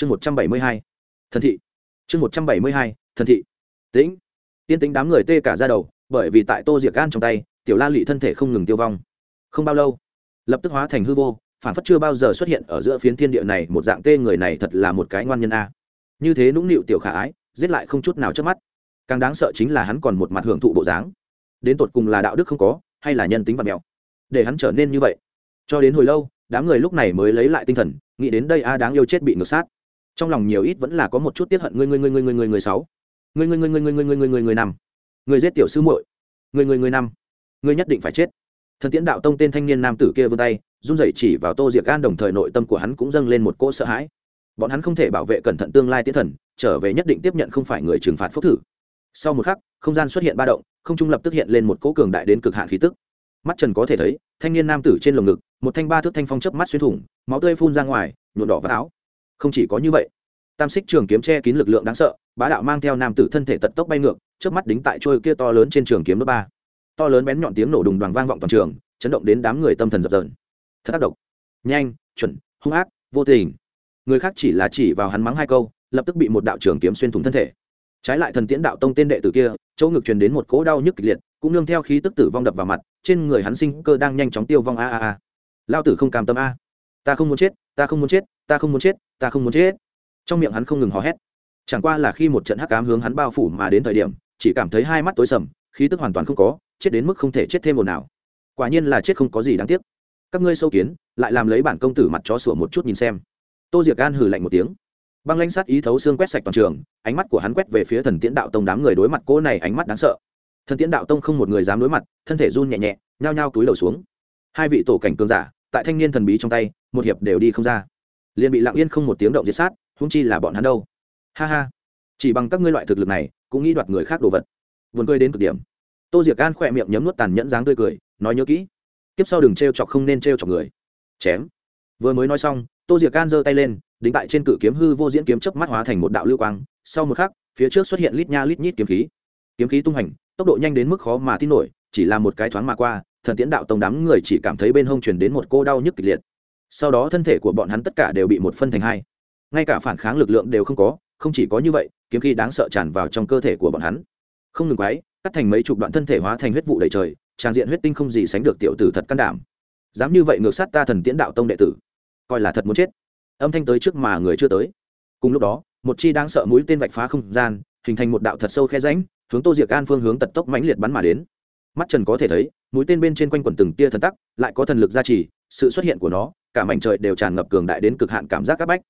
chương một trăm bảy mươi hai, thần thị. Chương một trăm bảy mươi hai, thần thị. Tĩnh. Tiên tính đám người tê cả ra đầu, bởi vì tại tô diệc gan trong tay, tiểu la lị thân thể không ngừng tiêu vong. Không bao lâu, lập tức hóa thành hư vô, phản phất chưa bao giờ xuất hiện ở giữa phiến thiên địa này, một dạng tê người này thật là một cái ngoan nhân a. Như thế nũng nịu tiểu khả ái, giết lại không chút nào trước mắt. Càng đáng sợ chính là hắn còn một mặt hưởng thụ bộ dáng. Đến tột cùng là đạo đức không có, hay là nhân tính vật mẹo. Để hắn trở nên như vậy. Cho đến hồi lâu, đám người lúc này mới lấy lại tinh thần, nghĩ đến đây a, đáng yêu chết bị ngược sát trong lòng nhiều ít vẫn là có một chút tiết hận ngươi ngươi ngươi ngươi ngươi ngươi người sáu ngươi ngươi ngươi ngươi ngươi ngươi ngươi ngươi ngươi ngươi năm ngươi giết tiểu sư muội ngươi ngươi ngươi năm ngươi nhất định phải chết thần tiễn đạo tông tên thanh niên nam tử kia vươn tay run rẩy chỉ vào tô diệc gan đồng thời nội tâm của hắn cũng dâng lên một cỗ sợ hãi bọn hắn không thể bảo vệ cẩn thận tương lai tiến thần trở về nhất định tiếp nhận không phải người trừng phạt phúc thử sau một khắc không gian xuất hiện ba động không trung lập tức hiện lên một cỗ cường đại đến cực hạn khí tức mắt trần có thể thấy thanh niên nam tử trên lồng ngực một thanh ba thước thanh phong chớp mắt xuyên thủng máu tươi phun ra ngoài nhuộm đỏ vào áo không chỉ có như vậy tam xích trường kiếm che kín lực lượng đáng sợ, bá đạo mang theo nam tử thân thể tật tốc bay ngược trước mắt đính tại trôi kia to lớn trên trường kiếm lớp ba. To lớn bén nhọn tiếng nổ đùng đoàn vang vọng toàn trường, chấn động đến đám người tâm thần dập dờn. Thật tác động nhanh, chuẩn, hung ác, vô tình. Người khác chỉ là chỉ vào hắn mắng hai câu, lập tức bị một đạo trường kiếm xuyên thủng thân thể. Trái lại thần tiễn đạo tông tên đệ tử kia, chỗ ngực truyền đến một cỗ đau nhức kịch liệt, cũng nương theo khí tức tử vong đập vào mặt, trên người hắn sinh cơ đang nhanh chóng tiêu vong a a a. Lao tử không cam tâm a. Ta không muốn chết, ta không muốn chết, ta không muốn chết, ta không muốn chết trong miệng hắn không ngừng hò hét. Chẳng qua là khi một trận hắc cám hướng hắn bao phủ mà đến thời điểm, chỉ cảm thấy hai mắt tối sầm, khí tức hoàn toàn không có, chết đến mức không thể chết thêm một nào. Quả nhiên là chết không có gì đáng tiếc. Các ngươi sâu kiến, lại làm lấy bản công tử mặt chó sủa một chút nhìn xem. Tô diệc gan hừ lạnh một tiếng. Băng lanh sát ý thấu xương quét sạch toàn trường, ánh mắt của hắn quét về phía thần tiễn đạo tông đám người đối mặt cô này ánh mắt đáng sợ. Thần tiễn đạo tông không một người dám đối mặt, thân thể run nhẹ nhẹ, nhao nhao túi đầu xuống. Hai vị tổ cảnh cường giả, tại thanh niên thần bí trong tay, một hiệp đều đi không ra liền bị lặng yên không một tiếng động diệt sát húng chi là bọn hắn đâu? Ha ha. Chỉ bằng các ngươi loại thực lực này, cũng nghĩ đoạt người khác đồ vật. Vườn cười đến cực điểm. Tô diệc gan khỏe miệng nhấm nuốt tàn nhẫn dáng tươi cười, nói nhớ kỹ. Tiếp sau đừng t r e o chọc không nên t r e o chọc người. Chém. Vừa mới nói xong, tô diệc gan giơ tay lên, đính tại trên cự kiếm hư vô diễn kiếm chớp mắt hóa thành một đạo lưu quang. Sau một khắc, phía trước xuất hiện lít nha lít nhít kiếm khí. Kiếm khí tung hành, tốc độ nhanh đến mức khó mà tin nổi, chỉ là một cái thoáng mà qua, thần tiễn đạo tông đám người chỉ cảm thấy bên hông truyền đến một cô đau nhức kịch liệt sau đó thân thể của bọn hắn tất cả đều bị một phân thành hai. Ngay cả phản kháng lực lượng đều không có, không chỉ có như vậy, kiếm khí đáng sợ tràn vào trong cơ thể của bọn hắn. Không ngừng quái cắt thành mấy chục đoạn thân thể hóa thành huyết vụ đầy trời, tràn diện huyết tinh không gì sánh được tiểu tử thật can đảm. Dám như vậy ngược sát ta thần tiễn đạo tông đệ tử. Coi là thật muốn chết. Âm thanh tới trước mà người chưa tới. Cùng lúc đó, một chi đang sợ mũi tên vạch phá không gian, hình thành một đạo thật sâu khe ránh hướng tô diệc an phương hướng tật tốc mãnh liệt bắn mà đến. Mắt trần có thể thấy, mũi tên bên trên quanh quần từng tia thần tắc, lại có thần lực gia trì, sự xuất hiện của nó cả mảnh trời đều tràn ngập cường đại đến cực hạn cảm giác các bách.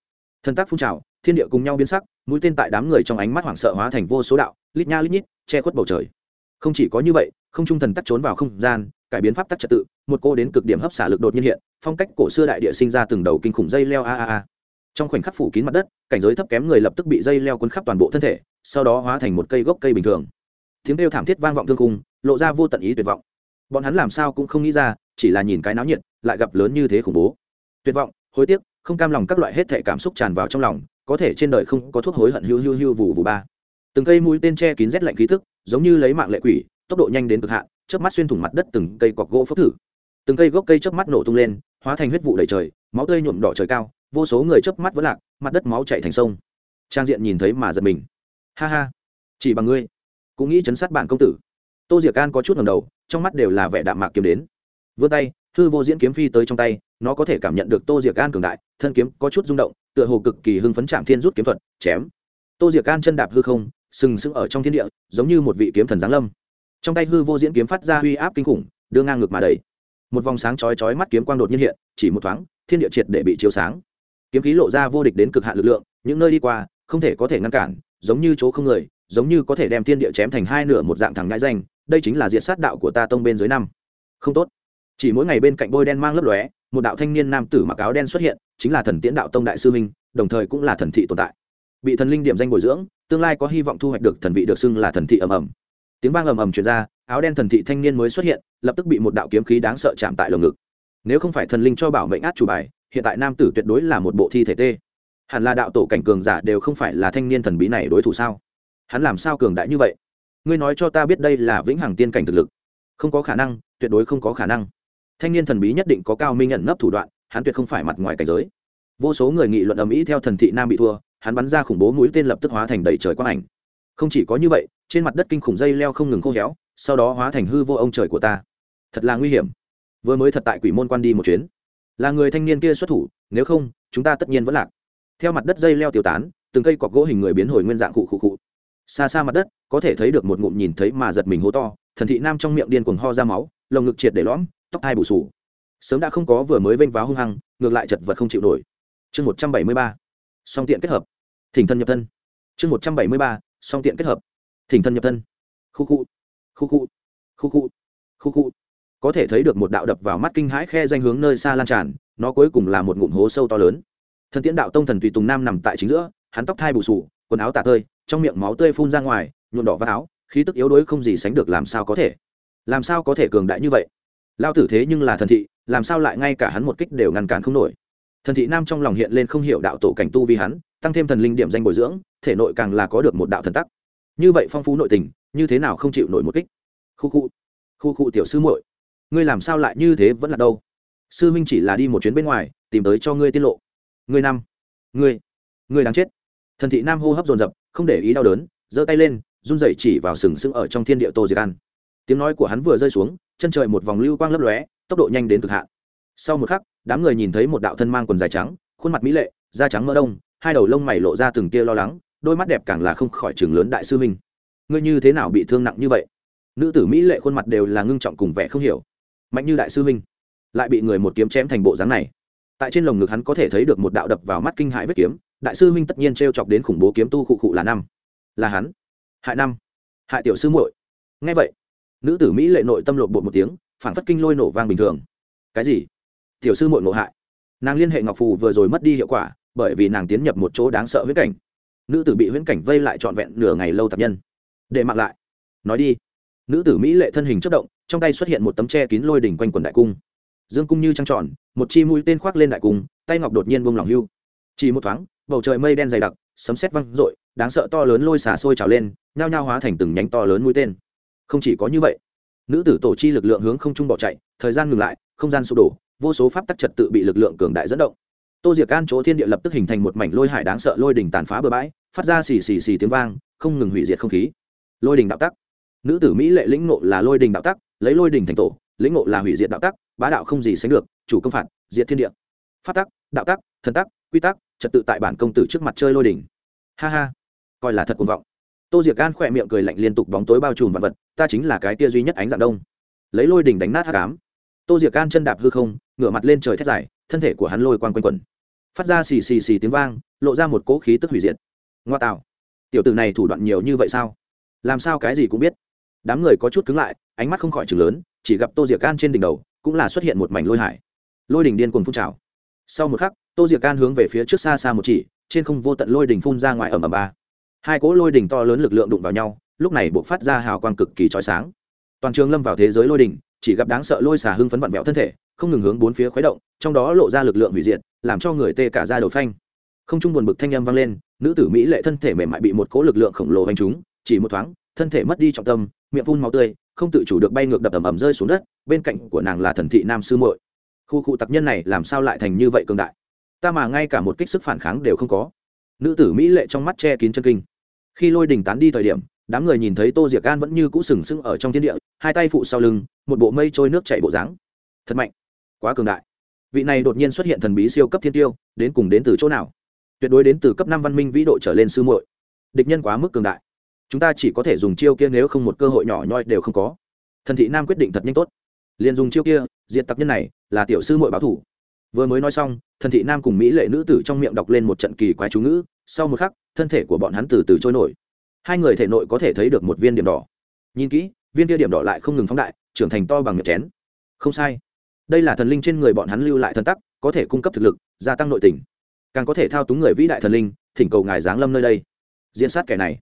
Thần tác phun trào, thiên địa cùng nhau biến sắc, mũi tên tại đám người trong ánh mắt hoảng sợ hóa thành vô số đạo, lít nha lít nhít, che khuất bầu trời. Không chỉ có như vậy, không trung thần tắc trốn vào không gian, cải biến pháp tắc trật tự, một cô đến cực điểm hấp xả lực đột nhiên hiện, phong cách cổ xưa đại địa sinh ra từng đầu kinh khủng dây leo a a a. Trong khoảnh khắc phủ kín mặt đất, cảnh giới thấp kém người lập tức bị dây leo cuốn khắp toàn bộ thân thể, sau đó hóa thành một cây gốc cây bình thường. Tiếng kêu thảm thiết vang vọng thương khung, lộ ra vô tận ý tuyệt vọng. Bọn hắn làm sao cũng không nghĩ ra, chỉ là nhìn cái náo nhiệt, lại gặp lớn như thế khủng bố tuyệt vọng, hối tiếc, không cam lòng các loại hết thể cảm xúc tràn vào trong lòng, có thể trên đời không có thuốc hối hận hưu hưu hưu vù vù ba. Từng cây mũi tên che kín rét lạnh khí thức, giống như lấy mạng lệ quỷ, tốc độ nhanh đến cực hạn, chớp mắt xuyên thủng mặt đất từng cây cọc gỗ phấp thử. Từng cây gốc cây chớp mắt nổ tung lên, hóa thành huyết vụ đầy trời, máu tươi nhuộm đỏ trời cao, vô số người chớp mắt vỡ lạc, mặt đất máu chảy thành sông. Trang diện nhìn thấy mà giật mình. Ha ha, chỉ bằng ngươi. Cũng nghĩ chấn sát bản công tử. Tô diệc an có chút ngầm đầu, trong mắt đều là vẻ đạm mạc kiếm đến. Vươn tay thư vô diễn kiếm phi tới trong tay nó có thể cảm nhận được tô diệc an cường đại, thân kiếm có chút rung động, tựa hồ cực kỳ hưng phấn chạm thiên rút kiếm thuật, chém. Tô diệc an chân đạp hư không, sừng sững ở trong thiên địa, giống như một vị kiếm thần giáng lâm. Trong tay hư vô diễn kiếm phát ra uy áp kinh khủng, đưa ngang ngược mà đầy một vòng sáng chói chói mắt kiếm quang đột nhiên hiện, chỉ một thoáng, thiên địa triệt để bị chiếu sáng. Kiếm khí lộ ra vô địch đến cực hạn lực lượng, những nơi đi qua, không thể có thể ngăn cản, giống như chỗ không người, giống như có thể đem thiên địa chém thành hai nửa một dạng thẳng ngãi danh, đây chính là diệt sát đạo của ta tông bên dưới năm. Không tốt. Chỉ mỗi ngày bên cạnh bôi đen mang lấp lóe một đạo thanh niên nam tử mặc áo đen xuất hiện, chính là thần tiễn đạo tông đại sư minh đồng thời cũng là thần thị tồn tại. Bị thần linh điểm danh bồi dưỡng, tương lai có hy vọng thu hoạch được thần vị được xưng là thần thị ầm ầm. Tiếng vang ầm ầm truyền ra, áo đen thần thị thanh niên mới xuất hiện, lập tức bị một đạo kiếm khí đáng sợ chạm tại lồng ngực. Nếu không phải thần linh cho bảo mệnh át chủ bài, hiện tại nam tử tuyệt đối là một bộ thi thể tê. Hẳn là đạo tổ cảnh cường giả đều không phải là thanh niên thần bí này đối thủ sao? Hắn làm sao cường đại như vậy? Ngươi nói cho ta biết đây là vĩnh hằng tiên cảnh thực lực. Không có khả năng, tuyệt đối không có khả năng thanh niên thần bí nhất định có cao minh nhận nấp thủ đoạn, hắn tuyệt không phải mặt ngoài cảnh giới. Vô số người nghị luận ầm ĩ theo thần thị nam bị thua, hắn bắn ra khủng bố mũi tên lập tức hóa thành đầy trời quang ảnh. Không chỉ có như vậy, trên mặt đất kinh khủng dây leo không ngừng khô héo, sau đó hóa thành hư vô ông trời của ta. Thật là nguy hiểm. Vừa mới thật tại quỷ môn quan đi một chuyến. Là người thanh niên kia xuất thủ, nếu không, chúng ta tất nhiên vẫn lạc. Theo mặt đất dây leo tiêu tán, từng cây cọc gỗ hình người biến hồi nguyên dạng cụ cụ cụ xa xa mặt đất, có thể thấy được một ngụm nhìn thấy mà giật mình hố to, thần thị nam trong miệng điên cuồng ho ra máu, lồng ngực triệt để lõm tóc thai bù sù. Sớm đã không có vừa mới vênh váo hung hăng, ngược lại chật vật không chịu nổi. Chương một trăm bảy mươi ba, song tiện kết hợp. Thỉnh thân nhập thân. Chương một trăm bảy mươi ba, song tiện kết hợp. Thỉnh thân nhập thân. Khu khu. Khu khu. Khu khu. Khu khu. Có thể thấy được một đạo đập vào mắt kinh hãi khe danh hướng nơi xa lan tràn, nó cuối cùng là một ngụm hố sâu to lớn. Thần tiễn đạo tông thần tùy tùng nam nằm tại chính giữa, hắn tóc thai bù sù, quần áo tả tơi, trong miệng máu tươi phun ra ngoài nhuộn đỏ vào áo, khí tức yếu đuối không gì sánh được làm sao có thể. Làm sao có thể cường đại như vậy? Lao tử thế nhưng là thần thị, làm sao lại ngay cả hắn một kích đều ngăn cản không nổi. Thần thị nam trong lòng hiện lên không hiểu đạo tổ cảnh tu vì hắn, tăng thêm thần linh điểm danh bồi dưỡng, thể nội càng là có được một đạo thần tắc. Như vậy phong phú nội tình, như thế nào không chịu nổi một kích? Khu khu khu khu tiểu sư muội, ngươi làm sao lại như thế vẫn là đâu? Sư minh chỉ là đi một chuyến bên ngoài, tìm tới cho ngươi tiết lộ. Ngươi năm, ngươi ngươi đáng chết. Thần thị nam hô hấp dồn dập, không để ý đau đớn, giơ tay lên, run rẩy chỉ vào sừng sững ở trong thiên địa tô diệt an. Tiếng nói của hắn vừa rơi xuống chân trời một vòng lưu quang lấp lóe, tốc độ nhanh đến cực hạn. Sau một khắc, đám người nhìn thấy một đạo thân mang quần dài trắng, khuôn mặt mỹ lệ, da trắng mỡ đông, hai đầu lông mày lộ ra từng tia lo lắng, đôi mắt đẹp càng là không khỏi trường lớn đại sư minh ngươi như thế nào bị thương nặng như vậy? Nữ tử mỹ lệ khuôn mặt đều là ngưng trọng cùng vẻ không hiểu. Mạnh như đại sư minh lại bị người một kiếm chém thành bộ dáng này. Tại trên lồng ngực hắn có thể thấy được một đạo đập vào mắt kinh hãi vết kiếm, đại sư minh tất nhiên t r e o chọc đến khủng bố kiếm tu khụ khụ là năm. Là hắn. Hại năm. Hại tiểu sư muội. Ngay vậy nữ tử mỹ lệ nội tâm lộn bột một tiếng phản phất kinh lôi nổ vang bình thường. Cái gì? Tiểu sư mội ngộ hại. Nàng liên hệ ngọc phù vừa rồi mất đi hiệu quả, bởi vì nàng tiến nhập một chỗ đáng sợ huyễn cảnh. Nữ tử bị huyễn cảnh vây lại trọn vẹn nửa ngày lâu tạp nhân. Để mặc lại. Nói đi. Nữ tử mỹ lệ thân hình chất động, trong tay xuất hiện một tấm tre kín lôi đỉnh quanh quần đại cung. Dương cung như trăng tròn, một chi mũi tên khoác lên đại cung, tay ngọc đột nhiên buông lỏng hưu. Chỉ một thoáng, bầu trời mây đen dày đặc, sấm sét văng rội đáng sợ to lớn lôi xả sôi trào lên, nhao nhao hóa thành từng nhánh to lớn mũi tên không chỉ có như vậy, nữ tử tổ chi lực lượng hướng không trung bỏ chạy, thời gian ngừng lại, không gian sụp đổ, vô số pháp tắc trật tự bị lực lượng cường đại dẫn động. Tô diệc can chỗ thiên địa lập tức hình thành một mảnh lôi hải đáng sợ lôi đỉnh tàn phá bừa bãi, phát ra xì xì xì tiếng vang, không ngừng hủy diệt không khí. Lôi đỉnh đạo tắc. Nữ tử mỹ lệ lĩnh ngộ là lôi đỉnh đạo tắc, lấy lôi đỉnh thành tổ, lĩnh ngộ là hủy diệt đạo tắc, bá đạo không gì sánh được, chủ công phạt, diệt thiên địa. Phát tắc, đạo tắc, thần tắc, quy tắc, trật tự tại bản công tử trước mặt chơi lôi đỉnh. Ha ha, coi là thật cuồng vọng tô diệc gan khỏe miệng cười lạnh liên tục bóng tối bao trùm vật vật, ta chính là cái tia duy nhất ánh dạng đông. Lấy lôi đỉnh đánh nát hát cám. Tô diệc gan chân đạp hư không, ngửa mặt lên trời thét dài, thân thể của hắn lôi quang quanh quẩn. Phát ra xì xì xì tiếng vang, lộ ra một cỗ khí tức hủy diệt. Ngoa tạo. Tiểu tử này thủ đoạn nhiều như vậy sao? Làm sao cái gì cũng biết. Đám người có chút cứng lại, ánh mắt không khỏi chừng lớn, chỉ gặp tô diệc gan trên đỉnh đầu, cũng là xuất hiện một mảnh lôi hải. Lôi đỉnh điên cuồng phun trào. Sau một khắc, tô diệc can hướng về phía trước xa xa một chỉ, trên không vô tận lôi đỉnh phun ra ngoài ẩm ẩm ba hai cỗ lôi đỉnh to lớn lực lượng đụng vào nhau, lúc này buộc phát ra hào quang cực kỳ trói sáng. Toàn trường lâm vào thế giới lôi đỉnh, chỉ gặp đáng sợ lôi xà hưng phấn vặn vẹo thân thể, không ngừng hướng bốn phía khuấy động, trong đó lộ ra lực lượng hủy diệt, làm cho người tê cả ra đầu phanh. Không trung buồn bực thanh âm vang lên, nữ tử mỹ lệ thân thể mềm mại bị một cỗ lực lượng khổng lồ hành trúng, chỉ một thoáng, thân thể mất đi trọng tâm, miệng phun máu tươi, không tự chủ được bay ngược đập ầm ầm rơi xuống đất, bên cạnh của nàng là thần thị nam sư muội. Khu cụ tặc nhân này làm sao lại thành như vậy cường đại? Ta mà ngay cả một kích sức phản kháng đều không có. Nữ tử mỹ lệ trong mắt che kín chân kinh khi lôi đình tán đi thời điểm, đám người nhìn thấy tô diệc gan vẫn như cũ sừng sững ở trong thiên địa, hai tay phụ sau lưng, một bộ mây trôi nước chảy bộ dáng. Thật mạnh. Quá cường đại. Vị này đột nhiên xuất hiện thần bí siêu cấp thiên tiêu, đến cùng đến từ chỗ nào? Tuyệt đối đến từ cấp năm văn minh vĩ độ trở lên sư muội. Địch nhân quá mức cường đại. Chúng ta chỉ có thể dùng chiêu kia nếu không một cơ hội nhỏ nhoi đều không có. Thần thị nam quyết định thật nhanh tốt. Liền dùng chiêu kia diện tặc nhân này là tiểu sư muội báo thủ. Vừa mới nói xong, thần thị nam cùng mỹ lệ nữ tử trong miệng đọc lên một trận kỳ quái chú ngữ, sau một khắc thân thể của bọn hắn từ từ trôi nổi. Hai người thể nội có thể thấy được một viên điểm đỏ. Nhìn kỹ, viên kia điểm đỏ lại không ngừng phóng đại, trưởng thành to bằng miệng chén. Không sai. Đây là thần linh trên người bọn hắn lưu lại thần tắc, có thể cung cấp thực lực, gia tăng nội tình. Càng có thể thao túng người vĩ đại thần linh, thỉnh cầu ngài giáng lâm nơi đây. Diễn sát kẻ này.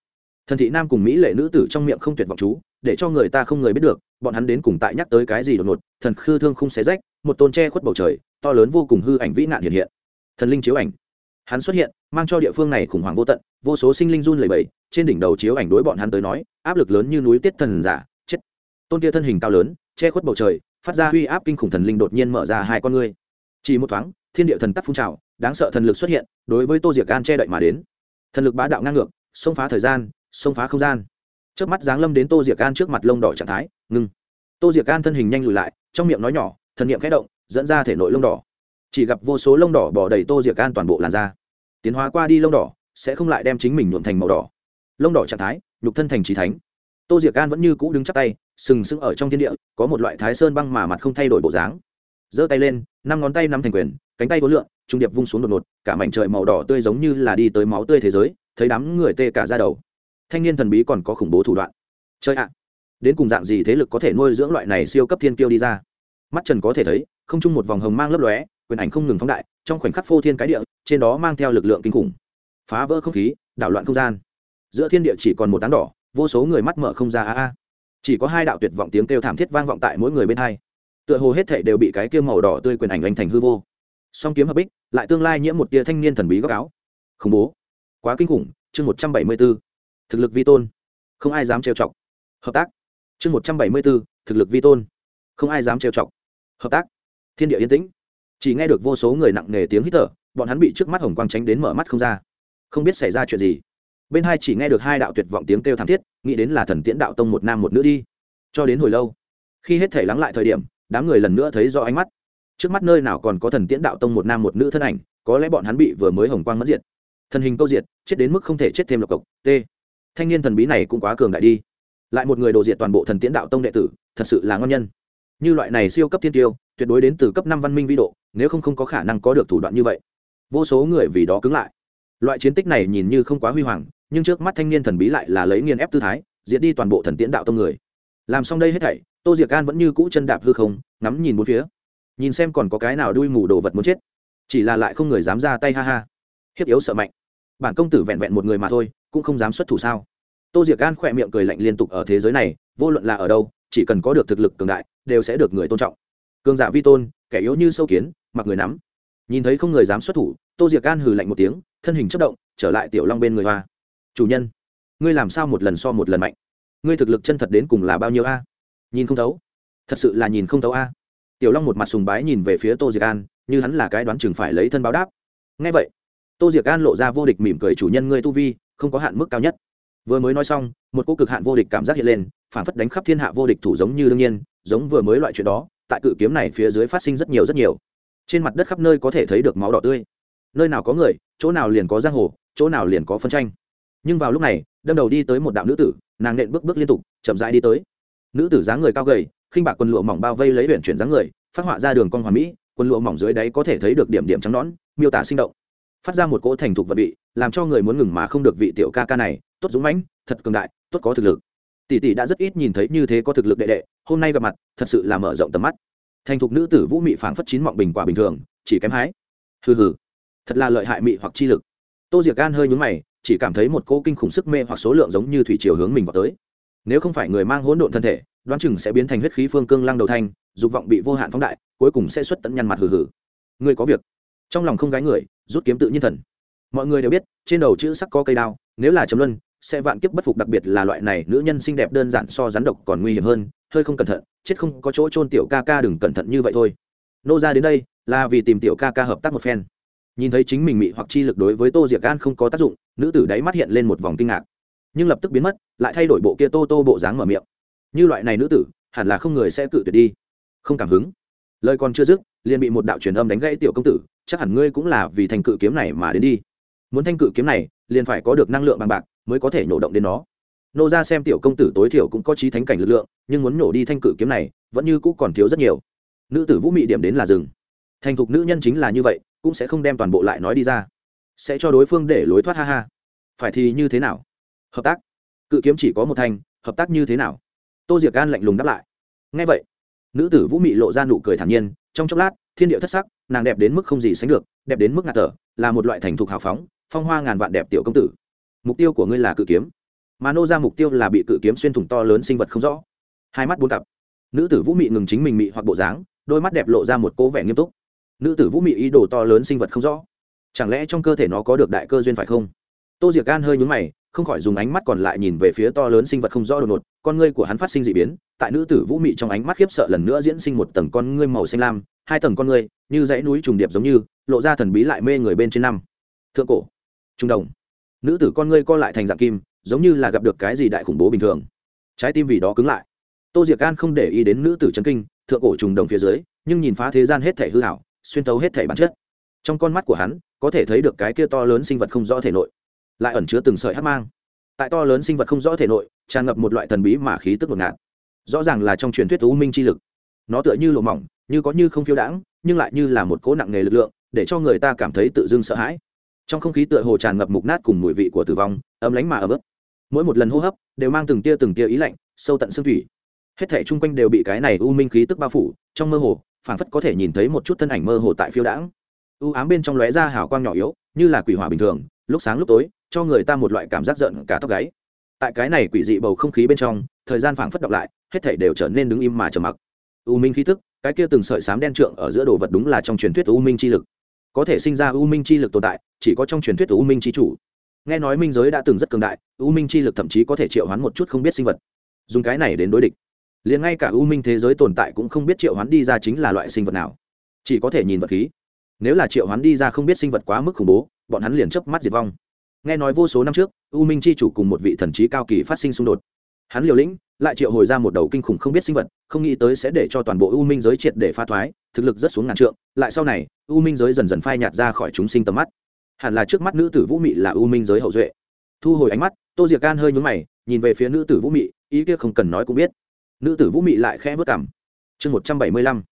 Thần thị nam cùng mỹ lệ nữ tử trong miệng không tuyệt vọng chú, để cho người ta không người biết được, bọn hắn đến cùng tại nhắc tới cái gì đột ngột, thần khư thương không xé rách, một tôn tre khuất bầu trời, to lớn vô cùng hư ảnh vĩ nạn hiện hiện. Thần linh chiếu ảnh. Hắn xuất hiện mang cho địa phương này khủng hoảng vô tận, vô số sinh linh run lẩy bẩy, trên đỉnh đầu chiếu ảnh đối bọn hắn tới nói, áp lực lớn như núi tiết thần giả, chết. Tôn kia thân hình cao lớn, che khuất bầu trời, phát ra uy áp kinh khủng thần linh đột nhiên mở ra hai con ngươi. Chỉ một thoáng, thiên địa thần tắc phun trào, đáng sợ thần lực xuất hiện, đối với tô diệc an che đậy mà đến. Thần lực bá đạo ngang ngược, xông phá thời gian, xông phá không gian. Trước mắt giáng lâm đến tô diệc an trước mặt lông đỏ trạng thái ngưng tô diệc an thân hình nhanh lùi lại, trong miệng nói nhỏ, thần niệm khẽ động, dẫn ra thể nội lông đỏ. Chỉ gặp vô số lông đỏ bỏ đầy tô diệc an toàn bộ làn da tiến hóa qua đi lông đỏ, sẽ không lại đem chính mình nhuộm thành màu đỏ. Lông đỏ trạng thái, nhục thân thành trí thánh. Tô diệc an vẫn như cũ đứng chắc tay, sừng sững ở trong thiên địa, có một loại thái sơn băng mà mặt không thay đổi bộ dáng. Giơ tay lên, năm ngón tay năm thành quyền, cánh tay vốn lượn trung điệp vung xuống đột ngột, cả mảnh trời màu đỏ tươi giống như là đi tới máu tươi thế giới, thấy đám người tê cả ra đầu. Thanh niên thần bí còn có khủng bố thủ đoạn. Chơi ạ. À, đến cùng dạng gì thế lực có thể nuôi dưỡng loại này siêu cấp thiên kiêu đi ra? Mắt trần có thể thấy, không chung một vòng hồng mang lấp lóe quyền ảnh không ngừng phóng đại, trong khoảnh khắc phô thiên cái địa, trên đó mang theo lực lượng kinh khủng. Phá vỡ không khí, đảo loạn không gian. Giữa thiên địa chỉ còn một tán đỏ, vô số người mắt mở không ra a a. Chỉ có hai đạo tuyệt vọng tiếng kêu thảm thiết vang vọng tại mỗi người bên hai. Tựa hồ hết thảy đều bị cái kia màu đỏ tươi quyền ảnh anh thành hư vô. Song kiếm hợp bích, lại tương lai nhiễm một tia thanh niên thần bí góc áo. Khủng bố. Quá kinh khủng, chương một trăm bảy mươi b ố thực lực vi tôn. Không ai dám trêu chọc. Hợp tác. Chương một trăm bảy mươi b ố thực lực vi tôn. Không ai dám trêu chọc. Hợp tác. Thiên địa yên tĩnh chỉ nghe được vô số người nặng nề tiếng hít thở, bọn hắn bị trước mắt hồng quang tránh đến mở mắt không ra. Không biết xảy ra chuyện gì. Bên hai chỉ nghe được hai đạo tuyệt vọng tiếng kêu thảm thiết, nghĩ đến là thần tiễn đạo tông một nam một nữ đi. Cho đến hồi lâu, khi hết thể lắng lại thời điểm, đám người lần nữa thấy do ánh mắt. Trước mắt nơi nào còn có thần tiễn đạo tông một nam một nữ thân ảnh, có lẽ bọn hắn bị vừa mới hồng quang mất diệt. Thần hình câu diệt, chết đến mức không thể chết thêm lộc cộc t thanh niên thần bí này cũng quá cường đại đi. Lại một người đồ diệt toàn bộ thần tiễn đạo tông đệ tử, thật sự là ngon nhân. Như loại này siêu cấp thiên tiêu, tuyệt đối đến từ cấp năm văn minh vi độ nếu không không có khả năng có được thủ đoạn như vậy. Vô số người vì đó cứng lại. Loại chiến tích này nhìn như không quá huy hoàng, nhưng trước mắt thanh niên thần bí lại là lấy nghiền ép tư thái diễn đi toàn bộ thần tiễn đạo tông người. Làm xong đây hết thảy, tô diệc an vẫn như cũ chân đạp hư không, ngắm nhìn bốn phía. Nhìn xem còn có cái nào đuôi mù đồ vật muốn chết. Chỉ là lại không người dám ra tay ha ha. Hiếp yếu sợ mạnh. Bản công tử vẹn vẹn một người mà thôi, cũng không dám xuất thủ sao? Tô diệc an khỏe miệng cười lạnh liên tục ở thế giới này, vô luận là ở đâu, chỉ cần có được thực lực cường đại, đều sẽ được người tôn trọng. Cường giả vi tôn kẻ yếu như sâu kiến, mặc người nắm. Nhìn thấy không người dám xuất thủ, tô diệc an hừ lạnh một tiếng, thân hình chất động, trở lại tiểu long bên người hoa. Chủ nhân, ngươi làm sao một lần so một lần mạnh? Ngươi thực lực chân thật đến cùng là bao nhiêu a? Nhìn không thấu. Thật sự là nhìn không thấu a. Tiểu long một mặt sùng bái nhìn về phía tô diệc an, như hắn là cái đoán chừng phải lấy thân báo đáp. Ngay vậy, tô diệc an lộ ra vô địch mỉm cười chủ nhân ngươi tu vi, không có hạn mức cao nhất. Vừa mới nói xong, một cô cực hạn vô địch cảm giác hiện lên, phản phất đánh khắp thiên hạ vô địch thủ giống như đương nhiên, giống vừa mới loại chuyện đó tại cự kiếm này phía dưới phát sinh rất nhiều rất nhiều. Trên mặt đất khắp nơi có thể thấy được máu đỏ tươi. Nơi nào có người, chỗ nào liền có giang hồ, chỗ nào liền có phân tranh. Nhưng vào lúc này, đâm đầu đi tới một đạo nữ tử, nàng nện bước bước liên tục, chậm rãi đi tới. Nữ tử dáng người cao gầy, khinh bạc quần lụa mỏng bao vây lấy huyện chuyển dáng người, phát họa ra đường con hoàn mỹ, quần lụa mỏng dưới đáy có thể thấy được điểm điểm trắng nõn, miêu tả sinh động. Phát ra một cỗ thành thục vật vị, làm cho người muốn ngừng mà không được vị tiểu ca ca này, tốt dũng mãnh, thật cường đại, tốt có thực lực tỷ tỷ đã rất ít nhìn thấy như thế có thực lực đệ đệ, hôm nay gặp mặt, thật sự là mở rộng tầm mắt. Thành thục nữ tử vũ mị phảng phất chín mọng bình quả bình thường, chỉ kém hái. Hừ hừ, thật là lợi hại mị hoặc chi lực. Tô diệc gan hơi nhúng mày, chỉ cảm thấy một cô kinh khủng sức mê hoặc số lượng giống như thủy chiều hướng mình vào tới. Nếu không phải người mang hỗn độn thân thể, đoán chừng sẽ biến thành huyết khí phương cương lăng đầu thanh, dục vọng bị vô hạn phóng đại, cuối cùng sẽ xuất tận nhăn mặt hừ hừ. Người có việc. Trong lòng không gái người, rút kiếm tự nhiên thần. Mọi người đều biết, trên đầu chữ sắc có cây đao, nếu là chấm luân sẽ vạn kiếp bất phục, đặc biệt là loại này nữ nhân xinh đẹp đơn giản so rắn độc còn nguy hiểm hơn, hơi không cẩn thận, chết không có chỗ trôn tiểu ca ca đừng cẩn thận như vậy thôi. Nô ra đến đây, là vì tìm tiểu ca ca hợp tác một phen. Nhìn thấy chính mình mị hoặc chi lực đối với tô diệc gan không có tác dụng, nữ tử đáy mắt hiện lên một vòng kinh ngạc. Nhưng lập tức biến mất, lại thay đổi bộ kia tô tô bộ dáng mở miệng. Như loại này nữ tử, hẳn là không người sẽ cự tuyệt đi. Không cảm hứng. Lời còn chưa dứt, liền bị một đạo truyền âm đánh gãy tiểu công tử, chắc hẳn ngươi cũng là vì thành cự kiếm này mà đến đi. Muốn thanh cự kiếm này, liền phải có được năng lượng bằng bạc mới có thể nhổ động đến nó. Nô ra xem tiểu công tử tối thiểu cũng có trí thánh cảnh lực lượng, nhưng muốn nhổ đi thanh cự kiếm này, vẫn như cũ còn thiếu rất nhiều. Nữ tử vũ mị điểm đến là rừng thành thục nữ nhân chính là như vậy, cũng sẽ không đem toàn bộ lại nói đi ra. Sẽ cho đối phương để lối thoát, ha ha. Phải thì như thế nào? Hợp tác. Cự kiếm chỉ có một thanh, hợp tác như thế nào? Tô diệc gan lạnh lùng đáp lại. Ngay vậy, nữ tử vũ mị lộ ra nụ cười thản nhiên, trong chốc lát, thiên điệu thất sắc, nàng đẹp đến mức không gì sánh được, đẹp đến mức ngạt thở, là một loại thành thục hào phóng, phong hoa ngàn vạn đẹp tiểu công tử mục tiêu của ngươi là cự kiếm. Mà nô ra mục tiêu là bị cự kiếm xuyên thủng to lớn sinh vật không rõ. Hai mắt bốn cặp. Nữ tử vũ mị ngừng chính mình mị hoặc bộ dáng, đôi mắt đẹp lộ ra một cố vẻ nghiêm túc. Nữ tử vũ mị ý đồ to lớn sinh vật không rõ. Chẳng lẽ trong cơ thể nó có được đại cơ duyên phải không? Tô diệc gan hơi nhúng mày, không khỏi dùng ánh mắt còn lại nhìn về phía to lớn sinh vật không rõ đột ngột. Con ngươi của hắn phát sinh d ị biến, tại nữ tử vũ mị trong ánh mắt khiếp sợ lần nữa diễn sinh một tầng con ngươi màu xanh lam, hai tầng con ngươi, như dãy núi trùng điệp giống như, lộ ra thần bí lại mê người bên trên năm. Thượng cổ. Trung đồng nữ tử con ngươi co lại thành dạng kim, giống như là gặp được cái gì đại khủng bố bình thường. Trái tim vì đó cứng lại. Tô diệc an không để ý đến nữ tử c kinh, thượng cổ trùng đồng phía dưới, nhưng nhìn phá thế gian hết thể hư hảo xuyên tấu hết thể bản chất. Trong con mắt của hắn, có thể thấy được cái kia to lớn sinh vật không rõ thể nội, lại ẩn chứa từng sợi hát mang. Tại to lớn sinh vật không rõ thể nội, tràn ngập một loại thần bí mà khí tức ngột ngạt. Rõ ràng là trong truyền thuyết u minh chi lực. Nó tựa như lộ mỏng, như có như không phiêu đãng, nhưng lại như là một cố nặng nghề lực lượng, để cho người ta cảm thấy tự dưng sợ hãi trong không khí tựa hồ tràn ngập mục nát cùng mùi vị của tử vong, ấm lánh mà ấm ức. Mỗi một lần hô hấp đều mang từng tia từng tia ý lạnh, sâu tận xương thủy. Hết thể chung quanh đều bị cái này u minh khí tức bao phủ, trong mơ hồ, phảng phất có thể nhìn thấy một chút thân ảnh mơ hồ tại phiêu đãng. U ám bên trong lóe ra hào quang nhỏ yếu, như là quỷ hỏa bình thường, lúc sáng lúc tối, cho người ta một loại cảm giác giận cả tóc gáy. Tại cái này quỷ dị bầu không khí bên trong, thời gian phảng phất đọc lại, hết thể đều trở nên đứng im mà trầm mặc. U minh khí tức, cái kia từng sợi sám đen trượng ở giữa đồ vật đúng là trong truyền thuyết u minh chi lực có thể sinh ra u minh chi lực tồn tại, chỉ có trong truyền thuyết u minh chi chủ. Nghe nói minh giới đã từng rất cường đại, u minh chi lực thậm chí có thể triệu hoán một chút không biết sinh vật. Dùng cái này đến đối địch. Liền ngay cả u minh thế giới tồn tại cũng không biết triệu hoán đi ra chính là loại sinh vật nào. Chỉ có thể nhìn vật khí. Nếu là triệu hoán đi ra không biết sinh vật quá mức khủng bố, bọn hắn liền chớp mắt diệt vong. Nghe nói vô số năm trước, u minh chi chủ cùng một vị thần trí cao kỳ phát sinh xung đột. Hắn liều lĩnh, lại triệu hồi ra một đầu kinh khủng không biết sinh vật, không nghĩ tới sẽ để cho toàn bộ u minh giới triệt để pha thoái, thực lực rất xuống ngàn trượng, lại sau này u minh giới dần dần phai nhạt ra khỏi chúng sinh tầm mắt. Hẳn là trước mắt nữ tử vũ mị là u minh giới hậu duệ. Thu hồi ánh mắt, tô diệc can hơi nhúng mày, nhìn về phía nữ tử vũ mị, ý kia không cần nói cũng biết. Nữ tử vũ mị lại khẽ vớt cảm chương một trăm bảy mươi lăm,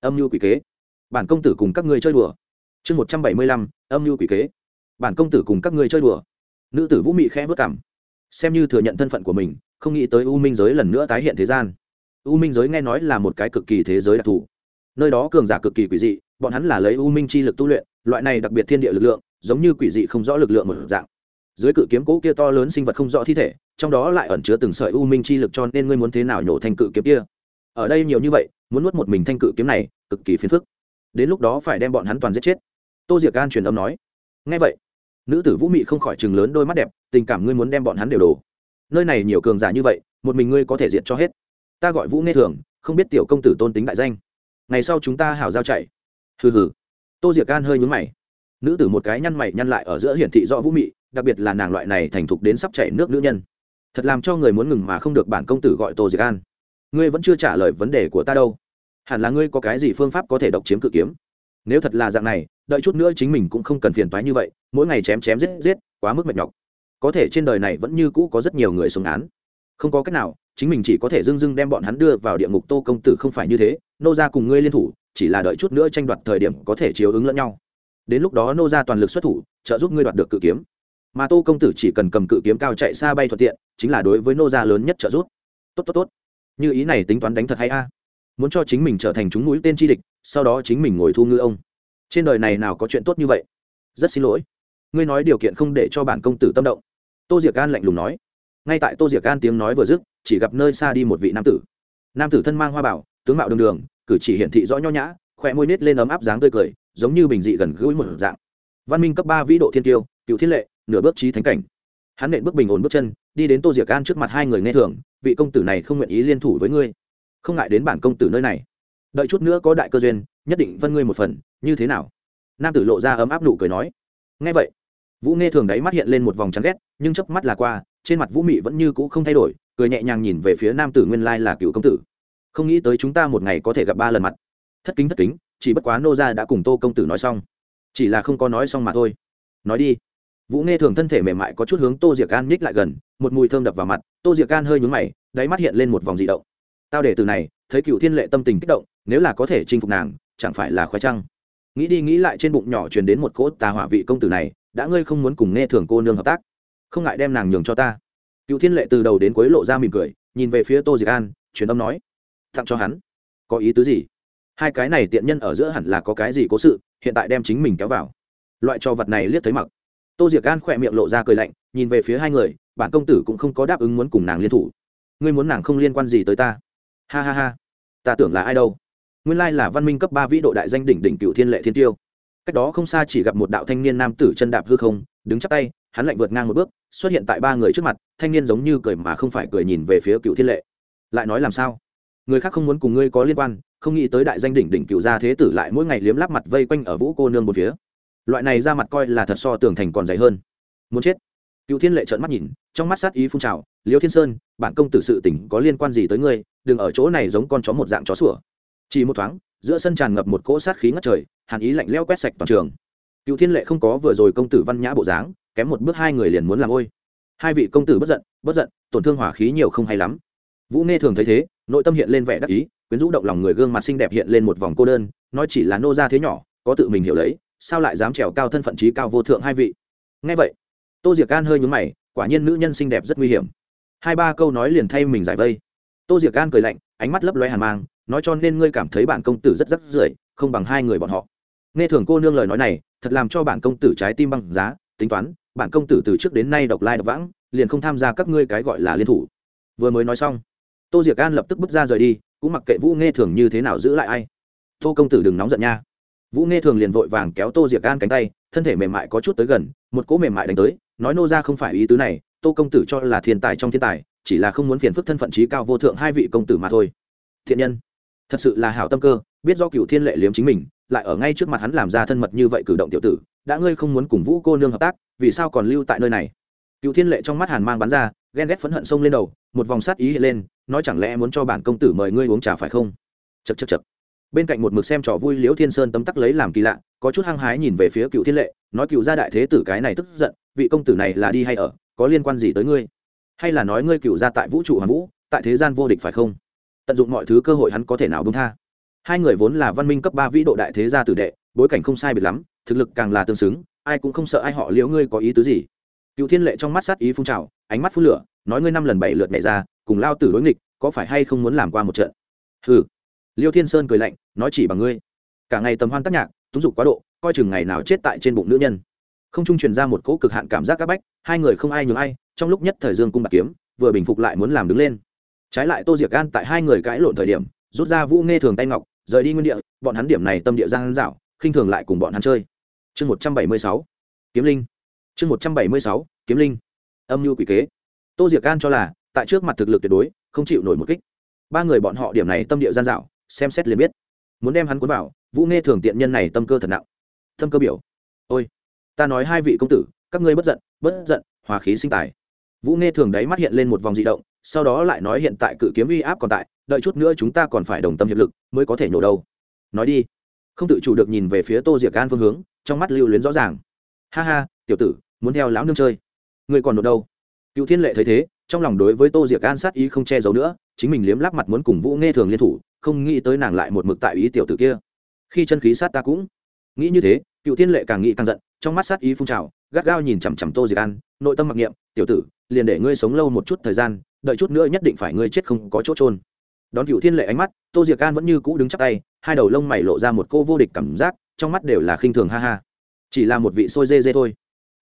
âm mưu quỷ kế. Bản công tử cùng các người chơi đùa. Chương một trăm bảy mươi lăm, âm mưu quỷ kế. Bản công tử cùng các người chơi đùa. Nữ tử vũ mị khẽ vớt cảm xem như thừa nhận thân phận của mình, không nghĩ tới u minh giới lần nữa tái hiện thế gian. U minh giới nghe nói là một cái cực kỳ thế giới đặc thù. Nơi đó cường giả cực kỳ quỷ dị bọn hắn là lấy u minh chi lực tu luyện, loại này đặc biệt thiên địa lực lượng, giống như quỷ dị không rõ lực lượng một dạng. Dưới cự kiếm cỗ kia to lớn sinh vật không rõ thi thể, trong đó lại ẩn chứa từng sợi u minh chi lực cho nên ngươi muốn thế nào nhổ thanh cự kiếm kia? Ở đây nhiều như vậy, muốn nuốt một mình thanh cự kiếm này, cực kỳ phiền phức. Đến lúc đó phải đem bọn hắn toàn giết chết. Tô diệc gan truyền âm nói. Ngay vậy, nữ tử vũ mị không khỏi chừng lớn đôi mắt đẹp, tình cảm ngươi muốn đem bọn hắn đều đổ. Nơi này nhiều cường giả như vậy, một mình ngươi có thể diệt cho hết. Ta gọi vũ nghe thường, không biết tiểu công tử tôn tính đại danh. Ngày sau chúng ta hảo giao chạy hừ hừ. Tô diệc gan hơi nhún mày. Nữ tử một cái nhăn mày nhăn lại ở giữa hiển thị rõ vũ mị, đặc biệt là nàng loại này thành thục đến sắp chảy nước nữ nhân. Thật làm cho người muốn ngừng mà không được bản công tử gọi tô diệc an. Ngươi vẫn chưa trả lời vấn đề của ta đâu. Hẳn là ngươi có cái gì phương pháp có thể độc chiếm cự kiếm. Nếu thật là dạng này, đợi chút nữa chính mình cũng không cần phiền toái như vậy, mỗi ngày chém chém giết giết, quá mức mệt nhọc. Có thể trên đời này vẫn như cũ có rất nhiều người xuống án. Không có cách nào, chính mình chỉ có thể dưng dưng đem bọn hắn đưa vào địa ngục tô công tử không phải như thế, nô ra cùng ngươi liên thủ chỉ là đợi chút nữa tranh đoạt thời điểm có thể chiếu ứng lẫn nhau. Đến lúc đó nô ra toàn lực xuất thủ, trợ giúp ngươi đoạt được cự kiếm. Mà tô công tử chỉ cần cầm cự kiếm cao chạy xa bay thuận tiện, chính là đối với nô gia lớn nhất trợ giúp. Tốt tốt tốt. Như ý này tính toán đánh thật hay a? Muốn cho chính mình trở thành chúng mũi tên chi địch, sau đó chính mình ngồi thu ngư ông. Trên đời này nào có chuyện tốt như vậy? Rất xin lỗi. Ngươi nói điều kiện không để cho bản công tử tâm động. Tô diệc an lạnh lùng nói. Ngay tại tô diệc an tiếng nói vừa dứt, chỉ gặp nơi xa đi một vị nam tử. Nam tử thân mang hoa bảo, tướng mạo đường đường cử chỉ hiển thị rõ nho nhã khỏe môi nết lên ấm áp dáng tươi cười, giống như bình dị gần gũi một dạng. Văn minh cấp ba vĩ độ thiên tiêu, cựu thiết lệ, nửa bước trí thánh cảnh. Hắn nện bước bình ổn bước chân, đi đến tô diệc an trước mặt hai người nghe thường vị công tử này không nguyện ý liên thủ với ngươi. Không ngại đến bản công tử nơi này. Đợi chút nữa có đại cơ duyên, nhất định phân ngươi một phần, như thế nào? Nam tử lộ ra ấm áp nụ cười nói. Ngay vậy, vũ nghe thường đáy mắt hiện lên một vòng chán ghét, nhưng chớp mắt là qua, trên mặt vũ mị vẫn như cũ không thay đổi, cười nhẹ nhàng nhìn về phía nam tử nguyên lai là cựu công tử không nghĩ tới chúng ta một ngày có thể gặp ba lần mặt. Thất kính thất kính, chỉ bất quá nô gia đã cùng tô công tử nói xong. Chỉ là không có nói xong mà thôi. Nói đi. Vũ nghe thường thân thể mềm mại có chút hướng tô diệc an nhích lại gần, một mùi thơm đập vào mặt, tô diệc an hơi nhúng mày, đáy mắt hiện lên một vòng dị động. Tao để từ này, thấy cựu thiên lệ tâm tình kích động, nếu là có thể chinh phục nàng, chẳng phải là khoái trăng. Nghĩ đi nghĩ lại trên bụng nhỏ truyền đến một cỗ tà hỏa vị công tử này, đã ngươi không muốn cùng nghe thường cô nương hợp tác? Không ngại đem nàng nhường cho ta. Cựu thiên lệ từ đầu đến cuối lộ ra mỉm cười, nhìn về phía tô diệc an, truyền âm nói tặng cho hắn. Có ý tứ gì? Hai cái này tiện nhân ở giữa hẳn là có cái gì cố sự, hiện tại đem chính mình kéo vào. Loại cho vật này liếc thấy mặc. Tô diệc gan khỏe miệng lộ ra cười lạnh, nhìn về phía hai người, bản công tử cũng không có đáp ứng muốn cùng nàng liên thủ. Ngươi muốn nàng không liên quan gì tới ta? Ha ha ha. Ta tưởng là ai đâu? Nguyên lai là văn minh cấp ba vĩ độ đại danh đỉnh đỉnh cựu thiên lệ thiên tiêu. Cách đó không xa chỉ gặp một đạo thanh niên nam tử chân đạp hư không, đứng chắp tay, hắn lạnh vượt ngang một bước, xuất hiện tại ba người trước mặt, thanh niên giống như cười mà không phải cười nhìn về phía cựu thiên lệ. Lại nói làm sao? Người khác không muốn cùng ngươi có liên quan, không nghĩ tới đại danh đỉnh đỉnh cựu gia thế tử lại mỗi ngày liếm láp mặt vây quanh ở vũ cô nương một phía. Loại này ra mặt coi là thật so tường thành còn dày hơn. Muốn chết. Cựu thiên lệ trợn mắt nhìn, trong mắt sát ý phun trào, liêu thiên sơn, bản công tử sự tỉnh có liên quan gì tới ngươi? Đừng ở chỗ này giống con chó một dạng chó sủa. Chỉ một thoáng, giữa sân tràn ngập một cỗ sát khí ngất trời, hàn ý lạnh leo quét sạch toàn trường. Cựu thiên lệ không có vừa rồi công tử văn nhã bộ dáng, kém một bước hai người liền muốn làm ôi. Hai vị công tử bất giận bất giận, tổn thương hỏa khí nhiều không hay lắm vũ nghe thường thấy thế, nội tâm hiện lên vẻ đắc ý, quyến rũ động lòng người gương mặt xinh đẹp hiện lên một vòng cô đơn, nói chỉ là nô gia thế nhỏ, có tự mình hiểu lấy, sao lại dám trèo cao thân phận trí cao vô thượng hai vị? Ngay vậy, tô diệc An hơi nhúng mày, quả nhiên nữ nhân xinh đẹp rất nguy hiểm. Hai ba câu nói liền thay mình giải vây. Tô diệc An cười lạnh, ánh mắt lấp loe hàn mang, nói cho nên ngươi cảm thấy bản công tử rất rất rưởi, không bằng hai người bọn họ. Nghe thường cô nương lời nói này, thật làm cho bản công tử trái tim băng giá, tính toán, bản công tử từ trước đến nay độc lai độc vãng, liền không tham gia các ngươi cái gọi là liên thủ. Vừa mới nói xong tô diệc an lập tức bước ra rời đi, cũng mặc kệ vũ nghe thường như thế nào giữ lại ai. Tô công tử đừng nóng giận nha. Vũ nghe thường liền vội vàng kéo tô diệc an cánh tay, thân thể mềm mại có chút tới gần, một cỗ mềm mại đánh tới, nói nô ra không phải ý tứ này, tô công tử cho là thiên tài trong thiên tài, chỉ là không muốn phiền phức thân phận trí cao vô thượng hai vị công tử mà thôi. Thiện nhân, thật sự là hảo tâm cơ, biết do cựu thiên lệ liếm chính mình, lại ở ngay trước mặt hắn làm ra thân mật như vậy cử động tiểu tử, đã ngươi không muốn cùng vũ cô nương hợp tác, vì sao còn lưu tại nơi này? Cựu thiên lệ trong mắt hàn mang bắn ra ghen ghét phẫn hận sông lên đầu, một vòng sát ý hiện lên, nói chẳng lẽ muốn cho bản công tử mời ngươi uống trà phải không? Chật chật chật bên cạnh một mực xem trò vui liễu thiên sơn tấm tắc lấy làm kỳ lạ, có chút hăng hái nhìn về phía cựu thiên lệ, nói cựu gia đại thế tử cái này tức giận, vị công tử này là đi hay ở, có liên quan gì tới ngươi? Hay là nói ngươi cựu gia tại vũ trụ hoàng vũ, tại thế gian vô địch phải không? Tận dụng mọi thứ cơ hội hắn có thể nào bông tha. Hai người vốn là văn minh cấp ba vĩ độ đại thế gia tử đệ, bối cảnh không sai biệt lắm, thực lực càng là tương xứng, ai cũng không sợ ai họ liễu ngươi có ý tứ gì cựu thiên lệ trong mắt sát ý phun trào, ánh mắt phun lửa, nói ngươi năm lần bảy lượt nhảy ra, cùng lao tử đối nghịch, có phải hay không muốn làm qua một trận? Hừ. Liêu thiên sơn cười lạnh, nói chỉ bằng ngươi. Cả ngày tầm hoan tác nhạc, túng dục quá độ, coi chừng ngày nào chết tại trên bụng nữ nhân. Không trung truyền ra một cỗ cực hạn cảm giác c áp bách, hai người không ai nhường ai, trong lúc nhất thời dương cung bạc kiếm, vừa bình phục lại muốn làm đứng lên. Trái lại tô diệc gan tại hai người cãi lộn thời điểm, rút ra vũ nghe thường tay ngọc, rời đi nguyên địa, bọn hắn điểm này tâm địa giang dạo, khinh thường lại cùng bọn hắn chơi. Chương một trăm bảy mươi sáu. Kiếm linh chương một trăm bảy mươi sáu, kiếm linh. Âm mưu quỷ kế. Tô diệc gan cho là, tại trước mặt thực lực tuyệt đối, không chịu nổi một kích. Ba người bọn họ điểm này tâm địa gian dạo xem xét liền biết. Muốn đem hắn cuốn vào, vũ nghe thường tiện nhân này tâm cơ thật nặng. Tâm cơ biểu. Ôi, ta nói hai vị công tử, các ngươi bất giận bất giận, hòa khí sinh tài. Vũ nghe thường đấy mắt hiện lên một vòng di động, sau đó lại nói hiện tại cự kiếm uy áp còn tại, đợi chút nữa chúng ta còn phải đồng tâm hiệp lực, mới có thể nhổ đâu nói đi. Không tự chủ được nhìn về phía tô diệc an phương hướng, trong mắt lưu luyến rõ ràng. Ha ha tiểu tử, muốn theo lão nương chơi. Ngươi còn nộp đâu? Cựu thiên lệ thấy thế, trong lòng đối với tô diệc an sát ý không che giấu nữa, chính mình liếm lắp mặt muốn cùng vũ nghe thường liên thủ, không nghĩ tới nàng lại một mực tại ý tiểu tử kia. Khi chân khí sát ta cũng nghĩ như thế, cựu thiên lệ càng nghĩ càng giận, trong mắt sát ý phun trào, gắt gao nhìn chằm chằm tô diệc an, nội tâm mặc niệm, tiểu tử, liền để ngươi sống lâu một chút thời gian, đợi chút nữa nhất định phải ngươi chết không có chỗ trôn đón cựu thiên lệ ánh mắt, tô diệc an vẫn như cũ đứng chắc tay, hai đầu lông mày lộ ra một cô vô địch cảm giác, trong mắt đều là khinh thường ha ha. Chỉ là một vị sôi dê dê thôi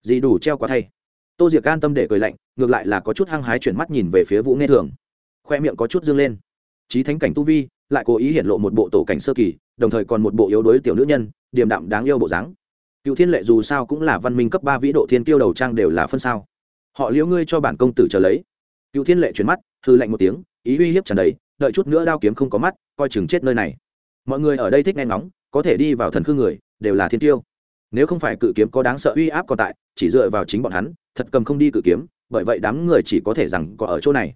gì đủ treo quá thay. Tô diệc an tâm để cười lạnh, ngược lại là có chút hăng hái chuyển mắt nhìn về phía vũ nghe thường. Khoe miệng có chút dương lên. Trí thánh cảnh tu vi, lại cố ý hiện lộ một bộ tổ cảnh sơ kỳ, đồng thời còn một bộ yếu đuối tiểu nữ nhân, điềm đạm đáng yêu bộ dáng. Cựu thiên lệ dù sao cũng là văn minh cấp ba vĩ độ thiên kiêu đầu trang đều là phân sao. Họ liễu ngươi cho bản công tử trở lấy. Cựu thiên lệ chuyển mắt hư lạnh một tiếng, ý uy hiếp tràn đầy, đợi chút nữa đao kiếm không có mắt, coi chừng chết nơi này. Mọi người ở đây thích nghe ngóng, có thể đi vào thần khư người, đều là thiên tiêu nếu không phải cự kiếm có đáng sợ uy áp còn tại, chỉ dựa vào chính bọn hắn, thật cầm không đi cự kiếm, bởi vậy đám người chỉ có thể rằng có ở chỗ này.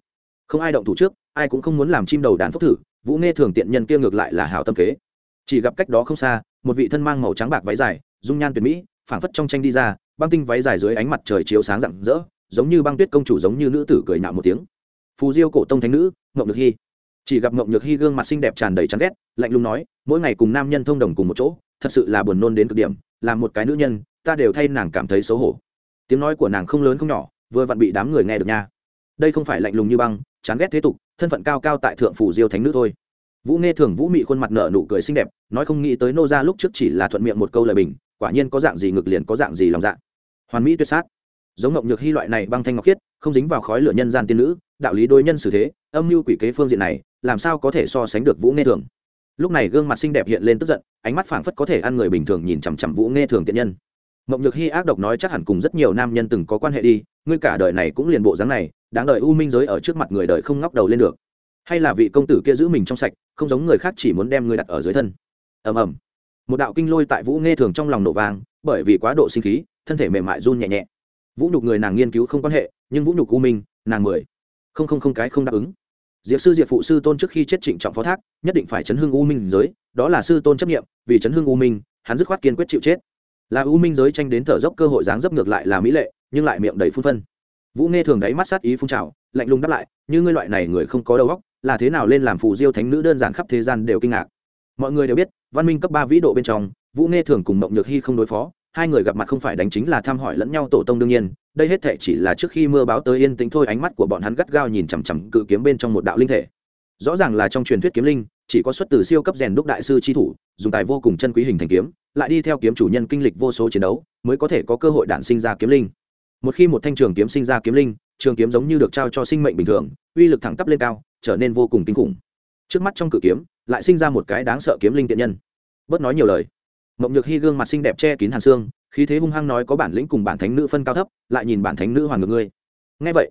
Không ai động thủ trước, ai cũng không muốn làm chim đầu đàn phúc thử, vũ nghe thường tiện nhân kia ngược lại là hảo tâm kế. Chỉ gặp cách đó không xa, một vị thân mang màu trắng bạc váy dài, dung nhan tuyệt mỹ, phảng phất trong tranh đi ra, băng tinh váy dài dưới ánh mặt trời chiếu sáng rạng rỡ, giống như băng tuyết công chủ giống như nữ tử cười nạo một tiếng. Phù diêu cổ tông thánh nữ, ngộng nhược hy. Chỉ gặp ngộng nhược hy gương mặt xinh đẹp tràn đầy chán ghét, lạnh lùng nói, mỗi ngày cùng nam nhân thông đồng cùng một chỗ, thật sự là buồn nôn đến cực điểm là một cái nữ nhân, ta đều thay nàng cảm thấy xấu hổ. Tiếng nói của nàng không lớn không nhỏ, vừa vặn bị đám người nghe được nha. Đây không phải lạnh lùng như băng, chán ghét thế tục, thân phận cao cao tại thượng phủ diêu thánh nữ thôi. Vũ nghe thường vũ mị khuôn mặt nở nụ cười xinh đẹp, nói không nghĩ tới nô ra lúc trước chỉ là thuận miệng một câu lời bình, quả nhiên có dạng gì ngực liền có dạng gì lòng dạ. Hoàn mỹ tuyệt sát. Giống ngọc nhược hy loại này băng thanh ngọc khiết, không dính vào khói lửa nhân gian tiên nữ, đạo lý đôi nhân xử thế, âm mưu quỷ kế phương diện này, làm sao có thể so sánh được vũ nghe thường? Lúc này gương mặt xinh đẹp hiện lên tức giận, ánh mắt phảng phất có thể ăn người bình thường nhìn chằm chằm vũ nghe thường tiện nhân. Mộng nhược hy ác độc nói chắc hẳn cùng rất nhiều nam nhân từng có quan hệ đi, ngươi cả đời này cũng liền bộ dáng này, đáng đợi u minh giới ở trước mặt người đời không ngóc đầu lên được. Hay là vị công tử kia giữ mình trong sạch, không giống người khác chỉ muốn đem ngươi đặt ở dưới thân. Ầm ầm. Một đạo kinh lôi tại vũ nghe thường trong lòng nổ vàng bởi vì quá độ sinh khí, thân thể mềm mại run nhẹ nhẹ. Vũ nhục người nàng nghiên cứu không quan hệ, nhưng vũ nhục u minh, nàng mười. Không không không cái không đáp ứng diệp sư diệp phụ sư tôn trước khi chết trịnh trọng phó thác, nhất định phải chấn hương u minh giới, đó là sư tôn chấp nghiệm vì chấn hương u minh, hắn dứt khoát kiên quyết chịu chết. Là u minh giới tranh đến thở dốc cơ hội dáng dấp ngược lại là mỹ lệ, nhưng lại miệng đầy phun phân. Vũ nghe thường đáy mắt sát ý phun trào, lạnh lùng đáp lại, như ngươi loại này người không có đầu óc, là thế nào lên làm phù diêu thánh nữ đơn giản khắp thế gian đều kinh ngạc. Mọi người đều biết, văn minh cấp ba vĩ độ bên trong, vũ nghe thường cùng mộng nhược hy không đối phó hai người gặp mặt không phải đánh chính là thăm hỏi lẫn nhau tổ tông đương nhiên, đây hết thể chỉ là trước khi mưa báo tới yên tĩnh thôi, ánh mắt của bọn hắn gắt gao nhìn chằm chằm cự kiếm bên trong một đạo linh thể. Rõ ràng là trong truyền thuyết kiếm linh, chỉ có xuất từ siêu cấp rèn đúc đại sư chi thủ, dùng tài vô cùng chân quý hình thành kiếm, lại đi theo kiếm chủ nhân kinh lịch vô số chiến đấu, mới có thể có cơ hội đản sinh ra kiếm linh. Một khi một thanh trường kiếm sinh ra kiếm linh, trường kiếm giống như được trao cho sinh mệnh bình thường, uy lực thẳng tắp lên cao, trở nên vô cùng kinh khủng. Trước mắt trong cự kiếm, lại sinh ra một cái đáng sợ kiếm linh tiện nhân. Bớt nói nhiều lời mộng nhược hy gương mặt xinh đẹp che kín hàn xương khí thế hung hăng nói có bản lĩnh cùng bản thánh nữ phân cao thấp, lại nhìn bản thánh nữ hoàn ngược ngươi. Ngay vậy,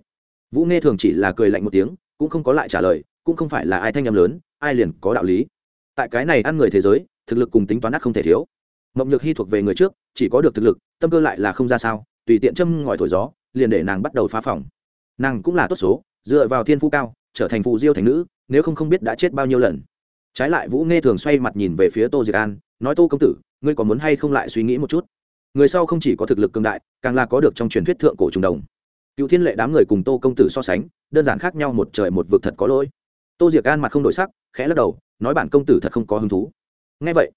vũ nghe thường chỉ là cười lạnh một tiếng, cũng không có lại trả lời, cũng không phải là ai thanh em lớn, ai liền có đạo lý. Tại cái này ăn người thế giới, thực lực cùng tính toán ác không thể thiếu. Mộng nhược hy thuộc về người trước, chỉ có được thực lực, tâm cơ lại là không ra sao, tùy tiện châm ngòi thổi gió, liền để nàng bắt đầu phá phòng. Nàng cũng là tốt số, dựa vào thiên phú cao, trở thành phù diêu thành nữ, nếu không không biết đã chết bao nhiêu lần. Trái lại vũ nghe thường xoay mặt nhìn về phía tô diệc an nói tô công tử, ngươi có muốn hay không lại suy nghĩ một chút? Người sau không chỉ có thực lực cường đại, càng là có được trong truyền thuyết thượng cổ trùng đồng. Cựu thiên lệ đám người cùng tô công tử so sánh, đơn giản khác nhau một trời một vực thật có lỗi. Tô diệc an mặt không đổi sắc, khẽ lắc đầu, nói bản công tử thật không có hứng thú. Ngay vậy,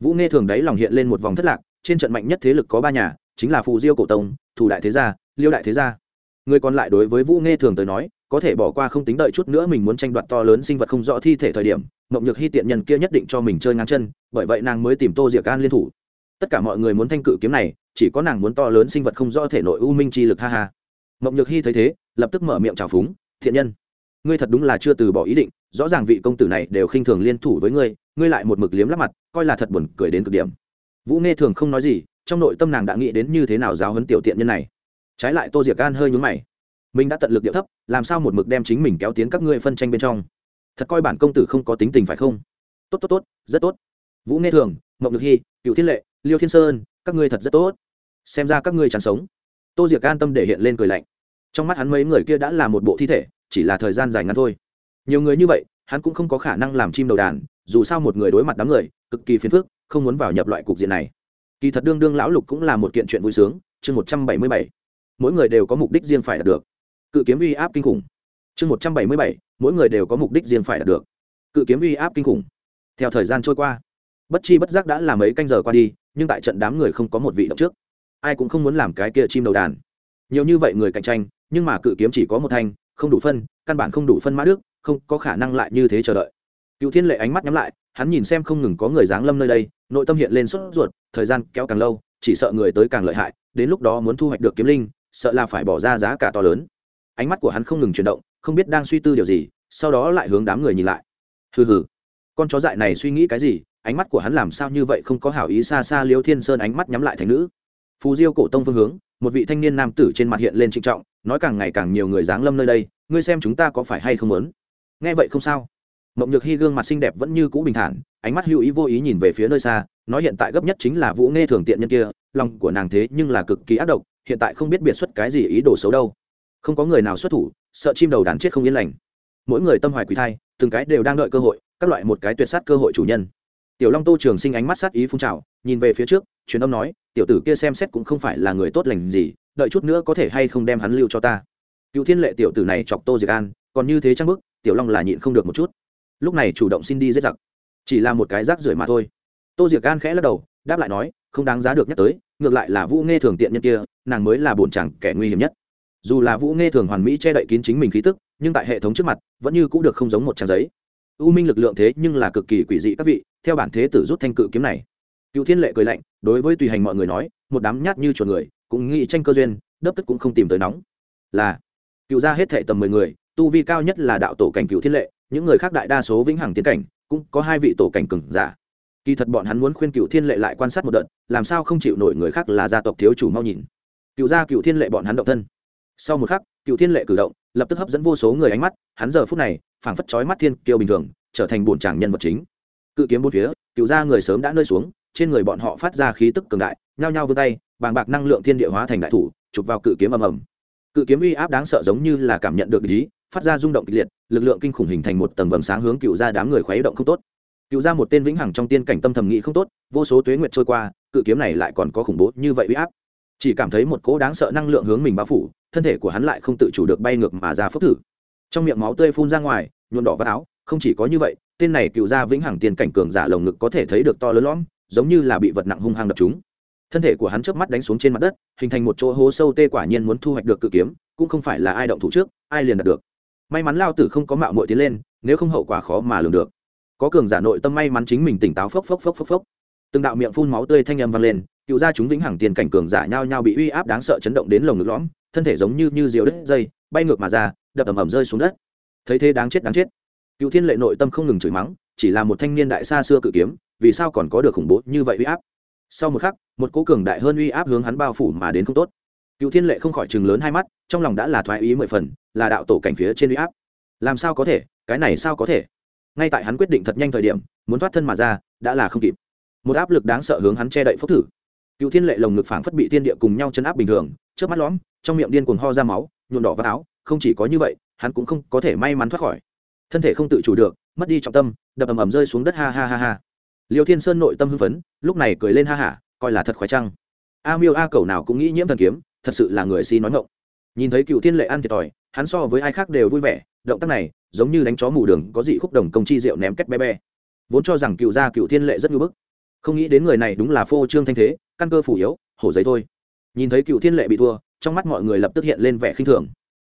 vũ nghe thường đấy lòng hiện lên một vòng thất lạc, trên trận mạnh nhất thế lực có ba nhà, chính là phù diêu cổ tông, thủ đại thế gia, liêu đại thế gia. Người còn lại đối với vũ nghe thường tới nói có thể bỏ qua không tính đợi chút nữa mình muốn tranh đoạt to lớn sinh vật không rõ thi thể thời điểm, mộng nhược hy tiện nhân kia nhất định cho mình chơi ngang chân, bởi vậy nàng mới tìm tô diệc an liên thủ. Tất cả mọi người muốn thanh cự kiếm này, chỉ có nàng muốn to lớn sinh vật không rõ thể nội u minh chi lực, ha ha. Mộng nhược hy thấy thế, lập tức mở miệng trào phúng, thiện nhân, ngươi thật đúng là chưa từ bỏ ý định, rõ ràng vị công tử này đều khinh thường liên thủ với ngươi ngươi lại một mực liếm lắp mặt, coi là thật buồn cười đến cực điểm. Vũ nghe thường không nói gì, trong nội tâm nàng đã nghĩ đến như thế nào giáo hấn tiểu tiện nhân này. Trái lại tô diệc an hơi nhúng mày mình đã tận lực điệu thấp, làm sao một mực đem chính mình kéo tiến các ngươi phân tranh bên trong? Thật coi bản công tử không có tính tình phải không? Tốt tốt tốt, rất tốt. Vũ nghe thường, mộng được hy cựu thiên lệ, liêu thiên sơn, các ngươi thật rất tốt. Xem ra các ngươi chẳng sống. Tô diệc an tâm để hiện lên cười lạnh. Trong mắt hắn mấy người kia đã là một bộ thi thể, chỉ là thời gian dài ngắn thôi. Nhiều người như vậy, hắn cũng không có khả năng làm chim đầu đàn, dù sao một người đối mặt đám người, cực kỳ phiền phức, không muốn vào nhập loại cục diện này. Kỳ thật đương đương lão lục cũng là một kiện chuyện vui sướng, chương một trăm bảy mươi bảy. Mỗi người đều có mục đích riêng phải đạt được cự kiếm uy áp kinh khủng. Chương một trăm bảy mươi bảy, mỗi người đều có mục đích riêng phải đạt được. Cự kiếm uy áp kinh khủng. Theo thời gian trôi qua, bất chi bất giác đã là mấy canh giờ qua đi, nhưng tại trận đám người không có một vị động trước. Ai cũng không muốn làm cái kia chim đầu đàn. Nhiều như vậy người cạnh tranh, nhưng mà cự kiếm chỉ có một thanh, không đủ phân, căn bản không đủ phân mã đức, không có khả năng lại như thế chờ đợi. Cựu thiên lệ ánh mắt nhắm lại, hắn nhìn xem không ngừng có người giáng lâm nơi đây, nội tâm hiện lên sốt ruột, thời gian kéo càng lâu, chỉ sợ người tới càng lợi hại, đến lúc đó muốn thu hoạch được kiếm linh, sợ là phải bỏ ra giá cả to lớn ánh mắt của hắn không ngừng chuyển động, không biết đang suy tư điều gì, sau đó lại hướng đám người nhìn lại. Hừ hừ, con chó dại này suy nghĩ cái gì, ánh mắt của hắn làm sao như vậy không có hảo ý xa xa liêu thiên sơn ánh mắt nhắm lại thành nữ. Phù diêu cổ tông phương hướng, một vị thanh niên nam tử trên mặt hiện lên trịnh trọng, nói càng ngày càng nhiều người giáng lâm nơi đây, ngươi xem chúng ta có phải hay không muốn? Nghe vậy không sao. Mộng nhược hy gương mặt xinh đẹp vẫn như cũ bình thản, ánh mắt hữu ý vô ý nhìn về phía nơi xa, nói hiện tại gấp nhất chính là vũ nghe thường tiện nhân kia, lòng của nàng thế nhưng là cực kỳ ác độc, hiện tại không biết biệt xuất cái gì ý đồ xấu đâu không có người nào xuất thủ, sợ chim đầu đàn chết không yên lành. Mỗi người tâm hoài quỷ thai, từng cái đều đang đợi cơ hội, các loại một cái tuyệt sát cơ hội chủ nhân. Tiểu long tô trường sinh ánh mắt sát ý phun trào, nhìn về phía trước, truyền âm nói, tiểu tử kia xem xét cũng không phải là người tốt lành gì, đợi chút nữa có thể hay không đem hắn lưu cho ta. Cựu thiên lệ tiểu tử này chọc tô diệt an, còn như thế trang bức, tiểu long là nhịn không được một chút. Lúc này chủ động xin đi giết giặc, chỉ là một cái rác rưởi mà thôi. Tô diệc gan khẽ lắc đầu, đáp lại nói, không đáng giá được nhắc tới, ngược lại là vũ nghe thường tiện nhân kia, nàng mới là bổn chẳng kẻ nguy hiểm nhất dù là vũ nghe thường hoàn mỹ che đậy kín chính mình khí tức, nhưng tại hệ thống trước mặt, vẫn như cũng được không giống một trang giấy. U minh lực lượng thế nhưng là cực kỳ quỷ dị các vị, theo bản thế tử rút thanh cự kiếm này. Cựu thiên lệ cười lạnh, đối với tùy hành mọi người nói, một đám nhát như chuột người, cũng nghĩ tranh cơ duyên, đớp tức cũng không tìm tới nóng. Là, cựu ra hết thệ tầm mười người, tu vi cao nhất là đạo tổ cảnh cựu thiên lệ, những người khác đại đa số vĩnh hằng tiến cảnh, cũng có hai vị tổ cảnh cừng giả. Kỳ thật bọn hắn muốn khuyên cựu thiên lệ lại quan sát một đợt, làm sao không chịu nổi người khác là gia tộc thiếu chủ mau nhìn. Cựu gia cựu thiên lệ bọn hắn động thân sau một khắc, cựu thiên lệ cử động, lập tức hấp dẫn vô số người ánh mắt, hắn giờ phút này, phảng phất chói mắt thiên kiêu bình thường, trở thành bổn tràng nhân vật chính. Cự kiếm bốn phía, cựu gia người sớm đã nơi xuống, trên người bọn họ phát ra khí tức cường đại, nhao nhao vươn tay, bàng bạc năng lượng thiên địa hóa thành đại thủ, chụp vào cự kiếm ầm ầm. Cự kiếm uy áp đáng sợ giống như là cảm nhận được ý, phát ra rung động kịch liệt, lực lượng kinh khủng hình thành một tầng vầng sáng hướng cựu gia đám người khuấy động không tốt. Cựu gia một tên vĩnh hằng trong tiên cảnh tâm thầm nghĩ không tốt, vô số tuế nguyệt trôi qua, cự kiếm này lại còn có khủng bố như vậy uy áp chỉ cảm thấy một cỗ đáng sợ năng lượng hướng mình bao phủ, thân thể của hắn lại không tự chủ được bay ngược mà ra phốc thử. Trong miệng máu tươi phun ra ngoài, nhuộm đỏ vào áo, không chỉ có như vậy, tên này cựu ra vĩnh hằng tiền cảnh cường giả lồng ngực có thể thấy được to lớn lõm, giống như là bị vật nặng hung hăng đập chúng. Thân thể của hắn chớp mắt đánh xuống trên mặt đất, hình thành một chỗ hố sâu tê quả nhiên muốn thu hoạch được cự kiếm, cũng không phải là ai động thủ trước, ai liền đạt được. May mắn lao tử không có mạo muội tiến lên, nếu không hậu quả khó mà lường được. Có cường giả nội tâm may mắn chính mình tỉnh táo phốc phốc phốc phốc phốc. Từng đạo miệng phun máu tươi thanh âm vang lên cựu gia chúng vĩnh hằng tiền cảnh cường giả nhao nhao bị uy áp đáng sợ chấn động đến lồng ngực lõm, thân thể giống như như diều đất dây, bay ngược mà ra, đập ầm ầm rơi xuống đất. Thấy thế đáng chết đáng chết. Cựu thiên lệ nội tâm không ngừng chửi mắng, chỉ là một thanh niên đại xa xưa cự kiếm, vì sao còn có được khủng bố như vậy uy áp? Sau một khắc, một cố cường đại hơn uy áp hướng hắn bao phủ mà đến không tốt. Cựu thiên lệ không khỏi chừng lớn hai mắt, trong lòng đã là thoái ý mười phần, là đạo tổ cảnh phía trên uy áp. Làm sao có thể? Cái này sao có thể? Ngay tại hắn quyết định thật nhanh thời điểm, muốn thoát thân mà ra, đã là không kịp. Một áp lực đáng sợ hướng hắn che đậy phốc thử cựu thiên lệ lồng ngực phảng phất bị thiên địa cùng nhau chấn áp bình thường trước mắt lõm, trong miệng điên cuồng ho ra máu, nhuộm đỏ vào áo, không chỉ có như vậy, hắn cũng không có thể may mắn thoát khỏi. Thân thể không tự chủ được, mất đi trọng tâm, đập ầm ầm rơi xuống đất, ha ha ha ha. Liêu thiên sơn nội tâm hưng phấn, lúc này cười lên ha hả, coi là thật khoái trăng. A miêu a cầu nào cũng nghĩ nhiễm thần kiếm, thật sự là người si nói ngộng nhìn thấy cựu thiên lệ ăn thiệt thòi, hắn so với ai khác đều vui vẻ, động tác này, giống như đánh chó mù đường, có dị khúc đồng công chi rượu ném kết bé bé. Vốn cho rằng cựu gia cựu thiên lệ rất ngưỡng bức. Không nghĩ đến người này đúng là phô trương thanh thế căn cơ phủ yếu, hổ giấy thôi. Nhìn thấy cựu thiên lệ bị thua, trong mắt mọi người lập tức hiện lên vẻ khinh thường.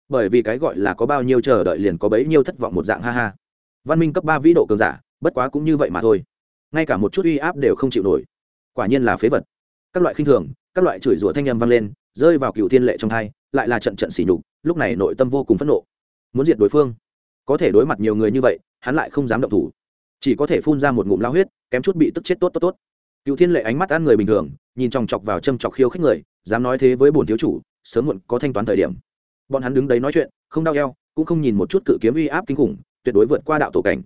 Bởi vì cái gọi là có bao nhiêu chờ đợi liền có bấy nhiêu thất vọng một dạng, ha ha. Văn minh cấp ba vĩ độ cường giả, bất quá cũng như vậy mà thôi. Ngay cả một chút uy áp đều không chịu nổi. Quả nhiên là phế vật. Các loại khinh thường, các loại chửi rủa thanh â m vang lên, rơi vào cựu thiên lệ trong thai, lại là trận trận xỉ nhục, lúc này nội tâm vô cùng phẫn nộ. Muốn diệt đối phương. Có thể đối mặt nhiều người như vậy, hắn lại không dám động thủ. Chỉ có thể phun ra một ngụm lao huyết, kém chút bị tức chết tốt tốt tốt cựu thiên lệ ánh mắt ăn người bình thường, nhìn chòng chọc vào châm chọc khiêu khích người, dám nói thế với bổn thiếu chủ, sớm muộn có thanh toán thời điểm. Bọn hắn đứng đấy nói chuyện, không đau eo, cũng không nhìn một chút cự kiếm uy áp kinh khủng, tuyệt đối vượt qua đạo tổ cảnh.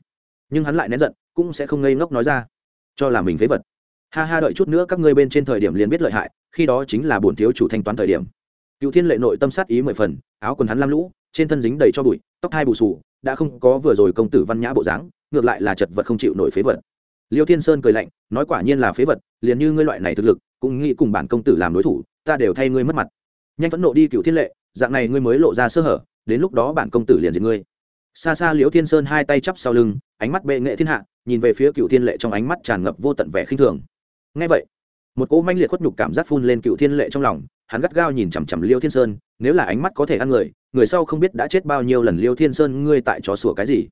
Nhưng hắn lại nén giận, cũng sẽ không ngây ngốc nói ra, cho là mình phế vật. Ha ha, đợi chút nữa các ngươi bên trên thời điểm liền biết lợi hại, khi đó chính là bổn thiếu chủ thanh toán thời điểm. Cựu thiên lệ nội tâm sát ý mười phần, áo quần hắn lam lũ, trên thân dính đầy cho bụi, tóc hai bù sù đã không có vừa rồi công tử văn nhã bộ dáng, ngược lại là chật vật không chịu nổi phế vật liêu thiên sơn cười lạnh, nói quả nhiên là phế vật, liền như ngươi loại này thực lực, cũng nghĩ cùng bản công tử làm đối thủ, ta đều thay ngươi mất mặt. Nhanh phẫn nộ đi cựu thiên lệ, dạng này ngươi mới lộ ra sơ hở, đến lúc đó bản công tử liền diệt ngươi. Xa xa liễu thiên sơn hai tay chắp sau lưng, ánh mắt bệ nghệ thiên hạ, nhìn về phía cựu thiên lệ trong ánh mắt tràn ngập vô tận vẻ khinh thường. Ngay vậy, một cỗ manh liệt khuất nhục cảm giác phun lên cựu thiên lệ trong lòng, hắn gắt gao nhìn chằm chằm liêu thiên sơn, nếu là ánh mắt có thể ăn người người sau không biết đã chết bao nhiêu lần liêu thiên sơn, ngươi tại chó sủa cái gì?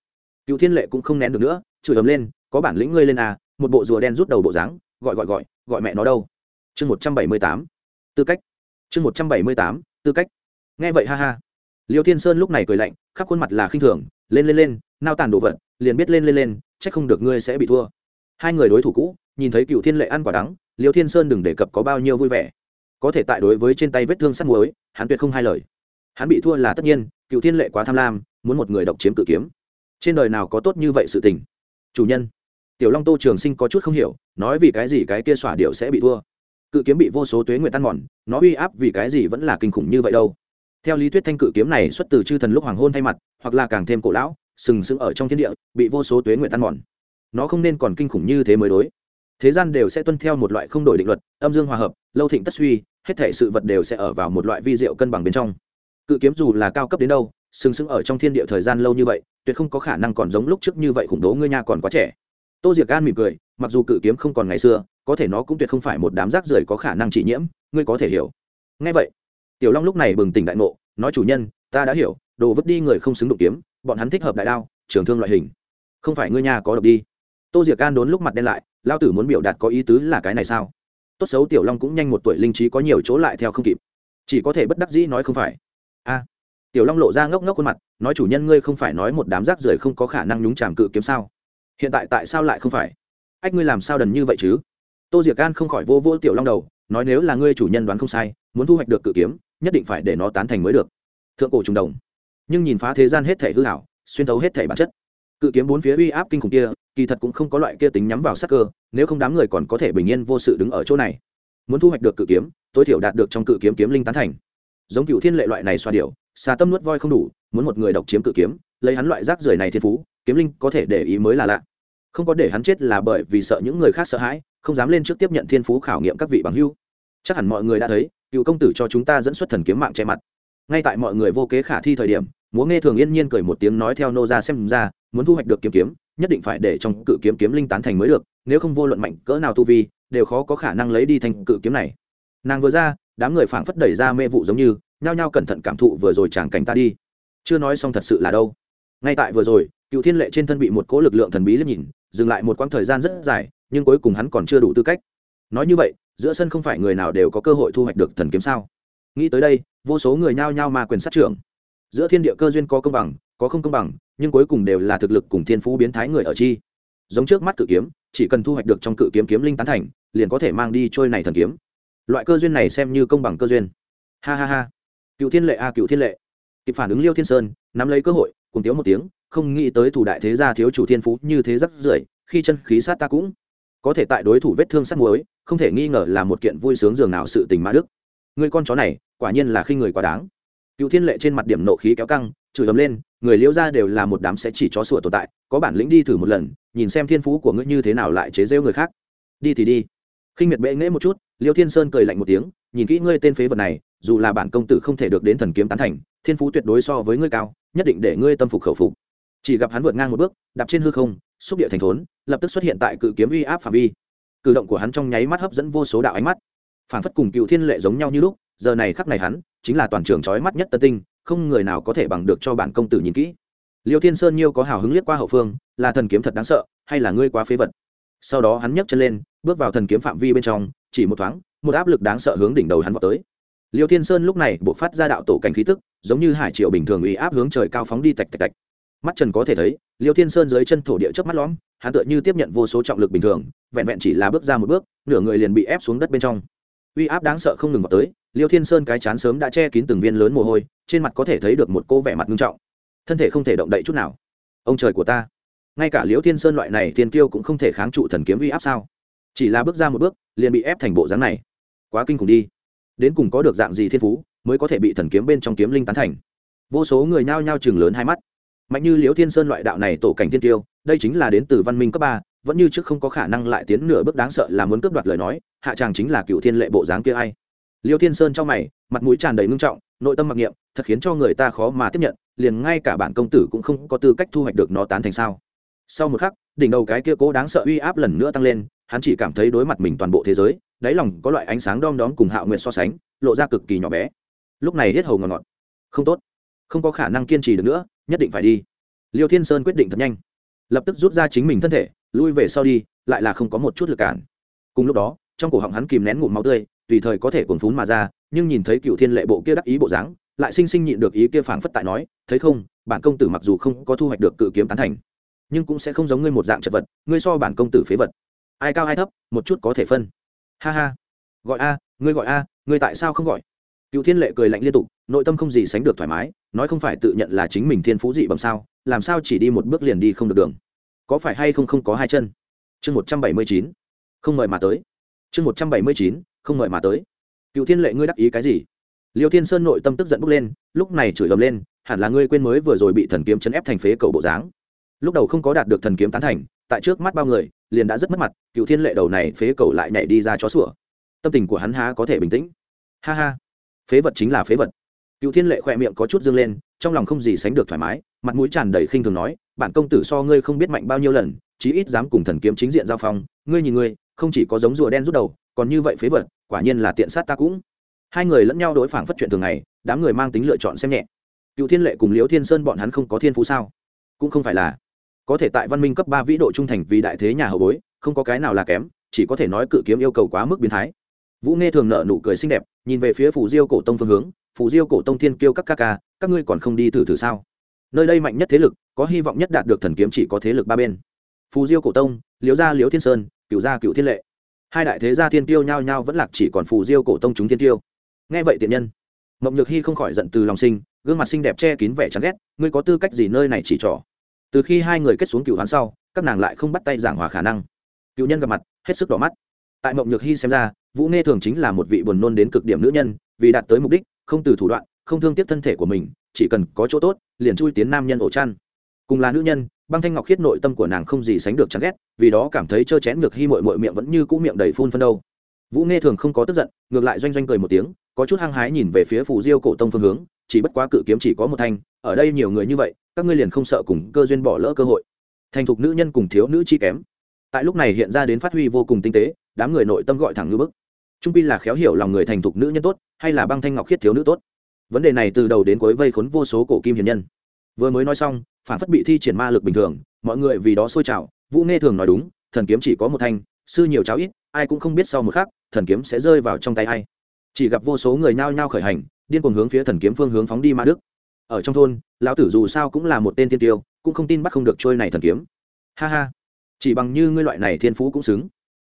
Cựu thiên lệ cũng không nén được nữa, chửi ấm lên có bản lĩnh ngươi lên à một bộ rùa đen rút đầu bộ dáng, gọi gọi gọi gọi mẹ nó đâu. Chương một trăm bảy mươi tám, tư cách. Chương một trăm bảy mươi tám, tư cách. Nghe vậy ha ha. Liêu thiên sơn lúc này cười lạnh, khắp khuôn mặt là khinh thường, lên lên lên, nao tàn đồ vật, liền biết lên lên lên c h ắ c không được ngươi sẽ bị thua. Hai người đối thủ cũ, nhìn thấy cựu thiên lệ ăn quả đắng, liêu thiên sơn đừng đề cập có bao nhiêu vui vẻ. Có thể tại đối với trên tay vết thương sắt muối, hắn tuyệt không hai lời. Hắn bị thua là tất nhiên cựu thiên lệ quá tham lam, muốn một người độc chiếm cự kiếm. Trên đời nào có tốt như vậy sự tình? Chủ nhân tiểu long tô trường sinh có chút không hiểu, nói vì cái gì cái kia xỏa điệu sẽ bị thua? Cự kiếm bị vô số tuế nguyện tan mòn, nó uy áp vì cái gì vẫn là kinh khủng như vậy đâu? Theo lý thuyết thanh cự kiếm này xuất từ chư thần lúc hoàng hôn thay mặt, hoặc là càng thêm cổ lão, sừng sững ở trong thiên địa, bị vô số tuế nguyện tan mòn. Nó không nên còn kinh khủng như thế mới đối. Thế gian đều sẽ tuân theo một loại không đổi định luật, âm dương hòa hợp, lâu thịnh tất suy, hết thể sự vật đều sẽ ở vào một loại vi diệu cân bằng bên trong. Cự kiếm dù là cao cấp đến đâu, sừng sững ở trong thiên địa thời gian lâu như vậy, tuyệt không có khả năng còn giống lúc trước như vậy khủng bố, ngươi nha còn quá trẻ tô diệc gan mỉm cười, mặc dù cự kiếm không còn ngày xưa, có thể nó cũng tuyệt không phải một đám rác rưởi có khả năng chỉ nhiễm, ngươi có thể hiểu. Ngay vậy, tiểu long lúc này bừng tỉnh đại ngộ, nói chủ nhân, ta đã hiểu, đồ vứt đi người không xứng đụng kiếm, bọn hắn thích hợp đại đao, trường thương loại hình. Không phải ngươi nhà có độc đi. Tô diệc gan đốn lúc mặt đen lại, lao tử muốn biểu đạt có ý tứ là cái này sao? Tốt xấu tiểu long cũng nhanh một tuổi linh trí có nhiều chỗ lại theo không kịp. Chỉ có thể bất đắc dĩ nói không phải. A. Tiểu long lộ ra ngốc ngốc khuôn mặt, nói chủ nhân ngươi không phải nói một đám rác rưởi không có khả năng nhúng chàm cự kiếm sao? Hiện tại tại sao lại không phải? Ách, ngươi làm sao đần như vậy chứ? Tô diệc gan không khỏi vô vô tiểu long đầu, nói nếu là ngươi chủ nhân đoán không sai, muốn thu hoạch được cự kiếm, nhất định phải để nó tán thành mới được. Thượng cổ trùng đồng. Nhưng nhìn phá thế gian hết thể hư hảo, xuyên thấu hết thể bản chất. Cự kiếm bốn phía uy áp kinh khủng kia, kỳ thật cũng không có loại kia tính nhắm vào sắc cơ, nếu không đám người còn có thể bình yên vô sự đứng ở chỗ này. Muốn thu hoạch được cự kiếm, tối thiểu đạt được trong cự kiếm kiếm linh tán thành. Giống cựu thiên lệ loại này xoa điệu xà tâm nuốt voi không đủ, muốn một người độc chiếm cự kiếm, lấy hắn loại rác rưởi này thiên phú, kiếm linh có thể để ý mới là lạ không có để hắn chết là bởi vì sợ những người khác sợ hãi, không dám lên trước tiếp nhận thiên phú khảo nghiệm các vị bằng hưu. Chắc hẳn mọi người đã thấy, cựu công tử cho chúng ta dẫn xuất thần kiếm mạng che mặt. Ngay tại mọi người vô kế khả thi thời điểm, múa nghe thường yên nhiên cười một tiếng nói theo nô ra xem ra, muốn thu hoạch được kiếm kiếm, nhất định phải để trong cự kiếm kiếm linh tán thành mới được, nếu không vô luận mạnh cỡ nào tu vi, đều khó có khả năng lấy đi thành cự kiếm này. Nàng vừa ra, đám người phảng phất đẩy ra mê vụ giống như, nhao nhao cẩn thận cảm thụ vừa rồi chàng cảnh ta đi. Chưa nói xong thật sự là đâu. Ngay tại vừa rồi, cựu thiên lệ trên thân bị một cỗ lực lượng thần bí liếc nhìn dừng lại một quãng thời gian rất dài nhưng cuối cùng hắn còn chưa đủ tư cách. Nói như vậy giữa sân không phải người nào đều có cơ hội thu hoạch được thần kiếm sao? Nghĩ tới đây vô số người nhao nhao mà quyền sát trưởng. Giữa thiên địa cơ duyên có công bằng có không công bằng nhưng cuối cùng đều là thực lực cùng thiên phú biến thái người ở chi. Giống trước mắt cự kiếm chỉ cần thu hoạch được trong cự kiếm kiếm linh tán thành liền có thể mang đi trôi này thần kiếm. Loại cơ duyên này xem như công bằng cơ duyên. Ha ha ha. Cựu thiên lệ a à, cựu thiên lệ. Kịp phản ứng liêu thiên sơn nắm lấy cơ hội cùng tiếu một tiếng, không nghĩ tới thủ đại thế gia thiếu chủ thiên phú như thế rất rưởi, khi chân khí sát ta cũng có thể tại đối thủ vết thương sát muối, không thể nghi ngờ là một kiện vui sướng dường nào sự tình mã đức. Người con chó này, quả nhiên là khi người quá đáng. Cựu thiên lệ trên mặt điểm nộ khí kéo căng, chửi ấm lên, người liễu ra đều là một đám sẽ chỉ chó sủa tồn tại, có bản lĩnh đi thử một lần, nhìn xem thiên phú của ngươi như thế nào lại chế rêu người khác. Đi thì đi. Khinh miệt bệ nghễ một chút, liêu thiên sơn cười lạnh một tiếng, nhìn kỹ ngươi tên phế vật này dù là bản công tử không thể được đến thần kiếm tán thành, thiên phú tuyệt đối so với ngươi cao, nhất định để ngươi tâm phục khẩu phục. Chỉ gặp hắn vượt ngang một bước, đạp trên hư không, xúc địa thành thốn, lập tức xuất hiện tại cự kiếm uy áp phạm vi. Cử động của hắn trong nháy mắt hấp dẫn vô số đạo ánh mắt. Phản phất cùng cựu thiên lệ giống nhau như lúc, giờ này khắc này hắn chính là toàn trường trói mắt nhất tân tinh, không người nào có thể bằng được cho bản công tử nhìn kỹ. Liêu thiên sơn nhiêu có hào hứng liếc qua hậu phương, là thần kiếm thật đáng sợ, hay là ngươi quá phế vật? Sau đó hắn nhấc chân lên, bước vào thần kiếm phạm vi bên trong, chỉ một thoáng, một áp lực đáng sợ hướng đỉnh đầu hắn vào tới liêu thiên sơn lúc này buộc phát ra đạo tổ cảnh khí tức, giống như hải triệu bình thường uy áp hướng trời cao phóng đi tạch tạch tạch. Mắt trần có thể thấy, liêu thiên sơn dưới chân thổ địa chớp mắt lõm, hắn tựa như tiếp nhận vô số trọng lực bình thường, vẹn vẹn chỉ là bước ra một bước, nửa người liền bị ép xuống đất bên trong. Uy áp đáng sợ không ngừng vào tới, liêu thiên sơn cái chán sớm đã che kín từng viên lớn mồ hôi, trên mặt có thể thấy được một cô vẻ mặt nghiêm trọng. Thân thể không thể động đậy chút nào. Ông trời của ta. Ngay cả liêu thiên sơn loại này thiên kiêu cũng không thể kháng trụ thần kiếm uy áp sao? Chỉ là bước ra một bước, liền bị ép thành bộ dáng này. Quá kinh khủng đi đến cùng có được dạng gì thiên phú mới có thể bị thần kiếm bên trong kiếm linh tán thành? Vô số người nhao nhao chừng lớn hai mắt. Mạnh như liễu thiên sơn loại đạo này tổ cảnh thiên tiêu, đây chính là đến từ văn minh cấp ba, vẫn như trước không có khả năng lại tiến nửa bước đáng sợ là muốn cướp đoạt lời nói, hạ tràng chính là cựu thiên lệ bộ dáng kia ai? Liêu thiên sơn trong mày, mặt mũi tràn đầy ngưng trọng, nội tâm mặc niệm, thật khiến cho người ta khó mà tiếp nhận, liền ngay cả bản công tử cũng không có tư cách thu hoạch được nó tán thành sao? Sau một khắc, đỉnh đầu cái kia cố đáng sợ uy áp lần nữa tăng lên, hắn chỉ cảm thấy đối mặt mình toàn bộ thế giới đáy lòng có loại ánh sáng đom đóm cùng hạo nguyện so sánh, lộ ra cực kỳ nhỏ bé. Lúc này hết hầu ngọt ngọt. Không tốt. Không có khả năng kiên trì được nữa, nhất định phải đi. Liêu thiên sơn quyết định thật nhanh. Lập tức rút ra chính mình thân thể, lui về sau đi, lại là không có một chút lực cản. Cùng lúc đó, trong cổ họng hắn kìm nén ngụm máu tươi, tùy thời có thể cuồn phún mà ra, nhưng nhìn thấy cựu thiên lệ bộ kia đắc ý bộ dáng, lại sinh sinh nhịn được ý kia phảng phất tại nói, thấy không, bản công tử mặc dù không có thu hoạch được cự kiếm tán thành, nhưng cũng sẽ không giống ngươi một dạng chật vật, ngươi so bản công tử phế vật. Ai cao ai thấp, một chút có thể phân ha ha. Gọi a, ngươi gọi a, ngươi tại sao không gọi? Cựu thiên lệ cười lạnh liên tục, nội tâm không gì sánh được thoải mái, nói không phải tự nhận là chính mình thiên phú dị bẩm sao, làm sao chỉ đi một bước liền đi không được đường. Có phải hay không không có hai chân? Chương một trăm bảy mươi chín, không mời mà tới. Chương một trăm bảy mươi chín, không mời mà tới. Cựu thiên lệ, ngươi đắc ý cái gì? Liêu thiên sơn nội tâm tức giận bốc lên, lúc này chửi ầm lên, hẳn là ngươi quên mới vừa rồi bị thần kiếm chấn ép thành phế cầu bộ dáng. Lúc đầu không có đạt được thần kiếm tán thành, tại trước mắt bao người liền đã rất mất mặt cựu thiên lệ đầu này phế cầu lại nhảy đi ra chó sủa. Tâm tình của hắn há có thể bình tĩnh. Ha ha, phế vật chính là phế vật. Cựu thiên lệ khỏe miệng có chút dương lên, trong lòng không gì sánh được thoải mái, mặt mũi tràn đầy khinh thường nói, bản công tử so ngươi không biết mạnh bao nhiêu lần, chí ít dám cùng thần kiếm chính diện giao phong, ngươi nhìn ngươi, không chỉ có giống rùa đen rút đầu, còn như vậy phế vật, quả nhiên là tiện sát ta cũng. Hai người lẫn nhau đối phản phất chuyện thường ngày, đám người mang tính lựa chọn xem nhẹ. Cựu thiên lệ cùng liễu thiên sơn bọn hắn không có thiên phú sao? Cũng không phải là có thể tại văn minh cấp ba vĩ độ trung thành vì đại thế nhà hậu bối, không có cái nào là kém, chỉ có thể nói cự kiếm yêu cầu quá mức biến thái. Vũ nghe thường nợ nụ cười xinh đẹp, nhìn về phía phủ diêu cổ tông phương hướng phủ diêu cổ tông thiên kiêu các ca ca, các ngươi còn không đi thử thử sao? Nơi đây mạnh nhất thế lực, có hy vọng nhất đạt được thần kiếm chỉ có thế lực ba bên. Phù diêu cổ tông, liễu gia liễu thiên sơn cựu gia cựu thiên lệ. Hai đại thế gia thiên tiêu nhao nhao vẫn lạc chỉ còn phù diêu cổ tông chúng thiên tiêu nghe vậy tiện nhân, mộng nhược hy không khỏi giận từ lòng sinh, gương mặt xinh đẹp che kín vẻ chán ghét, ngươi có tư cách gì nơi này chỉ trỏ? Từ khi hai người kết xuống cựu hoán sau, các nàng lại không bắt tay giảng hòa khả năng. Cựu nhân gặp mặt, hết sức đỏ mắt. Tại mộng nhược hy xem ra, vũ nghe thường chính là một vị buồn nôn đến cực điểm nữ nhân, vì đạt tới mục đích, không từ thủ đoạn, không thương tiếc thân thể của mình, chỉ cần có chỗ tốt, liền chui tiến nam nhân ổ chăn. Cùng là nữ nhân, băng thanh ngọc khiết nội tâm của nàng không gì sánh được chán ghét, vì đó cảm thấy trơ chén ngược hy mội mội miệng vẫn như cũ miệng đầy phun phân đâu. Vũ nghe thường không có tức giận, ngược lại doanh doanh cười một tiếng, có chút hăng hái nhìn về phía phù diêu cổ tông phương hướng chỉ bất quá cự kiếm chỉ có một thanh, ở đây nhiều người như vậy, các ngươi liền không sợ cùng cơ duyên bỏ lỡ cơ hội. Thành thục nữ nhân cùng thiếu nữ chi kém. Tại lúc này hiện ra đến phát huy vô cùng tinh tế, đám người nội tâm gọi thẳng ngư bức. Trung pi là khéo hiểu lòng người thành thục nữ nhân tốt, hay là băng thanh ngọc khiết thiếu nữ tốt. Vấn đề này từ đầu đến cuối vây khốn vô số cổ kim hiền nhân. Vừa mới nói xong, phản phất bị thi triển ma lực bình thường, mọi người vì đó sôi trào, vũ nghe thường nói đúng, thần kiếm chỉ có một thanh, sư nhiều cháo ít, ai cũng không biết sau một khắc, thần kiếm sẽ rơi vào trong tay ai. Chỉ gặp vô số người nhao nhao khởi hành điên cuồng hướng phía thần kiếm phương hướng phóng đi ma đức. Ở trong thôn, lão tử dù sao cũng là một tên tiên tiêu, cũng không tin bắt không được trôi này thần kiếm. Ha ha. Chỉ bằng như ngươi loại này thiên phú cũng xứng.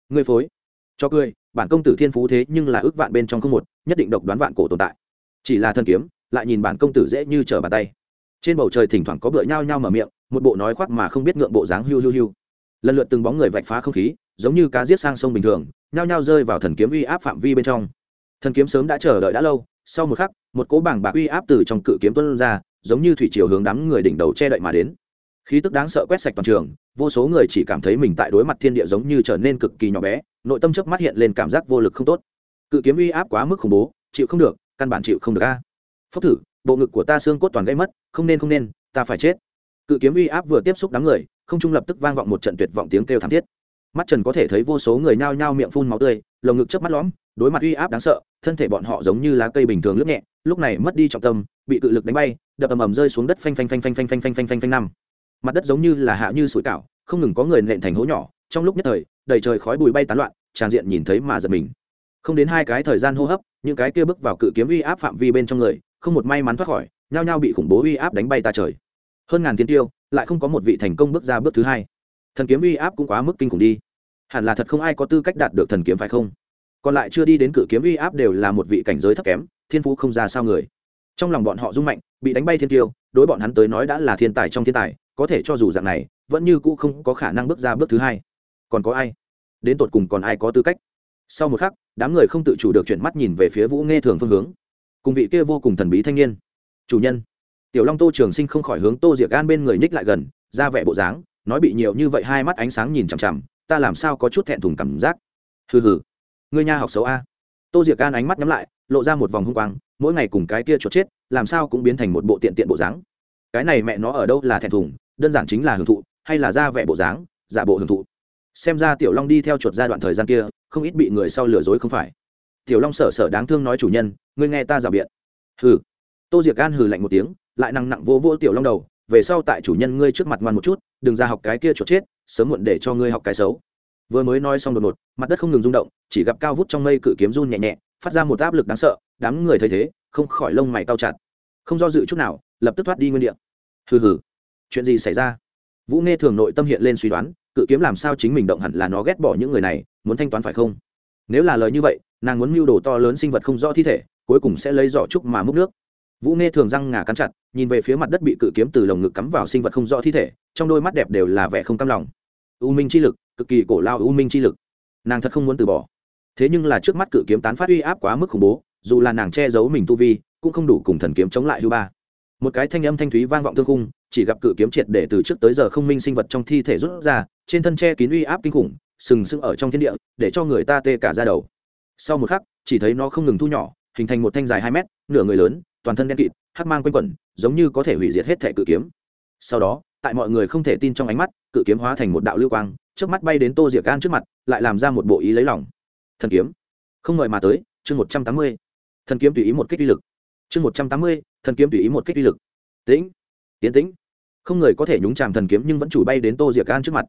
Ngươi phối. Cho cười, bản công tử thiên phú thế nhưng là ước vạn bên trong không một, nhất định độc đoán vạn cổ tồn tại. Chỉ là thần kiếm, lại nhìn bản công tử dễ như trở bàn tay. Trên bầu trời thỉnh thoảng có bựa nhao nhao mở miệng, một bộ nói khoác mà không biết ngượng bộ dáng hiu hiu hiu. Lần lượt từng bóng người vạch phá không khí, giống như cá giết sang sông bình thường, nhao nhao rơi vào thần kiếm uy áp phạm vi bên trong. Thần kiếm sớm đã chờ đợi đã lâu sau một khắc, một cỗ bảng bạc uy áp từ trong cự kiếm tuân ra, giống như thủy chiều hướng đám người đỉnh đầu che đậy mà đến. Khí tức đáng sợ quét sạch toàn trường, vô số người chỉ cảm thấy mình tại đối mặt thiên địa giống như trở nên cực kỳ nhỏ bé, nội tâm chớp mắt hiện lên cảm giác vô lực không tốt. Cự kiếm uy áp quá mức khủng bố, chịu không được, căn bản chịu không được a. Phốc thử, bộ ngực của ta xương cốt toàn gây mất, không nên không nên, ta phải chết. Cự kiếm uy áp vừa tiếp xúc đám người, không trung lập tức vang vọng một trận tuyệt vọng tiếng kêu thảm thiết. Mắt trần có thể thấy vô số người nhao nhao miệng phun máu tươi, lồng ngực chớp mắt lõm đối mặt uy áp đáng sợ thân thể bọn họ giống như lá cây bình thường lướt nhẹ lúc này mất đi trọng tâm bị cự lực đánh bay đập ầm ầm rơi xuống đất phanh phanh phanh phanh phanh phanh phanh phanh phanh phanh năm mặt đất giống như là hạ như sủi cảo không ngừng có người nện thành hố nhỏ trong lúc nhất thời đầy trời khói bụi bay tán loạn tràn diện nhìn thấy mà giật mình không đến hai cái thời gian hô hấp những cái kia bước vào cự kiếm uy áp phạm vi bên trong người không một may mắn thoát khỏi nhao nhao bị khủng bố uy áp đánh bay ta trời hơn ngàn thiên tiêu lại không có một vị thành công bước ra bước thứ hai thần kiếm uy áp cũng quá mức kinh khủng đi hẳn là thật không ai có tư cách đạt được thần kiếm phải không còn lại chưa đi đến cự kiếm uy áp đều là một vị cảnh giới thấp kém, thiên phú không ra sao người. Trong lòng bọn họ rung mạnh, bị đánh bay thiên tiêu, đối bọn hắn tới nói đã là thiên tài trong thiên tài, có thể cho dù dạng này, vẫn như cũ không có khả năng bước ra bước thứ hai. Còn có ai? Đến tột cùng còn ai có tư cách? Sau một khắc, đám người không tự chủ được chuyển mắt nhìn về phía vũ nghe thường phương hướng. Cùng vị kia vô cùng thần bí thanh niên. Chủ nhân. Tiểu long tô trường sinh không khỏi hướng tô diệc gan bên người ních lại gần, ra vẻ bộ dáng, nói bị nhiều như vậy hai mắt ánh sáng nhìn chằm chằm, ta làm sao có chút thẹn thùng cảm giác? Hừ hừ. Ngươi nhà học xấu a. Tô diệc gan ánh mắt nhắm lại, lộ ra một vòng hung quang, mỗi ngày cùng cái kia chuột chết, làm sao cũng biến thành một bộ tiện tiện bộ dáng. Cái này mẹ nó ở đâu là thẹn thùng, đơn giản chính là hưởng thụ, hay là ra vẻ bộ dáng, giả bộ hưởng thụ. Xem ra tiểu long đi theo chuột giai đoạn thời gian kia, không ít bị người sau lừa dối không phải. Tiểu long sở sở đáng thương nói chủ nhân, ngươi nghe ta rào biện. Hừ. Tô diệc gan hừ lạnh một tiếng, lại nặng nặng vô vô tiểu long đầu, về sau tại chủ nhân ngươi trước mặt ngoan một chút, đừng ra học cái kia chuột chết, sớm muộn để cho ngươi học cái xấu vừa mới nói xong đột ngột, mặt đất không ngừng rung động, chỉ gặp cao vút trong mây cự kiếm run nhẹ nhẹ, phát ra một áp lực đáng sợ, đám người thấy thế, không khỏi lông mày cao chặt. Không do dự chút nào, lập tức thoát đi nguyên địa. Hừ hừ, chuyện gì xảy ra? Vũ nghe thường nội tâm hiện lên suy đoán, cự kiếm làm sao chính mình động hẳn là nó ghét bỏ những người này, muốn thanh toán phải không? Nếu là lời như vậy, nàng muốn mưu đồ to lớn sinh vật không rõ thi thể, cuối cùng sẽ lấy giỏ trúc mà múc nước. Vũ nghe thường răng ngà cắn chặt, nhìn về phía mặt đất bị cự kiếm từ lồng ngực cắm vào sinh vật không rõ thi thể, trong đôi mắt đẹp đều là vẻ không cam lòng. U minh chi lực cực kỳ cổ lao u minh chi lực. Nàng thật không muốn từ bỏ. Thế nhưng là trước mắt cự kiếm tán phát uy áp quá mức khủng bố, dù là nàng che giấu mình tu vi, cũng không đủ cùng thần kiếm chống lại hưu ba. Một cái thanh âm thanh thúy vang vọng thương khung, chỉ gặp cự kiếm triệt để từ trước tới giờ không minh sinh vật trong thi thể rút ra, trên thân che kín uy áp kinh khủng, sừng sững ở trong thiên địa, để cho người ta tê cả ra đầu. Sau một khắc, chỉ thấy nó không ngừng thu nhỏ, hình thành một thanh dài hai mét, nửa người lớn, toàn thân đen kịt, hắc mang quanh quẩn, giống như có thể hủy diệt hết thẻ cự kiếm. Sau đó, tại mọi người không thể tin trong ánh mắt, cự kiếm hóa thành một đạo lưu quang trước mắt bay đến tô diệc gan trước mặt, lại làm ra một bộ ý lấy lòng. Thần kiếm. Không ngợi mà tới, chương một trăm tám mươi. Thần kiếm tùy ý một kích uy lực. Chương một trăm tám mươi, thần kiếm tùy ý một kích uy lực. Tĩnh. Tiến tĩnh. Không người có thể nhúng chàm thần kiếm nhưng vẫn chủ bay đến tô diệc gan trước mặt.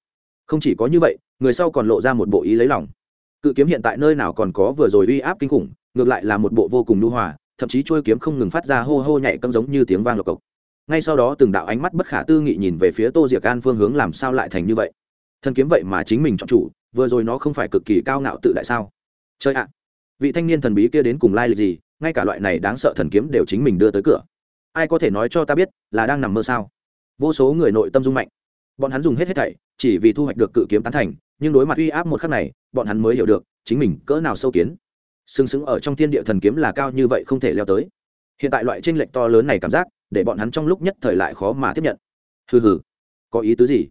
Không chỉ có như vậy, người sau còn lộ ra một bộ ý lấy lòng. Cự kiếm hiện tại nơi nào còn có vừa rồi uy áp kinh khủng, ngược lại là một bộ vô cùng nhu hòa, thậm chí trôi kiếm không ngừng phát ra hô hô nhảy cấm giống như tiếng vang lộc cộc. Ngay sau đó từng đạo ánh mắt bất khả tư nghị nhìn về phía tô diệc an phương hướng làm sao lại thành như vậy thần kiếm vậy mà chính mình chọn chủ, vừa rồi nó không phải cực kỳ cao ngạo tự đại sao? Chơi ạ, vị thanh niên thần bí kia đến cùng lai lịch gì, ngay cả loại này đáng sợ thần kiếm đều chính mình đưa tới cửa. Ai có thể nói cho ta biết là đang nằm mơ sao? Vô số người nội tâm dung mạnh. Bọn hắn dùng hết hết thảy, chỉ vì thu hoạch được cự kiếm tán thành, nhưng đối mặt uy áp một khắc này, bọn hắn mới hiểu được chính mình cỡ nào sâu kiến. Sừng sững ở trong thiên địa thần kiếm là cao như vậy không thể leo tới. Hiện tại loại tranh lệch to lớn này cảm giác, để bọn hắn trong lúc nhất thời lại khó mà tiếp nhận. Hừ hừ, có ý tứ gì?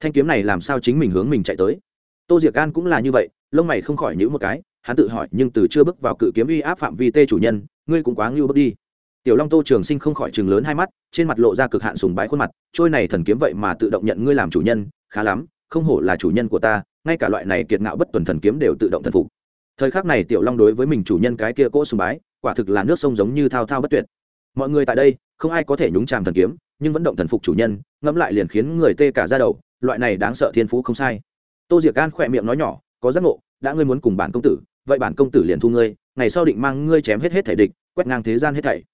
Thanh kiếm này làm sao chính mình hướng mình chạy tới? Tô diệc gan cũng là như vậy, lông mày không khỏi nhữ một cái, hắn tự hỏi, nhưng từ chưa bước vào cự kiếm uy áp phạm vi tê chủ nhân, ngươi cũng quá ngưu bước đi. Tiểu long tô trường sinh không khỏi chừng lớn hai mắt, trên mặt lộ ra cực hạn sùng bái khuôn mặt, trôi này thần kiếm vậy mà tự động nhận ngươi làm chủ nhân, khá lắm, không hổ là chủ nhân của ta, ngay cả loại này kiệt ngạo bất tuần thần kiếm đều tự động thần phục. Thời khắc này tiểu long đối với mình chủ nhân cái kia cỗ sùng bái, quả thực là nước sông giống như thao thao bất tuyệt. Mọi người tại đây, không ai có thể nhúng chàm thần kiếm, nhưng vẫn động thần phục chủ nhân, ngẫm lại liền khiến người tê cả ra đầu loại này đáng sợ thiên phú không sai. Tô diệc gan khỏe miệng nói nhỏ, có giác ngộ, đã ngươi muốn cùng bản công tử, vậy bản công tử liền thu ngươi, ngày sau định mang ngươi chém hết hết thể địch, quét ngang thế gian hết thảy.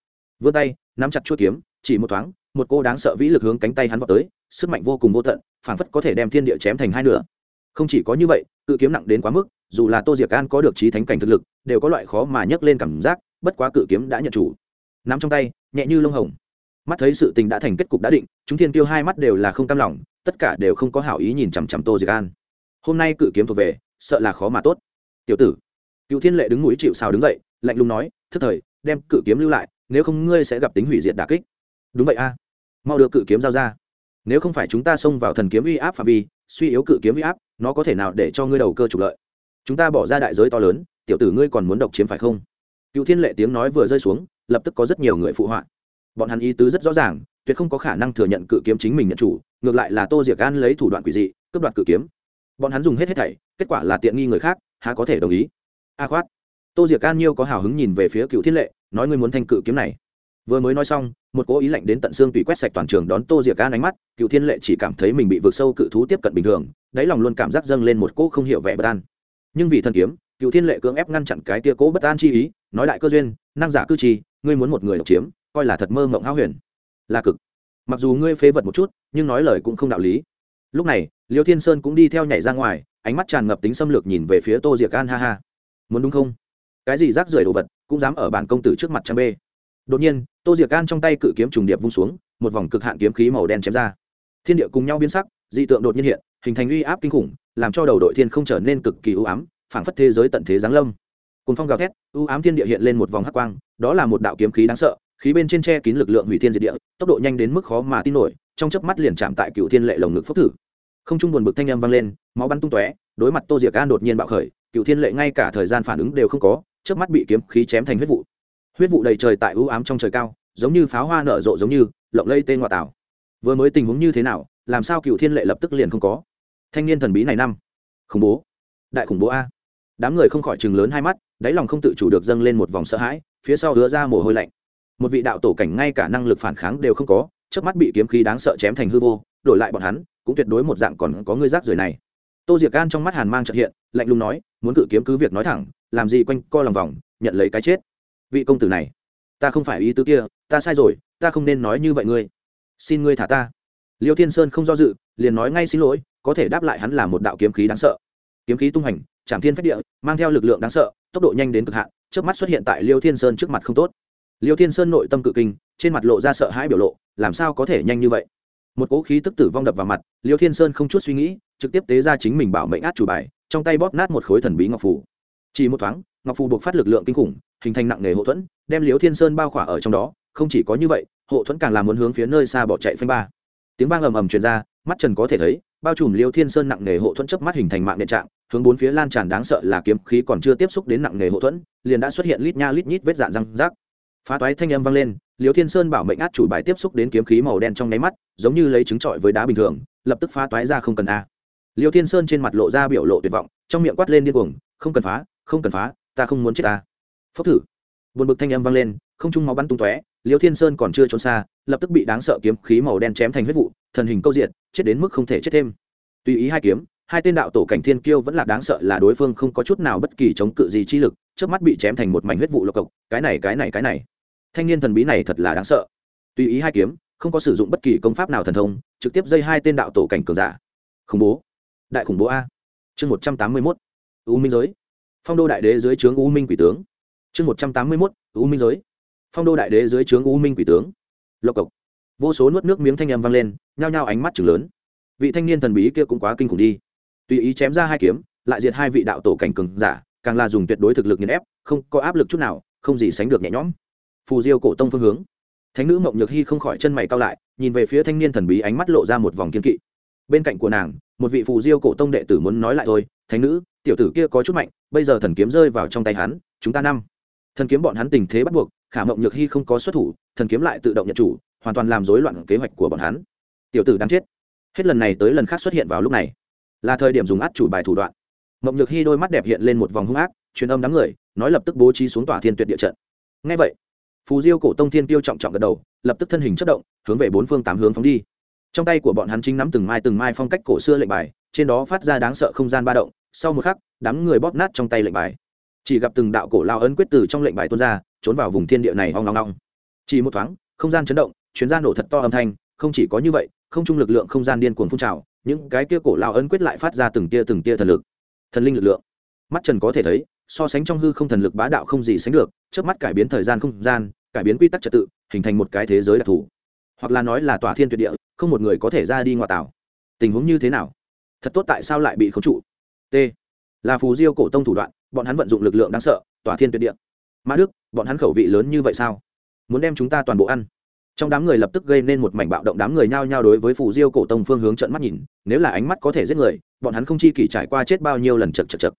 Vươn tay, nắm chặt chuôi kiếm, chỉ một thoáng, một cô đáng sợ vĩ lực hướng cánh tay hắn vào tới, sức mạnh vô cùng vô tận, phảng phất có thể đem thiên địa chém thành hai nửa. Không chỉ có như vậy, cự kiếm nặng đến quá mức, dù là tô diệc an có được trí thánh cảnh thực lực, đều có loại khó mà nhấc lên cảm giác, bất quá cự kiếm đã nhận chủ. Nắm trong tay, nhẹ như lông hồng. Mắt thấy sự tình đã thành kết cục đã định, chúng thiên tiêu hai mắt đều là không cam lòng tất cả đều không có hảo ý nhìn chằm chằm tô diệc an. Hôm nay cự kiếm thuộc về, sợ là khó mà tốt. Tiểu tử, cựu thiên lệ đứng mũi chịu sao đứng dậy, lạnh lùng nói, thức thời, đem cự kiếm lưu lại, nếu không ngươi sẽ gặp tính hủy diệt đà kích. Đúng vậy a, mau đưa cự kiếm giao ra. Nếu không phải chúng ta xông vào thần kiếm uy áp phạm vi, suy yếu cự kiếm uy áp, nó có thể nào để cho ngươi đầu cơ trục lợi? Chúng ta bỏ ra đại giới to lớn, tiểu tử ngươi còn muốn độc chiếm phải không? Cựu thiên lệ tiếng nói vừa rơi xuống, lập tức có rất nhiều người phụ họa. Bọn hắn ý tứ rất rõ ràng tuyệt không có khả năng thừa nhận cự kiếm chính mình nhận chủ, ngược lại là tô diệc an lấy thủ đoạn quỷ dị, cướp đoạt cự kiếm. Bọn hắn dùng hết hết thảy, kết quả là tiện nghi người khác, há có thể đồng ý? A khoát. Tô diệc an nhiêu có hào hứng nhìn về phía cựu thiên lệ, nói ngươi muốn thanh cự kiếm này. Vừa mới nói xong, một cố ý lạnh đến tận xương tùy quét sạch toàn trường đón tô diệc an ánh mắt, cựu thiên lệ chỉ cảm thấy mình bị vượt sâu cự thú tiếp cận bình thường, đáy lòng luôn cảm giác dâng lên một cỗ không hiểu vẻ bất an. Nhưng vì thân kiếm, cựu thiên lệ cưỡng ép ngăn chặn cái tia cố bất an chi ý, nói đại cơ duyên, năng giả cư trì, ngươi muốn một người độc chiếm, coi là thật mơ mộng háo huyền là cực. Mặc dù ngươi phế vật một chút, nhưng nói lời cũng không đạo lý. Lúc này, liêu thiên sơn cũng đi theo nhảy ra ngoài, ánh mắt tràn ngập tính xâm lược nhìn về phía tô diệc an ha ha. Muốn đúng không? Cái gì rác rưởi đồ vật, cũng dám ở bản công tử trước mặt trang bê. Đột nhiên, tô diệc an trong tay cự kiếm trùng điệp vung xuống, một vòng cực hạn kiếm khí màu đen chém ra. Thiên địa cùng nhau biến sắc, dị tượng đột nhiên hiện, hình thành uy áp kinh khủng, làm cho đầu đội thiên không trở nên cực kỳ ưu ám, phảng phất thế giới tận thế giáng lâm. Cùng phong gào thét ưu ám thiên địa hiện lên một vòng hắc quang, đó là một đạo kiếm khí đáng sợ khí bên trên che kín lực lượng hủy thiên diệt địa, tốc độ nhanh đến mức khó mà tin nổi, trong chớp mắt liền chạm tại cựu thiên lệ lồng ngực phốc thử. Không trung buồn bực thanh âm vang lên, máu bắn tung tóe, đối mặt tô diệc an đột nhiên bạo khởi, cựu thiên lệ ngay cả thời gian phản ứng đều không có trước mắt bị kiếm khí chém thành huyết vụ. Huyết vụ đầy trời tại ưu ám trong trời cao, giống như pháo hoa nở rộ giống như, lộng lây tên ngoại tảo. Vừa mới tình huống như thế nào, làm sao cựu thiên lệ lập tức liền không có? Thanh niên thần bí này năm. Khủng bố. Đại khủng bố a. Đám người không khỏi chừng lớn hai mắt, đáy lòng không tự chủ được dâng lên một vòng sợ hãi, phía sau hứa ra mồ hôi lạnh một vị đạo tổ cảnh ngay cả năng lực phản kháng đều không có trước mắt bị kiếm khí đáng sợ chém thành hư vô, đổi lại bọn hắn, cũng tuyệt đối một dạng còn có ngươi rác rưởi này. Tô diệc gan trong mắt hàn mang trợ hiện, lạnh lùng nói, muốn cự kiếm cứ việc nói thẳng, làm gì quanh co lòng vòng, nhận lấy cái chết. Vị công tử này, ta không phải ý tứ kia, ta sai rồi, ta không nên nói như vậy ngươi. Xin ngươi thả ta. Liêu thiên sơn không do dự, liền nói ngay xin lỗi, có thể đáp lại hắn là một đạo kiếm khí đáng sợ. Kiếm khí tung hành trảm thiên phách địa, mang theo lực lượng đáng sợ, tốc độ nhanh đến cực hạn trước mắt xuất hiện tại liêu thiên sơn trước mặt không tốt liêu thiên sơn nội tâm cự kinh, trên mặt lộ ra sợ hãi biểu lộ, làm sao có thể nhanh như vậy? Một cỗ khí tức tử vong đập vào mặt, liêu thiên sơn không chút suy nghĩ, trực tiếp tế ra chính mình bảo mệnh át chủ bài, trong tay bóp nát một khối thần bí ngọc phủ chỉ một thoáng, ngọc phù buộc phát lực lượng kinh khủng, hình thành nặng nề hộ thuẫn, đem Liêu thiên sơn bao khỏa ở trong đó, không chỉ có như vậy hộ thuẫn càng làm muốn hướng phía nơi xa bỏ chạy phanh ba. Tiếng vang ầm ầm truyền ra, mắt trần có thể thấy, bao trùm liêu thiên sơn nặng nề hộ thuẫn chớp mắt hình thành mạng điện trạng, hướng bốn phía lan tràn đáng sợ là kiếm khí còn chưa tiếp xúc đến nặng nề hộ thuẫn, liền đã xuất hiện lít nha lít nhít vết dạn răng rác phá toái thanh âm vang lên liều thiên sơn bảo mệnh át chủ bài tiếp xúc đến kiếm khí màu đen trong nháy mắt, giống như lấy trứng trọi với đá bình thường, lập tức phá toái ra không cần a. Liều thiên sơn trên mặt lộ ra biểu lộ tuyệt vọng, trong miệng quát lên điên cuồng, không cần phá, không cần phá, ta không muốn chết ta. Phốc thử. Buồn bực thanh âm vang lên, không trung máu bắn tung tóe liều thiên sơn còn chưa trốn xa, lập tức bị đáng sợ kiếm khí màu đen chém thành huyết vụ, thần hình câu diện chết đến mức không thể chết thêm. Tùy ý hai kiếm, hai tên đạo tổ cảnh thiên kiêu vẫn là đáng sợ là đối phương không có chút nào bất kỳ chống cự gì chi lực trước mắt bị chém thành một mảnh huyết vụ lộc cộc, cái này cái này cái này thanh niên thần bí này thật là đáng sợ. Tùy ý hai kiếm, không có sử dụng bất kỳ công pháp nào thần thông, trực tiếp dây hai tên đạo tổ cảnh cường giả. Khủng bố. Đại khủng bố a. Chương một trăm tám mươi mốt. U minh giới. Phong đô đại đế dưới trướng u minh quỷ tướng. Chương một trăm tám mươi mốt. U minh giới. Phong đô đại đế dưới trướng u minh quỷ tướng. Lộc cộc. Vô số nuốt nước miếng thanh âm vang lên, nhao nhao ánh mắt chừng lớn. Vị thanh niên thần bí kia cũng quá kinh khủng đi. Tùy ý chém ra hai kiếm, lại diệt hai vị đạo tổ cảnh cường giả, càng là dùng tuyệt đối thực lực nghiền ép, không có áp lực chút nào, không gì sánh được nhẹ nhõm phù diêu cổ tông phương hướng. Thánh nữ mộng nhược hy không khỏi chân mày cao lại, nhìn về phía thanh niên thần bí ánh mắt lộ ra một vòng kiên kỵ. Bên cạnh của nàng, một vị phù diêu cổ tông đệ tử muốn nói lại thôi, thánh nữ, tiểu tử kia có chút mạnh, bây giờ thần kiếm rơi vào trong tay hắn, chúng ta năm. Thần kiếm bọn hắn tình thế bắt buộc, khả mộng nhược hy không có xuất thủ, thần kiếm lại tự động nhận chủ, hoàn toàn làm rối loạn kế hoạch của bọn hắn. Tiểu tử đáng chết. Hết lần này tới lần khác xuất hiện vào lúc này. Là thời điểm dùng át chủ bài thủ đoạn. Mộng nhược hy đôi mắt đẹp hiện lên một vòng hung ác, truyền âm đám người, nói lập tức bố trí xuống tòa thiên tuyệt địa trận. Ngay vậy phù diêu cổ tông thiên tiêu trọng trọng gật đầu, lập tức thân hình chất động, hướng về bốn phương tám hướng phóng đi. Trong tay của bọn hắn chính nắm từng mai từng mai phong cách cổ xưa lệnh bài, trên đó phát ra đáng sợ không gian ba động, sau một khắc, đám người bóp nát trong tay lệnh bài. Chỉ gặp từng đạo cổ lao ấn quyết từ trong lệnh bài tuôn ra, trốn vào vùng thiên địa này hoang long long chỉ một thoáng, không gian chấn động, chuyến ra nổ thật to âm thanh, không chỉ có như vậy, không chung lực lượng không gian điên cuồng phun trào, những cái kia cổ lao ấn quyết lại phát ra từng tia từng tia thần lực. Thần linh lực lượng. Mắt trần có thể thấy so sánh trong hư không thần lực bá đạo không gì sánh được trước mắt cải biến thời gian không gian, cải biến quy tắc trật tự, hình thành một cái thế giới đặc thù. Hoặc là nói là tòa thiên tuyệt địa, không một người có thể ra đi ngoại tảo tình huống như thế nào? Thật tốt tại sao lại bị khống trụ? T. Là phù diêu cổ tông thủ đoạn, bọn hắn vận dụng lực lượng đáng sợ, tòa thiên tuyệt địa. Mã đức, bọn hắn khẩu vị lớn như vậy sao? Muốn đem chúng ta toàn bộ ăn. Trong đám người lập tức gây nên một mảnh bạo động, đám người nhao nhao đối với phù diêu cổ tông phương hướng trận mắt nhìn, nếu là ánh mắt có thể giết người, bọn hắn không chi kỷ trải qua chết bao nhiêu lần chật chật chật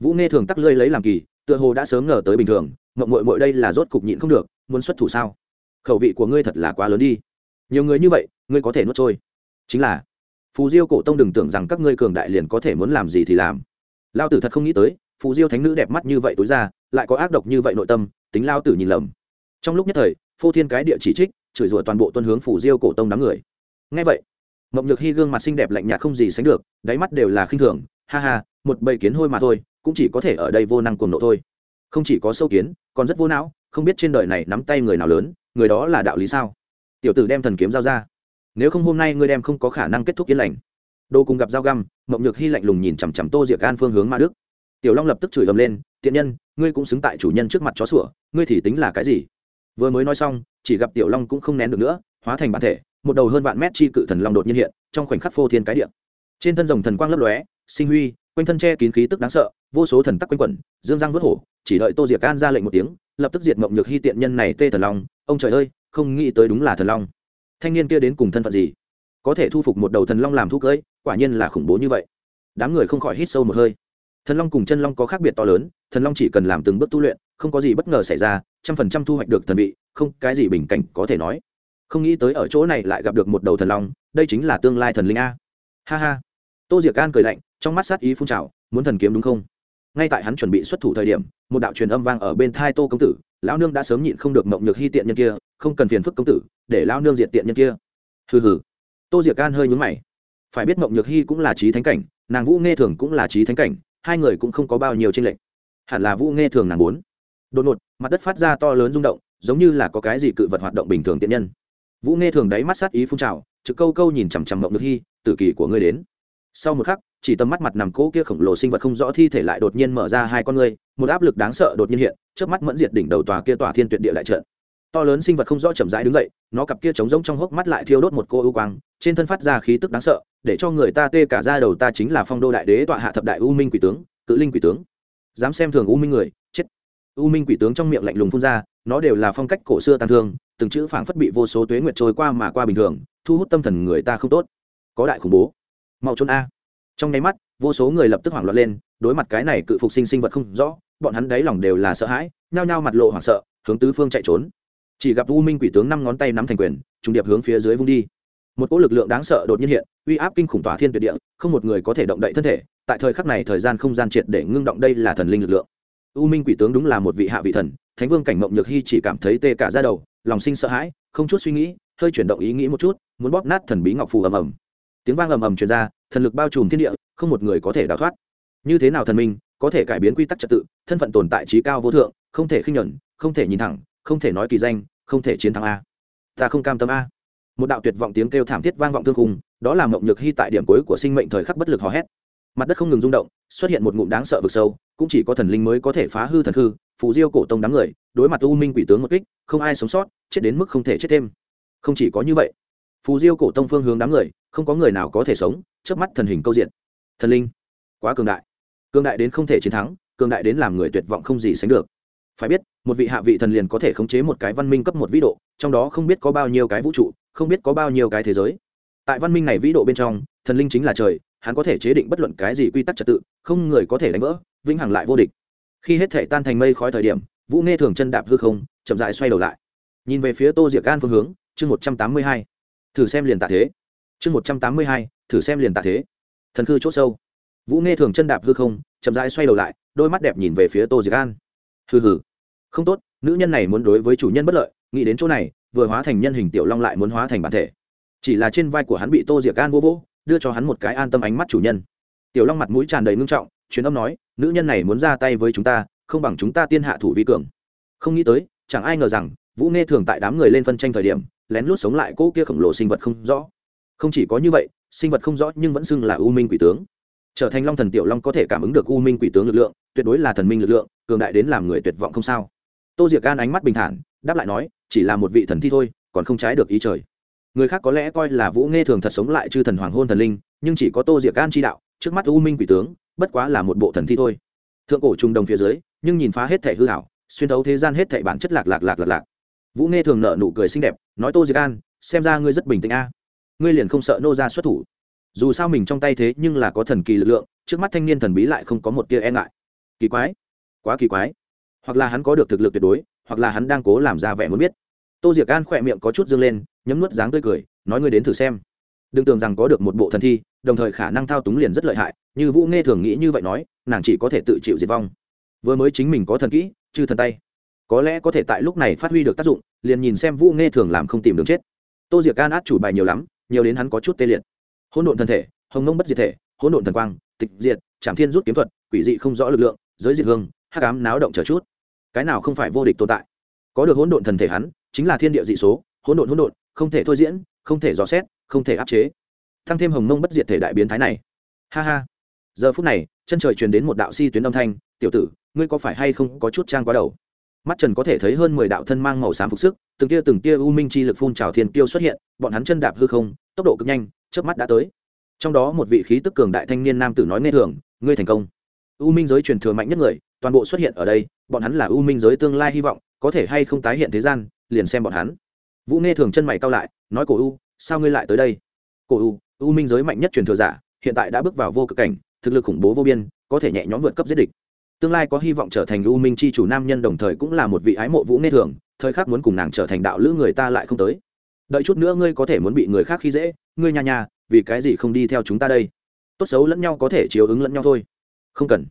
vũ nghe thường tắc lơi lấy làm kỳ, tựa hồ đã sớm ngờ tới bình thường, mộng mội mội đây là rốt cục nhịn không được, muốn xuất thủ sao? Khẩu vị của ngươi thật là quá lớn đi. Nhiều người như vậy, ngươi có thể nuốt trôi. Chính là, phù diêu cổ tông đừng tưởng rằng các ngươi cường đại liền có thể muốn làm gì thì làm. Lao tử thật không nghĩ tới, phù diêu thánh nữ đẹp mắt như vậy tối ra, lại có ác độc như vậy nội tâm, tính lao tử nhìn lầm. Trong lúc nhất thời, phô thiên cái địa chỉ trích, chửi rủa toàn bộ tuân hướng phù diêu cổ tông đám người. Ngay vậy, mộng nhược hy gương mặt xinh đẹp lạnh nhạt không gì sánh được, đáy mắt đều là khinh thường, ha ha, một bầy kiến hôi mà thôi cũng chỉ có thể ở đây vô năng cuồng nộ thôi. Không chỉ có sâu kiến, còn rất vô não, không biết trên đời này nắm tay người nào lớn, người đó là đạo lý sao? Tiểu tử đem thần kiếm giao ra. Nếu không hôm nay ngươi đem không có khả năng kết thúc yên lành. Đô cùng gặp dao găm, mộng nhược hy lạnh lùng nhìn chằm chằm tô diệc an phương hướng ma đức. Tiểu long lập tức chửi ầm lên, tiện nhân, ngươi cũng xứng tại chủ nhân trước mặt chó sủa, ngươi thì tính là cái gì? Vừa mới nói xong, chỉ gặp tiểu long cũng không nén được nữa, hóa thành bản thể, một đầu hơn vạn mét chi cự thần long đột nhiên hiện, trong khoảnh khắc phô thiên cái điện trên thân rồng thần quang lấp lóe, sinh huy quanh thân che kín khí tức đáng sợ, vô số thần tắc quanh quẩn, dương răng vớt hổ, chỉ đợi tô diệc an ra lệnh một tiếng, lập tức diệt mộng nhược hy tiện nhân này tê thần long, ông trời ơi, không nghĩ tới đúng là thần long. Thanh niên kia đến cùng thân phận gì? Có thể thu phục một đầu thần long làm thu cưỡi quả nhiên là khủng bố như vậy. Đám người không khỏi hít sâu một hơi. Thần long cùng chân long có khác biệt to lớn, thần long chỉ cần làm từng bước tu luyện, không có gì bất ngờ xảy ra, trăm phần trăm thu hoạch được thần vị, không cái gì bình cảnh có thể nói. Không nghĩ tới ở chỗ này lại gặp được một đầu thần long, đây chính là tương lai thần linh a. Ha ha. Tô diệc an cười lạnh trong mắt sát ý phun trào, muốn thần kiếm đúng không? Ngay tại hắn chuẩn bị xuất thủ thời điểm, một đạo truyền âm vang ở bên thai tô công tử, lão nương đã sớm nhịn không được mộng nhược hy tiện nhân kia, không cần phiền phức công tử, để lão nương diệt tiện nhân kia. Hừ hừ. Tô diệc gan hơi nhúng mày. Phải biết mộng nhược hy cũng là trí thánh cảnh, nàng vũ nghe thường cũng là trí thánh cảnh, hai người cũng không có bao nhiêu tranh lệch. Hẳn là vũ nghe thường nàng bốn đột ngột, mặt đất phát ra to lớn rung động, giống như là có cái gì cự vật hoạt động bình thường tiện nhân. Vũ nghe thường đáy mắt sát ý phun trào, trực câu câu nhìn chằm chằm mộng nhược hy, tử kỳ của ngươi đến. Sau một khắc chỉ tầm mắt mặt nằm cỗ kia khổng lồ sinh vật không rõ thi thể lại đột nhiên mở ra hai con ngươi, một áp lực đáng sợ đột nhiên hiện trước mắt mẫn diệt đỉnh đầu tòa kia tòa thiên tuyệt địa đại trận. To lớn sinh vật không rõ chậm rãi đứng dậy, nó cặp kia trống rỗng trong hốc mắt lại thiêu đốt một cô ưu quang, trên thân phát ra khí tức đáng sợ, để cho người ta tê cả ra đầu ta chính là phong đô đại đế tọa hạ thập đại u minh quỷ tướng, cự linh quỷ tướng. Dám xem thường u minh người, chết. U minh quỷ tướng trong miệng lạnh lùng phun ra, nó đều là phong cách cổ xưa tàn thương, từng chữ phảng phất bị vô số tuế nguyệt trôi qua mà qua bình thường, thu hút tâm thần người ta không tốt. Có đại khủng bố. Mau trốn a trong nháy mắt, vô số người lập tức hoảng loạn lên, đối mặt cái này cự phục sinh sinh vật không rõ, bọn hắn đáy lòng đều là sợ hãi, nhao nhao mặt lộ hoảng sợ, hướng tứ phương chạy trốn. Chỉ gặp u minh quỷ tướng năm ngón tay nắm thành quyền, trùng điệp hướng phía dưới vung đi. Một cỗ lực lượng đáng sợ đột nhiên hiện, uy áp kinh khủng tỏa thiên tuyệt địa, không một người có thể động đậy thân thể, tại thời khắc này thời gian không gian triệt để ngưng động đây là thần linh lực lượng. U minh quỷ tướng đúng là một vị hạ vị thần, thánh vương cảnh mộng nhược hy chỉ cảm thấy tê cả ra đầu, lòng sinh sợ hãi, không chút suy nghĩ, hơi chuyển động ý nghĩ một chút, muốn bóp nát thần bí ngọc phù ầm ầm. Tiếng vang ầm ầm truyền ra thần lực bao trùm thiên địa không một người có thể đào thoát. Như thế nào thần minh có thể cải biến quy tắc trật tự thân phận tồn tại trí cao vô thượng không thể khinh nhuận không thể nhìn thẳng không thể nói kỳ danh không thể chiến thắng a. Ta không cam tâm a. Một đạo tuyệt vọng tiếng kêu thảm thiết vang vọng thương khung, đó là mộng nhược hy tại điểm cuối của sinh mệnh thời khắc bất lực hò hét. Mặt đất không ngừng rung động xuất hiện một ngụm đáng sợ vực sâu cũng chỉ có thần linh mới có thể phá hư thần hư phù diêu cổ tông đám người đối mặt u minh quỷ tướng một kích không ai sống sót chết đến mức không thể chết thêm. Không chỉ có như vậy phù diêu cổ tông phương hướng đám người, không có người nào có thể sống trước mắt thần hình câu diện. Thần linh, quá cường đại. Cường đại đến không thể chiến thắng, cường đại đến làm người tuyệt vọng không gì sánh được. Phải biết, một vị hạ vị thần liền có thể khống chế một cái văn minh cấp một vĩ độ, trong đó không biết có bao nhiêu cái vũ trụ, không biết có bao nhiêu cái thế giới. Tại văn minh này vĩ độ bên trong, thần linh chính là trời, hắn có thể chế định bất luận cái gì quy tắc trật tự, không người có thể đánh vỡ, vĩnh hằng lại vô địch. Khi hết thể tan thành mây khói thời điểm, vũ nghe thường chân đạp hư không, chậm dại xoay đầu lại. Nhìn về phía tô diệc gan phương hướng, chương một trăm tám mươi hai thử xem liền tạ thế. Chương một trăm tám mươi hai, thử xem liền tạ thế. Thần khư c h ỗ sâu. Vũ nghe thường chân đạp hư không, chậm rãi xoay đầu lại, đôi mắt đẹp nhìn về phía tô diệc an. Hừ hừ. Không tốt, nữ nhân này muốn đối với chủ nhân bất lợi, nghĩ đến chỗ này, vừa hóa thành nhân hình tiểu long lại muốn hóa thành bản thể. Chỉ là trên vai của hắn bị tô diệc an vô vỗ, đưa cho hắn một cái an tâm ánh mắt chủ nhân. Tiểu long mặt mũi tràn đầy ngưng trọng chuyến âm nói, nữ nhân này muốn ra tay với chúng ta, không bằng chúng ta tiên hạ thủ vi cường. Không nghĩ tới, chẳng ai ngờ rằng, vũ nghe thường tại đám người lên phân tranh thời điểm lén lút sống lại cỗ kia khổng lồ sinh vật không rõ. Không chỉ có như vậy, sinh vật không rõ nhưng vẫn xưng là u minh quỷ tướng. Trở thành long thần tiểu long có thể cảm ứng được u minh quỷ tướng lực lượng, tuyệt đối là thần minh lực lượng, cường đại đến làm người tuyệt vọng không sao. Tô diệc gan ánh mắt bình thản, đáp lại nói, chỉ là một vị thần thi thôi, còn không trái được ý trời. Người khác có lẽ coi là vũ nghe thường thật sống lại chư thần hoàng hôn thần linh, nhưng chỉ có tô diệc gan chi đạo, trước mắt u minh quỷ tướng, bất quá là một bộ thần thi thôi. Thượng cổ trung đồng phía dưới, nhưng nhìn phá hết thể hư hảo xuyên thấu thế gian hết thể bản chất lạc lạc lạc lạc lạc vũ nghe thường nợ nụ cười xinh đẹp, nói tô diệc an, xem ra ngươi rất bình tĩnh a. Ngươi liền không sợ nô ra xuất thủ. Dù sao mình trong tay thế nhưng là có thần kỳ lực lượng, trước mắt thanh niên thần bí lại không có một tia e ngại. Kỳ quái. Quá kỳ quái. Hoặc là hắn có được thực lực tuyệt đối, hoặc là hắn đang cố làm ra vẻ muốn biết. Tô diệc an khỏe miệng có chút dương lên, nhấm nuốt dáng tươi cười, nói ngươi đến thử xem. Đừng tưởng rằng có được một bộ thần thi, đồng thời khả năng thao túng liền rất lợi hại, như vũ nghe thường nghĩ như vậy nói, nàng chỉ có thể tự chịu diệt vong. Vừa mới chính mình có thần kỹ, chư thần tay có lẽ có thể tại lúc này phát huy được tác dụng, liền nhìn xem vũ nghe thường làm không tìm đường chết. Tô diệc can át chủ bài nhiều lắm, nhiều đến hắn có chút tê liệt. Hỗn độn thân thể, hồng nông bất diệt thể, hỗn độn thần quang, tịch diệt, trảm thiên rút kiếm thuật, quỷ dị không rõ lực lượng, giới diệt hương, hắc ám náo động chờ chút. Cái nào không phải vô địch tồn tại? Có được hỗn độn thần thể hắn, chính là thiên địa dị số, hỗn độn hỗn độn, không thể thôi diễn, không thể dò xét, không thể áp chế. Thăng thêm hồng mông bất diệt thể đại biến thái này. Ha ha. Giờ phút này, chân trời truyền đến một đạo si tuyến âm thanh, tiểu tử, ngươi có phải hay không có chút trang quá đầu? Mắt trần có thể thấy hơn mười đạo thân mang màu xám phục sức, từng tia từng tia u minh chi lực phun trào thiên tiêu xuất hiện, bọn hắn chân đạp hư không, tốc độ cực nhanh trước mắt đã tới. Trong đó một vị khí tức cường đại thanh niên nam tử nói nghe thường, ngươi thành công. U minh giới truyền thừa mạnh nhất người, toàn bộ xuất hiện ở đây, bọn hắn là u minh giới tương lai hy vọng, có thể hay không tái hiện thế gian, liền xem bọn hắn. Vũ nghe thường chân mày cao lại, nói, cổ u, sao ngươi lại tới đây? Cổ u u minh giới mạnh nhất truyền thừa giả, hiện tại đã bước vào vô cực cảnh, thực lực khủng bố vô biên, có thể nhẹ nhõm vượt cấp giết địch tương lai có hy vọng trở thành u minh c h i chủ nam nhân đồng thời cũng là một vị ái mộ vũ nghe thường, thời khắc muốn cùng nàng trở thành đạo lữ người ta lại không tới. Đợi chút nữa ngươi có thể muốn bị người khác khi dễ, ngươi nhà nhà, vì cái gì không đi theo chúng ta đây? Tốt xấu lẫn nhau có thể chiếu ứng lẫn nhau thôi. Không cần.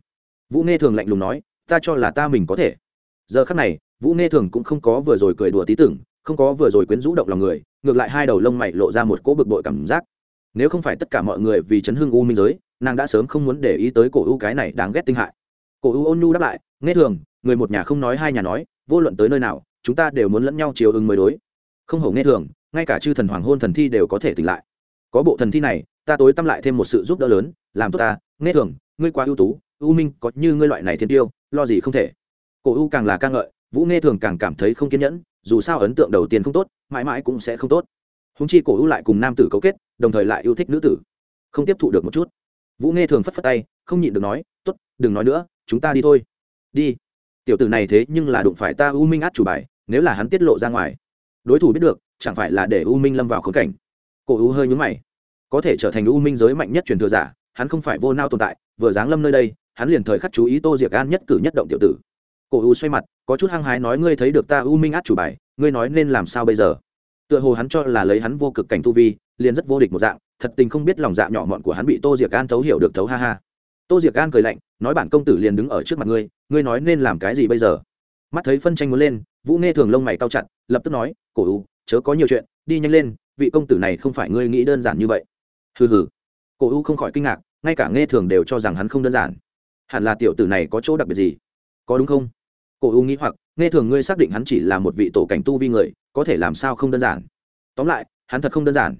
Vũ nghe thường lạnh lùng nói, ta cho là ta mình có thể. Giờ khắc này, vũ nghe thường cũng không có vừa rồi cười đùa tí tưởng, không có vừa rồi quyến rũ động lòng người, ngược lại hai đầu lông mày lộ ra một cỗ bực bội cảm giác. Nếu không phải tất cả mọi người vì chấn hương u minh giới, nàng đã sớm không muốn để ý tới cổ u cái này đáng ghét tinh hại cổ u ôn nhu đáp lại, nghe thường, người một nhà không nói hai nhà nói, vô luận tới nơi nào, chúng ta đều muốn lẫn nhau chiều ứng mới đối. Không hổ nghe thường, ngay cả chư thần hoàng hôn thần thi đều có thể tỉnh lại. Có bộ thần thi này, ta tối tâm lại thêm một sự giúp đỡ lớn, làm tốt ta, nghe thường, ngươi quá ưu tú ưu minh, có như ngươi loại này thiên tiêu, lo gì không thể. Cổ u càng là ca ngợi, vũ nghe thường càng cảm thấy không kiên nhẫn, dù sao ấn tượng đầu tiên không tốt, mãi mãi cũng sẽ không tốt. Húng chi cổ u lại cùng nam tử cấu kết, đồng thời lại yêu thích nữ tử. Không tiếp thụ được một chút. Vũ nghe thường phất phất tay, không nhịn được nói t ố t đừng nói nữa chúng ta đi thôi. Đi. Tiểu tử này thế nhưng là đụng phải ta u minh át chủ bài, nếu là hắn tiết lộ ra ngoài. Đối thủ biết được, chẳng phải là để u minh lâm vào khốn cảnh. Cổ u hơi nhúng mày. Có thể trở thành u minh giới mạnh nhất truyền thừa giả, hắn không phải vô nao tồn tại, vừa giáng lâm nơi đây, hắn liền thời khắc chú ý tô diệc an nhất cử nhất động tiểu tử. Cổ u xoay mặt, có chút hăng hái nói, ngươi thấy được ta u minh át chủ bài, ngươi nói nên làm sao bây giờ? Tựa hồ hắn cho là lấy hắn vô cực cảnh tu vi, liền rất vô địch một dạng, thật tình không biết lòng dạ nhỏ mọn của hắn bị tô diệc an thấu hiểu được thấu ha ha tô diệc an cười lạnh, nói bản công tử liền đứng ở trước mặt ngươi ngươi nói nên làm cái gì bây giờ? Mắt thấy phân tranh muốn lên, vũ nghe thường lông mày cao chặt, lập tức nói, cổ u, chớ có nhiều chuyện, đi nhanh lên, vị công tử này không phải ngươi nghĩ đơn giản như vậy. Hừ hừ. Cổ u không khỏi kinh ngạc, ngay cả nghe thường đều cho rằng hắn không đơn giản. Hẳn là tiểu tử này có chỗ đặc biệt gì? Có đúng không? Cổ u nghĩ hoặc nghe thường ngươi xác định hắn chỉ là một vị tổ cảnh tu vi người, có thể làm sao không đơn giản? Tóm lại, hắn thật không đơn giản.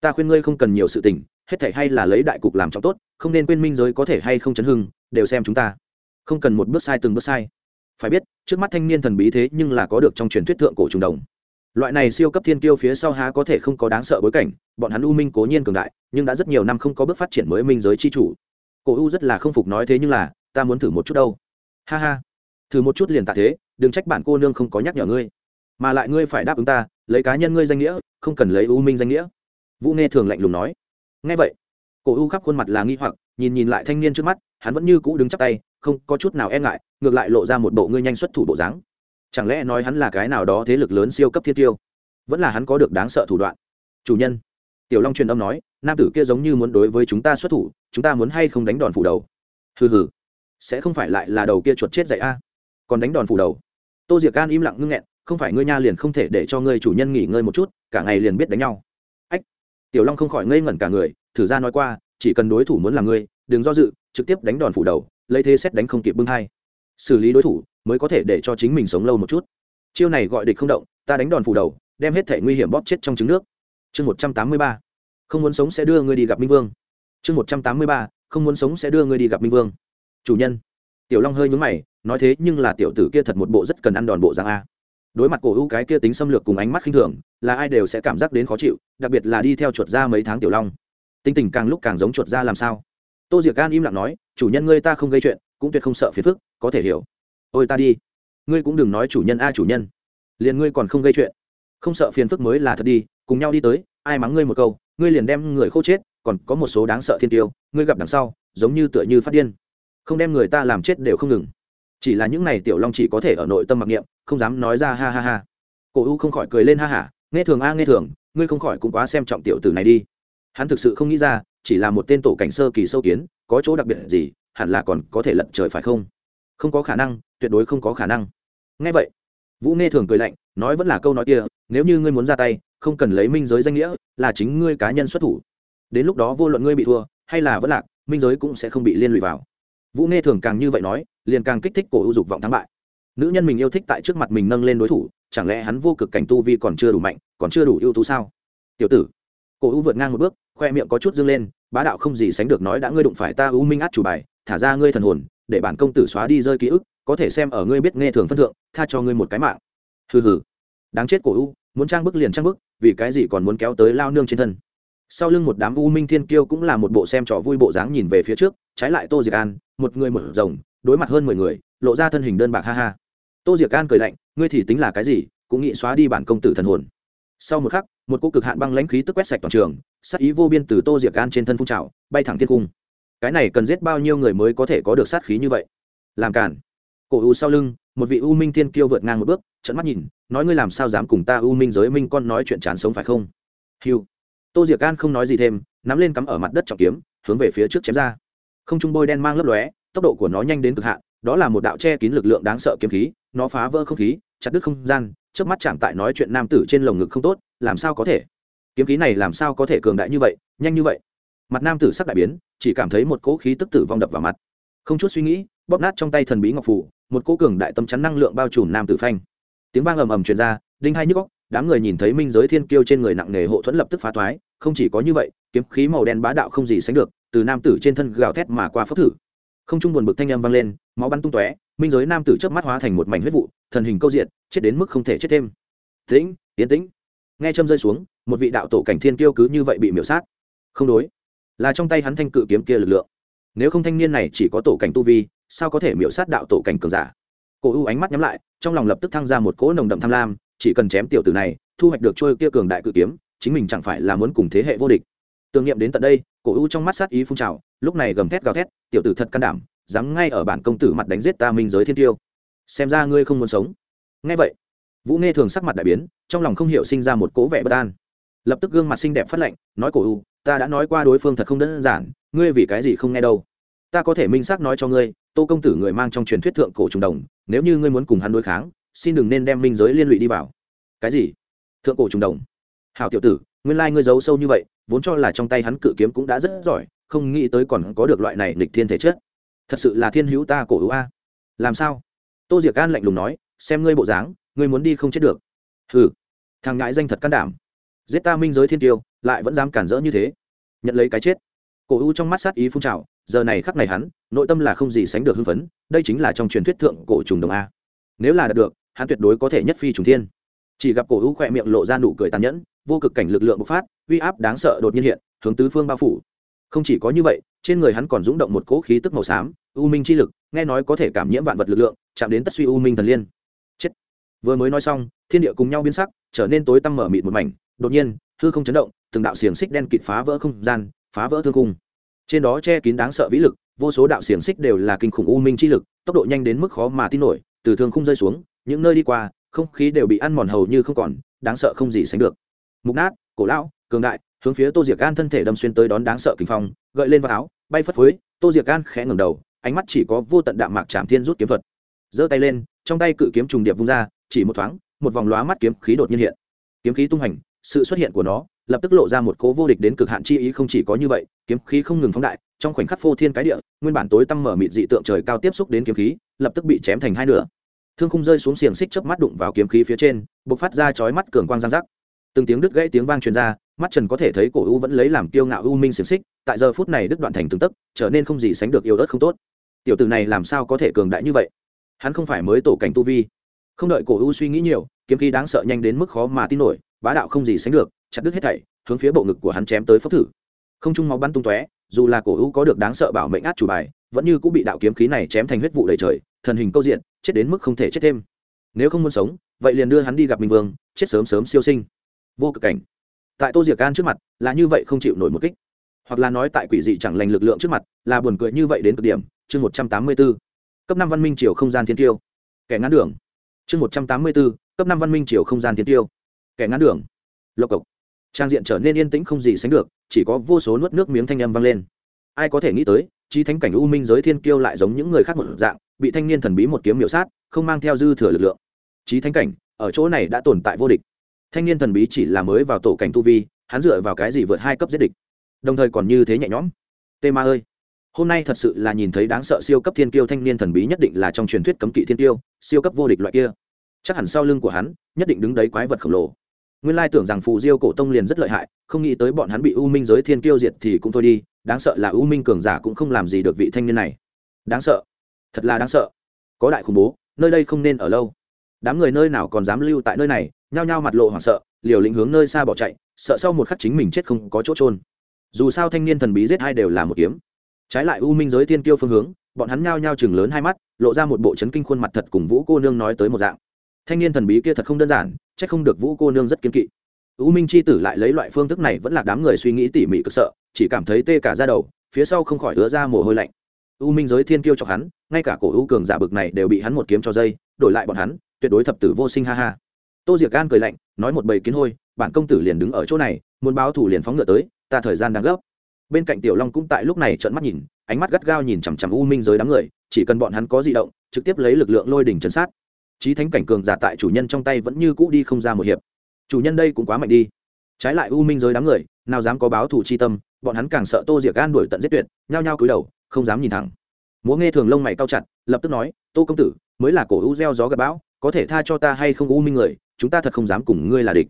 Ta khuyên ngươi không cần nhiều sự tình hết thể hay là lấy đại cục làm trọng tốt, không nên quên minh giới có thể hay không chấn hưng, đều xem chúng ta. Không cần một bước sai từng bước sai. Phải biết, trước mắt thanh niên thần bí thế nhưng là có được trong truyền thuyết thượng cổ trùng đồng. Loại này siêu cấp thiên kiêu phía sau há có thể không có đáng sợ bối cảnh, bọn hắn u minh cố nhiên cường đại, nhưng đã rất nhiều năm không có bước phát triển mới minh giới chi chủ. Cổ u rất là không phục nói thế nhưng là, ta muốn thử một chút đâu. Ha ha. Thử một chút liền tạ thế, đừng trách bản cô nương không có nhắc nhở ngươi. Mà lại ngươi phải đáp ứng ta, lấy cá nhân ngươi danh nghĩa, không cần lấy u minh danh nghĩa. Vũ nghe thường lạnh lùng nói nghe vậy, cổ u khắp khuôn mặt là nghi hoặc, nhìn nhìn lại thanh niên trước mắt, hắn vẫn như cũ đứng chắp tay, không có chút nào e ngại, ngược lại lộ ra một bộ ngươi nhanh xuất thủ bộ dáng. Chẳng lẽ nói hắn là cái nào đó thế lực lớn siêu cấp thiên tiêu? Vẫn là hắn có được đáng sợ thủ đoạn. Chủ nhân, tiểu long truyền âm nói, nam tử kia giống như muốn đối với chúng ta xuất thủ, chúng ta muốn hay không đánh đòn phủ đầu? Hừ hừ, sẽ không phải lại là đầu kia chuột chết dậy a. Còn đánh đòn phủ đầu? Tô diệc can im lặng ngưng nghẹn, không phải ngươi nha liền không thể để cho ngươi chủ nhân nghỉ ngơi một chút, cả ngày liền biết đánh nhau tiểu long không khỏi ngây ngẩn cả người, thử ra nói qua, chỉ cần đối thủ muốn làm ngươi, đừng do dự, trực tiếp đánh đòn phủ đầu, lấy thế xét đánh không kịp bưng thai xử lý đối thủ, mới có thể để cho chính mình sống lâu một chút. Chiêu này gọi địch không động, ta đánh đòn phủ đầu, đem hết thể nguy hiểm bóp chết trong trứng nước. Chương một trăm tám mươi ba, không muốn sống sẽ đưa ngươi đi gặp minh vương. Chương một trăm tám mươi ba, không muốn sống sẽ đưa ngươi đi gặp minh vương. Chủ nhân. Tiểu long hơi nhúng mày, nói thế nhưng là tiểu tử kia thật một bộ rất cần ăn đòn bộ giang a đối mặt cổ u cái kia tính xâm lược cùng ánh mắt khinh thường, là ai đều sẽ cảm giác đến khó chịu, đặc biệt là đi theo chuột ra mấy tháng tiểu long. Tinh tình càng lúc càng giống chuột ra làm sao? Tô diệc gan im lặng nói, chủ nhân ngươi ta không gây chuyện, cũng tuyệt không sợ phiền phức, có thể hiểu. Ôi ta đi. Ngươi cũng đừng nói chủ nhân a chủ nhân. Liền ngươi còn không gây chuyện. Không sợ phiền phức mới là thật đi, cùng nhau đi tới, ai mắng ngươi một câu, ngươi liền đem người khô chết, còn có một số đáng sợ thiên tiêu, ngươi gặp đằng sau, giống như tựa như phát điên. Không đem người ta làm chết đều không ngừng chỉ là những này tiểu long chỉ có thể ở nội tâm mặc niệm, không dám nói ra ha ha ha. Cổ u không khỏi cười lên ha hả nghe thường a, nghe thường, ngươi không khỏi cũng quá xem trọng tiểu tử này đi. Hắn thực sự không nghĩ ra, chỉ là một tên tổ cảnh sơ kỳ sâu kiến, có chỗ đặc biệt gì, hẳn là còn có thể lận trời phải không? Không có khả năng, tuyệt đối không có khả năng. Ngay vậy, vũ nghe thường cười lạnh, nói vẫn là câu nói kia, nếu như ngươi muốn ra tay, không cần lấy minh giới danh nghĩa, là chính ngươi cá nhân xuất thủ. Đến lúc đó vô luận ngươi bị thua, hay là vẫn lạc, minh giới cũng sẽ không bị liên lụy vào vũ nghe thường càng như vậy nói, liền càng kích thích cổ ưu dục vọng thắng bại. Nữ nhân mình yêu thích tại trước mặt mình nâng lên đối thủ, chẳng lẽ hắn vô cực cảnh tu vi còn chưa đủ mạnh, còn chưa đủ ưu tú sao? Tiểu tử, cổ ưu vượt ngang một bước, khoe miệng có chút dâng lên, bá đạo không gì sánh được nói đã ngươi đụng phải ta ưu minh át chủ bài, thả ra ngươi thần hồn, để bản công tử xóa đi rơi ký ức, có thể xem ở ngươi biết nghe thường phân thượng, tha cho ngươi một cái mạng. Hừ hừ. Đáng chết cổ ưu, muốn trang bức liền trang bức, vì cái gì còn muốn kéo tới lao nương trên thân? Sau lưng một đám u minh thiên kiêu cũng là một bộ xem trò vui bộ dáng nhìn về phía trước, trái lại tô diệc an một người một rồng, đối mặt hơn mười người, lộ ra thân hình đơn bạc ha ha. Tô diệc an cười lạnh, ngươi thì tính là cái gì, cũng nghĩ xóa đi bản công tử thần hồn. Sau một khắc, một cô cực hạn băng lãnh khí tức quét sạch toàn trường, sát ý vô biên từ tô diệc an trên thân phun trào, bay thẳng thiên cung. Cái này cần giết bao nhiêu người mới có thể có được sát khí như vậy? Làm cản cổ u sau lưng, một vị u minh thiên kiêu vượt ngang một bước trận mắt nhìn, nói ngươi làm sao dám cùng ta u minh giới minh con nói chuyện chán sống phải không? Hiu tô diệc an không nói gì thêm, nắm lên cắm ở mặt đất trọng kiếm, hướng về phía trước chém ra không trung bôi đen mang lấp lóe, tốc độ của nó nhanh đến cực hạn, đó là một đạo che kín lực lượng đáng sợ kiếm khí, nó phá vỡ không khí, chặt đứt không gian trước mắt chạm tại nói chuyện nam tử trên lồng ngực không tốt, làm sao có thể? Kiếm khí này làm sao có thể cường đại như vậy, nhanh như vậy? Mặt nam tử sắc đại biến, chỉ cảm thấy một cỗ khí tức tử vong đập vào mặt. Không chút suy nghĩ, bóp nát trong tay thần bí ngọc phủ, một cỗ cường đại tâm chắn năng lượng bao trùm nam tử phanh. Tiếng vang ầm ầm truyền ra, đinh hai nhức góc đám người nhìn thấy minh giới thiên kiêu trên người nặng nề hộ thuẫn lập tức phá toái không chỉ có như vậy, kiếm khí màu đen bá đạo không gì sánh được từ nam tử trên thân gào thét mà qua phốc thử. Không trung buồn bực thanh âm vang lên, máu bắn tung tóe, minh giới nam tử chớp mắt hóa thành một mảnh huyết vụ, thần hình câu diện, chết đến mức không thể chết thêm. Tĩnh yến tĩnh. Nghe châm rơi xuống, một vị đạo tổ cảnh thiên kiêu cứ như vậy bị miểu sát. Không đối. Là trong tay hắn thanh cự kiếm kia lực lượng. Nếu không thanh niên này chỉ có tổ cảnh tu vi, sao có thể miểu sát đạo tổ cảnh cường giả? Cổ u ánh mắt nhắm lại, trong lòng lập tức thăng ra một cỗ nồng đậm tham lam, chỉ cần chém tiểu tử này, thu hoạch được trôi kia cường đại cự kiếm, chính mình chẳng phải là muốn cùng thế hệ vô địch. Tưởng niệm đến tận đây cổ u trong mắt sát ý phun trào, lúc này gầm thét gào thét, tiểu tử thật can đảm, dám ngay ở bản công tử mặt đánh giết ta minh giới thiên tiêu. Xem ra ngươi không muốn sống. Ngay vậy, vũ nghe thường sắc mặt đại biến, trong lòng không hiểu sinh ra một cố vẻ bất an. Lập tức gương mặt xinh đẹp phát lệnh nói cổ u ta đã nói qua đối phương thật không đơn giản, ngươi vì cái gì không nghe đâu. Ta có thể minh xác nói cho ngươi, tô công tử người mang trong truyền thuyết thượng cổ trùng đồng, nếu như ngươi muốn cùng hắn đối kháng, xin đừng nên đem minh giới liên lụy đi vào. Cái gì? Thượng cổ trùng đồng? Hào tiểu tử nguyên lai ngươi giấu sâu như vậy, vốn cho là trong tay hắn cự kiếm cũng đã rất giỏi, không nghĩ tới còn có được loại này nghịch thiên thể chất. Thật sự là thiên hữu ta cổ hữu a. Làm sao? Tô diệc an lạnh lùng nói, xem ngươi bộ dáng, ngươi muốn đi không chết được. Hừ, thằng ngãi danh thật can đảm. Giết ta minh giới thiên tiêu, lại vẫn dám cản rỡ như thế. Nhận lấy cái chết. Cổ u trong mắt sát ý phun trào, giờ này khắc này hắn, nội tâm là không gì sánh được hưng phấn, đây chính là trong truyền thuyết thượng cổ trùng đồng a. Nếu là đạt được, hắn tuyệt đối có thể nhất phi trùng thiên. Chỉ gặp cổ u khỏe miệng lộ ra nụ cười tàn nhẫn vô cực cảnh lực lượng bộc phát, uy áp đáng sợ đột nhiên hiện, hướng tứ phương bao phủ. Không chỉ có như vậy, trên người hắn còn rúng động một cỗ khí tức màu xám, u minh chi lực, nghe nói có thể cảm nhiễm vạn vật lực lượng, chạm đến tất suy u minh thần liên. Chết. Vừa mới nói xong, thiên địa cùng nhau biến sắc, trở nên tối tăm mở mịt một mảnh, đột nhiên, hư không chấn động, từng đạo xiềng xích đen kịt phá vỡ không gian, phá vỡ thương cung. Trên đó che kín đáng sợ vĩ lực, vô số đạo xiềng xích đều là kinh khủng u minh chi lực, tốc độ nhanh đến mức khó mà tin nổi, từ thương khung rơi xuống, những nơi đi qua, không khí đều bị ăn mòn hầu như không còn, đáng sợ không gì sánh được mục nát, cổ lão, cường đại, hướng phía tô diệc gan thân thể đâm xuyên tới đón đáng sợ kinh phong, gợi lên vào áo, bay phất phới, tô diệc gan khẽ ngừng đầu, ánh mắt chỉ có vô tận đạm mạc chạm thiên rút kiếm thuật. Giơ tay lên, trong tay cự kiếm trùng điệp vung ra, chỉ một thoáng, một vòng lóa mắt kiếm khí đột nhiên hiện. Kiếm khí tung hành, sự xuất hiện của nó lập tức lộ ra một cố vô địch đến cực hạn chi ý không chỉ có như vậy, kiếm khí không ngừng phóng đại, trong khoảnh khắc phô thiên cái địa, nguyên bản tối tăm mở mịt dị tượng trời cao tiếp xúc đến kiếm khí, lập tức bị chém thành hai nửa. Thương khung rơi xuống xiềng xích chớp mắt đụng vào kiếm khí phía trên, bộc phát ra chói mắt cường quang giang rắc từng tiếng đứt gãy tiếng vang truyền ra, mắt trần có thể thấy cổ u vẫn lấy làm kiêu ngạo u minh xiềng xích, tại giờ phút này đứt đoạn thành từng tấc, trở nên không gì sánh được yêu ớt không tốt. Tiểu tử này làm sao có thể cường đại như vậy? Hắn không phải mới tổ cảnh tu vi. Không đợi cổ u suy nghĩ nhiều, kiếm khí đáng sợ nhanh đến mức khó mà tin nổi, bá đạo không gì sánh được, chặt đứt hết thảy, hướng phía bộ ngực của hắn chém tới phốc thử. Không trung máu bắn tung tóe, dù là cổ u có được đáng sợ bảo mệnh át chủ bài, vẫn như cũng bị đạo kiếm khí này chém thành huyết vụ đầy trời, thần hình câu diện, chết đến mức không thể chết thêm. Nếu không muốn sống, vậy liền đưa hắn đi gặp minh vương, chết sớm sớm siêu sinh vô cực cảnh. Tại tô diệc gan trước mặt, là như vậy không chịu nổi một kích. Hoặc là nói tại quỷ dị chẳng lành lực lượng trước mặt, là buồn cười như vậy đến cực điểm. Chương một trăm tám mươi b ố cấp năm văn minh triều không gian thiên tiêu. Kẻ ngắn đường. Chương một trăm tám mươi b ố cấp năm văn minh triều không gian thiên tiêu. Kẻ ngắn đường. Lộc cộc. Trang diện trở nên yên tĩnh không gì sánh được, chỉ có vô số nuốt nước miếng thanh âm vang lên. Ai có thể nghĩ tới trí thánh cảnh u minh giới thiên kiêu lại giống những người khác một dạng, bị thanh niên thần bí một kiếm miểu sát, không mang theo dư thừa lực lượng. Trí thánh cảnh, ở chỗ này đã tồn tại vô địch thanh niên thần bí chỉ là mới vào tổ cảnh tu vi, hắn dựa vào cái gì vượt hai cấp giết địch? Đồng thời còn như thế nhẹ nhõm. Tê ma ơi, hôm nay thật sự là nhìn thấy đáng sợ siêu cấp thiên kiêu thanh niên thần bí nhất định là trong truyền thuyết cấm kỵ thiên kiêu, siêu cấp vô địch loại kia. Chắc hẳn sau lưng của hắn, nhất định đứng đấy quái vật khổng lồ. Nguyên lai tưởng rằng phù diêu cổ tông liền rất lợi hại, không nghĩ tới bọn hắn bị u minh giới thiên kiêu diệt thì cũng thôi đi, đáng sợ là u minh cường giả cũng không làm gì được vị thanh niên này. Đáng sợ. Thật là đáng sợ. Có đại khủng bố, nơi đây không nên ở lâu đám người nơi nào còn dám lưu tại nơi này, nhao nhao mặt lộ hoảng sợ, liều lĩnh hướng nơi xa bỏ chạy, sợ sau một khắc chính mình chết không có chỗ trôn dù sao thanh niên thần bí giết hai đều là một kiếm. Trái lại u minh giới thiên kêu phương hướng, bọn hắn nhao nhao chừng lớn hai mắt, lộ ra một bộ chấn kinh khuôn mặt thật cùng vũ cô nương nói tới một dạng. Thanh niên thần bí kia thật không đơn giản c h ắ c không được vũ cô nương rất kiên kỵ. U minh c h i tử lại lấy loại phương thức này vẫn là đám người suy nghĩ tỉ mỉ cực sợ, chỉ cảm thấy tê cả ra đầu, phía sau không khỏi ứa ra mồ hôi lạnh. U minh giới thiên kiêu cho hắn, ngay cả cổ u cường giả bực này đều bị hắn một kiếm cho dây, đổi lại bọn hắn tuyệt đối thập tử vô sinh, ha ha. Tô diệc gan cười lạnh, nói một bầy kiến hôi, bản công tử liền đứng ở chỗ này, muốn báo thủ liền phóng ngựa tới, ta thời gian đang gấp. Bên cạnh tiểu long cũng tại lúc này trợn mắt nhìn, ánh mắt gắt gao nhìn chằm chằm u minh giới đám người, chỉ cần bọn hắn có di động, trực tiếp lấy lực lượng lôi đỉnh chân sát. Trí thánh cảnh cường giả tại chủ nhân trong tay vẫn như cũ đi không ra một hiệp. Chủ nhân đây cũng quá mạnh đi. Trái lại u minh giới đám người, nào dám có báo thủ chi tâm, bọn hắn càng sợ tô diệc gan đuổi tận giết tuyệt, nhao nhao cúi đầu, không dám nhìn thẳng. Múa nghe thường lông mày cao chặt, lập tức nói, tô công tử, mới là cổ u gieo gió gặp bão có thể tha cho ta hay không u minh người, chúng ta thật không dám cùng ngươi là địch.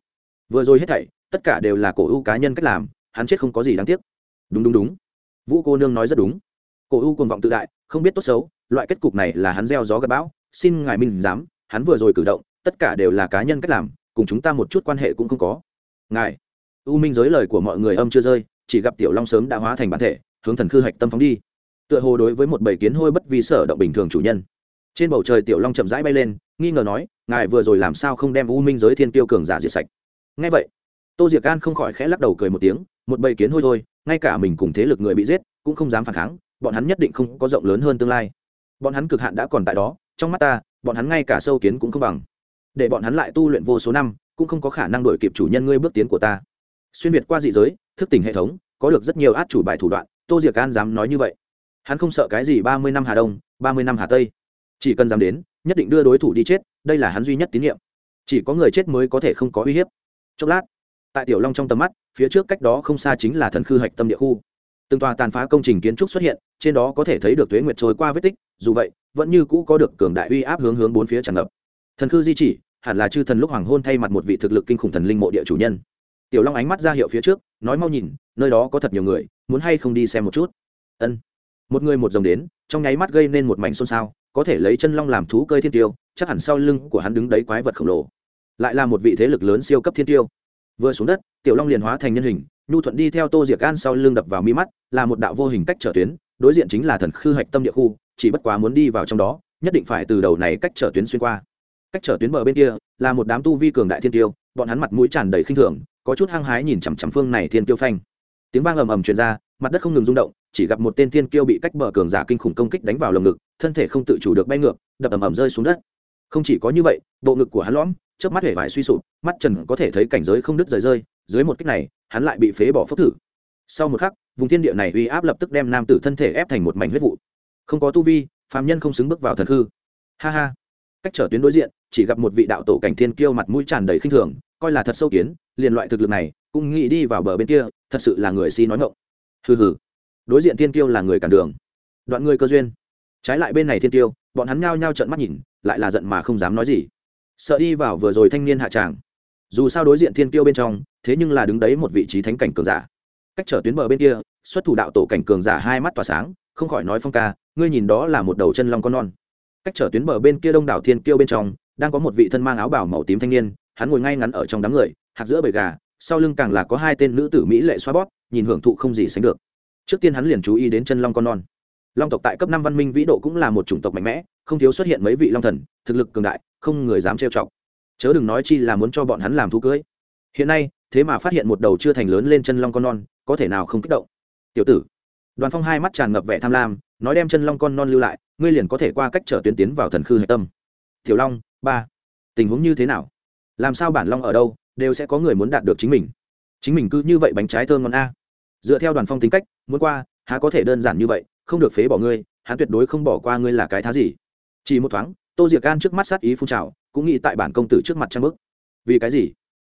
Vừa rồi hết thảy, tất cả đều là cổ u cá nhân cách làm, hắn chết không có gì đáng tiếc. Đúng đúng đúng. Vũ cô nương nói rất đúng. Cổ u cuồng vọng tự đại, không biết tốt xấu, loại kết cục này là hắn gieo gió gặp bão, xin ngài minh dám hắn vừa rồi cử động, tất cả đều là cá nhân cách làm, cùng chúng ta một chút quan hệ cũng không có. Ngài, u minh giới lời của mọi người âm chưa rơi, chỉ gặp tiểu long sớm đã hóa thành bản thể, hướng thần khư hạch tâm phóng đi. Tựa hồ đối với một bầy kiến hôi bất vì sở động bình thường chủ nhân. Trên bầu trời tiểu long chậm rãi bay lên nghi ngờ nói, ngài vừa rồi làm sao không đem u minh giới thiên tiêu cường giả diệt sạch? Ngay vậy, tô diệc an không khỏi khẽ lắc đầu cười một tiếng, một bầy kiến hôi thôi, ngay cả mình cùng thế lực người bị giết, cũng không dám phản kháng, bọn hắn nhất định không có rộng lớn hơn tương lai. Bọn hắn cực hạn đã còn tại đó, trong mắt ta, bọn hắn ngay cả sâu kiến cũng không bằng. Để bọn hắn lại tu luyện vô số năm, cũng không có khả năng đổi kịp chủ nhân ngươi bước tiến của ta. Xuyên việt qua dị giới, thức tỉnh hệ thống, có được rất nhiều át chủ bài thủ đoạn, tô diệc an dám nói như vậy. Hắn không sợ cái gì ba mươi năm hà đông, ba mươi năm hà tây. Chỉ cần dám đến nhất định đưa đối thủ đi chết, đây là hắn duy nhất tín nhiệm. Chỉ có người chết mới có thể không có uy hiếp. Chốc lát, tại tiểu long trong tầm mắt, phía trước cách đó không xa chính là thần khư hạch tâm địa khu. Từng tòa tàn phá công trình kiến trúc xuất hiện, trên đó có thể thấy được tuế nguyệt trôi qua vết tích, dù vậy, vẫn như cũ có được cường đại uy áp hướng hướng bốn phía tràn ngập. Thần khư di chỉ, hẳn là chư thần lúc hoàng hôn thay mặt một vị thực lực kinh khủng thần linh mộ địa chủ nhân. Tiểu long ánh mắt ra hiệu phía trước, nói mau nhìn, nơi đó có thật nhiều người, muốn hay không đi xem một chút. Ân. Một người một dòng đến, trong nháy mắt gây nên một mảnh xôn xao có thể lấy chân long làm thú cơi thiên tiêu, chắc hẳn sau lưng của hắn đứng đấy quái vật khổng lồ. Lại là một vị thế lực lớn siêu cấp thiên tiêu. Vừa xuống đất, tiểu long liền hóa thành nhân hình, nhu thuận đi theo tô diệc gan sau lưng đập vào mi mắt, là một đạo vô hình cách trở tuyến, đối diện chính là thần khư hạch tâm địa khu, chỉ bất quá muốn đi vào trong đó, nhất định phải từ đầu này cách trở tuyến xuyên qua. Cách trở tuyến bờ bên kia, là một đám tu vi cường đại thiên tiêu, bọn hắn mặt mũi tràn đầy khinh thường, có chút hăng hái nhìn chằm chằm phương này thiên tiêu phanh. Tiếng vang ầm ầm truyền ra mặt đất không ngừng rung động, chỉ gặp một tên thiên kiêu bị cách bờ cường giả kinh khủng công kích đánh vào lồng ngực, thân thể không tự chủ được bay ngược, đập ầm ầm rơi xuống đất. Không chỉ có như vậy, bộ ngực của hắn lõm trước mắt hể vải suy sụp, mắt trần có thể thấy cảnh giới không đứt rời rơi, dưới một kích này, hắn lại bị phế bỏ phốc thử. Sau một khắc, vùng thiên địa này uy áp lập tức đem nam tử thân thể ép thành một mảnh huyết vụ. Không có tu vi, phàm nhân không xứng bước vào thần hư. Ha ha. Cách trở tuyến đối diện, chỉ gặp một vị đạo tổ cảnh thiên kiêu mặt mũi tràn đầy khinh thường, coi là thật sâu kiến, liền loại thực lực này, cũng nghĩ đi vào bờ bên kia, thật sự là người si nói ngộng hừ hừ. Đối diện thiên kiêu là người cản đường. Đoạn người cơ duyên. Trái lại bên này thiên kiêu, bọn hắn nhao nhao trận mắt nhìn, lại là giận mà không dám nói gì. Sợ đi vào vừa rồi thanh niên hạ tràng. Dù sao đối diện thiên kiêu bên trong, thế nhưng là đứng đấy một vị trí thánh cảnh cường giả. Cách trở tuyến bờ bên kia, xuất thủ đạo tổ cảnh cường giả hai mắt tỏa sáng, không khỏi nói phong ca, ngươi nhìn đó là một đầu chân long con non. Cách trở tuyến bờ bên kia đông đảo thiên kiêu bên trong, đang có một vị thân mang áo bảo màu tím thanh niên, hắn ngồi ngay ngắn ở trong đám người, hạt giữa bầy gà, sau lưng càng là có hai tên nữ tử mỹ lệ xoa bóp nhìn hưởng thụ không gì sánh được. Trước tiên hắn liền chú ý đến chân long con non. Long tộc tại cấp năm văn minh vĩ độ cũng là một chủng tộc mạnh mẽ, không thiếu xuất hiện mấy vị long thần, thực lực cường đại, không người dám trêu chọc. Chớ đừng nói chi là muốn cho bọn hắn làm thú cưới. Hiện nay, thế mà phát hiện một đầu chưa thành lớn lên chân long con non, có thể nào không kích động? Tiểu tử, đoàn phong hai mắt tràn ngập vẻ tham lam, nói đem chân long con non lưu lại, ngươi liền có thể qua cách trở tuyến tiến vào thần khư hạch tâm. Tiểu long, ba, tình huống như thế nào? Làm sao bản long ở đâu, đều sẽ có người muốn đạt được chính mình? Chính mình cứ như vậy bánh trái thơm ngon a dựa theo đoàn phong tính cách, muốn qua, há có thể đơn giản như vậy, không được phế bỏ ngươi, hắn tuyệt đối không bỏ qua ngươi là cái thá gì. Chỉ một thoáng, tô diệc can trước mắt sát ý phun trào, cũng nghĩ tại bản công tử trước mặt trang bức vì cái gì?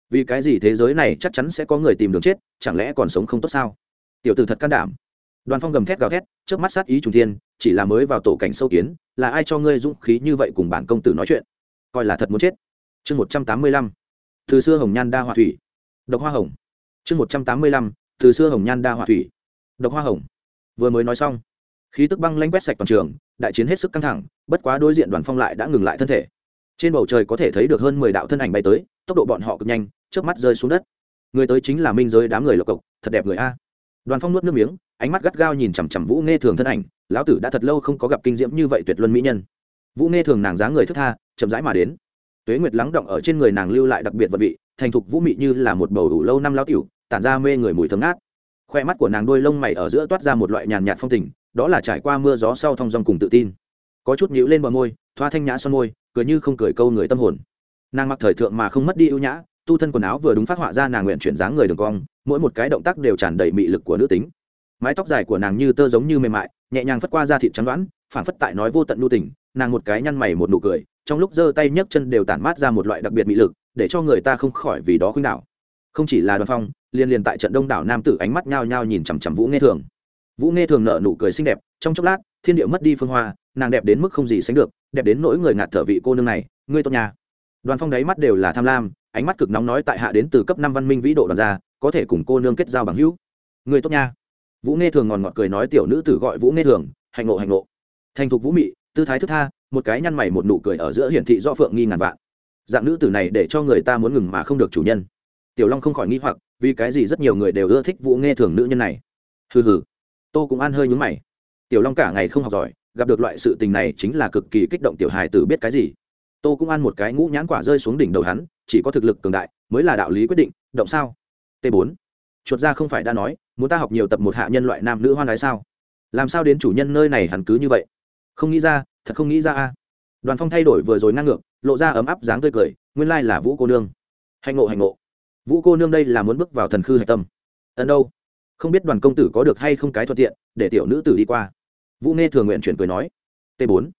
Vì cái gì thế giới này chắc chắn sẽ có người tìm đường chết, chẳng lẽ còn sống không tốt sao? Tiểu tử thật can đảm. Đoàn phong gầm thét gào thét, trước mắt sát ý trùng thiên, chỉ là mới vào tổ cảnh sâu kiến, là ai cho ngươi dũng khí như vậy cùng bản công tử nói chuyện? Coi là thật muốn chết. Chương một trăm tám mươi lăm. Từ xưa hồng nhan đa hòa thủy. Độc hoa hồng. Chương một trăm tám mươi lăm từ xưa hồng nhan đa hòa thủy. Độc hoa hồng. Vừa mới nói xong, khí tức băng lanh quét sạch toàn trường, đại chiến hết sức căng thẳng, bất quá đối diện đoàn phong lại đã ngừng lại thân thể. Trên bầu trời có thể thấy được hơn mười đạo thân ảnh bay tới, tốc độ bọn họ cực nhanh trước mắt rơi xuống đất. Người tới chính là minh giới đám người lộc cộc, thật đẹp người a. Đoàn phong nuốt nước miếng, ánh mắt gắt gao nhìn chằm chằm vũ nghe thường thân ảnh, lão tử đã thật lâu không có gặp kinh diễm như vậy tuyệt luân mỹ nhân. Vũ nghe thường nàng dáng người thức tha, chậm rãi mà đến. Tuế nguyệt lắng động ở trên người nàng lưu lại đặc biệt vật vị, thành thục vũ mị như là một bầu đủ lâu năm lão tiểu tản ra mê người mùi thơm ngát. Khoe mắt của nàng đôi lông mày ở giữa toát ra một loại nhàn nhạt phong tình, đó là trải qua mưa gió sau thong dong cùng tự tin. Có chút nhíu lên bờ môi, thoa thanh nhã son môi, cười như không cười câu người tâm hồn. Nàng mặc thời thượng mà không mất đi ưu nhã, tu thân quần áo vừa đúng phát họa ra nàng nguyện chuyển dáng người đường cong, mỗi một cái động tác đều tràn đầy mị lực của nữ tính. Mái tóc dài của nàng như tơ giống như mềm mại, nhẹ nhàng phất qua da thịt trắng đoán phản phất tại nói vô tận nhu tình, nàng một cái nhăn mày một nụ cười, trong lúc giơ tay nhấc chân đều tản mát ra một loại đặc biệt mị lực, để cho người ta không khỏi vì đó khuynh đảo. Không chỉ là đoàn phong liên liên tại trận đông đảo nam tử ánh mắt nhao nhao nhìn chằm chằm vũ nghe thường. Vũ nghe thường nợ nụ cười xinh đẹp, trong chốc lát, thiên địa mất đi phương hoa, nàng đẹp đến mức không gì sánh được, đẹp đến nỗi người ngạt thở vị cô nương này, ngươi tốt nhà. Đoàn phong đáy mắt đều là tham lam, ánh mắt cực nóng nói tại hạ đến từ cấp năm văn minh vĩ độ đoàn gia, có thể cùng cô nương kết giao bằng hữu. Người tốt nha vũ nghe thường ngòn ngọt cười nói tiểu nữ tử gọi vũ nghe thường, hạnh ngộ hạnh ngộ. Thành thục vũ mị, tư thái thức tha, một cái nhăn mày một nụ cười ở giữa hiển thị do phượng nghi ngàn vạn. Dạng nữ tử này để cho người ta muốn ngừng mà không được chủ nhân tiểu long không khỏi nghi hoặc, vì cái gì rất nhiều người đều ưa thích vũ nghe thường nữ nhân này? Hừ hừ, tô cũng ăn hơi nhúng mày. Tiểu long cả ngày không học giỏi, gặp được loại sự tình này chính là cực kỳ kích động tiểu hài tử biết cái gì. Tô cũng ăn một cái ngũ nhãn quả rơi xuống đỉnh đầu hắn, chỉ có thực lực cường đại, mới là đạo lý quyết định, động sao? T 4 chuột ra không phải đã nói, muốn ta học nhiều tập một hạ nhân loại nam nữ hoan ái sao? Làm sao đến chủ nhân nơi này hẳn cứ như vậy? Không nghĩ ra, thật không nghĩ ra a. Đoàn phong thay đổi vừa rồi ngang ngược, lộ ra ấm áp dáng tươi cười, nguyên lai là vũ cô nương. Hạnh ngộ hạnh ngộ vũ cô nương đây là muốn bước vào thần khư hạch tâm. Ẩn đâu? Không biết đoàn công tử có được hay không cái thuận tiện để tiểu nữ tử đi qua. Vũ nghe thường nguyện chuyển cười nói. T bốn,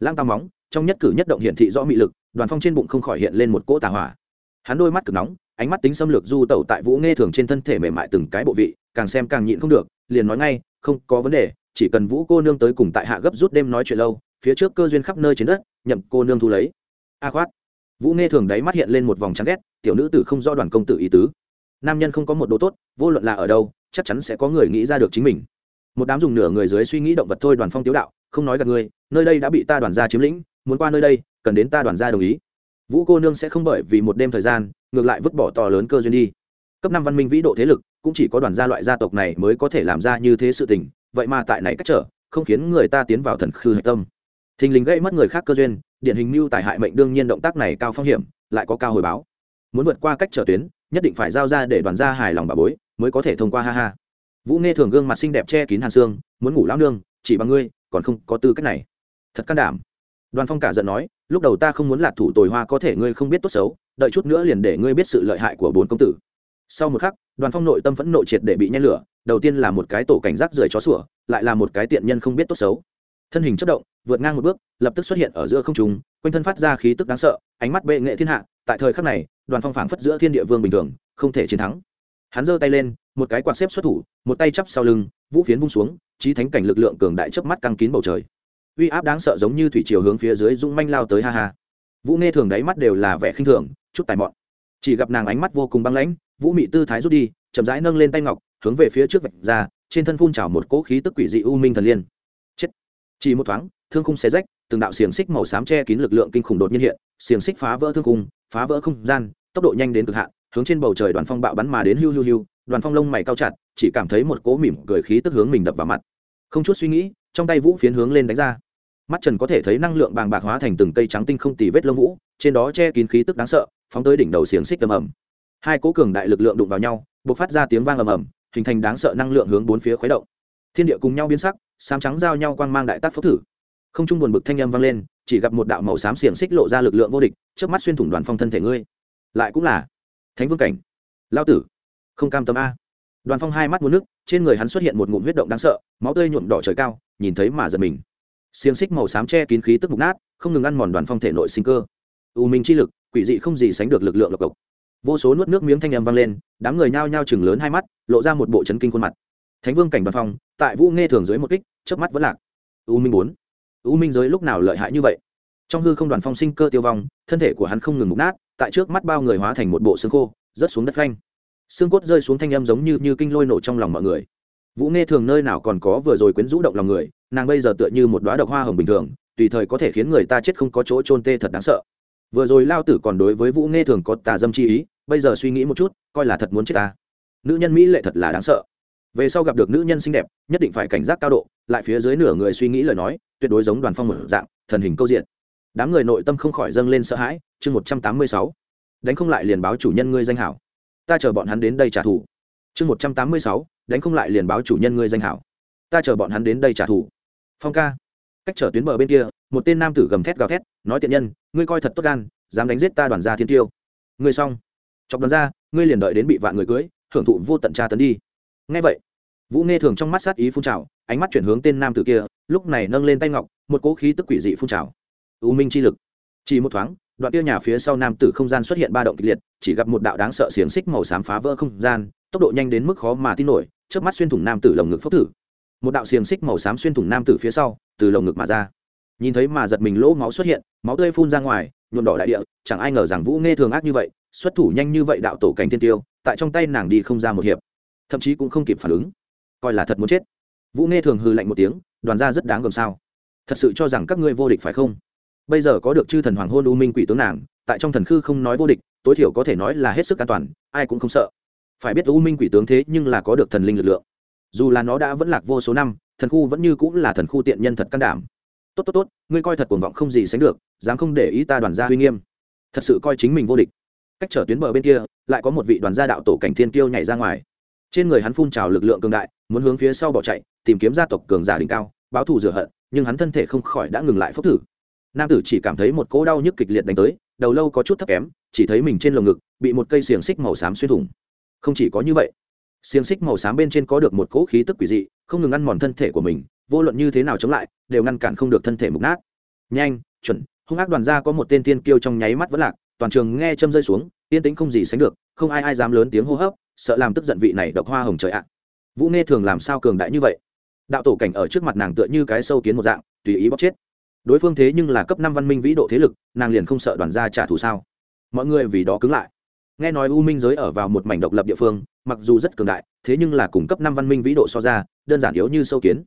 lang tam móng trong nhất cử nhất động hiển thị rõ mị lực đoàn phong trên bụng không khỏi hiện lên một cỗ tà hỏa. Hắn đôi mắt cực nóng ánh mắt tính xâm lược du tẩu tại vũ nghe thường trên thân thể mềm mại từng cái bộ vị càng xem càng nhịn không được liền nói ngay không có vấn đề chỉ cần vũ cô nương tới cùng tại hạ gấp rút đêm nói chuyện lâu phía trước cơ duyên khắp nơi trên đất nhậm cô nương thu lấy. A khoát vũ nghe thường đáy mắt hiện lên một vòng trắng ghét, tiểu nữ tử không do đoàn công tử ý tứ. Nam nhân không có một đồ tốt, vô luận là ở đâu, chắc chắn sẽ có người nghĩ ra được chính mình. Một đám dùng nửa người dưới suy nghĩ động vật thôi đoàn phong tiếu đạo, không nói gặp ngươi, nơi đây đã bị ta đoàn gia chiếm lĩnh, muốn qua nơi đây, cần đến ta đoàn gia đồng ý. Vũ cô nương sẽ không bởi vì một đêm thời gian, ngược lại vứt bỏ to lớn cơ duyên đi. Cấp năm văn minh vĩ độ thế lực, cũng chỉ có đoàn gia loại gia tộc này mới có thể làm ra như thế sự tình, vậy mà tại này cách trở, không khiến người ta tiến vào thần khư hạch tâm. Thình lình gây mất người khác cơ duyên điển hình mưu tài hại mệnh đương nhiên động tác này cao phong hiểm, lại có cao hồi báo. Muốn vượt qua cách trở tuyến, nhất định phải giao ra để đoàn gia hài lòng bà bối, mới có thể thông qua, ha ha. Vũ nghe thường gương mặt xinh đẹp che kín hàn xương muốn ngủ lão nương, chỉ bằng ngươi, còn không có tư cách này. Thật can đảm. Đoàn phong cả giận nói, lúc đầu ta không muốn lạc thủ tồi hoa có thể ngươi không biết tốt xấu, đợi chút nữa liền để ngươi biết sự lợi hại của bốn công tử. Sau một khắc, đoàn phong nội tâm phẫn nội triệt để bị nhen lửa, đầu tiên là một cái tổ cảnh giác rời chó sủa, lại là một cái tiện nhân không biết tốt xấu thân hình chất động, vượt ngang một bước, lập tức xuất hiện ở giữa không trung, quanh thân phát ra khí tức đáng sợ, ánh mắt bệ nghệ thiên hạ, tại thời khắc này, đoàn phong phảng phất giữa thiên địa vương bình thường, không thể chiến thắng. Hắn giơ tay lên, một cái quạt xếp xuất thủ, một tay chắp sau lưng, vũ phiến vung xuống, trí thánh cảnh lực lượng cường đại chớp mắt căng kín bầu trời. Uy áp đáng sợ giống như thủy chiều hướng phía dưới rung manh lao tới ha ha. Vũ nghe thường đáy mắt đều là vẻ khinh thường, chút tài mọn. Chỉ gặp nàng ánh mắt vô cùng băng lãnh, vũ mị tư thái rút đi, chậm rãi nâng lên tay ngọc, hướng về phía trước vạch ra, trên thân phun trào một cỗ khí tức quỷ dị u minh thần liên chỉ một thoáng, thương khung xé rách, từng đạo xiềng xích màu xám che kín lực lượng kinh khủng đột nhiên hiện, xiềng xích phá vỡ thương khung, phá vỡ không gian, tốc độ nhanh đến cực hạn, hướng trên bầu trời đoàn phong bạo bắn mà đến hưu hưu hưu đoàn phong lông mày cao chặt, chỉ cảm thấy một cỗ mỉm cười khí tức hướng mình đập vào mặt. Không chút suy nghĩ, trong tay vũ phiến hướng lên đánh ra. Mắt trần có thể thấy năng lượng bàng bạc hóa thành từng cây trắng tinh không tì vết lông vũ, trên đó che kín khí tức đáng sợ, phóng tới đỉnh đầu xiềng xích ầm ầm. Hai cố cường đại lực lượng đụng vào nhau b ộ c phát ra tiếng vang ầm ầm, hình thành đáng sợ năng lượng hướng bốn phía khuấy động thiên địa cùng nhau biến sắc xám trắng giao nhau quang mang đại tác phốc thử. Không trung buồn bực thanh âm vang lên, chỉ gặp một đạo màu xám xiềng xích lộ ra lực lượng vô địch trước mắt xuyên thủng đoàn phong thân thể ngươi. Lại cũng là thánh vương cảnh. Lao tử, không cam tâm a. Đoàn phong hai mắt muốn nước, trên người hắn xuất hiện một ngụm huyết động đáng sợ, máu tươi nhuộm đỏ trời cao, nhìn thấy mà giật mình. Xiềng xích màu xám che kín khí tức mục nát, không ngừng ăn mòn đoàn phong thể nội sinh cơ. U minh chi lực, quỷ dị không gì sánh được lực lượng lộc cộc. Vô số nuốt nước miếng thanh âm vang lên, đám người nhao nhao chừng lớn hai mắt, lộ ra một bộ chấn kinh khuôn mặt thánh vương cảnh đoàn phong, tại vũ nghe thường dưới một kích trước mắt vẫn lạc. U minh bốn. U minh giới lúc nào lợi hại như vậy? Trong hư không đoàn phong sinh cơ tiêu vong, thân thể của hắn không ngừng mục nát, tại trước mắt bao người hóa thành một bộ xương khô, rớt xuống đất phanh. Xương cốt rơi xuống thanh âm giống như như kinh lôi nổ trong lòng mọi người. Vũ nghe thường nơi nào còn có vừa rồi quyến rũ động lòng người, nàng bây giờ tựa như một đoá độc hoa hồng bình thường, tùy thời có thể khiến người ta chết không có chỗ trôn tê thật đáng sợ. Vừa rồi lao tử còn đối với vũ nghe thường có tà dâm chi ý, bây giờ suy nghĩ một chút, coi là thật muốn chết ta. Nữ nhân mỹ lệ thật là đáng sợ về sau gặp được nữ nhân xinh đẹp, nhất định phải cảnh giác cao độ, lại phía dưới nửa người suy nghĩ lời nói, tuyệt đối giống đoàn phong mở dạng, thần hình câu diện. Đám người nội tâm không khỏi dâng lên sợ hãi, chương một trăm tám mươi sáu. Đánh không lại liền báo chủ nhân ngươi danh hảo. Ta chờ bọn hắn đến đây trả thù. Chương một trăm tám mươi sáu, đánh không lại liền báo chủ nhân ngươi danh hảo. Ta chờ bọn hắn đến đây trả thù. Phong ca. Cách trở tuyến bờ bên kia, một tên nam tử gầm thét gào thét, nói tiện nhân, ngươi coi thật tốt gan, dám đánh giết ta đoàn gia thiên tiêu. Ngươi xong. Chọc đoàn gia, ngươi liền đợi đến bị vạn người cưới, hưởng thụ vô tận tra tấn đi. Ngay vậy vũ nghe thường trong mắt sát ý phun trào, ánh mắt chuyển hướng tên nam tử kia, lúc này nâng lên tay ngọc, một cỗ khí tức quỷ dị phun trào. U minh chi lực. Chỉ một thoáng, đoạn kia nhà phía sau nam tử không gian xuất hiện ba động kịch liệt, chỉ gặp một đạo đáng sợ xiềng xích màu xám phá vỡ không gian, tốc độ nhanh đến mức khó mà tin nổi trước mắt xuyên thủng nam tử lồng ngực phốc thử. Một đạo xiềng xích màu xám xuyên thủng nam tử phía sau, từ lồng ngực mà ra. Nhìn thấy mà giật mình lỗ máu xuất hiện, máu tươi phun ra ngoài, nhuộm đỏ đại địa, chẳng ai ngờ rằng vũ nghe thường ác như vậy, xuất thủ nhanh như vậy đạo tổ cảnh thiên tiêu, tại trong tay nàng đi không ra một hiệp, thậm chí cũng không kịp phản ứng coi là thật muốn chết. Vũ nghe thường hư lạnh một tiếng, đoàn ra rất đáng gồm sao. Thật sự cho rằng các ngươi vô địch phải không? Bây giờ có được chư thần hoàng hôn u minh quỷ tướng nàng, tại trong thần khư không nói vô địch, tối thiểu có thể nói là hết sức an toàn, ai cũng không sợ. Phải biết u minh quỷ tướng thế nhưng là có được thần linh lực lượng. Dù là nó đã vẫn lạc vô số năm, thần khu vẫn như cũng là thần khu tiện nhân thật can đảm. Tốt tốt tốt, ngươi coi thật cuồng vọng không gì sánh được, dám không để ý ta đoàn gia uy nghiêm. Thật sự coi chính mình vô địch. Cách trở tuyến bờ bên kia, lại có một vị đoàn gia đạo tổ cảnh thiên kiêu nhảy ra ngoài trên người hắn phun trào lực lượng cường đại, muốn hướng phía sau bỏ chạy, tìm kiếm gia tộc cường giả đỉnh cao, báo thù rửa hận, nhưng hắn thân thể không khỏi đã ngừng lại phốc thử. Nam tử chỉ cảm thấy một cỗ đau nhức kịch liệt đánh tới, đầu lâu có chút thấp kém, chỉ thấy mình trên lồng ngực, bị một cây xiềng xích màu xám xuyên thủng. Không chỉ có như vậy, xiềng xích màu xám bên trên có được một cỗ khí tức quỷ dị, không ngừng ăn mòn thân thể của mình, vô luận như thế nào chống lại, đều ngăn cản không được thân thể mục nát. Nhanh, chuẩn, hung ác đoàn gia có một tên tiên kiêu trong nháy mắt vẫn lạc, toàn trường nghe châm rơi xuống, yên tĩnh không gì sánh được, không ai ai dám lớn tiếng hô hấp sợ làm tức giận vị này độc hoa hồng trời ạ. Vũ nghe thường làm sao cường đại như vậy? Đạo tổ cảnh ở trước mặt nàng tựa như cái sâu kiến một dạng, tùy ý bóc chết. Đối phương thế nhưng là cấp năm văn minh vĩ độ thế lực, nàng liền không sợ đoàn gia trả thù sao? Mọi người vì đó cứng lại. Nghe nói u minh giới ở vào một mảnh độc lập địa phương, mặc dù rất cường đại, thế nhưng là cùng cấp năm văn minh vĩ độ so ra, đơn giản yếu như sâu kiến.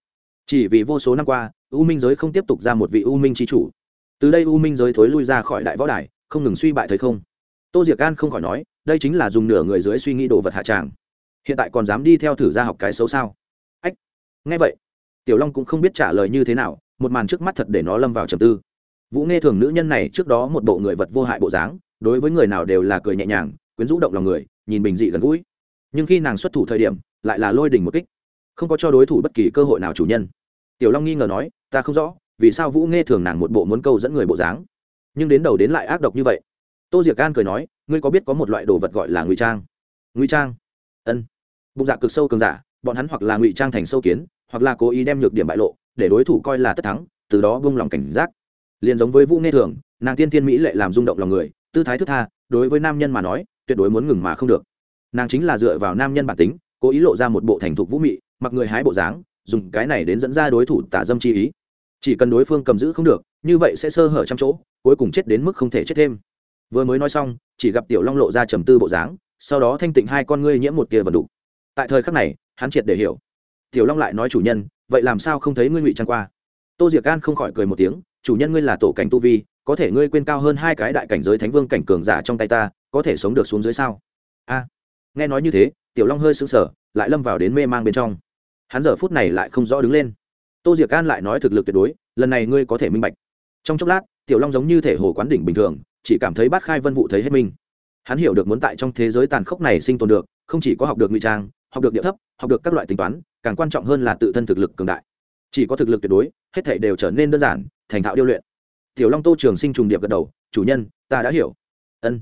Chỉ vì vô số năm qua, u minh giới không tiếp tục ra một vị u minh tri chủ. Từ đây u minh giới thối lui ra khỏi đại võ đài, không ngừng suy bại thấy không tô diệc gan không khỏi nói, đây chính là dùng nửa người dưới suy nghĩ đồ vật hạ tràng. Hiện tại còn dám đi theo thử ra học cái xấu sao? Ách, nghe vậy, tiểu long cũng không biết trả lời như thế nào, một màn trước mắt thật để nó lâm vào trầm tư. Vũ nghe thường nữ nhân này trước đó một bộ người vật vô hại bộ dáng, đối với người nào đều là cười nhẹ nhàng, quyến rũ động lòng người, nhìn bình dị gần gũi. Nhưng khi nàng xuất thủ thời điểm, lại là lôi đình một kích, không có cho đối thủ bất kỳ cơ hội nào chủ nhân. Tiểu long nghi ngờ nói, ta không rõ, vì sao vũ nghe thường nàng một bộ muốn câu dẫn người bộ dáng? Nhưng đến đầu đến lại ác độc như vậy tô diệc gan cười nói, ngươi có biết có một loại đồ vật gọi là ngụy trang? Ngụy trang? Ân. Bụng dạ cực sâu cường giả, bọn hắn hoặc là ngụy trang thành sâu kiến, hoặc là cố ý đem nhược điểm bại lộ, để đối thủ coi là tất thắng, từ đó bông lòng cảnh giác. Liền giống với vũ nghe thường, nàng tiên thiên mỹ lệ làm rung động lòng người, tư thái thức tha, đối với nam nhân mà nói, tuyệt đối muốn ngừng mà không được. Nàng chính là dựa vào nam nhân bản tính, cố ý lộ ra một bộ thành thục vũ mị, mặc người hái bộ dáng, dùng cái này đến dẫn ra đối thủ tả dâm chi ý. Chỉ cần đối phương cầm giữ không được, như vậy sẽ sơ hở trăm chỗ, cuối cùng chết đến mức không thể chết thêm vừa mới nói xong, chỉ gặp tiểu long lộ ra trầm tư bộ dáng, sau đó thanh tịnh hai con ngươi nhiễm một tia vật đủ tại thời khắc này, hắn triệt để hiểu. Tiểu long lại nói chủ nhân, vậy làm sao không thấy ngươi ngụy trang qua? Tô diệc gan không khỏi cười một tiếng, chủ nhân ngươi là tổ cảnh tu vi, có thể ngươi quên cao hơn hai cái đại cảnh giới thánh vương cảnh cường giả trong tay ta, có thể sống được xuống dưới sao? A. Nghe nói như thế, tiểu long hơi sững sờ, lại lâm vào đến mê mang bên trong. Hắn giờ phút này lại không rõ đứng lên. Tô diệc gan lại nói thực lực tuyệt đối, lần này ngươi có thể minh bạch. Trong chốc lát, tiểu long giống như thể hồ quán đỉnh bình thường chỉ cảm thấy bát khai vân vụ thấy hết mình. Hắn hiểu được muốn tại trong thế giới tàn khốc này sinh tồn được, không chỉ có học được ngụy trang, học được địa thấp, học được các loại tính toán, càng quan trọng hơn là tự thân thực lực cường đại. Chỉ có thực lực tuyệt đối, hết thể đều trở nên đơn giản, thành thạo điêu luyện. Tiểu long tô trường sinh trùng điệp gật đầu, chủ nhân, ta đã hiểu. Ân.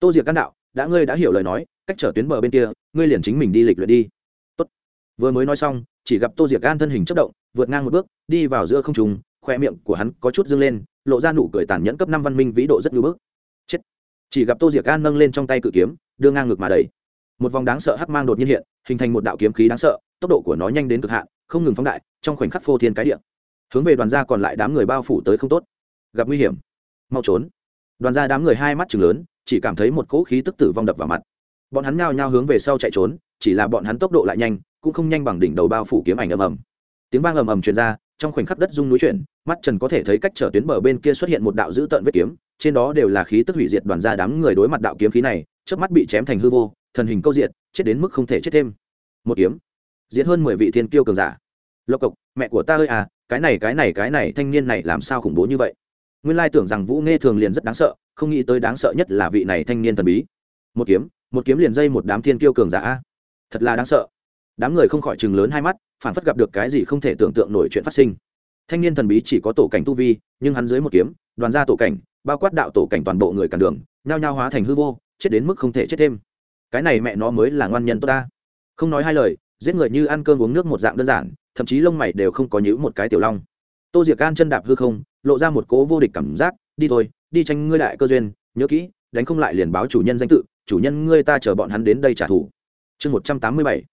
Tô diệc can đạo, đã ngươi đã hiểu lời nói, cách trở tuyến bờ bên kia, ngươi liền chính mình đi lịch luyện đi. Tốt. vừa mới nói xong, chỉ gặp tô diệc gan thân hình chất động, vượt ngang một bước, đi vào giữa không trùng khoe miệng của hắn có chút dâng lên, lộ ra nụ cười tàn nhẫn cấp năm văn minh vĩ độ rất ngưỡng bước chỉ gặp tô diệc gan nâng lên trong tay cự kiếm, đưa ngang ngực mà đầy một vòng đáng sợ hắc mang đột nhiên hiện, hình thành một đạo kiếm khí đáng sợ, tốc độ của nó nhanh đến cực hạn, không ngừng phóng đại, trong khoảnh khắc phô thiên cái địa. Hướng về đoàn gia còn lại đám người bao phủ tới không tốt. Gặp nguy hiểm. Mau trốn. Đoàn gia đám người hai mắt chừng lớn, chỉ cảm thấy một cỗ khí tức tử vong đập vào mặt. Bọn hắn nhao nhao hướng về sau chạy trốn, chỉ là bọn hắn tốc độ lại nhanh, cũng không nhanh bằng đỉnh đầu bao phủ kiếm ảnh ầm ầm. Tiếng vang ầm ầm truyền ra, trong khoảnh khắc đất rung núi chuyển, mắt trần có thể thấy cách trở tuyến bờ bên kia xuất hiện một đạo dữ tợn vết kiếm trên đó đều là khí tức hủy diệt đoàn gia đám người đối mặt đạo kiếm khí này trước mắt bị chém thành hư vô, thần hình câu diệt, chết đến mức không thể chết thêm. Một kiếm. Diễn hơn mười vị thiên kiêu cường giả. Lộc cộc, mẹ của ta ơi à cái này cái này cái này, thanh niên này làm sao khủng bố như vậy? Nguyên lai tưởng rằng vũ nghe thường liền rất đáng sợ, không nghĩ tới đáng sợ nhất là vị này thanh niên thần bí. Một kiếm một kiếm liền dây một đám thiên kiêu cường giả thật là đáng sợ. Đám người không khỏi chừng lớn hai mắt phản phất gặp được cái gì không thể tưởng tượng nổi chuyện phát sinh thanh niên thần bí chỉ có tổ cảnh tu vi, nhưng hắn dưới một kiếm, đoàn ra tổ cảnh, bao quát đạo tổ cảnh toàn bộ người cản đường, nhao nhao hóa thành hư vô, chết đến mức không thể chết thêm. Cái này mẹ nó mới là ngoan nhân tốt ta. Không nói hai lời, giết người như ăn cơm uống nước một dạng đơn giản, thậm chí lông mày đều không có nhữ một cái tiểu long. Tô diệc gan chân đạp hư không, lộ ra một cố vô địch cảm giác, đi thôi, đi tranh ngươi đại cơ duyên, nhớ kỹ, đánh không lại liền báo chủ nhân danh tự, chủ nhân ngươi ta chờ bọn hắn đến đây trả thù. Chương một trăm tám mươi bảy.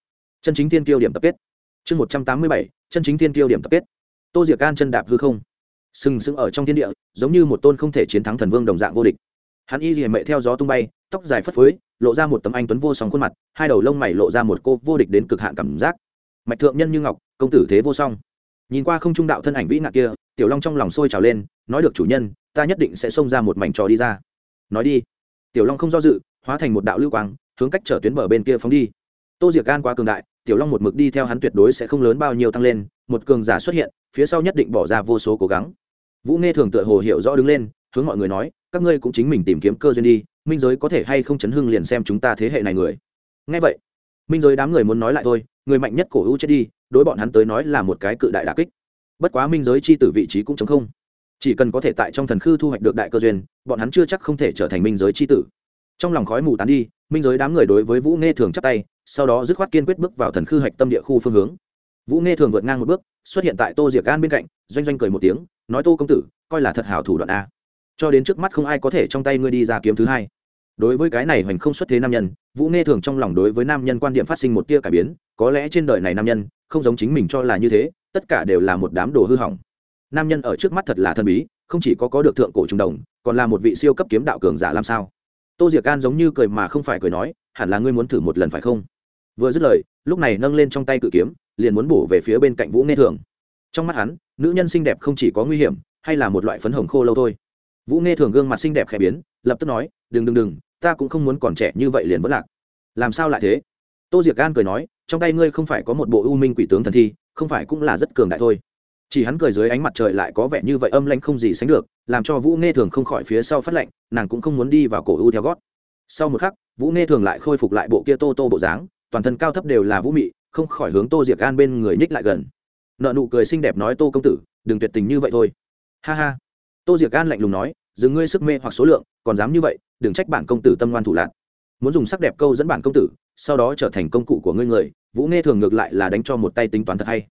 Chân chính tiên kiêu điểm tập kết. Chương một trăm tám mươi bảy. Chân chính tiên kiêu điểm tập kết tô diệc gan chân đạp hư không. Sừng sững ở trong thiên địa, giống như một tôn không thể chiến thắng thần vương đồng dạng vô địch. Hắn y dì mệ theo gió tung bay, tóc dài phất phới, lộ ra một tấm anh tuấn vô song khuôn mặt, hai đầu lông mày lộ ra một cô vô địch đến cực hạn cảm giác. Mạch thượng nhân như ngọc, công tử thế vô song. Nhìn qua không trung đạo thân ảnh vĩ nạn kia, tiểu long trong lòng sôi trào lên, nói được chủ nhân, ta nhất định sẽ xông ra một mảnh trò đi ra. Nói đi. Tiểu long không do dự, hóa thành một đạo lưu quang, hướng cách trở tuyến bờ bên kia phóng đi. Tô diệc gan quá cường đại tiểu long một mực đi theo hắn tuyệt đối sẽ không lớn bao nhiêu tăng lên, một cường giả xuất hiện, phía sau nhất định bỏ ra vô số cố gắng. Vũ nghe thường tựa hồ hiểu rõ đứng lên, hướng mọi người nói, các ngươi cũng chính mình tìm kiếm cơ duyên đi, minh giới có thể hay không chấn hưng liền xem chúng ta thế hệ này người? Ngay vậy, minh giới đám người muốn nói lại thôi, người mạnh nhất cổ hữu chết đi, đối bọn hắn tới nói là một cái cự đại đà kích. Bất quá minh giới chi tử vị trí cũng chống không. Chỉ cần có thể tại trong thần khư thu hoạch được đại cơ duyên, bọn hắn chưa chắc không thể trở thành minh giới chi tử. Trong lòng khói mù tán đi, minh giới đám người đối với vũ nghe thường chắp tay sau đó dứt khoát kiên quyết bước vào thần khư hạch tâm địa khu phương hướng. Vũ nghe thường vượt ngang một bước, xuất hiện tại tô diệc gan bên cạnh, doanh doanh cười một tiếng, nói, tô công tử, coi là thật hảo thủ đoạn a. Cho đến trước mắt không ai có thể trong tay ngươi đi ra kiếm thứ hai. Đối với cái này hoành không xuất thế nam nhân, vũ nghe thường trong lòng đối với nam nhân quan điểm phát sinh một tia cải biến, có lẽ trên đời này nam nhân, không giống chính mình cho là như thế, tất cả đều là một đám đồ hư hỏng. Nam nhân ở trước mắt thật là thân bí, không chỉ có có được thượng cổ trung đồng, còn là một vị siêu cấp kiếm đạo cường giả làm sao? Tô diệc an giống như cười mà không phải cười nói, hẳn là ngươi muốn thử một lần phải không? Vừa dứt lời, lúc này nâng lên trong tay cự kiếm, liền muốn bổ về phía bên cạnh vũ nghe thường. Trong mắt hắn, nữ nhân xinh đẹp không chỉ có nguy hiểm, hay là một loại phấn hồng khô lâu thôi. Vũ nghe thường gương mặt xinh đẹp khẽ biến, lập tức nói, đừng đừng đừng, ta cũng không muốn còn trẻ như vậy liền vẫn lạc. Làm sao lại thế? Tô diệc gan cười nói, trong tay ngươi không phải có một bộ u minh quỷ tướng thần thi, không phải cũng là rất cường đại thôi. Chỉ hắn cười dưới ánh mặt trời lại có vẻ như vậy âm lanh không gì sánh được, làm cho vũ nghe thường không khỏi phía sau phát lạnh nàng cũng không muốn đi vào cổ u theo gót. Sau một khắc, vũ nghe thường lại khôi phục lại bộ kia tô tô bộ dáng toàn thân cao thấp đều là vũ mị, không khỏi hướng tô diệc gan bên người nhích lại gần. Nợ nụ cười xinh đẹp nói, tô công tử, đừng tuyệt tình như vậy thôi. Ha ha. Tô diệc gan lạnh lùng nói, dừng ngươi sức mê hoặc số lượng, còn dám như vậy, đừng trách bản công tử tâm ngoan thủ lạc. Muốn dùng sắc đẹp câu dẫn bản công tử, sau đó trở thành công cụ của ngươi người, vũ nghe thường ngược lại là đánh cho một tay tính toán thật hay.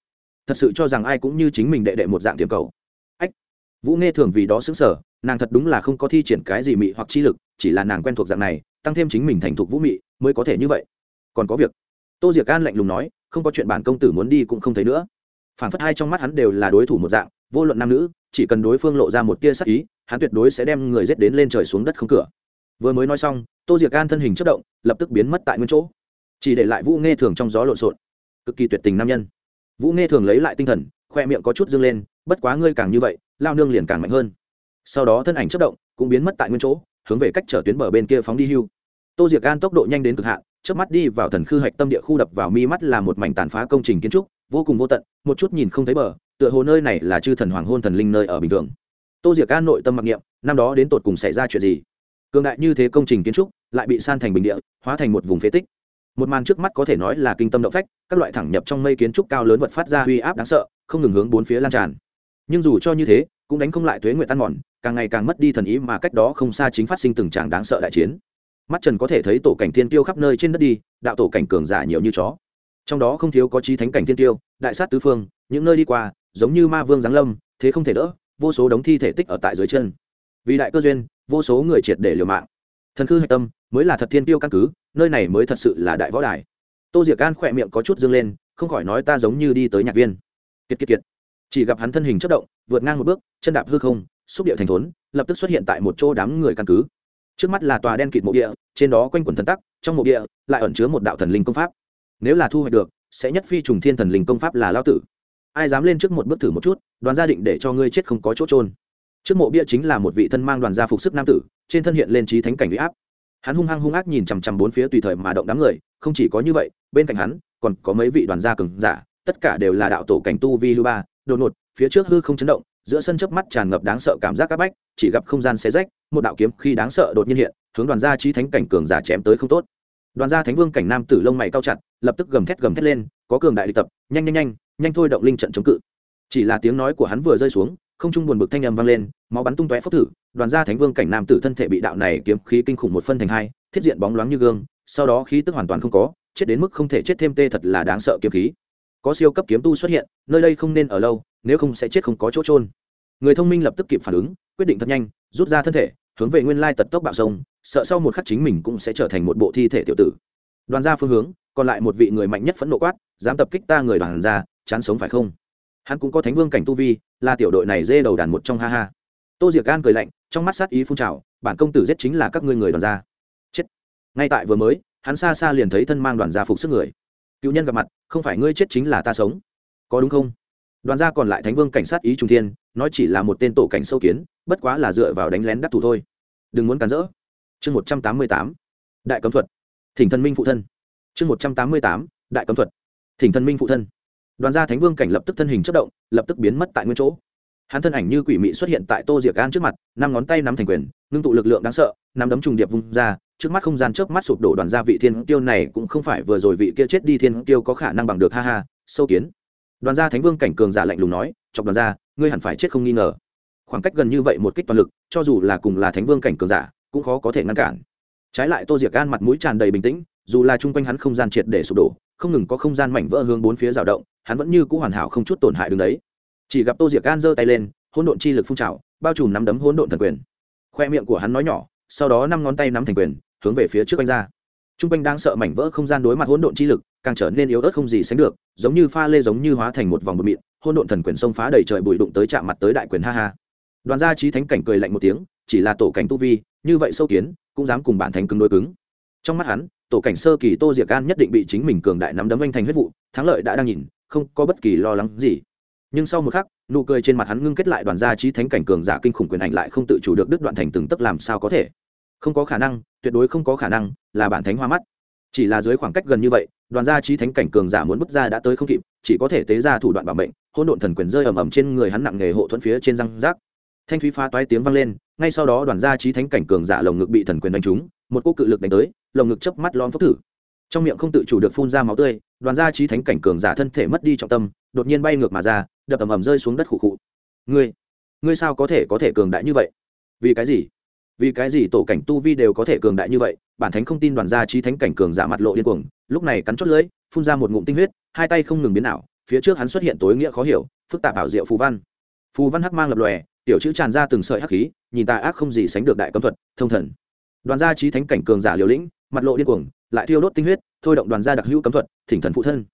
Thật sự cho rằng ai cũng như chính mình đệ đệ một dạng tiềm cầu. Ách. Vũ nghe thường vì đó xứng sở nàng thật đúng là không có thi triển cái gì mị hoặc chi lực, chỉ là nàng quen thuộc dạng này, tăng thêm chính mình thành thục vũ mị, mới có thể như vậy còn có việc. Tô diệc an lạnh lùng nói, không có chuyện bản công tử muốn đi cũng không thấy nữa. Phản phất hai trong mắt hắn đều là đối thủ một dạng, vô luận nam nữ, chỉ cần đối phương lộ ra một tia sắc ý, hắn tuyệt đối sẽ đem người giết đến lên trời xuống đất không cửa. Vừa mới nói xong, tô diệc an thân hình chất động, lập tức biến mất tại nguyên chỗ. Chỉ để lại vũ nghe thường trong gió lộn xộn. Cực kỳ tuyệt tình nam nhân. Vũ nghe thường lấy lại tinh thần, khoe miệng có chút dâng lên, bất quá ngươi càng như vậy, lao nương liền càng mạnh hơn. Sau đó thân ảnh chất động, cũng biến mất tại nguyên chỗ, hướng về cách trở tuyến bờ bên kia phóng đi hưu tô diệc an tốc độ nhanh đến cực hạn trước mắt đi vào thần khư hạch tâm địa khu đập vào mi mắt là một mảnh tàn phá công trình kiến trúc, vô cùng vô tận, một chút nhìn không thấy bờ, tựa hồ nơi này là chư thần hoàng hôn thần linh nơi ở bình thường. Tô diệc an nội tâm mặc niệm, năm đó đến tột cùng xảy ra chuyện gì? Cường đại như thế công trình kiến trúc, lại bị san thành bình địa, hóa thành một vùng phế tích. Một màn trước mắt có thể nói là kinh tâm động phách, các loại thẳng nhập trong mây kiến trúc cao lớn vật phát ra uy áp đáng sợ, không ngừng hướng bốn phía lan tràn. Nhưng dù cho như thế, cũng đánh không lại thuế nguyện tan mòn, càng ngày càng mất đi thần ý mà cách đó không xa chính phát sinh từng tràng đáng sợ đại chiến mắt trần có thể thấy tổ cảnh thiên tiêu khắp nơi trên đất đi, đạo tổ cảnh cường giả nhiều như chó. Trong đó không thiếu có trí thánh cảnh thiên tiêu, đại sát tứ phương, những nơi đi qua, giống như ma vương giáng lâm, thế không thể đỡ, vô số đống thi thể tích ở tại dưới chân. Vì đại cơ duyên, vô số người triệt để liều mạng. Thần khư hạch tâm, mới là thật thiên tiêu căn cứ, nơi này mới thật sự là đại võ đài. Tô diệc gan khỏe miệng có chút dâng lên, không khỏi nói ta giống như đi tới nhạc viên. Kiệt kiệt kiệt. Chỉ gặp hắn thân hình chất động, vượt ngang một bước, chân đạp hư không, xúc địa thành thốn, lập tức xuất hiện tại một chỗ đám người căn cứ trước mắt là tòa đen kịt mộ địa, trên đó quanh quẩn thần tắc, trong mộ địa lại ẩn chứa một đạo thần linh công pháp. Nếu là thu hoạch được, sẽ nhất phi trùng thiên thần linh công pháp là lao tử. Ai dám lên trước một bước thử một chút, đoàn gia định để cho ngươi chết không có chỗ trôn trước mộ bia chính là một vị thân mang đoàn gia phục sức nam tử, trên thân hiện lên trí thánh cảnh huy áp. Hắn hung hăng hung ác nhìn chằm chằm bốn phía tùy thời mà động đám người, không chỉ có như vậy, bên cạnh hắn còn có mấy vị đoàn gia cường giả, tất cả đều là đạo tổ cảnh tu vi lưu ba, đột ngột, phía trước hư không chấn động giữa sân chớp mắt tràn ngập đáng sợ cảm giác các bách, chỉ gặp không gian xé rách, một đạo kiếm khi đáng sợ đột nhiên hiện, hướng đoàn gia trí thánh cảnh cường giả chém tới không tốt. Đoàn gia thánh vương cảnh nam tử lông mày cao chặt, lập tức gầm thét gầm thét lên, có cường đại đi tập, nhanh nhanh nhanh nhanh thôi động linh trận chống cự. Chỉ là tiếng nói của hắn vừa rơi xuống, không trung buồn bực thanh âm vang lên, máu bắn tung tóe phốc thử, đoàn gia thánh vương cảnh nam tử thân thể bị đạo này kiếm khí kinh khủng một phân thành hai, thiết diện bóng loáng như gương, sau đó khí tức hoàn toàn không có, chết đến mức không thể chết thêm tê thật là đáng sợ kiếm khí. Có siêu cấp kiếm tu xuất hiện, nơi đây không nên ở lâu nếu không sẽ chết không có chỗ trôn người thông minh lập tức kịp phản ứng, quyết định thật nhanh, rút ra thân thể, hướng về nguyên lai tật tốc bạo sông, sợ sau một khắc chính mình cũng sẽ trở thành một bộ thi thể tiểu tử. Đoàn gia phương hướng, còn lại một vị người mạnh nhất phẫn nộ quát, dám tập kích ta người đoàn gia chán sống phải không? Hắn cũng có thánh vương cảnh tu vi, là tiểu đội này dê đầu đàn một trong ha ha. Tô diệc gan cười lạnh, trong mắt sát ý phun trào, bản công tử giết chính là các ngươi người đoàn gia chết. Ngay tại vừa mới, hắn xa xa liền thấy thân mang đoàn gia phục sức người. Cựu nhân gặp mặt, không phải ngươi chết chính là ta sống. Có đúng không? Đoàn gia còn lại thánh vương cảnh sát ý trung thiên, nói chỉ là một tên tổ cảnh sâu kiến, bất quá là dựa vào đánh lén đắc thủ thôi. Đừng muốn cản rỡ. Chương một trăm tám mươi tám. Đại cấm thuật. Thỉnh thần minh phụ thân. Chương một trăm tám mươi tám. Đại cấm thuật. Thỉnh thần minh phụ thân. Đoàn gia thánh vương cảnh lập tức thân hình chất động, lập tức biến mất tại nguyên chỗ. Hắn thân ảnh như quỷ mị xuất hiện tại tô diệc gan trước mặt, năm ngón tay nắm thành quyền, ngưng tụ lực lượng đáng sợ, nắm đấm trùng điệp vung ra, trước mắt không gian chớp mắt sụp đổ đoàn gia vị thiên tiêu này cũng không phải vừa rồi vị kia chết đi thiên tiêu có khả năng bằng được, ha ha, sâu kiến đoàn gia thánh vương cảnh cường giả lạnh lùng nói, chọc đoàn gia, ngươi hẳn phải chết không nghi ngờ. Khoảng cách gần như vậy một kích toàn lực, cho dù là cùng là thánh vương cảnh cường giả, cũng khó có thể ngăn cản. Trái lại tô diệc gan mặt mũi tràn đầy bình tĩnh, dù là chung quanh hắn không gian triệt để sụp đổ, không ngừng có không gian mảnh vỡ hướng bốn phía rào động, hắn vẫn như c ũ hoàn hảo không chút tổn hại đứng đấy. Chỉ gặp tô diệc gan giơ tay lên, hỗn độn chi lực phun trào, bao trùm nắm đấm hỗn độn thần quyền. Khoe miệng của hắn nói nhỏ, sau đó năm ngón tay nắm thành quyền, hướng về phía trước anh ra. T r u n g quanh đang sợ mảnh vỡ không gian đối mặt hỗn độn chi lực càng trở nên yếu ớt không gì sánh được, giống như pha lê giống như hóa thành một vòng bụi mịn hôn độn thần quyền sông phá đầy trời bụi đụng tới chạm mặt tới đại quyền, ha ha. Đoàn gia trí thánh cảnh cười lạnh một tiếng, chỉ là tổ cảnh tu vi, như vậy sâu kiến, cũng dám cùng bản thánh cứng đối cứng. Trong mắt hắn, tổ cảnh sơ kỳ tô diệc an nhất định bị chính mình cường đại nắm đấm anh thành huyết vụ, thắng lợi đã đang nhìn, không có bất kỳ lo lắng gì. Nhưng sau một khắc, nụ cười trên mặt hắn ngưng kết lại đoàn gia trí thánh cảnh cường giả kinh khủng quyền ảnh lại không tự chủ được đứt đoạn thành từng tấc làm sao có thể. Không có khả năng, tuyệt đối không có khả năng là bản thánh hoa mắt chỉ là dưới khoảng cách gần như vậy, đoàn gia trí thánh cảnh cường giả muốn bước ra đã tới không kịp, chỉ có thể tế ra thủ đoạn bảo mệnh hôn độn thần quyền rơi ầm ầm trên người hắn nặng nghề hộ thuẫn phía trên răng rác. Thanh thúy phá toái tiếng vang lên, ngay sau đó đoàn gia trí thánh cảnh cường giả lồng ngực bị thần quyền đánh trúng, một cô cự lực đánh tới, lồng ngực chớp mắt lon phốc thử. Trong miệng không tự chủ được phun ra máu tươi, đoàn gia trí thánh cảnh cường giả thân thể mất đi trọng tâm, đột nhiên bay ngược mà ra, đập ầm ầm rơi xuống đất khụ khụ. Ngươi ngươi sao có thể có thể cường đại như vậy? Vì cái gì? Vì cái gì tổ cảnh tu vi đều có thể cường đại như vậy, bản thánh không tin đoàn gia trí thánh cảnh cường giả mặt lộ điên cuồng, lúc này cắn chót lưỡi, phun ra một ngụm tinh huyết, hai tay không ngừng biến ảo, phía trước hắn xuất hiện tối nghĩa khó hiểu, phức tạp ảo diệu phù văn. Phù văn hắc mang lập lòe, tiểu chữ tràn ra từng sợi hắc khí, nhìn tà ác không gì sánh được đại cấm thuật, thông thần. Đoàn gia trí thánh cảnh cường giả liều lĩnh, mặt lộ điên cuồng, lại thiêu đốt tinh huyết, thôi động đoàn gia đặc hữu cấm thuật, thỉnh thần phụ thân.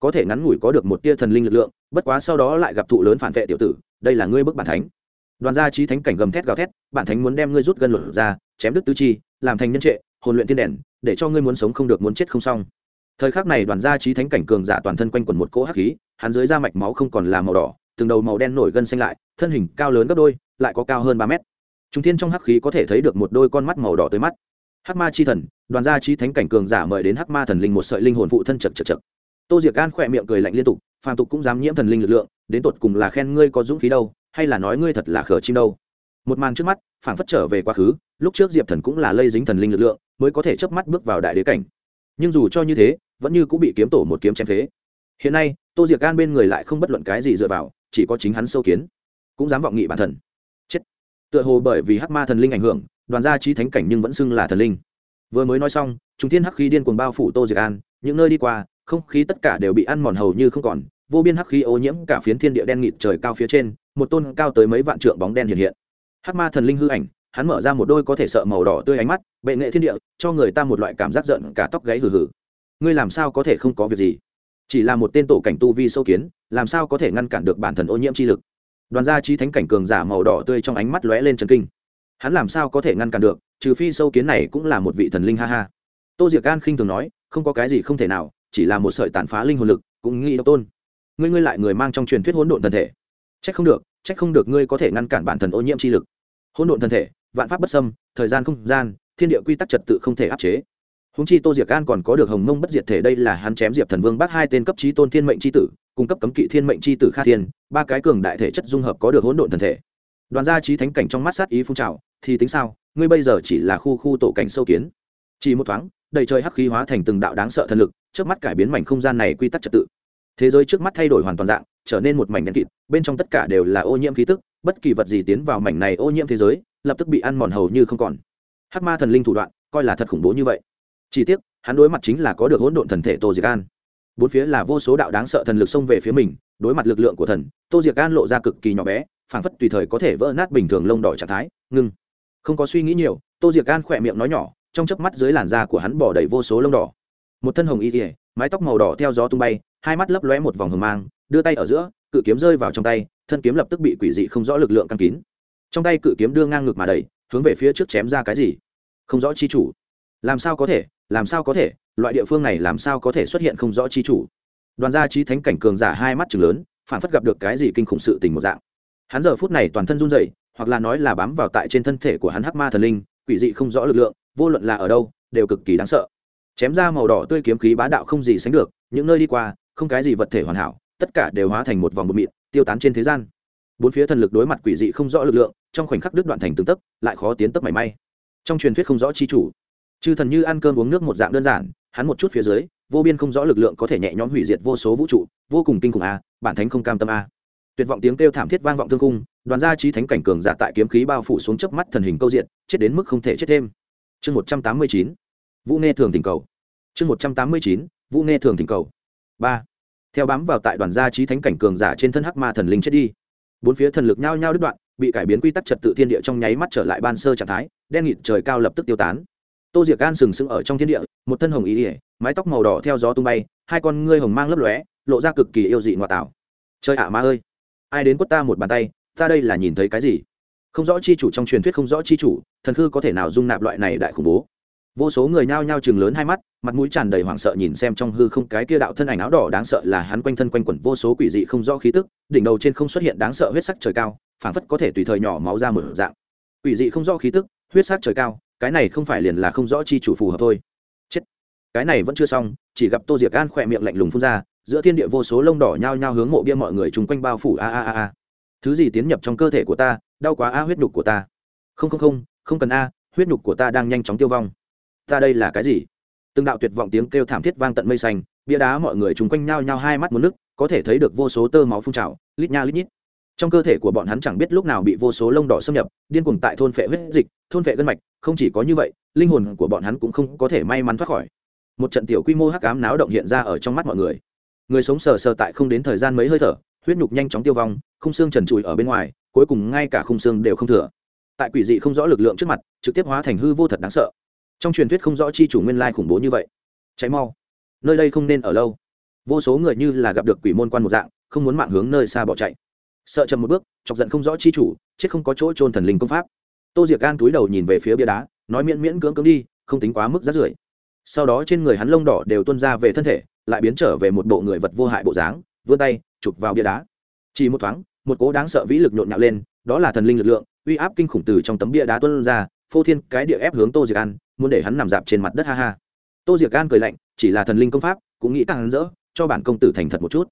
Có thể ngắn ngủi có được một tia thần linh lực lượng, bất quá sau đó lại gặp thụ lớn phản vệ tiểu tử, đây là ngươi bức bản thánh đoàn gia trí thánh cảnh gầm thét gào thét, bản thánh muốn đem ngươi rút gân lột ra, chém đứt tứ chi, làm thành nhân trệ, hồn luyện tiên đèn, để cho ngươi muốn sống không được, muốn chết không xong. Thời khắc này đoàn gia trí thánh cảnh cường giả toàn thân quanh quần một cỗ hắc khí, hắn dưới da mạch máu không còn là màu đỏ, từng đầu màu đen nổi gân xanh lại, thân hình cao lớn gấp đôi, lại có cao hơn ba mét. Trung thiên trong hắc khí có thể thấy được một đôi con mắt màu đỏ tới mắt. Hắc ma chi thần, đoàn gia trí thánh cảnh cường giả mời đến hắc ma thần linh một sợi linh hồn phụ thân chật chật chật. Tô diệc gan khỏe miệng cười lạnh liên tục, phàm tục cũng dám nhiễm thần linh lực lượng, đến tột cùng là khen ngươi có dũng khí đâu hay là nói ngươi thật là khờ chim đâu? Một màn trước mắt, phảng phất trở về quá khứ, lúc trước diệp thần cũng là lây dính thần linh lực lượng, mới có thể chớp mắt bước vào đại đế cảnh. Nhưng dù cho như thế, vẫn như cũng bị kiếm tổ một kiếm chém phế. Hiện nay, tô diệc gan bên người lại không bất luận cái gì dựa vào, chỉ có chính hắn sâu kiến. Cũng dám vọng nghị bản thần. Chết. Tựa hồ bởi vì hắc ma thần linh ảnh hưởng, đoàn gia trí thánh cảnh nhưng vẫn xưng là thần linh. Vừa mới nói xong chúng thiên hắc khí điên cuồng bao phủ tô diệc an, những nơi đi qua, không khí tất cả đều bị ăn mòn hầu như không còn, vô biên hắc khí ô nhiễm cả phiến thiên địa đen nghịt trời cao phía trên một tôn cao tới mấy vạn trượng bóng đen hiện hiện. Hắc ma thần linh hư ảnh, hắn mở ra một đôi có thể sợ màu đỏ tươi ánh mắt, bệ nghệ thiên địa, cho người ta một loại cảm giác giận, cả tóc gáy hừ hừ. Ngươi làm sao có thể không có việc gì? Chỉ là một tên tổ cảnh tu vi sâu kiến, làm sao có thể ngăn cản được bản thần ô nhiễm chi lực? Đoàn gia trí thánh cảnh cường giả màu đỏ tươi trong ánh mắt lóe lên trần kinh. Hắn làm sao có thể ngăn cản được, trừ phi sâu kiến này cũng là một vị thần linh ha ha. Tô diệc gan khinh thường nói, không có cái gì không thể nào, chỉ là một sợi tàn phá linh hồn lực, cũng nghĩ độc tôn. Ngươi ngươi lại người mang trong truyền thuyết hỗn độn thần thể trách không được, trách không được ngươi có thể ngăn cản bản thần ô nhiễm chi lực. Hỗn độn thân thể, vạn pháp bất xâm, thời gian không gian, thiên địa quy tắc trật tự không thể áp chế. Húng chi tô diệc An còn có được hồng mông bất diệt thể, đây là hắn chém diệp thần vương bác hai tên cấp trí tôn thiên mệnh c tử, cung cấp cấm kỵ thiên mệnh c tử kha thiên, ba cái cường đại thể chất dung hợp có được hỗn độn thần thể. Đoàn gia trí thánh cảnh trong mắt sát ý phun trào, thì tính sao, ngươi bây giờ chỉ là khu khu tổ cảnh sâu kiến. Chỉ một thoáng, đầy trời hắc khí hóa thành từng đạo đáng sợ thần lực trước mắt cải biến mảnh không gian này quy tắc trật tự. Thế giới trước mắt thay đổi hoàn toàn dạng trở nên một mảnh đen kịt, bên trong tất cả đều là ô nhiễm khí tức, bất kỳ vật gì tiến vào mảnh này ô nhiễm thế giới, lập tức bị ăn mòn hầu như không còn. Hắc ma thần linh thủ đoạn, coi là thật khủng bố như vậy. Chỉ tiếc, hắn đối mặt chính là có được hỗn độn thần thể tô diệc an. Bốn phía là vô số đạo đáng sợ thần lực xông về phía mình, đối mặt lực lượng của thần, tô diệc an lộ ra cực kỳ nhỏ bé, phảng phất tùy thời có thể vỡ nát bình thường lông đỏ trạng thái, ngưng. Không có suy nghĩ nhiều, tô diệc an khỏe miệng nói nhỏ, trong chớp mắt dưới làn da của hắn bỏ đầy vô số lông đỏ. Một thân hồng y ỉa mái tóc màu đỏ theo gió tung bay, hai mắt lấp lóe một vòng hờ mang đưa tay ở giữa, cự kiếm rơi vào trong tay, thân kiếm lập tức bị quỷ dị không rõ lực lượng căng kín. Trong tay cự kiếm đưa ngang ngực mà đẩy, hướng về phía trước chém ra cái gì? Không rõ chi chủ. Làm sao có thể? Làm sao có thể? Loại địa phương này làm sao có thể xuất hiện không rõ chi chủ? Đoàn gia trí thánh cảnh cường giả hai mắt chừng lớn, phản phất gặp được cái gì kinh khủng sự tình một dạng. Hắn giờ phút này toàn thân run rẩy, hoặc là nói là bám vào tại trên thân thể của hắn hắc ma thần linh, quỷ dị không rõ lực lượng, vô luận là ở đâu, đều cực kỳ đáng sợ. Chém ra màu đỏ tươi kiếm khí bá đạo không gì sánh được, những nơi đi qua, không cái gì vật thể hoàn hảo tất cả đều hóa thành một vòng bột mịn, tiêu tán trên thế gian. Bốn phía thần lực đối mặt quỷ dị không rõ lực lượng, trong khoảnh khắc đứt đoạn thành từng tấc, lại khó tiến tấc mảy may. Trong truyền thuyết không rõ chi chủ, chư thần như ăn cơm uống nước một dạng đơn giản, hắn một chút phía dưới, vô biên không rõ lực lượng có thể nhẹ nhõm hủy diệt vô số vũ trụ, vô cùng kinh khủng a, bản thánh không cam tâm a. Tuyệt vọng tiếng kêu thảm thiết vang vọng thương cung đoàn gia trí thánh cảnh cường giả tại kiếm khí bao phủ xuống chớp mắt thần hình câu diện, chết đến mức không thể chết thêm. Chương một trăm tám mươi chín, vũ nghe thường tình cầu. Chương một trăm tám mươi chín, vũ nghe thường tình cầu. Ba theo bám vào tại đoàn gia trí thánh cảnh cường giả trên thân hắc ma thần linh chết đi. Bốn phía thần lực nhao nhao đứt đoạn, bị cải biến quy tắc trật tự thiên địa trong nháy mắt trở lại ban sơ trạng thái, đen nghịt trời cao lập tức tiêu tán. Tô diệc gan sừng sững ở trong thiên địa, một thân hồng ý ỉa mái tóc màu đỏ theo gió tung bay, hai con ngươi hồng mang lấp lóe, lộ ra cực kỳ yêu dị ngoại tảo chơi ạ à ma ơi! Ai đến quất ta một bàn tay, ta đây là nhìn thấy cái gì? Không rõ chi chủ trong truyền thuyết không rõ chi chủ, thần khư có thể nào dung nạp loại này đại khủng bố? Vô số người nhao nhao chừng lớn hai mắt, mặt mũi tràn đầy hoảng sợ nhìn xem trong hư không cái kia đạo thân ảnh áo đỏ đáng sợ là hắn quanh thân quanh quẩn vô số quỷ dị không rõ khí tức, đỉnh đầu trên không xuất hiện đáng sợ huyết sắc trời cao, phảng phất có thể tùy thời nhỏ máu ra mở dạng. Quỷ dị không rõ khí tức, huyết sắc trời cao, cái này không phải liền là không rõ chi chủ phù hợp thôi. Chết. Cái này vẫn chưa xong, chỉ gặp tô diệc an khỏe miệng lạnh lùng phun ra, giữa thiên địa vô số lông đỏ nhao nhao hướng mộ bia mọi người chung quanh bao phủ, a a a a. Thứ gì tiến nhập trong cơ thể của ta, đau quá a, huyết nhục của ta. Không không không không cần a, huyết nhục của ta đang nhanh chóng tiêu vong ta đây là cái gì? Từng đạo tuyệt vọng tiếng kêu thảm thiết vang tận mây xanh, bia đá mọi người chung quanh nhao nhao hai mắt một nước, có thể thấy được vô số tơ máu phun trào, lít nha lít nhít. Trong cơ thể của bọn hắn chẳng biết lúc nào bị vô số lông đỏ xâm nhập, điên cuồng tại thôn phệ huyết dịch, thôn phệ gân mạch, không chỉ có như vậy, linh hồn của bọn hắn cũng không có thể may mắn thoát khỏi. Một trận tiểu quy mô hắc ám náo động hiện ra ở trong mắt mọi người. Người sống sờ sờ tại không đến thời gian mấy hơi thở, huyết nhục nhanh chóng tiêu vong, khung xương trần trụi ở bên ngoài, cuối cùng ngay cả khung xương đều không thừa. Tại quỷ dị không rõ lực lượng trước mặt, trực tiếp hóa thành hư vô thật đáng sợ trong truyền thuyết không rõ chi chủ nguyên lai khủng bố như vậy. Cháy mau. Nơi đây không nên ở lâu. Vô số người như là gặp được quỷ môn quan một dạng, không muốn mạng hướng nơi xa bỏ chạy. Sợ chậm một bước, chọc giận không rõ chi chủ, chết không có chỗ trôn thần linh công pháp. Tô diệc gan túi đầu nhìn về phía bia đá, nói miễn miễn cưỡng cưỡng đi, không tính quá mức rát rưởi. Sau đó trên người hắn lông đỏ đều tuôn ra về thân thể, lại biến trở về một bộ người vật vô hại bộ dáng, vươn tay, chụp vào bia đá. Chỉ một thoáng, một cố đáng sợ vĩ lực nhộn nhạo lên, đó là thần linh lực lượng, uy áp kinh khủng từ trong tấm bia đá tuôn ra phô thiên cái địa ép hướng tô diệc an, muốn để hắn nằm dạp trên mặt đất, ha ha. Tô diệc an cười lạnh, chỉ là thần linh công pháp, cũng nghĩ càng hắn rỡ, cho bản công tử thành thật một chút.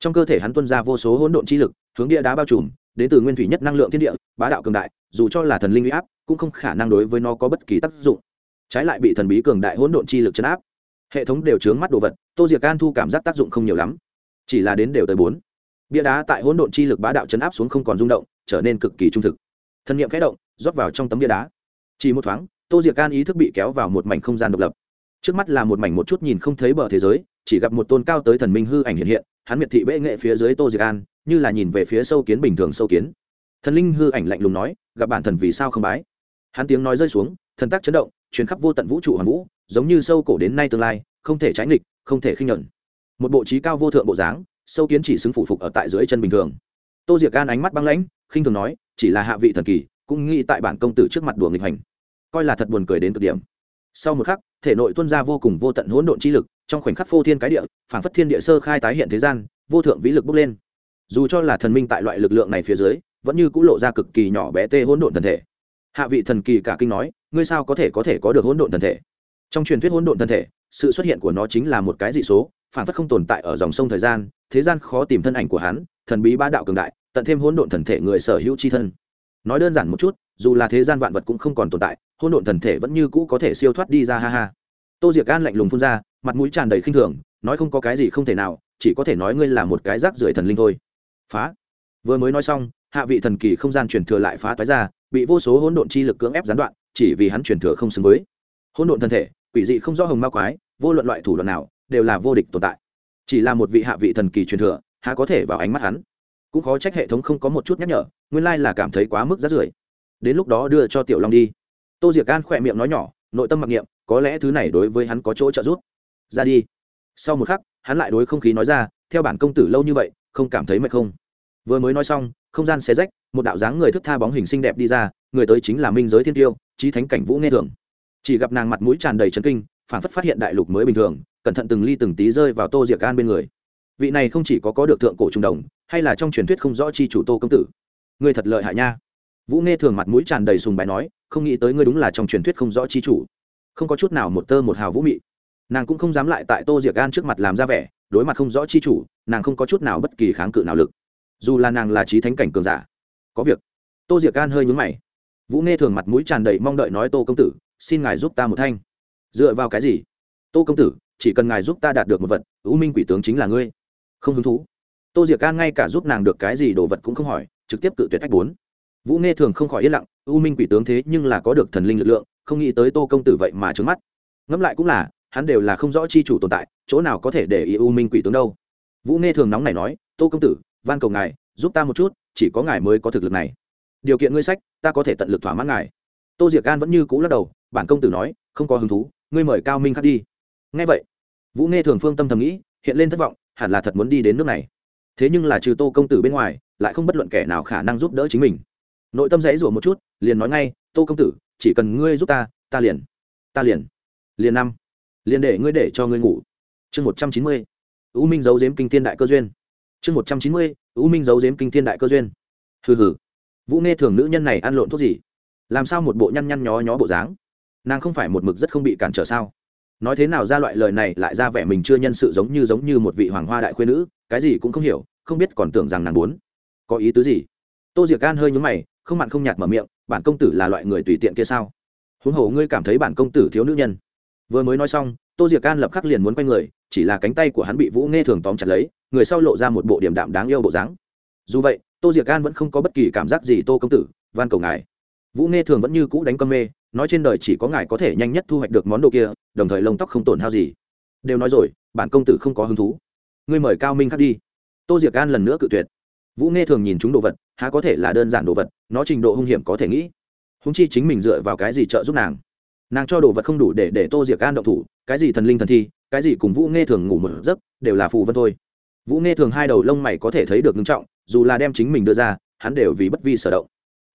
Trong cơ thể hắn tuân ra vô số hỗn độn chi lực, hướng địa đá bao trùm, đến từ nguyên thủy nhất năng lượng thiên địa, bá đạo cường đại, dù cho là thần linh uy áp, cũng không khả năng đối với nó có bất kỳ tác dụng. Trái lại bị thần bí cường đại hỗn độn chi lực chấn áp. Hệ thống đều chướng mắt đồ vật, tô diệc an thu cảm giác tác dụng không nhiều lắm. Chỉ là đến đều tới bốn. Bia đá tại hỗn độn chi lực bá đạo chấn áp xuống không còn rung động, trở nên cực kỳ trung thực. Thân nhiệm khẽ động, rót vào trong tấm bia đá chỉ một thoáng, tô diệc can ý thức bị kéo vào một mảnh không gian độc lập. Trước mắt là một mảnh một chút nhìn không thấy bờ thế giới, chỉ gặp một tôn cao tới thần minh hư ảnh hiện hiện, hắn miệt thị bệ nghệ phía dưới tô diệc an, như là nhìn về phía sâu kiến bình thường sâu kiến. Thần linh hư ảnh lạnh lùng nói, gặp bản thần vì sao không bái? Hắn tiếng nói rơi xuống, thần tác chấn động chuyến khắp vô tận vũ trụ hoàn vũ, giống như sâu cổ đến nay tương lai, không thể tránh nghịch, không thể khinh nhuận. Một bộ trí cao vô thượng bộ dáng, sâu kiến chỉ xứng phụ phục ở tại dưới chân bình thường. Tô diệc gan ánh mắt băng lãnh, khinh thường nói, chỉ là hạ vị thần kỳ cũng nghĩ tại bản công tử trước mặt đùa nghịch hành. Coi là thật buồn cười đến cực điểm. Sau một khắc, thể nội tuân ra vô cùng vô tận hỗn độn chi lực, trong khoảnh khắc phô thiên cái địa, phản phất thiên địa sơ khai tái hiện thế gian, vô thượng vĩ lực bốc lên. Dù cho là thần minh tại loại lực lượng này phía dưới, vẫn như cũng lộ ra cực kỳ nhỏ bé tê hỗn độn thần thể. Hạ vị thần kỳ cả kinh nói, ngươi sao có thể có thể có được hỗn độn thần thể? Trong truyền thuyết hỗn độn thần thể, sự xuất hiện của nó chính là một cái dị số, phản phất không tồn tại ở dòng sông thời gian, thế gian khó tìm thân ảnh của hắn, thần bí ba đạo cường đại, tận thêm hỗn độn thần thể người sở hữu c h i thân nói đơn giản một chút, dù là thế gian vạn vật cũng không còn tồn tại hôn độn thần thể vẫn như cũ có thể siêu thoát đi ra, ha ha. Tô diệc an lạnh lùng phun ra, mặt mũi tràn đầy khinh thường, nói không có cái gì không thể nào, chỉ có thể nói ngươi là một cái rác rưởi thần linh thôi. Phá. Vừa mới nói xong, hạ vị thần kỳ không gian truyền thừa lại phá toái ra, bị vô số hỗn độn chi lực cưỡng ép gián đoạn, chỉ vì hắn truyền thừa không xứng với. Hỗn độn thân thể, quỷ dị không rõ hồng ma quái, vô luận loại thủ đoạn nào, đều là vô địch tồn tại. Chỉ là một vị hạ vị thần kỳ truyền thừa, há có thể vào ánh mắt hắn? Cũng khó trách hệ thống không có một chút nhắc nhở nguyên lai là cảm thấy quá mức rát rưởi. Đến lúc đó đưa cho tiểu long đi. Tô diệc gan khỏe miệng nói nhỏ, nội tâm mặc niệm, có lẽ thứ này đối với hắn có chỗ trợ giúp. Ra đi. Sau một khắc, hắn lại đối không khí nói ra, theo bản công tử lâu như vậy, không cảm thấy mệt không? Vừa mới nói xong, không gian xé rách, một đạo dáng người thức tha bóng hình xinh đẹp đi ra, người tới chính là minh giới thiên tiêu trí thánh cảnh vũ nghe thường chỉ gặp nàng mặt mũi tràn đầy trấn kinh, phản phất phát hiện đại lục mới bình thường, cẩn thận từng ly từng tí rơi vào tô diệc an bên người. Vị này không chỉ có có được thượng cổ trung đồng, hay là trong truyền thuyết không rõ chi chủ tô công tử ngươi thật lợi hại nha. Vũ nghe thường mặt mũi tràn đầy sùng bài nói, không nghĩ tới ngươi đúng là trong truyền thuyết không rõ chi chủ. Không có chút nào một tơ một hào vũ mị. Nàng cũng không dám lại tại tô diệc an trước mặt làm ra vẻ, đối mặt không rõ chi chủ, nàng không có chút nào bất kỳ kháng cự nào lực. Dù là nàng là trí thánh cảnh cường giả, có việc. Tô diệc an hơi nhúng mày. Vũ nghe thường mặt mũi tràn đầy mong đợi nói, tô công tử, xin ngài giúp ta một thanh. Dựa vào cái gì? Tô công tử, chỉ cần ngài giúp ta đạt được một vật ưu minh quỷ tướng chính là ngươi. Không hứng thú. Tô diệc an ngay cả giúp nàng được cái gì đồ vật cũng không hỏi trực tiếp cự tuyệt ách bốn. Vũ nghe thường không khỏi yên lặng ưu minh quỷ tướng thế nhưng là có được thần linh lực lượng, không nghĩ tới tô công tử vậy mà trứng mắt. Ngẫm lại cũng là, hắn đều là không rõ chi chủ tồn tại, chỗ nào có thể để ý ưu minh quỷ tướng đâu. Vũ nghe thường nóng này nói, tô công tử, van cầu ngài, giúp ta một chút, chỉ có ngài mới có thực lực này. Điều kiện ngươi sách, ta có thể tận lực thỏa mãn ngài. Tô diệc gan vẫn như cũ lắc đầu, bản công tử nói, không có hứng thú, ngươi mời cao minh khắc đi. Ngay vậy, vũ nghe thường phương tâm thầm nghĩ, hiện lên thất vọng, hẳn là thật muốn đi đến nước này. Thế nhưng là trừ tô công tử bên ngoài lại không bất luận kẻ nào khả năng giúp đỡ chính mình. Nội tâm dãy rủa một chút, liền nói ngay, tô công tử, chỉ cần ngươi giúp ta ta liền ta liền liền năm, liền để ngươi để cho ngươi ngủ. Chương một trăm chín mươi ưu minh giấu giếm kinh thiên đại cơ duyên. Chương một trăm chín mươi ưu minh giấu giếm kinh thiên đại cơ duyên. Hừ hừ. Vũ nghe thường nữ nhân này ăn lộn thuốc gì? Làm sao một bộ nhăn nhăn nhó nhó bộ dáng? Nàng không phải một mực rất không bị cản trở sao? Nói thế nào ra loại lời này lại ra vẻ mình chưa nhân sự giống như giống như một vị hoàng hoa đại khuyên nữ, cái gì cũng không hiểu, không biết còn tưởng rằng nàng muốn có ý tứ gì? Tô diệc gan hơi nhúng mày, không mặn không nhạt mở miệng, bản công tử là loại người tùy tiện kia sao? Huống hồ ngươi cảm thấy bản công tử thiếu nữ nhân. Vừa mới nói xong, tô diệc gan lập khắc liền muốn quay người, chỉ là cánh tay của hắn bị vũ nghe thường tóm chặt lấy, người sau lộ ra một bộ điểm đạm đáng yêu bộ dáng. Dù vậy, tô diệc gan vẫn không có bất kỳ cảm giác gì, tô công tử, van cầu ngài. Vũ nghe thường vẫn như cũ đánh cơm mê, nói trên đời chỉ có ngài có thể nhanh nhất thu hoạch được món đồ kia, đồng thời lông tóc không tổn hao gì. Đều nói rồi, bản công tử không có hứng thú. Ngươi mời cao minh khắc đi. Tô diệc gan lần nữa cự tuyệt vũ nghe thường nhìn chúng đồ vật, há có thể là đơn giản đồ vật, nó trình độ hung hiểm có thể nghĩ. Húng chi chính mình dựa vào cái gì trợ giúp nàng? Nàng cho đồ vật không đủ để để tô diệc gan động thủ, cái gì thần linh thần thi, cái gì cùng vũ nghe thường ngủ một giấc, đều là phù vân thôi. Vũ nghe thường hai đầu lông mày có thể thấy được ngưng trọng, dù là đem chính mình đưa ra, hắn đều vì bất vi sở động.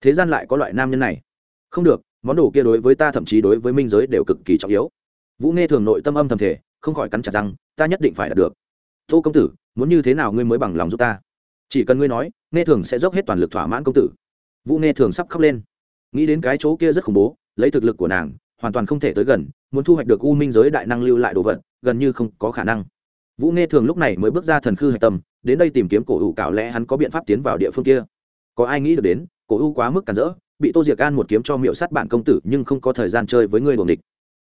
Thế gian lại có loại nam nhân này. Không được, món đồ kia đối với ta thậm chí đối với minh giới đều cực kỳ trọng yếu. Vũ nghe thường nội tâm âm thầm thể không khỏi cắn chặt rằng ta nhất định phải đạt được. Tô công tử, muốn như thế nào ngươi mới bằng lòng giúp ta? Chỉ cần ngươi nói, nghe thường sẽ dốc hết toàn lực thỏa mãn công tử. Vũ nghe thường sắp khóc lên. Nghĩ đến cái chỗ kia rất khủng bố, lấy thực lực của nàng, hoàn toàn không thể tới gần, muốn thu hoạch được u minh giới đại năng lưu lại đồ vật, gần như không có khả năng. Vũ nghe thường lúc này mới bước ra thần khư hạch tâm, đến đây tìm kiếm cổ u cạo lẽ hắn có biện pháp tiến vào địa phương kia. Có ai nghĩ được đến, cổ u quá mức cản rỡ, bị tô diệc an một kiếm cho miệu sát bản công tử nhưng không có thời gian chơi với ngươi đồ địch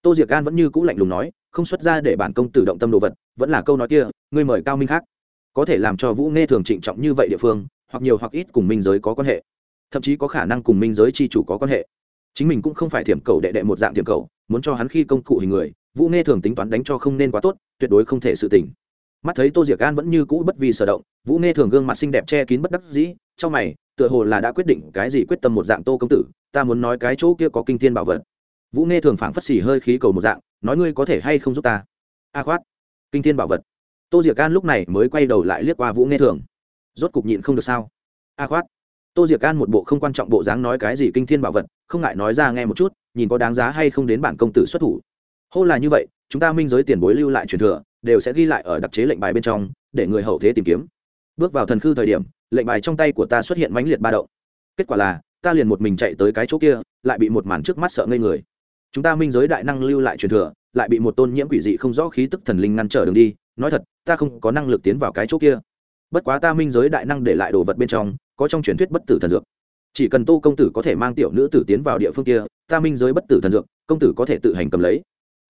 tô diệc an vẫn như cũ lạnh lùng nói, không xuất ra để bản công tử động tâm đồ vật, vẫn là câu nói kia, ngươi mời cao minh khác có thể làm cho vũ nghe thường trịnh trọng như vậy địa phương, hoặc nhiều hoặc ít cùng minh giới có quan hệ. Thậm chí có khả năng cùng minh giới c h i chủ có quan hệ. Chính mình cũng không phải thiểm cầu đệ đệ một dạng thiểm cầu, muốn cho hắn khi công cụ hình người, vũ nghe thường tính toán đánh cho không nên quá tốt, tuyệt đối không thể sự tỉnh mắt thấy tô diệc an vẫn như cũ bất vì sở động, vũ nghe thường gương mặt xinh đẹp che kín bất đắc dĩ, trong mày, tựa hồ là đã quyết định cái gì quyết tâm một dạng tô công tử, ta muốn nói cái chỗ kia có kinh thiên bảo vật. Vũ nghe thường phảng phất xì hơi khí cầu một dạng, nói ngươi có thể hay không giúp ta? A khoát. Kinh thiên bảo vật tô diệc Can lúc này mới quay đầu lại liếc qua vũ nghe thường. Rốt cục nhịn không được sao? A khoát. Tô diệc Can một bộ không quan trọng bộ dáng nói cái gì kinh thiên bảo vật, không ngại nói ra nghe một chút, nhìn có đáng giá hay không đến bản công tử xuất thủ. Hô là như vậy, chúng ta minh giới tiền bối lưu lại truyền thừa, đều sẽ ghi lại ở đặc chế lệnh bài bên trong, để người hậu thế tìm kiếm. Bước vào thần khư thời điểm, lệnh bài trong tay của ta xuất hiện mãnh liệt ba động. Kết quả là, ta liền một mình chạy tới cái chỗ kia, lại bị một màn trước mắt sợ ngây người. Chúng ta minh giới đại năng lưu lại truyền thừa, lại bị một tôn nhiễm quỷ dị không rõ khí tức thần linh ngăn trở đường đi nói thật, ta không có năng lực tiến vào cái chỗ kia. Bất quá ta minh giới đại năng để lại đồ vật bên trong, có trong truyền thuyết bất tử thần dược. Chỉ cần tô công tử có thể mang tiểu nữ tử tiến vào địa phương kia, ta minh giới bất tử thần dược, công tử có thể tự hành cầm lấy.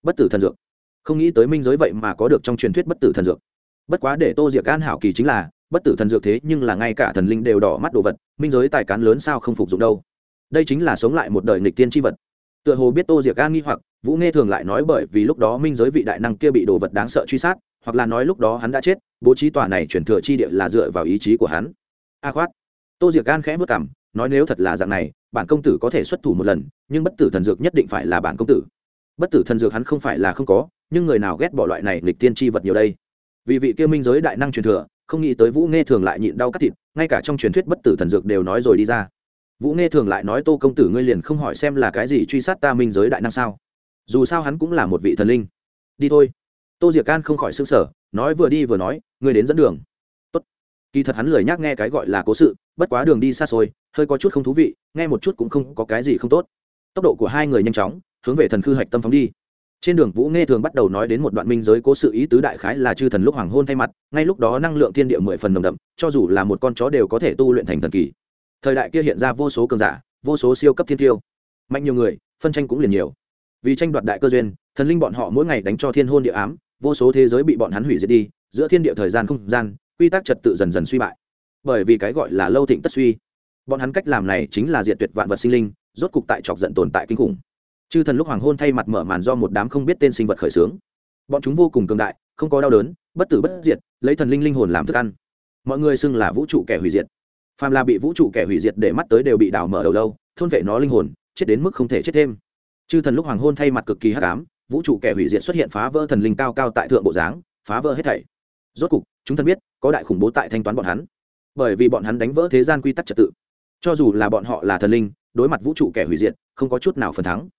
Bất tử thần dược. Không nghĩ tới minh giới vậy mà có được trong truyền thuyết bất tử thần dược. Bất quá để tô diệc an hảo kỳ chính là, bất tử thần dược thế nhưng là ngay cả thần linh đều đỏ mắt đồ vật, minh giới tài cán lớn sao không phục dụng đâu. Đây chính là sống lại một đời nghịch tiên tri vật. Tựa hồ biết tô diệc an nghi hoặc, vũ nghe thường lại nói bởi vì lúc đó minh giới vị đại năng kia bị đồ vật đáng sợ truy sát hoặc là nói lúc đó hắn đã chết, bố trí tòa này chuyển thừa chi địa là dựa vào ý chí của hắn. A khoát. Tô diệc Gan khẽ vất cảm nói nếu thật là dạng này, bản công tử có thể xuất thủ một lần, nhưng bất tử thần dược nhất định phải là bản công tử. Bất tử thần dược hắn không phải là không có, nhưng người nào ghét bỏ loại này lịch tiên tri vật nhiều đây? Vì vị kia minh giới đại năng truyền thừa, không nghĩ tới vũ nghe thường lại nhịn đau cắt thịt, ngay cả trong truyền thuyết bất tử thần dược đều nói rồi đi ra. Vũ nghe thường lại nói, tô công tử ngươi liền không hỏi xem là cái gì truy sát ta minh giới đại năng sao? Dù sao hắn cũng là một vị thần linh. Đi thôi tô diệc can không khỏi s ư n g sở nói vừa đi vừa nói người đến dẫn đường. Tốt. kỳ thật hắn lười nhắc nghe cái gọi là cố sự, bất quá đường đi xa xôi, hơi có chút không thú vị, nghe một chút cũng không có cái gì không tốt. Tốc độ của hai người nhanh chóng, hướng về thần khư hạch tâm phóng đi. Trên đường vũ nghe thường bắt đầu nói đến một đoạn minh giới cố sự ý tứ đại khái là chư thần lúc hoàng hôn thay mặt, ngay lúc đó năng lượng thiên địa mười phần nồng đậm, cho dù là một con chó đều có thể tu luyện thành thần kỳ. Thời đại kia hiện ra vô số cường giả, vô số siêu cấp thiên tiêu. Mạnh nhiều người, phân tranh cũng liền nhiều. Vì tranh đoạt đại cơ duyên, thần linh bọn họ mỗi ngày đánh cho thiên hôn địa ám vô số thế giới bị bọn hắn hủy diệt đi, giữa thiên địa thời gian không gian, quy tắc trật tự dần dần suy bại. Bởi vì cái gọi là lâu thịnh tất suy, bọn hắn cách làm này chính là diệt tuyệt vạn vật sinh linh, rốt cục tại chọc giận tồn tại kinh khủng. Chư thần lúc hoàng hôn thay mặt mở màn do một đám không biết tên sinh vật khởi xướng bọn chúng vô cùng cường đại, không có đau đớn, bất tử bất diệt, lấy thần linh linh hồn làm thức ăn. Mọi người xưng là vũ trụ kẻ hủy diệt. Phàm là bị vũ trụ kẻ hủy diệt để mắt tới đều bị đào mở đầu lâu, thôn vệ nó linh hồn, chết đến mức không thể chết thêm. Chư thần lúc hoàng hôn thay mặt cực kỳ hắc ám vũ trụ kẻ hủy diệt xuất hiện phá vỡ thần linh cao cao tại thượng bộ dáng, phá vỡ hết thảy. Rốt cục, chúng thần biết, có đại khủng bố tại thanh toán bọn hắn. Bởi vì bọn hắn đánh vỡ thế gian quy tắc trật tự. Cho dù là bọn họ là thần linh, đối mặt vũ trụ kẻ hủy diệt, không có chút nào phần thắng.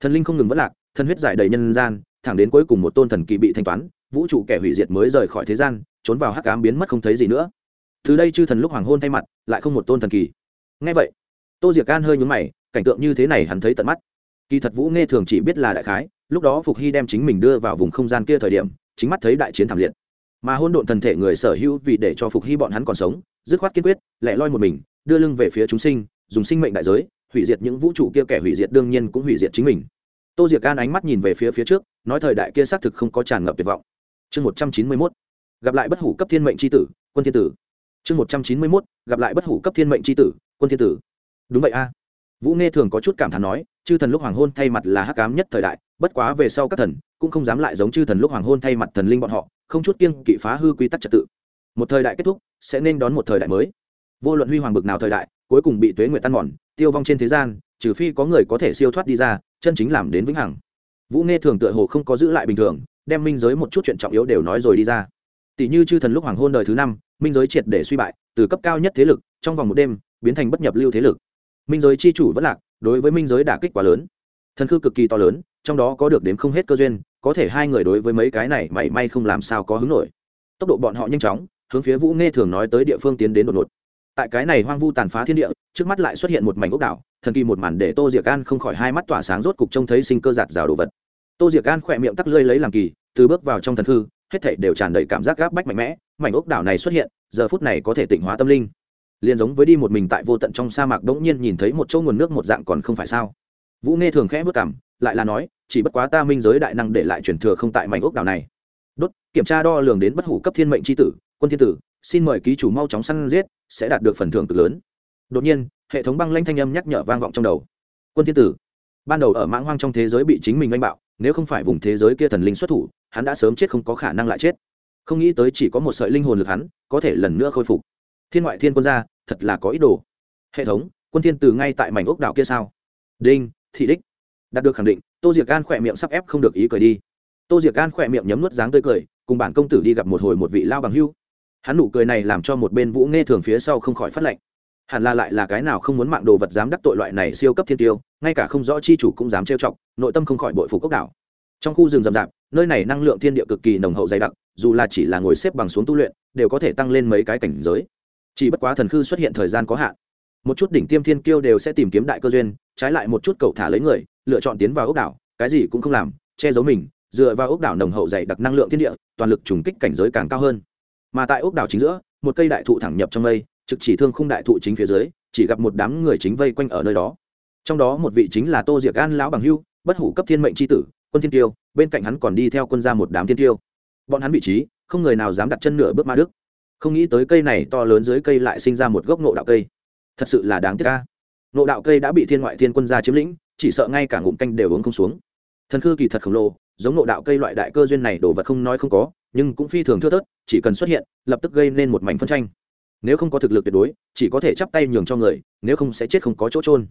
Thần linh không ngừng vất lạc thần huyết giải đầy nhân gian, thẳng đến cuối cùng một tôn thần kỳ bị thanh toán, vũ trụ kẻ hủy diệt mới rời khỏi thế gian, trốn vào hắc ám biến mất không thấy gì nữa. Từ đây chư thần lúc hoàng hôn thay mặt, lại không một tôn thần kỳ. Ngay vậy, tô diệc gan hơi nhúng mày, cảnh tượng như thế này hắn thấy tận mắt. Kỳ thật vũ nghe thường chỉ biết là đại khái lúc đó phục hy đem chính mình đưa vào vùng không gian kia thời điểm, chính mắt thấy đại chiến thảm liệt. Mà hôn độn thần thể người sở hữu vì để cho phục hy bọn hắn còn sống, dứt khoát kiên quyết, lẻ loi một mình, đưa lưng về phía chúng sinh, dùng sinh mệnh đại giới, hủy diệt những vũ trụ kia kẻ hủy diệt đương nhiên cũng hủy diệt chính mình. Tô diệc can ánh mắt nhìn về phía phía trước, nói thời đại kia xác thực không có tràn ngập tuyệt vọng. Chương một trăm chín mươi mốt, gặp lại bất hủ cấp thiên mệnh tri tử, quân thiên tử. Chương một trăm chín mươi mốt, gặp lại bất hủ cấp thiên mệnh tri tử, quân thiên tử. Đúng vậy a vũ nghe thường có chút cảm thán nói, chư thần lúc hoàng hôn thay mặt là hắc cám nhất thời đại, bất quá về sau các thần cũng không dám lại giống chư thần lúc hoàng hôn thay mặt thần linh bọn họ, không chút kiêng kỵ phá hư quy tắc trật tự. Một thời đại kết thúc, sẽ nên đón một thời đại mới. Vô luận huy hoàng bực nào thời đại, cuối cùng bị tuế nguyệt tan mòn, tiêu vong trên thế gian, trừ phi có người có thể siêu thoát đi ra, chân chính làm đến vĩnh hằng. Vũ nghe thường tựa hồ không có giữ lại bình thường, đem minh giới một chút chuyện trọng yếu đều nói rồi đi ra. Tỷ như chư thần lúc hoàng hôn đời thứ năm, minh giới triệt để suy bại, từ cấp cao nhất thế lực, trong vòng một đêm, biến thành bất nhập lưu thế lực minh giới chi chủ vẫn lạc, đối với minh giới đả kích quá lớn. Thần khư cực kỳ to lớn, trong đó có được đến không hết cơ duyên, có thể hai người đối với mấy cái này mảy may không làm sao có hứng nổi. Tốc độ bọn họ nhanh chóng, hướng phía vũ nghe thường nói tới địa phương tiến đến đột ngột. Tại cái này hoang vu tàn phá thiên địa, trước mắt lại xuất hiện một mảnh ốc đảo, thần kỳ một màn để tô diệc an không khỏi hai mắt tỏa sáng rốt cục trông thấy sinh cơ giạt rào đồ vật. Tô diệc an khỏe miệng tắc lơi lấy làm kỳ, từ bước vào trong thần hư hết thảy đều tràn đầy cảm giác gáp bách mạnh mẽ, mảnh ốc đảo này xuất hiện, giờ phút này có thể tịnh hóa tâm linh liền giống với đi một mình tại vô tận trong sa mạc đ ỗ n g nhiên nhìn thấy một chỗ nguồn nước một dạng còn không phải sao? Vũ nghe thường khẽ vất cảm lại là nói, chỉ bất quá ta minh giới đại năng để lại truyền thừa không tại mảnh ốc đảo này. Đốt, kiểm tra đo lường đến bất hủ cấp thiên mệnh tri tử, quân thiên tử, xin mời ký chủ mau chóng săn giết, sẽ đạt được phần thưởng cực lớn. Đột nhiên, hệ thống băng lanh thanh âm nhắc nhở vang vọng trong đầu. Quân thiên tử, ban đầu ở mãng hoang trong thế giới bị chính mình oanh bạo, nếu không phải vùng thế giới kia thần linh xuất thủ, hắn đã sớm chết không có khả năng lại chết. Không nghĩ tới chỉ có một sợi linh hồn lực hắn, có thể lần nữa khôi phục thiên ngoại thiên quân gia, thật là có ý đồ. Hệ thống, quân thiên từ ngay tại mảnh ốc đảo kia sao? Đinh, thị đích. Đạt được khẳng định, tô diệc gan khỏe miệng sắp ép không được ý cười đi. Tô diệc gan khỏe miệng nhấm nuốt dáng tươi cười, cùng bản công tử đi gặp một hồi một vị lao bằng hưu. Hắn nụ cười này làm cho một bên vũ nghe thường phía sau không khỏi phát lệnh hẳn là lại là cái nào không muốn mạng đồ vật dám đắc tội loại này siêu cấp thiên tiêu, ngay cả không rõ chi chủ cũng dám trêu chọc, nội tâm không khỏi bội phục ốc đảo. Trong khu rừng rậm rạp, nơi này năng lượng thiên địa cực kỳ nồng hậu dày đặc, dù là chỉ là ngồi xếp bằng xuống tu luyện, đều có thể tăng lên mấy cái cảnh giới chỉ bất quá thần khư xuất hiện thời gian có hạn. Một chút đỉnh tiêm thiên kiêu đều sẽ tìm kiếm đại cơ duyên, trái lại một chút cậu thả lấy người, lựa chọn tiến vào ốc đảo, cái gì cũng không làm, che giấu mình, dựa vào ốc đảo nồng hậu dày đặc năng lượng thiên địa, toàn lực trùng kích cảnh giới càng cao hơn. Mà tại ốc đảo chính giữa, một cây đại thụ thẳng nhập trong mây, trực chỉ thương khung đại thụ chính phía dưới, chỉ gặp một đám người chính vây quanh ở nơi đó. Trong đó một vị chính là tô diệc an lão bằng hưu, bất hủ cấp thiên mệnh c tử, quân thiên tiêu bên cạnh hắn còn đi theo quân ra một đám thiên tiêu bọn hắn vị trí, không người nào dám đặt chân nửa bước ma đức không nghĩ tới cây này to lớn dưới cây lại sinh ra một gốc nộ đạo cây. Thật sự là đáng tiếc ca nộ đạo cây đã bị thiên ngoại thiên quân gia chiếm lĩnh, chỉ sợ ngay cả ngụm canh đều uống không xuống. Thần khư kỳ thật khổng lồ, giống nộ đạo cây loại đại cơ duyên này đồ vật không nói không có, nhưng cũng phi thường thưa thớt, chỉ cần xuất hiện, lập tức gây nên một mảnh phân tranh. Nếu không có thực lực tuyệt đối, chỉ có thể chắp tay nhường cho người, nếu không sẽ chết không có chỗ trôn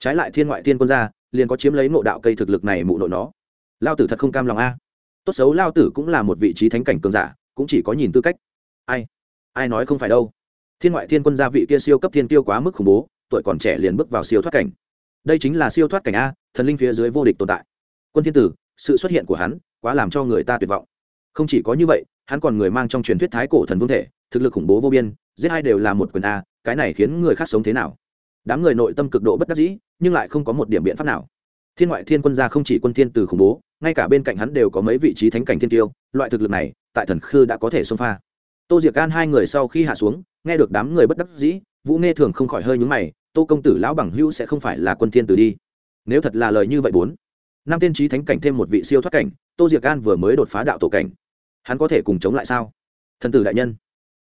trái lại thiên ngoại thiên quân gia, liền có chiếm lấy nộ đạo cây thực lực này mụ nội nó. Lao tử thật không cam lòng a. Tốt xấu lao tử cũng là một vị trí thánh cảnh cường giả, cũng chỉ có nhìn tư cách. Ai? Ai nói không phải đâu. Thiên ngoại thiên quân gia vị kia siêu cấp thiên tiêu quá mức khủng bố, tuổi còn trẻ liền bước vào siêu thoát cảnh. Đây chính là siêu thoát cảnh a, thần linh phía dưới vô địch tồn tại. Quân thiên tử, sự xuất hiện của hắn quá làm cho người ta tuyệt vọng. Không chỉ có như vậy, hắn còn người mang trong truyền thuyết thái cổ thần vương thể, thực lực khủng bố vô biên, giết hai đều là một quyền a, cái này khiến người khác sống thế nào? Đám người nội tâm cực độ bất đắc dĩ, nhưng lại không có một điểm biện pháp nào. Thiên ngoại thiên quân gia không chỉ quân thiên tử khủng bố, ngay cả bên cạnh hắn đều có mấy vị trí thánh cảnh thiên tiêu, loại thực lực này, tại thần khư đã có thể xông pha tô diệc gan hai người sau khi hạ xuống, nghe được đám người bất đắc dĩ, vũ nghe thường không khỏi hơi nhúng mày, tô công tử lão bằng hữu sẽ không phải là quân thiên tử đi. Nếu thật là lời như vậy bốn, năm tiên trí thánh cảnh thêm một vị siêu thoát cảnh, tô diệc gan vừa mới đột phá đạo tổ cảnh, hắn có thể cùng chống lại sao? Thần tử đại nhân,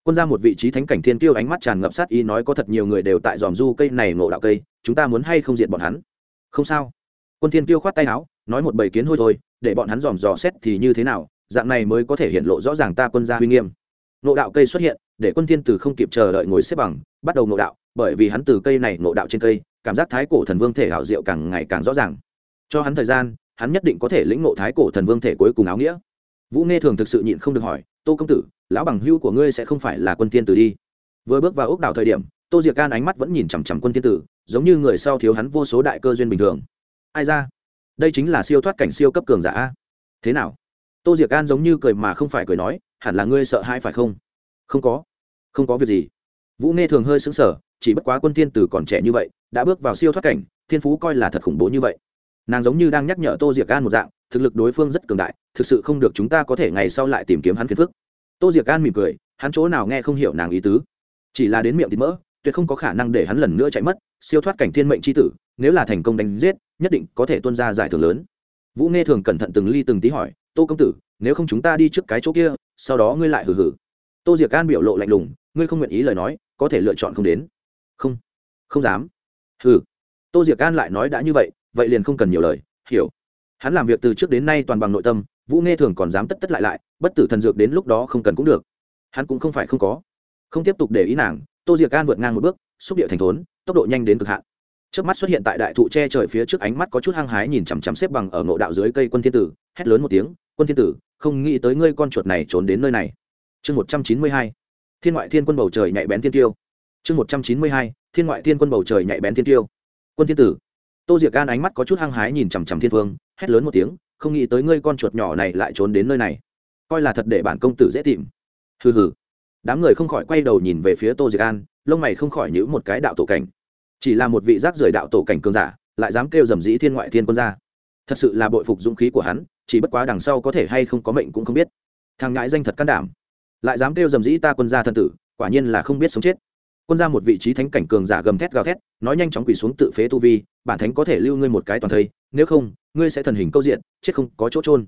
quân ra một vị trí thánh cảnh thiên tiêu ánh mắt tràn ngập sát ý nói có thật nhiều người đều tại dòm du cây này ngộ đạo cây, chúng ta muốn hay không diện bọn hắn? Không sao. Quân thiên tiêu khoát tay áo, nói một bầy kiến hôi thôi, để bọn hắn dòm dò xét thì như thế nào, dạng này mới có thể hiện lộ rõ ràng ta quân gia uy nghiêm nộ đạo cây xuất hiện, để quân thiên từ không kịp chờ đợi ngồi xếp bằng, bắt đầu nộ đạo, bởi vì hắn từ cây này nộ đạo trên cây, cảm giác thái cổ thần vương thể hảo diệu càng ngày càng rõ ràng. Cho hắn thời gian, hắn nhất định có thể lĩnh ngộ thái cổ thần vương thể cuối cùng áo nghĩa. Vũ nghe thường thực sự nhịn không được hỏi, tô công tử, lão bằng hưu của ngươi sẽ không phải là quân thiên tử đi? Vừa bước vào ốc đảo thời điểm, tô diệc can ánh mắt vẫn nhìn chằm chằm quân thiên tử, giống như người sau thiếu hắn vô số đại cơ duyên bình thường. Ai ra? Đây chính là siêu thoát cảnh siêu cấp cường giả thế nào? Tô diệc can giống như cười mà không phải cười nói hẳn là ngươi sợ hãi phải không? Không có. Không có việc gì. Vũ nghe thường hơi xứng sở chỉ bất quá quân thiên tử còn trẻ như vậy, đã bước vào siêu thoát cảnh, thiên phú coi là thật khủng bố như vậy. Nàng giống như đang nhắc nhở tô diệc an một dạng, thực lực đối phương rất cường đại, thực sự không được chúng ta có thể ngày sau lại tìm kiếm hắn phiền phức. Tô diệc an mỉm cười, hắn chỗ nào nghe không hiểu nàng ý tứ. Chỉ là đến miệng thì mỡ, tuyệt không có khả năng để hắn lần nữa chạy mất, siêu thoát cảnh thiên mệnh c h i tử, nếu là thành công đánh giết, nhất định có thể tuân ra giải thưởng lớn. Vũ nghe thường cẩn thận từng ly từng tí hỏi, tô công tử nếu không chúng ta đi trước cái chỗ kia, sau đó ngươi lại hử hử tô diệc an biểu lộ lạnh lùng, ngươi không nguyện ý lời nói, có thể lựa chọn không đến. Không không dám. Hừ. Tô diệc an lại nói đã như vậy vậy liền không cần nhiều lời, hiểu. Hắn làm việc từ trước đến nay toàn bằng nội tâm, vũ nghe thường còn dám tất tất lại lại, bất tử thần dược đến lúc đó không cần cũng được. Hắn cũng không phải không có. Không tiếp tục để ý nàng, tô diệc an vượt ngang một bước, xúc địa thành thốn, tốc độ nhanh đến cực hạn. Trước mắt xuất hiện tại đại thụ che trời phía trước ánh mắt có chút hăng hái nhìn chằm chằm xếp bằng ở ngộ đạo dưới cây quân thiên tử, hét lớn một tiếng, quân thiên tử không nghĩ tới ngươi con chuột này trốn đến nơi này. Chương một trăm chín mươi hai thiên ngoại thiên quân bầu trời nhạy bén thiên tiêu. Chương một trăm chín mươi hai thiên ngoại thiên quân bầu trời nhạy bén thiên tiêu. Quân thiên tử. Tô diệc gan ánh mắt có chút hăng hái nhìn chằm chằm thiên Vương, hét lớn một tiếng không nghĩ tới ngươi con chuột nhỏ này lại trốn đến nơi này. Coi là thật để bản công tử dễ tìm. Hừ hừ. Đám người không khỏi quay đầu nhìn về phía tô diệc an lông mày không khỏi nhữ một cái đạo tổ cảnh. Chỉ là một vị giác rời đạo tổ cảnh cường giả lại dám kêu dầm dĩ thiên ngoại thiên quân ra. Thật sự là bội phục dũng khí của hắn chỉ bất quá đằng sau có thể hay không có mệnh cũng không biết. Thằng ngãi danh thật can đảm. Lại dám kêu dầm dĩ ta quân gia thân tử, quả nhiên là không biết sống chết. Quân gia một vị trí thánh cảnh cường giả gầm thét gào thét, nói nhanh chóng quỳ xuống tự phế tu vi, bản thánh có thể lưu ngươi một cái toàn thây, nếu không, ngươi sẽ thần hình câu diện, chết không có chỗ trôn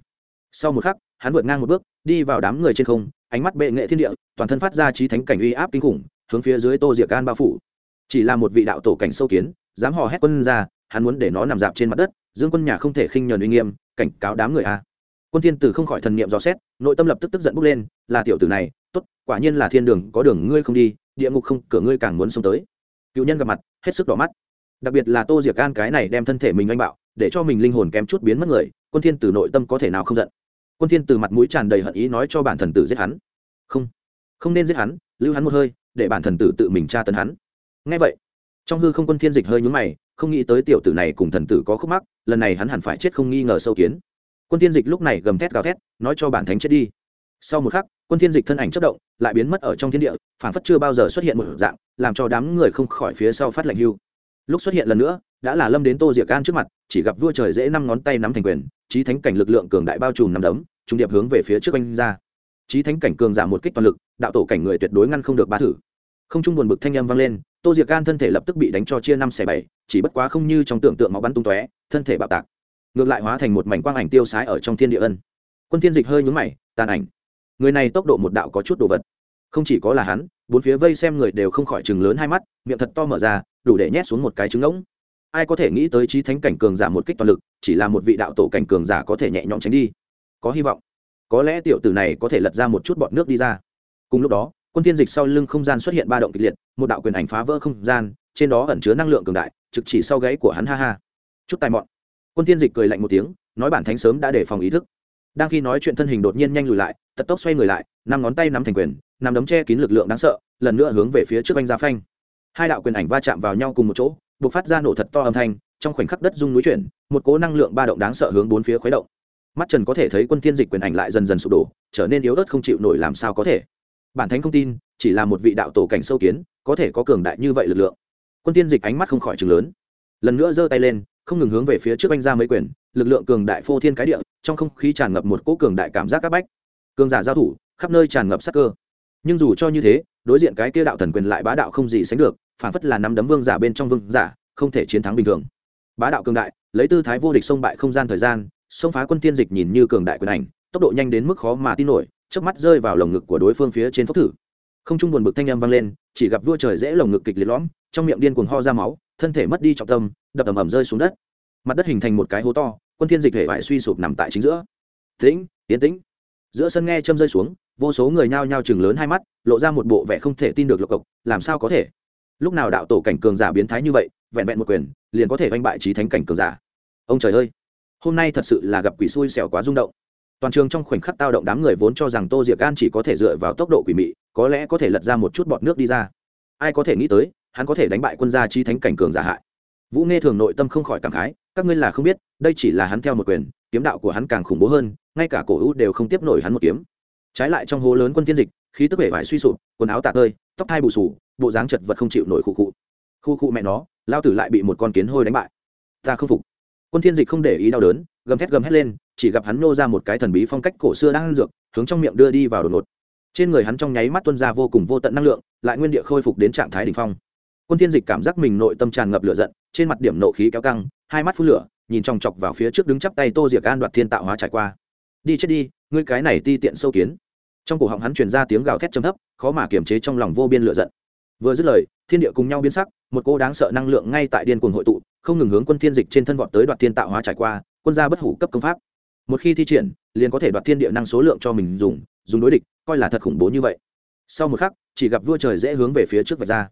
sau một khắc, hắn vượt ngang một bước, đi vào đám người trên không, ánh mắt bệ nghệ thiên địa, toàn thân phát ra trí thánh cảnh uy áp kinh khủng, hướng phía dưới tô diệc gan bao phủ. Chỉ là một vị đạo tổ cảnh sâu kiến, dám hò hét quân ra hắn muốn để nó nằm dạp trên mặt đất dương quân nhà không thể khinh nhờn uy nghiêm, cảnh cáo đám người a. Quân thiên tử không khỏi thần niệm dò xét, nội tâm lập tức tức giận bốc lên, là tiểu tử này, tốt, quả nhiên là thiên đường, có đường ngươi không đi, địa ngục không, cửa ngươi càng muốn xông tới. Cựu nhân gặp mặt, hết sức đỏ mắt. Đặc biệt là tô diệc gan cái này đem thân thể mình anh bạo, để cho mình linh hồn kém chút biến mất người, quân thiên tử nội tâm có thể nào không giận? Quân thiên tử mặt mũi tràn đầy hận ý nói cho bản thần tử giết hắn. Không không nên giết hắn, lưu hắn một hơi, để bản thần tử tự mình tra tấn hắn. Ngay vậy trong hư không quân thiên dịch hơi nhúng mày, không nghĩ tới tiểu tử này cùng thần tử có khúc mắc, lần này hắn hẳn phải chết không nghi ngờ sâu kiến. Quân thiên dịch lúc này gầm thét gào thét, nói cho bản thánh chết đi. Sau một khắc, quân thiên dịch thân ảnh chất động, lại biến mất ở trong thiên địa phản phất chưa bao giờ xuất hiện một dạng, làm cho đám người không khỏi phía sau phát lệnh hưu. Lúc xuất hiện lần nữa, đã là lâm đến tô diệc an trước mặt, chỉ gặp vua trời dễ năm ngón tay nắm thành quyền trí thánh cảnh lực lượng cường đại bao trùm nằm đấm, trung điệp hướng về phía trước anh ra. Trí thánh cảnh cường giảm một kích toàn lực, đạo tổ cảnh người tuyệt đối ngăn không được ba thử không trung buồn bực thanh âm vang lên, tô diệc gan thân thể lập tức bị đánh cho chia năm xẻ bảy, chỉ bất quá không như trong tưởng tượng máu bắn tung tóe, thân thể bạo tạc. Ngược lại hóa thành một mảnh quang ảnh tiêu sái ở trong thiên địa ân. Quân thiên dịch hơi nhún mày, tàn ảnh. Người này tốc độ một đạo có chút đồ vật. Không chỉ có là hắn, bốn phía vây xem người đều không khỏi chừng lớn hai mắt, miệng thật to mở ra, đủ để nhét xuống một cái trứng ngỗng. Ai có thể nghĩ tới trí thánh cảnh cường giả một kích toàn lực, chỉ là một vị đạo tổ cảnh cường giả có thể nhẹ nhõm tránh đi. Có hy vọng. Có lẽ tiểu tử này có thể lật ra một chút bọt nước đi ra. Cùng lúc đó quân thiên dịch sau lưng không gian xuất hiện ba động kịch liệt, một đạo quyền ảnh phá vỡ không gian, trên đó ẩn chứa năng lượng cường đại, trực chỉ sau gáy của hắn, ha ha. Chút tài mọn. Quân thiên dịch cười lạnh một tiếng, nói bản thánh sớm đã đề phòng ý thức. Đang khi nói chuyện thân hình đột nhiên nhanh lùi lại, tật tốc xoay người lại, năm ngón tay nắm thành quyền nắm đấm che kín lực lượng đáng sợ, lần nữa hướng về phía trước anh ra phanh. Hai đạo quyền ảnh va chạm vào nhau cùng một chỗ buộc phát ra nổ thật to âm thanh, trong khoảnh khắc đất rung núi chuyển, một cố năng lượng ba động đáng sợ hướng bốn phía khuấy động. Mắt trần có thể thấy quân thiên dịch quyền ảnh lại dần dần sụp đổ, trở nên yếu ớt không chịu nổi làm sao có thể bản thánh không tin, chỉ là một vị đạo tổ cảnh sâu kiến, có thể có cường đại như vậy lực lượng. Quân tiên dịch ánh mắt không khỏi chừng lớn. Lần nữa giơ tay lên, không ngừng hướng về phía trước anh ra mấy quyền, lực lượng cường đại phô thiên cái địa, trong không khí tràn ngập một cỗ cường đại cảm giác áp bách. Cường giả giao thủ, khắp nơi tràn ngập sắc cơ. Nhưng dù cho như thế, đối diện cái kia đạo thần quyền lại bá đạo không gì sánh được, phản phất là nắm đấm vương giả bên trong vương giả, không thể chiến thắng bình thường. Bá đạo cường đại, lấy tư thái vô địch xông bại không gian thời gian, xông phá quân tiên dịch nhìn như cường đại quyền ảnh, tốc độ nhanh đến mức khó mà tin nổi chớp mắt rơi vào lồng ngực của đối phương phía trên phốc thử. Không trung buồn bực thanh âm vang lên, chỉ gặp vua trời dễ lồng ngực kịch liệt lõm, trong miệng điên cuồng ho ra máu, thân thể mất đi trọng tâm, đập ầm ầm rơi xuống đất. Mặt đất hình thành một cái hố to, quân thiên dịch thể vải suy sụp nằm tại chính giữa. Tĩnh tiến tĩnh. Giữa sân nghe châm rơi xuống, vô số người nhao nhao chừng lớn hai mắt, lộ ra một bộ vẻ không thể tin được lộc cộc, làm sao có thể? Lúc nào đạo tổ cảnh cường giả biến thái như vậy, vẹn vẹn một quyền, liền có thể oanh bại trí thánh cảnh cường giả. Ông trời ơi! Hôm nay thật sự là gặp quỷ xui xẻo quá rung động toàn trường trong khoảnh khắc tao động đám người vốn cho rằng tô diệc gan chỉ có thể dựa vào tốc độ quỷ mị, có lẽ có thể lật ra một chút bọt nước đi ra. Ai có thể nghĩ tới, hắn có thể đánh bại quân gia chi thánh cảnh cường giả hại. Vũ nghe thường nội tâm không khỏi cảm khái, các ngươi là không biết, đây chỉ là hắn theo một quyền, kiếm đạo của hắn càng khủng bố hơn, ngay cả cổ hữu đều không tiếp nổi hắn một kiếm. Trái lại trong hố lớn quân tiên dịch, khí tức bể vải suy sụp, quần áo tạ tơi, tóc hai bù sù, bộ dáng chật vật không chịu nổi khu cụ khu cụ mẹ nó, lao tử lại bị một con kiến hôi đánh bại. Ta không phục. Quân thiên dịch không để ý đau đớn, gầm thét gầm hét lên chỉ gặp hắn nô ra một cái thần bí phong cách cổ xưa đang ăn dược, hướng trong miệng đưa đi vào đột ngột. Trên người hắn trong nháy mắt tuôn ra vô cùng vô tận năng lượng, lại nguyên địa khôi phục đến trạng thái đỉnh phong. Quân thiên dịch cảm giác mình nội tâm tràn ngập lửa giận, trên mặt điểm nộ khí kéo căng, hai mắt phút lửa, nhìn chòng chọc vào phía trước đứng chắp tay tô diệc an đoạt thiên tạo hóa trải qua. Đi chết đi, ngươi cái này ti tiện sâu kiến. Trong cổ họng hắn truyền ra tiếng gào thét trầm thấp, khó mà kiềm chế trong lòng vô biên lửa giận. Vừa dứt lời, thiên địa cùng nhau biến sắc, một cô đáng sợ năng lượng ngay tại điên cuồng hội tụ, không ngừng hướng quân thiên dịch trên thân vọt tới đoạt thiên tạo hóa trải qua, quân gia bất hủ cấp công pháp một khi thi triển, liền có thể đoạt thiên địa năng số lượng cho mình dùng dùng đối địch, coi là thật khủng bố như vậy. Sau một khắc, chỉ gặp vua trời dễ hướng về phía trước vạch ra.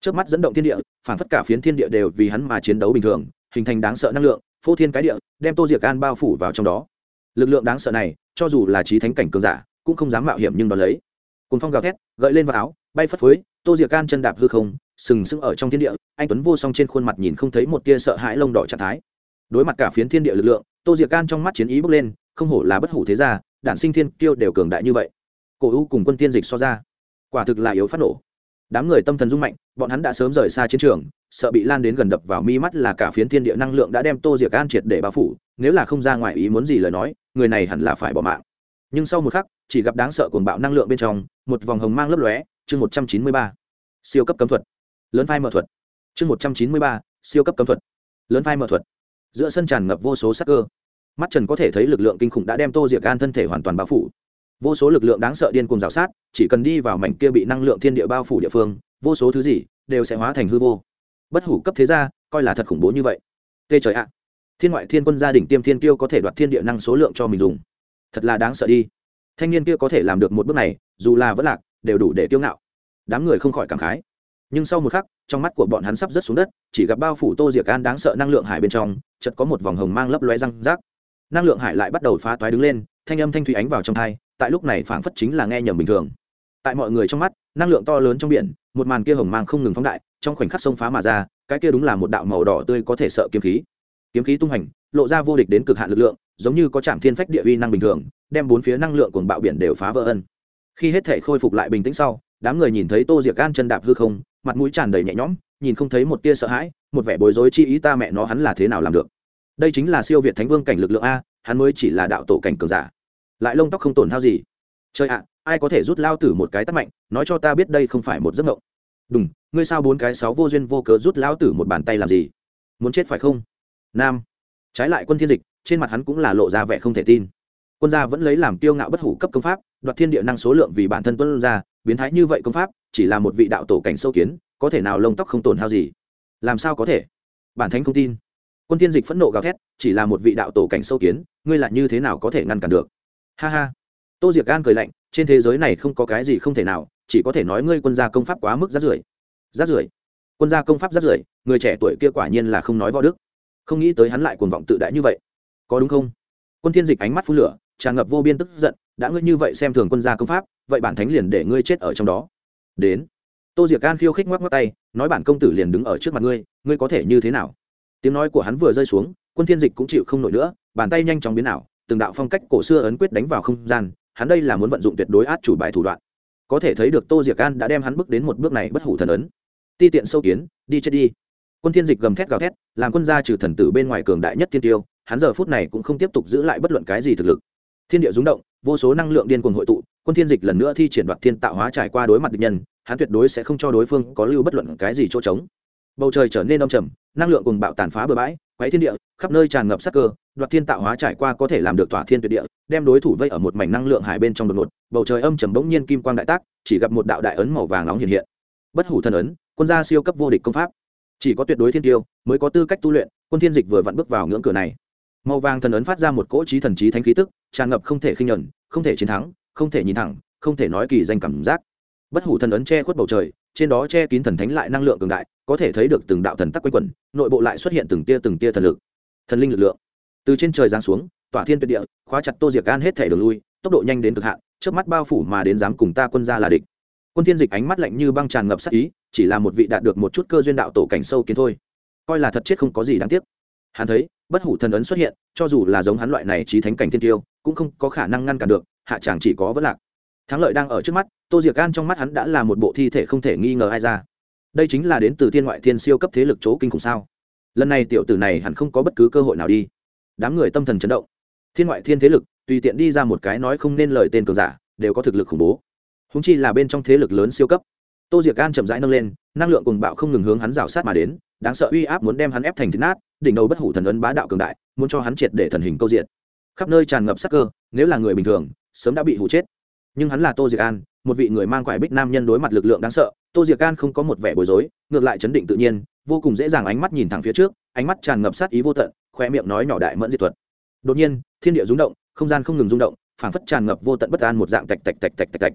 Trước mắt dẫn động thiên địa, phản phất cả phiến thiên địa đều vì hắn mà chiến đấu bình thường, hình thành đáng sợ năng lượng, phô thiên cái địa, đem tô diệc an bao phủ vào trong đó. Lực lượng đáng sợ này, cho dù là trí thánh cảnh cường giả, cũng không dám mạo hiểm nhưng đón lấy. Cồn phong gào thét, gợi lên vào áo, bay phất phới, tô diệc an chân đạp hư không, sừng sững ở trong thiên địa, anh tuấn vô song trên khuôn mặt nhìn không thấy một tia sợ hãi lông đỏ trạng thái. Đối mặt cả phiến thiên địa lực lượng tô diệc can trong mắt chiến ý bước lên, không hổ là bất hủ thế gia, đản sinh thiên kiêu đều cường đại như vậy. Cổ u cùng quân tiên dịch so ra, quả thực là yếu phát nổ. Đám người tâm thần rung mạnh, bọn hắn đã sớm rời xa chiến trường, sợ bị lan đến gần đập vào mi mắt là cả phiến thiên địa năng lượng đã đem tô diệc an triệt để bao phủ, nếu là không ra ngoài ý muốn gì lời nói, người này hẳn là phải bỏ mạng. Nhưng sau một khắc, chỉ gặp đáng sợ cuồng bạo năng lượng bên trong, một vòng hồng mang lấp lóe, chương một trăm chín mươi ba, siêu cấp cấm thuật. Lớn phai mở thuật. Chương một trăm chín mươi ba, siêu cấp cấm thuật. Lớn phai mở thuật giữa sân tràn ngập vô số sắc cơ. Mắt trần có thể thấy lực lượng kinh khủng đã đem tô diệc gan thân thể hoàn toàn bao phủ. Vô số lực lượng đáng sợ điên cùng rào sát, chỉ cần đi vào mảnh kia bị năng lượng thiên địa bao phủ địa phương, vô số thứ gì đều sẽ hóa thành hư vô. Bất hủ cấp thế gia, coi là thật khủng bố như vậy. Tê trời ạ. Thiên ngoại thiên quân gia đình tiêm thiên kiêu có thể đoạt thiên địa năng số lượng cho mình dùng. Thật là đáng sợ đi. Thanh niên kia có thể làm được một bước này, dù là vẫn lạc, đều đủ để kiêu ngạo. Đám người không khỏi cảm khái nhưng sau một khắc, trong mắt của bọn hắn sắp rớt xuống đất, chỉ gặp bao phủ tô diệc an đáng sợ năng lượng hải bên trong chật có một vòng hồng mang lấp loe răng rác. Năng lượng hải lại bắt đầu phá toái đứng lên, thanh âm thanh thủy ánh vào trong thai, tại lúc này phảng phất chính là nghe nhầm bình thường. Tại mọi người trong mắt, năng lượng to lớn trong biển, một màn kia hồng mang không ngừng phóng đại, trong khoảnh khắc sông phá mà ra, cái kia đúng là một đạo màu đỏ tươi có thể sợ kiếm khí. Kiếm khí tung hành, lộ ra vô địch đến cực hạn lực lượng, giống như có trạm thiên phách địa uy năng bình thường, đem bốn phía năng lượng cuồng bạo biển đều phá vỡ ân. Khi hết thể khôi phục lại bình tĩnh sau, đám người nhìn thấy tô diệc gan chân đạp hư không mặt mũi tràn đầy nhẹ nhõm, nhìn không thấy một tia sợ hãi, một vẻ bối rối chi ý ta mẹ nó hắn là thế nào làm được. Đây chính là siêu việt thánh vương cảnh lực lượng a, hắn mới chỉ là đạo tổ cảnh cường giả. Lại lông tóc không tổn hao gì. Trời ạ, ai có thể rút lao tử một cái tắt mạnh, nói cho ta biết đây không phải một giấc mộng. Đúng ngươi sao bốn cái sáu vô duyên vô cớ rút lao tử một bàn tay làm gì? Muốn chết phải không? Nam. Trái lại quân thiên dịch, trên mặt hắn cũng là lộ ra vẻ không thể tin quân gia vẫn lấy làm tiêu ngạo bất hủ cấp công pháp, đoạt thiên địa năng số lượng vì bản thân tuân ra, biến thái như vậy công pháp, chỉ là một vị đạo tổ cảnh sâu kiến, có thể nào lông tóc không tổn hao gì? Làm sao có thể? Bản thánh không tin. Quân thiên dịch phẫn nộ gào thét, chỉ là một vị đạo tổ cảnh sâu kiến, ngươi lại như thế nào có thể ngăn cản được? Ha ha. Tô diệc gan cười lạnh, trên thế giới này không có cái gì không thể nào, chỉ có thể nói ngươi quân gia công pháp quá mức rát rưởi. Rát rưởi? Quân gia công pháp rát rưởi, người trẻ tuổi kia quả nhiên là không nói võ đức. Không nghĩ tới hắn lại cuồng vọng tự đại như vậy. Có đúng không? Quân thiên dịch ánh mắt phun lửa tràn ngập vô biên tức giận, đã ngươi như vậy xem thường quân gia công pháp, vậy bản thánh liền để ngươi chết ở trong đó. Đến. Tô diệc gan khiêu khích ngoắc ngoắc tay, nói, bản công tử liền đứng ở trước mặt ngươi ngươi có thể như thế nào? Tiếng nói của hắn vừa rơi xuống, quân thiên dịch cũng chịu không nổi nữa, bàn tay nhanh chóng biến ảo, từng đạo phong cách cổ xưa ấn quyết đánh vào không gian, hắn đây là muốn vận dụng tuyệt đối át chủ bài thủ đoạn. Có thể thấy được tô diệc an đã đem hắn bước đến một bước này bất hủ thần ấn. Ti tiện sâu kiến, đi chết đi. Quân thiên dịch gầm thét gào thét, làm quân gia trừ thần tử bên ngoài cường đại nhất thiên tiêu, hắn giờ phút này cũng không tiếp tục giữ lại bất luận cái gì thực lực thiên địa rúng động, vô số năng lượng điên cuồng hội tụ, quân thiên dịch lần nữa thi triển đoạt thiên tạo hóa trải qua đối mặt địch nhân, hắn tuyệt đối sẽ không cho đối phương có lưu bất luận cái gì chỗ trống. Bầu trời trở nên đông trầm, năng lượng cùng bạo tàn phá bừa bãi, quấy thiên địa, khắp nơi tràn ngập sắc cơ, đoạt thiên tạo hóa trải qua có thể làm được tỏa thiên tuyệt địa, đem đối thủ vây ở một mảnh năng lượng hải bên trong đột ngột, bầu trời âm trầm bỗng nhiên kim quang đại tác, chỉ gặp một đạo đại ấn màu vàng nóng hiện hiện. Bất hủ thần ấn, quân gia siêu cấp vô địch công pháp. Chỉ có tuyệt đối thiên tiêu mới có tư cách tu luyện, quân thiên dịch vừa vặn bước vào ngưỡng cửa này màu vàng thần ấn phát ra một cỗ trí thần trí thánh khí tức, tràn ngập không thể khinh nhẫn không thể chiến thắng, không thể nhìn thẳng, không thể nói kỳ danh cảm giác. Bất hủ thần ấn che khuất bầu trời, trên đó che kín thần thánh lại năng lượng cường đại, có thể thấy được từng đạo thần tắc quanh quẩn, nội bộ lại xuất hiện từng tia từng tia thần lực, thần linh lực lượng. Từ trên trời giáng xuống, tỏa thiên tuyệt địa, khóa chặt tô diệc gan hết thể đường lui, tốc độ nhanh đến cực hạn trước mắt bao phủ mà đến dám cùng ta quân ra là địch. Quân thiên dịch ánh mắt lạnh như băng tràn ngập sắc ý, chỉ là một vị đạt được một chút cơ duyên đạo tổ cảnh sâu kiến thôi. Coi là thật chết không có gì đáng tiếc hắn thấy, bất hủ thần ấn xuất hiện, cho dù là giống hắn loại này trí thánh cảnh thiên tiêu, cũng không có khả năng ngăn cản được, hạ chàng chỉ có vấn lạc. Thắng lợi đang ở trước mắt, tô diệc gan trong mắt hắn đã là một bộ thi thể không thể nghi ngờ ai ra. Đây chính là đến từ thiên ngoại thiên siêu cấp thế lực chỗ kinh khủng sao? Lần này tiểu tử này hẳn không có bất cứ cơ hội nào đi. Đám người tâm thần chấn động. Thiên ngoại thiên thế lực, tùy tiện đi ra một cái nói không nên lời tên cường giả, đều có thực lực khủng bố. Húng chi là bên trong thế lực lớn siêu cấp. Tô diệc gan chậm rãi nâng lên, năng lượng cùng bạo không ngừng hướng hắn rào sát mà đến, đáng sợ uy áp muốn đem hắn ép thành thịt nát đỉnh đầu bất hủ thần ấn bá đạo cường đại, muốn cho hắn triệt để thần hình câu diện. Khắp nơi tràn ngập sắc cơ, nếu là người bình thường, sớm đã bị hủ chết. Nhưng hắn là tô diệc an, một vị người mang quải bích nam nhân đối mặt lực lượng đáng sợ, tô diệc an không có một vẻ bối rối, ngược lại chấn định tự nhiên, vô cùng dễ dàng ánh mắt nhìn thẳng phía trước, ánh mắt tràn ngập sát ý vô tận khoe miệng nói nhỏ đại mẫn diệt thuật. Đột nhiên, thiên địa rung động, không gian không ngừng rung động, phảng phất tràn ngập vô tận bất an một dạng tạch tạch tạch tạch tạch tạch.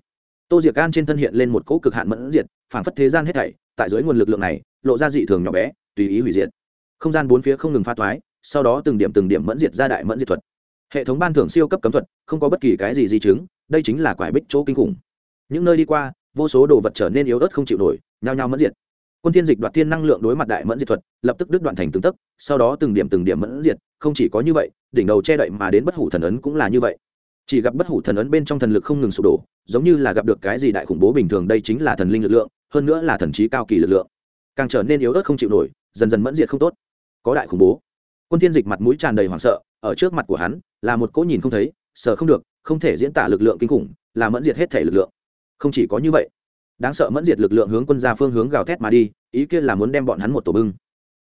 Tô diệc an trên thân hiện lên một cỗ cực hạn mẫn diệt, phảng phất thế gian hết thảy, tại dưới nguồn lực lượng này, lộ ra dị thường nhỏ bé, tùy ý hủy diệt không gian bốn phía không ngừng pha toái, sau đó từng điểm từng điểm mẫn diệt ra đại mẫn diệt thuật. Hệ thống ban thưởng siêu cấp cấm thuật không có bất kỳ cái gì di chứng đây chính là quải bích chỗ kinh khủng. Những nơi đi qua vô số đồ vật trở nên yếu ớt không chịu nổi nhao nhao mẫn diệt. Quân thiên dịch đoạt thiên năng lượng đối mặt đại mẫn diệt thuật lập tức đứt đoạn thành từng tấc sau đó từng điểm từng điểm mẫn diệt không chỉ có như vậy đỉnh đầu che đậy mà đến bất hủ thần ấn cũng là như vậy. Chỉ gặp bất hủ thần ấn bên trong thần lực không ngừng sụp đổ giống như là gặp được cái gì đại khủng bố bình thường đây chính là thần linh lực lượng hơn nữa là thần trí cao kỳ lực lượng càng trở nên yếu ớt không chịu nổi, dần dần mẫn diệt không tốt. Có đại khủng bố. Quân thiên dịch mặt mũi tràn đầy hoảng sợ, ở trước mặt của hắn là một cỗ nhìn không thấy, sợ không được, không thể diễn tả lực lượng kinh khủng, là mẫn diệt hết thể lực lượng. Không chỉ có như vậy, đáng sợ mẫn diệt lực lượng hướng quân gia phương hướng gào thét mà đi, ý kia là muốn đem bọn hắn một tổ bưng.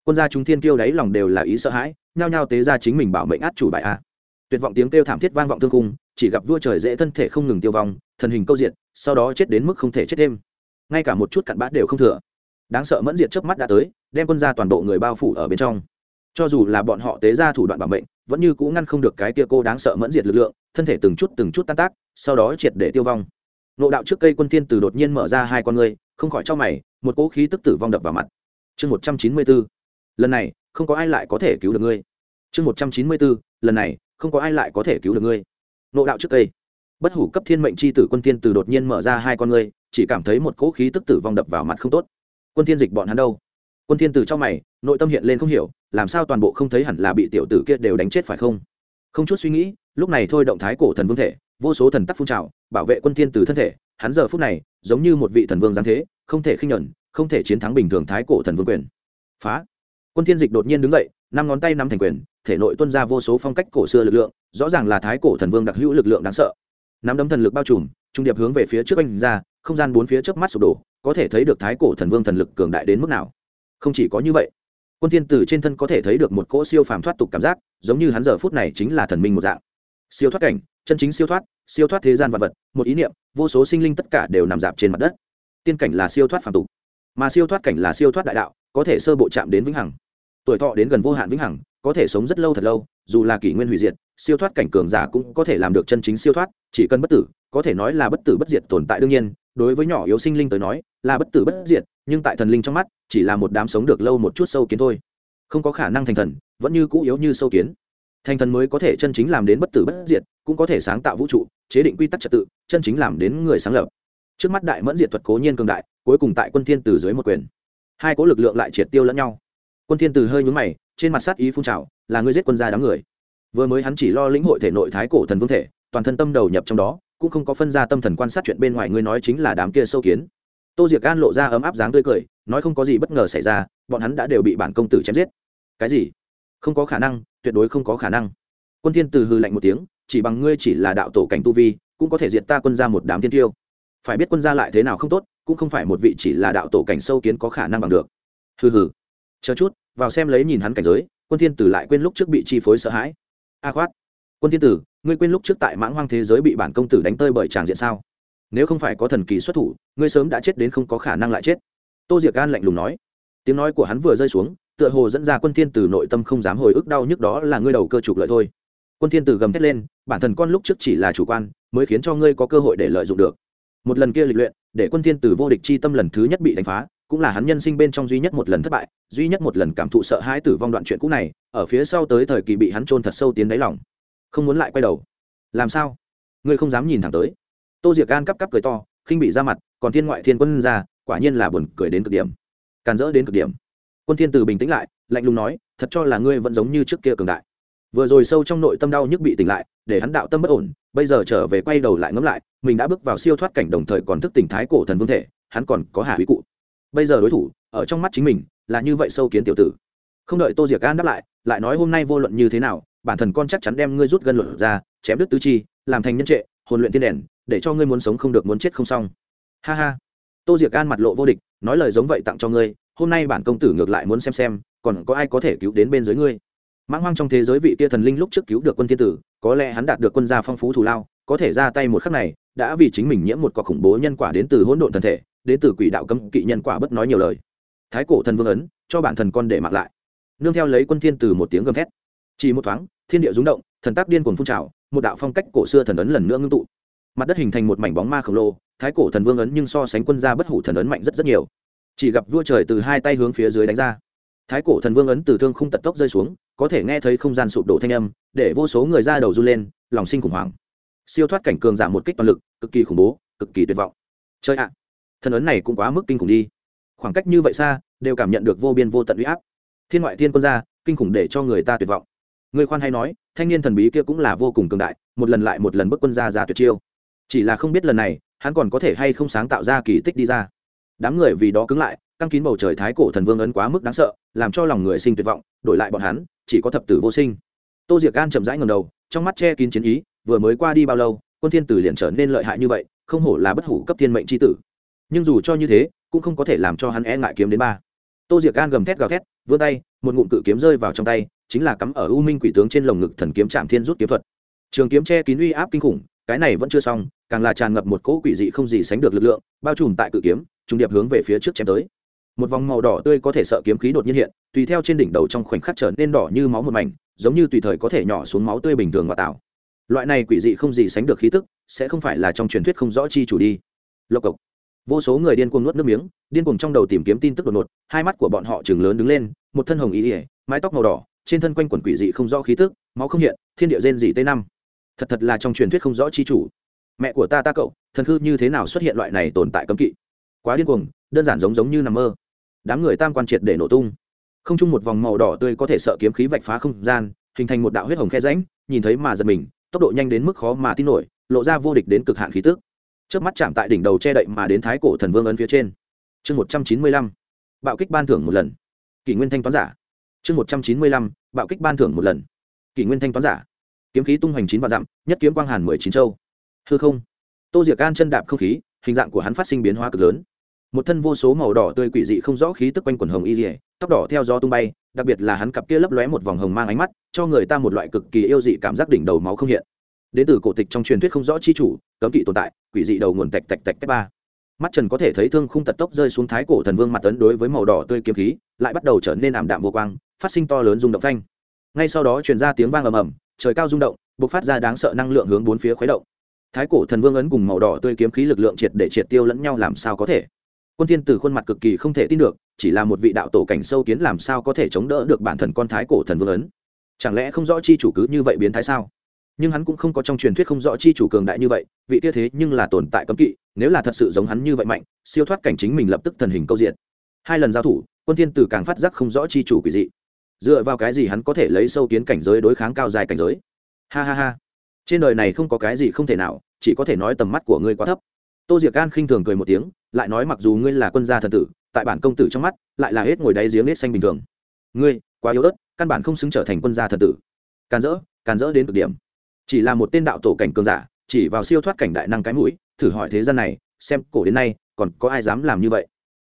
Quân gia chúng thiên kiêu đáy lòng đều là ý sợ hãi, nhao nhao tế ra chính mình bảo mệnh át chủ bại a. Tuyệt vọng tiếng kêu thảm thiết vang vọng thương cung chỉ gặp vua trời dễ thân thể không ngừng tiêu vong, thần hình câu diện sau đó chết đến mức không thể chết thêm. Ngay cả một chút cặn bã đều không thừa đáng sợ mẫn diệt trước mắt đã tới, đem quân ra toàn bộ người bao phủ ở bên trong. Cho dù là bọn họ tế ra thủ đoạn bảo mệnh, vẫn như cũ ngăn không được cái kia cô đáng sợ mẫn diệt lực lượng, thân thể từng chút từng chút tan tác, sau đó triệt để tiêu vong. Nộ đạo trước cây quân tiên từ đột nhiên mở ra hai con ngươi, không khỏi cho mày, một cỗ khí tức tử vong đập vào mặt. Chương một trăm chín mươi bốn lần này, không có ai lại có thể cứu được ngươi. Chương một trăm chín mươi bốn lần này, không có ai lại có thể cứu được ngươi. Nộ đạo trước cây. Bất hủ cấp thiên mệnh c h i tử quân tiên từ đột nhiên mở ra hai con ngươi, chỉ cảm thấy một cỗ khí tức tử vong đập vào mặt không tốt quân thiên dịch bọn hắn đâu? Quân thiên từ trong mày, nội tâm hiện lên không hiểu, làm sao toàn bộ không thấy hẳn là bị tiểu tử kia đều đánh chết phải không? Không chút suy nghĩ, lúc này thôi động thái cổ thần vương thể, vô số thần tắc phun trào, bảo vệ quân thiên từ thân thể, hắn giờ phút này, giống như một vị thần vương giáng thế, không thể khinh nhẫn, không thể chiến thắng bình thường thái cổ thần vương quyền. Phá! Quân thiên dịch đột nhiên đứng dậy, năm ngón tay nắm thành quyền, thể nội tuôn ra vô số phong cách cổ xưa lực lượng, rõ ràng là thái cổ thần vương đặc hữu lực lượng đáng sợ. Nắm đấm thần lực bao trùm, trung điệp hướng về phía trước anh ra không gian bốn phía trước mắt sụp đổ, có thể thấy được thái cổ thần vương thần lực cường đại đến mức nào. Không chỉ có như vậy, quân thiên tử trên thân có thể thấy được một cỗ siêu phàm thoát tục cảm giác, giống như hắn giờ phút này chính là thần minh một dạng. Siêu thoát cảnh, chân chính siêu thoát siêu thoát thế gian vật vật, một ý niệm, vô số sinh linh tất cả đều nằm dạp trên mặt đất. Tiên cảnh là siêu thoát phàm tục, mà siêu thoát cảnh là siêu thoát đại đạo, có thể sơ bộ chạm đến vĩnh hằng. Tuổi thọ đến gần vô hạn vĩnh hằng, có thể sống rất lâu thật lâu, dù là kỷ nguyên hủy diệt, siêu thoát cảnh cường giả cũng có thể làm được chân chính siêu thoát, chỉ cần bất tử, có thể nói là bất tử bất diệt tồn tại đương nhiên đối với nhỏ yếu sinh linh tới nói, là bất tử bất diệt, nhưng tại thần linh trong mắt, chỉ là một đám sống được lâu một chút sâu kiến thôi. Không có khả năng thành thần, vẫn như cũ yếu như sâu kiến. Thành thần mới có thể chân chính làm đến bất tử bất diệt, cũng có thể sáng tạo vũ trụ, chế định quy tắc trật tự, chân chính làm đến người sáng lập. Trước mắt đại mẫn diệt thuật cố nhiên cường đại, cuối cùng tại quân thiên từ dưới một quyền. Hai cố lực lượng lại triệt tiêu lẫn nhau. Quân thiên từ hơi nhướng mày, trên mặt sát ý phun trào, là người giết quân gia đám người. Vừa mới hắn chỉ lo lĩnh hội thể nội thái cổ thần vương thể, toàn thân tâm đầu nhập trong đó cũng không có phân ra tâm thần quan sát chuyện bên ngoài ngươi nói chính là đám kia sâu kiến. Tô diệc an lộ ra ấm áp dáng tươi cười, nói không có gì bất ngờ xảy ra, bọn hắn đã đều bị bản công tử chém giết. Cái gì? Không có khả năng, tuyệt đối không có khả năng. Quân thiên từ hư lạnh một tiếng, chỉ bằng ngươi chỉ là đạo tổ cảnh tu vi, cũng có thể diệt ta quân gia một đám thiên tiêu. Phải biết quân gia lại thế nào không tốt, cũng không phải một vị chỉ là đạo tổ cảnh sâu kiến có khả năng bằng được. Hừ hừ. Chờ chút, vào xem lấy nhìn hắn cảnh giới, quân thiên tử lại quên lúc trước bị chi phối sợ hãi. A khoát quân thiên tử, ngươi quên lúc trước tại mãng hoang thế giới bị bản công tử đánh tơi bởi tràng diện sao? Nếu không phải có thần kỳ xuất thủ, ngươi sớm đã chết đến không có khả năng lại chết. Tô diệc gan lạnh lùng nói. Tiếng nói của hắn vừa rơi xuống, tựa hồ dẫn ra quân thiên Tử nội tâm không dám hồi ức đau nhức đó là ngươi đầu cơ trục lợi thôi. Quân thiên Tử gầm thét lên, bản thân con lúc trước chỉ là chủ quan, mới khiến cho ngươi có cơ hội để lợi dụng được. Một lần kia lịch luyện, để quân thiên Tử vô địch chi tâm lần thứ nhất bị đánh phá, cũng là hắn nhân sinh bên trong duy nhất một lần thất bại, duy nhất một lần cảm thụ sợ hãi tử vong đoạn chuyện cũ này, ở phía sau tới thời kỳ bị hắn trôn thật sâu tiến đáy lòng không muốn lại quay đầu. Làm sao? Ngươi không dám nhìn thẳng tới. Tô diệc gan cắp cắp cười to, khinh bị ra mặt, còn thiên ngoại thiên quân ra, quả nhiên là buồn cười đến cực điểm. Càn rỡ đến cực điểm. Quân thiên từ bình tĩnh lại, lạnh lùng nói, thật cho là ngươi vẫn giống như trước kia cường đại. Vừa rồi sâu trong nội tâm đau nhức bị tỉnh lại, để hắn đạo tâm bất ổn, bây giờ trở về quay đầu lại ngẫm lại, mình đã bước vào siêu thoát cảnh đồng thời còn thức tỉnh thái cổ thần vương thể, hắn còn có hà quý cụ. Bây giờ đối thủ, ở trong mắt chính mình, là như vậy sâu kiến tiểu tử. Không đợi tô diệc an đáp lại lại nói hôm nay vô luận như thế nào bản thần con chắc chắn đem ngươi rút gân luận ra, chém đứt tứ chi, làm thành nhân trệ, hồn luyện tiên đèn, để cho ngươi muốn sống không được muốn chết không xong. Ha ha. Tô diệc an mặt lộ vô địch, nói lời giống vậy tặng cho ngươi, hôm nay bản công tử ngược lại muốn xem xem, còn có ai có thể cứu đến bên dưới ngươi. Mãng hoang trong thế giới vị tia thần linh lúc trước cứu được quân thiên tử, có lẽ hắn đạt được quân gia phong phú thù lao, có thể ra tay một khắc này, đã vì chính mình nhiễm một cọc khủng bố nhân quả đến từ hỗn độn thần thể, đến từ quỷ đạo cấm kỵ nhân quả bất nói nhiều lời. Thái cổ thần vương ấn, cho bản thần con để mặc lại. Nương theo lấy quân thiên tử một tiếng gầm thét. Chỉ một thoáng thiên địa rung động, thần tác điên cuồng phun trào, một đạo phong cách cổ xưa thần ấn lần nữa ngưng tụ. Mặt đất hình thành một mảnh bóng ma khổng lồ, thái cổ thần vương ấn nhưng so sánh quân gia bất hủ thần ấn mạnh rất rất nhiều. Chỉ gặp vua trời từ hai tay hướng phía dưới đánh ra. Thái cổ thần vương ấn từ thương không tật tốc rơi xuống, có thể nghe thấy không gian sụp đổ thanh âm, để vô số người ra đầu run lên, lòng sinh khủng hoảng. Siêu thoát cảnh cường giảm một kích toàn lực, cực kỳ khủng bố, cực kỳ tuyệt vọng. Chơi ạ, thần ấn này cũng quá mức kinh khủng đi. Khoảng cách như vậy xa, đều cảm nhận được vô biên vô tận uy áp. Thiên ngoại thiên quân gia, kinh khủng để cho người ta tuyệt vọng người khoan hay nói, thanh niên thần bí kia cũng là vô cùng cường đại, một lần lại một lần bước quân gia ra tuyệt chiêu. Chỉ là không biết lần này, hắn còn có thể hay không sáng tạo ra kỳ tích đi ra. Đám người vì đó cứng lại, căng kín bầu trời thái cổ thần vương ấn quá mức đáng sợ, làm cho lòng người sinh tuyệt vọng, đổi lại bọn hắn, chỉ có thập tử vô sinh. Tô diệc gan chậm rãi ngầm đầu, trong mắt che kín chiến ý, vừa mới qua đi bao lâu, quân thiên tử liền trở nên lợi hại như vậy, không hổ là bất hủ cấp thiên mệnh c h i tử. Nhưng dù cho như thế, cũng không có thể làm cho hắn e ngại kiếm đến ba. Tô diệc gan gầm thét gào thét, vươn tay, một ngụm cự kiếm rơi vào trong tay chính là cắm ở u minh quỷ tướng trên lồng ngực thần kiếm trạm thiên rút kiếm thuật. Trường kiếm che kín uy áp kinh khủng, cái này vẫn chưa xong, càng là tràn ngập một cỗ quỷ dị không gì sánh được lực lượng, bao trùm tại cự kiếm, trùng điệp hướng về phía trước chém tới. Một vòng màu đỏ tươi có thể sợ kiếm khí đột nhiên hiện, tùy theo trên đỉnh đầu trong khoảnh khắc trở nên đỏ như máu một mảnh, giống như tùy thời có thể nhỏ xuống máu tươi bình thường và tạo. Loại này quỷ dị không gì sánh được khí tức, sẽ không phải là trong truyền thuyết không rõ chi chủ đi. Lộc cộc. Vô số người điên cuồng nuốt nước miếng, điên cuồng trong đầu tìm kiếm tin tức đột ngột, hai mắt của bọn họ chừng lớn đứng lên, một thân hồng ý ỉa mái tóc màu đỏ trên thân quanh quần quỷ dị không rõ khí tức, máu không hiện, thiên địa rên dị tây năm. Thật thật là trong truyền thuyết không rõ chi chủ. Mẹ của ta ta cậu, thần khư như thế nào xuất hiện loại này tồn tại cấm kỵ? Quá điên cuồng, đơn giản giống giống như nằm mơ. Đám người tam quan triệt để nổ tung. Không chung một vòng màu đỏ tươi có thể sợ kiếm khí vạch phá không gian, hình thành một đạo huyết hồng khe ránh nhìn thấy mà giật mình, tốc độ nhanh đến mức khó mà tin nổi, lộ ra vô địch đến cực hạn khí tức. Trước mắt chạm tại đỉnh đầu che đậy mà đến thái cổ thần vương ấn phía trên. Chương một trăm chín mươi lăm. Bạo kích ban thưởng một lần. Kỷ nguyên thanh toán giả chương một trăm chín mươi lăm, bạo kích ban thưởng một lần. Kỷ nguyên thanh toán giả. Kiếm khí tung hoành chín và dặm, nhất kiếm quang hàn mười chín châu. Hư không. Tô diệc can chân đạp không khí, hình dạng của hắn phát sinh biến hóa cực lớn. Một thân vô số màu đỏ tươi quỷ dị không rõ khí tức quanh quần hồng y dỉa tóc đỏ theo gió tung bay, đặc biệt là hắn cặp kia lấp lóe một vòng hồng mang ánh mắt, cho người ta một loại cực kỳ yêu dị cảm giác đỉnh đầu máu không hiện. Đến từ cổ tịch trong truyền thuyết không rõ chi chủ, cấm kỵ tồn tại, quỷ dị đầu nguồn tạch tạch tạch tách ba mắt trần có thể thấy thương khung tật tốc rơi xuống thái cổ thần vương mặt tấn đối với màu đỏ tươi kiếm khí, lại bắt đầu trở nên ảm đạm vô quang, phát sinh to lớn rung động thanh ngay sau đó truyền ra tiếng vang ầm ầm, trời cao rung động, bộc phát ra đáng sợ năng lượng hướng bốn phía khuấy động. Thái cổ thần vương ấn cùng màu đỏ tươi kiếm khí lực lượng triệt để triệt tiêu lẫn nhau làm sao có thể? Quân thiên từ khuôn mặt cực kỳ không thể tin được, chỉ là một vị đạo tổ cảnh sâu kiến làm sao có thể chống đỡ được bản thần con thái cổ thần vương ấn? Chẳng lẽ không rõ chi chủ cứ như vậy biến thái sao? Nhưng hắn cũng không có trong truyền thuyết không rõ chi chủ cường đại như vậy, vị kia thế nhưng là tồn tại cấm kỵ, nếu là thật sự giống hắn như vậy mạnh, siêu thoát cảnh chính mình lập tức thần hình câu diện hai lần giao thủ, quân thiên tử càng phát giác không rõ chi chủ quỷ dị. Dựa vào cái gì hắn có thể lấy sâu kiến cảnh giới đối kháng cao dài cảnh giới? Ha ha ha. Trên đời này không có cái gì không thể nào, chỉ có thể nói tầm mắt của ngươi quá thấp. Tô diệc gan khinh thường cười một tiếng, lại nói mặc dù ngươi là quân gia thần tử, tại bản công tử trong mắt, lại là hết ngồi đáy giếng nết xanh bình thường. Ngươi, quá yếu ớt, căn bản không xứng trở thành quân gia thần tử. Càn rỡ càn rỡ đến cực điểm chỉ là một tên đạo tổ cảnh cường giả, chỉ vào siêu thoát cảnh đại năng cái mũi, thử hỏi thế gian này, xem cổ đến nay, còn có ai dám làm như vậy?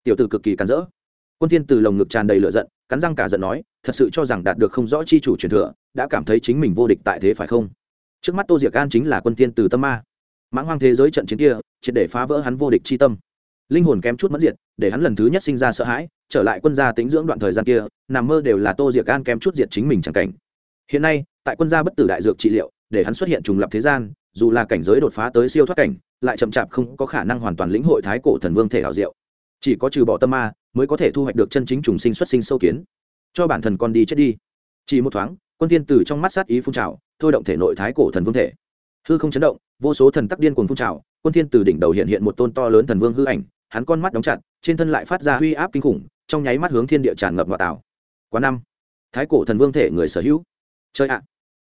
Tiểu tử cực kỳ cắn rỡ. Quân thiên từ lồng ngực tràn đầy lửa giận, cắn răng cả giận nói, thật sự cho rằng đạt được không rõ chi chủ truyền thừa, đã cảm thấy chính mình vô địch tại thế phải không? Trước mắt tô diệc an chính là quân thiên từ tâm ma. Mãng hoang thế giới trận chiến kia, triệt để phá vỡ hắn vô địch chi tâm. Linh hồn kém chút mất diệt, để hắn lần thứ nhất sinh ra sợ hãi, trở lại quân gia tính dưỡng đoạn thời gian kia, nằm mơ đều là tô diệc an kém chút diệt chính mình chẳng cảnh. Hiện nay, tại quân gia bất tử đại dược trị liệu để hắn xuất hiện trùng lập thế gian, dù là cảnh giới đột phá tới siêu thoát cảnh, lại chậm chạp không có khả năng hoàn toàn lĩnh hội thái cổ thần vương thể hảo diệu. Chỉ có trừ bỏ tâm ma, mới có thể thu hoạch được chân chính trùng sinh xuất sinh sâu kiến. Cho bản thần con đi chết đi. Chỉ một thoáng, quân thiên tử trong mắt sát ý phun trào, thôi động thể nội thái cổ thần vương thể. Hư không chấn động, vô số thần tắc điên cuồng phun trào, quân thiên tử đỉnh đầu hiện hiện một tôn to lớn thần vương hư ảnh, hắn con mắt đóng chặt, trên thân lại phát ra huy áp kinh khủng, trong nháy mắt hướng thiên địa tràn ngập ngọa tảo. Quá năm, thái cổ thần vương thể người sở hữu. Chơi ạ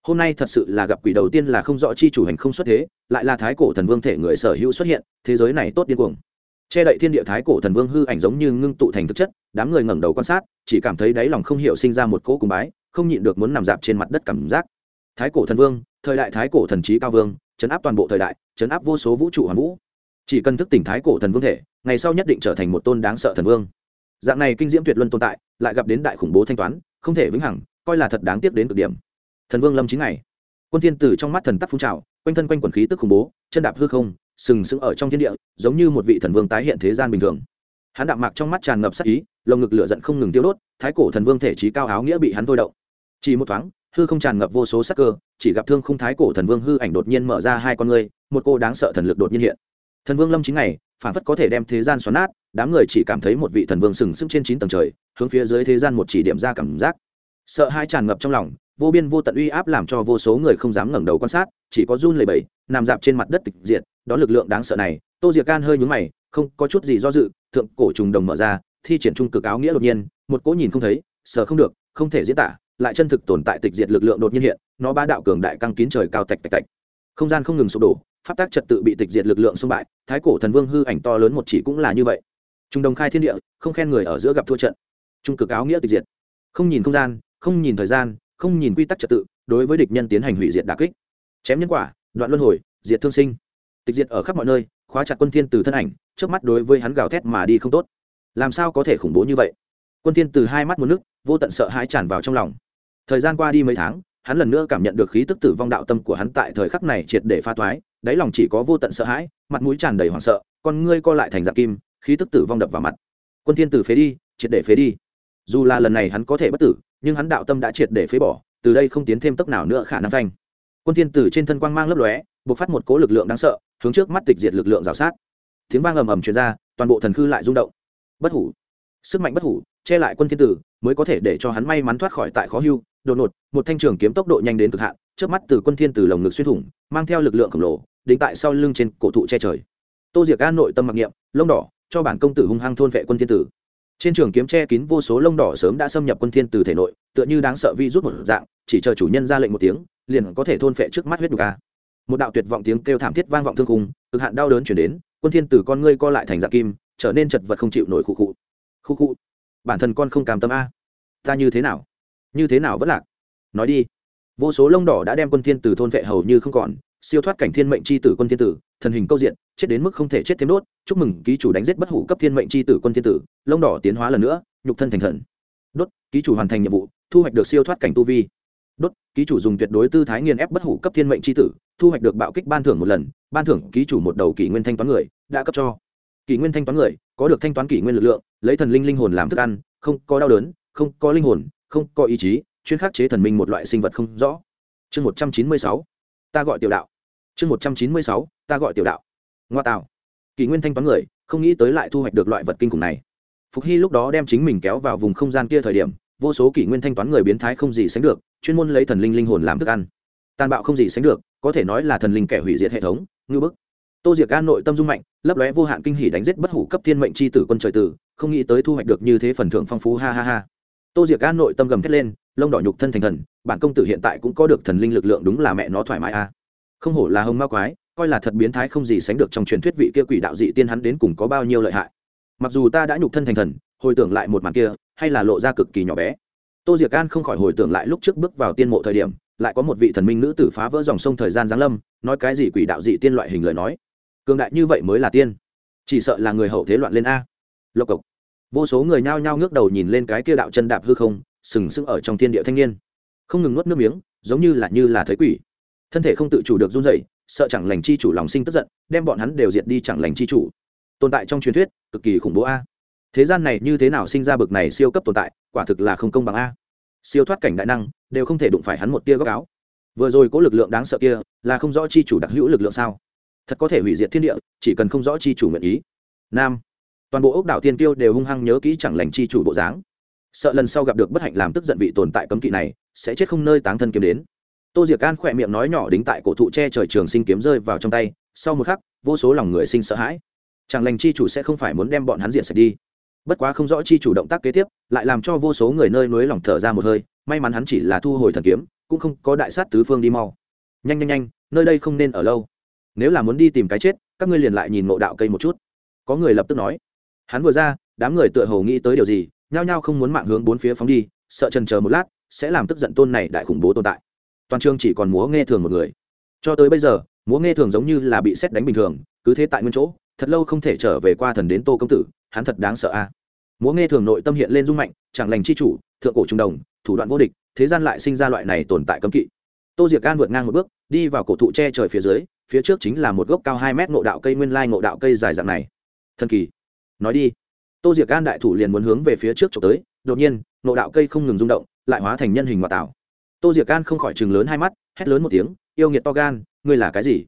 hôm nay thật sự là gặp quỷ đầu tiên là không rõ chi chủ hành không xuất thế, lại là thái cổ thần vương thể người sở hữu xuất hiện, thế giới này tốt điên cuồng. Che đậy thiên địa thái cổ thần vương hư ảnh giống như ngưng tụ thành thực chất, đám người ngẩng đầu quan sát, chỉ cảm thấy đáy lòng không hiểu sinh ra một cỗ cùng bái, không nhịn được muốn nằm dạp trên mặt đất cảm giác. Thái cổ thần vương, thời đại thái cổ thần trí cao vương, chấn áp toàn bộ thời đại, chấn áp vô số vũ trụ hoàn vũ. Chỉ cần thức tỉnh thái cổ thần vương thể, ngày sau nhất định trở thành một tôn đáng sợ thần vương. Dạng này kinh diễm tuyệt luân tồn tại, lại gặp đến đại khủng bố thanh toán, không thể vĩnh hằng, coi là thật đáng tiếc đến cực điểm thần vương lâm chín ngày. Quân thiên tử trong mắt thần tắc phun trào, quanh thân quanh quần khí tức khủng bố, chân đạp hư không, sừng sững ở trong thiên địa, giống như một vị thần vương tái hiện thế gian bình thường. Hắn đạm mạc trong mắt tràn ngập sắc ý, lồng ngực lửa giận không ngừng tiêu đốt, thái cổ thần vương thể trí cao áo nghĩa bị hắn thôi động. Chỉ một thoáng, hư không tràn ngập vô số sắc cơ, chỉ gặp thương khung thái cổ thần vương hư ảnh đột nhiên mở ra hai con ngươi, một cô đáng sợ thần lực đột nhiên hiện. Thần vương lâm chín ngày, phản phất có thể đem thế gian xoắn nát, đám người chỉ cảm thấy một vị thần vương sừng sững trên chín tầng trời, hướng phía dưới thế gian một chỉ điểm ra cảm giác. Sợ hai tràn ngập trong lòng vô biên vô tận uy áp làm cho vô số người không dám ngẩng đầu quan sát, chỉ có run lầy bẩy, nằm dạp trên mặt đất tịch diệt, đó lực lượng đáng sợ này, tô diệc can hơi nhúng mày, không có chút gì do dự, thượng cổ trùng đồng mở ra, thi triển trung cực áo nghĩa đột nhiên, một cỗ nhìn không thấy sợ không được, không thể diễn tả, lại chân thực tồn tại tịch diệt lực lượng đột nhiên hiện, nó ba đạo cường đại căng kín trời cao tạch tạch tạch. Không gian không ngừng sụp đổ, pháp tác trật tự bị tịch diệt lực lượng xung bại, thái cổ thần vương hư ảnh to lớn một chỉ cũng là như vậy. Trung đồng khai thiên địa, không khen người ở giữa gặp thua trận. Trung cực áo nghĩa tịch diệt. Không nhìn không gian, không nhìn thời gian không nhìn quy tắc trật tự, đối với địch nhân tiến hành hủy diệt đà kích. Chém nhân quả, đoạn luân hồi, diệt thương sinh. Tịch diệt ở khắp mọi nơi, khóa chặt quân thiên từ thân ảnh, trước mắt đối với hắn gào thét mà đi không tốt. Làm sao có thể khủng bố như vậy? Quân thiên từ hai mắt một nước, vô tận sợ hãi tràn vào trong lòng. Thời gian qua đi mấy tháng, hắn lần nữa cảm nhận được khí tức tử vong đạo tâm của hắn tại thời khắc này triệt để pha toái đáy lòng chỉ có vô tận sợ hãi, mặt mũi tràn đầy hoảng sợ, con ngươi co lại thành dạng kim, khí tức tử vong đập vào mặt. Quân thiên từ phế đi, triệt để phế đi dù là lần này hắn có thể bất tử, nhưng hắn đạo tâm đã triệt để phế bỏ, từ đây không tiến thêm tốc nào nữa khả năng phanh. Quân thiên tử trên thân quang mang lấp lóe, bộc phát một cỗ lực lượng đáng sợ, hướng trước mắt tịch diệt lực lượng rào sát. Tiếng vang ầm ầm truyền ra, toàn bộ thần khư lại rung động. Bất hủ. Sức mạnh bất hủ, che lại quân thiên tử, mới có thể để cho hắn may mắn thoát khỏi tại khó hưu. Đột ngột, một thanh trường kiếm tốc độ nhanh đến cực hạn trước mắt từ quân thiên tử lồng ngực xuyên thủng, mang theo lực lượng khổng lồ đính tại sau lưng trên cổ thụ che trời. Tô diệc an nội tâm mặc niệm, lông đỏ, cho bản công tử hung hăng thôn vệ quân thiên tử trên trường kiếm che kín vô số lông đỏ sớm đã xâm nhập quân thiên từ thể nội, tựa như đáng sợ vi rút một dạng, chỉ chờ chủ nhân ra lệnh một tiếng, liền có thể thôn phệ trước mắt huyết nhục a. Một đạo tuyệt vọng tiếng kêu thảm thiết vang vọng thương khung, cực hạn đau đớn chuyển đến, quân thiên từ con ngươi co lại thành dạng kim, trở nên chật vật không chịu nổi khu khu khu khu bản thân con không cam tâm a. Ta như thế nào? Như thế nào vẫn lạc? Nói đi. Vô số lông đỏ đã đem quân thiên từ thôn vệ hầu như không còn siêu thoát cảnh thiên mệnh chi tử quân thiên tử, thần hình câu diện, chết đến mức không thể chết thêm đốt, chúc mừng ký chủ đánh giết bất hủ cấp thiên mệnh chi tử quân thiên tử, lông đỏ tiến hóa lần nữa, nhục thân thành thần. Đốt, ký chủ hoàn thành nhiệm vụ, thu hoạch được siêu thoát cảnh tu vi. Đốt, ký chủ dùng tuyệt đối tư thái nghiền ép bất hủ cấp thiên mệnh chi tử, thu hoạch được bạo kích ban thưởng một lần, ban thưởng ký chủ một đầu kỷ nguyên thanh toán người, đã cấp cho. Kỷ nguyên thanh toán người, có được thanh toán kỷ nguyên lực lượng, lấy thần linh linh hồn làm thức ăn, không có đau đớn, không có linh hồn, không có ý chí, chuyên khắc chế thần minh một loại sinh vật không rõ. Chương một trăm chín mươi sáu, ta gọi tiểu đạo chương một trăm chín mươi sáu, ta gọi tiểu đạo. Ngoa tạo kỷ nguyên thanh toán người, không nghĩ tới lại thu hoạch được loại vật kinh khủng này. Phục hy lúc đó đem chính mình kéo vào vùng không gian kia thời điểm, vô số kỷ nguyên thanh toán người biến thái không gì sánh được, chuyên môn lấy thần linh linh hồn làm thức ăn. Tàn bạo không gì sánh được, có thể nói là thần linh kẻ hủy diệt hệ thống ngư bức. Tô diệc an nội tâm dung mạnh, lấp lóe vô hạn kinh hỉ đánh giết bất hủ cấp thiên mệnh c h i tử quân trời tử, không nghĩ tới thu hoạch được như thế phần thưởng phong phú, ha ha ha. Tô diệc an nội tâm gầm thét lên, lông đỏ nhục thân thành thần, bản công tử hiện tại cũng có được thần linh lực lượng đúng là mẹ nó thoải mái a không hổ là hồng ma quái, coi là thật biến thái không gì sánh được trong truyền thuyết vị kia quỷ đạo dị tiên hắn đến cùng có bao nhiêu lợi hại. Mặc dù ta đã nhục thân thành thần, hồi tưởng lại một màn kia, hay là lộ ra cực kỳ nhỏ bé. Tô diệc an không khỏi hồi tưởng lại lúc trước bước vào tiên mộ thời điểm, lại có một vị thần minh nữ tử phá vỡ dòng sông thời gian giáng lâm, nói cái gì quỷ đạo dị tiên loại hình lời nói. Cường đại như vậy mới là tiên. Chỉ sợ là người hậu thế loạn lên a. Lộc cộc. Vô số người nhao nhao ngước đầu nhìn lên cái kia đạo chân đạp hư không, sừng sững ở trong thiên địa thanh niên. Không ngừng nuốt nước miếng, giống như là như là thấy quỷ thân thể không tự chủ được run rẩy, sợ chẳng lành chi chủ lòng sinh tức giận, đem bọn hắn đều diệt đi chẳng lành chi chủ. Tồn tại trong truyền thuyết, cực kỳ khủng bố a. Thế gian này như thế nào sinh ra bực này siêu cấp tồn tại, quả thực là không công bằng a. Siêu thoát cảnh đại năng, đều không thể đụng phải hắn một tia góc áo. Vừa rồi có lực lượng đáng sợ kia, là không rõ chi chủ đặc hữu lực lượng sao? Thật có thể hủy diệt thiên địa, chỉ cần không rõ chi chủ nguyện ý. Nam. Toàn bộ ốc đảo tiên tiêu đều hung hăng nhớ kỹ chẳng lành chi chủ bộ dáng. Sợ lần sau gặp được bất hạnh làm tức giận vị tồn tại cấm kỵ này, sẽ chết không nơi táng thân kiếm đến tô diệc an khỏe miệng nói nhỏ đính tại cổ thụ che trời trường sinh kiếm rơi vào trong tay, sau một khắc, vô số lòng người sinh sợ hãi. Chẳng lành chi chủ sẽ không phải muốn đem bọn hắn diện sạch đi. Bất quá không rõ chi chủ động tác kế tiếp, lại làm cho vô số người nơi núi lòng thở ra một hơi, may mắn hắn chỉ là thu hồi thần kiếm, cũng không có đại sát tứ phương đi mau. Nhanh nhanh nhanh, nơi đây không nên ở lâu. Nếu là muốn đi tìm cái chết, các ngươi liền lại nhìn mộ đạo cây một chút. Có người lập tức nói. Hắn vừa ra, đám người tựa hồ nghĩ tới điều gì, nhao nhao không muốn mạng hướng bốn phía phóng đi, sợ trần chờ một lát, sẽ làm tức giận tôn này đại khủng bố tồn tại toàn trường chỉ còn múa nghe thường một người. Cho tới bây giờ, múa nghe thường giống như là bị xét đánh bình thường, cứ thế tại nguyên chỗ, thật lâu không thể trở về qua thần đến tô công tử, hắn thật đáng sợ a. Múa nghe thường nội tâm hiện lên rung mạnh, chẳng lành chi chủ, thượng cổ trung đồng, thủ đoạn vô địch, thế gian lại sinh ra loại này tồn tại cấm kỵ. Tô diệc gan vượt ngang một bước, đi vào cổ thụ tre trời phía dưới, phía trước chính là một gốc cao hai mét ngộ đạo cây nguyên lai ngộ đạo cây dài dạng này. Thần kỳ. Nói đi. Tô diệc gan đại thủ liền muốn hướng về phía trước trộm tới, đột nhiên, ngộ đạo cây không ngừng rung động, lại hóa thành nhân hình ngoại tảo tô diệc gan không khỏi chừng lớn hai mắt, hét lớn một tiếng, yêu nghiệt to gan, ngươi là cái gì?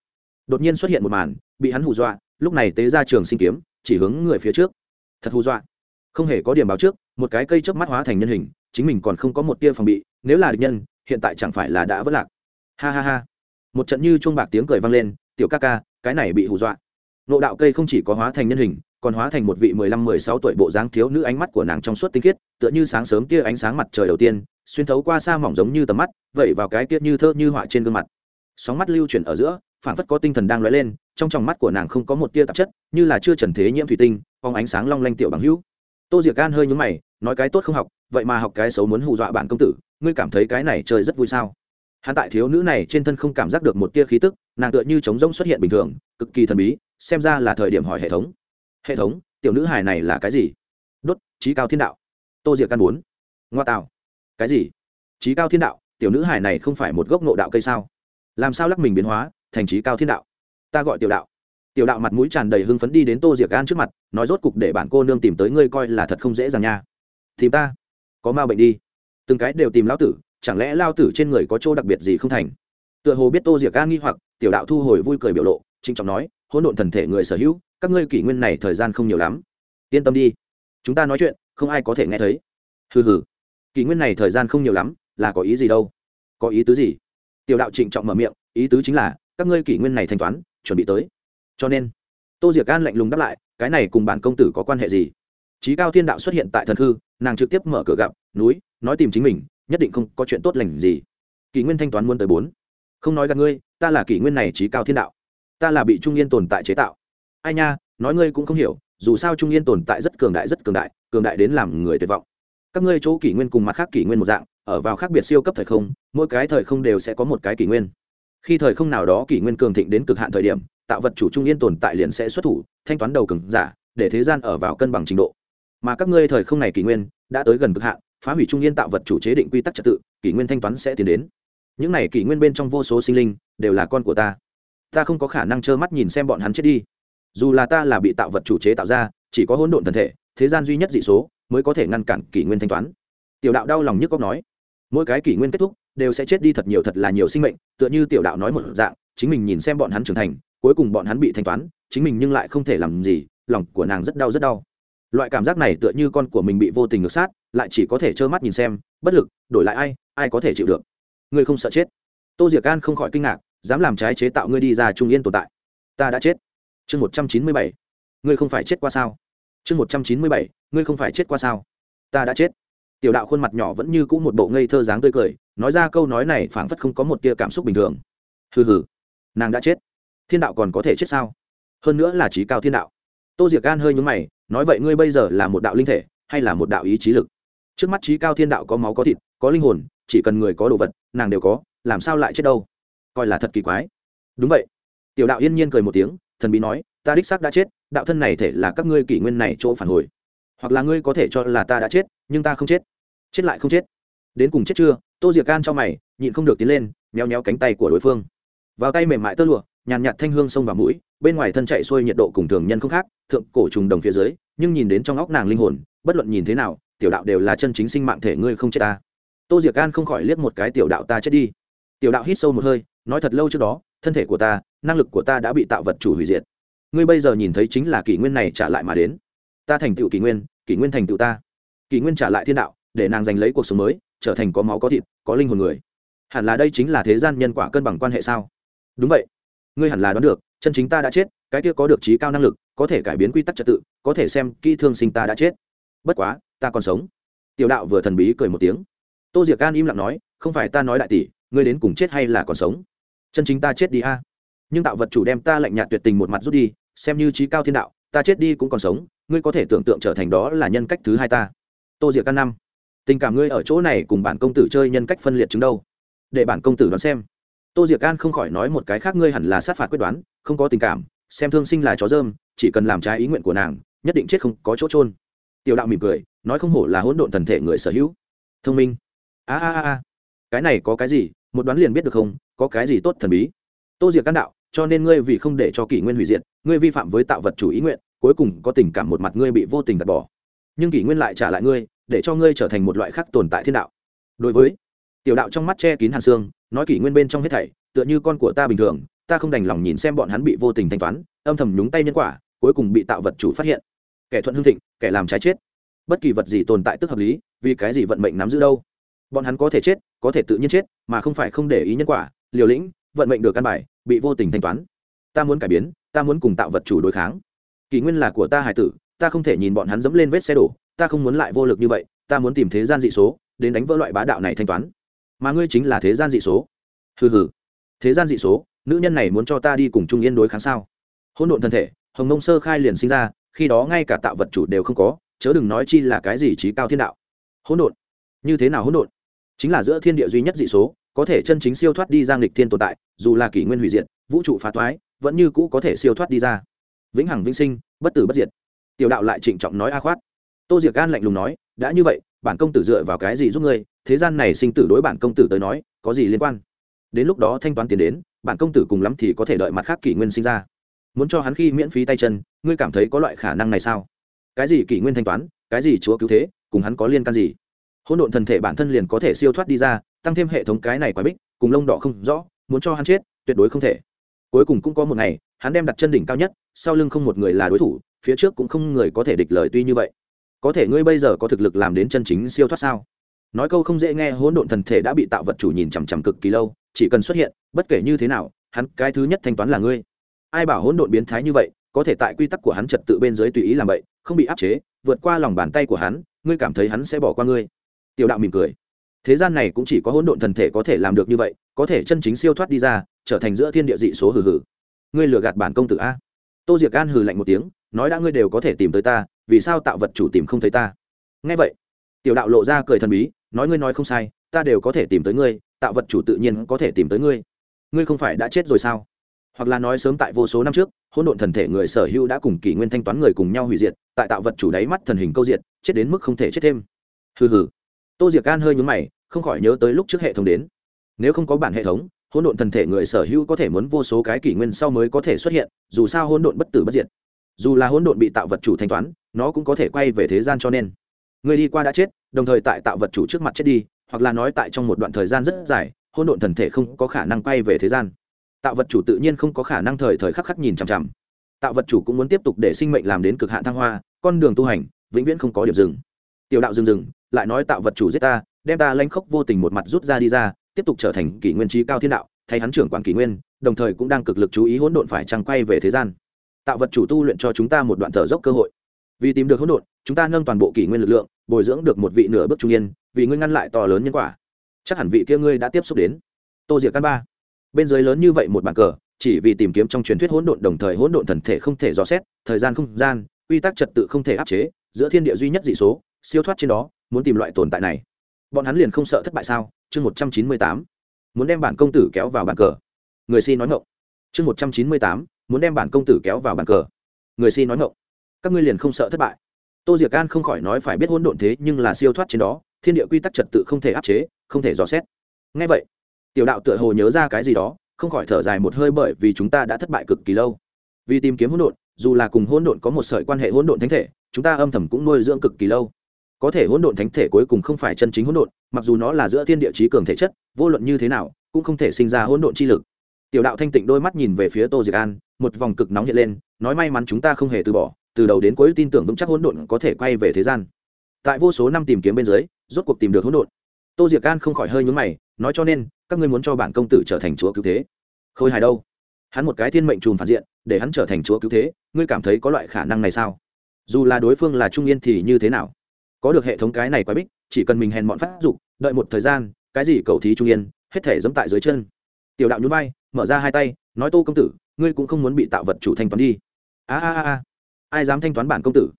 Đột nhiên xuất hiện một màn, bị hắn hù dọa, lúc này tế ra trường sinh kiếm, chỉ hướng người phía trước. Thật hù dọa. Không hề có điểm báo trước, một cái cây chớp mắt hóa thành nhân hình, chính mình còn không có một tia phòng bị, nếu là địch nhân, hiện tại chẳng phải là đã vất lạc. Ha ha ha. Một trận như chuông bạc tiếng cười vang lên, tiểu ca ca, cái này bị hù dọa. Nộ đạo cây không chỉ có hóa thành nhân hình còn hóa thành một vị mười lăm, mười sáu tuổi bộ dáng thiếu nữ ánh mắt của nàng trong suốt tinh khiết, tựa như sáng sớm tia ánh sáng mặt trời đầu tiên, xuyên thấu qua xa mỏng giống như tầm mắt vậy vào cái kia như thơ như họa trên gương mặt. Sóng mắt lưu chuyển ở giữa phản phất có tinh thần đang lóe lên, trong tròng mắt của nàng không có một tia tạp chất, như là chưa trần thế nhiễm thủy tinh, phóng ánh sáng long lanh tiểu bằng hữu. Tô diệc gan hơi nhúng mày, nói cái tốt không học, vậy mà học cái xấu muốn hù dọa bản công tử, ngươi cảm thấy cái này chơi rất vui sao? Hắn tại thiếu nữ này trên thân không cảm giác được một tia khí tức, nàng tựa như trống rỗng xuất hiện bình thường, cực kỳ thần bí, xem ra là thời điểm hỏi hệ thống hệ thống, tiểu nữ hài này là cái gì? Đốt, trí cao thiên đạo. Tô diệc căn bốn ngoa tạo cái gì? Trí cao thiên đạo, tiểu nữ hài này không phải một gốc nộ đạo cây sao? Làm sao lắc mình biến hóa, thành trí cao thiên đạo? Ta gọi tiểu đạo. Tiểu đạo mặt mũi tràn đầy hưng phấn đi đến tô diệc gan trước mặt, nói rốt cục để bản cô nương tìm tới ngươi coi là thật không dễ dàng nha. Tìm ta? Có ma bệnh đi. Từng cái đều tìm lão tử, chẳng lẽ lao tử trên người có chỗ đặc biệt gì không thành? Tựa hồ biết tô diệc gan nghi hoặc, tiểu đạo thu hồi vui cười biểu lộ trinh trọng nói, hỗn độn thần thể người sở hữu các ngươi kỷ nguyên này thời gian không nhiều lắm. Yên tâm đi. Chúng ta nói chuyện, không ai có thể nghe thấy. Hừ hừ. Kỷ nguyên này thời gian không nhiều lắm, là có ý gì đâu? Có ý tứ gì? Tiểu đạo trịnh trọng mở miệng, ý tứ chính là, các ngươi kỷ nguyên này thanh toán, chuẩn bị tới. Cho nên, tô diệc an lạnh lùng đáp lại, cái này cùng bản công tử có quan hệ gì? Trí cao thiên đạo xuất hiện tại thần hư nàng trực tiếp mở cửa gặp, núi, nói tìm chính mình, nhất định không có chuyện tốt lành gì. Kỷ nguyên thanh toán muôn tới bốn. Không nói gặp ngươi, ta là kỷ nguyên này trí cao thiên đạo. Ta là bị trung yên tồn tại chế tạo. Ai nha nói ngươi cũng không hiểu, dù sao trung yên tồn tại rất cường đại, rất cường đại cường đại đến làm người tuyệt vọng. Các ngươi chỗ kỷ nguyên cùng mặt khác kỷ nguyên một dạng, ở vào khác biệt siêu cấp thời không, mỗi cái thời không đều sẽ có một cái kỷ nguyên. Khi thời không nào đó kỷ nguyên cường thịnh đến cực hạn thời điểm, tạo vật chủ trung yên tồn tại liền sẽ xuất thủ, thanh toán đầu cường giả, để thế gian ở vào cân bằng trình độ. Mà các ngươi thời không này kỷ nguyên, đã tới gần cực hạn, phá hủy trung yên tạo vật chủ chế định quy tắc trật tự, kỷ nguyên thanh toán sẽ tiến đến. Những này kỷ nguyên bên trong vô số sinh linh, đều là con của ta. Ta không có khả năng trơ mắt nhìn xem bọn hắn chết đi dù là ta là bị tạo vật chủ chế tạo ra, chỉ có hỗn độn thần thể, thế gian duy nhất dị số, mới có thể ngăn cản kỷ nguyên thanh toán. Tiểu đạo đau lòng nhức góc nói. Mỗi cái kỷ nguyên kết thúc, đều sẽ chết đi thật nhiều thật là nhiều sinh mệnh, tựa như tiểu đạo nói một dạng, chính mình nhìn xem bọn hắn trưởng thành, cuối cùng bọn hắn bị thanh toán, chính mình nhưng lại không thể làm gì, lòng của nàng rất đau rất đau. Loại cảm giác này tựa như con của mình bị vô tình ngược sát, lại chỉ có thể trơ mắt nhìn xem, bất lực, đổi lại ai ai có thể chịu được? Ngươi không sợ chết? Tô diệc an không khỏi kinh ngạc, dám làm trái chế tạo ngươi đi ra trung yên tồn tại, ta đã chết chương một trăm chín mươi bảy. Ngươi không phải chết qua sao? Chương một trăm chín mươi bảy, ngươi không phải chết qua sao? Ta đã chết. Tiểu đạo khuôn mặt nhỏ vẫn như cũ một bộ ngây thơ dáng tươi cười, nói ra câu nói này phảng phất không có một tia cảm xúc bình thường. Hừ hừ, nàng đã chết. Thiên đạo còn có thể chết sao? Hơn nữa là trí cao thiên đạo. Tô diệc gan hơi nhúng mày, nói vậy ngươi bây giờ là một đạo linh thể hay là một đạo ý chí lực? Trước mắt trí cao thiên đạo có máu có thịt, có linh hồn, chỉ cần người có đồ vật, nàng đều có, làm sao lại chết đâu? Coi là thật kỳ quái. Đúng vậy. Tiểu đạo yên nhiên cười một tiếng thần bí nói, ta đích xác đã chết, đạo thân này thể là các ngươi kỷ nguyên này chỗ phản hồi. Hoặc là ngươi có thể cho là ta đã chết, nhưng ta không chết. Chết lại không chết. Đến cùng chết chưa, tô diệc gan cho mày, nhịn không được tiến lên, méo méo cánh tay của đối phương. Vào tay mềm mại tơ lụa, nhàn nhạt thanh hương sông vào mũi, bên ngoài thân chạy xuôi nhiệt độ cùng thường nhân không khác, thượng cổ trùng đồng phía dưới, nhưng nhìn đến trong óc nàng linh hồn, bất luận nhìn thế nào, tiểu đạo đều là chân chính sinh mạng thể ngươi không chết ta. Tô diệc gan không khỏi liếc một cái tiểu đạo ta chết đi. Tiểu đạo hít sâu một hơi, nói thật lâu trước đó, thân thể của ta năng lực của ta đã bị tạo vật chủ hủy diệt. Ngươi bây giờ nhìn thấy chính là kỷ nguyên này trả lại mà đến. Ta thành tựu kỷ nguyên kỷ nguyên thành tựu ta. Kỷ nguyên trả lại thiên đạo, để nàng giành lấy cuộc sống mới, trở thành có máu có thịt, có linh hồn người. Hẳn là đây chính là thế gian nhân quả cân bằng quan hệ sao? Đúng vậy. Ngươi hẳn là đoán được, chân chính ta đã chết, cái kia có được trí cao năng lực, có thể cải biến quy tắc trật tự, có thể xem kỹ thương sinh ta đã chết. Bất quá, ta còn sống. Tiểu đạo vừa thần bí cười một tiếng. Tô diệc can im lặng nói, không phải ta nói đại tỷ, ngươi đến cùng chết hay là còn sống? Chân chính ta chết đi a nhưng tạo vật chủ đem ta lạnh nhạt tuyệt tình một mặt rút đi, xem như trí cao thiên đạo, ta chết đi cũng còn sống, ngươi có thể tưởng tượng trở thành đó là nhân cách thứ hai ta. Tô diệc căn năm, tình cảm ngươi ở chỗ này cùng bản công tử chơi nhân cách phân liệt chứng đâu? Để bản công tử đoán xem. Tô diệc an không khỏi nói một cái khác ngươi hẳn là sát phạt quyết đoán, không có tình cảm, xem thương sinh là chó dơm, chỉ cần làm trái ý nguyện của nàng, nhất định chết không có chỗ trôn tiểu đạo mỉm cười, nói không hổ là hỗn độn thần thể người sở hữu. Thông minh. A a a. Cái này có cái gì? Một đoán liền biết được không? Có cái gì tốt thần bí? Tô diệc can đạo cho nên ngươi vì không để cho kỷ nguyên hủy diệt, ngươi vi phạm với tạo vật chủ ý nguyện, cuối cùng có tình cảm một mặt ngươi bị vô tình gạt bỏ. Nhưng kỷ nguyên lại trả lại ngươi, để cho ngươi trở thành một loại khác tồn tại thiên đạo. Đối với tiểu đạo trong mắt che kín hàn xương, nói kỷ nguyên bên trong hết thảy, tựa như con của ta bình thường, ta không đành lòng nhìn xem bọn hắn bị vô tình thanh toán, âm thầm nhúng tay nhân quả, cuối cùng bị tạo vật chủ phát hiện. Kẻ thuận hương thịnh, kẻ làm trái chết. Bất kỳ vật gì tồn tại tức hợp lý, vì cái gì vận mệnh nắm giữ đâu? Bọn hắn có thể chết, có thể tự nhiên chết, mà không phải không để ý nhân quả, liều lĩnh vận mệnh được căn bài, bị vô tình thanh toán. Ta muốn cải biến, ta muốn cùng tạo vật chủ đối kháng. Kỷ nguyên là của ta hải tử, ta không thể nhìn bọn hắn dẫm lên vết xe đổ, ta không muốn lại vô lực như vậy, ta muốn tìm thế gian dị số, đến đánh vỡ loại bá đạo này thanh toán. Mà ngươi chính là thế gian dị số. Hừ hừ. Thế gian dị số, nữ nhân này muốn cho ta đi cùng trung yên đối kháng sao? Hỗn độn thân thể, hồng nông sơ khai liền sinh ra, khi đó ngay cả tạo vật chủ đều không có, chớ đừng nói chi là cái gì trí cao thiên đạo. Hỗn độn. Như thế nào hỗn độn? Chính là giữa thiên địa duy nhất dị số có thể chân chính siêu thoát đi giang lịch thiên tồn tại, dù là kỷ nguyên hủy diệt, vũ trụ phá toái vẫn như cũ có thể siêu thoát đi ra. Vĩnh hằng vĩnh sinh, bất tử bất diệt. Tiểu đạo lại trịnh trọng nói a khoát. Tô diệc gan lạnh lùng nói, đã như vậy, bản công tử dựa vào cái gì giúp ngươi? Thế gian này sinh tử đối bản công tử tới nói, có gì liên quan? Đến lúc đó thanh toán tiền đến, bản công tử cùng lắm thì có thể đợi mặt khác kỷ nguyên sinh ra. Muốn cho hắn khi miễn phí tay chân, ngươi cảm thấy có loại khả năng này sao? Cái gì kỷ nguyên thanh toán, cái gì chúa cứu thế, cùng hắn có liên can gì? Hỗn độn thần thể bản thân liền có thể siêu thoát đi ra tăng thêm hệ thống cái này quái bích, cùng lông đỏ không rõ, muốn cho hắn chết, tuyệt đối không thể. Cuối cùng cũng có một ngày, hắn đem đặt chân đỉnh cao nhất, sau lưng không một người là đối thủ, phía trước cũng không người có thể địch lời tuy như vậy. Có thể ngươi bây giờ có thực lực làm đến chân chính siêu thoát sao? Nói câu không dễ nghe, hỗn độn thần thể đã bị tạo vật chủ nhìn chằm chằm cực kỳ lâu, chỉ cần xuất hiện, bất kể như thế nào, hắn cái thứ nhất thanh toán là ngươi. Ai bảo hỗn độn biến thái như vậy, có thể tại quy tắc của hắn trật tự bên dưới tùy ý làm vậy, không bị áp chế, vượt qua lòng bàn tay của hắn, ngươi cảm thấy hắn sẽ bỏ qua ngươi. Tiểu đạo mỉm cười thế gian này cũng chỉ có hỗn độn thần thể có thể làm được như vậy, có thể chân chính siêu thoát đi ra, trở thành giữa thiên địa dị số hừ hừ. Ngươi lừa gạt bản công tử a. Tô diệc an hừ lạnh một tiếng, nói đã ngươi đều có thể tìm tới ta, vì sao tạo vật chủ tìm không thấy ta? Ngay vậy, tiểu đạo lộ ra cười thần bí, nói ngươi nói không sai, ta đều có thể tìm tới ngươi, tạo vật chủ tự nhiên có thể tìm tới ngươi. Ngươi không phải đã chết rồi sao? Hoặc là nói sớm tại vô số năm trước, hỗn độn thần thể người sở hữu đã cùng kỷ nguyên thanh toán người cùng nhau hủy diệt, tại tạo vật chủ đáy mắt thần hình câu diệt, chết đến mức không thể chết thêm. Hừ hừ. Tô diệc an hơi nhúng mày không khỏi nhớ tới lúc trước hệ thống đến. Nếu không có bản hệ thống, hỗn độn thần thể người sở hữu có thể muốn vô số cái kỷ nguyên sau mới có thể xuất hiện, dù sao hỗn độn bất tử bất diệt. Dù là hỗn độn bị tạo vật chủ thanh toán, nó cũng có thể quay về thế gian cho nên. Người đi qua đã chết, đồng thời tại tạo vật chủ trước mặt chết đi, hoặc là nói tại trong một đoạn thời gian rất dài, hỗn độn thần thể không có khả năng quay về thế gian. Tạo vật chủ tự nhiên không có khả năng thời thời khắc khắc nhìn chằm chằm. Tạo vật chủ cũng muốn tiếp tục để sinh mệnh làm đến cực hạn thăng hoa, con đường tu hành, vĩnh viễn không có điểm dừng. Tiểu đạo dừng dừng, lại nói tạo vật chủ giết ta đem ta lãnh khốc vô tình một mặt rút ra đi ra, tiếp tục trở thành kỷ nguyên trí cao thiên đạo, thay hắn trưởng quản kỷ nguyên, đồng thời cũng đang cực lực chú ý hỗn độn phải trăng quay về thế gian. Tạo vật chủ tu luyện cho chúng ta một đoạn thở dốc cơ hội. Vì tìm được hỗn độn, chúng ta nâng toàn bộ kỷ nguyên lực lượng, bồi dưỡng được một vị nửa bước trung yên, vì ngươi ngăn lại to lớn nhân quả. Chắc hẳn vị kia ngươi đã tiếp xúc đến. Tô diệc căn ba. Bên dưới lớn như vậy một bàn cờ, chỉ vì tìm kiếm trong truyền thuyết hỗn độn đồng thời hỗn độn thần thể không thể dò xét, thời gian không gian, quy tắc trật tự không thể áp chế, giữa thiên địa duy nhất dị số, siêu thoát trên đó, muốn tìm loại tồn tại này bọn hắn liền không sợ thất bại sao? Chương một trăm chín mươi tám. Muốn đem bản công tử kéo vào bàn cờ. Người si nói ngộng chương một trăm chín mươi tám. Muốn đem bản công tử kéo vào bàn cờ. Người si nói ngộng các ngươi liền không sợ thất bại. Tô diệc an không khỏi nói phải biết hỗn độn thế nhưng là siêu thoát trên đó, thiên địa quy tắc trật tự không thể áp chế, không thể dò xét. Ngay vậy, tiểu đạo tựa hồ nhớ ra cái gì đó, không khỏi thở dài một hơi bởi vì chúng ta đã thất bại cực kỳ lâu. Vì tìm kiếm hỗn độn, dù là cùng hỗn độn có một sợi quan hệ hỗn độn thánh thể, chúng ta âm thầm cũng nuôi dưỡng cực kỳ lâu có thể hỗn độn thánh thể cuối cùng không phải chân chính hỗn độn, mặc dù nó là giữa thiên địa trí cường thể chất, vô luận như thế nào, cũng không thể sinh ra hỗn độn chi lực. Tiểu đạo thanh tịnh đôi mắt nhìn về phía tô diệc an, một vòng cực nóng hiện lên, nói may mắn chúng ta không hề từ bỏ, từ đầu đến cuối tin tưởng vững chắc hỗn độn có thể quay về thế gian. Tại vô số năm tìm kiếm bên dưới, rốt cuộc tìm được hỗn độn. Tô diệc an không khỏi hơi nhúng mày, nói cho nên, các ngươi muốn cho bản công tử trở thành chúa cứu thế. Khôi hài đâu? Hắn một cái thiên mệnh trùm phản diện, để hắn trở thành chúa cứu thế, ngươi cảm thấy có loại khả năng này sao? Dù là đối phương là trung yên thì như thế nào? Có được hệ thống cái này quái bích, chỉ cần mình hèn bọn phát dục, đợi một thời gian, cái gì cầu thí trung yên, hết thể dẫm tại dưới chân. Tiểu đạo nhún vai, mở ra hai tay, nói tô công tử, ngươi cũng không muốn bị tạo vật chủ thanh toán đi. A a a ai dám thanh toán bản công tử?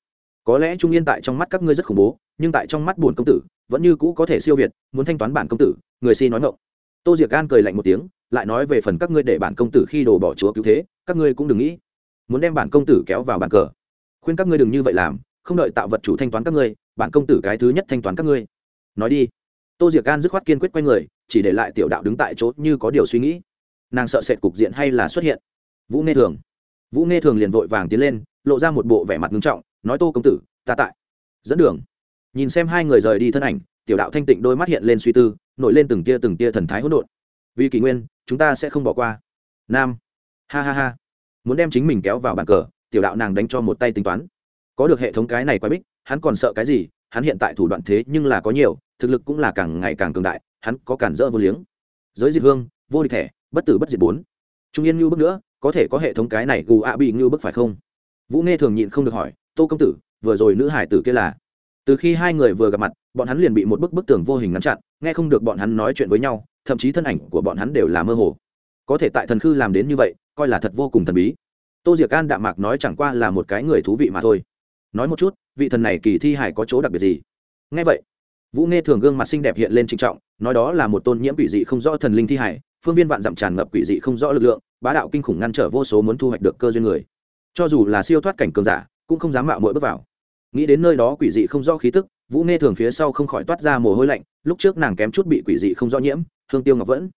Có lẽ trung yên tại trong mắt các ngươi rất khủng bố, nhưng tại trong mắt buồn công tử, vẫn như cũ có thể siêu việt, muốn thanh toán bản công tử, người si nói ngộng tô diệc gan cười lạnh một tiếng, lại nói về phần các ngươi để bản công tử khi đồ bỏ chúa cứu thế, các ngươi cũng đừng nghĩ. Muốn đem bản công tử kéo vào bàn cờ. Khuyên các ngươi đừng như vậy làm, không đợi tạo vật chủ thanh toán các ngươi bản công tử cái thứ nhất thanh toán các ngươi. Nói đi. Tô diệc gan dứt khoát kiên quyết quay người, chỉ để lại tiểu đạo đứng tại chỗ như có điều suy nghĩ. Nàng sợ sệt cục diện hay là xuất hiện? Vũ nghe thường. Vũ nghe thường liền vội vàng tiến lên, lộ ra một bộ vẻ mặt nghiêm trọng, nói tô công tử, ta tại. Dẫn đường. Nhìn xem hai người rời đi thân ảnh, tiểu đạo thanh tịnh đôi mắt hiện lên suy tư, nổi lên từng tia từng tia thần thái hỗn độn. Vì kỷ nguyên, chúng ta sẽ không bỏ qua. Nam. Ha ha ha. Muốn đem chính mình kéo vào bàn cờ, tiểu đạo nàng đánh cho một tay tính toán. Có được hệ thống cái này quái bích hắn còn sợ cái gì, hắn hiện tại thủ đoạn thế nhưng là có nhiều, thực lực cũng là càng ngày càng cường đại, hắn có cản rỡ vô liếng. Giới diệt hương, vô địch thẻ, bất tử bất diệt bốn. Trung yên như bước nữa, có thể có hệ thống cái này gù ạ bị như bức phải không? Vũ nghe thường nhịn không được hỏi, tô công tử, vừa rồi nữ hải tử kia là? Từ khi hai người vừa gặp mặt, bọn hắn liền bị một bức bức tường vô hình ngăn chặn, nghe không được bọn hắn nói chuyện với nhau, thậm chí thân ảnh của bọn hắn đều là mơ hồ. Có thể tại thần khư làm đến như vậy, coi là thật vô cùng thần bí. Tô diệc an đạm mạc nói chẳng qua là một cái người thú vị mà thôi nói một chút, vị thần này kỳ thi hải có chỗ đặc biệt gì? Nghe vậy, vũ nghe thường gương mặt xinh đẹp hiện lên trinh trọng, nói đó là một tôn nhiễm quỷ dị không rõ thần linh thi hải phương viên vạn dặm tràn ngập quỷ dị không rõ lực lượng, bá đạo kinh khủng ngăn trở vô số muốn thu hoạch được cơ duyên người. Cho dù là siêu thoát cảnh cường giả, cũng không dám mạo mỗi bước vào. Nghĩ đến nơi đó quỷ dị không rõ khí tức, vũ nghe thường phía sau không khỏi toát ra mồ hôi lạnh, lúc trước nàng kém chút bị quỷ dị không rõ nhiễm, hương tiêu ngọc vẫn.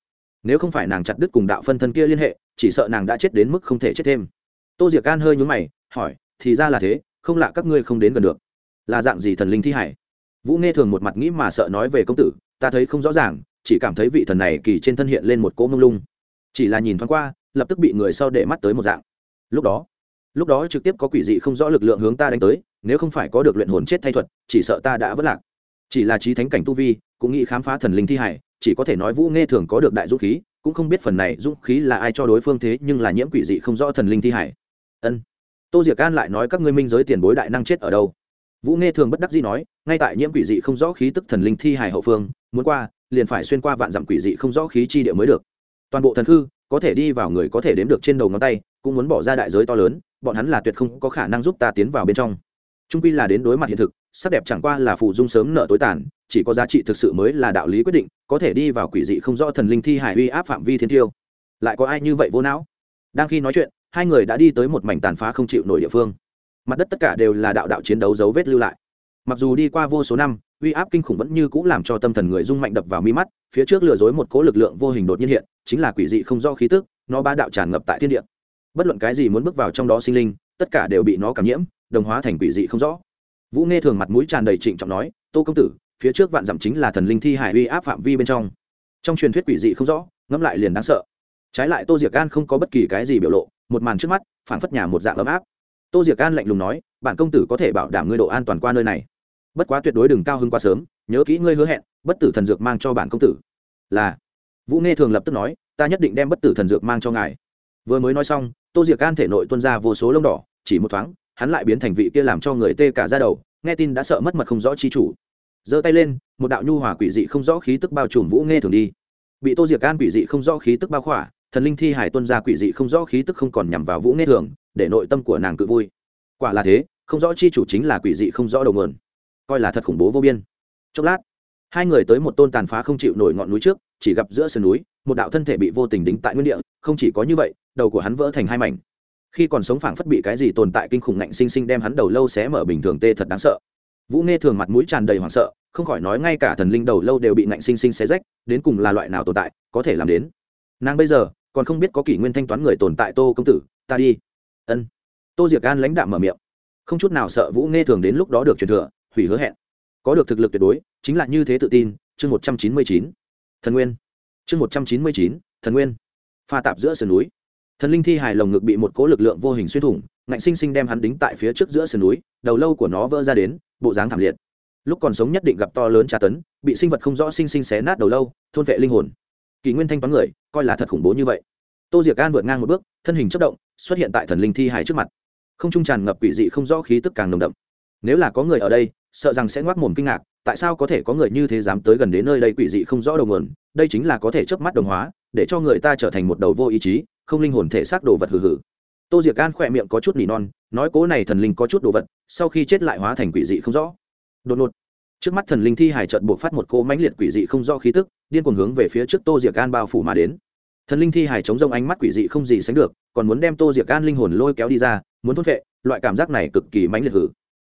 Nếu không phải nàng chặt đứt cùng đạo phân thân kia liên hệ, chỉ sợ nàng đã chết đến mức không thể chết thêm. Tô diệc can hơi nhúng mày, hỏi, thì ra là thế không lạ các ngươi không đến gần được. Là dạng gì thần linh thi hải? Vũ nghe thường một mặt nghĩ mà sợ nói về công tử, ta thấy không rõ ràng, chỉ cảm thấy vị thần này kỳ trên thân hiện lên một cỗ mông lung. Chỉ là nhìn thoáng qua, lập tức bị người sau để mắt tới một dạng. Lúc đó lúc đó trực tiếp có quỷ dị không rõ lực lượng hướng ta đánh tới, nếu không phải có được luyện hồn chết thay thuật, chỉ sợ ta đã vất lạc. Chỉ là trí thánh cảnh tu vi, cũng nghĩ khám phá thần linh thi hải, chỉ có thể nói vũ nghe thường có được đại dũng khí, cũng không biết phần này dũng khí là ai cho đối phương thế, nhưng là nhiễm quỷ dị không rõ thần linh thi hải. Ân tô diệc an lại nói các ngươi minh giới tiền bối đại năng chết ở đâu? Vũ nghe thường bất đắc dĩ nói, ngay tại nhiễm quỷ dị không rõ khí tức thần linh thi hài hậu phương, muốn qua, liền phải xuyên qua vạn dặm quỷ dị không rõ khí chi địa mới được. Toàn bộ thần hư có thể đi vào người có thể đếm được trên đầu ngón tay, cũng muốn bỏ ra đại giới to lớn, bọn hắn là tuyệt không có khả năng giúp ta tiến vào bên trong. Trung quy là đến đối mặt hiện thực, sắc đẹp chẳng qua là phù dung sớm nợ tối tàn, chỉ có giá trị thực sự mới là đạo lý quyết định, có thể đi vào quỷ dị không rõ thần linh thi hải uy áp phạm vi thiên tiêu. Lại có ai như vậy vô não? Đang khi nói chuyện hai người đã đi tới một mảnh tàn phá không chịu nổi địa phương. Mặt đất tất cả đều là đạo đạo chiến đấu dấu vết lưu lại. Mặc dù đi qua vô số năm, uy áp kinh khủng vẫn như cũ làm cho tâm thần người rung mạnh đập vào mi mắt, phía trước lừa dối một cố lực lượng vô hình đột nhiên hiện, chính là quỷ dị không do khí tức, nó ba đạo tràn ngập tại thiên địa. Bất luận cái gì muốn bước vào trong đó sinh linh, tất cả đều bị nó cảm nhiễm, đồng hóa thành quỷ dị không rõ. Vũ nghe thường mặt mũi tràn đầy trịnh trọng nói, tô công tử, phía trước vạn dặm chính là thần linh thi hải uy áp phạm vi bên trong. Trong truyền thuyết quỷ dị không rõ, ngẫm lại liền đáng sợ. Trái lại tô diệc gan không có bất kỳ cái gì biểu lộ một màn trước mắt phản phất nhà một dạng ấm áp. Tô diệc an lạnh lùng nói, bản công tử có thể bảo đảm ngươi độ an toàn qua nơi này. Bất quá tuyệt đối đừng cao hơn quá sớm, nhớ kỹ ngươi hứa hẹn, bất tử thần dược mang cho bản công tử. Là. Vũ nghe thường lập tức nói, ta nhất định đem bất tử thần dược mang cho ngài. Vừa mới nói xong, tô diệc an thể nội tuân ra vô số lông đỏ, chỉ một thoáng, hắn lại biến thành vị kia làm cho người tê cả ra đầu, nghe tin đã sợ mất mật không rõ chi chủ. Giơ tay lên, một đạo nhu hòa quỷ dị không rõ khí tức bao trùm vũ nghe thường đi. Bị tô diệc an quỷ dị không rõ khí tức bao khỏa thần linh thi hải tuân ra quỷ dị không rõ khí tức không còn nhằm vào vũ nghe thường, để nội tâm của nàng cự vui. Quả là thế, không rõ chi chủ chính là quỷ dị không rõ đầu nguồn. Coi là thật khủng bố vô biên. Chốc lát, hai người tới một tôn tàn phá không chịu nổi ngọn núi trước, chỉ gặp giữa sườn núi, một đạo thân thể bị vô tình đính tại nguyên địa, không chỉ có như vậy, đầu của hắn vỡ thành hai mảnh. Khi còn sống phảng phất bị cái gì tồn tại kinh khủng ngạnh sinh sinh đem hắn đầu lâu xé mở bình thường tê thật đáng sợ. Vũ nghe thường mặt mũi tràn đầy hoảng sợ, không khỏi nói ngay cả thần linh đầu lâu đều bị ngạnh sinh sinh xé rách, đến cùng là loại nào tồn tại, có thể làm đến. Nàng bây giờ còn không biết có kỷ nguyên thanh toán người tồn tại tô công tử, ta đi. Ân. Tô diệc an lãnh đạm mở miệng. Không chút nào sợ vũ nghe thường đến lúc đó được truyền thừa, hủy hứa hẹn. Có được thực lực tuyệt đối, chính là như thế tự tin, chương một trăm chín mươi chín. Thần nguyên. Chương một trăm chín mươi chín, thần nguyên. Pha tạp giữa sườn núi. Thần linh thi hài lồng ngực bị một cố lực lượng vô hình xuyên thủng, ngạnh sinh sinh đem hắn đính tại phía trước giữa sườn núi, đầu lâu của nó vỡ ra đến, bộ dáng thảm liệt. Lúc còn sống nhất định gặp to lớn tra tấn, bị sinh vật không rõ sinh sinh xé nát đầu lâu, thôn vệ linh hồn kỷ nguyên thanh toán người, coi là thật khủng bố như vậy. Tô diệc an vượt ngang một bước, thân hình chất động, xuất hiện tại thần linh thi hài trước mặt. Không trung tràn ngập quỷ dị không rõ khí tức càng nồng đậm. Nếu là có người ở đây, sợ rằng sẽ ngoác mồm kinh ngạc, tại sao có thể có người như thế dám tới gần đến nơi đây quỷ dị không rõ đầu nguồn? Đây chính là có thể chớp mắt đồng hóa, để cho người ta trở thành một đầu vô ý chí, không linh hồn thể xác đồ vật hừ hừ. Tô diệc an khỏe miệng có chút nỉ non, nói cố này thần linh có chút đồ vật, sau khi chết lại hóa thành quỷ dị không rõ. Đột ngột, trước mắt thần linh thi hải trợn buộc phát một cỗ mãnh liệt quỷ dị không rõ khí tức điên cuồng hướng về phía trước tô diệc an bao phủ mà đến. Thần linh thi hải chống rông ánh mắt quỷ dị không gì sánh được, còn muốn đem tô diệc an linh hồn lôi kéo đi ra, muốn thốt vệ loại cảm giác này cực kỳ mãnh liệt hử.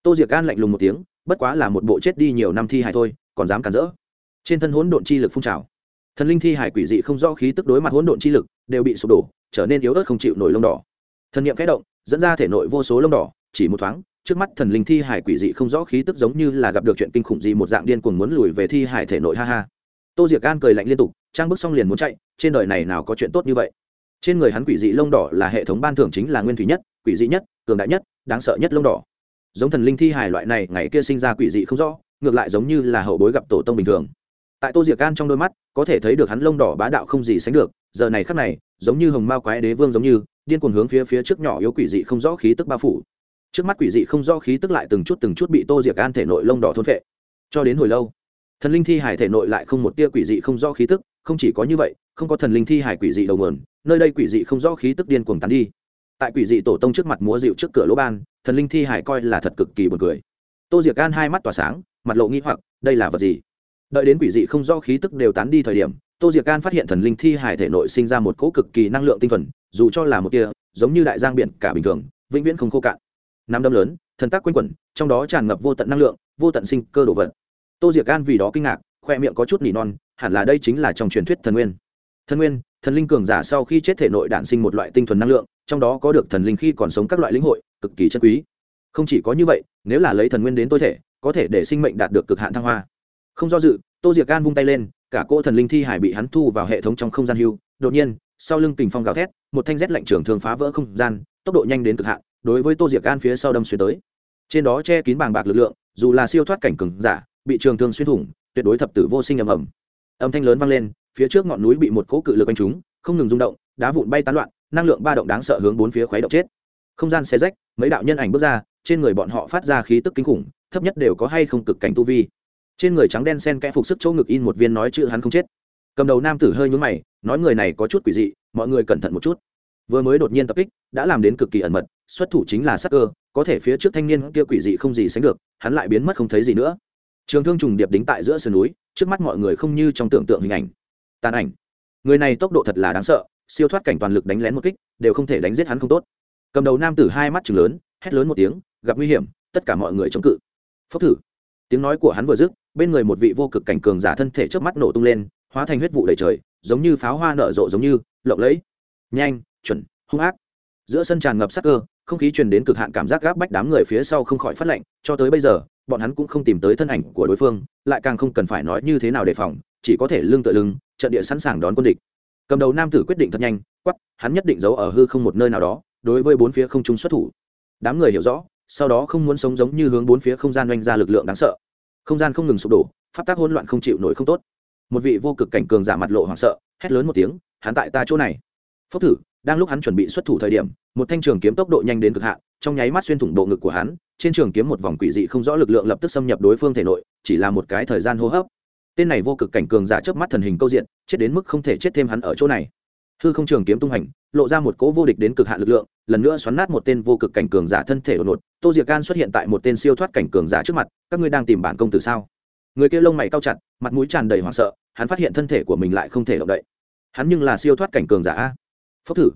Tô diệc an lạnh lùng một tiếng, bất quá là một bộ chết đi nhiều năm thi hải thôi, còn dám cản rỡ. Trên thân hỗn độn chi lực phun trào. Thần linh thi hải quỷ dị không rõ khí tức đối mặt hỗn độn chi lực, đều bị sụp đổ, trở nên yếu ớt không chịu nổi lông đỏ. Thần niệm kẽ động, dẫn ra thể nội vô số lông đỏ, chỉ một thoáng, trước mắt thần linh thi hải quỷ dị không rõ khí tức giống như là gặp được chuyện kinh khủng gì một dạng điên cuồng muốn lùi về thi hải thể nội, ha ha tô diệc gan cười lạnh liên tục, trang bước xong liền muốn chạy, trên đời này nào có chuyện tốt như vậy? Trên người hắn quỷ dị lông đỏ là hệ thống ban thưởng chính là nguyên thủy nhất, quỷ dị nhất, cường đại nhất, đáng sợ nhất lông đỏ. Giống thần linh thi hài loại này, ngày kia sinh ra quỷ dị không rõ, ngược lại giống như là hậu bối gặp tổ tông bình thường. Tại tô diệc can trong đôi mắt, có thể thấy được hắn lông đỏ bá đạo không gì sánh được, giờ này khắc này, giống như hồng mao quái đế vương giống như, điên cuồng hướng phía phía trước nhỏ yếu quỷ dị không rõ khí tức bao phủ. Trước mắt quỷ dị không rõ khí tức lại từng chút từng chút bị tô diệc can thể nội lông đỏ thôn phệ. Cho đến hồi lâu thần linh thi hải thể nội lại không một tia quỷ dị không rõ khí tức, không chỉ có như vậy, không có thần linh thi hải quỷ dị đầu nguồn, nơi đây quỷ dị không rõ khí tức điên cuồng tán đi. Tại quỷ dị tổ tông trước mặt múa dịu trước cửa lỗ ban, thần linh thi hải coi là thật cực kỳ buồn cười. Tô diệc gan hai mắt tỏa sáng, mặt lộ nghi hoặc, đây là vật gì? Đợi đến quỷ dị không rõ khí tức đều tán đi thời điểm, tô diệc gan phát hiện thần linh thi hải thể nội sinh ra một cỗ cực kỳ năng lượng tinh thuần, dù cho là một tia, giống như đại giang biển cả bình thường, vĩnh viễn không khô cạn. Năm đâm lớn, thần tác quanh quẩn, trong đó tràn ngập vô tận năng lượng, vô tận sinh cơ đồ vật tô diệc gan vì đó kinh ngạc, khoe miệng có chút nỉ non, hẳn là đây chính là trong truyền thuyết thần nguyên. Thần nguyên, thần linh cường giả sau khi chết thể nội đản sinh một loại tinh thuần năng lượng, trong đó có được thần linh khi còn sống các loại lĩnh hội, cực kỳ chân quý. Không chỉ có như vậy, nếu là lấy thần nguyên đến tôi thể, có thể để sinh mệnh đạt được cực hạn thăng hoa. Không do dự, tô diệc gan vung tay lên, cả cỗ thần linh thi hải bị hắn thu vào hệ thống trong không gian hưu. Đột nhiên, sau lưng kình phong gào thét, một thanh rét lạnh trưởng thường phá vỡ không gian, tốc độ nhanh đến cực hạn, đối với tô diệc gan phía sau đâm xuyên tới. Trên đó che kín bàng bạc lực lượng, dù là siêu thoát cảnh cường giả bị trường thương xuyên thủng, tuyệt đối thập tử vô sinh ầm ầm. Âm thanh lớn vang lên, phía trước ngọn núi bị một cỗ cự lực anh chúng, không ngừng rung động, đá vụn bay tán loạn, năng lượng ba động đáng sợ hướng bốn phía khuấy động chết. Không gian xe rách, mấy đạo nhân ảnh bước ra, trên người bọn họ phát ra khí tức kinh khủng, thấp nhất đều có hay không cực cảnh tu vi. Trên người trắng đen sen kẽ phục sức chỗ ngực in một viên nói chữ hắn không chết. Cầm đầu nam tử hơi nhún mày, nói người này có chút quỷ dị, mọi người cẩn thận một chút. Vừa mới đột nhiên tập kích, đã làm đến cực kỳ ẩn mật, xuất thủ chính là sắc cơ, có thể phía trước thanh niên kia quỷ dị không gì sánh được, hắn lại biến mất không thấy gì nữa trường thương trùng điệp đính tại giữa sườn núi trước mắt mọi người không như trong tưởng tượng hình ảnh. Tàn ảnh. Người này tốc độ thật là đáng sợ siêu thoát cảnh toàn lực đánh lén một kích đều không thể đánh giết hắn không tốt. Cầm đầu nam tử hai mắt chừng lớn hét lớn một tiếng gặp nguy hiểm tất cả mọi người chống cự. Phốc thử. Tiếng nói của hắn vừa dứt bên người một vị vô cực cảnh cường giả thân thể trước mắt nổ tung lên hóa thành huyết vụ đầy trời giống như pháo hoa nở rộ giống như lộng lẫy. Nhanh chuẩn hung ác. Giữa sân tràn ngập sắc cơ không khí truyền đến cực hạn cảm giác gáp bách đám người phía sau không khỏi phát lạnh, cho tới bây giờ bọn hắn cũng không tìm tới thân ảnh của đối phương, lại càng không cần phải nói như thế nào đề phòng, chỉ có thể lưng tựa lưng, trận địa sẵn sàng đón quân địch. Cầm đầu nam tử quyết định thật nhanh quắp hắn nhất định giấu ở hư không một nơi nào đó, đối với bốn phía không trung xuất thủ. Đám người hiểu rõ, sau đó không muốn sống giống như hướng bốn phía không gian oanh ra lực lượng đáng sợ. Không gian không ngừng sụp đổ, pháp tác hỗn loạn không chịu nổi không tốt. Một vị vô cực cảnh cường giả mặt lộ hoảng sợ, hét lớn một tiếng, hắn tại ta chỗ này. Phốc thử, đang lúc hắn chuẩn bị xuất thủ thời điểm, một thanh trường kiếm tốc độ nhanh đến cực hạn trong nháy mắt xuyên thủng bộ ngực của hắn, trên trường kiếm một vòng quỷ dị không rõ lực lượng lập tức xâm nhập đối phương thể nội, chỉ là một cái thời gian hô hấp. Tên này vô cực cảnh cường giả trước mắt thần hình câu diện, chết đến mức không thể chết thêm hắn ở chỗ này. Hư không trường kiếm tung hành, lộ ra một cỗ vô địch đến cực hạn lực lượng, lần nữa xoắn nát một tên vô cực cảnh cường giả thân thể đột ngột. Tô diệc can xuất hiện tại một tên siêu thoát cảnh cường giả trước mặt, các ngươi đang tìm bản công tử sao? Người kia lông mày cao chặt, mặt mũi tràn đầy hoảng sợ, hắn phát hiện thân thể của mình lại không thể động đậy. Hắn nhưng là siêu thoát cảnh cường giả a. Phốc thử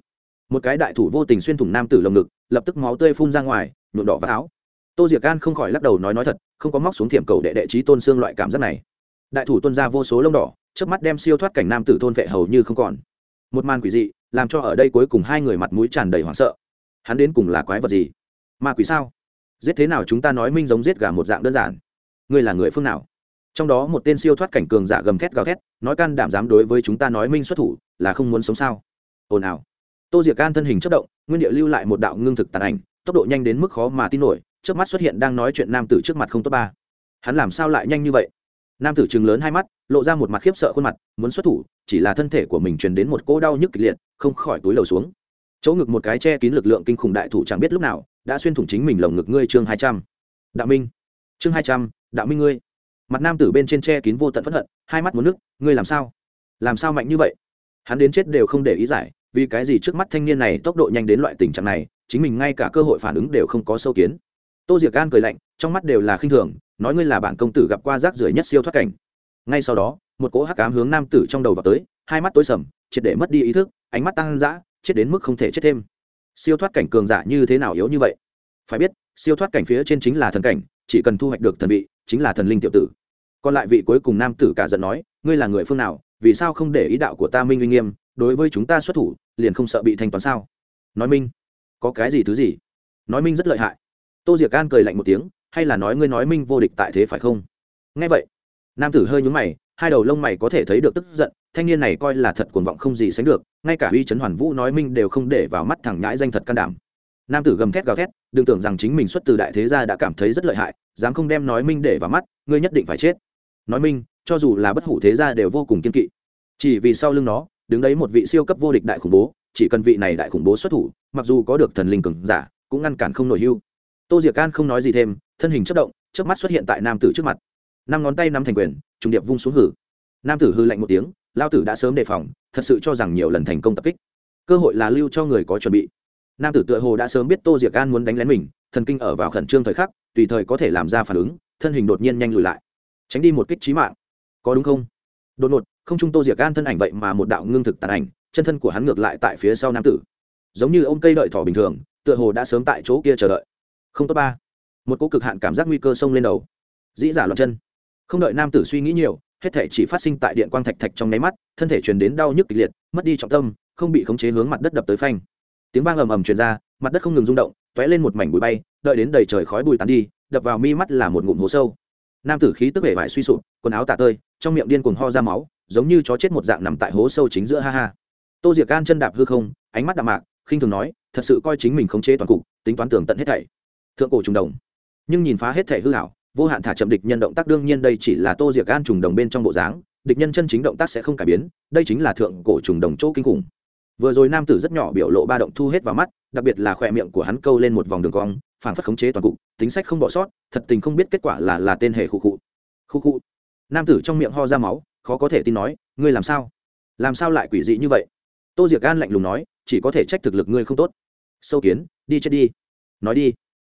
một cái đại thủ vô tình xuyên thủng nam tử lồng ngực, lập tức máu tươi phun ra ngoài, nhuộm đỏ vào áo. Tô diệc can không khỏi lắc đầu nói nói thật, không có móc xuống thiểm cầu đệ đệ trí tôn xương loại cảm giác này. Đại thủ tuân ra vô số lông đỏ trước mắt đem siêu thoát cảnh nam tử thôn vệ hầu như không còn. Một màn quỷ dị, làm cho ở đây cuối cùng hai người mặt mũi tràn đầy hoảng sợ. Hắn đến cùng là quái vật gì? Ma quỷ sao? Giết thế nào chúng ta nói minh giống giết gà một dạng đơn giản. Ngươi là người phương nào? Trong đó một tên siêu thoát cảnh cường giả gầm thét gào thét, nói can đảm dám đối với chúng ta nói minh xuất thủ, là không muốn sống sao? Ồn ào tô diệc can thân hình chất động, nguyên địa lưu lại một đạo ngưng thực tàn ảnh, tốc độ nhanh đến mức khó mà tin nổi trước mắt xuất hiện đang nói chuyện nam tử trước mặt không tốt ba. Hắn làm sao lại nhanh như vậy? Nam tử chừng lớn hai mắt, lộ ra một mặt khiếp sợ khuôn mặt, muốn xuất thủ, chỉ là thân thể của mình truyền đến một cỗ đau nhức kịch liệt, không khỏi túi lầu xuống. Chỗ ngực một cái che kín lực lượng kinh khủng đại thủ chẳng biết lúc nào, đã xuyên thủng chính mình lồng ngực ngươi chương hai trăm. Đạo minh. Chương hai trăm, đạo minh ngươi. Mặt nam tử bên trên che kín vô tận phẫn hận, hai mắt muốn nước ngươi làm sao? Làm sao mạnh như vậy? Hắn đến chết đều không để ý giải vì cái gì trước mắt thanh niên này tốc độ nhanh đến loại tình trạng này, chính mình ngay cả cơ hội phản ứng đều không có sâu kiến. Tô diệc gan cười lạnh, trong mắt đều là khinh thường, nói ngươi là bạn công tử gặp qua rác rưởi nhất siêu thoát cảnh. Ngay sau đó, một cỗ hắc cám hướng nam tử trong đầu vào tới, hai mắt tối sầm, triệt để mất đi ý thức, ánh mắt tăng dã, chết đến mức không thể chết thêm. Siêu thoát cảnh cường giả như thế nào yếu như vậy? Phải biết, siêu thoát cảnh phía trên chính là thần cảnh, chỉ cần thu hoạch được thần vị, chính là thần linh tiểu tử. Còn lại vị cuối cùng nam tử cả giận nói, ngươi là người phương nào, vì sao không để ý đạo của ta minh uy nghiêm, đối với chúng ta xuất thủ liền không sợ bị thanh toán sao? Nói minh, có cái gì thứ gì? Nói minh rất lợi hại. Tô diệc gan cười lạnh một tiếng, hay là nói ngươi nói minh vô địch tại thế phải không? Nghe vậy, nam tử hơi nhúng mày, hai đầu lông mày có thể thấy được tức giận, thanh niên này coi là thật cuồng vọng không gì sánh được, ngay cả uy trấn hoàn vũ nói minh đều không để vào mắt thẳng nhãi danh thật can đảm. Nam tử gầm thét gào thét, đừng tưởng rằng chính mình xuất từ đại thế gia đã cảm thấy rất lợi hại, dám không đem nói minh để vào mắt, ngươi nhất định phải chết. Nói minh, cho dù là bất hủ thế gia đều vô cùng kiên kỵ. Chỉ vì sau lưng nó đứng đấy một vị siêu cấp vô địch đại khủng bố, chỉ cần vị này đại khủng bố xuất thủ, mặc dù có được thần linh cường giả, cũng ngăn cản không nổi hưu. Tô diệc can không nói gì thêm, thân hình chất động trước mắt xuất hiện tại nam tử trước mặt. Năm ngón tay nắm thành quyền, trùng điệp vung xuống hử. Nam tử hư lạnh một tiếng, lao tử đã sớm đề phòng, thật sự cho rằng nhiều lần thành công tập kích. Cơ hội là lưu cho người có chuẩn bị. Nam tử tựa hồ đã sớm biết tô diệc an muốn đánh lén mình, thần kinh ở vào khẩn trương thời khắc, tùy thời có thể làm ra phản ứng, thân hình đột nhiên nhanh lùi lại. Tránh đi một kích trí mạng. Có đúng không? Đột ngột không trung tô diệc gan thân ảnh vậy mà một đạo ngưng thực tàn ảnh, chân thân của hắn ngược lại tại phía sau nam tử. Giống như ông cây đợi thỏ bình thường, tựa hồ đã sớm tại chỗ kia chờ đợi. Không tốt ba. Một cỗ cực hạn cảm giác nguy cơ xông lên đầu. Dĩ giả loạn chân. Không đợi nam tử suy nghĩ nhiều, hết thể chỉ phát sinh tại điện quang thạch thạch trong nháy mắt, thân thể truyền đến đau nhức kịch liệt, mất đi trọng tâm, không bị khống chế hướng mặt đất đập tới phanh. Tiếng vang ầm ầm truyền ra, mặt đất không ngừng rung động t ó é lên một mảnh bụi bay, đợi đến đầy trời khói bụi tán đi, đập vào mi mắt là một ngụm hố sâu. Nam tử khí tức vẻ vải suy sụp, quần áo tả tơi, trong miệng điên cuồng ho ra máu giống như chó chết một dạng nằm tại hố sâu chính giữa ha ha. Tô diệc gan chân đạp hư không, ánh mắt đạm mạc, khinh thường nói, thật sự coi chính mình khống chế toàn cục, tính toán tưởng tận hết thảy. Thượng cổ trùng đồng. Nhưng nhìn phá hết thảy hư hảo vô hạn thả chậm địch nhân động tác đương nhiên đây chỉ là tô diệc gan trùng đồng bên trong bộ dáng, địch nhân chân chính động tác sẽ không cải biến, đây chính là thượng cổ trùng đồng chỗ kinh khủng. Vừa rồi nam tử rất nhỏ biểu lộ ba động thu hết vào mắt, đặc biệt là khỏe miệng của hắn câu lên một vòng đường cong phản phất khống chế toàn cục, tính sách không bỏ sót, thật tình không biết kết quả là là tên hệ khu cụ khu cụ nam tử trong miệng ho ra máu khó có thể tin nói, ngươi làm sao? Làm sao lại quỷ dị như vậy? Tô diệc gan lạnh lùng nói, chỉ có thể trách thực lực ngươi không tốt. Sâu kiến, đi chết đi. Nói đi.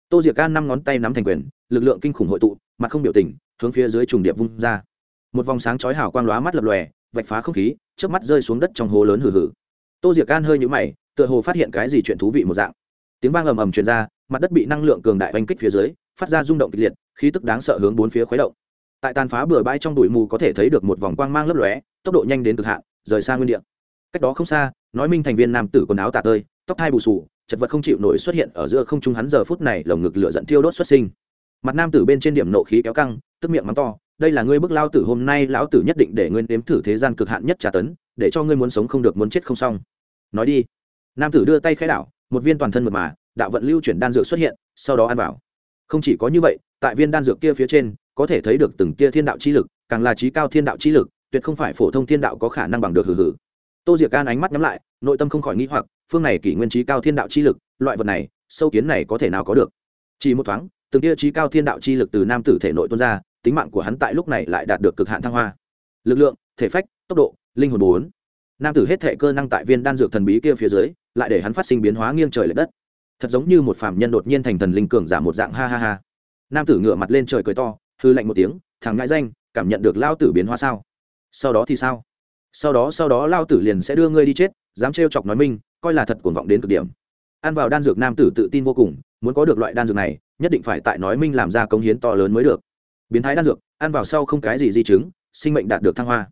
Tô diệc gan năm ngón tay nắm thành quyền, lực lượng kinh khủng hội tụ, mặt không biểu tình, hướng phía dưới trùng điệp vung ra. Một vòng sáng chói hào quang lóa mắt lập lòe, vạch phá không khí trước mắt rơi xuống đất trong hố lớn hử hử tô diệc gan hơi nhũ mày, tựa hồ phát hiện cái gì chuyện thú vị một dạng. Tiếng vang ầm ầm truyền ra, mặt đất bị năng lượng cường đại oanh kích phía dưới, phát ra rung động kịch liệt, khí tức đáng sợ hướng bốn phía khuấy động tại tàn phá bừa bãi trong bụi mù có thể thấy được một vòng quang mang lấp lóe, tốc độ nhanh đến cực hạn, rời xa nguyên địa. Cách đó không xa, nói minh thành viên nam tử quần áo tả tơi, tóc hai bù sù chật vật không chịu nổi xuất hiện ở giữa không trung hắn giờ phút này lồng ngực lửa giận thiêu đốt xuất sinh. Mặt nam tử bên trên điểm nộ khí kéo căng, tức miệng mắng to, đây là ngươi bức lao tử, hôm nay lão tử nhất định để ngươi nếm thử thế gian cực hạn nhất trả tấn, để cho ngươi muốn sống không được, muốn chết không xong. Nói đi. Nam tử đưa tay khai đảo, một viên toàn thân mật mà, đạo vận lưu chuyển đan dược xuất hiện, sau đó ăn vào. Không chỉ có như vậy, tại viên đan dược kia phía trên có thể thấy được từng tia thiên đạo chi lực, càng là trí cao thiên đạo chi lực, tuyệt không phải phổ thông thiên đạo có khả năng bằng được hử hử tô diệc can ánh mắt nhắm lại, nội tâm không khỏi nghĩ hoặc, phương này kỷ nguyên trí cao thiên đạo chi lực, loại vật này, sâu kiến này có thể nào có được? Chỉ một thoáng, từng tia trí cao thiên đạo chi lực từ nam tử thể nội tuôn ra, tính mạng của hắn tại lúc này lại đạt được cực hạn thăng hoa. Lực lượng, thể phách, tốc độ, linh hồn bốn. Nam tử hết thệ cơ năng tại viên đan dược thần bí kia phía dưới, lại để hắn phát sinh biến hóa nghiêng trời l ệ đất. Thật giống như một phàm nhân đột nhiên thành thần linh cường giả một dạng, ha ha ha. Nam tử ngửa mặt lên trời cười to hư lạnh một tiếng, thằng ngại danh, cảm nhận được lao tử biến hóa sao? Sau đó thì sao? Sau đó sau đó lao tử liền sẽ đưa ngươi đi chết, dám trêu chọc nói minh, coi là thật cuồng vọng đến cực điểm. Ăn vào đan dược nam tử tự tin vô cùng, muốn có được loại đan dược này, nhất định phải tại nói minh làm ra công hiến to lớn mới được. Biến thái đan dược, ăn vào sau không cái gì di chứng, sinh mệnh đạt được thăng hoa.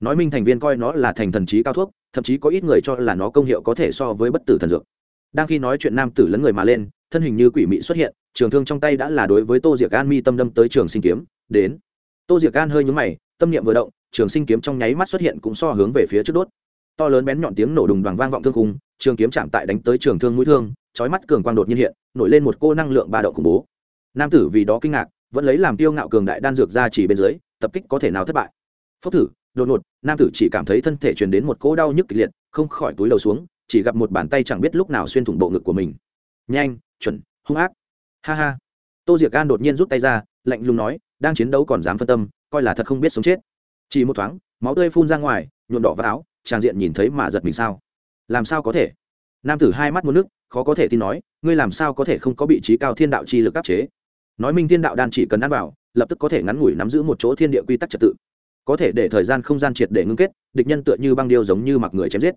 Nói minh thành viên coi nó là thành thần trí cao thuốc, thậm chí có ít người cho là nó công hiệu có thể so với bất tử thần dược. Đang khi nói chuyện nam tử lấn người mà lên thân hình như quỷ mị xuất hiện, trường thương trong tay đã là đối với tô diệc an mi tâm đâm tới trường sinh kiếm, đến. Tô diệc an hơi nhúng mày, tâm niệm vừa động, trường sinh kiếm trong nháy mắt xuất hiện cũng so hướng về phía trước đốt. To lớn bén nhọn tiếng nổ đùng đoàn vang vọng thương khung, trường kiếm chạm tại đánh tới trường thương mũi thương, chói mắt cường quang đột nhiên hiện, nổi lên một cô năng lượng ba độ khủng bố. Nam tử vì đó kinh ngạc, vẫn lấy làm tiêu ngạo cường đại đan dược ra chỉ bên dưới, tập kích có thể nào thất bại. Phốc thử, đột ngột, nam tử chỉ cảm thấy thân thể truyền đến một cỗ đau nhức kịch liệt, không khỏi túi đầu xuống, chỉ gặp một bàn tay chẳng biết lúc nào xuyên thủng bộ ngực của mình. Nhanh chuẩn, hung ác. Ha ha. Tô diệc gan đột nhiên rút tay ra, lạnh lùng nói, đang chiến đấu còn dám phân tâm, coi là thật không biết sống chết. Chỉ một thoáng, máu tươi phun ra ngoài, nhuộm đỏ vào áo, tràng diện nhìn thấy mà giật mình sao. Làm sao có thể? Nam tử hai mắt muốn nước, khó có thể tin nói, ngươi làm sao có thể không có vị trí cao thiên đạo chi lực áp chế? Nói minh thiên đạo đan chỉ cần ăn vào, lập tức có thể ngắn ngủi nắm giữ một chỗ thiên địa quy tắc trật tự. Có thể để thời gian không gian triệt để ngưng kết, địch nhân tựa như băng điêu giống như mặc người chém giết.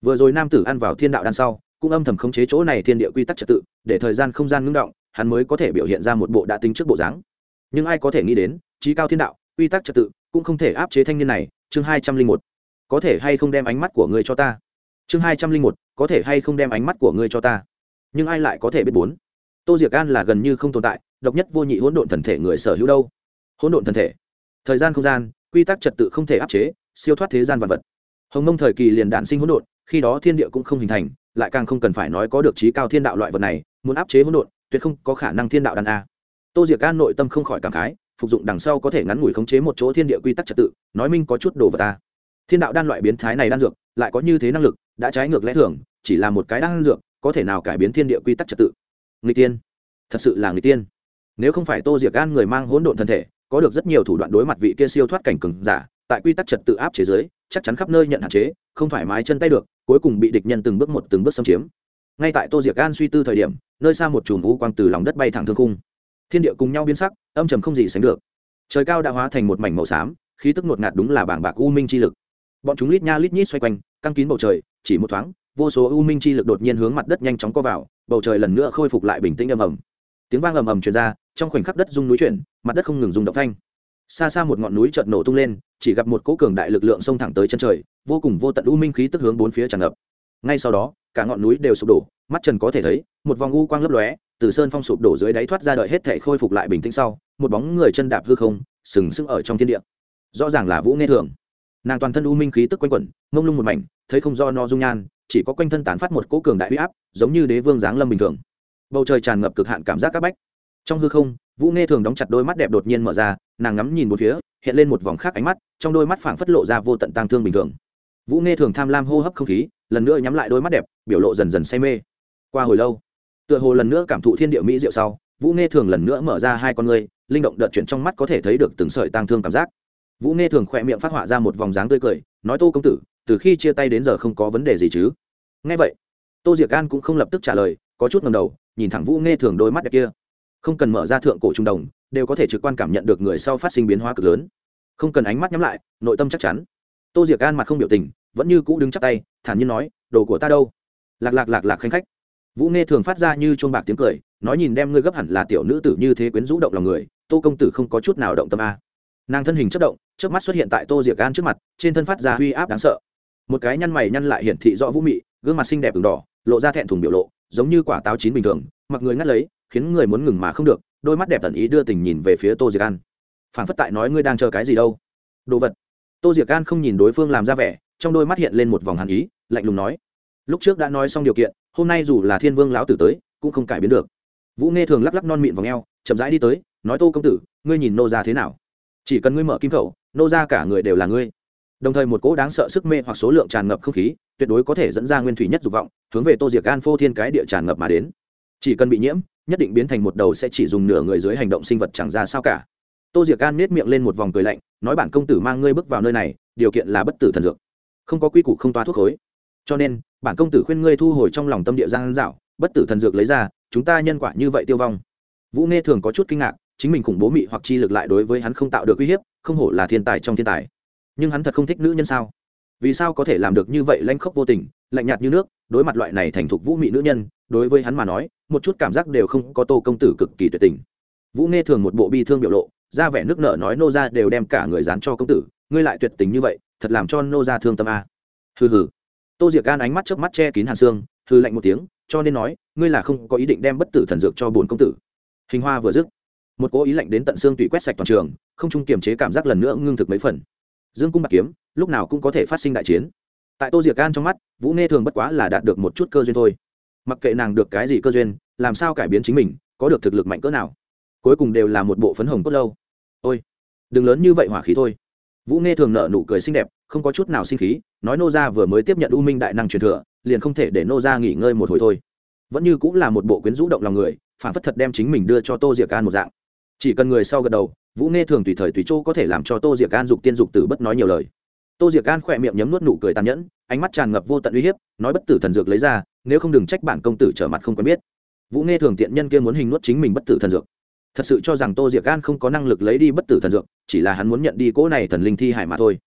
Vừa rồi nam tử ăn vào thiên đạo đan sau cũng âm thầm khống chế chỗ này thiên địa quy tắc trật tự, để thời gian không gian ngưng động, hắn mới có thể biểu hiện ra một bộ đã tính trước bộ dáng. Nhưng ai có thể nghĩ đến, trí cao thiên đạo, quy tắc trật tự cũng không thể áp chế thanh niên này. Chương hai trăm linh một, có thể hay không đem ánh mắt của ngươi cho ta? Chương hai trăm linh một, có thể hay không đem ánh mắt của ngươi cho ta? Nhưng ai lại có thể biết bốn? Tô diệc an là gần như không tồn tại, độc nhất vô nhị hỗn độn thần thể người sở hữu đâu? Hỗn độn thần thể, thời gian không gian, quy tắc trật tự không thể áp chế, siêu thoát thế gian vật vật. Hồng mông thời kỳ liền đạn sinh hỗn độn, khi đó thiên địa cũng không hình thành lại càng không cần phải nói có được trí cao thiên đạo loại vật này, muốn áp chế hỗn độn, tuyệt không có khả năng thiên đạo đàn a. Tô diệc an nội tâm không khỏi cảm khái, phục dụng đằng sau có thể ngắn ngủi khống chế một chỗ thiên địa quy tắc trật tự, nói minh có chút đồ vật ta thiên đạo đan loại biến thái này đan dược, lại có như thế năng lực, đã trái ngược lẽ thường, chỉ là một cái đan dược, có thể nào cải biến thiên địa quy tắc trật tự? Người tiên. Thật sự là người tiên. Nếu không phải tô diệc an người mang hỗn độn thân thể, có được rất nhiều thủ đoạn đối mặt vị kia siêu thoát cảnh cừng giả, tại quy tắc trật tự áp chế giới chắc chắn khắp nơi nhận hạn chế, không thoải mái chân tay được, cuối cùng bị địch nhân từng bước một từng bước xâm chiếm. Ngay tại tô diệc an suy tư thời điểm, nơi xa một chùm u quang từ lòng đất bay thẳng thương khung. Thiên địa cùng nhau biến sắc, âm trầm không gì sánh được. Trời cao đã hóa thành một mảnh màu xám, khí tức ngột ngạt đúng là bảng bạc u minh chi lực. Bọn chúng lít nha lít nhít xoay quanh, căng kín bầu trời, chỉ một thoáng, vô số u minh chi lực đột nhiên hướng mặt đất nhanh chóng co vào, bầu trời lần nữa khôi phục lại bình tĩnh ầm ầm. Tiếng vang ầm ầm truyền ra, trong khoảnh khắc đất rung núi chuyển, mặt đất không ngừng rung động thanh xa xa một ngọn núi chợt nổ tung lên chỉ gặp một cỗ cường đại lực lượng xông thẳng tới chân trời, vô cùng vô tận u minh khí tức hướng bốn phía tràn ngập. Ngay sau đó, cả ngọn núi đều sụp đổ, mắt trần có thể thấy, một vòng u quang lấp lóe, từ sơn phong sụp đổ dưới đáy thoát ra đợi hết thể khôi phục lại bình tĩnh sau, một bóng người chân đạp hư không, sừng sững ở trong thiên địa. Rõ ràng là vũ nghe thường. Nàng toàn thân u minh khí tức quanh quẩn, mông lung một mảnh, thấy không do no dung nhan, chỉ có quanh thân tán phát một cỗ cường đại huy áp, giống như đế vương giáng lâm bình thường. Bầu trời tràn ngập cực hạn cảm giác các bách. Trong hư không vũ nghe thường đóng chặt đôi mắt đẹp đột nhiên mở ra, nàng ngắm nhìn một phía, hiện lên một vòng khác ánh mắt, trong đôi mắt phảng phất lộ ra vô tận tang thương bình thường. Vũ nghe thường tham lam hô hấp không khí, lần nữa nhắm lại đôi mắt đẹp, biểu lộ dần dần say mê. Qua hồi lâu, tựa hồ lần nữa cảm thụ thiên địa mỹ diệu sau, vũ nghe thường lần nữa mở ra hai con ngươi, linh động đợt chuyển trong mắt có thể thấy được từng sợi tang thương cảm giác. Vũ nghe thường khỏe miệng phát họa ra một vòng dáng tươi cười, nói, tô công tử, từ khi chia tay đến giờ không có vấn đề gì chứ? Nghe vậy, tô diệc an cũng không lập tức trả lời, có chút ngầm đầu, nhìn thẳng vũ nghe thường đôi mắt đẹp kia không cần mở ra thượng cổ trung đồng, đều có thể trực quan cảm nhận được người sau phát sinh biến hóa cực lớn. Không cần ánh mắt nhắm lại, nội tâm chắc chắn. Tô diệc an mặt không biểu tình, vẫn như cũ đứng chắc tay, thản nhiên nói, đồ của ta đâu? Lạc lạc lạc lạc khanh khách. Vũ nghe thường phát ra như chuông bạc tiếng cười, nói nhìn đem ngươi gấp hẳn là tiểu nữ tử như thế quyến rũ động lòng người, tô công tử không có chút nào động tâm a. Nàng thân hình chất động trước mắt xuất hiện tại tô diệc an trước mặt, trên thân phát ra huy áp đáng sợ. Một cái nhăn mày nhăn lại hiển thị rõ vũ mị, gương mặt xinh đẹp đường đỏ, lộ ra thẹn thùng biểu lộ, giống như quả táo chín bình thường, mặc người ngắt lấy khiến người muốn ngừng mà không được, đôi mắt đẹp tần ý đưa tình nhìn về phía tô diệc an. Phản phất tại nói ngươi đang chờ cái gì đâu. Đồ vật. Tô diệc an không nhìn đối phương làm ra vẻ, trong đôi mắt hiện lên một vòng hàn ý, lạnh lùng nói. Lúc trước đã nói xong điều kiện, hôm nay dù là thiên vương lão tử tới, cũng không cải biến được. Vũ nghe thường lắc lắc non mịn vào ngheo chậm rãi đi tới, nói tô công tử, ngươi nhìn nô ra thế nào? Chỉ cần ngươi mở kim khẩu, nô ra cả người đều là ngươi. Đồng thời một cỗ đáng sợ sức mê hoặc số lượng tràn ngập không khí, tuyệt đối có thể dẫn ra nguyên thủy nhất dục vọng, hướng về tô diệc gan phô thiên cái địa tràn ngập mà đến. Chỉ cần bị nhiễm nhất định biến thành một đầu sẽ chỉ dùng nửa người dưới hành động sinh vật chẳng ra sao cả. Tô diệc gan nết miệng lên một vòng cười lạnh, nói bản công tử mang ngươi bước vào nơi này, điều kiện là bất tử thần dược. Không có quy củ không toa thuốc khối. Cho nên, bản công tử khuyên ngươi thu hồi trong lòng tâm địa giang dạo, bất tử thần dược lấy ra, chúng ta nhân quả như vậy tiêu vong. Vũ nghe thường có chút kinh ngạc, chính mình khủng bố mị hoặc chi lực lại đối với hắn không tạo được uy hiếp, không hổ là thiên tài trong thiên tài. Nhưng hắn thật không thích nữ nhân sao? Vì sao có thể làm được như vậy lanh khốc vô tình, lạnh nhạt như nước, đối mặt loại này thành thục vũ mị nữ nhân, đối với hắn mà nói một chút cảm giác đều không có tô công tử cực kỳ tuyệt tình. Vũ nghe thường một bộ bi thương biểu lộ, ra vẻ nước nở nói nô ra đều đem cả người dán cho công tử, ngươi lại tuyệt tình như vậy, thật làm cho nô ra thương tâm a. Hừ hừ. Tô diệc gan ánh mắt trước mắt che kín hàn xương hư lạnh một tiếng, cho nên nói, ngươi là không có ý định đem bất tử thần dược cho bồn công tử. Hình hoa vừa dứt, một cố ý lạnh đến tận xương tùy quét sạch toàn trường, không trung kiềm chế cảm giác lần nữa ngưng thực mấy phần. Dương cung bạc kiếm, lúc nào cũng có thể phát sinh đại chiến. Tại tô diệc gan trong mắt, vũ nghe thường bất quá là đạt được một chút cơ duyên thôi mặc kệ nàng được cái gì cơ duyên, làm sao cải biến chính mình, có được thực lực mạnh cỡ nào. Cuối cùng đều là một bộ phấn hồng cốt lâu. Ôi, đừng lớn như vậy hỏa khí thôi. Vũ nghe thường nợ nụ cười xinh đẹp, không có chút nào sinh khí, nói nô gia vừa mới tiếp nhận u minh đại năng truyền thừa, liền không thể để nô gia nghỉ ngơi một hồi thôi. Vẫn như cũng là một bộ quyến rũ động lòng người, phản phất thật đem chính mình đưa cho tô diệc an một dạng. Chỉ cần người sau gật đầu, vũ nghe thường tùy thời tùy chỗ có thể làm cho tô diệc an dục tiên dục tử bất nói nhiều lời. Tô diệc an khỏe miệng nhấm nuốt nụ cười tàn nhẫn ánh mắt tràn ngập vô tận uy hiếp, nói bất tử thần dược lấy ra, nếu không đừng trách bản công tử trở mặt không quen biết. Vũ nghe thường tiện nhân kia muốn hình nuốt chính mình bất tử thần dược. Thật sự cho rằng tô diệc gan không có năng lực lấy đi bất tử thần dược, chỉ là hắn muốn nhận đi cỗ này thần linh thi hải mà thôi.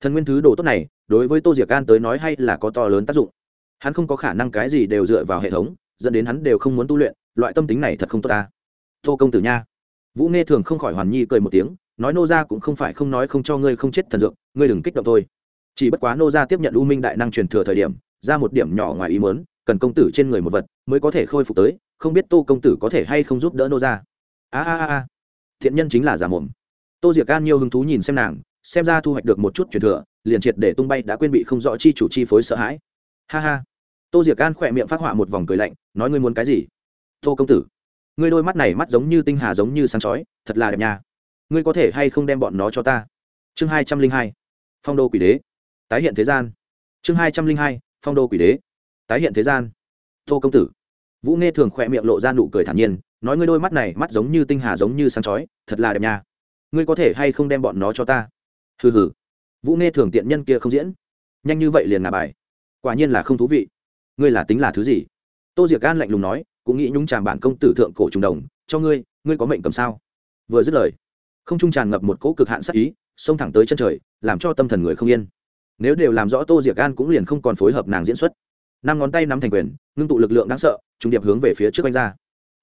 Thần nguyên thứ đồ tốt này, đối với tô diệc gan tới nói hay là có to lớn tác dụng. Hắn không có khả năng cái gì đều dựa vào hệ thống, dẫn đến hắn đều không muốn tu luyện, loại tâm tính này thật không tốt ta. Tô công tử nha. Vũ nghe thường không khỏi hoàn nhi cười một tiếng, nói nô ra cũng không phải không nói không cho ngươi không chết thần dược, ngươi đừng kích động thôi chỉ bất quá nô gia tiếp nhận u minh đại năng truyền thừa thời điểm, ra một điểm nhỏ ngoài ý mớn cần công tử trên người một vật, mới có thể khôi phục tới, không biết tô công tử có thể hay không giúp đỡ nô gia. A a a. Thiện nhân chính là giả mồm. Tô diệc an nhiều hứng thú nhìn xem nàng, xem ra thu hoạch được một chút truyền thừa, liền triệt để tung bay đã quên bị không rõ chi chủ chi phối sợ hãi. Ha ha. Tô diệc an khỏe miệng phát họa một vòng cười lạnh, nói ngươi muốn cái gì? Tô công tử, ngươi đôi mắt này mắt giống như tinh hà giống như sáng chói, thật là đẹp nha. Ngươi có thể hay không đem bọn nó cho ta? Chương hai trăm linh hai. Phong đô quỷ đế tái hiện thế gian. Chương hai trăm linh hai, phong đô quỷ đế. Tái hiện thế gian. Tô công tử. Vũ nghe thường khỏe miệng lộ ra nụ cười thản nhiên, nói ngươi đôi mắt này mắt giống như tinh hà giống như sáng chói, thật là đẹp nha. Ngươi có thể hay không đem bọn nó cho ta? Hừ hừ. Vũ nghe thường tiện nhân kia không diễn. Nhanh như vậy liền ngả bài. Quả nhiên là không thú vị. Ngươi là tính là thứ gì? Tô diệc gan lạnh lùng nói, cũng nghĩ nhúng chàng bản công tử thượng cổ trùng đồng, cho ngươi ngươi có mệnh cầm sao? Vừa dứt lời, không trung tràn ngập một cỗ cực hạn sắc ý, xông thẳng tới chân trời, làm cho tâm thần người không yên nếu đều làm rõ tô diệc gan cũng liền không còn phối hợp nàng diễn xuất. Năm ngón tay nắm thành quyền, ngưng tụ lực lượng đáng sợ, trùng điệp hướng về phía trước anh ra.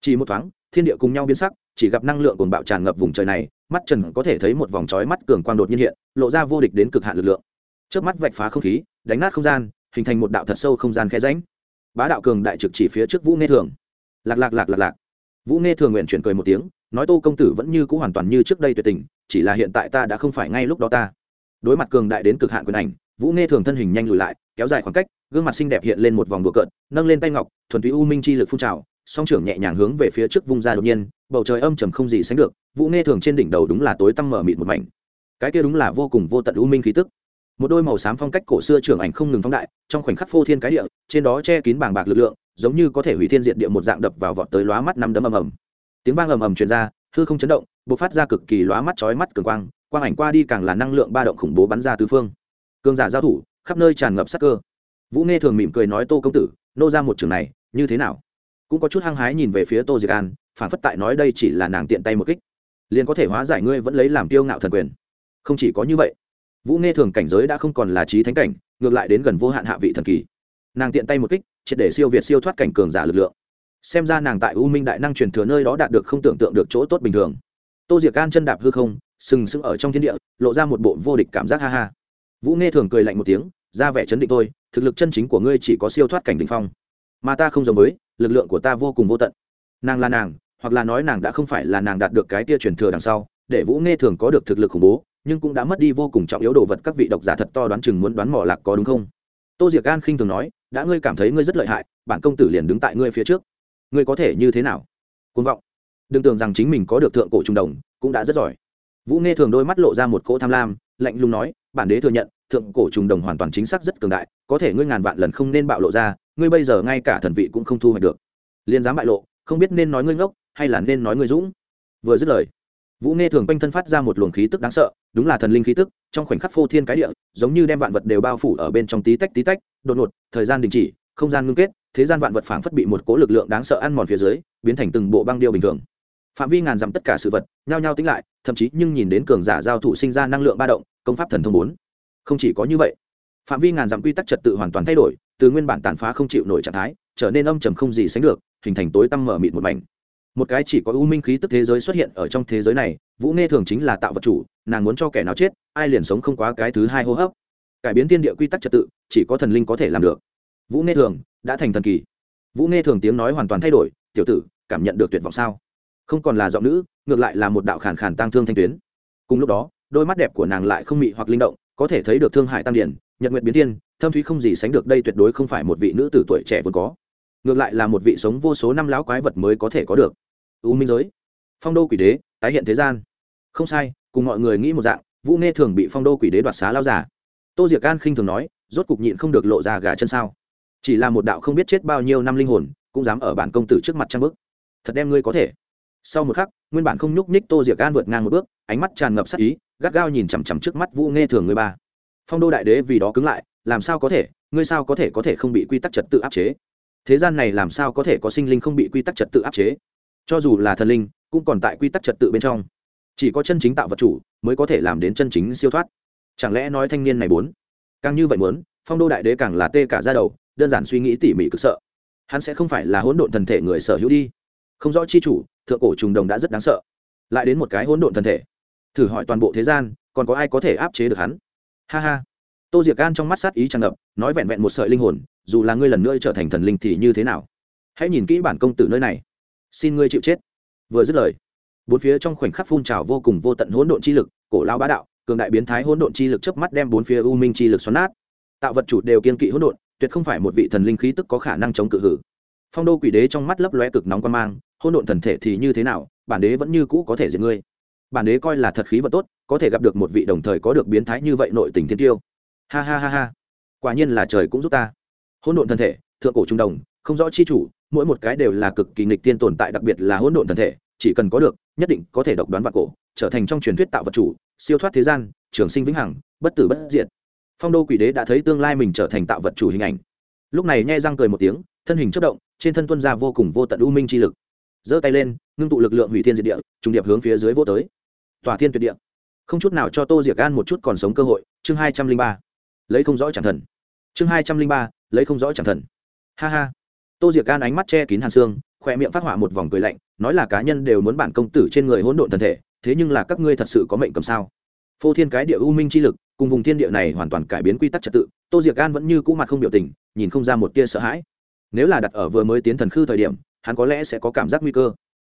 Chỉ một thoáng, thiên địa cùng nhau biến sắc, chỉ gặp năng lượng cồn bạo tràn ngập vùng trời này, mắt trần có thể thấy một vòng trói mắt cường quang đột nhiên hiện, lộ ra vô địch đến cực hạn lực lượng. Trước mắt vạch phá không khí, đánh nát không gian, hình thành một đạo thật sâu không gian khe ránh bá đạo cường đại trực chỉ phía trước vũ nghe thường. Lạc lạc lạc lạc lạc. Vũ nghe thường nguyện chuyển cười một tiếng, nói tô công tử vẫn như c ũ hoàn toàn như trước đây tuyệt tình, chỉ là hiện tại ta đã không phải ngay lúc đó ta. Đối mặt cường đại đến cực hạn quyền ảnh vũ nghe thường thân hình nhanh lùi lại, kéo dài khoảng cách, gương mặt xinh đẹp hiện lên một vòng đùa cợt, nâng lên tay ngọc, thuần túy u minh chi lực phun trào, song trưởng nhẹ nhàng hướng về phía trước vung ra đột nhiên, bầu trời âm trầm không gì sánh được, vũ nghe thường trên đỉnh đầu đúng là tối tăm mở mịt một mảnh. Cái kia đúng là vô cùng vô tận u minh khí tức. Một đôi màu xám phong cách cổ xưa trưởng ảnh không ngừng phóng đại, trong khoảnh khắc phô thiên cái địa, trên đó che kín bảng bạc lực lượng, giống như có thể hủy thiên diệt địa một dạng đập vào vọt tới lóa mắt năm đấm ầm ầm. Tiếng vang ầm ầm truyền ra, hư không chấn động, bộc phát ra cực kỳ lóa mắt chói mắt cường quang quang ảnh qua đi càng là năng lượng ba động khủng bố bắn ra tứ phương cường giả giao thủ, khắp nơi tràn ngập sắc cơ. Vũ nghe thường mỉm cười nói, tô công tử, nô ra một trường này, như thế nào? Cũng có chút hăng hái nhìn về phía tô diệc an, phản phất tại nói đây chỉ là nàng tiện tay một kích. Liền có thể hóa giải ngươi vẫn lấy làm tiêu ngạo thần quyền. Không chỉ có như vậy. Vũ nghe thường cảnh giới đã không còn là trí thánh cảnh, ngược lại đến gần vô hạn hạ vị thần kỳ. Nàng tiện tay một kích, triệt để siêu việt siêu thoát cảnh cường giả lực lượng. Xem ra nàng tại u minh đại năng truyền thừa nơi đó đạt được không tưởng tượng được chỗ tốt bình thường. Tô diệc can chân đạp hư không, sừng sững ở trong thiên địa, lộ ra một bộ vô địch cảm giác ha ha vũ nghe thường cười lạnh một tiếng, ra vẻ chấn định tôi thực lực chân chính của ngươi chỉ có siêu thoát cảnh đình phong. Mà ta không giống với, lực lượng của ta vô cùng vô tận. Nàng là nàng, hoặc là nói nàng đã không phải là nàng đạt được cái tia truyền thừa đằng sau, để vũ nghe thường có được thực lực khủng bố, nhưng cũng đã mất đi vô cùng trọng yếu đồ vật các vị độc giả thật to đoán chừng muốn đoán mỏ lạc có đúng không? Tô diệc gan khinh thường nói, đã ngươi cảm thấy ngươi rất lợi hại, bản công tử liền đứng tại ngươi phía trước. Ngươi có thể như thế nào? Côn vọng. Đừng tưởng rằng chính mình có được thượng cổ trung đồng, cũng đã rất giỏi. Vũ nghe thường đôi mắt lộ ra một cỗ tham lam lạnh lùng nói, bản đế thừa nhận, thượng cổ trùng đồng hoàn toàn chính xác rất cường đại, có thể ngươi ngàn vạn lần không nên bạo lộ ra, ngươi bây giờ ngay cả thần vị cũng không thu hoạch được. Liên dám bại lộ, không biết nên nói ngươi ngốc, hay là nên nói ngươi dũng. Vừa dứt lời, vũ nghe thường quanh thân phát ra một luồng khí tức đáng sợ, đúng là thần linh khí tức, trong khoảnh khắc phô thiên cái địa, giống như đem vạn vật đều bao phủ ở bên trong tí tách tí tách, đột ngột, thời gian đình chỉ, không gian ngưng kết, thế gian vạn vật phảng phất bị một cố lực lượng đáng sợ ăn mòn phía dưới, biến thành từng bộ băng điêu bình thường phạm vi ngàn dặm tất cả sự vật, nhao nhao tính lại, thậm chí nhưng nhìn đến cường giả giao thủ sinh ra năng lượng ba động, công pháp thần thông bốn. Không chỉ có như vậy, phạm vi ngàn dặm quy tắc trật tự hoàn toàn thay đổi, từ nguyên bản tàn phá không chịu nổi trạng thái, trở nên âm trầm không gì sánh được, hình thành tối tăm mở mịt một mảnh. Một cái chỉ có ưu minh khí tức thế giới xuất hiện ở trong thế giới này, vũ nghe thường chính là tạo vật chủ, nàng muốn cho kẻ nào chết, ai liền sống không quá cái thứ hai hô hấp. Cải biến thiên địa quy tắc trật tự, chỉ có thần linh có thể làm được. Vũ nghe thường, đã thành thần kỳ. Vũ nghe thường tiếng nói hoàn toàn thay đổi, tiểu tử, cảm nhận được tuyệt vọng sao? Không còn là giọng nữ, ngược lại là một đạo khàn khàn tăng thương thanh tuyến. Cùng lúc đó, đôi mắt đẹp của nàng lại không mị hoặc linh động, có thể thấy được thương hại tam điển, nhật nguyện biến thiên, thâm thúy không gì sánh được đây tuyệt đối không phải một vị nữ tử tuổi trẻ vốn có. Ngược lại là một vị sống vô số năm lão quái vật mới có thể có được. U minh giới, phong đô quỷ đế, tái hiện thế gian. Không sai, cùng mọi người nghĩ một dạng, vũ nghe thường bị phong đô quỷ đế đoạt xá lao giả. Tô diệc an khinh thường nói, rốt cục nhịn không được lộ ra gà chân sao. Chỉ là một đạo không biết chết bao nhiêu năm linh hồn, cũng dám ở bản công tử trước mặt trang bức thật đem ngươi có thể sau một khắc, nguyên bản không nhúc nhích tô diệc gan vượt ngang một bước, ánh mắt tràn ngập sắc ý, gắt gao nhìn chằm chằm trước mắt vũ nghe thường người ba. Phong đô đại đế vì đó cứng lại, làm sao có thể, ngươi sao có thể có thể không bị quy tắc trật tự áp chế? Thế gian này làm sao có thể có sinh linh không bị quy tắc trật tự áp chế? Cho dù là thần linh, cũng còn tại quy tắc trật tự bên trong. Chỉ có chân chính tạo vật chủ mới có thể làm đến chân chính siêu thoát. Chẳng lẽ nói thanh niên này bốn càng như vậy muốn, phong đô đại đế càng là tê cả ra đầu, đơn giản suy nghĩ tỉ mỉ cực sợ. Hắn sẽ không phải là hỗn độn thần thể người sở hữu đi. Không rõ chi chủ thượng cổ trùng đồng đã rất đáng sợ. Lại đến một cái hỗn độn thần thể. Thử hỏi toàn bộ thế gian, còn có ai có thể áp chế được hắn? Ha ha. Tô diệc gan trong mắt sát ý tràn ngập, nói vẹn vẹn một sợi linh hồn, dù là ngươi lần nữa trở thành thần linh thì như thế nào? Hãy nhìn kỹ bản công tử nơi này. Xin ngươi chịu chết. Vừa dứt lời, bốn phía trong khoảnh khắc phun trào vô cùng vô tận hỗn độn chi lực, cổ lao bá đạo, cường đại biến thái hỗn độn chi lực chớp mắt đem bốn phía u minh chi lực xoắn nát. Tạo vật chủ đều kiên kỵ hỗn độn, tuyệt không phải một vị thần linh khí tức có khả năng chống cự hử. Phong đô quỷ đế trong mắt lấp lóe cực nóng quan mang Hôn độn thần thể thì như thế nào, bản đế vẫn như cũ có thể diệt ngươi. Bản đế coi là thật khí vật tốt, có thể gặp được một vị đồng thời có được biến thái như vậy nội tình thiên tiêu. Ha ha ha ha. Quả nhiên là trời cũng giúp ta. Hôn độn thần thể, thượng cổ trung đồng, không rõ chi chủ, mỗi một cái đều là cực kỳ nghịch tiên tồn tại, đặc biệt là hỗn độn thần thể, chỉ cần có được, nhất định có thể độc đoán vạn cổ, trở thành trong truyền thuyết tạo vật chủ, siêu thoát thế gian, trường sinh vĩnh hằng, bất tử bất diệt. Phong đô quỷ đế đã thấy tương lai mình trở thành tạo vật chủ hình ảnh. Lúc này nhai răng cười một tiếng, thân hình chất động, trên thân tuân ra vô cùng vô tận u minh chi lực giơ tay lên, ngưng tụ lực lượng hủy thiên diệt địa, trùng điệp hướng phía dưới vô tới. Tòa thiên tuyệt địa. Không chút nào cho tô diệc gan một chút còn sống cơ hội. Chương hai trăm linh ba. Lấy không rõ chẳng thần. Chương hai trăm linh ba. Lấy không rõ chẳng thần. Ha ha. Tô diệc gan ánh mắt che kín hàn xương khoe miệng phát họa một vòng cười lạnh, nói là cá nhân đều muốn bản công tử trên người hỗn độn thân thể, thế nhưng là các ngươi thật sự có mệnh cầm sao? Phô thiên cái địa u minh chi lực, cùng vùng thiên địa này hoàn toàn cải biến quy tắc trật tự, tô diệc gan vẫn như cũ mặt không biểu tình, nhìn không ra một tia sợ hãi. Nếu là đặt ở vừa mới tiến thần khư thời điểm hắn có lẽ sẽ có cảm giác nguy cơ.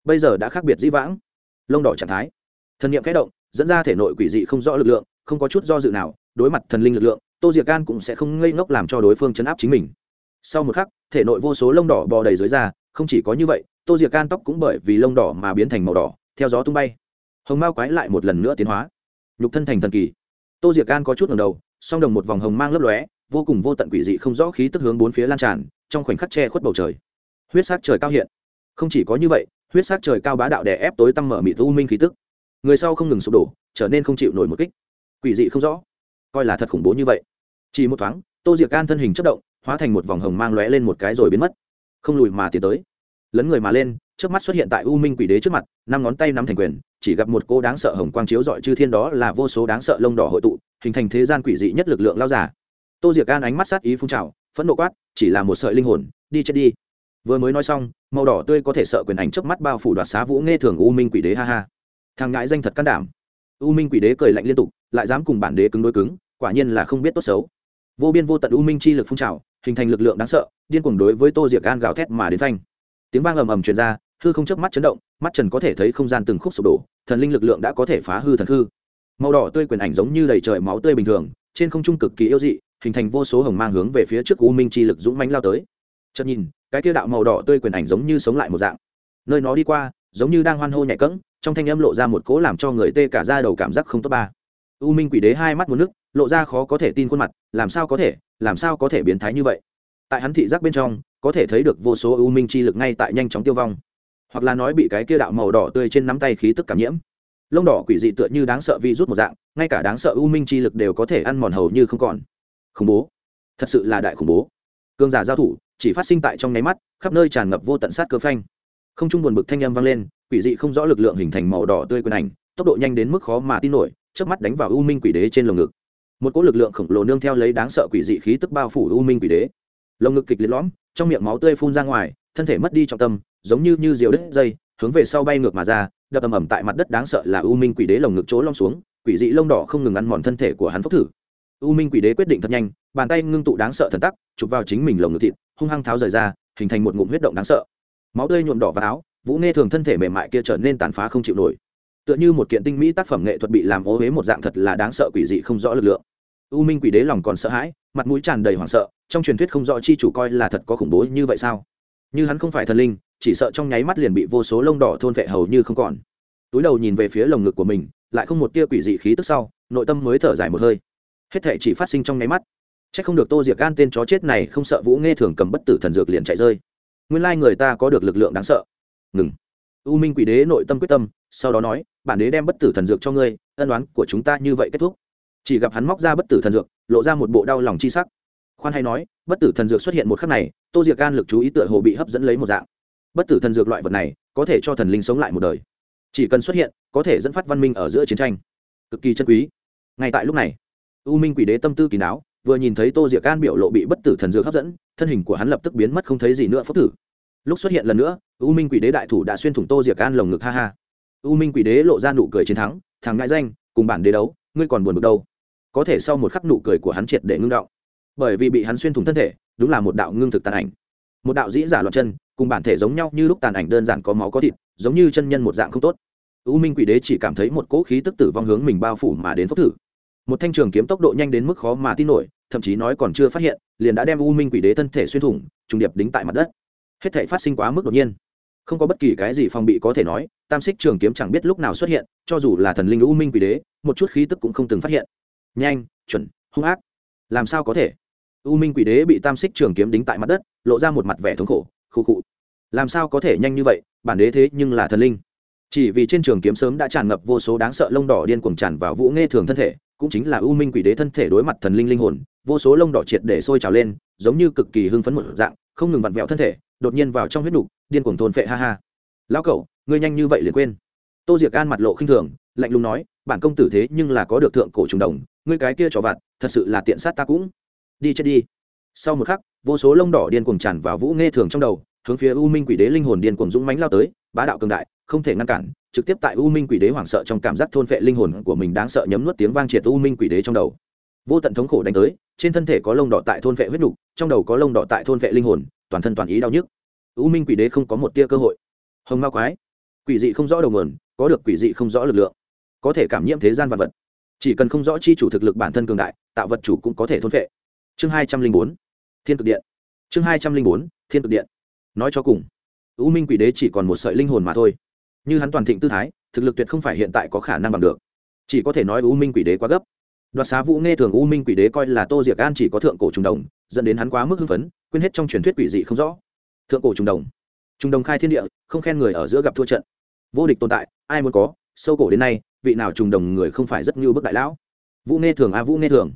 Bây giờ đã khác biệt dĩ vãng. Lông đỏ trạng thái. Thần niệm kẽ động, dẫn ra thể nội quỷ dị không rõ lực lượng, không có chút do dự nào, đối mặt thần linh lực lượng, tô diệc gan cũng sẽ không ngây ngốc làm cho đối phương chấn áp chính mình. Sau một khắc, thể nội vô số lông đỏ bò đầy dưới da, không chỉ có như vậy, tô diệc gan tóc cũng bởi vì lông đỏ mà biến thành màu đỏ, theo gió tung bay. Hồng mao quái lại một lần nữa tiến hóa. Nhục thân thành thần kỳ. Tô diệc gan có chút ngầm đầu, song đồng một vòng hồng mang lấp lóe, vô cùng vô tận quỷ dị không rõ khí tức hướng bốn phía lan tràn, trong khoảnh khắc che khuất bầu trời huyết sắc trời cao hiện. Không chỉ có như vậy, huyết sắc trời cao bá đạo đè ép tối tăm mở mịt u minh khí tức. Người sau không ngừng sụp đổ, trở nên không chịu nổi một kích. Quỷ dị không rõ. Coi là thật khủng bố như vậy. Chỉ một thoáng, tô diệc can thân hình chất động, hóa thành một vòng hồng mang lóe lên một cái rồi biến mất. Không lùi mà tiến tới. Lấn người mà lên trước mắt xuất hiện tại u minh quỷ đế trước mặt, năm ngón tay nắm thành quyền, chỉ gặp một cô đáng sợ hồng quang chiếu dọi chư thiên đó là vô số đáng sợ lông đỏ hội tụ, hình thành thế gian quỷ dị nhất lực lượng lao giả. Tô diệc can ánh mắt sát ý phun trào, phẫn nộ quát, chỉ là một sợi linh hồn, đi chết đi vừa mới nói xong, màu đỏ tươi có thể sợ quyền ảnh trước mắt bao phủ đoạt xá vũ nghe thường u minh quỷ đế, ha ha. Thằng ngãi danh thật can đảm. U minh quỷ đế cười lạnh liên tục, lại dám cùng bản đế cứng đối cứng, quả nhiên là không biết tốt xấu. Vô biên vô tận u minh chi lực phun trào, hình thành lực lượng đáng sợ, điên cuồng đối với tô diệc gan gào thét mà đến phanh. Tiếng vang ầm ầm truyền ra, hư không chớp mắt chấn động, mắt trần có thể thấy không gian từng khúc sụp đổ, thần linh lực lượng đã có thể phá hư thần hư. Màu đỏ tươi quyền ảnh giống như đầy trời máu tươi bình thường, trên không trung cực kỳ yêu dị, hình thành vô số hồng mang hướng về phía trước u minh chi lực dũng mãnh lao tới chợt nhìn, cái kia đạo màu đỏ tươi quyền ảnh giống như sống lại một dạng. Nơi nó đi qua, giống như đang hoan hô nhạy cẫng, trong thanh âm lộ ra một cố làm cho người tê cả da đầu cảm giác không tốt ba. U minh quỷ đế hai mắt muốn nước, lộ ra khó có thể tin khuôn mặt, làm sao có thể, làm sao có thể biến thái như vậy? Tại hắn thị giác bên trong, có thể thấy được vô số u minh chi lực ngay tại nhanh chóng tiêu vong. Hoặc là nói bị cái kia đạo màu đỏ tươi trên nắm tay khí tức cảm nhiễm. Lông đỏ quỷ dị tựa như đáng sợ vi rút một dạng, ngay cả đáng sợ u minh chi lực đều có thể ăn mòn hầu như không còn. Khủng bố. Thật sự là đại khủng bố. Cương giả giao thủ chỉ phát sinh tại trong nháy mắt, khắp nơi tràn ngập vô tận sát cơ phanh. Không trung buồn bực thanh âm vang lên, quỷ dị không rõ lực lượng hình thành màu đỏ tươi quyền ảnh, tốc độ nhanh đến mức khó mà tin nổi trước mắt đánh vào u minh quỷ đế trên lồng ngực. Một cỗ lực lượng khổng lồ nương theo lấy đáng sợ quỷ dị khí tức bao phủ u minh quỷ đế. Lồng ngực kịch liệt lõm, trong miệng máu tươi phun ra ngoài, thân thể mất đi trọng tâm, giống như như diều đứt dây, hướng về sau bay ngược mà ra, đập ầm ầm tại mặt đất đáng sợ là u minh quỷ đế lồng ngực chỗ long xuống, quỷ dị lông đỏ không ngừng ăn mòn thân thể của hắn phốc thử. U minh quỷ đế quyết định thật nhanh, bàn tay ngưng tụ đáng sợ thần tắc, chụp vào chính mình lồng ngực thịt hung hăng tháo rời ra, hình thành một ngụm huyết động đáng sợ. Máu tươi nhuộm đỏ vào áo, vũ nghe thường thân thể mềm mại kia trở nên tàn phá không chịu nổi. Tựa như một kiện tinh mỹ tác phẩm nghệ thuật bị làm ô huế một dạng thật là đáng sợ quỷ dị không rõ lực lượng. U minh quỷ đế lòng còn sợ hãi, mặt mũi tràn đầy hoảng sợ, trong truyền thuyết không rõ chi chủ coi là thật có khủng bố như vậy sao? Như hắn không phải thần linh, chỉ sợ trong nháy mắt liền bị vô số lông đỏ thôn vệ hầu như không còn. Túi đầu nhìn về phía lồng ngực của mình, lại không một tia quỷ dị khí tức sau, nội tâm mới thở dài một hơi. Hết thể chỉ phát sinh trong nháy mắt c h ắ c không được tô diệc gan tên chó chết này không sợ vũ nghe thường cầm bất tử thần dược liền chạy rơi. Nguyên lai người ta có được lực lượng đáng sợ. Ngừng. U minh quỷ đế nội tâm quyết tâm, sau đó nói, bản đế đem bất tử thần dược cho ngươi, ân oán của chúng ta như vậy kết thúc. Chỉ gặp hắn móc ra bất tử thần dược, lộ ra một bộ đau lòng chi sắc. Khoan hay nói, bất tử thần dược xuất hiện một khắc này, tô diệc gan lực chú ý tựa hồ bị hấp dẫn lấy một dạng. Bất tử thần dược loại vật này, có thể cho thần linh sống lại một đời. Chỉ cần xuất hiện, có thể dẫn phát văn minh ở giữa chiến tranh. Cực kỳ chân quý. Ngay tại lúc này, u minh quỷ đế tâm tư kỳ não vừa nhìn thấy tô diệc an biểu lộ bị bất tử thần dược hấp dẫn thân hình của hắn lập tức biến mất không thấy gì nữa phốc thử lúc xuất hiện lần nữa u minh quỷ đế đại thủ đã xuyên thủng tô diệc an lồng ngực ha ha u minh quỷ đế lộ ra nụ cười chiến thắng thằng ngại danh cùng bản đế đấu ngươi còn buồn bực đâu có thể sau một khắc nụ cười của hắn triệt để ngưng động bởi vì bị hắn xuyên thủng thân thể đúng là một đạo ngưng thực tàn ảnh một đạo dĩ giả loạt chân cùng bản thể giống nhau như lúc tàn ảnh đơn giản có máu có thịt giống như chân nhân một dạng không tốt u minh quỷ đế chỉ cảm thấy một cỗ khí tức tử vong hướng mình bao phủ mà đến phốc thử một thanh trường kiếm tốc độ nhanh đến mức khó mà tin nổi thậm chí nói còn chưa phát hiện, liền đã đem u minh quỷ đế thân thể xuyên thủng, trùng điệp đính tại mặt đất. Hết thể phát sinh quá mức đột nhiên. Không có bất kỳ cái gì phòng bị có thể nói, tam xích trường kiếm chẳng biết lúc nào xuất hiện, cho dù là thần linh u minh quỷ đế, một chút khí tức cũng không từng phát hiện. Nhanh, chuẩn, hung ác. Làm sao có thể? U minh quỷ đế bị tam xích trường kiếm đính tại mặt đất, lộ ra một mặt vẻ thống khổ khô khụ. Làm sao có thể nhanh như vậy, bản đế thế nhưng là thần linh. Chỉ vì trên trường kiếm sớm đã tràn ngập vô số đáng sợ lông đỏ điên cuồng tràn vào vũ nghe thường thân thể cũng chính là u minh quỷ đế thân thể đối mặt thần linh linh hồn, vô số lông đỏ triệt để sôi trào lên, giống như cực kỳ hưng phấn một dạng, không ngừng vặn vẹo thân thể, đột nhiên vào trong huyết đục điên cuồng thôn phệ ha ha. Lão cẩu, ngươi nhanh như vậy liền quên? Tô diệc an mặt lộ khinh thường, lạnh lùng nói, bản công tử thế nhưng là có được thượng cổ trùng đồng, ngươi cái kia trò vặt, thật sự là tiện sát ta cũng. Đi chết đi. Sau một khắc, vô số lông đỏ điên cuồng tràn vào vũ nghe thường trong đầu, hướng phía u minh quỷ đế linh hồn điên cuồng dũng mánh lao tới, bá đạo cường đại, không thể ngăn cản trực tiếp tại u minh quỷ đế hoảng sợ trong cảm giác thôn phệ linh hồn của mình đáng sợ nhấm nuốt tiếng vang triệt u minh quỷ đế trong đầu. Vô tận thống khổ đánh tới, trên thân thể có lông đỏ tại thôn phệ huyết nục, trong đầu có lông đỏ tại thôn phệ linh hồn, toàn thân toàn ý đau nhức. U minh quỷ đế không có một tia cơ hội. Hồng ma quái, quỷ dị không rõ đầu nguồn, có được quỷ dị không rõ lực lượng, có thể cảm nhiễm thế gian vật vật. Chỉ cần không rõ chi chủ thực lực bản thân cường đại, tạo vật chủ cũng có thể thôn phệ. Chương hai trăm linh bốn, thiên cực điện. Chương hai trăm linh bốn, thiên cực điện. Nói cho cùng, u minh quỷ đế chỉ còn một sợi linh hồn mà thôi như hắn toàn thịnh tư thái, thực lực tuyệt không phải hiện tại có khả năng bằng được. Chỉ có thể nói u minh quỷ đế quá gấp. Đoạt xá vũ nghe thường u minh quỷ đế coi là tô diệc an chỉ có thượng cổ trùng đồng, dẫn đến hắn quá mức hưng phấn, quên hết trong truyền thuyết quỷ dị không rõ. Thượng cổ trùng đồng. Trùng đồng khai thiên địa, không khen người ở giữa gặp thua trận. Vô địch tồn tại, ai muốn có, sâu cổ đến nay, vị nào trùng đồng người không phải rất như bức đại lão. Vũ nghe thường a vũ nghe thường.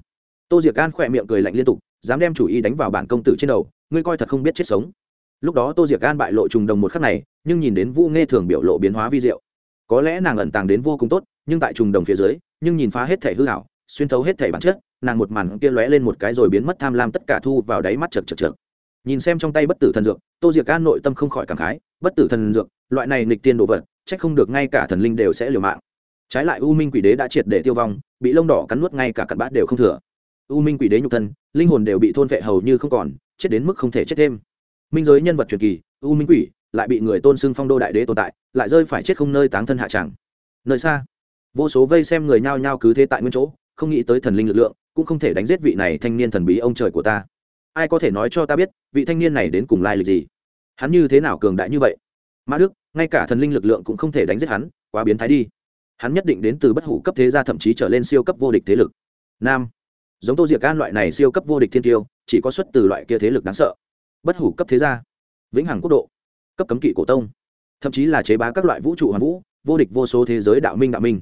Tô diệc an khỏe miệng cười lạnh liên tục, dám đem chủ ý đánh vào bản công tử trên đầu, ngươi coi thật không biết chết sống lúc đó tô diệc gan bại lộ trùng đồng một khắc này, nhưng nhìn đến vũ nghe thường biểu lộ biến hóa vi diệu. Có lẽ nàng ẩn tàng đến vô cùng tốt, nhưng tại trùng đồng phía dưới, nhưng nhìn phá hết thể hư hảo xuyên thấu hết thể bản chất, nàng một màn kia lóe lên một cái rồi biến mất tham lam tất cả thu vào đáy mắt chật chật chật. Nhìn xem trong tay bất tử thần dược, tô diệc gan nội tâm không khỏi cảm khái, bất tử thần dược, loại này nghịch tiên đồ vật trách không được ngay cả thần linh đều sẽ liều mạng. Trái lại u minh quỷ đế đã triệt để tiêu vong, bị lông đỏ cắn nuốt ngay cả cặn bát đều không thừa. U minh quỷ đế nhục thân, linh hồn đều bị thôn vệ hầu như không còn, chết đến mức không thể chết thêm minh giới nhân vật truyền kỳ, u minh quỷ, lại bị người tôn xưng phong đô đại đế tồn tại, lại rơi phải chết không nơi táng thân hạ tràng nơi xa, vô số vây xem người nhao nhao cứ thế tại nguyên chỗ, không nghĩ tới thần linh lực lượng, cũng không thể đánh giết vị này thanh niên thần bí ông trời của ta. Ai có thể nói cho ta biết, vị thanh niên này đến cùng lai lịch gì? Hắn như thế nào cường đại như vậy? Mã đức, ngay cả thần linh lực lượng cũng không thể đánh giết hắn, quá biến thái đi. Hắn nhất định đến từ bất hủ cấp thế gia thậm chí trở lên siêu cấp vô địch thế lực. Nam, giống tô diệc an loại này siêu cấp vô địch thiên tiêu, chỉ có xuất từ loại kia thế lực đáng sợ bất hủ cấp thế gia, vĩnh hằng quốc độ, cấp cấm kỵ cổ tông, thậm chí là chế bá các loại vũ trụ hoàn vũ, vô địch vô số thế giới đạo minh đạo minh.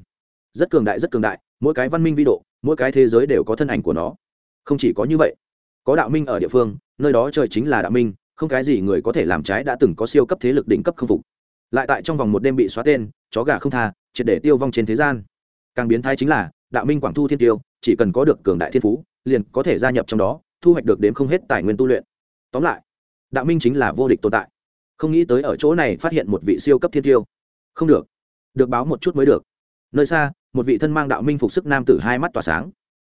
Rất cường đại, rất cường đại, mỗi cái văn minh vi độ, mỗi cái thế giới đều có thân ảnh của nó. Không chỉ có như vậy, có đạo minh ở địa phương, nơi đó trời chính là đạo minh, không cái gì người có thể làm trái đã từng có siêu cấp thế lực đỉnh cấp không phục. Lại tại trong vòng một đêm bị xóa tên, chó gà không tha, triệt để tiêu vong trên thế gian. Càng biến thái chính là, đạo minh quảng thu thiên tiêu, chỉ cần có được cường đại thiên phú, liền có thể gia nhập trong đó, thu hoạch được đến không hết tài nguyên tu luyện. Tóm lại đạo minh chính là vô địch tồn tại. Không nghĩ tới ở chỗ này phát hiện một vị siêu cấp thiên tiêu. Không được. Được báo một chút mới được. Nơi xa, một vị thân mang đạo minh phục sức nam tử hai mắt tỏa sáng.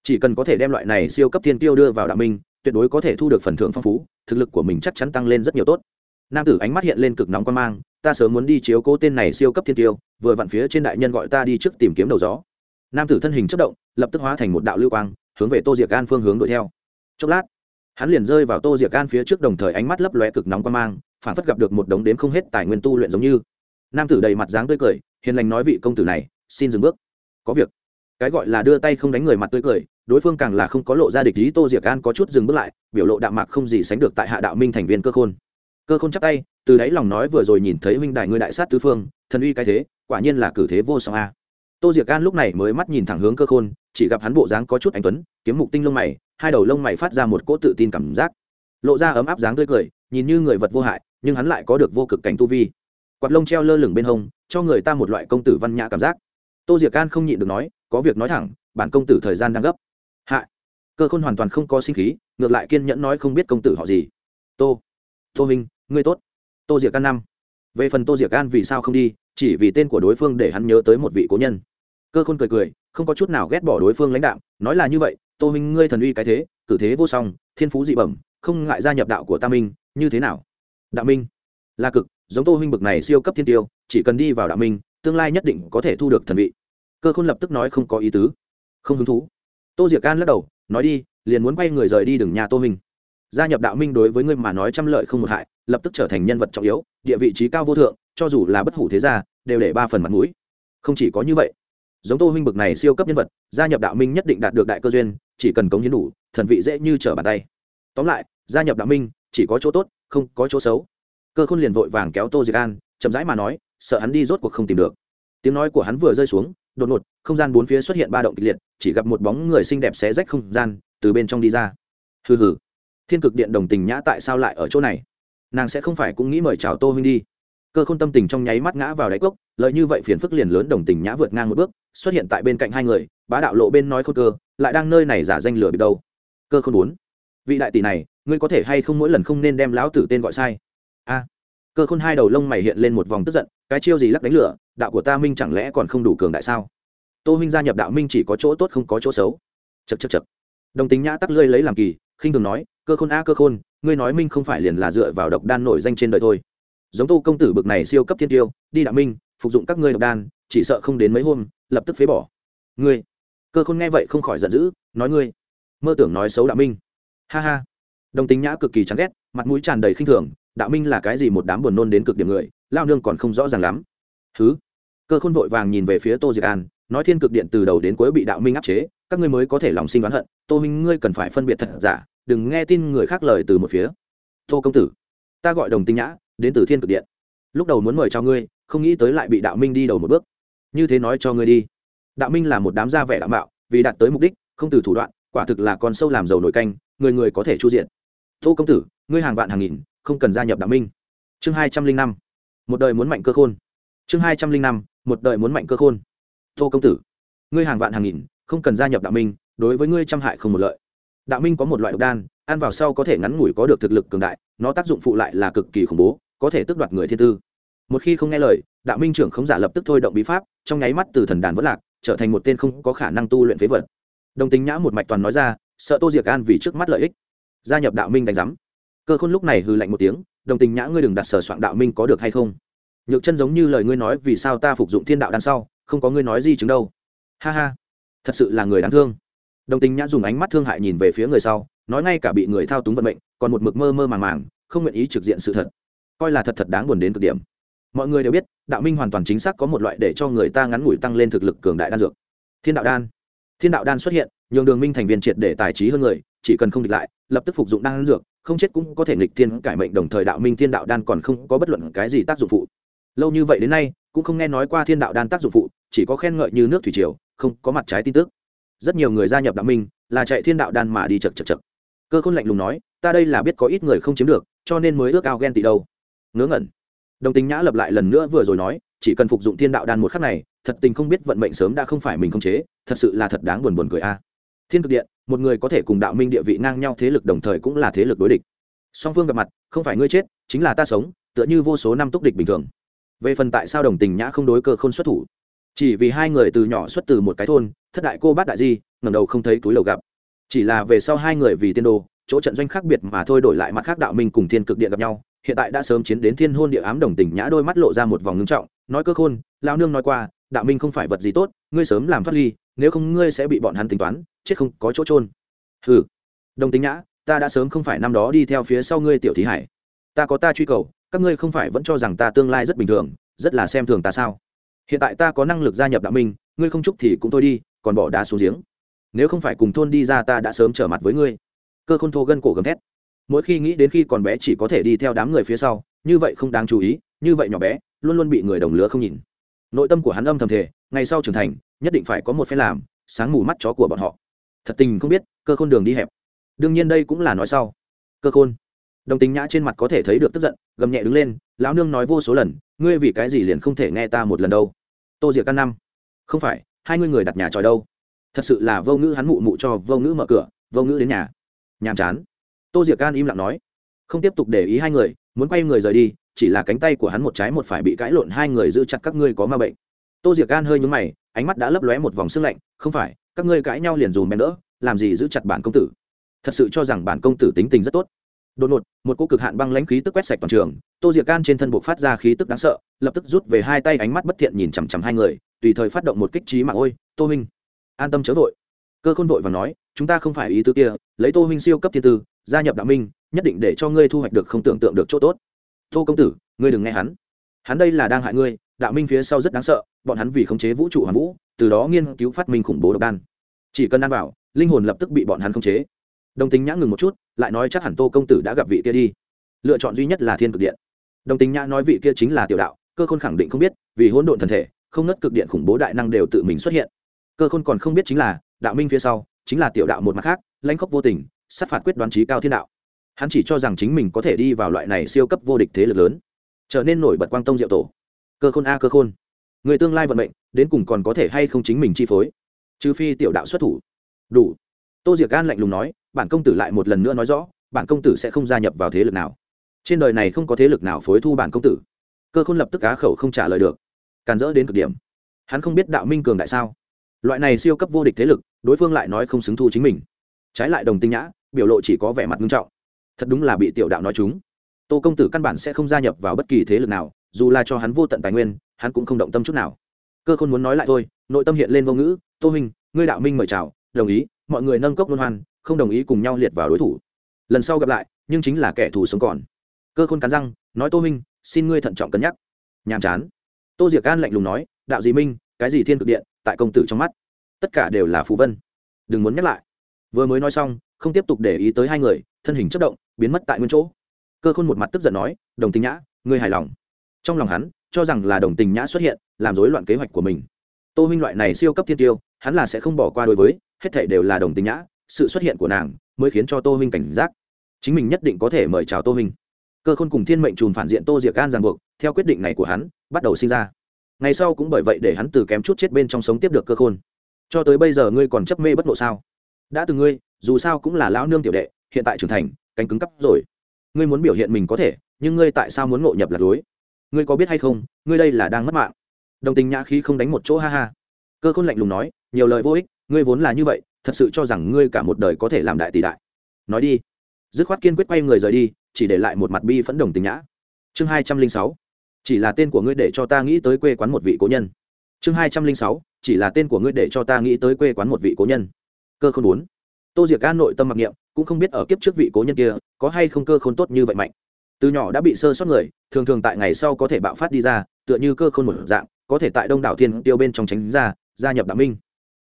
Chỉ cần có thể đem loại này siêu cấp thiên tiêu đưa vào đạo minh, tuyệt đối có thể thu được phần thưởng phong phú, thực lực của mình chắc chắn tăng lên rất nhiều tốt. Nam tử ánh mắt hiện lên cực nóng quan mang, ta sớm muốn đi chiếu cố tên này siêu cấp thiên tiêu, vừa vặn phía trên đại nhân gọi ta đi trước tìm kiếm đầu gió. Nam tử thân hình chất động, lập tức hóa thành một đạo lưu quang, hướng về tô diệc an phương hướng đuổi theo. Chốc lát hắn liền rơi vào tô diệc an phía trước đồng thời ánh mắt lấp lóe cực nóng quan mang, phản phất gặp được một đống đếm không hết tài nguyên tu luyện giống như. Nam tử đầy mặt dáng tươi cười, hiền lành nói vị công tử này, xin dừng bước. Có việc. Cái gọi là đưa tay không đánh người mặt tươi cười, đối phương càng là không có lộ ra địch ý, tô diệc an có chút dừng bước lại, biểu lộ đạo mạc không gì sánh được tại hạ đạo minh thành viên cơ khôn. Cơ khôn chắc tay, từ đáy lòng nói vừa rồi nhìn thấy huynh đại ngươi đại sát tứ phương, thần uy cái thế, quả nhiên là cử thế vô song a. Tô diệc an lúc này mới mắt nhìn thẳng hướng cơ khôn chỉ gặp hắn bộ dáng có chút anh tuấn, kiếm mục tinh lông mày, hai đầu lông mày phát ra một cỗ tự tin cảm giác. Lộ ra ấm áp dáng tươi cười, nhìn như người vật vô hại, nhưng hắn lại có được vô cực cảnh tu vi. Quạt lông treo lơ lửng bên hông, cho người ta một loại công tử văn nhã cảm giác. Tô diệc can không nhịn được nói, có việc nói thẳng, bản công tử thời gian đang gấp. Hạ. Cơ khôn hoàn toàn không có sinh khí, ngược lại kiên nhẫn nói không biết công tử họ gì. Tô tô minh ngươi tốt. Tô diệc can năm. Về phần tô diệc can vì sao không đi, chỉ vì tên của đối phương để hắn nhớ tới một vị cố nhân. Cơ khôn cười cười không có chút nào ghét bỏ đối phương lãnh đạo, nói là như vậy, tô minh ngươi thần uy cái thế, cử thế vô song, thiên phú dị bẩm, không ngại gia nhập đạo của ta minh, như thế nào? Đạo minh? Là cực, giống tô huynh bực này siêu cấp thiên tiêu, chỉ cần đi vào đạo minh, tương lai nhất định có thể thu được thần vị. Cơ khôn lập tức nói không có ý tứ. Không hứng thú. Tô diệc can lắc đầu, nói đi, liền muốn quay người rời đi đừng nhà tô huynh. Gia nhập đạo minh đối với ngươi mà nói trăm lợi không một hại, lập tức trở thành nhân vật trọng yếu, địa vị trí cao vô thượng, cho dù là bất hủ thế gia, đều để ba phần mặt mũi. Không chỉ có như vậy giống tô huynh bực này siêu cấp nhân vật, gia nhập đạo minh nhất định đạt được đại cơ duyên, chỉ cần cống hiến đủ, thần vị dễ như trở bàn tay. Tóm lại, gia nhập đạo minh, chỉ có chỗ tốt, không có chỗ xấu. Cơ khôn liền vội vàng kéo tô diệc an, chậm rãi mà nói, sợ hắn đi rốt cuộc không tìm được. Tiếng nói của hắn vừa rơi xuống, đột ngột, không gian bốn phía xuất hiện ba động kịch liệt, chỉ gặp một bóng người xinh đẹp xé rách không gian, từ bên trong đi ra. Hừ hừ. Thiên cực điện đồng tình nhã tại sao lại ở chỗ này? Nàng sẽ không phải cũng nghĩ mời chào tô huynh đi cơ khôn tâm tình trong nháy mắt ngã vào đáy cốc, lợi như vậy phiền phức liền lớn đồng tình nhã vượt ngang một bước, xuất hiện tại bên cạnh hai người, bá đạo lộ bên nói khôn cơ, lại đang nơi này giả danh lửa bị đâu. Cơ khôn muốn vị đại tỷ này, ngươi có thể hay không mỗi lần không nên đem lão tử tên gọi sai? A. Cơ khôn hai đầu lông mày hiện lên một vòng tức giận, cái chiêu gì lắc đánh lửa, đạo của ta minh chẳng lẽ còn không đủ cường đại sao? Tô huynh gia nhập đạo minh chỉ có chỗ tốt không có chỗ xấu. Chật chật chật đồng tính nhã tắc lơi lấy làm kỳ, khinh thường nói, cơ khôn a cơ khôn, ngươi nói minh không phải liền là dựa vào độc đan nổi danh trên đời thôi giống tô công tử bực này siêu cấp thiên tiêu, đi đạo minh, phục dụng các ngươi độc đan, chỉ sợ không đến mấy hôm, lập tức phế bỏ. Ngươi, cơ khôn nghe vậy không khỏi giận dữ, nói ngươi, mơ tưởng nói xấu đạo minh. Ha ha. Đồng tính nhã cực kỳ chán ghét, mặt mũi tràn đầy khinh thường đạo minh là cái gì một đám buồn nôn đến cực điểm người, lao nương còn không rõ ràng lắm. Thứ cơ khôn vội vàng nhìn về phía tô diệc an, nói thiên cực điện từ đầu đến cuối bị đạo minh áp chế, các ngươi mới có thể lòng sinh đoán hận, tô minh ngươi cần phải phân biệt thật giả, đừng nghe tin người khác lời từ một phía. Tô công tử, ta gọi đồng tinh nhã đến từ thiên cực điện. Lúc đầu muốn mời cho ngươi, không nghĩ tới lại bị đạo minh đi đầu một bước. Như thế nói cho ngươi đi. Đạo minh là một đám gia vẻ đạo mạo, vì đạt tới mục đích, không từ thủ đoạn, quả thực là con sâu làm giàu nổi canh, người người có thể chu diện. Tô công tử, ngươi hàng vạn hàng nghìn, không cần gia nhập đạo minh. Chương hai trăm linh năm, một đời muốn mạnh cơ khôn. Chương hai trăm linh năm, một đời muốn mạnh cơ khôn. Tô công tử, ngươi hàng vạn hàng nghìn, không cần gia nhập đạo minh, đối với ngươi trăm hại không một lợi đạo minh có một loại độc đan, ăn vào sau có thể ngắn ngủi có được thực lực cường đại, nó tác dụng phụ lại là cực kỳ khủng bố, có thể tước đoạt người thiên tư. Một khi không nghe lời, đạo minh trưởng không giả lập tức thôi động bí pháp, trong nháy mắt từ thần đàn vất lạc, trở thành một tên không có khả năng tu luyện phế vật. Đồng tính nhã một mạch toàn nói ra, sợ tô diệc an vì trước mắt lợi ích. Gia nhập đạo minh đánh giám. Cơ khôn lúc này hư lạnh một tiếng, đồng tình nhã, ngươi đừng đặt sở soạn đạo minh có được hay không. Nhược chân giống như lời ngươi nói vì sao ta phục dụng thiên đạo đằng sau, không có ngươi nói gì chứng đâu. Ha ha, thật sự là người đáng thương đồng tình nhã dùng ánh mắt thương hại nhìn về phía người sau, nói ngay cả bị người thao túng vận mệnh, còn một mực mơ mơ màng màng, không nguyện ý trực diện sự thật. Coi là thật thật đáng buồn đến cực điểm. Mọi người đều biết, đạo minh hoàn toàn chính xác có một loại để cho người ta ngắn ngủi tăng lên thực lực cường đại đan dược. Thiên đạo đan. Thiên đạo đan xuất hiện, nhường đường minh thành viên triệt để tài trí hơn người, chỉ cần không địch lại, lập tức phục dụng đan dược, không chết cũng có thể nghịch thiên cải mệnh, đồng thời đạo minh thiên đạo đan còn không có bất luận cái gì tác dụng phụ. Lâu như vậy đến nay, cũng không nghe nói qua thiên đạo đan tác dụng phụ, chỉ có khen ngợi như nước thủy triều, không có mặt trái tin tức rất nhiều người gia nhập đạo minh, là chạy thiên đạo đan mà đi chật chật chật cơ khôn lạnh lùng nói, ta đây là biết có ít người không chiếm được, cho nên mới ước ao ghen tị đâu. Ngớ ngẩn. Đồng tính nhã lập lại lần nữa vừa rồi nói, chỉ cần phục dụng thiên đạo đan một khắc này, thật tình không biết vận mệnh sớm đã không phải mình không chế, thật sự là thật đáng buồn buồn cười a. Thiên cực điện, một người có thể cùng đạo minh địa vị ngang nhau thế lực đồng thời cũng là thế lực đối địch. Song phương gặp mặt, không phải ngươi chết, chính là ta sống, tựa như vô số năm túc địch bình thường. Về phần tại sao đồng tình nhã không đối cơ không xuất thủ, chỉ vì hai người từ nhỏ xuất từ một cái thôn thất đại cô bát đại di ngầm đầu không thấy túi lầu gặp. Chỉ là về sau hai người vì tiên đồ, chỗ trận doanh khác biệt mà thôi đổi lại mặt khác đạo minh cùng thiên cực điện gặp nhau, hiện tại đã sớm chiến đến thiên hôn địa ám đồng tình nhã đôi mắt lộ ra một vòng ngưng trọng, nói cơ khôn lao nương nói qua, đạo minh không phải vật gì tốt, ngươi sớm làm thoát ly, nếu không ngươi sẽ bị bọn hắn tính toán, chết không có chỗ trôn hừ. Đồng tính nhã, ta đã sớm không phải năm đó đi theo phía sau ngươi tiểu thí hải. Ta có ta truy cầu, các ngươi không phải vẫn cho rằng ta tương lai rất bình thường, rất là xem thường ta sao? Hiện tại ta có năng lực gia nhập đạo minh, ngươi không chúc thì cũng thôi đi còn bỏ đá xuống giếng. Nếu không phải cùng thôn đi ra ta đã sớm trở mặt với ngươi. Cơ khôn thô gân cổ gầm thét. Mỗi khi nghĩ đến khi còn bé chỉ có thể đi theo đám người phía sau, như vậy không đáng chú ý, như vậy nhỏ bé, luôn luôn bị người đồng lứa không nhìn. Nội tâm của hắn âm thầm thể ngày sau trưởng thành, nhất định phải có một phen làm, sáng mù mắt chó của bọn họ. Thật tình không biết, cơ khôn đường đi hẹp. Đương nhiên đây cũng là nói sau. Cơ khôn. Đồng tính nhã trên mặt có thể thấy được tức giận, gầm nhẹ đứng lên, lão nương nói vô số lần, ngươi vì cái gì liền không thể nghe ta một lần đâu? Tô diệc căn năm. Không phải hai ngươi người đặt nhà tròi đâu? Thật sự là vô ngữ hắn mụ mụ cho vô ngữ mở cửa, vô ngữ đến nhà. Nhàm chán. Tô diệc can im lặng nói. Không tiếp tục để ý hai người, muốn quay người rời đi, chỉ là cánh tay của hắn một trái một phải bị cãi lộn hai người giữ chặt các ngươi có ma bệnh. Tô diệc can hơi nhúng mày, ánh mắt đã lấp lóe một vòng sương lạnh, không phải, các ngươi cãi nhau liền dùm bèn đỡ, làm gì giữ chặt bản công tử? Thật sự cho rằng bản công tử tính tình rất tốt. Đột ngột, một cô cực hạn băng lãnh khí tức quét sạch toàn trường, tô diệc can trên thân buộc phát ra khí tức đáng sợ, lập tức rút về hai tay ánh mắt bất thiện nhìn chằm chằm hai người tùy thời phát động một kích trí mạng, ôi, tô huynh an tâm chớ vội. Cơ khôn vội và nói, chúng ta không phải ý tư kia, lấy tô huynh siêu cấp thiên tư, gia nhập đạo minh, nhất định để cho ngươi thu hoạch được không tưởng tượng được chỗ tốt. Tô công tử, ngươi đừng nghe hắn. Hắn đây là đang hại ngươi, đạo minh phía sau rất đáng sợ, bọn hắn vì khống chế vũ trụ hoàn vũ, từ đó nghiên cứu phát minh khủng bố độc đan. Chỉ cần ăn vào, linh hồn lập tức bị bọn hắn khống chế. Đồng tính nhã ngừng một chút, lại nói chắc hẳn tô công tử đã gặp vị kia đi. Lựa chọn duy nhất là thiên cực điện. Đồng tính nhã nói vị kia chính là tiểu đạo, cơ khôn khẳng định không biết, vì hỗn độn thần thể không nớt cực điện khủng bố đại năng đều tự mình xuất hiện. Cơ khôn còn không biết chính là, đạo minh phía sau, chính là tiểu đạo một mặt khác, lãnh khốc vô tình, sát phạt quyết đoán trí cao thiên đạo. Hắn chỉ cho rằng chính mình có thể đi vào loại này siêu cấp vô địch thế lực lớn, trở nên nổi bật quang tông diệu tổ. Cơ khôn a, cơ khôn, người tương lai vận mệnh, đến cùng còn có thể hay không chính mình chi phối? Trừ phi tiểu đạo xuất thủ. Đủ. Tô diệc gan lạnh lùng nói, bản công tử lại một lần nữa nói rõ, bản công tử sẽ không gia nhập vào thế lực nào. Trên đời này không có thế lực nào phối thu bản công tử. Cơ khôn lập tức cá khẩu không trả lời được càn rỡ đến cực điểm. Hắn không biết đạo minh cường đại sao? Loại này siêu cấp vô địch thế lực đối phương lại nói không xứng thu chính mình. Trái lại đồng tinh nhã biểu lộ chỉ có vẻ mặt nghiêm trọng. Thật đúng là bị tiểu đạo nói chúng. Tô công tử căn bản sẽ không gia nhập vào bất kỳ thế lực nào dù là cho hắn vô tận tài nguyên hắn cũng không động tâm chút nào. Cơ khôn muốn nói lại thôi nội tâm hiện lên vô ngữ tô huynh, ngươi đạo minh mời chào đồng ý mọi người nâng cốc luân hoan không đồng ý cùng nhau liệt vào đối thủ. Lần sau gặp lại nhưng chính là kẻ thù sống còn. Cơ khôn cắn răng nói tô huynh, xin ngươi thận trọng cân nhắc. Nhàm chán tô diệc an lạnh lùng nói, đạo dị minh, cái gì thiên cực điện, tại công tử trong mắt, tất cả đều là phù vân. Đừng muốn nhắc lại. Vừa mới nói xong, không tiếp tục để ý tới hai người, thân hình chất động, biến mất tại nguyên chỗ. Cơ khôn một mặt tức giận nói, đồng tình nhã, ngươi hài lòng. Trong lòng hắn, cho rằng là đồng tình nhã xuất hiện, làm rối loạn kế hoạch của mình. Tô huynh loại này siêu cấp thiên tiêu, hắn là sẽ không bỏ qua đối với, hết thể đều là đồng tình nhã, sự xuất hiện của nàng mới khiến cho tô huynh cảnh giác. Chính mình nhất định có thể mời chào tô huynh cơ khôn cùng thiên mệnh Trùm phản diện tô diệc gan ràng buộc, theo quyết định này của hắn, bắt đầu sinh ra. Ngày sau cũng bởi vậy để hắn từ kém chút chết bên trong sống tiếp được cơ khôn. Cho tới bây giờ ngươi còn chấp mê bất ngộ sao? Đã từng ngươi, dù sao cũng là lão nương tiểu đệ, hiện tại trưởng thành, cánh cứng cắp rồi. Ngươi muốn biểu hiện mình có thể, nhưng ngươi tại sao muốn ngộ nhập lạc lối ngươi có biết hay không, ngươi đây là đang mất mạng. Đồng tình nhã khí không đánh một chỗ ha ha. Cơ khôn lạnh lùng nói, nhiều lời vô ích, ngươi vốn là như vậy, thật sự cho rằng ngươi cả một đời có thể làm đại tỷ đại. Nói đi. Dứt khoát kiên quyết quay người rời đi chỉ để lại một mặt bi phẫn đồng tình nhã. Chương hai trăm linh sáu, chỉ là tên của ngươi để cho ta nghĩ tới quê quán một vị cố nhân. Chương hai trăm linh sáu, chỉ là tên của ngươi để cho ta nghĩ tới quê quán một vị cố nhân. Cơ không muốn tô diệc an nội tâm mặc niệm, cũng không biết ở kiếp trước vị cố nhân kia, có hay không cơ khôn tốt như vậy mạnh. Từ nhỏ đã bị sơ sót người, thường thường tại ngày sau có thể bạo phát đi ra, tựa như cơ khôn một dạng, có thể tại đông đảo thiên tiêu bên trong tránh ra, gia nhập đạo minh.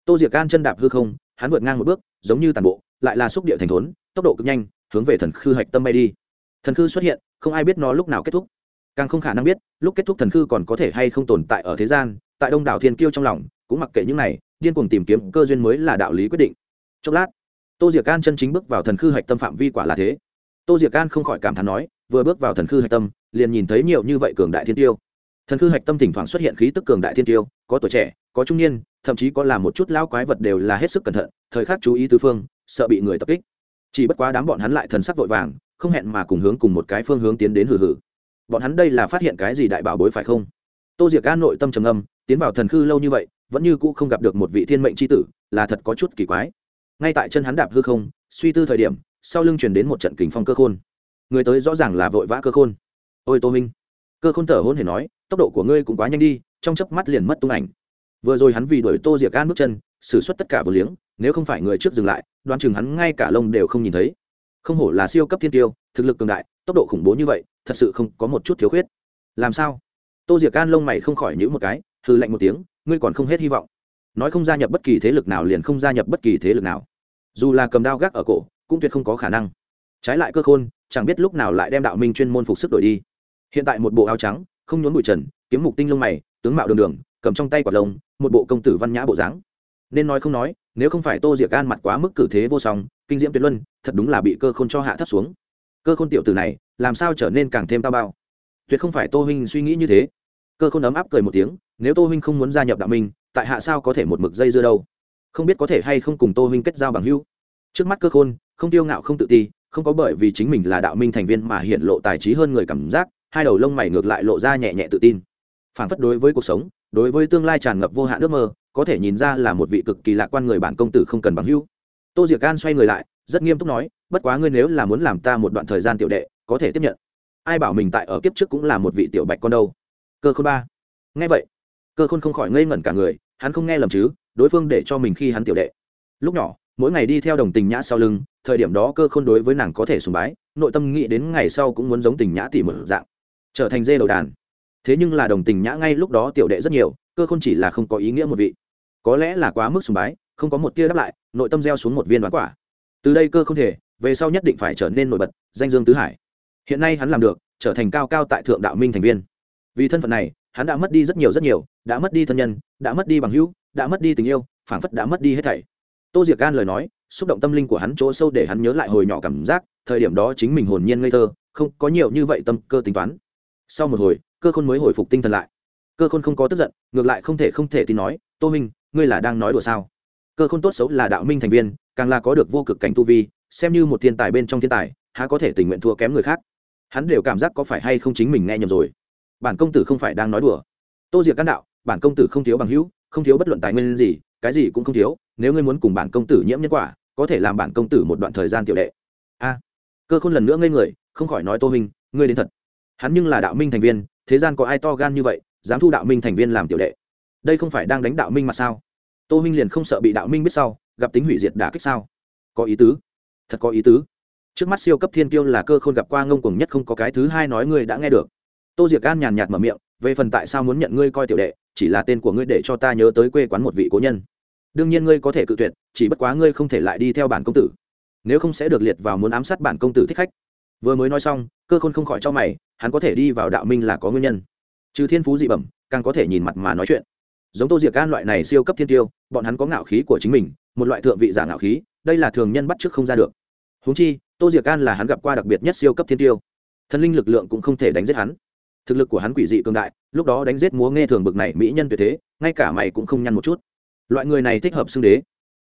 Tô diệc an chân đạp hư không, hắn vượt ngang một bước, giống như tàn bộ, lại là xúc địa thành thốn, tốc độ cực nhanh, hướng về thần khư hạch tâm bay đi thần khư xuất hiện, không ai biết nó lúc nào kết thúc. Càng không khả năng biết, lúc kết thúc thần khư còn có thể hay không tồn tại ở thế gian, tại đông đảo thiên kiêu trong lòng, cũng mặc kệ những này, điên cuồng tìm kiếm cơ duyên mới là đạo lý quyết định. Chốc lát, tô diệc can chân chính bước vào thần khư hạch tâm phạm vi quả là thế. Tô diệc can không khỏi cảm thán nói, vừa bước vào thần khư hạch tâm, liền nhìn thấy nhiều như vậy cường đại thiên tiêu. Thần khư hạch tâm thỉnh thoảng xuất hiện khí tức cường đại thiên tiêu, có tuổi trẻ, có trung niên, thậm chí có làm một chút lão quái vật đều là hết sức cẩn thận, thời khắc chú ý tư phương, sợ bị người tập kích. Chỉ bất quá đám bọn hắn lại thần sắc vội vàng không hẹn mà cùng hướng cùng một cái phương hướng tiến đến hử hử bọn hắn đây là phát hiện cái gì đại bảo bối phải không? Tô diệc an nội tâm trầm âm tiến vào thần khư lâu như vậy, vẫn như cũ không gặp được một vị thiên mệnh c h i tử, là thật có chút kỳ quái. Ngay tại chân hắn đạp hư không, suy tư thời điểm, sau lưng chuyển đến một trận kình phong cơ khôn. Người tới rõ ràng là vội vã cơ khôn. Ôi tô minh cơ khôn thở hôn hề nói, tốc độ của ngươi cũng quá nhanh đi, trong chớp mắt liền mất tung ảnh. Vừa rồi hắn vì đuổi tô diệc An bước chân xử suất tất cả vừa liếng, nếu không phải người trước dừng lại, đoán chừng hắn ngay cả lông đều không nhìn thấy không hổ là siêu cấp thiên tiêu, thực lực cường đại, tốc độ khủng bố như vậy, thật sự không có một chút thiếu khuyết. Làm sao? Tô diệc can lông mày không khỏi nhữ một cái hư lạnh một tiếng, ngươi còn không hết hy vọng. Nói không gia nhập bất kỳ thế lực nào liền không gia nhập bất kỳ thế lực nào. Dù là cầm đao gác ở cổ, cũng tuyệt không có khả năng. Trái lại cơ khôn, chẳng biết lúc nào lại đem đạo minh chuyên môn phục sức đổi đi. Hiện tại một bộ áo trắng, không nhốn bụi trần, kiếm mục tinh lông mày, tướng mạo đường đường, cầm trong tay quả lông, một bộ công tử văn nhã bộ dáng. Nên nói không nói, nếu không phải tô diệc an mặt quá mức cử thế vô song kinh diễm tuyệt luân, thật đúng là bị cơ khôn cho hạ thấp xuống. Cơ khôn tiểu tử này, làm sao trở nên càng thêm tao bao? Tuyệt không phải tô huynh suy nghĩ như thế. Cơ khôn ấm áp cười một tiếng, nếu tô huynh không muốn gia nhập đạo minh, tại hạ sao có thể một mực dây dưa đâu? Không biết có thể hay không cùng tô huynh kết giao bằng hưu. trước mắt cơ khôn, không tiêu ngạo, không tự ti, không có bởi vì chính mình là đạo minh thành viên mà hiện lộ tài trí hơn người cảm giác, hai đầu lông mày ngược lại lộ ra nhẹ nhẹ tự tin. Phản phất đối với cuộc sống, đối với tương lai tràn ngập vô hạn ước mơ, có thể nhìn ra là một vị cực kỳ lạc quan người bản công tử không cần bằng hưu tô diệc gan xoay người lại, rất nghiêm túc nói, bất quá ngươi nếu là muốn làm ta một đoạn thời gian tiểu đệ, có thể tiếp nhận. Ai bảo mình tại ở kiếp trước cũng là một vị tiểu bạch con đâu. Cơ khôn ba. Nghe vậy, cơ khôn không khỏi ngây ngẩn cả người, hắn không nghe lầm chứ, đối phương để cho mình khi hắn tiểu đệ. Lúc nhỏ, mỗi ngày đi theo đồng tình nhã sau lưng, thời điểm đó cơ khôn đối với nàng có thể sùng bái, nội tâm nghĩ đến ngày sau cũng muốn giống tình nhã tỉ mở dạng, trở thành dê đầu đàn. Thế nhưng là đồng tình nhã ngay lúc đó tiểu đệ rất nhiều, cơ khôn chỉ là không có ý nghĩa một vị. Có lẽ là quá mức sùng bái không có một tia đáp lại, nội tâm gieo xuống một viên đoán quả. Từ đây cơ không thể, về sau nhất định phải trở nên nổi bật, danh dương tứ hải. Hiện nay hắn làm được, trở thành cao cao tại thượng đạo minh thành viên. Vì thân phận này, hắn đã mất đi rất nhiều rất nhiều, đã mất đi thân nhân, đã mất đi bằng hữu, đã mất đi tình yêu, phảng phất đã mất đi hết thảy. Tô diệc gan lời nói, xúc động tâm linh của hắn chỗ sâu để hắn nhớ lại hồi nhỏ cảm giác, thời điểm đó chính mình hồn nhiên ngây thơ, không có nhiều như vậy tâm cơ tính toán. Sau một hồi, cơ khôn mới hồi phục tinh thần lại. Cơ khôn không có tức giận, ngược lại không thể không thể tin nói, tô minh ngươi là đang nói đùa sao? Cơ khôn tốt xấu là đạo minh thành viên, càng là có được vô cực cảnh tu vi, xem như một thiên tài bên trong thiên tài, há có thể tình nguyện thua kém người khác. Hắn đều cảm giác có phải hay không chính mình nghe nhầm rồi. Bản công tử không phải đang nói đùa. Tô diệc căn đạo, bản công tử không thiếu bằng hữu, không thiếu bất luận tài nguyên gì, cái gì cũng không thiếu, nếu ngươi muốn cùng bản công tử nhiễm nhân quả, có thể làm bản công tử một đoạn thời gian tiểu đệ. A. Cơ khôn lần nữa ngây người, không khỏi nói tô minh ngươi đến thật. Hắn nhưng là đạo minh thành viên, thế gian có ai to gan như vậy, dám thu đạo minh thành viên làm tiểu đệ. Đây không phải đang đánh đạo minh mà sao? Tô minh liền không sợ bị đạo minh biết sau, gặp tính hủy diệt đả kích sao? Có ý tứ. Thật có ý tứ. Trước mắt siêu cấp thiên kiêu là cơ khôn gặp qua ngông cuồng nhất không có cái thứ hai nói ngươi đã nghe được. Tô diệc gan nhàn nhạt mở miệng, về phần tại sao muốn nhận ngươi coi tiểu đệ, chỉ là tên của ngươi để cho ta nhớ tới quê quán một vị cố nhân. Đương nhiên ngươi có thể cự tuyệt, chỉ bất quá ngươi không thể lại đi theo bản công tử. Nếu không sẽ được liệt vào muốn ám sát bản công tử thích khách. Vừa mới nói xong, cơ khôn không khỏi cho mày, hắn có thể đi vào đạo minh là có nguyên nhân. Trừ thiên phú dị bẩm, càng có thể nhìn mặt mà nói chuyện giống tô diệc gan loại này siêu cấp thiên tiêu, bọn hắn có ngạo khí của chính mình, một loại thượng vị giả ngạo khí, đây là thường nhân bắt trước không ra được. Húng chi, tô diệc gan là hắn gặp qua đặc biệt nhất siêu cấp thiên tiêu. Thần linh lực lượng cũng không thể đánh giết hắn. Thực lực của hắn quỷ dị cường đại, lúc đó đánh giết múa nghe thường bực này mỹ nhân tuyệt thế, ngay cả mày cũng không nhăn một chút. Loại người này thích hợp xưng đế.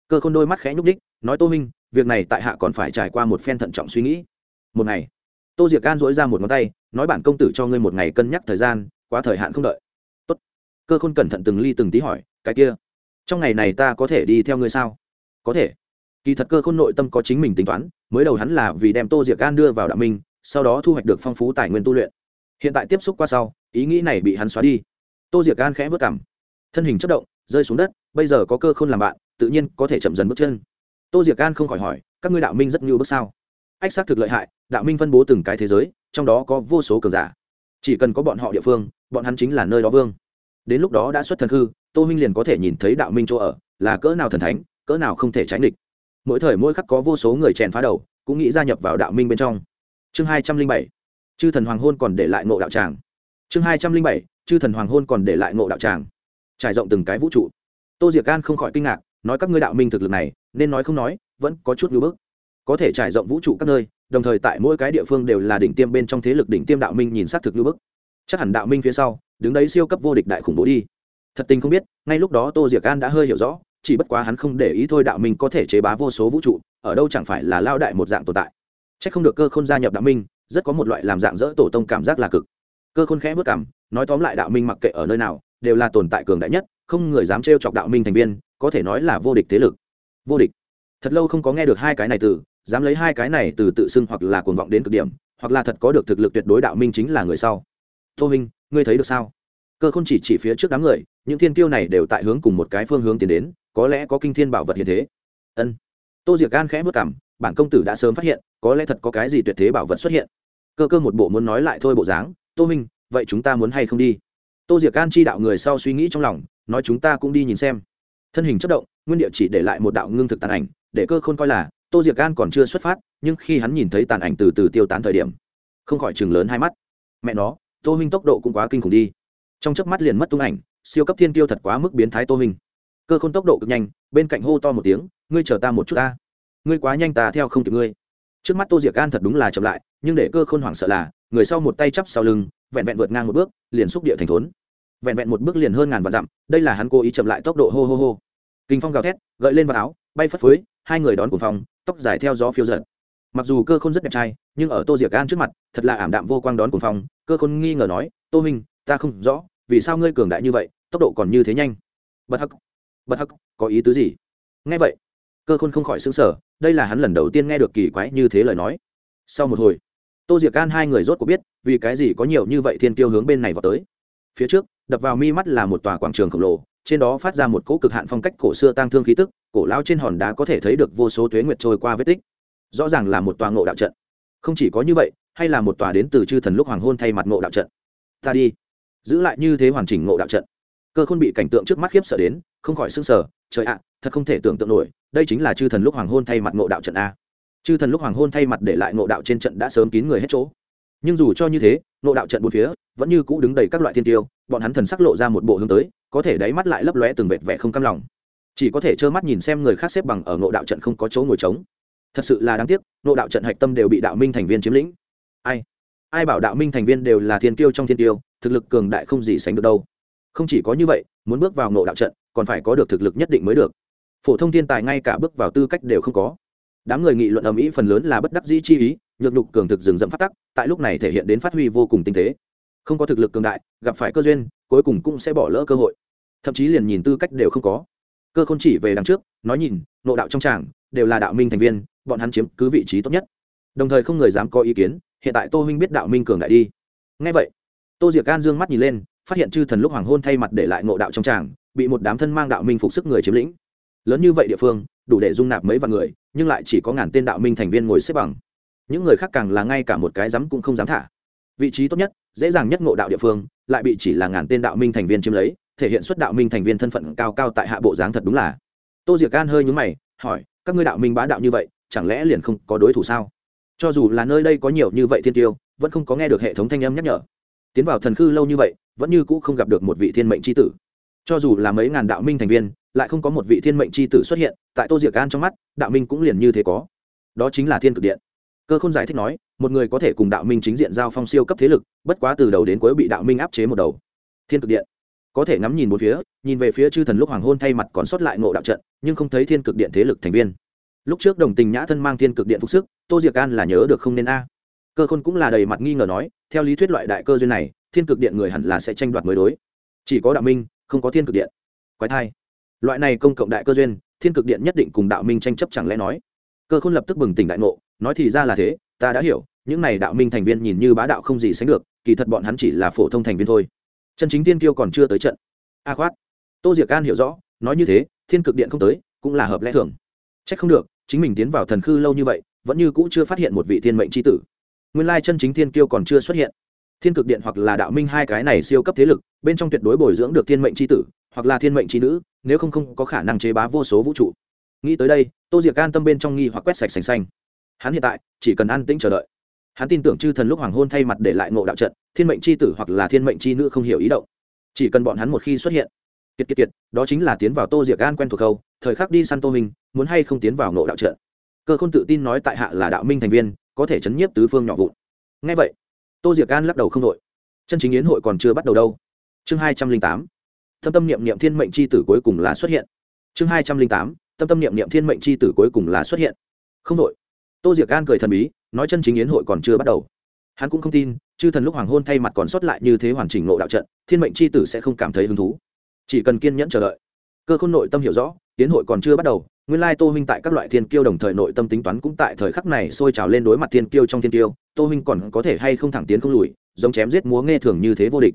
Cơ khôn đôi mắt khẽ nhúc đích nói tô minh việc này tại hạ còn phải trải qua một phen thận trọng suy nghĩ. Một ngày, tô diệc gan dỗi ra một ngón tay, nói bản công tử cho ngươi một ngày cân nhắc thời gian, quá thời hạn không đợi cơ khôn cẩn thận từng ly từng tí hỏi, cái kia, trong ngày này ta có thể đi theo ngươi sao? Có thể. Kỳ thật cơ khôn nội tâm có chính mình tính toán, mới đầu hắn là vì đem tô diệc gan đưa vào đạo minh, sau đó thu hoạch được phong phú tài nguyên tu luyện. Hiện tại tiếp xúc qua sau, ý nghĩ này bị hắn xóa đi. Tô diệc gan khẽ vớt cảm thân hình chất động, rơi xuống đất, bây giờ có cơ khôn làm bạn, tự nhiên có thể chậm dần bước chân. Tô diệc gan không khỏi hỏi, các ngươi đạo minh rất nhiều bước sao? Ách, xác thực lợi hại, đạo minh phân bố từng cái thế giới, trong đó có vô số cường giả. Chỉ cần có bọn họ địa phương, bọn hắn chính là nơi đó vương đến lúc đó đã xuất thần hư tô minh liền có thể nhìn thấy đạo minh chỗ ở, là cỡ nào thần thánh, cỡ nào không thể tránh địch. Mỗi thời mỗi khắc có vô số người chèn phá đầu, cũng nghĩ gia nhập vào đạo minh bên trong. Chương hai trăm linh bảy, chư thần hoàng hôn còn để lại ngộ đạo tràng. Chương hai trăm linh bảy, chư thần hoàng hôn còn để lại ngộ đạo tràng. Trải rộng từng cái vũ trụ. Tô diệc gan không khỏi kinh ngạc, nói các ngươi đạo minh thực lực này, nên nói không nói, vẫn có chút ngưỡng bức. Có thể trải rộng vũ trụ các nơi, đồng thời tại mỗi cái địa phương đều là đỉnh tiêm bên trong thế lực đỉnh tiêm đạo minh nhìn xác thực ngưỡng bức. Chắc hẳn đạo minh phía sau đứng đấy siêu cấp vô địch đại khủng bố đi. Thật tình không biết, ngay lúc đó tô diệc an đã hơi hiểu rõ, chỉ bất quá hắn không để ý thôi đạo minh có thể chế bá vô số vũ trụ, ở đâu chẳng phải là lao đại một dạng tồn tại. C h ắ c không được cơ khôn gia nhập đạo minh, rất có một loại làm dạng dỡ tổ tông cảm giác là cực. Cơ khôn khẽ vất cảm, nói tóm lại đạo minh mặc kệ ở nơi nào, đều là tồn tại cường đại nhất, không người dám trêu chọc đạo minh thành viên, có thể nói là vô địch thế lực. Vô địch. Thật lâu không có nghe được hai cái này từ, dám lấy hai cái này từ tự xưng hoặc là cuồng vọng đến cực điểm, hoặc là thật có được thực lực tuyệt đối đạo minh chính là người sau. Tô minh ngươi thấy được sao? Cơ khôn chỉ chỉ phía trước đám người, những thiên tiêu này đều tại hướng cùng một cái phương hướng tiến đến, có lẽ có kinh thiên bảo vật hiện thế. Ân. Tô diệc gan khẽ vất cảm bản công tử đã sớm phát hiện, có lẽ thật có cái gì tuyệt thế bảo vật xuất hiện. Cơ cơ một bộ muốn nói lại thôi bộ dáng, tô minh vậy chúng ta muốn hay không đi? Tô diệc gan chi đạo người sau suy nghĩ trong lòng, nói, chúng ta cũng đi nhìn xem. Thân hình chất động, nguyên địa chỉ để lại một đạo ngưng thực tàn ảnh, để cơ khôn coi là, tô diệc gan còn chưa xuất phát, nhưng khi hắn nhìn thấy tàn ảnh từ từ tiêu tán thời điểm, không khỏi chừng lớn hai mắt. Mẹ nó tô minh tốc độ cũng quá kinh khủng đi. Trong chớp mắt liền mất tung ảnh, siêu cấp thiên tiêu thật quá mức biến thái tô minh cơ khôn tốc độ cực nhanh, bên cạnh hô to một tiếng, ngươi chờ ta một chút ta. Ngươi quá nhanh ta, theo không kịp ngươi. Trước mắt tô diệc an thật đúng là chậm lại, nhưng để cơ khôn hoảng sợ là, người sau một tay chắp sau lưng, vẹn vẹn vượt ngang một bước, liền xúc địa thành thốn. Vẹn vẹn một bước liền hơn ngàn vạn dặm, đây là hắn cố ý chậm lại tốc độ hô hô hô. Kinh phong gào thét, gợi lên vào áo, bay phất phới, hai người đón cùng phong, tóc dài theo gió phiêu giật mặc dù cơ khôn rất đẹp trai, nhưng ở tô diệc an trước mặt, thật là ảm đạm vô quang đón cùng phong. Cơ khôn nghi ngờ nói, tô minh ta không rõ, vì sao ngươi cường đại như vậy, tốc độ còn như thế nhanh? Bất hắc bất hắc, có ý tứ gì? Nghe vậy. Cơ khôn không khỏi xứng sở đây là hắn lần đầu tiên nghe được kỳ quái như thế lời nói. Sau một hồi, tô diệc can hai người rốt cuộc biết, vì cái gì có nhiều như vậy thiên tiêu hướng bên này vào tới. Phía trước, đập vào mi mắt là một tòa quảng trường khổng lồ, trên đó phát ra một cỗ cực hạn phong cách cổ xưa tang thương khí tức, cổ lao trên hòn đá có thể thấy được vô số tuế nguyệt trôi qua vết tích rõ ràng là một tòa ngộ đạo trận. Không chỉ có như vậy, hay là một tòa đến từ chư thần lúc hoàng hôn thay mặt ngộ đạo trận. Ta đi. Giữ lại như thế hoàn chỉnh ngộ đạo trận. Cơ khôn bị cảnh tượng trước mắt khiếp sợ đến, không khỏi s ư n g sở trời ạ, thật không thể tưởng tượng nổi, đây chính là chư thần lúc hoàng hôn thay mặt ngộ đạo trận a. Chư thần lúc hoàng hôn thay mặt để lại ngộ đạo trên trận đã sớm kín người hết chỗ. Nhưng dù cho như thế, ngộ đạo trận bốn phía vẫn như cũ đứng đầy các loại thiên tiêu, bọn hắn thần sắc lộ ra một bộ hướng tới, có thể đáy mắt lại lấp lóe từng vệt vẻ không cam lòng. Chỉ có thể trơ mắt nhìn xem người khác xếp bằng ở ngộ đạo trận không có chỗ ngồi trống thật sự là đáng tiếc, nộ đạo trận hạch tâm đều bị đạo minh thành viên chiếm lĩnh. Ai? Ai bảo đạo minh thành viên đều là thiên tiêu trong thiên tiêu thực lực cường đại không gì sánh được đâu. Không chỉ có như vậy, muốn bước vào nộ đạo trận, còn phải có được thực lực nhất định mới được. Phổ thông thiên tài ngay cả bước vào tư cách đều không có. Đám người nghị luận ầm ĩ phần lớn là bất đắc dĩ chi ý, nhược đục cường thực rừng rậm phát tắc, tại lúc này thể hiện đến phát huy vô cùng tinh tế. Không có thực lực cường đại, gặp phải cơ duyên, cuối cùng cũng sẽ bỏ lỡ cơ hội. Thậm chí liền nhìn tư cách đều không có. Cơ không chỉ về đằng trước, nói nhìn, nộ đạo trong tràng, đều là đạo minh thành viên bọn hắn chiếm cứ vị trí tốt nhất. Đồng thời không người dám có ý kiến, hiện tại tô huynh biết đạo minh cường đại đi. Ngay vậy, tô diệc gan dương mắt nhìn lên, phát hiện chư thần lúc hoàng hôn thay mặt để lại ngộ đạo trong tràng, bị một đám thân mang đạo minh phục sức người chiếm lĩnh. Lớn như vậy địa phương, đủ để dung nạp mấy vạn người, nhưng lại chỉ có ngàn tên đạo minh thành viên ngồi xếp bằng. Những người khác càng là ngay cả một cái dám cũng không dám thả. Vị trí tốt nhất, dễ dàng nhất ngộ đạo địa phương, lại bị chỉ là ngàn tên đạo minh thành viên chiếm lấy, thể hiện xuất đạo minh thành viên thân phận cao cao tại hạ bộ dáng thật đúng là. Tô diệc gan hơi nhúng mày, hỏi, các ngươi đạo minh bá đạo như vậy chẳng lẽ liền không có đối thủ sao? Cho dù là nơi đây có nhiều như vậy thiên tiêu, vẫn không có nghe được hệ thống thanh âm nhắc nhở. Tiến vào thần khư lâu như vậy, vẫn như cũ không gặp được một vị thiên mệnh c h i tử. Cho dù là mấy ngàn đạo minh thành viên, lại không có một vị thiên mệnh c h i tử xuất hiện, tại tô diệc an trong mắt, đạo minh cũng liền như thế có. Đó chính là thiên cực điện. Cơ không giải thích nói, một người có thể cùng đạo minh chính diện giao phong siêu cấp thế lực, bất quá từ đầu đến cuối bị đạo minh áp chế một đầu. Thiên cực điện. Có thể ngắm nhìn một phía, nhìn về phía chư thần lúc hoàng hôn thay mặt còn sót lại ngộ đạo trận, nhưng không thấy thiên cực điện thế lực thành viên lúc trước đồng tình nhã thân mang thiên cực điện phục sức, tô diệc an là nhớ được không nên a. Cơ khôn cũng là đầy mặt nghi ngờ nói, theo lý thuyết loại đại cơ duyên này, thiên cực điện người hẳn là sẽ tranh đoạt mới đối. Chỉ có đạo minh, không có thiên cực điện. Quái thai. Loại này công cộng đại cơ duyên, thiên cực điện nhất định cùng đạo minh tranh chấp chẳng lẽ nói? Cơ khôn lập tức bừng tỉnh đại ngộ, nói thì ra là thế, ta đã hiểu, những này đạo minh thành viên nhìn như bá đạo không gì sánh được, kỳ thật bọn hắn chỉ là phổ thông thành viên thôi. Chân chính tiên kiêu còn chưa tới trận. A khoát. Tô diệc an hiểu rõ, nói như thế, thiên cực điện không tới, cũng là hợp lẽ thường. C h ắ c không được chính mình tiến vào thần khư lâu như vậy, vẫn như cũ chưa phát hiện một vị thiên mệnh c tử. Nguyên lai chân chính thiên kiêu còn chưa xuất hiện. Thiên cực điện hoặc là đạo minh hai cái này siêu cấp thế lực, bên trong tuyệt đối bồi dưỡng được thiên mệnh c h i tử, hoặc là thiên mệnh c h i nữ, nếu không không có khả năng chế bá vô số vũ trụ. Nghĩ tới đây, tô diệc an tâm bên trong nghi hoặc quét sạch sành xanh. Hắn hiện tại, chỉ cần an tĩnh chờ đợi. Hắn tin tưởng chư thần lúc hoàng hôn thay mặt để lại ngộ đạo trận, thiên mệnh c h i tử hoặc là thiên mệnh c h i nữ không hiểu ý động. Chỉ cần bọn hắn một khi xuất hiện kiệt kiệt kiệt, đó chính là tiến vào tô diệc an quen thuộc khâu, thời khắc đi săn tô minh, muốn hay không tiến vào nộ đạo trận. Cơ k h ô n tự tin nói tại hạ là đạo minh thành viên, có thể chấn nhiếp tứ phương nhỏ vụn. Ngay vậy, tô diệc an lắc đầu không đội chân chính yến hội còn chưa bắt đầu đâu. Chương hai trăm linh tám thâm tâm niệm niệm thiên mệnh c h i tử cuối cùng là xuất hiện. Chương hai trăm linh tám, tâm tâm niệm niệm thiên mệnh c h i tử cuối cùng là xuất hiện. Không đội tô diệc an cười thần bí, nói chân chính yến hội còn chưa bắt đầu. Hắn cũng không tin, chư thần lúc hoàng hôn thay mặt còn sót lại như thế hoàn chỉnh nộ đạo trận, thiên mệnh c h i tử sẽ không cảm thấy hứng thú chỉ cần kiên nhẫn chờ đợi. Cơ khôn nội tâm hiểu rõ, tiến hội còn chưa bắt đầu, nguyên lai tô huynh tại các loại thiên kiêu đồng thời nội tâm tính toán cũng tại thời khắc này sôi trào lên đối mặt thiên kiêu trong thiên kiêu, tô huynh còn có thể hay không thẳng tiến không lùi, giống chém giết múa nghe thường như thế vô địch.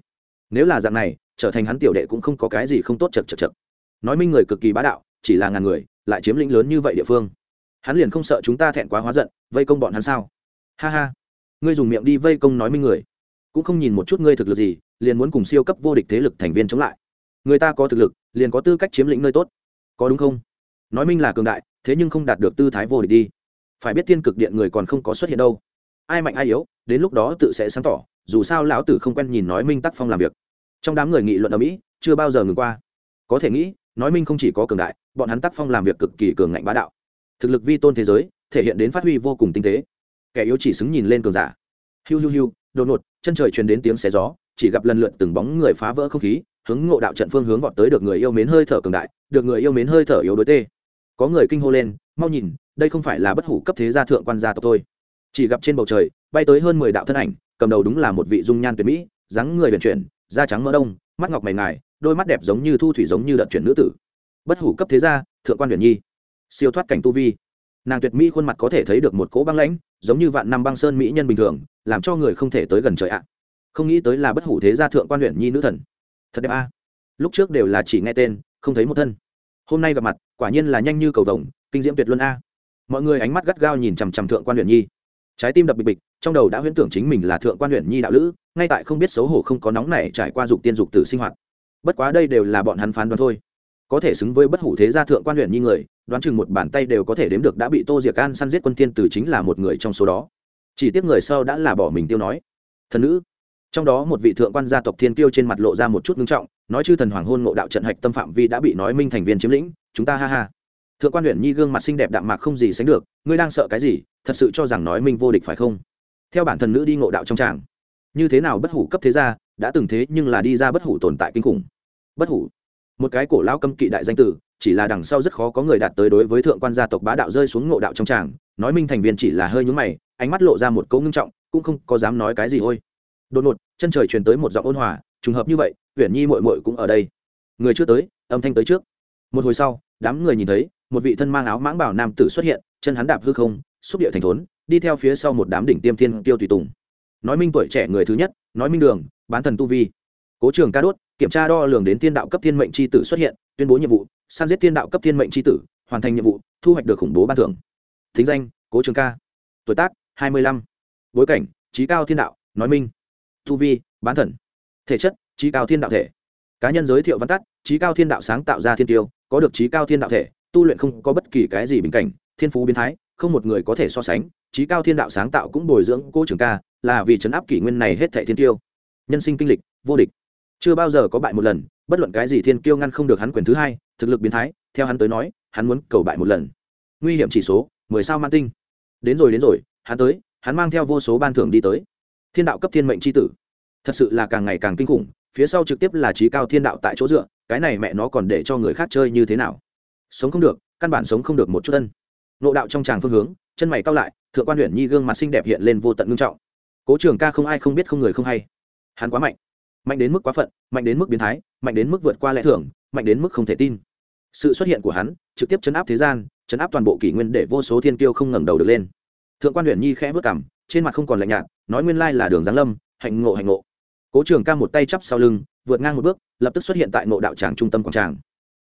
Nếu là dạng này, trở thành hắn tiểu đệ cũng không có cái gì không tốt chật chật chật nói minh người cực kỳ bá đạo, chỉ là ngàn người, lại chiếm lĩnh lớn như vậy địa phương. Hắn liền không sợ chúng ta thẹn quá hóa giận, vây công bọn hắn sao? Ha ha. Ngươi dùng miệng đi vây công nói minh người. Cũng không nhìn một chút ngươi thực lực gì, liền muốn cùng siêu cấp vô địch thế lực thành viên chống lại người ta có thực lực, liền có tư cách chiếm lĩnh nơi tốt. Có đúng không? Nói minh là cường đại, thế nhưng không đạt được tư thái vô địch đi. Phải biết thiên cực điện người còn không có xuất hiện đâu. Ai mạnh ai yếu, đến lúc đó tự sẽ sáng tỏ, dù sao lão tử không quen nhìn nói minh tác phong làm việc. Trong đám người nghị luận ở mỹ, chưa bao giờ ngừng qua. Có thể nghĩ, nói minh không chỉ có cường đại, bọn hắn tác phong làm việc cực kỳ cường ngạnh bá đạo. Thực lực vi tôn thế giới, thể hiện đến phát huy vô cùng tinh tế. Kẻ yếu chỉ xứng nhìn lên cường giả. Hiu hiu hiu, đột ngột, chân trời truyền đến tiếng xé gió, chỉ gặp lần lượt từng bóng người phá vỡ không khí hướng ngộ đạo trận phương hướng vọt tới được người yêu mến hơi thở cường đại, được người yêu mến hơi thở yếu đối tê. Có người kinh hô lên, mau nhìn, đây không phải là bất hủ cấp thế gia thượng quan gia tộc thôi. Chỉ gặp trên bầu trời, bay tới hơn mười đạo thân ảnh, cầm đầu đúng là một vị dung nhan tuyệt mỹ, dáng người vận chuyển, da trắng mỡ đông, mắt ngọc mày ngài, đôi mắt đẹp giống như thu thủy giống như đợt chuyển nữ tử. Bất hủ cấp thế gia, thượng quan huyền nhi. Siêu thoát cảnh tu vi. Nàng tuyệt mỹ khuôn mặt có thể thấy được một cỗ băng lãnh, giống như vạn năm băng sơn mỹ nhân bình thường, làm cho người không thể tới gần trời ạ. Không nghĩ tới là bất hủ thế gia thượng quan huyền nhi nữ thần thật đẹp a. Lúc trước đều là chỉ nghe tên, không thấy một thân. Hôm nay gặp mặt, quả nhiên là nhanh như cầu vồng, kinh diễm tuyệt luân a. Mọi người ánh mắt gắt gao nhìn chằm chằm thượng quan huyện nhi. Trái tim đập bịch bịch, trong đầu đã huyễn tưởng chính mình là thượng quan huyện nhi đạo lữ, ngay tại không biết xấu hổ không có nóng này trải qua dục tiên dục tử sinh hoạt. Bất quá đây đều là bọn hắn phán đoán thôi. Có thể xứng với bất hủ thế gia thượng quan huyện nhi người, đoán chừng một bàn tay đều có thể đếm được đã bị tô diệc can săn giết quân tiên tử chính là một người trong số đó. Chỉ tiếc người sau đã là bỏ mình tiêu nói. Thần nữ trong đó một vị thượng quan gia tộc thiên tiêu trên mặt lộ ra một chút ngưng trọng, nói chư thần hoàng hôn ngộ đạo trận hạch tâm phạm vi đã bị nói minh thành viên chiếm lĩnh, chúng ta ha ha. Thượng quan huyện nhi gương mặt xinh đẹp đạm mạc không gì sánh được, ngươi đang sợ cái gì, thật sự cho rằng nói minh vô địch phải không? Theo bản thần nữ đi ngộ đạo trong tràng, như thế nào bất hủ cấp thế gia, đã từng thế nhưng là đi ra bất hủ tồn tại kinh khủng. Bất hủ? Một cái cổ lao cấm kỵ đại danh tử, chỉ là đằng sau rất khó có người đạt tới đối với thượng quan gia tộc bá đạo rơi xuống ngộ đạo trong tràng, nói minh thành viên chỉ là hơi nhúng mày, ánh mắt lộ ra một câu ngưng trọng, cũng không có dám nói cái gì ôi đột ngột, chân trời truyền tới một giọng ôn hòa, trùng hợp như vậy huyền nhi mội mội cũng ở đây. Người chưa tới, âm thanh tới trước. Một hồi sau, đám người nhìn thấy, một vị thân mang áo mãng bảo nam tử xuất hiện, chân hắn đạp hư không, xúc địa thành thốn, đi theo phía sau một đám đỉnh tiêm thiên tiêu tùy tùng. Nói minh tuổi trẻ người thứ nhất, nói minh đường, bán thần tu vi. Cố trường ca đốt, kiểm tra đo lường đến thiên đạo cấp thiên mệnh c h i tử xuất hiện, tuyên bố nhiệm vụ, san giết thiên đạo cấp thiên mệnh c h i tử, hoàn thành nhiệm vụ, thu hoạch được khủng bố ban thưởng. Thính danh, cố trường ca. Tuổi tác, hai mươi lăm. Bối cảnh, trí cao thiên đạo, nói minh tu vi, bán thần, thể chất, trí cao thiên đạo thể. Cá nhân giới thiệu văn tắt, trí cao thiên đạo sáng tạo ra thiên tiêu, có được trí cao thiên đạo thể, tu luyện không có bất kỳ cái gì bình cảnh, thiên phú biến thái, không một người có thể so sánh. Trí cao thiên đạo sáng tạo cũng bồi dưỡng cô trường ca, là vì chấn áp kỷ nguyên này hết thệ thiên tiêu. Nhân sinh kinh lịch, vô địch. Chưa bao giờ có bại một lần, bất luận cái gì thiên kiêu ngăn không được hắn quyền thứ hai, thực lực biến thái, theo hắn tới nói, hắn muốn cầu bại một lần. Nguy hiểm chỉ số, mười sao man tinh. Đến rồi đến rồi, hắn tới, hắn mang theo vô số ban thưởng đi tới thiên đạo cấp thiên mệnh c h i tử. Thật sự là càng ngày càng kinh khủng, phía sau trực tiếp là trí cao thiên đạo tại chỗ dựa, cái này mẹ nó còn để cho người khác chơi như thế nào? Sống không được, căn bản sống không được một chút tân nộ đạo trong tràng phương hướng, chân mày cao lại, thượng quan huyện nhi gương mặt xinh đẹp hiện lên vô tận ngưng trọng. Cố trường ca không ai không biết không người không hay. Hắn quá mạnh. Mạnh đến mức quá phận, mạnh đến mức biến thái, mạnh đến mức vượt qua lẽ thưởng mạnh đến mức không thể tin. Sự xuất hiện của hắn, trực tiếp chấn áp thế gian, chấn áp toàn bộ kỷ nguyên để vô số thiên kiêu không ngẩng đầu được lên. Thượng quan huyện nhi khẽ vất cảm trên mặt không còn lạnh nhạt, nói nguyên lai là đường giáng lâm, hạnh ngộ hạnh ngộ. Cố trường ca một tay chắp sau lưng, vượt ngang một bước, lập tức xuất hiện tại ngộ đạo tràng trung tâm quảng tràng.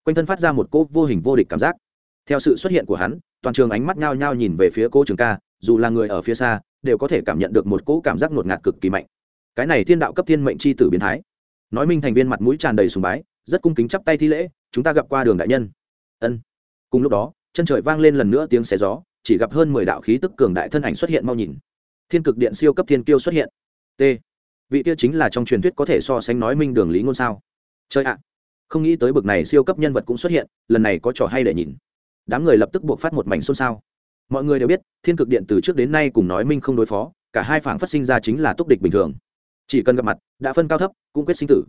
Quanh thân phát ra một cỗ vô hình vô địch cảm giác. Theo sự xuất hiện của hắn, toàn trường ánh mắt nhao nhao nhìn về phía cố trường ca, dù là người ở phía xa, đều có thể cảm nhận được một cỗ cảm giác ngột ngạt cực kỳ mạnh. Cái này thiên đạo cấp thiên mệnh c h i tử biến thái. Nói minh thành viên mặt mũi tràn đầy sùng bái, rất cung kính chắp tay thi lễ, chúng ta gặp qua đường đại nhân. Ân. Cùng lúc đó, chân trời vang lên lần nữa tiếng xe gió, chỉ gặp hơn mười đạo khí tức cường đại thân ảnh xuất hiện mau nhìn thiên cực điện siêu cấp thiên kiêu xuất hiện. T. Vị tiêu chính là trong truyền thuyết có thể so sánh nói minh đường lý ngôn sao? Chơi ạ! Không nghĩ tới bực này siêu cấp nhân vật cũng xuất hiện, lần này có trò hay để nhìn. Đám người lập tức buộc phát một mảnh xôn xao. Mọi người đều biết, thiên cực điện từ trước đến nay cùng nói minh không đối phó, cả hai phảng phát sinh ra chính là túc địch bình thường. Chỉ cần gặp mặt, đã phân cao thấp, cũng quyết sinh tử.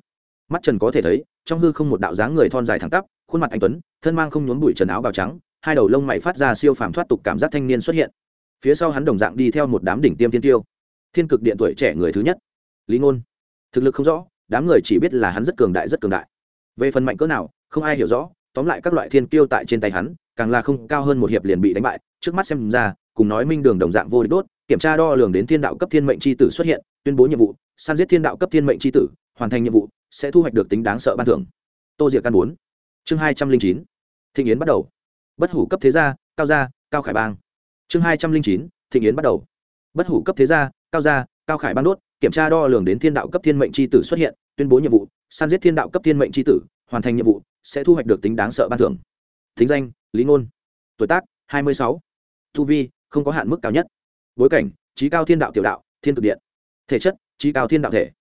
Mắt trần có thể thấy, trong hư không một đạo dáng người thon dài thẳng tắp, khuôn mặt anh tuấn, thân mang không nhốn bụi trần áo bào trắng, hai đầu lông mày phát ra siêu phàm thoát tục cảm giác thanh niên xuất hiện phía sau hắn đồng dạng đi theo một đám đỉnh tiêm thiên tiêu. Thiên cực điện tuổi trẻ người thứ nhất. Lý ngôn. Thực lực không rõ, đám người chỉ biết là hắn rất cường đại, rất cường đại. Về phần mạnh cỡ nào, không ai hiểu rõ, tóm lại các loại thiên tiêu tại trên tay hắn, càng là không cao hơn một hiệp liền bị đánh bại. Trước mắt xem ra, cùng nói minh đường đồng dạng vô địch đốt, kiểm tra đo lường đến thiên đạo cấp thiên mệnh c h i tử xuất hiện, tuyên bố nhiệm vụ săn giết thiên đạo cấp thiên mệnh c h i tử, hoàn thành nhiệm vụ, sẽ thu hoạch được tính đáng sợ ban thưởng. Tô diệc căn bốn. Chương hai trăm linh chín. Thịnh yến bắt đầu. Bất hủ cấp thế gia, cao gia, cao khải bang chương hai trăm linh chín, thịnh yến bắt đầu. Bất hủ cấp thế gia, cao gia, cao khải ban đốt, kiểm tra đo lường đến thiên đạo cấp thiên mệnh c h i tử xuất hiện, tuyên bố nhiệm vụ săn giết thiên đạo cấp thiên mệnh c h i tử, hoàn thành nhiệm vụ, sẽ thu hoạch được tính đáng sợ ban thưởng. Thính danh, lý ngôn. Tuổi tác, hai mươi sáu. Thu vi, không có hạn mức cao nhất. Bối cảnh, trí cao thiên đạo tiểu đạo, thiên cực điện. Thể chất, trí cao thiên đạo thể.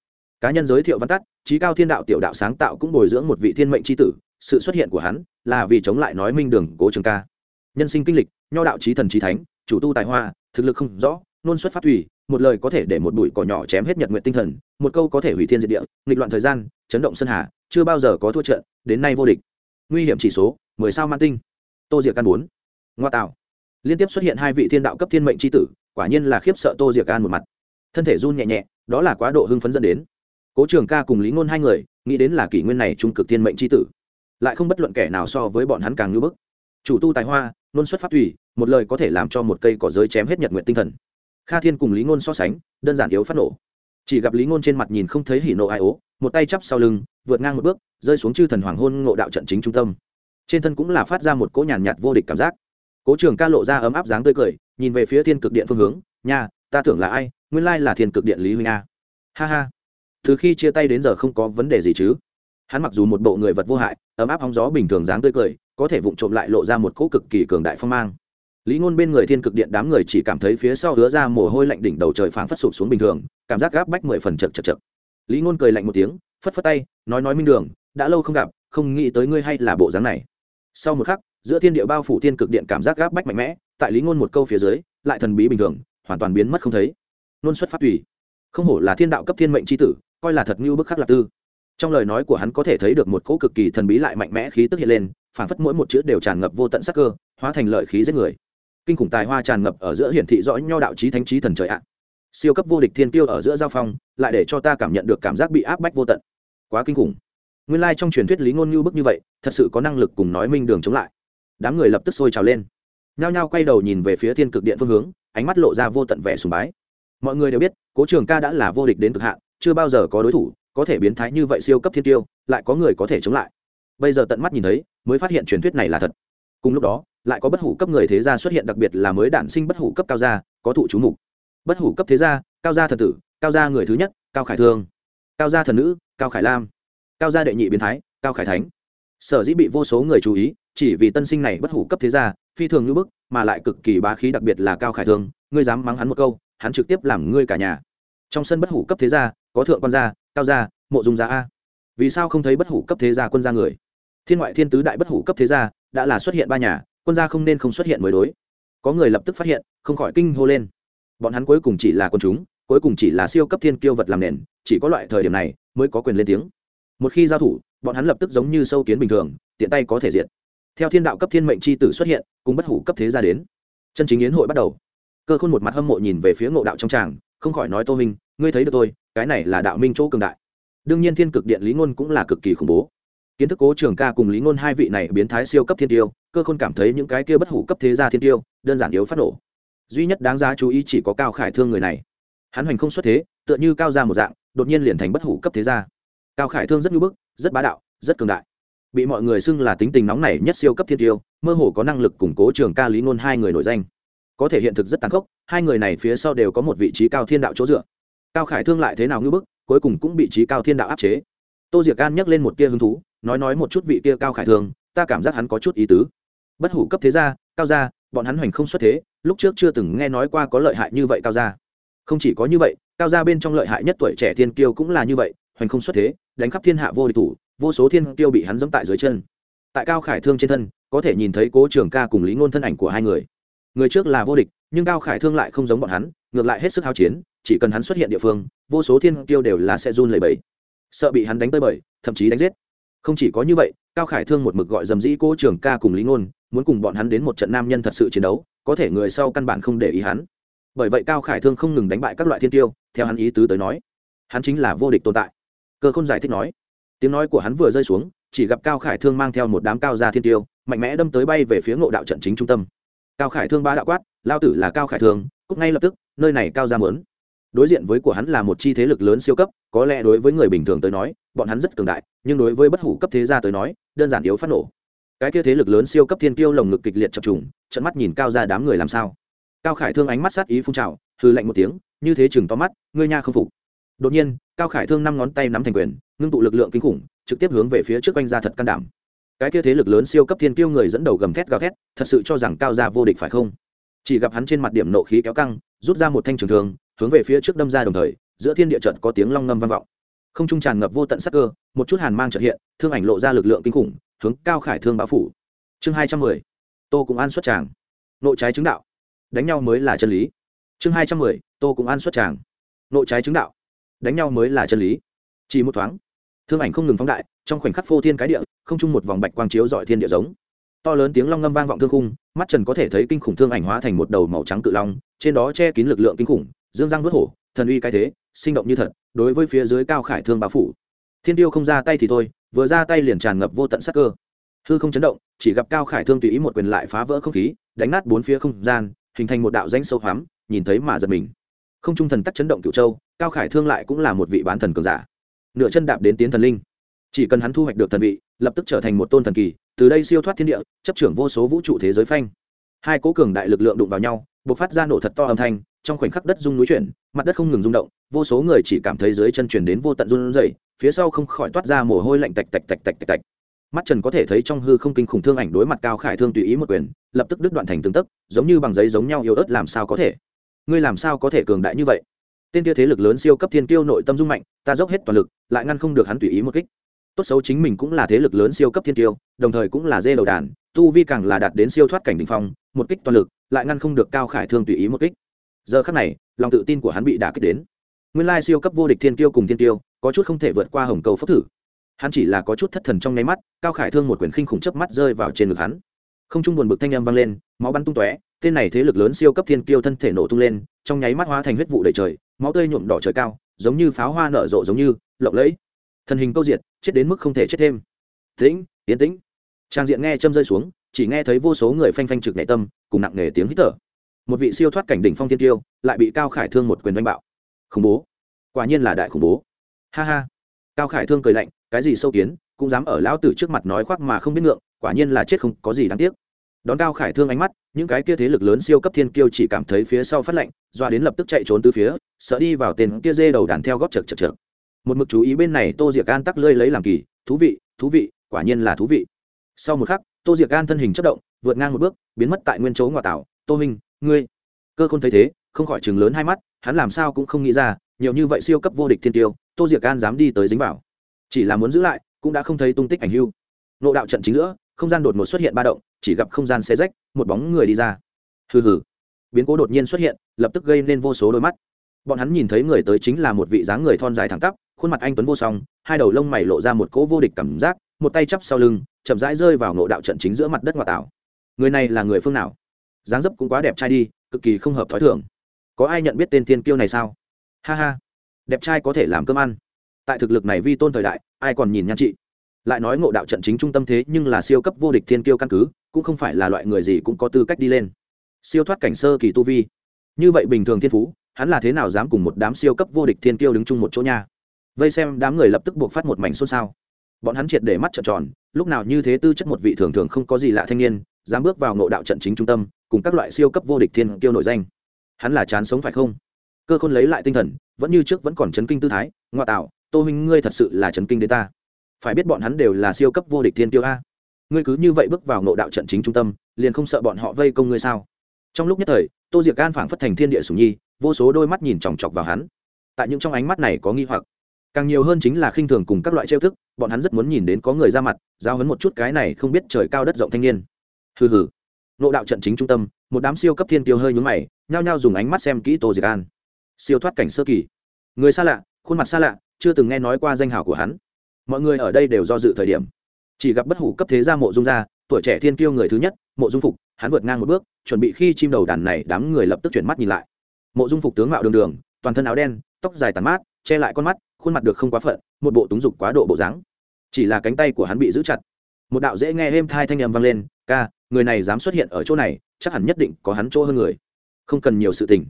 Cá nhân giới thiệu văn tắt, trí cao thiên đạo tiểu đạo sáng tạo cũng bồi dưỡng một vị thiên mệnh c tử, sự xuất hiện của hắn là vì chống lại nói minh đường cố trường ca. Nhân sinh kinh lịch, nho đạo trí thần trí thánh chủ tu tài hoa, thực lực không rõ, nôn xuất phát thủy, một lời có thể để một bụi cỏ nhỏ chém hết nhật nguyện tinh thần, một câu có thể hủy thiên diệt địa, nghịch loạn thời gian, chấn động sân hà, chưa bao giờ có thua trận, đến nay vô địch. Nguy hiểm chỉ số, mười sao man tinh. Tô diệc căn bốn. Ngoa tạo. Liên tiếp xuất hiện hai vị thiên đạo cấp thiên mệnh tri tử, quả nhiên là khiếp sợ tô diệc an một mặt. Thân thể run nhẹ nhẹ, đó là quá độ hưng phấn dẫn đến. Cố trường ca cùng lý ngôn hai người, nghĩ đến là kỷ nguyên này trung cực thiên mệnh tri tử. Lại không bất luận kẻ nào so với bọn hắn càng ngưỡng bức. Chủ tu tài hoa nôn xuất pháp tùy một lời có thể làm cho một cây cỏ giới chém hết nhật nguyện tinh thần. Kha thiên cùng lý ngôn so sánh đơn giản yếu phát nổ. Chỉ gặp lý ngôn trên mặt nhìn không thấy hỉ nộ ai ố một tay chắp sau lưng vượt ngang một bước rơi xuống chư thần hoàng hôn ngộ đạo trận chính trung tâm. Trên thân cũng là phát ra một cỗ nhàn nhạt, vô địch cảm giác. Cố trường ca lộ ra ấm áp dáng tươi cười nhìn về phía thiên cực điện phương hướng nha ta tưởng là ai? Nguyên lai là thiên cực điện lý huynh a. Ha ha. Từ khi chia tay đến giờ không có vấn đề gì chứ. Hắn mặc dù một bộ người vật vô hại ấm áp hóng gió bình thường dáng tươi cười có thể vụng trộm lại lộ ra một cỗ cực kỳ cường đại phong mang. Lý ngôn bên người thiên cực điện đám người chỉ cảm thấy phía sau hứa ra mồ hôi lạnh đỉnh đầu trời phảng phất sụp xuống bình thường, cảm giác gáp bách mười phần chật chật chật. Lý ngôn cười lạnh một tiếng, phất phất tay, nói nói minh đường, đã lâu không gặp, không nghĩ tới ngươi hay là bộ dáng này. Sau một khắc, giữa thiên địa bao phủ thiên cực điện cảm giác gáp bách mạnh mẽ, tại lý ngôn một câu phía dưới, lại thần bí bình thường, hoàn toàn biến mất không thấy. Nôn xuất phát tùy. Không hổ là thiên đạo cấp thiên mệnh chi tử, coi là thật như bức khắc lạc tư. Trong lời nói của hắn có thể thấy được một cỗ cực kỳ thần bí lại mạnh mẽ khí tức hiện lên phản phất mỗi một chữ đều tràn ngập vô tận sắc cơ, hóa thành lợi khí giết người. Kinh khủng tài hoa tràn ngập ở giữa hiển thị rõ nho đạo trí thánh trí thần trời ạ. Siêu cấp vô địch thiên tiêu ở giữa giao phong, lại để cho ta cảm nhận được cảm giác bị áp bách vô tận. Quá kinh khủng. Nguyên lai trong truyền thuyết lý ngôn như bức như vậy, thật sự có năng lực cùng nói minh đường chống lại. Đám người lập tức sôi trào lên. Nhao nhao quay đầu nhìn về phía thiên cực điện phương hướng, ánh mắt lộ ra vô tận vẻ sùng bái. Mọi người đều biết, cố trường ca đã là vô địch đến cực hạn, chưa bao giờ có đối thủ, có thể biến thái như vậy siêu cấp thiên tiêu lại có người có thể chống lại bây giờ tận mắt nhìn thấy, mới phát hiện truyền thuyết này là thật. Cùng lúc đó, lại có bất hủ cấp người thế gia xuất hiện đặc biệt là mới đản sinh bất hủ cấp cao gia, có thụ chú mục. Bất hủ cấp thế gia, cao gia thần tử, cao gia người thứ nhất, cao khải thương. Cao gia thần nữ, cao khải lam. Cao gia đệ nhị biến thái, cao khải thánh. Sở dĩ bị vô số người chú ý, chỉ vì tân sinh này bất hủ cấp thế gia, phi thường như bức, mà lại cực kỳ bá khí đặc biệt là cao khải thương, ngươi dám mắng hắn một câu, hắn trực tiếp làm ngươi cả nhà. Trong sân bất hủ cấp thế gia, có thượng quan gia, cao gia, mộ dung gia a. Vì sao không thấy bất hủ cấp thế gia quân gia người? Thiên ngoại thiên tứ đại bất hủ cấp thế gia, đã là xuất hiện ba nhà, quân gia không nên không xuất hiện mới đối. Có người lập tức phát hiện, không khỏi kinh hô lên. Bọn hắn cuối cùng chỉ là quân chúng, cuối cùng chỉ là siêu cấp thiên kiêu vật làm nền, chỉ có loại thời điểm này mới có quyền lên tiếng. Một khi giao thủ, bọn hắn lập tức giống như sâu kiến bình thường, tiện tay có thể diệt. theo thiên đạo cấp thiên mệnh c h i tử xuất hiện, cùng bất hủ cấp thế ra đến. Chân chính yến hội bắt đầu. Cơ khôn một mặt hâm mộ nhìn về phía ngộ đạo trong tràng, không khỏi nói tô minh, ngươi thấy được tôi, cái này là đạo minh chỗ cường đại. Đương nhiên thiên cực điện lý ngôn cũng là cực kỳ khủng bố kiến thức cố trường ca cùng lý ngôn hai vị này biến thái siêu cấp thiên tiêu, cơ khôn cảm thấy những cái kia bất hủ cấp thế gia thiên tiêu, đơn giản yếu phát nổ. Duy nhất đáng giá chú ý chỉ có cao khải thương người này. Hắn hoành không xuất thế, tựa như cao ra một dạng, đột nhiên liền thành bất hủ cấp thế gia. Cao khải thương rất nhu bức, rất bá đạo, rất cường đại. Bị mọi người xưng là tính tình nóng này nhất siêu cấp thiên tiêu, mơ hồ có năng lực củng cố trường ca lý ngôn hai người nổi danh. Có thể hiện thực rất tàn khốc, hai người này phía sau đều có một vị trí cao thiên đạo chỗ dựa. Cao khải thương lại thế nào ngưỡng bức, cuối cùng cũng bị trí cao thiên đạo áp chế. Tô diệc an nhắc lên một tia hứng thú nói nói một chút vị kia cao khải thường, ta cảm giác hắn có chút ý tứ. Bất hủ cấp thế gia cao gia bọn hắn hoành không xuất thế lúc trước chưa từng nghe nói qua có lợi hại như vậy cao gia. Không chỉ có như vậy cao gia bên trong lợi hại nhất tuổi trẻ thiên kiêu cũng là như vậy hoành không xuất thế đánh khắp thiên hạ vô địch thủ vô số thiên kiêu bị hắn dẫm tại dưới chân. Tại cao khải thương trên thân có thể nhìn thấy cố trường ca cùng lý ngôn thân ảnh của hai người. Người trước là vô địch nhưng cao khải thương lại không giống bọn hắn ngược lại hết sức hao chiến chỉ cần hắn xuất hiện địa phương vô số thiên kiêu đều là sẽ run lẩy bẩy. Sợ bị hắn đánh tới bời thậm chí đánh giết không chỉ có như vậy, cao khải thương một mực gọi dầm dĩ cố trường ca cùng lý ngôn, muốn cùng bọn hắn đến một trận nam nhân thật sự chiến đấu, có thể người sau căn bản không để ý hắn. Bởi vậy cao khải thương không ngừng đánh bại các loại thiên tiêu, theo hắn ý tứ tới nói, hắn chính là vô địch tồn tại. Cơ không giải thích nói, tiếng nói của hắn vừa rơi xuống, chỉ gặp cao khải thương mang theo một đám cao gia thiên tiêu, mạnh mẽ đâm tới bay về phía ngộ đạo trận chính trung tâm. Cao khải thương ba đạo quát lao tử là cao khải thương cúc ngay lập tức, nơi này cao ra mớn đối diện với của hắn là một chi thế lực lớn siêu cấp, có lẽ đối với người bình thường tới nói, bọn hắn rất cường đại, nhưng đối với bất hủ cấp thế gia tới nói, đơn giản yếu phát nổ. Cái kia thế lực lớn siêu cấp thiên tiêu lồng ngực kịch liệt chập trùng, trận mắt nhìn cao ra đám người làm sao. Cao khải thương ánh mắt sát ý phun trào hư lạnh một tiếng, như thế chừng to mắt, ngươi nha không phục. Đột nhiên, cao khải thương năm ngón tay nắm thành quyền, ngưng tụ lực lượng kinh khủng, trực tiếp hướng về phía trước quanh ra thật can đảm. Cái kia thế lực lớn siêu cấp thiên kiêu người dẫn đầu gầm thét gào thét, thật sự cho rằng cao gia vô địch phải không? Chỉ gặp hắn trên mặt điểm nộ khí kéo căng, rút ra một thanh trường thường hướng về phía trước đâm ra đồng thời, giữa thiên địa trận có tiếng long ngâm vang vọng. Không trung tràn ngập vô tận sắc cơ, một chút hàn mang trợ hiện, thương ảnh lộ ra lực lượng kinh khủng, hướng cao khải thương báo phủ. Chương hai trăm mười, tô cũng an xuất tràng. Nội trái chứng đạo. Đánh nhau mới là chân lý. Chương hai trăm mười, tô cũng an xuất tràng. Nội trái chứng đạo. Đánh nhau mới là chân lý. Chỉ một thoáng, thương ảnh không ngừng phóng đại, trong khoảnh khắc phô thiên cái địa, không chung một vòng bạch quang chiếu dọi thiên địa giống. To lớn tiếng long ngâm vang vọng thương khung, mắt trần có thể thấy kinh khủng thương ảnh hóa thành một đầu màu trắng cự long, trên đó che kín lực lượng kinh khủng dương răng vớt hổ, thần uy cái thế, sinh động như thật, đối với phía dưới cao khải thương bao phủ. Thiên tiêu không ra tay thì thôi, vừa ra tay liền tràn ngập vô tận sắc cơ. Hư không chấn động, chỉ gặp cao khải thương tùy ý một quyền lại phá vỡ không khí, đánh nát bốn phía không gian, hình thành một đạo danh sâu hoắm, nhìn thấy mà giật mình. Không trung thần tắc chấn động cựu châu, cao khải thương lại cũng là một vị bán thần cường giả. Nửa chân đạp đến tiến thần linh. Chỉ cần hắn thu hoạch được thần vị, lập tức trở thành một tôn thần kỳ, từ đây siêu thoát thiên địa, chấp trưởng vô số vũ trụ thế giới phanh. Hai cố cường đại lực lượng đụng vào nhau b ộ c phát ra nổ thật to âm thanh, trong khoảnh khắc đất rung núi chuyển, mặt đất không ngừng rung động, vô số người chỉ cảm thấy dưới chân chuyển đến vô tận run rẩy, phía sau không khỏi toát ra mồ hôi lạnh tạch tạch tạch tạch tạch tạch. Mắt trần có thể thấy trong hư không kinh khủng thương ảnh đối mặt cao khải thương tùy ý một quyền, lập tức đứt đoạn thành tương tức giống như bằng giấy giống nhau yếu ớt làm sao có thể. Ngươi làm sao có thể cường đại như vậy? Tên kia thế lực lớn siêu cấp thiên kiêu nội tâm dung mạnh, ta dốc hết toàn lực, lại ngăn không được hắn tùy ý một kích. Tốt xấu chính mình cũng là thế lực lớn siêu cấp thiên tiêu đồng thời cũng là dê đầu đàn, tu vi càng là đạt đến siêu thoát cảnh đỉnh phong, một kích toàn lực lại ngăn không được cao khải thương tùy ý một kích. Giờ khắc này, lòng tự tin của hắn bị đả kích đến. Nguyên lai siêu cấp vô địch thiên tiêu cùng thiên tiêu, có chút không thể vượt qua hồng cầu phốc thử. Hắn chỉ là có chút thất thần trong nháy mắt, cao khải thương một quyển khinh khủng chớp mắt rơi vào trên ngực hắn. Không trung buồn bực thanh â m vang lên, máu bắn tung tóe, tên này thế lực lớn siêu cấp thiên kiêu thân thể nổ tung lên, trong nháy mắt hóa thành huyết vụ đầy trời, máu tươi nhuộm đỏ trời cao, giống như pháo hoa nở rộ giống như, lộng lẫy. Thần hình câu diệt, chết đến mức không thể chết thêm. Tĩnh, yến tĩnh. Trang diện nghe châm rơi xuống chỉ nghe thấy vô số người phanh phanh trực nệ tâm, cùng nặng nề tiếng hít thở. Một vị siêu thoát cảnh đỉnh phong thiên tiêu, lại bị cao khải thương một quyền đánh bạo. Khủng bố. Quả nhiên là đại khủng bố. Ha ha. Cao khải thương cười lạnh, cái gì sâu kiến, cũng dám ở lão tử trước mặt nói khoác mà không biết ngượng, quả nhiên là chết không có gì đáng tiếc. Đón cao khải thương ánh mắt, những cái kia thế lực lớn siêu cấp thiên kiêu chỉ cảm thấy phía sau phát lạnh doa đến lập tức chạy trốn từ phía, sợ đi vào tên kia dê đầu đàn theo góp chật chật chật một mực chú ý bên này tô diệc an tắc lơi lấy làm kỳ, thú vị thú vị, quả nhiên là thú vị. Sau một khắc tô diệc Gan thân hình chất động, vượt ngang một bước, biến mất tại nguyên chỗ ngoại tảo. Tô minh ngươi? Cơ không thấy thế, không khỏi chừng lớn hai mắt, hắn làm sao cũng không nghĩ ra, nhiều như vậy siêu cấp vô địch thiên tiêu, tô diệc Gan dám đi tới dính vào. Chỉ là muốn giữ lại, cũng đã không thấy tung tích ảnh hưu. Nộ đạo trận chính giữa, không gian đột ngột xuất hiện ba động, chỉ gặp không gian xe rách, một bóng người đi ra. Hừ hừ. Biến cố đột nhiên xuất hiện, lập tức gây nên vô số đôi mắt. Bọn hắn nhìn thấy người tới chính là một vị dáng người thon dài thẳng tắp, khuôn mặt anh tuấn vô song, hai đầu lông mày lộ ra một cỗ vô địch cảm giác một tay chắp sau lưng, chậm rãi rơi vào ngộ đạo trận chính giữa mặt đất ngoại tảo. Người này là người phương nào? Dáng dấp cũng quá đẹp trai đi, cực kỳ không hợp thói thường. Có ai nhận biết tên thiên kiêu này sao? Ha ha, đẹp trai có thể làm cơm ăn. Tại thực lực này vi tôn thời đại, ai còn nhìn nhan chị. lại nói ngộ đạo trận chính trung tâm thế nhưng là siêu cấp vô địch thiên kiêu căn cứ, cũng không phải là loại người gì cũng có tư cách đi lên. Siêu thoát cảnh sơ kỳ tu vi. Như vậy bình thường thiên phú, hắn là thế nào dám cùng một đám siêu cấp vô địch thiên kiêu đứng chung một chỗ nha? Vây xem đám người lập tức buộc phát một mảnh xôn xao bọn hắn triệt để mắt trợn tròn, lúc nào như thế tư chất một vị thường thường không có gì lạ thanh niên, dám bước vào ngộ đạo trận chính trung tâm, cùng các loại siêu cấp vô địch thiên kiêu nổi danh. Hắn là chán sống phải không? Cơ khôn lấy lại tinh thần, vẫn như trước vẫn còn chấn kinh tư thái ngoại tạo, tô huynh, ngươi thật sự là chấn kinh đến ta. Phải biết bọn hắn đều là siêu cấp vô địch thiên tiêu a. Ngươi cứ như vậy bước vào ngộ đạo trận chính trung tâm, liền không sợ bọn họ vây công ngươi sao? Trong lúc nhất thời, tô diệc gan phảng phất thành thiên địa sùng nhi, vô số đôi mắt nhìn chòng chọc vào hắn. Tại những trong ánh mắt này có nghi hoặc càng nhiều hơn chính là khinh thường cùng các loại trêu thức, bọn hắn rất muốn nhìn đến có người ra mặt, giao hấn một chút cái này không biết trời cao đất rộng thanh niên. Hừ hừ. Nộ đạo trận chính trung tâm, một đám siêu cấp thiên tiêu hơi nhún mày, nhao nhao dùng ánh mắt xem kỹ tô diệc an. Siêu thoát cảnh sơ kỳ. Người xa lạ, khuôn mặt xa lạ, chưa từng nghe nói qua danh hào của hắn. Mọi người ở đây đều do dự thời điểm. Chỉ gặp bất hủ cấp thế gia mộ dung gia, tuổi trẻ thiên tiêu người thứ nhất, mộ dung phục, hắn vượt ngang một bước, chuẩn bị khi chim đầu đàn này đám người lập tức chuyển mắt nhìn lại. Mộ dung phục tướng mạo đường đường, toàn thân áo đen, tóc dài tàn mát, che lại con mắt khuôn mặt được không quá phận, một bộ túng dục quá độ bộ dáng. Chỉ là cánh tay của hắn bị giữ chặt. Một đạo dễ nghe êm thai thanh âm vang lên, ca, người này dám xuất hiện ở chỗ này, chắc hẳn nhất định có hắn chỗ hơn người. Không cần nhiều sự tình.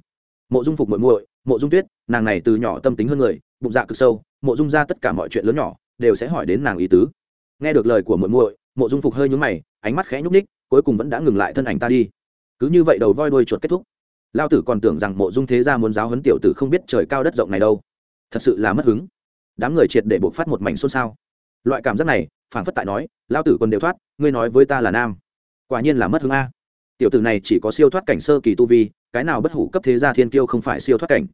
Mộ dung phục muội muội, mộ dung tuyết, nàng này từ nhỏ tâm tính hơn người, bụng dạ cực sâu, mộ dung ra tất cả mọi chuyện lớn nhỏ, đều sẽ hỏi đến nàng ý tứ. Nghe được lời của muội muội, mộ dung phục hơi nhướng mày, ánh mắt khẽ nhúc ních cuối cùng vẫn đã ngừng lại thân ảnh ta đi. Cứ như vậy đầu voi đuôi chuột kết thúc. Lao tử còn tưởng rằng mộ dung thế gia muốn giáo huấn tiểu tử không biết trời cao đất rộng này đâu thật sự là mất hứng. Đám người triệt để buộc phát một mảnh xôn xao. Loại cảm giác này phản phất tại nói lao tử còn đều thoát, ngươi nói với ta là nam. Quả nhiên là mất hứng a. Tiểu tử này chỉ có siêu thoát cảnh sơ kỳ tu vi, cái nào bất hủ cấp thế gia thiên kiêu không phải siêu thoát cảnh.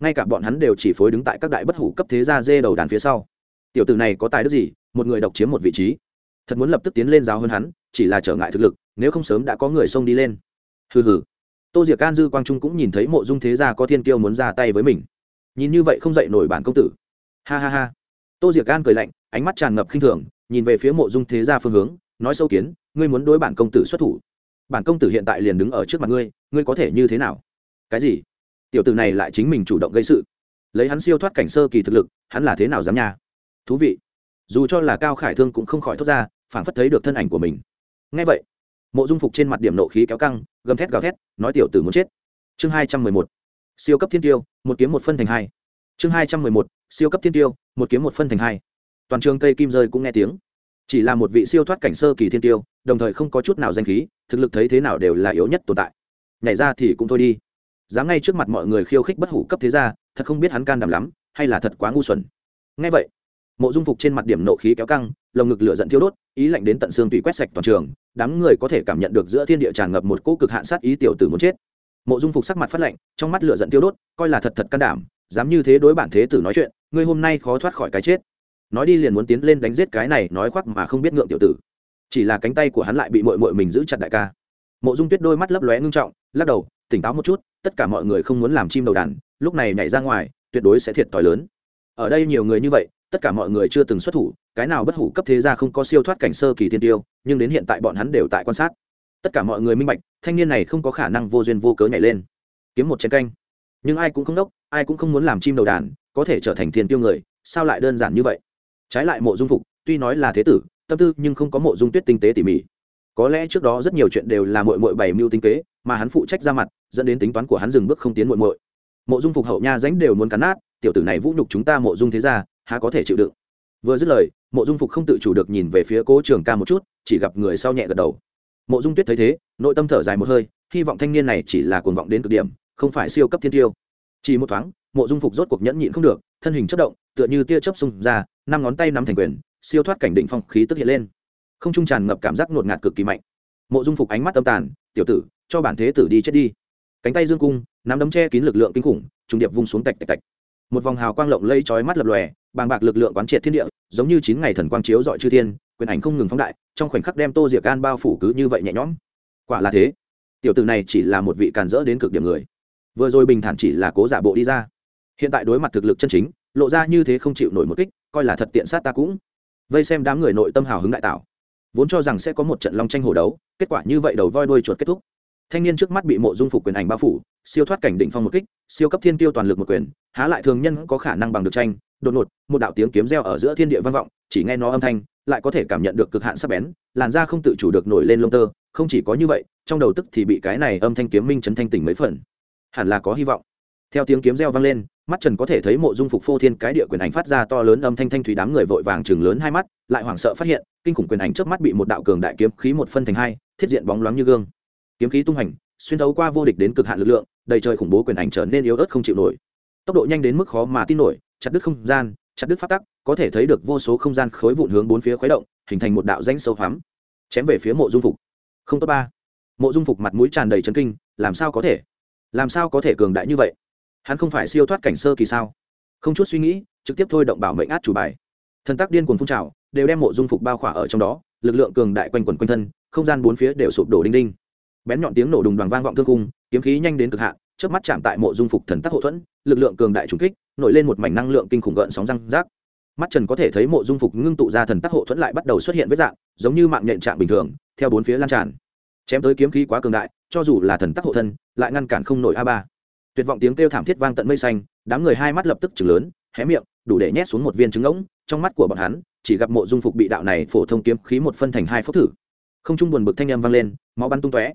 Ngay cả bọn hắn đều chỉ phối đứng tại các đại bất hủ cấp thế gia dê đầu đàn phía sau. Tiểu tử này có tài đức gì, một người độc chiếm một vị trí. Thật muốn lập tức tiến lên giáo hơn hắn, chỉ là trở ngại thực lực, nếu không sớm đã có người xông đi lên. Hừ hừ. Tô diệc can dư quang trung cũng nhìn thấy mộ dung thế gia có thiên kiêu muốn ra tay với mình nhìn như vậy không dậy nổi bản công tử. Ha ha ha. Tô diệc gan cười lạnh, ánh mắt tràn ngập khinh thường, nhìn về phía mộ dung thế gia phương hướng, nói sâu kiến, ngươi muốn đối bản công tử xuất thủ. Bản công tử hiện tại liền đứng ở trước mặt ngươi ngươi có thể như thế nào? Cái gì? Tiểu tử này lại chính mình chủ động gây sự. Lấy hắn siêu thoát cảnh sơ kỳ thực lực, hắn là thế nào dám nha? Thú vị. Dù cho là cao khải thương cũng không khỏi thốt ra phản phất thấy được thân ảnh của mình. Ngay vậy, mộ dung phục trên mặt điểm nộ khí kéo căng, gầm thét gào thét, nói tiểu tử muốn chết. Chương hai trăm mười một siêu cấp thiên tiêu, một kiếm một phân thành hai. Chương hai trăm mười một, siêu cấp thiên tiêu, một kiếm một phân thành hai. Toàn trường cây kim rơi cũng nghe tiếng. Chỉ là một vị siêu thoát cảnh sơ kỳ thiên tiêu, đồng thời không có chút nào danh khí, thực lực thấy thế nào đều là yếu nhất tồn tại. Nhảy ra thì cũng thôi đi. Dám ngay trước mặt mọi người khiêu khích bất hủ cấp thế ra thật không biết hắn can đảm lắm, hay là thật quá ngu xuẩn. Ngay vậy, mộ dung phục trên mặt điểm nộ khí kéo căng, lồng ngực lửa giận thiêu đốt, ý lạnh đến tận xương tùy quét sạch toàn trường, đám người có thể cảm nhận được giữa thiên địa tràn ngập một cỗ cực hạn sát ý tiểu tử muốn chết mộ dung phục sắc mặt phát lạnh, trong mắt lửa giận tiêu đốt, coi là thật thật can đảm, dám như thế đối bản thế tử nói chuyện, ngươi hôm nay khó thoát khỏi cái chết. Nói đi liền muốn tiến lên đánh giết cái này nói khoác mà không biết ngượng tiểu tử. Chỉ là cánh tay của hắn lại bị mội mội mình giữ chặt đại ca. Mộ dung tuyết đôi mắt lấp lóe ngưng trọng, lắc đầu, tỉnh táo một chút, tất cả mọi người không muốn làm chim đầu đàn, lúc này nhảy ra ngoài, tuyệt đối sẽ thiệt thòi lớn. Ở đây nhiều người như vậy, tất cả mọi người chưa từng xuất thủ, cái nào bất hủ cấp thế gia không có siêu thoát cảnh sơ kỳ thiên tiêu, nhưng đến hiện tại bọn hắn đều tại quan sát tất cả mọi người minh bạch, thanh niên này không có khả năng vô duyên vô cớ nhảy lên. Kiếm một chén canh. Nhưng ai cũng không đốc, ai cũng không muốn làm chim đầu đàn, có thể trở thành thiên tiêu người, sao lại đơn giản như vậy? Trái lại mộ dung phục, tuy nói là thế tử, tâm tư nhưng không có mộ dung tuyết tinh tế tỉ mỉ. Có lẽ trước đó rất nhiều chuyện đều là mội mội bày mưu tinh kế, mà hắn phụ trách ra mặt, dẫn đến tính toán của hắn dừng bước không tiến mội mội mộ dung phục hậu nha dánh đều muốn cắn nát, tiểu tử này vũ nhục chúng ta mộ dung thế ra há có thể chịu đựng? Vừa dứt lời, mộ dung phục không tự chủ được nhìn về phía cố trường ca một chút, chỉ gặp người sau nhẹ gật đầu mộ dung tuyết thấy thế, nội tâm thở dài một hơi, hy vọng thanh niên này chỉ là cuồng vọng đến cực điểm, không phải siêu cấp thiên tiêu. Chỉ một thoáng, mộ dung phục rốt cuộc nhẫn nhịn không được, thân hình chất động, tựa như tia chớp xung ra, năm ngón tay nắm thành quyền, siêu thoát cảnh định phong khí tức hiện lên. Không trung tràn ngập cảm giác ngột ngạt cực kỳ mạnh. Mộ dung phục ánh mắt tâm tàn, tiểu tử, cho bản thế tử đi chết đi. Cánh tay dương cung, nắm đấm che kín lực lượng kinh khủng, trùng điệp vung xuống tạch tạch tạch. Một vòng hào quang lộng lây chói mắt lập lòe, bàng bạc lực lượng quán triệt thiên địa, giống như chín ngày thần quang chiếu dọi chư thiên, quyền ảnh không ngừng phóng đại trong khoảnh khắc đem tô diệc can bao phủ cứ như vậy nhẹ nhõm. Quả là thế. Tiểu tử này chỉ là một vị càn rỡ đến cực điểm người. Vừa rồi bình thản chỉ là cố giả bộ đi ra. Hiện tại đối mặt thực lực chân chính, lộ ra như thế không chịu nổi một kích, coi là thật tiện sát ta cũng. Vây xem đám người nội tâm hào hứng đại tạo. Vốn cho rằng sẽ có một trận long tranh hổ đấu, kết quả như vậy đầu voi đuôi chuột kết thúc. Thanh niên trước mắt bị mộ dung phục quyền ảnh bao phủ, siêu thoát cảnh định phong một kích, siêu cấp thiên tiêu toàn lực một quyền, há lại thường nhân có khả năng bằng được tranh đột ngột, một đạo tiếng kiếm reo ở giữa thiên địa vang vọng, chỉ nghe nó âm thanh, lại có thể cảm nhận được cực hạn sắc bén, làn da không tự chủ được nổi lên lông tơ, không chỉ có như vậy, trong đầu tức thì bị cái này âm thanh kiếm minh chấn thanh tỉnh mấy phần. Hẳn là có hy vọng. Theo tiếng kiếm reo vang lên, mắt trần có thể thấy mộ dung phục phô thiên cái địa quyền ảnh phát ra to lớn âm thanh thanh thủy đám người vội vàng chừng lớn hai mắt, lại hoảng sợ phát hiện, kinh khủng quyền ảnh trước mắt bị một đạo cường đại kiếm khí một phân thành hai, thiết diện bóng loáng như gương. Kiếm khí tung hành, xuyên thấu qua vô địch đến cực hạn lực lượng, đầy trời khủng bố quyền ảnh trở nên yếu ớt không chịu nổi. Tốc độ nhanh đến mức khó mà tin nổi chặt đứt không gian, chặt đứt phát tắc, có thể thấy được vô số không gian khối vụn hướng bốn phía khuấy động, hình thành một đạo danh sâu hoắm, chém về phía mộ dung phục. Không tốt ba. Mộ dung phục mặt mũi tràn đầy chấn kinh, làm sao có thể? Làm sao có thể cường đại như vậy? Hắn không phải siêu thoát cảnh sơ kỳ sao? Không chút suy nghĩ, trực tiếp thôi động bảo mệnh át chủ bài. Thần tác điên cuồng phun trào, đều đem mộ dung phục bao khỏa ở trong đó, lực lượng cường đại quanh quần quanh thân, không gian bốn phía đều sụp đổ đinh đinh. Bén nhọn tiếng nổ đùng đoàn vang vọng thương cung, kiếm khí nhanh đến cực hạn chớp mắt chạm tại mộ dung phục thần tắc hậu thuẫn, lực lượng cường đại trùng kích, nổi lên một mảnh năng lượng kinh khủng gợn sóng răng rác. Mắt trần có thể thấy mộ dung phục ngưng tụ ra thần tắc hộ thuẫn lại bắt đầu xuất hiện với dạng, giống như mạng nhện trạng bình thường, theo bốn phía lan tràn. Chém tới kiếm khí quá cường đại, cho dù là thần tắc hộ thân, lại ngăn cản không nổi a ba. Tuyệt vọng tiếng kêu thảm thiết vang tận mây xanh, đám người hai mắt lập tức chừng lớn, hé miệng, đủ để nhét xuống một viên trứng ngỗng, trong mắt của bọn hắn, chỉ gặp mộ dung phục bị đạo này phổ thông kiếm khí một phân thành hai phốc thử. Không trung buồn bực thanh âm vang lên, máu bắn tung tóe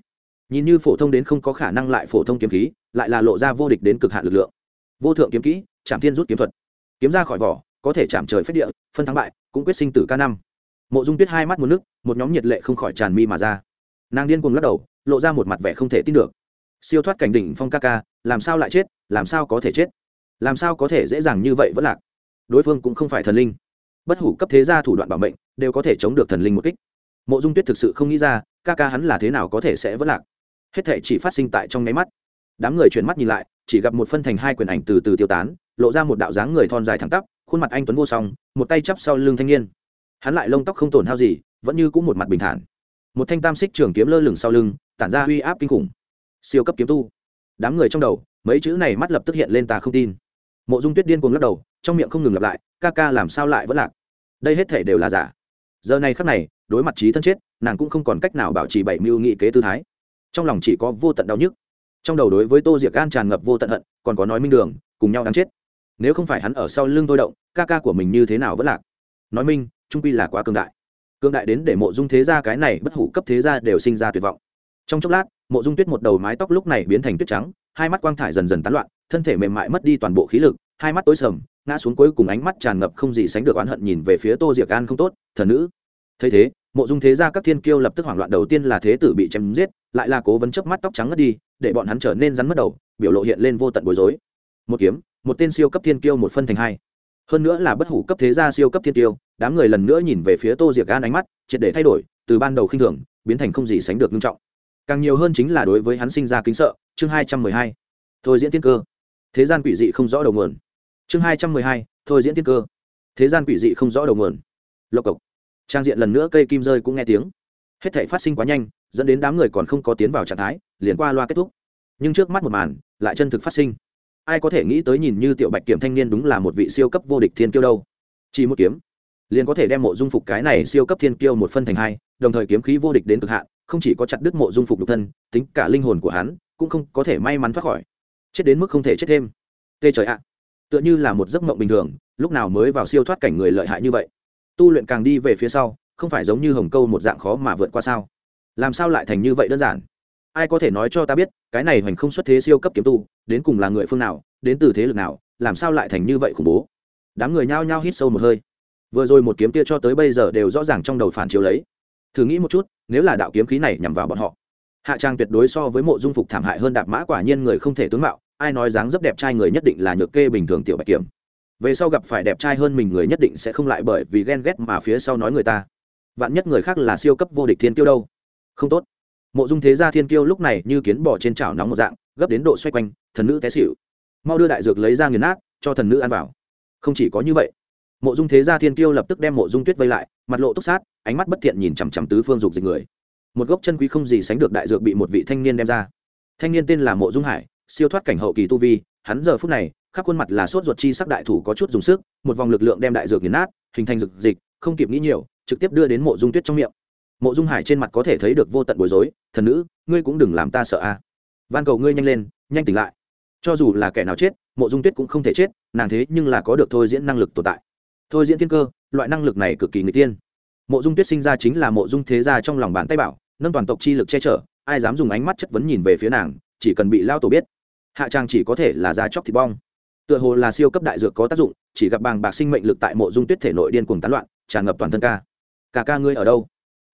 nhìn như phổ thông đến không có khả năng lại phổ thông kiếm khí, lại là lộ ra vô địch đến cực hạn lực lượng. Vô thượng kiếm kỹ chạm thiên rút kiếm thuật. Kiếm ra khỏi vỏ, có thể chạm trời phết địa, phân thắng bại, cũng quyết sinh tử ca năm. Mộ dung tuyết hai mắt một nước, một nhóm nhiệt lệ không khỏi tràn mi mà ra. Nàng điên cuồng lắc đầu, lộ ra một mặt vẻ không thể tin được. Siêu thoát cảnh đỉnh phong ca ca, làm sao lại chết, làm sao có thể chết? Làm sao có thể dễ dàng như vậy vẫn lạc? Đối phương cũng không phải thần linh. Bất hủ cấp thế gia thủ đoạn bảo mệnh, đều có thể chống được thần linh một kích. Mộ dung tuyết thực sự không nghĩ ra, ca ca hắn là thế nào có thể sẽ vẫn lạc? Hết thể chỉ phát sinh tại trong nháy mắt. Đám người chuyển mắt nhìn lại, chỉ gặp một phân thành hai quyền ảnh từ từ tiêu tán, lộ ra một đạo dáng người thon dài thẳng tắp, khuôn mặt anh tuấn vô song, một tay chắp sau lưng thanh niên. Hắn lại lông tóc không tổn hao gì, vẫn như cũng một mặt bình thản. Một thanh tam xích trường kiếm lơ lửng sau lưng, tản ra uy áp kinh khủng. Siêu cấp kiếm tu. Đám người trong đầu, mấy chữ này mắt lập tức hiện lên ta không tin. Mộ dung tuyết điên cuồng lắc đầu, trong miệng không ngừng lặp lại, ca ca làm sao lại vẫn lạc? Đây hết thể đều là giả. Giờ này khắc này, đối mặt trí thân chết, nàng cũng không còn cách nào bảo trì bảy mưu nghị kế tư thái trong lòng chỉ có vô tận đau nhức. Trong đầu đối với tô diệc gan tràn ngập vô tận hận, còn có nói minh đường, cùng nhau đáng chết. Nếu không phải hắn ở sau lưng tôi động, ca ca của mình như thế nào vẫn lạc. Nói minh, trung quy là quá cường đại. Cường đại đến để mộ dung thế gia cái này bất hủ cấp thế gia đều sinh ra tuyệt vọng. Trong chốc lát, mộ dung tuyết một đầu mái tóc lúc này biến thành tuyết trắng, hai mắt quang thải dần dần tán loạn, thân thể mềm mại mất đi toàn bộ khí lực, hai mắt tối sầm, ngã xuống cuối cùng ánh mắt tràn ngập không gì sánh được oán hận nhìn về phía tô diệc an không tốt, thần nữ. Thấy thế, mộ dung thế gia các thiên kiêu lập tức hoảng loạn, đầu tiên là thế tử bị chém giết lại là cố vấn chớp mắt tóc trắng ngất đi, để bọn hắn trở nên rắn mất đầu, biểu lộ hiện lên vô tận bối rối. Một kiếm, một tên siêu cấp thiên kiêu một phân thành hai. Hơn nữa là bất hủ cấp thế gia siêu cấp thiên kiêu, đám người lần nữa nhìn về phía tô diệc gan ánh mắt, triệt để thay đổi, từ ban đầu khinh thường, biến thành không gì sánh được nghiêm trọng. Càng nhiều hơn chính là đối với hắn sinh ra kính sợ, chương hai trăm mười hai. Thôi diễn tiên cơ. Thế gian quỷ dị không rõ đầu nguồn. Chương hai trăm mười hai, thôi diễn tiên cơ. Thế gian quỷ dị không rõ đầu nguồn. Lộc cộc. Trang diện lần nữa cây kim rơi cũng nghe tiếng. Hết thể phát sinh quá nhanh dẫn đến đám người còn không có tiến vào trạng thái, liền qua loa kết thúc. Nhưng trước mắt một màn, lại chân thực phát sinh. Ai có thể nghĩ tới nhìn như tiểu bạch kiểm thanh niên đúng là một vị siêu cấp vô địch thiên kiêu đâu. Chỉ một kiếm, liền có thể đem mộ dung phục cái này siêu cấp thiên kiêu một phân thành hai, đồng thời kiếm khí vô địch đến cực hạn, không chỉ có chặt đứt mộ dung phục độc thân, tính cả linh hồn của hắn cũng không có thể may mắn thoát khỏi. Chết đến mức không thể chết thêm. Tê trời ạ. Tựa như là một giấc mộng bình thường, lúc nào mới vào siêu thoát cảnh người lợi hại như vậy? Tu luyện càng đi về phía sau, không phải giống như hồng câu một dạng khó mà vượt qua sao? Làm sao lại thành như vậy đơn giản? Ai có thể nói cho ta biết, cái này hoành không xuất thế siêu cấp kiếm tu, đến cùng là người phương nào, đến từ thế lực nào, làm sao lại thành như vậy khủng bố? Đám người nhao nhao hít sâu một hơi. Vừa rồi một kiếm kia cho tới bây giờ đều rõ ràng trong đầu phản chiếu lấy. Thử nghĩ một chút, nếu là đạo kiếm khí này nhằm vào bọn họ, hạ trang tuyệt đối so với mộ dung phục thảm hại hơn đạp mã quả nhiên người không thể tướng mạo, ai nói dáng dấp đẹp trai người nhất định là nhược kê bình thường tiểu bạch kiểm về sau gặp phải đẹp trai hơn mình người nhất định sẽ không lại bởi vì ghen ghét mà phía sau nói người ta. Vạn nhất người khác là siêu cấp vô địch thiên tiêu đâu không tốt. Mộ dung thế gia thiên kiêu lúc này như kiến bỏ trên chảo nóng một dạng, gấp đến độ xoay quanh, thần nữ té xịu mau đưa đại dược lấy ra nghiền nát, cho thần nữ ăn vào. Không chỉ có như vậy, mộ dung thế gia thiên kiêu lập tức đem mộ dung tuyết vây lại, mặt lộ túc sát, ánh mắt bất thiện nhìn chằm chằm tứ phương dục dịch người. Một gốc chân quý không gì sánh được đại dược bị một vị thanh niên đem ra. Thanh niên tên là mộ dung hải, siêu thoát cảnh hậu kỳ tu vi, hắn giờ phút này, khắp khuôn mặt là sốt ruột chi sắc đại thủ có chút dùng sức, một vòng lực lượng đem đại dược nghiền nát, hình thành dược dịch, không kịp nghĩ nhiều, trực tiếp đưa đến mộ dung tuyết trong miệng mộ dung hải trên mặt có thể thấy được vô tận bối rối, thần nữ, ngươi cũng đừng làm ta sợ a. Van cầu ngươi nhanh lên, nhanh tỉnh lại. Cho dù là kẻ nào chết, mộ dung tuyết cũng không thể chết, nàng thế nhưng là có được thôi diễn năng lực tồn tại. Thôi diễn thiên cơ, loại năng lực này cực kỳ người tiên mộ dung tuyết sinh ra chính là mộ dung thế gia trong lòng bàn tay bảo, nâng toàn tộc chi lực che chở, ai dám dùng ánh mắt chất vấn nhìn về phía nàng, chỉ cần bị lao tổ biết. Hạ trang chỉ có thể là da chóc thịt bong. Tựa hồ là siêu cấp đại dược có tác dụng, chỉ gặp bàng bạc sinh mệnh lực tại mộ dung tuyết thể nội điên cuồng tán loạn, tràn ngập toàn thân ca. Cả ca ngươi ở đâu?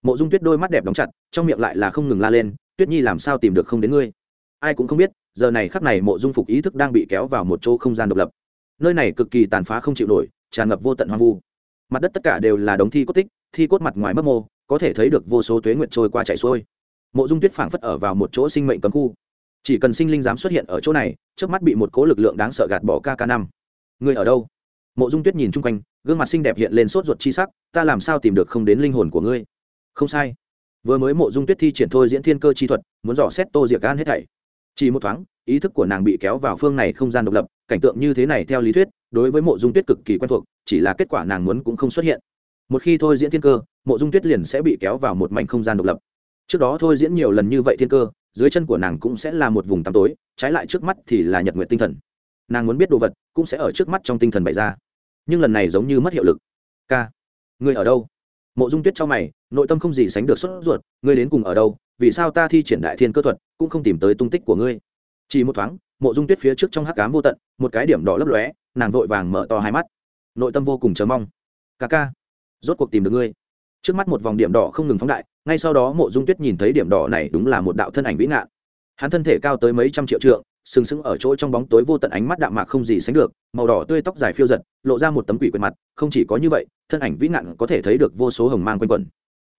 Mộ dung tuyết đôi mắt đẹp đóng chặt, trong miệng lại là không ngừng la lên, tuyết nhi làm sao tìm được không đến ngươi? Ai cũng không biết, giờ này khắc này mộ dung phục ý thức đang bị kéo vào một chỗ không gian độc lập. Nơi này cực kỳ tàn phá không chịu nổi, tràn ngập vô tận hoang vu. Mặt đất tất cả đều là đống thi cốt tích, thi cốt mặt ngoài mấp mô, có thể thấy được vô số tuế nguyện trôi qua chạy xuôi. Mộ dung tuyết phảng phất ở vào một chỗ sinh mệnh cấm khu. Chỉ cần sinh linh dám xuất hiện ở chỗ này, trước mắt bị một cố lực lượng đáng sợ gạt bỏ kk năm. Người ở đâu? Mộ dung tuyết nhìn chung quanh, gương mặt xinh đẹp hiện lên sốt ruột chi sắc, ta làm sao tìm được không đến linh hồn của ngươi? Không sai. Vừa mới mộ dung tuyết thi triển thôi diễn thiên cơ chi thuật, muốn dò xét tô diệc gan hết thảy. Chỉ một thoáng, ý thức của nàng bị kéo vào phương này không gian độc lập, cảnh tượng như thế này theo lý thuyết, đối với mộ dung tuyết cực kỳ quen thuộc, chỉ là kết quả nàng muốn cũng không xuất hiện. Một khi thôi diễn thiên cơ, mộ dung tuyết liền sẽ bị kéo vào một mảnh không gian độc lập. Trước đó thôi diễn nhiều lần như vậy thiên cơ, dưới chân của nàng cũng sẽ là một vùng tăm tối, trái lại trước mắt thì là nhật nguyện tinh thần. Nàng muốn biết đồ vật, cũng sẽ ở trước mắt trong tinh thần bày ra. Nhưng lần này giống như mất hiệu lực. K người ở đâu? Mộ dung tuyết cho mày, nội tâm không gì sánh được sốt ruột, ngươi đến cùng ở đâu? Vì sao ta thi triển đại thiên cơ thuật, cũng không tìm tới tung tích của ngươi? Chỉ một thoáng, mộ dung tuyết phía trước trong hắc cám vô tận, một cái điểm đỏ lấp lóe, nàng vội vàng mở to hai mắt. Nội tâm vô cùng chờ mong. Ca ca, rốt cuộc tìm được ngươi. Trước mắt một vòng điểm đỏ không ngừng phóng đại, ngay sau đó mộ dung tuyết nhìn thấy điểm đỏ này đúng là một đạo thân ảnh vĩ ngạn. Hắn thân thể cao tới mấy trăm triệu trượng sừng sững ở chỗ trong bóng tối vô tận ánh mắt đạm mạc không gì sánh được, màu đỏ tươi tóc dài phiêu giật, lộ ra một tấm quỷ quyệt mặt, không chỉ có như vậy, thân ảnh vĩ ngạn có thể thấy được vô số hồng mang quanh quẩn.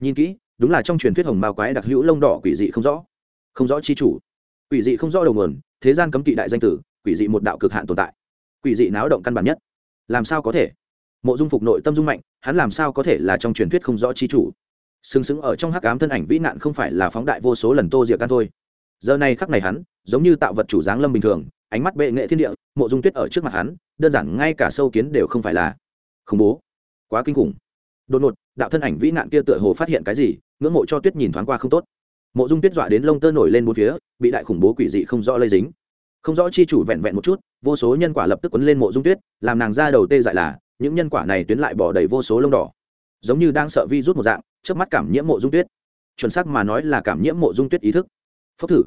Nhìn kỹ, đúng là trong truyền thuyết hồng mao quái đặc hữu lông đỏ quỷ dị không rõ. Không rõ chi chủ. Quỷ dị không rõ đầu nguồn, thế gian cấm kỵ đại danh tử, quỷ dị một đạo cực hạn tồn tại. Quỷ dị náo động căn bản nhất. Làm sao có thể? Mộ dung phục nội tâm dung mạnh, hắn làm sao có thể là trong truyền thuyết không rõ chi chủ? Sừng sững ở trong hắc ám thân ảnh vĩ nạn không phải là phóng đại vô số lần tô diệc can thôi giờ này khắc này hắn, giống như tạo vật chủ dáng lâm bình thường, ánh mắt bệ nghệ thiên địa, mộ dung tuyết ở trước mặt hắn, đơn giản ngay cả sâu kiến đều không phải là. Khủng bố. Quá kinh khủng. Đột ngột, đạo thân ảnh vĩ nạn kia tựa hồ phát hiện cái gì, ngưỡng mộ cho tuyết nhìn thoáng qua không tốt. Mộ dung tuyết dọa đến lông tơ nổi lên bốn phía, bị đại khủng bố quỷ dị không rõ lây dính. Không rõ chi chủ vẹn vẹn một chút, vô số nhân quả lập tức quấn lên mộ dung tuyết, làm nàng ra đầu tê dại là, những nhân quả này tuyến lại bỏ đầy vô số lông đỏ. Giống như đang sợ vi rút một dạng trước mắt cảm nhiễm mộ dung tuyết. Chuẩn xác mà nói là cảm nhiễm mộ dung tuyết ý thức phốc thử.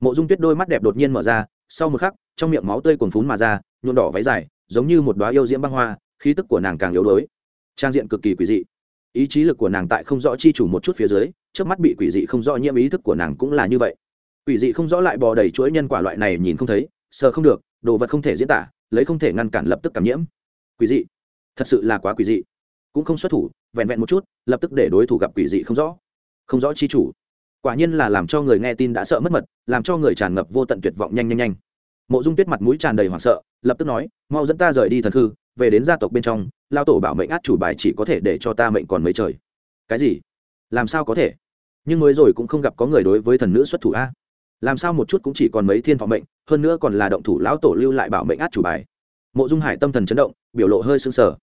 Mộ dung tuyết đôi mắt đẹp đột nhiên mở ra, sau một khắc, trong miệng máu tươi cuồn phún mà ra, nhuộm đỏ váy dài, giống như một đoá yêu diễm băng hoa, khí tức của nàng càng yếu đuối. Trang diện cực kỳ quỷ dị. Ý chí lực của nàng tại không rõ chi chủ một chút phía dưới trước mắt bị quỷ dị không rõ nhiễm ý thức của nàng cũng là như vậy. Quỷ dị không rõ lại bò đầy chuỗi nhân quả loại này nhìn không thấy, sờ không được, đồ vật không thể diễn tả, lấy không thể ngăn cản lập tức cảm nhiễm. Quỷ dị. Thật sự là quá quỷ dị. Cũng không xuất thủ, vẹn vẹn một chút, lập tức để đối thủ gặp quỷ dị không rõ. Không rõ chi chủ quả nhiên là làm cho người nghe tin đã sợ mất mật, làm cho người tràn ngập vô tận tuyệt vọng nhanh nhanh nhanh. Mộ dung tuyết mặt mũi tràn đầy hoảng sợ, lập tức nói, mau dẫn ta rời đi thần hư về đến gia tộc bên trong, lao tổ bảo mệnh át chủ bài chỉ có thể để cho ta mệnh còn mấy trời. Cái gì? Làm sao có thể? Nhưng mới rồi cũng không gặp có người đối với thần nữ xuất thủ a. Làm sao một chút cũng chỉ còn mấy thiên vọng mệnh, hơn nữa còn là động thủ lão tổ lưu lại bảo mệnh át chủ bài. Mộ dung hải tâm thần chấn động, biểu lộ hơi sưng sờ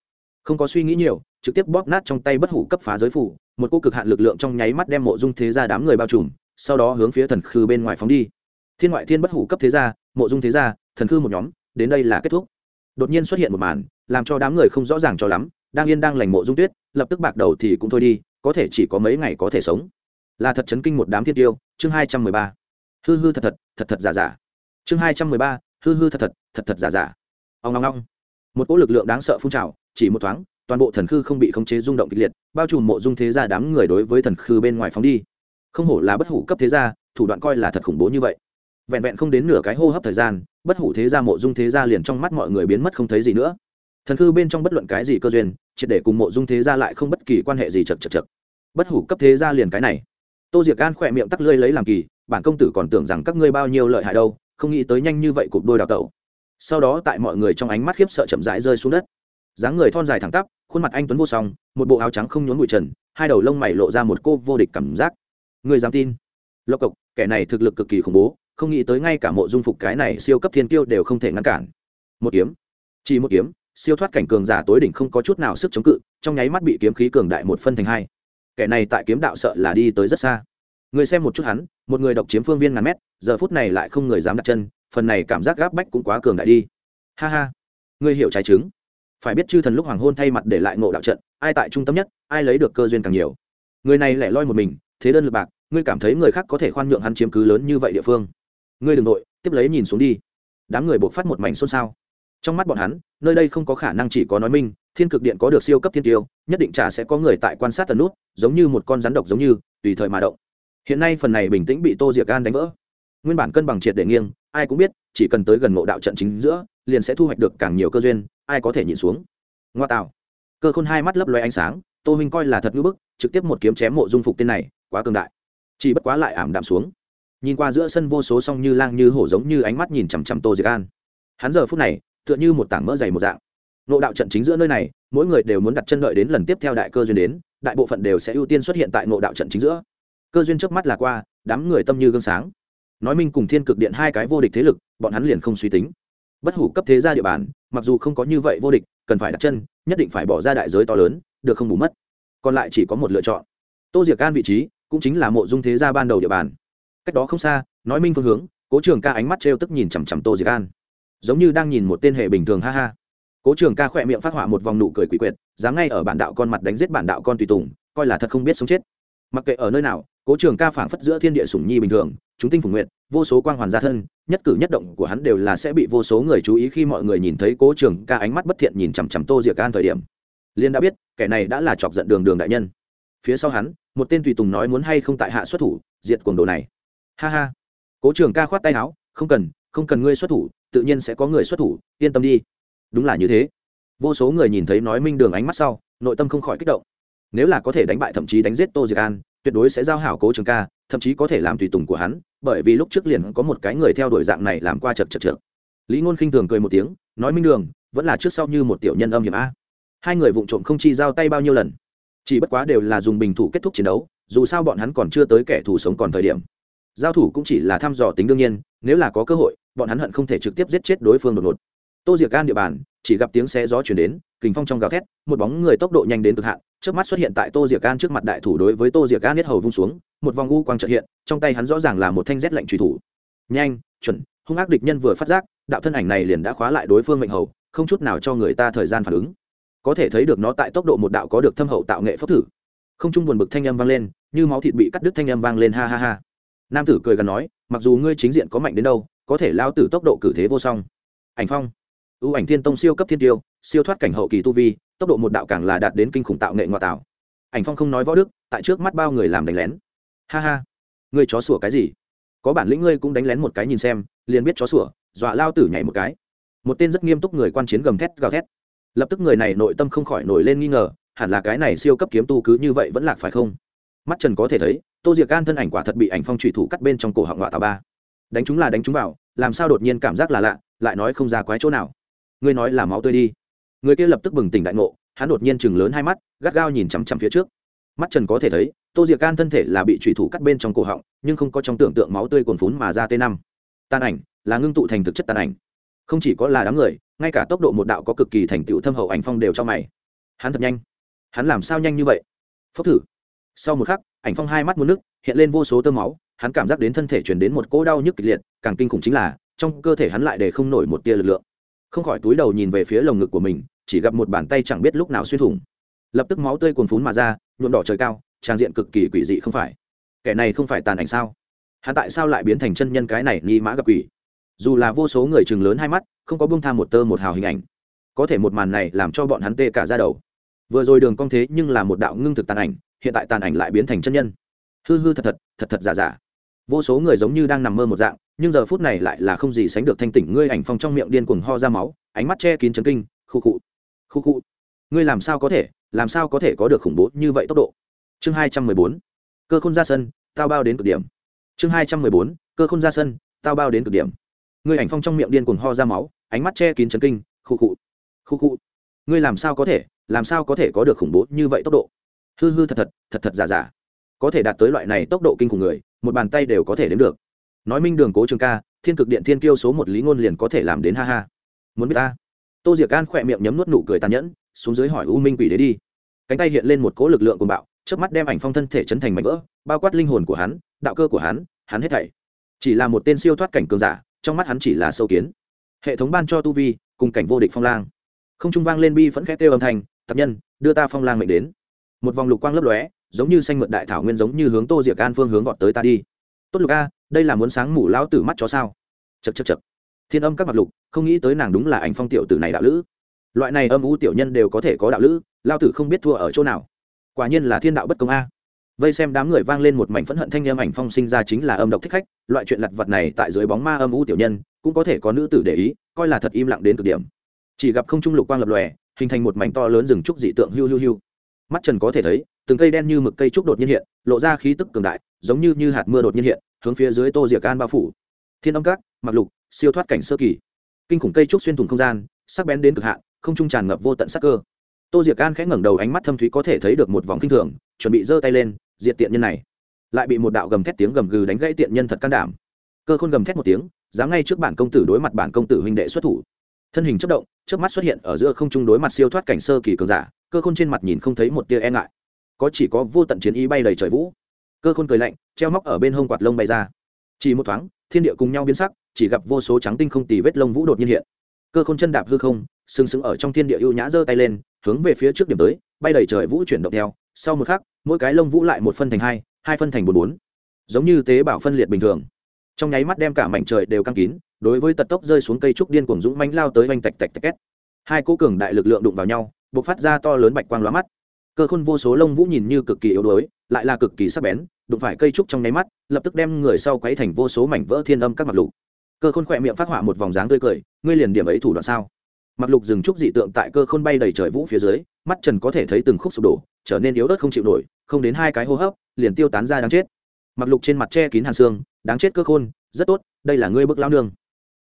không có suy nghĩ nhiều, trực tiếp bóp nát trong tay bất hủ cấp phá giới phủ, một cô cực hạn lực lượng trong nháy mắt đem mộ dung thế gia đám người bao trùm, sau đó hướng phía thần khư bên ngoài phóng đi. Thiên ngoại thiên bất hủ cấp thế gia, mộ dung thế gia, thần khư một nhóm, đến đây là kết thúc. Đột nhiên xuất hiện một màn, làm cho đám người không rõ ràng cho lắm, đang yên đang lành mộ dung tuyết, lập tức bạc đầu thì cũng thôi đi, có thể chỉ có mấy ngày có thể sống. Là thật chấn kinh một đám thiên tiêu, chương hai trăm mười ba. Hư hư thật thật thật thật giả giả. Chương hai trăm mười ba, hư hư thật thật thật thật giả giả. Ông ngong ngong một cỗ lực lượng đáng sợ phun trào chỉ một thoáng, toàn bộ thần khư không bị khống chế rung động kịch liệt, bao trùm mộ dung thế gia đám người đối với thần khư bên ngoài phóng đi. Không hổ là bất hủ cấp thế gia, thủ đoạn coi là thật khủng bố như vậy. Vẹn vẹn không đến nửa cái hô hấp thời gian, bất hủ thế gia, mộ dung thế gia liền trong mắt mọi người biến mất không thấy gì nữa. Thần khư bên trong bất luận cái gì cơ duyên, triệt để cùng mộ dung thế gia lại không bất kỳ quan hệ gì chật chật chật. Bất hủ cấp thế gia liền cái này. Tô diệc an khỏe miệng tắc lơi lấy làm kỳ, bản công tử còn tưởng rằng các ngươi bao nhiêu lợi hại đâu, không nghĩ tới nhanh như vậy cục đôi đào tẩu. Sau đó tại mọi người trong ánh mắt khiếp sợ chậm rãi rơi xuống đất dáng người thon dài thẳng tắp, khuôn mặt anh tuấn vô song, một bộ áo trắng không nhốn bụi trần, hai đầu lông mày lộ ra một cô vô địch cảm giác. Người dám tin? Lộc cộc, kẻ này thực lực cực kỳ khủng bố, không nghĩ tới ngay cả mộ dung phục cái này siêu cấp thiên kiêu đều không thể ngăn cản. Một kiếm. Chỉ một kiếm, siêu thoát cảnh cường giả tối đỉnh không có chút nào sức chống cự, trong nháy mắt bị kiếm khí cường đại một phân thành hai. Kẻ này tại kiếm đạo sợ là đi tới rất xa. Người xem một chút hắn, một người độc chiếm phương viên ngàn mét, giờ phút này lại không người dám đặt chân, phần này cảm giác gáp bách cũng quá cường đại đi. Ha ha. Ngươi hiểu trái chứng phải biết chư thần lúc hoàng hôn thay mặt để lại ngộ đạo trận, ai tại trung tâm nhất, ai lấy được cơ duyên càng nhiều. Người này lẻ loi một mình, thế đơn lực bạc, ngươi cảm thấy người khác có thể khoan nhượng hắn chiếm cứ lớn như vậy địa phương. Ngươi đ ừ n g nội, tiếp lấy nhìn xuống đi. Đám người buộc phát một mảnh xôn xao. Trong mắt bọn hắn, nơi đây không có khả năng chỉ có nói minh, thiên cực điện có được siêu cấp thiên tiêu, nhất định chả sẽ có người tại quan sát tần nút, giống như một con rắn độc giống như, tùy thời mà động. Hiện nay phần này bình tĩnh bị tô diệc gan đánh vỡ. Nguyên bản cân bằng triệt để nghiêng, ai cũng biết, chỉ cần tới gần ngộ đạo trận chính giữa, liền sẽ thu hoạch được càng nhiều cơ duyên ai có thể nhìn xuống. Ngoa tạo. Cơ khôn hai mắt lấp loe ánh sáng, tô minh coi là thật ngữ bức, trực tiếp một kiếm chém mộ dung phục tên này, quá cường đại. Chỉ bất quá lại ảm đạm xuống. Nhìn qua giữa sân vô số song như lang như hổ giống như ánh mắt nhìn chằm chằm tô diệc an. Hắn giờ phút này, tựa như một tảng mỡ dày một dạng. Nộ đạo trận chính giữa nơi này, mỗi người đều muốn đặt chân đợi đến lần tiếp theo đại cơ duyên đến, đại bộ phận đều sẽ ưu tiên xuất hiện tại nộ đạo trận chính giữa. Cơ duyên trước mắt là qua, đám người tâm như gương sáng. Nói minh cùng thiên cực điện hai cái vô địch thế lực, bọn hắn liền không suy tính bất hủ cấp thế gia địa bàn, mặc dù không có như vậy vô địch, cần phải đặt chân, nhất định phải bỏ ra đại giới to lớn, được không bù mất. Còn lại chỉ có một lựa chọn. Tô diệc an vị trí cũng chính là mộ dung thế gia ban đầu địa bàn. Cách đó không xa, nói minh phương hướng, cố trường ca ánh mắt trêu tức nhìn chằm chằm tô diệc an. Giống như đang nhìn một tên hệ bình thường, ha ha. Cố trường ca khỏe miệng phát họa một vòng nụ cười quỷ quyệt, dám ngay ở bản đạo con mặt đánh giết bản đạo con tùy tùng, coi là thật không biết sống chết. Mặc kệ ở nơi nào, cố trường ca phảng phất giữa thiên địa sủng nhi bình thường, chúng tinh phủ nguyện vô số quang hoàn gia thân, nhất cử nhất động của hắn đều là sẽ bị vô số người chú ý khi mọi người nhìn thấy cố trường ca ánh mắt bất thiện nhìn chằm chằm tô diệc an thời điểm. Liên đã biết, kẻ này đã là chọc giận đường đường đại nhân. Phía sau hắn, một tên tùy tùng nói muốn hay không tại hạ xuất thủ, diệt cuồng đồ này. Ha ha. Cố trường ca khoát tay áo, không cần không cần ngươi xuất thủ, tự nhiên sẽ có người xuất thủ, yên tâm đi. Đúng là như thế. Vô số người nhìn thấy nói minh đường ánh mắt sau, nội tâm không khỏi kích động. Nếu là có thể đánh bại thậm chí đánh giết tô diệc an, tuyệt đối sẽ giao hảo cố trường ca thậm chí có thể làm tùy tùng của hắn, bởi vì lúc trước liền có một cái người theo đuổi dạng này làm qua chật chật chật lý ngôn khinh thường cười một tiếng, nói minh đường, vẫn là trước sau như một tiểu nhân âm hiểm a. Hai người vụng trộm không chi giao tay bao nhiêu lần. Chỉ bất quá đều là dùng bình thủ kết thúc chiến đấu, dù sao bọn hắn còn chưa tới kẻ thù sống còn thời điểm. Giao thủ cũng chỉ là thăm dò tính đương nhiên, nếu là có cơ hội, bọn hắn hận không thể trực tiếp giết chết đối phương đột ngột. Tô diệc gan địa bàn, chỉ gặp tiếng xe gió chuyển đến, kình phong trong gào thét, một bóng người tốc độ nhanh đến cực hạn trước mắt xuất hiện tại tô diệc an trước mặt đại thủ đối với tô diệc gan nhất hầu vung xuống, một vòng u quang trợ hiện, trong tay hắn rõ ràng là một thanh rét lạnh truy thủ. Nhanh, chuẩn, hung ác địch nhân vừa phát giác, đạo thân ảnh này liền đã khóa lại đối phương mệnh hầu, không chút nào cho người ta thời gian phản ứng. Có thể thấy được nó tại tốc độ một đạo có được thâm hậu tạo nghệ phốc thử. Không chung buồn bực thanh âm vang lên, như máu thịt bị cắt đứt thanh âm vang lên ha ha ha. Nam tử cười gần nói, mặc dù ngươi chính diện có mạnh đến đâu, có thể lao tử tốc độ cử thế vô song. Ảnh phong. Ưu ảnh thiên tông siêu cấp thiên tiêu, siêu thoát cảnh hậu kỳ tu vi tốc độ một đạo càng là đạt đến kinh khủng tạo nghệ ngoại tạo. Ảnh phong không nói võ đức, tại trước mắt bao người làm đánh lén. Ha ha, ngươi chó sủa cái gì? Có bản lĩnh ngươi cũng đánh lén một cái nhìn xem, liền biết chó sủa, dọa lao tử nhảy một cái. Một tên rất nghiêm túc người quan chiến gầm thét, gào thét. Lập tức người này nội tâm không khỏi nổi lên nghi ngờ, hẳn là cái này siêu cấp kiếm tu cứ như vậy vẫn lạc phải không? Mắt trần có thể thấy, tô diệc gan thân ảnh quả thật bị ảnh phong trùy thủ cắt bên trong cổ họng ngoại tà ba. Đánh chúng là đánh chúng vào, làm sao đột nhiên cảm giác là lạ, lại nói không ra quái chỗ nào. Ngươi nói là máu tươi đi người kia lập tức bừng tỉnh đại ngộ, hắn đột nhiên chừng lớn hai mắt, gắt gao nhìn chằm chằm phía trước. Mắt trần có thể thấy, tô diệc gan thân thể là bị thủy thủ cắt bên trong cổ họng, nhưng không có trong tưởng tượng máu tươi cồn phún mà ra t năm. Tàn ảnh, là ngưng tụ thành thực chất tàn ảnh. Không chỉ có là đám người, ngay cả tốc độ một đạo có cực kỳ thành tựu thâm hậu ảnh phong đều cho mày. Hắn thật nhanh. Hắn làm sao nhanh như vậy? Phốc thử. Sau một khắc, ảnh phong hai mắt muốn nước hiện lên vô số tơ máu, hắn cảm giác đến thân thể chuyển đến một cỗ đau nhức kịch liệt, càng kinh khủng chính là, trong cơ thể hắn lại để không nổi một tia lực lượng không khỏi túi đầu nhìn về phía lồng ngực của mình, chỉ gặp một bàn tay chẳng biết lúc nào xuyên thủng. Lập tức máu tươi cuồn phún mà ra, nhuộm đỏ trời cao, trang diện cực kỳ quỷ dị không phải. Kẻ này không phải tàn ảnh sao? Hắn tại sao lại biến thành chân nhân cái này nghi mã gặp quỷ? Dù là vô số người chừng lớn hai mắt, không có bông tham một tơ một hào hình ảnh. Có thể một màn này làm cho bọn hắn tê cả ra đầu. Vừa rồi đường cong thế nhưng là một đạo ngưng thực tàn ảnh, hiện tại tàn ảnh lại biến thành chân nhân. Hư hư thật thật thật thật giả giả. Vô số người giống như đang nằm mơ một dạng nhưng giờ phút này lại là không gì sánh được thanh tỉnh ngươi ảnh phong trong miệng điên cuồng ho ra máu, ánh mắt che kín chấn kinh, khu khụ khu khụ ngươi làm sao có thể, làm sao có thể có được khủng bố như vậy tốc độ? Chương hai trăm mười bốn, cơ khôn ra sân, tao bao đến cực điểm. Chương hai trăm mười bốn, cơ khôn ra sân, tao bao đến cực điểm. Ngươi ảnh phong trong miệng điên cuồng ho ra máu, ánh mắt che kín chấn kinh, khu khụ khu khụ ngươi làm sao có thể, làm sao có thể có được khủng bố như vậy tốc độ? Hư hư thật thật thật thật giả giả. Có thể đạt tới loại này tốc độ kinh khủng người, một bàn tay đều có thể đến được nói minh đường cố trường ca, thiên cực điện thiên kiêu số một lý ngôn liền có thể làm đến ha ha. Muốn biết ta? Tô diệc An khỏe miệng nhấm nuốt nụ cười tàn nhẫn, xuống dưới hỏi u minh quỷ đế đi. Cánh tay hiện lên một cỗ lực lượng cùng bạo trước mắt đem ảnh phong thân thể chấn thành mảnh vỡ, bao quát linh hồn của hắn, đạo cơ của hắn hắn hết thảy. Chỉ là một tên siêu thoát cảnh cường giả, trong mắt hắn chỉ là sâu kiến. Hệ thống ban cho tu vi, cùng cảnh vô địch phong lang. Không trung vang lên bi phẫn khét kêu âm thanh, tập nhân, đưa ta phong lang mệnh đến. Một vòng lục quang lấp lóe, giống như xanh mượt đại thảo nguyên giống như hướng tô diệc an phương hướng vọt tới ta đi tốt lục a, đây là muốn sáng mủ lão tử mắt chó sao? Chật chật chật thiên âm các mặt lục, không nghĩ tới nàng đúng là ảnh phong tiểu tử này đạo lữ. Loại này âm u tiểu nhân đều có thể có đạo lữ lao tử không biết thua ở chỗ nào. Quả nhiên là thiên đạo bất công a. Vây xem đám người vang lên một mảnh phẫn hận thanh âm ảnh phong sinh ra chính là âm độc thích khách, loại chuyện lặt vật này tại dưới bóng ma âm u tiểu nhân, cũng có thể có nữ tử để ý, coi là thật im lặng đến cực điểm. Chỉ gặp không trung lục quang lập lòe, hình thành một mảnh to lớn rừng trúc dị tượng hưu hưu hưu. mắt trần có thể thấy, từng cây đen như mực cây trúc đột nhiên hiện, lộ ra khí tức cường đại giống như như hạt mưa đột nhiên hiện, hướng phía dưới tô diệc an bao phủ. Thiên âm các mặc lục, siêu thoát cảnh sơ kỳ. Kinh khủng cây trúc xuyên thủng không gian, sắc bén đến cực hạn, không trung tràn ngập vô tận sắc cơ. Tô diệc an khẽ ngẩng đầu ánh mắt thâm thúy có thể thấy được một vòng kinh thường, chuẩn bị giơ tay lên, diệt tiện nhân này. Lại bị một đạo gầm thét tiếng gầm gừ đánh gãy tiện nhân thật can đảm. Cơ khôn gầm thét một tiếng, dám ngay trước bản công tử đối mặt bản công tử huynh đệ xuất thủ. Thân hình chất động trước mắt xuất hiện ở giữa không trung đối mặt siêu thoát cảnh sơ kỳ cường giả, cơ khôn trên mặt nhìn không thấy một tia e ngại. Có chỉ có vô tận chiến ý bay đầy trời vũ cơ khôn cười lạnh, treo móc ở bên hông quạt lông bay ra. Chỉ một thoáng, thiên địa cùng nhau biến sắc, chỉ gặp vô số trắng tinh không tì vết lông vũ đột nhiên hiện. Cơ khôn chân đạp hư không, sừng sững ở trong thiên địa ưu nhã giơ tay lên, hướng về phía trước điểm tới, bay đầy trời vũ chuyển động theo. Sau một khắc, mỗi cái lông vũ lại một phân thành hai hai phân thành bốn bốn. Giống như tế bào phân liệt bình thường. Trong nháy mắt đem cả mảnh trời đều căng kín, đối với tật tốc rơi xuống cây trúc điên cuồng dũng mánh lao tới oanh tạch tạch tạch két. Hai cỗ cường đại lực lượng đụng vào nhau b ộ c phát ra to lớn bạch quang lóa mắt cơ khôn vô số lông vũ nhìn như cực kỳ yếu đuối, lại là cực kỳ sắc bén, đụng phải cây trúc trong nháy mắt, lập tức đem người sau quấy thành vô số mảnh vỡ thiên âm các mặt lục. Cơ khôn khỏe miệng phát họa một vòng dáng tươi cười, ngươi liền điểm ấy thủ đoạn sao? Mặt lục dừng trúc dị tượng tại cơ khôn bay đầy trời vũ phía dưới, mắt trần có thể thấy từng khúc sụp đổ, trở nên yếu ớt không chịu nổi, không đến hai cái hô hấp, liền tiêu tán ra đáng chết. Mặc lục trên mặt che kín hàn xương, đáng chết cơ khôn, rất tốt, đây là ngươi bức lao nương.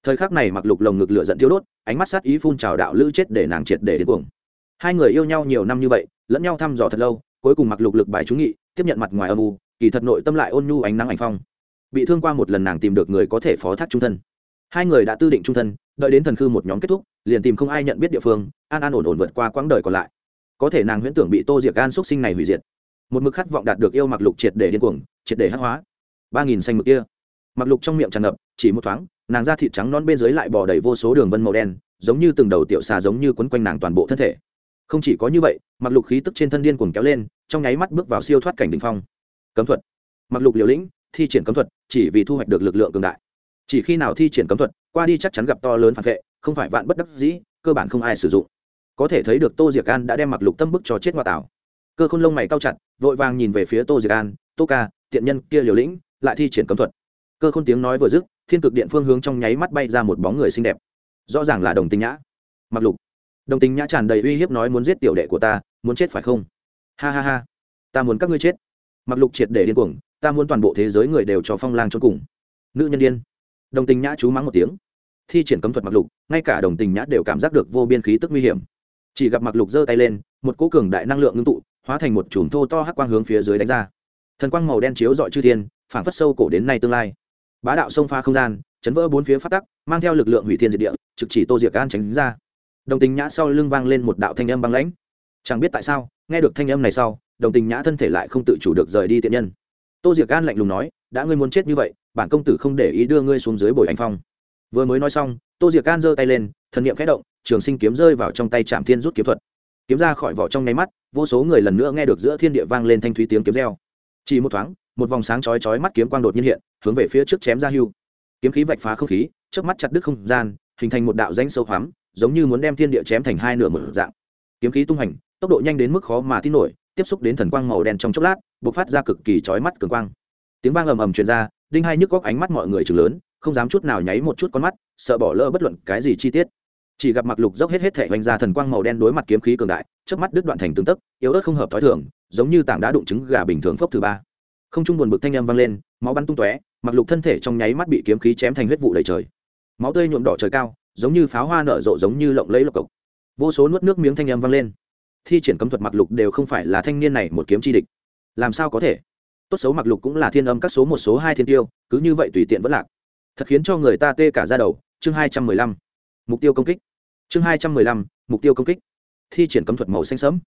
Thời khắc này mặc lục lồng ngực lửa giận tiêu đốt, ánh mắt sát ý phun trào đạo lữ chết để nàng triệt để đến cuồng hai người yêu nhau nhiều năm như vậy, lẫn nhau thăm dò thật lâu, cuối cùng mặc lục lực bài trúng nghị, tiếp nhận mặt ngoài âm u, kỳ thật nội tâm lại ôn nhu ánh nắng ảnh phong. Bị thương qua một lần nàng tìm được người có thể phó thác trung thân. Hai người đã tư định trung thân, đợi đến thần khư một nhóm kết thúc, liền tìm không ai nhận biết địa phương, an an ổn ổn vượt qua quãng đời còn lại. Có thể nàng huyễn tưởng bị tô diệc gan xúc sinh này hủy diệt. Một mực khát vọng đạt được yêu mặc lục triệt để điên cuồng, triệt để hắc hóa. Ba nghìn xanh mực kia. Mặc lục trong miệng tràn ngập, chỉ một thoáng, nàng da thịt trắng non bên dưới lại bỏ đầy vô số đường vân màu đen, giống như từng đầu tiểu xà giống như quấn quanh nàng toàn bộ thân thể không chỉ có như vậy, mặc lục khí tức trên thân điên cuồng kéo lên, trong nháy mắt bước vào siêu thoát cảnh đ ỉ n h phong. Cấm thuật. Mặc lục liều lĩnh, thi triển cấm thuật, chỉ vì thu hoạch được lực lượng cường đại. Chỉ khi nào thi triển cấm thuật, qua đi chắc chắn gặp to lớn phản vệ, không phải vạn bất đắc dĩ, cơ bản không ai sử dụng. Có thể thấy được tô diệc an đã đem mặc lục tâm bức cho chết ngoại tảo cơ khôn lông mày cao chặt, vội vàng nhìn về phía tô diệc an, tô ca, tiện nhân kia liều lĩnh, lại thi triển cấm thuật. Cơ khôn tiếng nói vừa dứt, thiên cực điện phương hướng trong nháy mắt bay ra một bóng người xinh đẹp. Rõ ràng là đồng tình nhã. Mặc lục đồng tình nhã tràn đầy uy hiếp nói muốn giết tiểu đệ của ta, muốn chết phải không? Ha ha ha, ta muốn các ngươi chết. Mặc lục triệt để điên cuồng, ta muốn toàn bộ thế giới người đều cho phong lang cho cùng. Nữ nhân điên. Đồng tình nhã chú mắng một tiếng. Thi triển cấm thuật mặc lục, ngay cả đồng tình nhã đều cảm giác được vô biên khí tức nguy hiểm. Chỉ gặp mặc lục giơ tay lên, một cỗ cường đại năng lượng ngưng tụ, hóa thành một chùm thô to hắc quang hướng phía dưới đánh ra. Thần quang màu đen chiếu dọi chư thiên, phảng phất sâu cổ đến nay tương lai. Bá đạo sông pha không gian, chấn vỡ bốn phía phát tắc, mang theo lực lượng hủy thiên diệt địa, trực chỉ tô diệc an tránh ra đồng tình nhã sau lưng vang lên một đạo thanh âm băng lãnh. Chẳng biết tại sao, nghe được thanh âm này sau, đồng tình nhã thân thể lại không tự chủ được rời đi tiện nhân. Tô diệc gan lạnh lùng nói, đã ngươi muốn chết như vậy, bản công tử không để ý đưa ngươi xuống dưới bồi anh phong. Vừa mới nói xong, tô diệc gan giơ tay lên, thần niệm khẽ động, trường sinh kiếm rơi vào trong tay trạm thiên rút kiếm thuật. Kiếm ra khỏi vỏ trong nháy mắt, vô số người lần nữa nghe được giữa thiên địa vang lên thanh thúy tiếng kiếm reo. Chỉ một thoáng, một vòng sáng chói chói mắt kiếm quang đột nhiên hiện, hướng về phía trước chém ra hưu. Kiếm khí vạch phá không khí trước mắt chặt đứt không gian, hình thành một đạo danh sâu hoắm giống như muốn đem thiên địa chém thành hai nửa một dạng. Kiếm khí tung hành, tốc độ nhanh đến mức khó mà tin nổi, tiếp xúc đến thần quang màu đen trong chốc lát, bộc phát ra cực kỳ chói mắt cường quang. Tiếng vang ầm ầm truyền ra, đinh hai nhức góc ánh mắt mọi người chừng lớn, không dám chút nào nháy một chút con mắt, sợ bỏ lỡ bất luận cái gì chi tiết. Chỉ gặp mặc lục dốc hết hết thể hoành ra thần quang màu đen đối mặt kiếm khí cường đại trước mắt đứt đoạn thành tương tức, yếu ớt không hợp thói thường, giống như tảng đá đụng trứng gà bình thường phốc thứ ba. Không trung buồn bực thanh âm vang lên, máu bắn tung tóe, mặc lục thân thể trong nháy mắt bị kiếm khí chém thành huyết vụ đầy trời. Máu tươi nhuộm đỏ trời cao giống như pháo hoa nở rộ giống như lộng lẫy lộc cộc. Vô số nuốt nước miếng thanh âm vang lên. Thi triển cấm thuật mặc lục đều không phải là thanh niên này một kiếm chi địch. Làm sao có thể? Tốt xấu mặc lục cũng là thiên âm các số một số hai thiên tiêu, cứ như vậy tùy tiện vẫn lạc. Thật khiến cho người ta tê cả ra đầu. Chương hai trăm mười lăm. Mục tiêu công kích. Chương hai trăm mười lăm. Mục tiêu công kích. Thi triển cấm thuật màu xanh sẫm.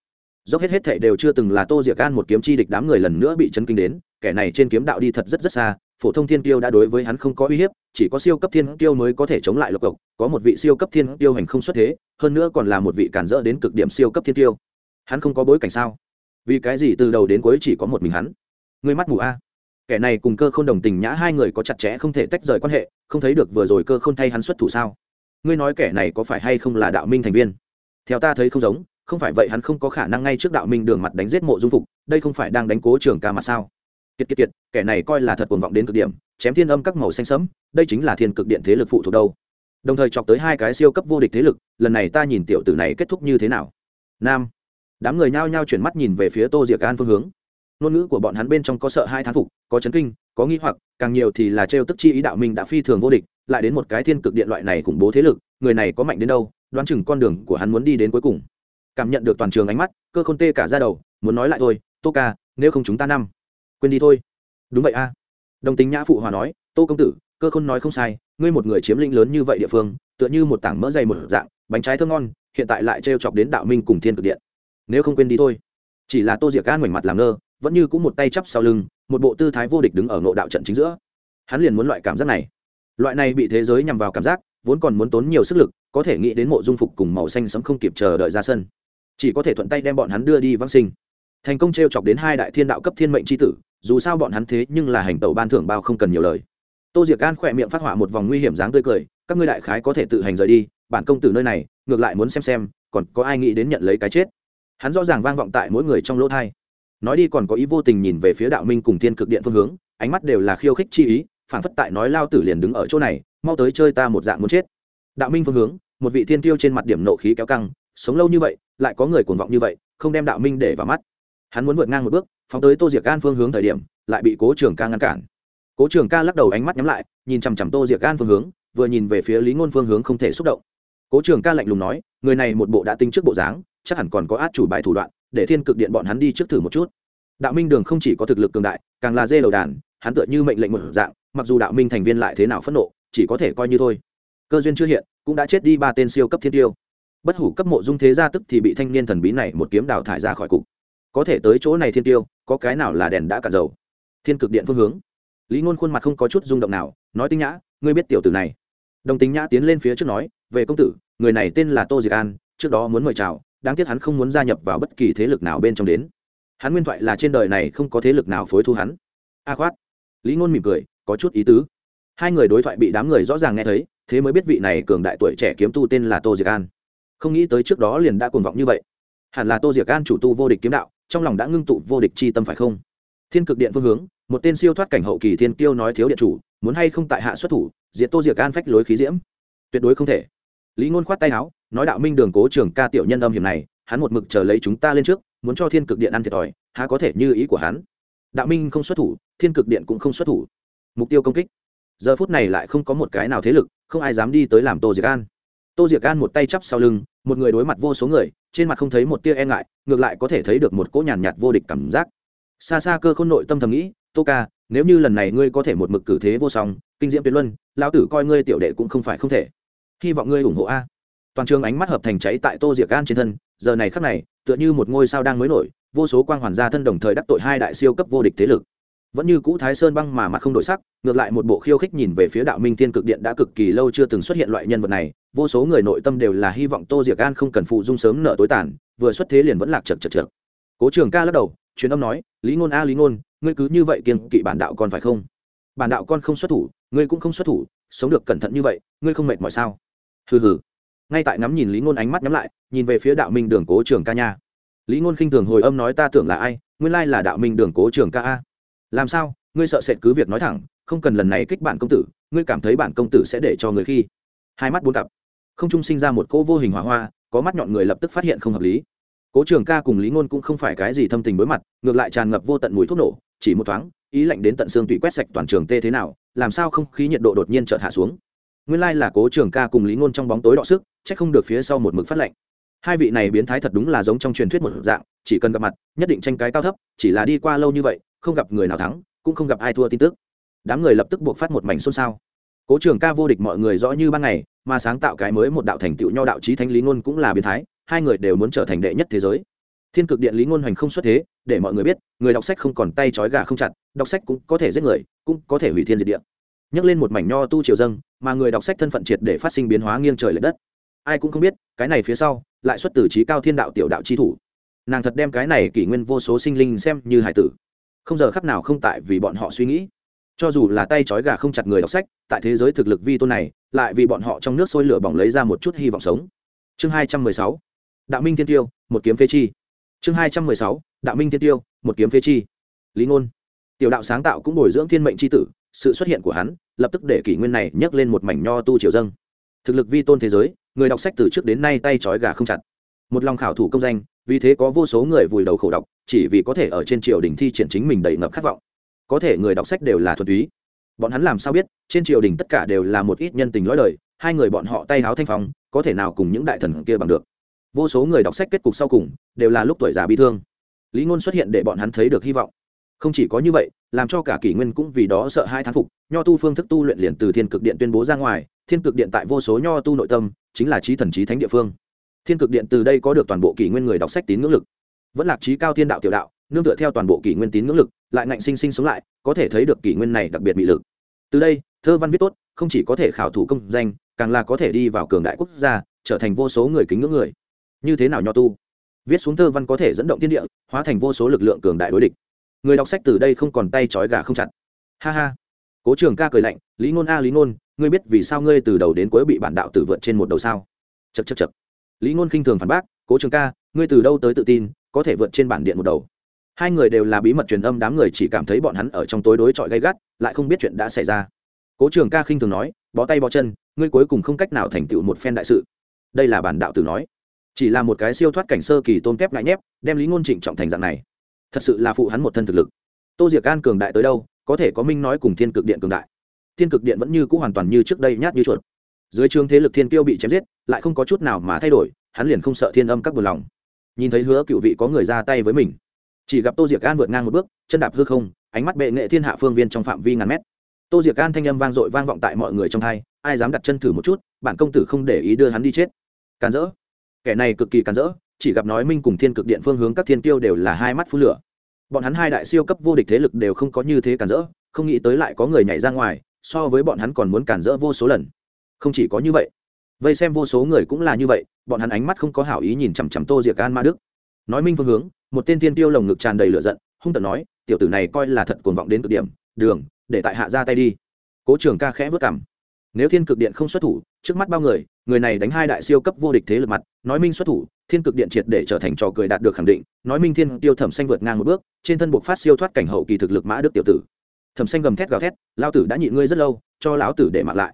Dốc hết hết thệ đều chưa từng là tô diệc gan một kiếm chi địch đám người lần nữa bị chấn kinh đến, kẻ này trên kiếm đạo đi thật rất rất xa phổ thông thiên tiêu đã đối với hắn không có uy hiếp, chỉ có siêu cấp thiên tiêu mới có thể chống lại lộc cộc, có một vị siêu cấp thiên tiêu hành không xuất thế, hơn nữa còn là một vị cản rỡ đến cực điểm siêu cấp thiên tiêu hắn không có bối cảnh sao? Vì cái gì từ đầu đến cuối chỉ có một mình hắn? Người mắt mù a. Kẻ này cùng cơ không đồng tình nhã hai người có chặt chẽ không thể tách rời quan hệ, không thấy được vừa rồi cơ không thay hắn xuất thủ sao? Ngươi nói kẻ này có phải hay không là đạo minh thành viên? Theo ta thấy không giống, không phải vậy hắn không có khả năng ngay trước đạo minh đường mặt đánh giết mộ dung phục, đây không phải đang đánh cố trường ca mà sao? Kiệt kiệt kiệt, kẻ này coi là thật cuồng vọng đến cực điểm, chém thiên âm các màu xanh sẫm, đây chính là thiên cực điện thế lực phụ thuộc đâu. Đồng thời chọc tới hai cái siêu cấp vô địch thế lực, lần này ta nhìn tiểu tử này kết thúc như thế nào? Nam. Đám người nhao nhao chuyển mắt nhìn về phía tô diệc an phương hướng. Ngôn ngữ của bọn hắn bên trong có sợ hai thán phục, có chấn kinh, có nghi hoặc, càng nhiều thì là trêu tức chi ý đạo minh đã phi thường vô địch, lại đến một cái thiên cực điện loại này khủng bố thế lực, người này có mạnh đến đâu, đoán chừng con đường của hắn muốn đi đến cuối cùng. Cảm nhận được toàn trường ánh mắt, cơ khôn tê cả ra đầu, muốn nói lại thôi, tô ca, nếu không chúng ta năm quên đi thôi. Đúng vậy a. Đồng tính nhã phụ hòa nói, tô công tử, cơ khôn nói không sai, ngươi một người chiếm lĩnh lớn như vậy địa phương, tựa như một tảng mỡ dày một dạng, bánh trái thơm ngon, hiện tại lại trêu chọc đến đạo minh cùng thiên cực điện. Nếu không quên đi thôi. Chỉ là tô diệc gan ngoảnh mặt làm ngơ, vẫn như cũng một tay chắp sau lưng, một bộ tư thái vô địch đứng ở ngộ đạo trận chính giữa. Hắn liền muốn loại cảm giác này. Loại này bị thế giới nhằm vào cảm giác, vốn còn muốn tốn nhiều sức lực, có thể nghĩ đến mộ dung phục cùng màu xanh sấm không kịp chờ đợi ra sân. Chỉ có thể thuận tay đem bọn hắn đưa đi vang sinh. Thành công t r e o chọc đến hai đại thiên đạo cấp thiên mệnh c h i tử dù sao bọn hắn thế nhưng là hành tẩu ban thưởng bao không cần nhiều lời. Tô diệc an khỏe miệng phát họa một vòng nguy hiểm dáng tươi cười, các ngươi đại khái có thể tự hành rời đi, bản công tử nơi này, ngược lại muốn xem xem, còn có ai nghĩ đến nhận lấy cái chết. Hắn rõ ràng vang vọng tại mỗi người trong lỗ thai. Nói đi còn có ý vô tình nhìn về phía đạo minh cùng thiên cực điện phương hướng, ánh mắt đều là khiêu khích chi ý phản phất tại nói lao tử liền đứng ở chỗ này, mau tới chơi ta một dạng muốn chết. Đạo minh phương hướng, một vị thiên tiêu trên mặt điểm nộ khí kéo căng, sống lâu như vậy, lại có người cuồng vọng như vậy, không đem đạo minh để vào mắt. Hắn muốn vượt ngang một bước phóng tới tô diệc gan phương hướng thời điểm, lại bị cố trường ca ngăn cản. Cố trường ca lắc đầu ánh mắt nhắm lại, nhìn chằm chằm tô diệc gan phương hướng, vừa nhìn về phía lý ngôn phương hướng không thể xúc động. Cố trường ca lạnh lùng nói, người này một bộ đã tính trước bộ dáng, chắc hẳn còn có át chủ bài thủ đoạn, để thiên cực điện bọn hắn đi trước thử một chút. Đạo minh đường không chỉ có thực lực cường đại, càng là dê đầu đàn, hắn tựa như mệnh lệnh một dạng, mặc dù đạo minh thành viên lại thế nào phẫn nộ, chỉ có thể coi như thôi. Cơ duyên chưa hiện, cũng đã chết đi ba tên siêu cấp thiên tiêu. Bất hủ cấp mộ dung thế gia tức thì bị thanh niên thần bí này một kiếm đào thải ra khỏi cục có thể tới chỗ này thiên tiêu, có cái nào là đèn đã cạn dầu? Thiên cực điện phương hướng. Lý ngôn khuôn mặt không có chút rung động nào, nói tinh nhã, ngươi biết tiểu tử này. Đồng tính nhã tiến lên phía trước nói, về công tử, người này tên là tô diệc an, trước đó muốn mời chào, đáng tiếc hắn không muốn gia nhập vào bất kỳ thế lực nào bên trong đến. Hắn nguyên thoại là trên đời này không có thế lực nào phối thu hắn. A khoát. Lý ngôn mỉm cười, có chút ý tứ. Hai người đối thoại bị đám người rõ ràng nghe thấy, thế mới biết vị này cường đại tuổi trẻ kiếm tu tên là tô diệc an. Không nghĩ tới trước đó liền đã cuồng vọng như vậy. Hẳn là tô diệc an chủ tu vô địch kiếm đạo trong lòng đã ngưng tụ vô địch chi tâm phải không? Thiên cực điện phương hướng, một tên siêu thoát cảnh hậu kỳ thiên kiêu nói thiếu điện chủ, muốn hay không tại hạ xuất thủ, diệt tô diệc an phách lối khí diễm? Tuyệt đối không thể. Lý ngôn khoát tay áo, nói đạo minh đường cố trưởng ca tiểu nhân âm hiểm này, hắn một mực chờ lấy chúng ta lên trước, muốn cho thiên cực điện ăn thiệt thòi, há có thể như ý của hắn? Đạo minh không xuất thủ, thiên cực điện cũng không xuất thủ. Mục tiêu công kích. Giờ phút này lại không có một cái nào thế lực, không ai dám đi tới làm tô diệc an. Tô diệc an một tay chắp sau lưng, một người đối mặt vô số người trên mặt không thấy một tia e ngại, ngược lại có thể thấy được một cỗ nhàn nhạt vô địch cảm giác. Xa xa cơ khôn nội tâm thầm nghĩ, tô ca, nếu như lần này ngươi có thể một mực cử thế vô song, kinh diễm tuyệt luân, lão tử coi ngươi tiểu đệ cũng không phải không thể. Hy vọng ngươi ủng hộ a. Toàn trường ánh mắt hợp thành cháy tại tô diệc gan trên thân, giờ này khắc này, tựa như một ngôi sao đang mới nổi, vô số quang hoàn gia thân đồng thời đắc tội hai đại siêu cấp vô địch thế lực vẫn như cũ thái sơn băng mà mặt không đổi sắc, ngược lại một bộ khiêu khích nhìn về phía đạo minh tiên cực điện đã cực kỳ lâu chưa từng xuất hiện loại nhân vật này, vô số người nội tâm đều là hy vọng tô diệc gan không cần phụ dung sớm nợ tối tàn, vừa xuất thế liền vẫn lạc chật chật chật. Cố trường ca lắc đầu, truyền âm nói, lý ngôn a, lý ngôn, ngươi cứ như vậy kiên kỵ bản đạo con phải không? Bản đạo con không xuất thủ, ngươi cũng không xuất thủ, sống được cẩn thận như vậy, ngươi không mệt mỏi sao? Hừ hừ. Ngay tại ngắm nhìn lý ngôn ánh mắt nhắm lại, nhìn về phía đạo minh đường cố trường ca nha. Lý ngôn khinh thường hồi âm nói, ta tưởng là ai? Nguyên lai là đạo minh đường cố trường ca a làm sao? Ngươi sợ sệt cứ việc nói thẳng, không cần lần này kích bạn công tử, ngươi cảm thấy bạn công tử sẽ để cho người khi. Hai mắt buôn cặp. Không trung sinh ra một cỗ vô hình hỏa hoa, có mắt nhọn người lập tức phát hiện không hợp lý. Cố trường ca cùng lý ngôn cũng không phải cái gì thâm tình đối mặt, ngược lại tràn ngập vô tận mùi thuốc nổ, chỉ một thoáng, ý lạnh đến tận xương tùy quét sạch toàn trường tê thế nào, làm sao không khí nhiệt độ đột nhiên chợt hạ xuống. Nguyên lai là cố trường ca cùng lý ngôn trong bóng tối đọ sức c h ắ c không được phía sau một mực phát lạnh. Hai vị này biến thái thật đúng là giống trong truyền thuyết một dạng, chỉ cần gặp mặt, nhất định tranh cái cao thấp, chỉ là đi qua lâu như vậy không gặp người nào thắng, cũng không gặp ai thua tin tức. Đám người lập tức buộc phát một mảnh xôn xao. Cố trường ca vô địch mọi người rõ như ban ngày, mà sáng tạo cái mới một đạo thành tựu nho đạo trí thánh lý ngôn cũng là biến thái, hai người đều muốn trở thành đệ nhất thế giới. Thiên cực điện lý ngôn hoành không xuất thế, để mọi người biết, người đọc sách không còn tay trói gà không chặt, đọc sách cũng có thể giết người, cũng có thể hủy thiên diệt địa. Nhắc lên một mảnh nho tu triều dâng, mà người đọc sách thân phận triệt để phát sinh biến hóa nghiêng trời l ệ đất. Ai cũng không biết, cái này phía sau, lại xuất từ trí cao thiên đạo tiểu đạo chi thủ. Nàng thật đem cái này kỷ nguyên vô số sinh linh xem như hải tử không giờ khắc nào không tại vì bọn họ suy nghĩ. Cho dù là tay trói gà không chặt người đọc sách, tại thế giới thực lực vi tôn này, lại vì bọn họ trong nước sôi lửa bỏng lấy ra một chút hy vọng sống. Chương hai trăm mười sáu. Đạo minh thiên tiêu, một kiếm phế chi. Chương hai trăm mười sáu. Đạo minh thiên tiêu, một kiếm phế chi. Lý ngôn. Tiểu đạo sáng tạo cũng bồi dưỡng thiên mệnh c h i tử, sự xuất hiện của hắn, lập tức để kỷ nguyên này nhấc lên một mảnh nho tu triều dâng. Thực lực vi tôn thế giới, người đọc sách từ trước đến nay tay trói gà không chặt. Một lòng khảo thủ công danh, vì thế có vô số người vùi đầu khổ đọc chỉ vì có thể ở trên triều đình thi triển chính mình đầy ngập khát vọng. Có thể người đọc sách đều là thuần túy. Bọn hắn làm sao biết, trên triều đình tất cả đều là một ít nhân tình lõi lời hai người bọn họ tay háo thanh phong, có thể nào cùng những đại thần kia bằng được? Vô số người đọc sách kết cục sau cùng, đều là lúc tuổi già bi thương. Lý ngôn xuất hiện để bọn hắn thấy được hy vọng. Không chỉ có như vậy, làm cho cả kỷ nguyên cũng vì đó sợ hai thán phục, nho tu phương thức tu luyện liền từ thiên cực điện tuyên bố ra ngoài, thiên cực điện tại vô số nho tu nội tâm, chính là trí thần trí thánh địa phương. Thiên cực điện từ đây có được toàn bộ kỷ nguyên người đọc sách tín ngưỡng lực vẫn là trí cao thiên đạo tiểu đạo, nương tựa theo toàn bộ kỷ nguyên tín ngưỡng lực, lại ngạnh sinh sinh sống lại, có thể thấy được kỷ nguyên này đặc biệt bị lực. Từ đây, thơ văn viết tốt, không chỉ có thể khảo thủ công danh, càng là có thể đi vào cường đại quốc gia, trở thành vô số người kính ngưỡng người. Như thế nào nho tu? Viết xuống thơ văn có thể dẫn động thiên địa, hóa thành vô số lực lượng cường đại đối địch. Người đọc sách từ đây không còn tay trói gà không chặt. Ha ha. Cố trường ca cười lạnh, lý ngôn a, lý ngôn, ngươi biết vì sao ngươi từ đầu đến cuối bị bản đạo tử vượt trên một đầu sao? Chật chật chật lý ngôn khinh thường phản bác, cố trường ca, ngươi từ đâu tới tự tin? Có thể vượt trên bản điện một đầu. Hai người đều là bí mật truyền âm, đám người chỉ cảm thấy bọn hắn ở trong tối đối chọi gay gắt, lại không biết chuyện đã xảy ra. Cố trường ca khinh thường nói, bó tay bó chân, ngươi cuối cùng không cách nào thành tựu một phen đại sự. Đây là bản đạo tử nói. Chỉ là một cái siêu thoát cảnh sơ kỳ tôn kép ngại nhép, đem lý ngôn trịnh trọng thành dạng này. Thật sự là phụ hắn một thân thực lực. Tô diệc an cường đại tới đâu, có thể có minh nói cùng thiên cực điện cường đại. Thiên cực điện vẫn như c ũ hoàn toàn như trước đây nhát như chuột. Dưới trường thế lực thiên kiêu bị chém giết, lại không có chút nào mà thay đổi, hắn liền không sợ thiên âm các buồn lòng nhìn thấy hứa cựu vị có người ra tay với mình. Chỉ gặp tô diệc an vượt ngang một bước, chân đạp hư không, ánh mắt bệ nghệ thiên hạ phương viên trong phạm vi ngàn mét. Tô diệc an thanh âm vang dội vang vọng tại mọi người trong thai ai dám đặt chân thử một chút, bản công tử không để ý đưa hắn đi chết. Càn rỡ. Kẻ này cực kỳ càn rỡ, chỉ gặp nói minh cùng thiên cực điện phương hướng các thiên tiêu đều là hai mắt phú lửa. Bọn hắn hai đại siêu cấp vô địch thế lực đều không có như thế càn rỡ, không nghĩ tới lại có người nhảy ra ngoài, so với bọn hắn còn muốn cản rỡ vô số lần. Không chỉ có như vậy vây xem vô số người cũng là như vậy, bọn hắn ánh mắt không có hảo ý nhìn chằm chằm tô diệc an ma đức. Nói minh phương hướng, một tên tiên tiêu lồng ngực tràn đầy lửa giận, hung tận nói, tiểu tử này coi là thật cuồng vọng đến cực điểm, đường, để tại hạ ra tay đi. Cố trường ca khẽ vớt cảm nếu thiên cực điện không xuất thủ, trước mắt bao người người này đánh hai đại siêu cấp vô địch thế lực mặt, nói minh xuất thủ, thiên cực điện triệt để trở thành trò cười đạt được khẳng định, nói minh thiên tiêu thẩm xanh vượt ngang một bước, trên thân buộc phát siêu thoát cảnh hậu kỳ thực lực mã đức tiểu tử. Thẩm xanh gầm thét gào thét lao tử đã nhịn ngươi rất lâu, cho lão tử để mặc lại.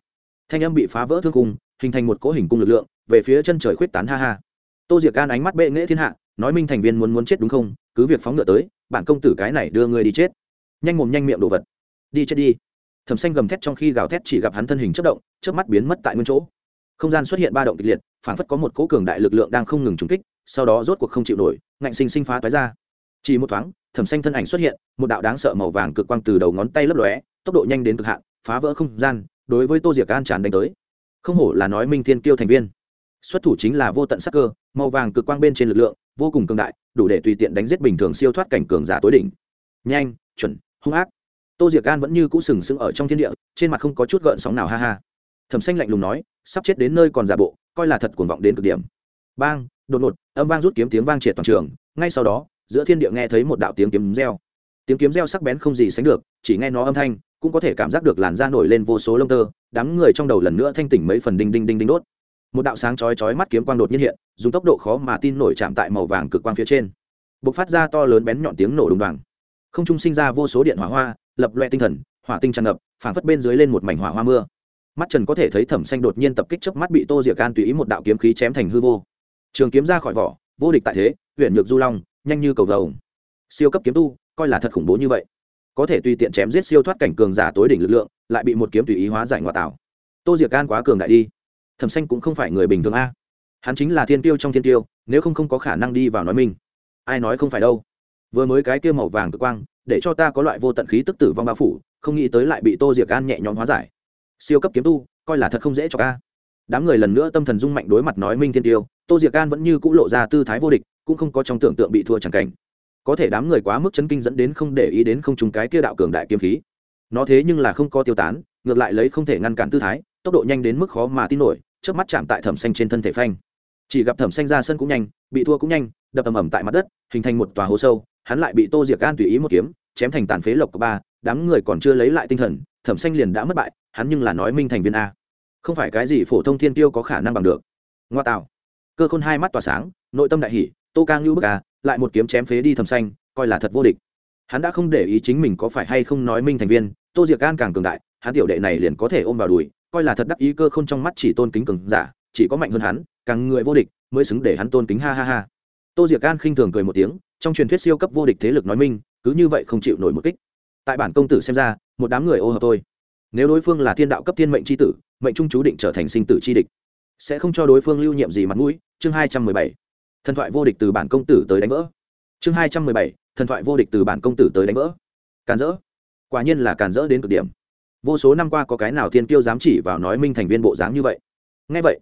Thanh âm bị phá vỡ thương cung hình thành một cỗ hình cung lực lượng, về phía chân trời khuyết tán ha ha. Tô diệc can ánh mắt bệ nghễ thiên hạ, nói minh thành viên muốn muốn chết đúng không? Cứ việc phóng ngựa tới, bản công tử cái này đưa ngươi đi chết. Nhanh mồm nhanh miệng đồ vật. Đi chết đi. Thẩm xanh gầm thét trong khi gào thét chỉ gặp hắn thân hình chất động trước mắt biến mất tại nguyên chỗ. Không gian xuất hiện ba động kịch liệt, phản phất có một cỗ cường đại lực lượng đang không ngừng trúng kích, sau đó rốt cuộc không chịu nổi, ngạnh sinh sinh phá toái ra. Chỉ một thoáng, thẩm xanh thân ảnh xuất hiện, một đạo đáng sợ màu vàng cực quang từ đầu ngón tay lấp lóe, tốc độ nhanh đến cực hạn, phá vỡ không gian, đối với tô diệc an tràn đánh tới không hổ là nói minh thiên kiêu thành viên. Xuất thủ chính là vô tận sắc cơ, màu vàng cực quang bên trên lực lượng, vô cùng cường đại, đủ để tùy tiện đánh giết bình thường siêu thoát cảnh cường giả tối đỉnh. Nhanh, chuẩn, hung ác. Tô diệc an vẫn như cũ sừng sững ở trong thiên địa, trên mặt không có chút gợn sóng nào ha ha. Thẩm xanh lạnh lùng nói, sắp chết đến nơi còn giả bộ, coi là thật cuồng vọng đến cực điểm. Bang, đột ngột, âm vang rút kiếm tiếng vang triệt toàn trường, ngay sau đó, giữa thiên địa nghe thấy một đạo tiếng kiếm reo. Tiếng kiếm reo sắc bén không gì sánh được, chỉ nghe nó âm thanh cũng có thể cảm giác được làn da nổi lên vô số lông tơ, đám người trong đầu lần nữa thanh tỉnh mấy phần đinh đinh đinh đinh đốt. Một đạo sáng chói chói mắt kiếm quang đột nhiên hiện, dùng tốc độ khó mà tin nổi chạm tại màu vàng cực quang phía trên. B ộ c phát ra to lớn bén nhọn tiếng nổ đùng đoàng. Không trung sinh ra vô số điện hỏa hoa, lập loe tinh thần, hỏa tinh tràn ngập, phảng phất bên dưới lên một mảnh hỏa hoa mưa. Mắt trần có thể thấy thẩm xanh đột nhiên tập kích chớp mắt bị tô diệc can tùy ý một đạo kiếm khí chém thành hư vô. Trường kiếm ra khỏi vỏ, vô địch tại thế huyện nhược du long, nhanh như cầu vồng. Siêu cấp kiếm tu, coi là thật khủng bố như vậy có thể tùy tiện chém giết siêu thoát cảnh cường giả tối đỉnh lực lượng, lại bị một kiếm tùy ý hóa giải ngoại tảo tô diệc An quá cường đại đi. Thẩm xanh cũng không phải người bình thường a. Hắn chính là thiên tiêu trong thiên tiêu, nếu không không có khả năng đi vào nói mình. Ai nói không phải đâu. Vừa mới cái tiêu màu vàng cực quang, để cho ta có loại vô tận khí tức tử vong bao phủ, không nghĩ tới lại bị tô diệc an nhẹ nhõm hóa giải. Siêu cấp kiếm tu, coi là thật không dễ cho ca đám người lần nữa tâm thần dung mạnh đối mặt nói minh thiên tiêu, tô diệc an vẫn như c ũ lộ ra tư thái vô địch, cũng không có trong tưởng tượng bị thua chẳng cảnh có thể đám người quá mức chấn kinh dẫn đến không để ý đến không trùng cái kia đạo cường đại kiếm khí. Nó thế nhưng là không có tiêu tán, ngược lại lấy không thể ngăn cản tư thái, tốc độ nhanh đến mức khó mà tin nổi trước mắt chạm tại thẩm xanh trên thân thể phanh. Chỉ gặp thẩm xanh ra sân cũng nhanh, bị thua cũng nhanh, đập ầm ầm tại mặt đất, hình thành một tòa hố sâu, hắn lại bị tô diệc gan tùy ý một kiếm, chém thành tàn phế lộc của ba, đám người còn chưa lấy lại tinh thần, thẩm xanh liền đã mất bại, hắn nhưng là nói minh thành viên a. Không phải cái gì phổ thông thiên tiêu có khả năng bằng được. Ngoa tạo. Cơ khôn hai mắt tỏa sáng, nội tâm đại hỉ, tô ca ngưu bức a lại một kiếm chém phế đi thầm xanh, coi là thật vô địch. Hắn đã không để ý chính mình có phải hay không nói minh thành viên, tô diệc an càng cường đại, hắn tiểu đệ này liền có thể ôm vào đùi, coi là thật đắc ý cơ không trong mắt chỉ tôn kính cường giả, chỉ có mạnh hơn hắn, càng người vô địch mới xứng để hắn tôn kính, ha ha ha. Tô diệc an khinh thường cười một tiếng, trong truyền thuyết siêu cấp vô địch thế lực nói minh, cứ như vậy không chịu nổi một kích. Tại bản công tử xem ra, một đám người ô hợp thôi. Nếu đối phương là thiên đạo cấp thiên mệnh c h i tử, mệnh trung chú định trở thành sinh tử c h i địch, sẽ không cho đối phương lưu nhiệm gì mặt mũi. Chương hai trăm mười bảy thần thoại vô địch từ bản công tử tới đánh vỡ. Chương hai trăm mười bảy, thần thoại vô địch từ bản công tử tới đánh vỡ. Càn rỡ. Quả nhiên là càn rỡ đến cực điểm. Vô số năm qua có cái nào thiên kiêu dám chỉ vào nói minh thành viên bộ dáng như vậy? Ngay vậy,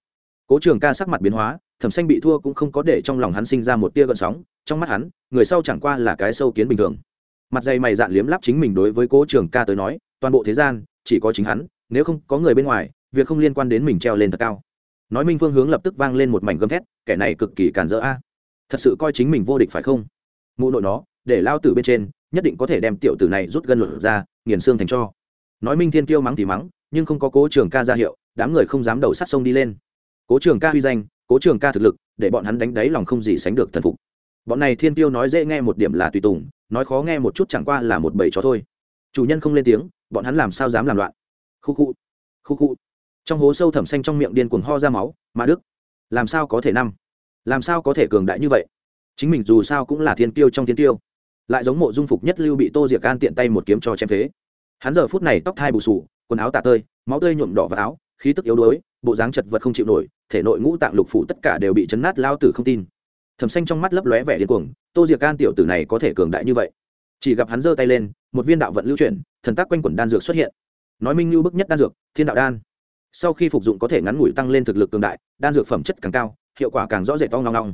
cố trường ca sắc mặt biến hóa, thẩm xanh bị thua cũng không có để trong lòng hắn sinh ra một tia gợn sóng, trong mắt hắn, người sau chẳng qua là cái sâu kiến bình thường. Mặt dày mày dạn liếm lắp chính mình đối với cố trường ca tới nói, toàn bộ thế gian, chỉ có chính hắn, nếu không có người bên ngoài, việc không liên quan đến mình treo lên thật cao nói minh phương hướng lập tức vang lên một mảnh gầm thét, kẻ này cực kỳ càn rỡ a. Thật sự coi chính mình vô địch phải không? Mụ nội nó, để lao tử bên trên, nhất định có thể đem tiểu tử này rút gân lửa ra, nghiền xương thành cho. Nói minh thiên kiêu mắng thì mắng, nhưng không có cố trường ca ra hiệu, đám người không dám đầu sát sông đi lên. Cố trường ca huy danh, cố trường ca thực lực, để bọn hắn đánh đáy lòng không gì sánh được thần phục. Bọn này thiên tiêu nói dễ nghe một điểm là tùy tùng, nói khó nghe một chút chẳng qua là một bầy chó thôi. Chủ nhân không lên tiếng, bọn hắn làm sao dám làm loạn? Khu khu khu khu trong hố sâu thẩm xanh trong miệng điên cuồng ho ra máu, mà đức, làm sao có thể năm? Làm sao có thể cường đại như vậy? Chính mình dù sao cũng là thiên tiêu trong thiên tiêu lại giống mộ dung phục nhất lưu bị tô diệc can tiện tay một kiếm cho chém phế. Hắn giờ phút này tóc thai bù sù, quần áo tạ tơi, máu tươi nhuộm đỏ vào áo, khí tức yếu đuối, bộ dáng chật vật không chịu nổi, thể nội ngũ tạng lục phủ tất cả đều bị chấn nát, lao tử không tin. Thẩm xanh trong mắt lấp lóe vẻ điên cuồng, tô diệc can tiểu tử này có thể cường đại như vậy? Chỉ gặp hắn giơ tay lên, một viên đạo vận lưu chuyển, thần tác quanh quẩn đan dược xuất hiện. Nói minh lưu bức nhất đan dược, thiên đạo đan sau khi phục dụng có thể ngắn ngủi tăng lên thực lực cường đại, đan dược phẩm chất càng cao, hiệu quả càng rõ rệt to ngong ngong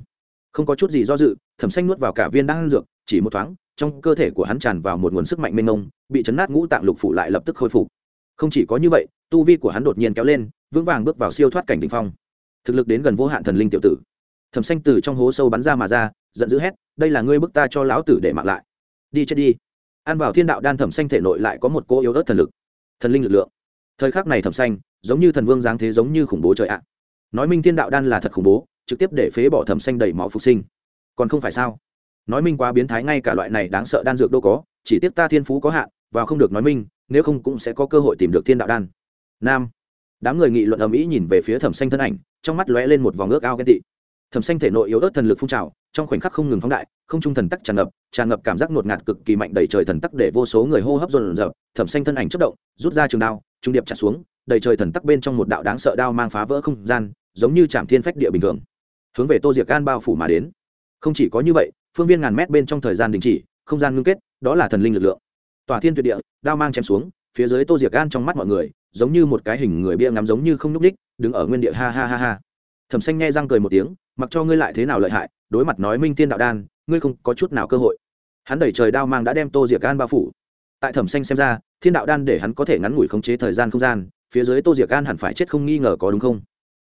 không có chút gì do dự, thẩm xanh nuốt vào cả viên đan dược, chỉ một thoáng, trong cơ thể của hắn tràn vào một nguồn sức mạnh mênh mông, bị chấn nát ngũ tạng lục phủ lại lập tức khôi phục. Không chỉ có như vậy, tu vi của hắn đột nhiên kéo lên, vững vàng bước vào siêu thoát cảnh đỉnh phong. Thực lực đến gần vô hạn thần linh tiểu tử. Thẩm xanh từ trong hố sâu bắn ra mà ra, giận dữ hét, đây là ngươi bức ta cho lão tử để mặc lại. Đi chết đi. Ăn vào thiên đạo đan thẩm xanh thể nội lại có một cỗ yếu ớt thần lực. Thần linh lực lượng thời khắc này thẩm xanh, giống như thần vương giáng thế giống như khủng bố trời ạ. Nói minh thiên đạo đan là thật khủng bố, trực tiếp để phế bỏ thẩm xanh đầy máu phục sinh. Còn không phải sao? Nói minh quá biến thái ngay cả loại này đáng sợ đan dược đâu có, chỉ tiếp ta thiên phú có hạn và không được nói minh, nếu không cũng sẽ có cơ hội tìm được thiên đạo đan. Nam. Đám người nghị luận ầm ĩ nhìn về phía thẩm xanh thân ảnh, trong mắt lóe lên một vòng ước ao ghen tị. Thẩm xanh thể nội yếu ớt thần lực phun trào, trong khoảnh khắc không ngừng phóng đại, không trung thần tắc tràn ngập tràn ngập cảm giác ngột ngạt cực kỳ mạnh đầy trời thần tắc để vô số người hô hấp dồn dập thẩm xanh thân ảnh chất động, rút ra trường đao trung điệp trả xuống, đầy trời thần tắc bên trong một đạo đáng sợ đao mang phá vỡ không gian, giống như trạm thiên phách địa bình thường. Hướng về tô diệc gan bao phủ mà đến. Không chỉ có như vậy, phương viên ngàn mét bên trong thời gian đình chỉ, không gian ngưng kết, đó là thần linh lực lượng. Tòa thiên tuyệt địa, đao mang chém xuống, phía dưới tô diệc gan trong mắt mọi người, giống như một cái hình người bia ngắm giống như không nhúc ních đứng ở nguyên địa ha ha ha ha. Thẩm xanh nghe răng cười một tiếng, mặc cho ngươi lại thế nào lợi hại, đối mặt nói minh tiên đạo đan, ngươi không có chút nào cơ hội. Hắn đẩy trời đao mang đã đem tô diệc gan bao phủ tại thẩm xanh xem ra, thiên đạo đan để hắn có thể ngắn ngủi khống chế thời gian không gian, phía dưới tô diệc an hẳn phải chết không nghi ngờ có đúng không?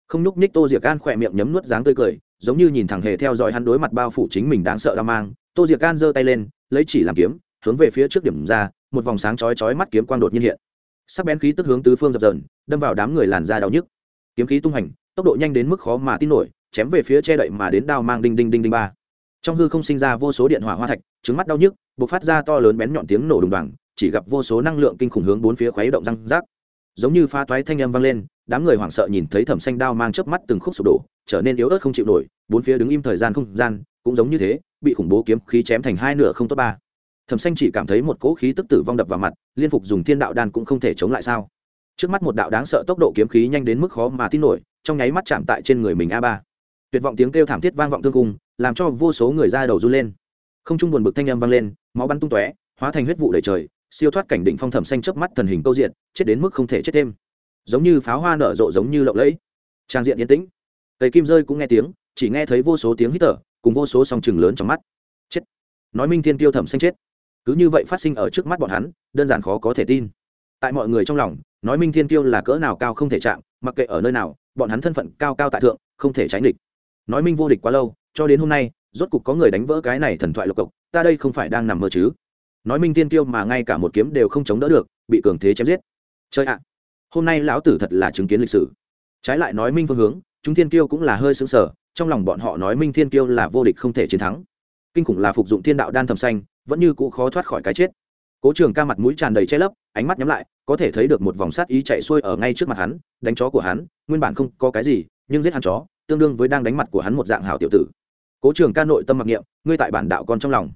Không nhúc ních tô diệc an khỏe miệng nhấm nuốt dáng tươi cười, giống như nhìn thẳng hề theo dõi hắn đối mặt bao phủ chính mình đáng sợ đao mang. Tô diệc an giơ tay lên, lấy chỉ làm kiếm, hướng về phía trước điểm ra, một vòng sáng chói chói mắt kiếm quang đột nhiên hiện. Sắc bén khí tức hướng tứ phương dập dờn, đâm vào đám người làn da đau nhức. Kiếm khí tung hành, tốc độ nhanh đến mức khó mà tin nổi, chém về phía che đậy mà đến đao mang đinh đinh đinh đinh ba. Trong hư không sinh ra vô số điện hỏa hoa thạch trứng mắt đau nhức, bộc phát ra to lớn bén nhọn tiếng nổ đùng đoàng chỉ gặp vô số năng lượng kinh khủng hướng bốn phía khuấy động răng rác. Giống như pha toái thanh âm vang lên, đám người hoảng sợ nhìn thấy thẩm xanh đao mang chớp mắt từng khúc sụp đổ, trở nên yếu ớt không chịu nổi, bốn phía đứng im thời gian không gian, cũng giống như thế, bị khủng bố kiếm khí chém thành hai nửa không tốt ba. Thẩm xanh chỉ cảm thấy một cỗ khí tức tử vong đập vào mặt, liên phục dùng thiên đạo đan cũng không thể chống lại sao. Trước mắt một đạo đáng sợ tốc độ kiếm khí nhanh đến mức khó mà tin nổi, trong nháy mắt chạm tại trên người mình a ba. Tuyệt vọng tiếng kêu thảm thiết vang vọng thương cung làm cho vô số người ra đầu run lên. Không trung buồn bực thanh âm vang lên, máu bắn tung tóe, hóa thành huyết vụ đầy trời siêu thoát cảnh định phong thẩm xanh chớp mắt thần hình câu diện, chết đến mức không thể chết thêm. Giống như pháo hoa nở rộ giống như lộng lẫy. Trang diện yên tĩnh. Tây kim rơi cũng nghe tiếng, chỉ nghe thấy vô số tiếng hít thở, cùng vô số song chừng lớn trong mắt. Chết. Nói minh thiên tiêu thẩm xanh chết. Cứ như vậy phát sinh ở trước mắt bọn hắn, đơn giản khó có thể tin. Tại mọi người trong lòng, nói minh thiên tiêu là cỡ nào cao không thể chạm, mặc kệ ở nơi nào, bọn hắn thân phận cao cao tại thượng, không thể tránh địch. Nói minh vô địch quá lâu, cho đến hôm nay, rốt cục có người đánh vỡ cái này thần thoại lộc cộc, ta đây không phải đang nằm mơ chứ? Nói minh thiên tiêu mà ngay cả một kiếm đều không chống đỡ được, bị cường thế chém giết. Chơi ạ, hôm nay lão tử thật là chứng kiến lịch sử. Trái lại nói minh phương hướng, chúng thiên kiêu cũng là hơi xứng sở trong lòng bọn họ nói minh thiên kiêu là vô địch không thể chiến thắng. Kinh khủng là phục dụng thiên đạo đan thầm xanh, vẫn như cũ khó thoát khỏi cái chết. Cố trường ca mặt mũi tràn đầy che lấp, ánh mắt nhắm lại, có thể thấy được một vòng sát ý chạy xuôi ở ngay trước mặt hắn, đánh chó của hắn, nguyên bản không có cái gì, nhưng giết hắn chó, tương đương với đang đánh mặt của hắn một dạng hảo tiểu tử. Cố trường ca nội tâm mặc niệm, ngươi tại bản đạo con trong lòng,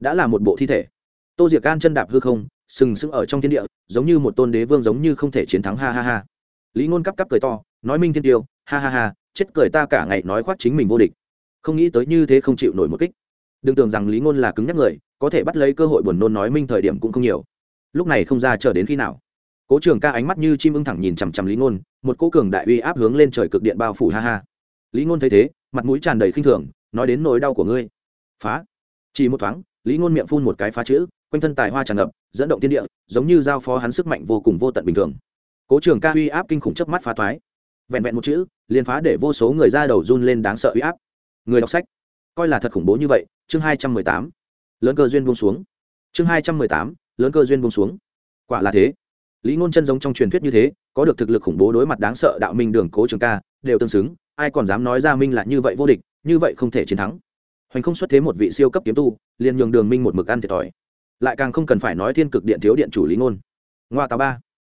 đã là một bộ thi thể tô diệc gan chân đạp hư không, sừng sững ở trong thiên địa, giống như một tôn đế vương giống như không thể chiến thắng, ha ha ha. Lý ngôn cắp cắp cười to, nói minh thiên tiêu, ha ha ha, chết cười ta cả ngày nói khoác chính mình vô địch. Không nghĩ tới như thế không chịu nổi một kích. Đừng tưởng rằng lý ngôn là cứng nhắc người, có thể bắt lấy cơ hội buồn nôn nói minh thời điểm cũng không nhiều. Lúc này không ra chờ đến khi nào. Cố trường ca ánh mắt như chim ưng thẳng nhìn chằm chằm lý ngôn một cố cường đại uy áp hướng lên trời cực điện bao phủ, ha ha. Lý ngôn thấy thế, mặt mũi tràn đầy khinh thường, nói đến nỗi đau của ngươi. Phá. Chỉ một thoáng, lý ngôn miệng phun một cái phá chữ quanh thân tài hoa tràn ngập, dẫn động thiên địa, giống như giao phó hắn sức mạnh vô cùng vô tận bình thường. Cố trường ca uy áp kinh khủng chớp mắt phá thoái. Vẹn vẹn một chữ, liền phá để vô số người ra đầu run lên đáng sợ uy áp. Người đọc sách, coi là thật khủng bố như vậy, chương hai trăm mười tám. Lớn cơ duyên buông xuống. Chương hai trăm mười tám, lớn cơ duyên buông xuống. Quả là thế. Lý ngôn chân giống trong truyền thuyết như thế, có được thực lực khủng bố đối mặt đáng sợ đạo minh đường cố trường ca, đều tương xứng, ai còn dám nói ra minh là như vậy vô địch, như vậy không thể chiến thắng. Hoành không xuất thế một vị siêu cấp kiếm tu, liền nhường đường minh một mực ăn thiệt thòi lại càng không cần phải nói thiên cực điện thiếu điện chủ lý ngôn. Ngoa tà ba.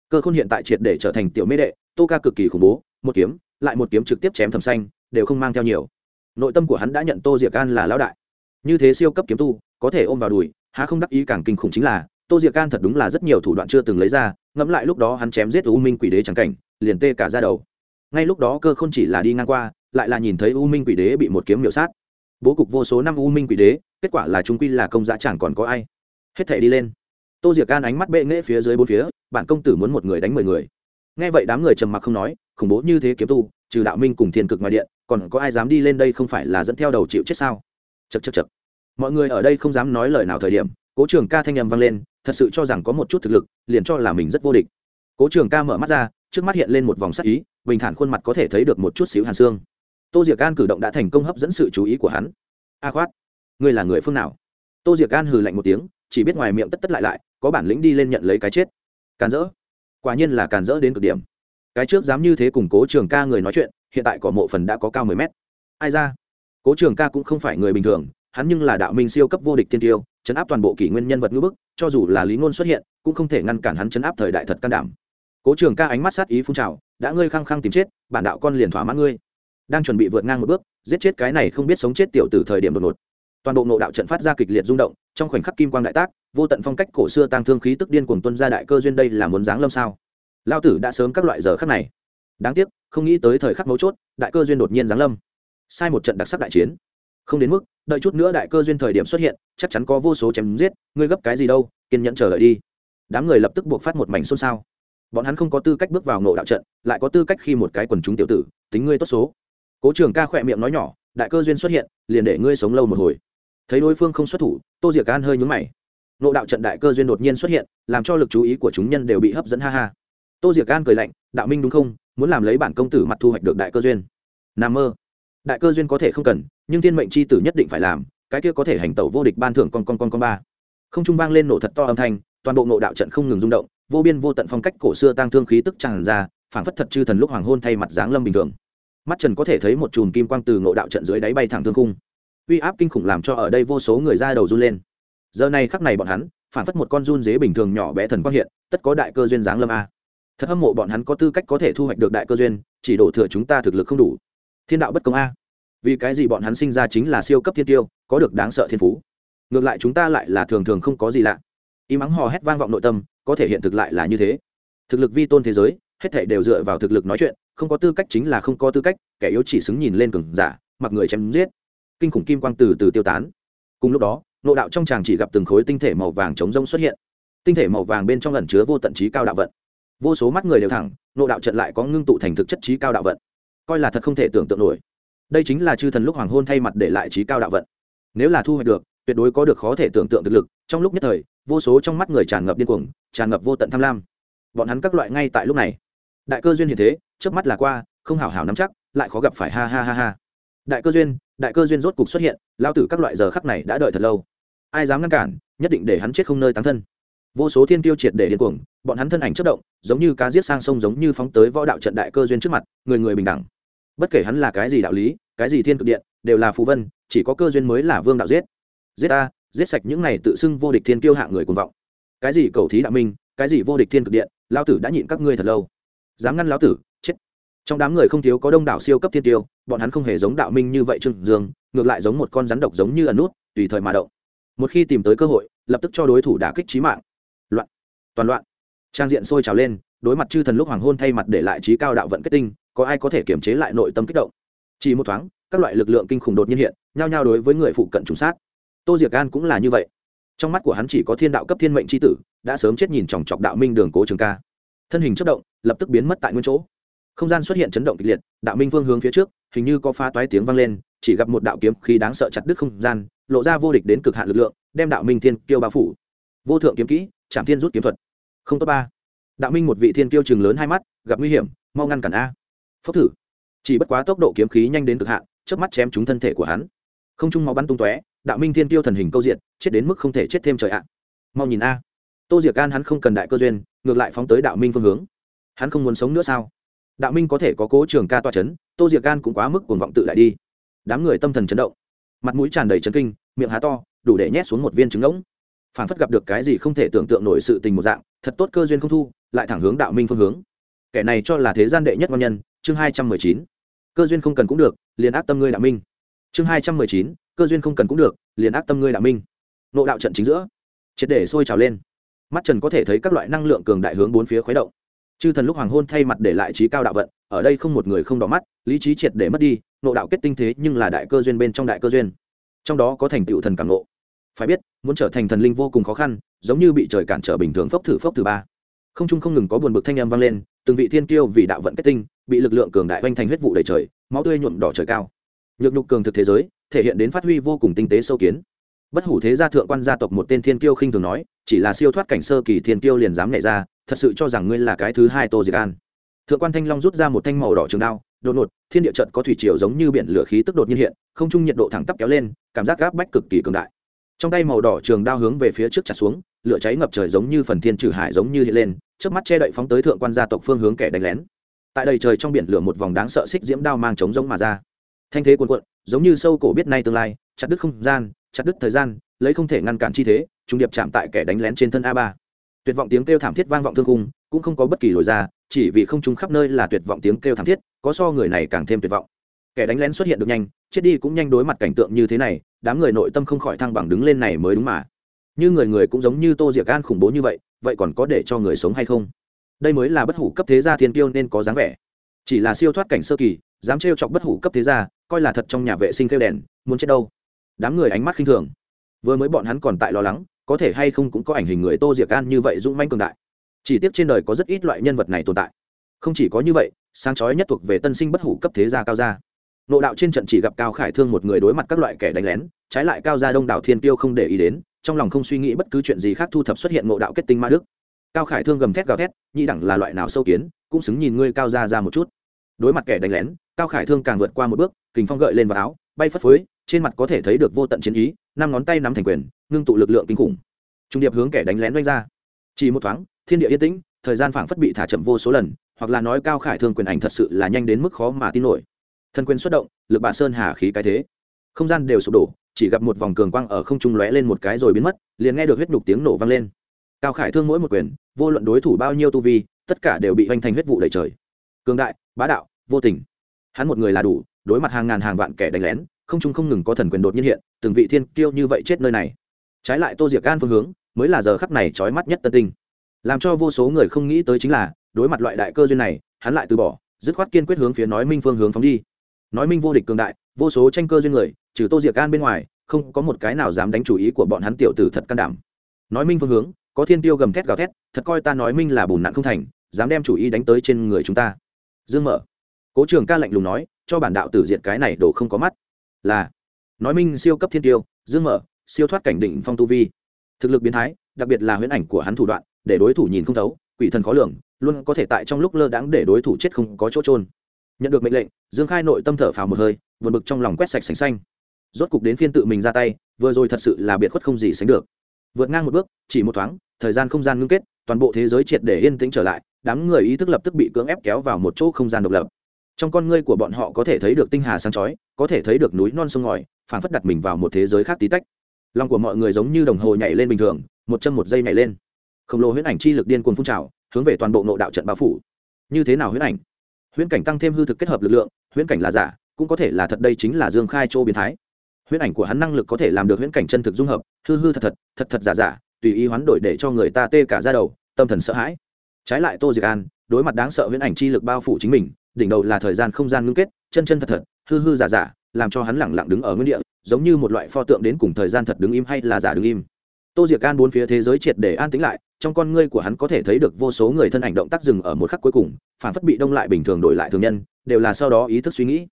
Cơ khôn hiện tại triệt để trở thành tiểu mê đệ, tô ca cực kỳ khủng bố, một kiếm, lại một kiếm trực tiếp chém thầm xanh, đều không mang theo nhiều. Nội tâm của hắn đã nhận tô diệc an là lão đại. Như thế siêu cấp kiếm tu, có thể ôm vào đùi, há không đắc ý càng kinh khủng chính là, tô diệc an thật đúng là rất nhiều thủ đoạn chưa từng lấy ra, ngẫm lại lúc đó hắn chém giết u minh quỷ đế trắng cảnh, liền tê cả ra đầu. Ngay lúc đó cơ không chỉ là đi ngang qua, lại là nhìn thấy u minh quỷ đế bị một kiếm miểu sát. Bố cục vô số năm u minh quỷ đế, kết quả là chúng quy là công giá chẳng còn có ai hết thể đi lên. Tô diệc can ánh mắt bệ nghễ phía dưới bốn phía, bản công tử muốn một người đánh mười người. Nghe vậy đám người trầm mặc không nói, khủng bố như thế kiếm tu, trừ đạo minh cùng thiên cực ngoài điện, còn có ai dám đi lên đây không phải là dẫn theo đầu chịu chết sao? Chật chật chật mọi người ở đây không dám nói lời nào thời điểm, cố trường ca thanh â m vang lên, thật sự cho rằng có một chút thực lực, liền cho là mình rất vô địch. Cố trường ca mở mắt ra, trước mắt hiện lên một vòng sắc ý, bình thản khuôn mặt có thể thấy được một chút xíu hàn xương. Tô diệc an cử động đã thành công hấp dẫn sự chú ý của hắn. A khoát, ngươi là người phương nào? Tô diệc an hừ lạnh một tiếng chỉ biết ngoài miệng tất tất lại lại, có bản lĩnh đi lên nhận lấy cái chết. Càn rỡ quả nhiên là càn rỡ đến cực điểm. Cái trước dám như thế cùng cố trường ca người nói chuyện, hiện tại cỏ mộ phần đã có cao mười mét. Ai ra? Cố trường ca cũng không phải người bình thường, hắn nhưng là đạo minh siêu cấp vô địch tiên tiêu, chấn áp toàn bộ kỷ nguyên nhân vật ngữ bức, cho dù là lý ngôn xuất hiện, cũng không thể ngăn cản hắn chấn áp thời đại thật can đảm. Cố trường ca ánh mắt sát ý phun trào, đã ngươi khăng khăng tìm chết, bản đạo con liền thỏa mãn ngươi. Đang chuẩn bị vượt ngang một bước, giết chết cái này không biết sống chết tiểu từ thời điểm đột ngột toàn bộ nộ đạo trận phát ra kịch liệt rung động, trong khoảnh khắc kim quang đại tác, vô tận phong cách cổ xưa tăng thương khí tức điên cuồng tuân ra đại cơ duyên đây là muốn giáng lâm sao? Lao tử đã sớm các loại giờ khắc này. Đáng tiếc, không nghĩ tới thời khắc mấu chốt, đại cơ duyên đột nhiên giáng lâm. Sai một trận đặc sắc đại chiến. Không đến mức, đợi chút nữa đại cơ duyên thời điểm xuất hiện, chắc chắn có vô số chém giết, ngươi gấp cái gì đâu, kiên nhẫn chờ đợi đi. Đám người lập tức buộc phát một mảnh xôn xao. Bọn hắn không có tư cách bước vào nộ đạo trận, lại có tư cách khi một cái quần chúng tiểu tử, tính ngươi tốt số. Cố trường ca khỏe miệng nói nhỏ, đại cơ duyên xuất hiện, liền để ngươi sống lâu một hồi thấy đối phương không xuất thủ, tô diệc an hơi nhúng mày. Nộ đạo trận đại cơ duyên đột nhiên xuất hiện, làm cho lực chú ý của chúng nhân đều bị hấp dẫn ha ha. Tô diệc an cười lạnh, đạo minh đúng không? Muốn làm lấy bản công tử mặt thu hoạch được đại cơ duyên. N a mơ. Đại cơ duyên có thể không cần, nhưng thiên mệnh c h i tử nhất định phải làm, cái kia có thể hành tẩu vô địch ban thưởng con con con con ba. Không trung vang lên nổ thật to âm thanh, toàn bộ nộ đạo trận không ngừng rung động, vô biên vô tận phong cách cổ xưa tăng thương khí tức tràn ra, phảng phất thật chư thần lúc hoàng hôn thay mặt giáng lâm bình thường. Mắt trần có thể thấy một chùm kim quang từ ngộ đạo trận dưới đáy bay thẳng thương cung uy áp kinh khủng làm cho ở đây vô số người ra đầu run lên. Giờ này khắc này bọn hắn, phản phất một con run dế bình thường nhỏ bé thần quang hiện, tất có đại cơ duyên dáng lâm a. Thật hâm mộ bọn hắn có tư cách có thể thu hoạch được đại cơ duyên, chỉ đổ thừa chúng ta thực lực không đủ. Thiên đạo bất công a. Vì cái gì bọn hắn sinh ra chính là siêu cấp thiên tiêu, có được đáng sợ thiên phú. Ngược lại chúng ta lại là thường thường không có gì lạ. Im ắng hò hét vang vọng nội tâm, có thể hiện thực lại là như thế. Thực lực vi tôn thế giới, hết thể đều dựa vào thực lực nói chuyện, không có tư cách chính là không có tư cách, kẻ yếu chỉ xứng nhìn lên cường giả, mặc người chém giết kinh khủng kim quang từ từ tiêu tán. Cùng lúc đó nộ đạo trong chàng chỉ gặp từng khối tinh thể màu vàng chống rông xuất hiện. Tinh thể màu vàng bên trong ẩn chứa vô tận trí cao đạo vận. Vô số mắt người đều thẳng nộ đạo trận lại có ngưng tụ thành thực chất trí cao đạo vận. Coi là thật không thể tưởng tượng nổi. Đây chính là chư thần lúc hoàng hôn thay mặt để lại trí cao đạo vận. Nếu là thu hoạch được, tuyệt đối có được khó thể tưởng tượng thực lực. Trong lúc nhất thời, vô số trong mắt người tràn ngập điên cuồng, tràn ngập vô tận tham lam. Bọn hắn các loại ngay tại lúc này. Đại cơ duyên hiện thế trước mắt là qua, không hảo hảo nắm chắc, lại khó gặp phải, ha ha ha ha. Đại cơ duyên đại cơ duyên rốt cục xuất hiện, lao tử các loại giờ khắc này đã đợi thật lâu. Ai dám ngăn cản, nhất định để hắn chết không nơi tán thân. Vô số thiên tiêu triệt để điên cuồng, bọn hắn thân ảnh chất động, giống như cá giết sang sông giống như phóng tới võ đạo trận đại cơ duyên trước mặt, người người bình đẳng. Bất kể hắn là cái gì đạo lý, cái gì thiên cực điện, đều là phù vân, chỉ có cơ duyên mới là vương đạo giết. Giết ta, giết sạch những này tự xưng vô địch thiên tiêu hạng người cuồng vọng. Cái gì cầu thí đạo minh, cái gì vô địch thiên cực điện, lao tử đã nhịn các ngươi thật lâu. Dám ngăn lão tử trong đám người không thiếu có đông đảo siêu cấp thiên tiêu, bọn hắn không hề giống đạo minh như vậy trương dương, ngược lại giống một con rắn độc giống như ẩn nút, tùy thời mà động. Một khi tìm tới cơ hội, lập tức cho đối thủ đả kích trí mạng. Loạn, toàn loạn. Trang diện sôi trào lên, đối mặt chư thần lúc hoàng hôn thay mặt để lại trí cao đạo vận kết tinh, có ai có thể kiềm chế lại nội tâm kích động? Chỉ một thoáng, các loại lực lượng kinh khủng đột nhiên hiện, nhao nhao đối với người phụ cận trùng sát. Tô diệc gan cũng là như vậy. Trong mắt của hắn chỉ có thiên đạo cấp thiên mệnh tri tử, đã sớm chết nhìn chòng chọc đạo minh đường cố trường ca. Thân hình chất động, lập tức biến mất tại nguyên chỗ không gian xuất hiện chấn động kịch liệt, đạo minh Vương hướng phía trước, hình như có pha toái tiếng vang lên, chỉ gặp một đạo kiếm khi đáng sợ chặt đứt không gian, lộ ra vô địch đến cực hạn lực lượng, đem đạo minh thiên kiêu bao phủ. Vô thượng kiếm kỹ trạm thiên rút kiếm thuật. Không tốt ba. Đạo minh một vị thiên kiêu chừng lớn hai mắt, gặp nguy hiểm, mau ngăn cản a. Phốc thử. Chỉ bất quá tốc độ kiếm khí nhanh đến cực hạn, chớp mắt chém trúng thân thể của hắn. Không trung máu bắn tung tóe, đạo minh thiên tiêu thần hình câu diện, chết đến mức không thể chết thêm trời ạ. Mau nhìn a. Tô diệc can hắn không cần đại cơ duyên, ngược lại phóng tới đạo minh phương hướng. Hắn không muốn sống nữa sao? Đạo minh có thể có cố trường ca toa c h ấ n tô diệc can cũng quá mức cuồng vọng tự lại đi. Đám người tâm thần chấn động. Mặt mũi tràn đầy chấn kinh, miệng há to, đủ để nhét xuống một viên trứng ngỗng phản phất gặp được cái gì không thể tưởng tượng nổi sự tình một dạng, thật tốt cơ duyên không thu, lại thẳng hướng đạo minh phương hướng. Kẻ này cho là thế gian đệ nhất ngon nhân, chương hai trăm mười chín. Cơ duyên không cần cũng được, liền áp tâm ngươi đạo minh. Chương hai trăm mười chín, cơ duyên không cần cũng được, liền áp tâm ngươi đạo minh. Nộ đạo trận chính giữa. Triệt để sôi trào lên. Mắt trần có thể thấy các loại năng lượng cường đại hướng bốn phía khuấy động chư thần lúc hoàng hôn thay mặt để lại trí cao đạo vận, ở đây không một người không đỏ mắt, lý trí triệt để mất đi, nộ đạo kết tinh thế nhưng là đại cơ duyên bên trong đại cơ duyên. Trong đó có thành tựu thần cảm nộ phải biết, muốn trở thành thần linh vô cùng khó khăn, giống như bị trời cản trở bình thường phốc thử phốc thử ba. Không trung không ngừng có buồn bực thanh âm vang lên, từng vị thiên kiêu vì đạo vận kết tinh, bị lực lượng cường đại oanh thành huyết vụ đầy trời, máu tươi nhuộm đỏ trời cao. Nhược nhục cường thực thế giới, thể hiện đến phát huy vô cùng tinh tế sâu kiến bất hủ thế gia thượng quan gia tộc một tên thiên kiêu khinh thường nói, chỉ là siêu thoát cảnh sơ kỳ thiên kiêu liền dám nhảy ra, thật sự cho rằng ngươi là cái thứ hai tô diệt an. Thượng quan thanh long rút ra một thanh màu đỏ trường đao, đột ngột, thiên địa trận có thủy triều giống như biển lửa khí tức đột nhiên hiện, không trung nhiệt độ thẳng tắp kéo lên, cảm giác gáp bách cực kỳ cường đại. Trong tay màu đỏ trường đao hướng về phía trước chặt xuống, lửa cháy ngập trời giống như phần thiên trừ hải giống như hiện lên trước mắt che đậy phóng tới thượng quan gia tộc phương hướng kẻ đánh lén. Tại đầy trời trong biển lửa một vòng đáng sợ xích diễm đao mang trống giống mà ra. Thanh thế cuồn cuộn, giống như sâu cổ biết nay tương lai, chặt đứt không gian chặt đứt thời gian, lấy không thể ngăn cản chi thế trung điệp chạm tại kẻ đánh lén trên thân a ba. Tuyệt vọng tiếng kêu thảm thiết vang vọng thương cung cũng không có bất kỳ lồi ra, chỉ vì không trung khắp nơi là tuyệt vọng tiếng kêu thảm thiết, có so người này càng thêm tuyệt vọng. Kẻ đánh lén xuất hiện được nhanh, chết đi cũng nhanh đối mặt cảnh tượng như thế này, đám người nội tâm không khỏi thăng bằng đứng lên này mới đúng mà. Như người người cũng giống như tô diệc gan khủng bố như vậy vậy còn có để cho người sống hay không? Đây mới là bất hủ cấp thế gia thiên tiêu nên có dáng vẻ. Chỉ là siêu thoát cảnh sơ kỳ, dám trêu chọc bất hủ cấp thế gia, coi là thật trong nhà vệ sinh kêu đèn, muốn chết đâu? Đám người ánh mắt khinh thường. Vừa mới bọn hắn còn tại lo lắng, có thể hay không cũng có ảnh hình người tô diệc an như vậy dũng manh cường đại. Chỉ tiếc trên đời có rất ít loại nhân vật này tồn tại. Không chỉ có như vậy, sáng chói nhất thuộc về tân sinh bất hủ cấp thế gia cao gia. Nộ đạo trên trận chỉ gặp cao khải thương một người đối mặt các loại kẻ đánh lén, trái lại cao gia đông đảo thiên tiêu không để ý đến, trong lòng không suy nghĩ bất cứ chuyện gì khác thu thập xuất hiện ngộ đạo kết tinh ma đức. Cao khải thương gầm thét gào thét, nhị đẳng là loại nào sâu kiến, cũng xứng nhìn ngươi cao gia ra một chút. Đối mặt kẻ đánh lén, cao khải thương càng vượt qua một bước, kình phong gợi lên vào áo, bay phất phới trên mặt có thể thấy được vô tận chiến ý, năm ngón tay nắm thành quyền, ngưng tụ lực lượng kinh khủng. Trung điệp hướng kẻ đánh lén đánh ra. Chỉ một thoáng, thiên địa yên tĩnh, thời gian phảng phất bị thả chậm vô số lần, hoặc là nói cao khải thương quyền ảnh thật sự là nhanh đến mức khó mà tin nổi. Thân quyền xuất động, lực bà sơn hà khí cái thế. Không gian đều sụp đổ, chỉ gặp một vòng cường quang ở không trung lóe lên một cái rồi biến mất, liền nghe được huyết nhục tiếng nổ vang lên. Cao khải thương mỗi một quyền, vô luận đối thủ bao nhiêu tu vi, tất cả đều bị hoành thành huyết vụ đầy trời. Cường đại, bá đạo, vô tình. Hắn một người là đủ, đối mặt hàng ngàn hàng vạn kẻ đánh lén không trung không ngừng có thần quyền đột nhiên hiện, từng vị thiên kiêu như vậy chết nơi này. Trái lại tô diệc gan phương hướng, mới là giờ khắc này trói mắt nhất tân tinh. Làm cho vô số người không nghĩ tới chính là, đối mặt loại đại cơ duyên này, hắn lại từ bỏ, dứt khoát kiên quyết hướng phía nói minh phương hướng phóng đi. Nói minh vô địch cường đại, vô số tranh cơ duyên người, trừ tô diệc gan bên ngoài, không có một cái nào dám đánh chủ ý của bọn hắn tiểu tử thật can đảm. Nói minh phương hướng, có thiên tiêu gầm thét gào thét, thật coi ta nói minh là bùn nặn không thành, dám đem chủ ý đánh tới trên người chúng ta. Dương mở. Cố trường ca lạnh lùng nói, cho bản đạo tử diệt cái này đồ không có mắt là nói minh siêu cấp thiên tiêu, dương mở, siêu thoát cảnh định phong tu vi. Thực lực biến thái, đặc biệt là huyễn ảnh của hắn thủ đoạn, để đối thủ nhìn không thấu, quỷ thần khó lường, luôn có thể tại trong lúc lơ đãng để đối thủ chết không có chỗ trôn nhận được mệnh lệnh, dương khai nội tâm thở phào một hơi, vượt bực trong lòng quét sạch sành xanh. Rốt cục đến phiên tự mình ra tay, vừa rồi thật sự là biệt khuất không gì sánh được. Vượt ngang một bước, chỉ một thoáng, thời gian không gian ngưng kết, toàn bộ thế giới triệt để yên tĩnh trở lại, đám người ý thức lập tức bị cưỡng ép kéo vào một chỗ không gian độc lập trong con ngươi của bọn họ có thể thấy được tinh hà sáng chói, có thể thấy được núi non sông ngòi phản phất đặt mình vào một thế giới khác tí tách. Lòng của mọi người giống như đồng hồ nhảy lên bình thường, một chân một giây nhảy lên. Khổng lồ huyễn ảnh chi lực điên cuồng phun trào, hướng về toàn bộ nội đạo trận bao phủ. Như thế nào huyễn ảnh? Huyễn cảnh tăng thêm hư thực kết hợp lực lượng, huyễn cảnh là giả, cũng có thể là thật đây chính là dương khai châu biến thái. Huyễn ảnh của hắn năng lực có thể làm được huyễn cảnh chân thực dung hợp, hư hư thật thật thật thật giả giả, tùy ý hoán đổi để cho người ta tê cả ra đầu, tâm thần sợ hãi. Trái lại tô diệc an, đối mặt đáng sợ huyễn ảnh chi lực bao phủ chính mình đỉnh đầu là thời gian không gian ngưng kết, chân chân thật thật, hư hư giả giả, làm cho hắn lẳng lặng đứng ở nguyên địa, giống như một loại pho tượng đến cùng thời gian thật đứng im hay là giả đứng im. Tô diệc an bốn phía thế giới triệt để an tĩnh lại, trong con ngươi của hắn có thể thấy được vô số người thân ảnh động tác dừng ở một khắc cuối cùng phản phất bị đông lại bình thường đổi lại thường nhân, đều là sau đó ý thức suy nghĩ.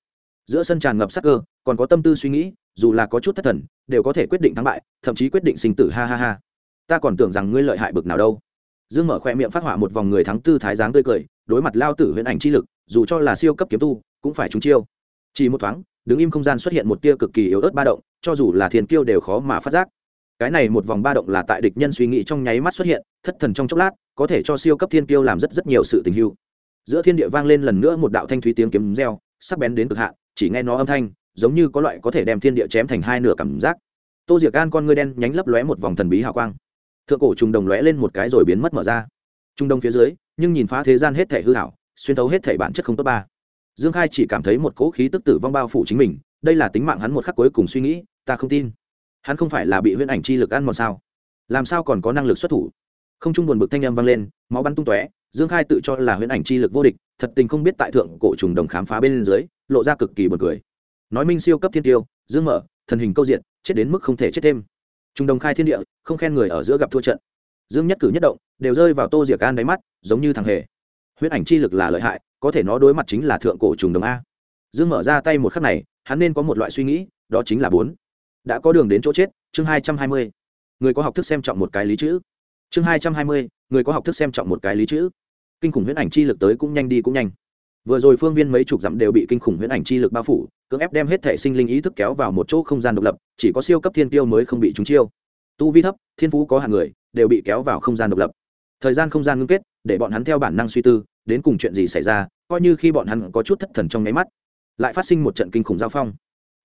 Giữa sân tràn ngập sắc cơ, còn có tâm tư suy nghĩ, dù là có chút thất thần, đều có thể quyết định thắng bại, thậm chí quyết định sinh tử, ha ha ha. Ta còn tưởng rằng ngươi lợi hại bực nào đâu. Dương mở khoe miệng phát họa một vòng người thắng tư thái dáng tươi cười, đối mặt lao tử huyễn ảnh chi lực dù cho là siêu cấp kiếm tu, cũng phải trúng chiêu. Chỉ một thoáng, đứng im không gian xuất hiện một tia cực kỳ yếu ớt ba động, cho dù là thiên kiêu đều khó mà phát giác. Cái này một vòng ba động là tại địch nhân suy nghĩ trong nháy mắt xuất hiện, thất thần trong chốc lát, có thể cho siêu cấp thiên kiêu làm rất rất nhiều sự tình hưu giữa thiên địa vang lên lần nữa một đạo thanh thúy tiếng kiếm reo, sắc bén đến cực hạn, chỉ nghe nó âm thanh, giống như có loại có thể đem thiên địa chém thành hai nửa cảm giác. Tô diệc gan con ngươi đen nhánh lấp lóe một vòng thần bí hào quang. Thượng cổ trùng đồng lóe lên một cái rồi biến mất mở ra. Trung đông phía dưới, nhưng nhìn phá thế gian hết thể hư hảo xuyên thấu hết thể bản chất không tốt ba. Dương khai chỉ cảm thấy một cỗ khí tức tử vong bao phủ chính mình, đây là tính mạng hắn một khắc cuối cùng suy nghĩ, ta không tin. Hắn không phải là bị huyễn ảnh chi lực ăn mòn sao? Làm sao còn có năng lực xuất thủ? Không Chung buồn bực thanh âm vang lên, máu bắn tung tóe, dương khai tự cho là huyễn ảnh chi lực vô địch, thật tình không biết tại thượng cổ trùng đồng khám phá bên dưới, lộ ra cực kỳ buồn cười. Nói minh siêu cấp thiên tiêu, dương mở, thần hình câu diện, chết đến mức không thể chết thêm. Trùng đồng khai thiên địa, không khen người ở giữa gặp thua trận. Dương nhất cử nhất động, đều rơi vào tô diệc an đáy mắt, giống như thằng hề huyết ảnh chi lực là lợi hại, có thể nó đối mặt chính là thượng cổ trùng đồng a. Dương mở ra tay một khắc này, hắn nên có một loại suy nghĩ, đó chính là bốn. Đã có đường đến chỗ chết, chương hai trăm hai mươi. Người có học thức xem trọng một cái lý chữ. Chương hai trăm hai mươi, người có học thức xem trọng một cái lý chữ. Kinh khủng huyễn ảnh chi lực tới cũng nhanh đi cũng nhanh. Vừa rồi phương viên mấy chục dặm đều bị kinh khủng huyễn ảnh chi lực bao phủ, cưỡng ép đem hết thể sinh linh ý thức kéo vào một chỗ không gian độc lập, chỉ có siêu cấp thiên tiêu mới không bị trúng chiêu. Tu vi thấp, thiên phú có hàng người, đều bị kéo vào không gian độc lập. Thời gian không gian ngưng kết, để bọn hắn theo bản năng suy tư đến cùng chuyện gì xảy ra, coi như khi bọn hắn có chút thất thần trong nháy mắt, lại phát sinh một trận kinh khủng giao phong.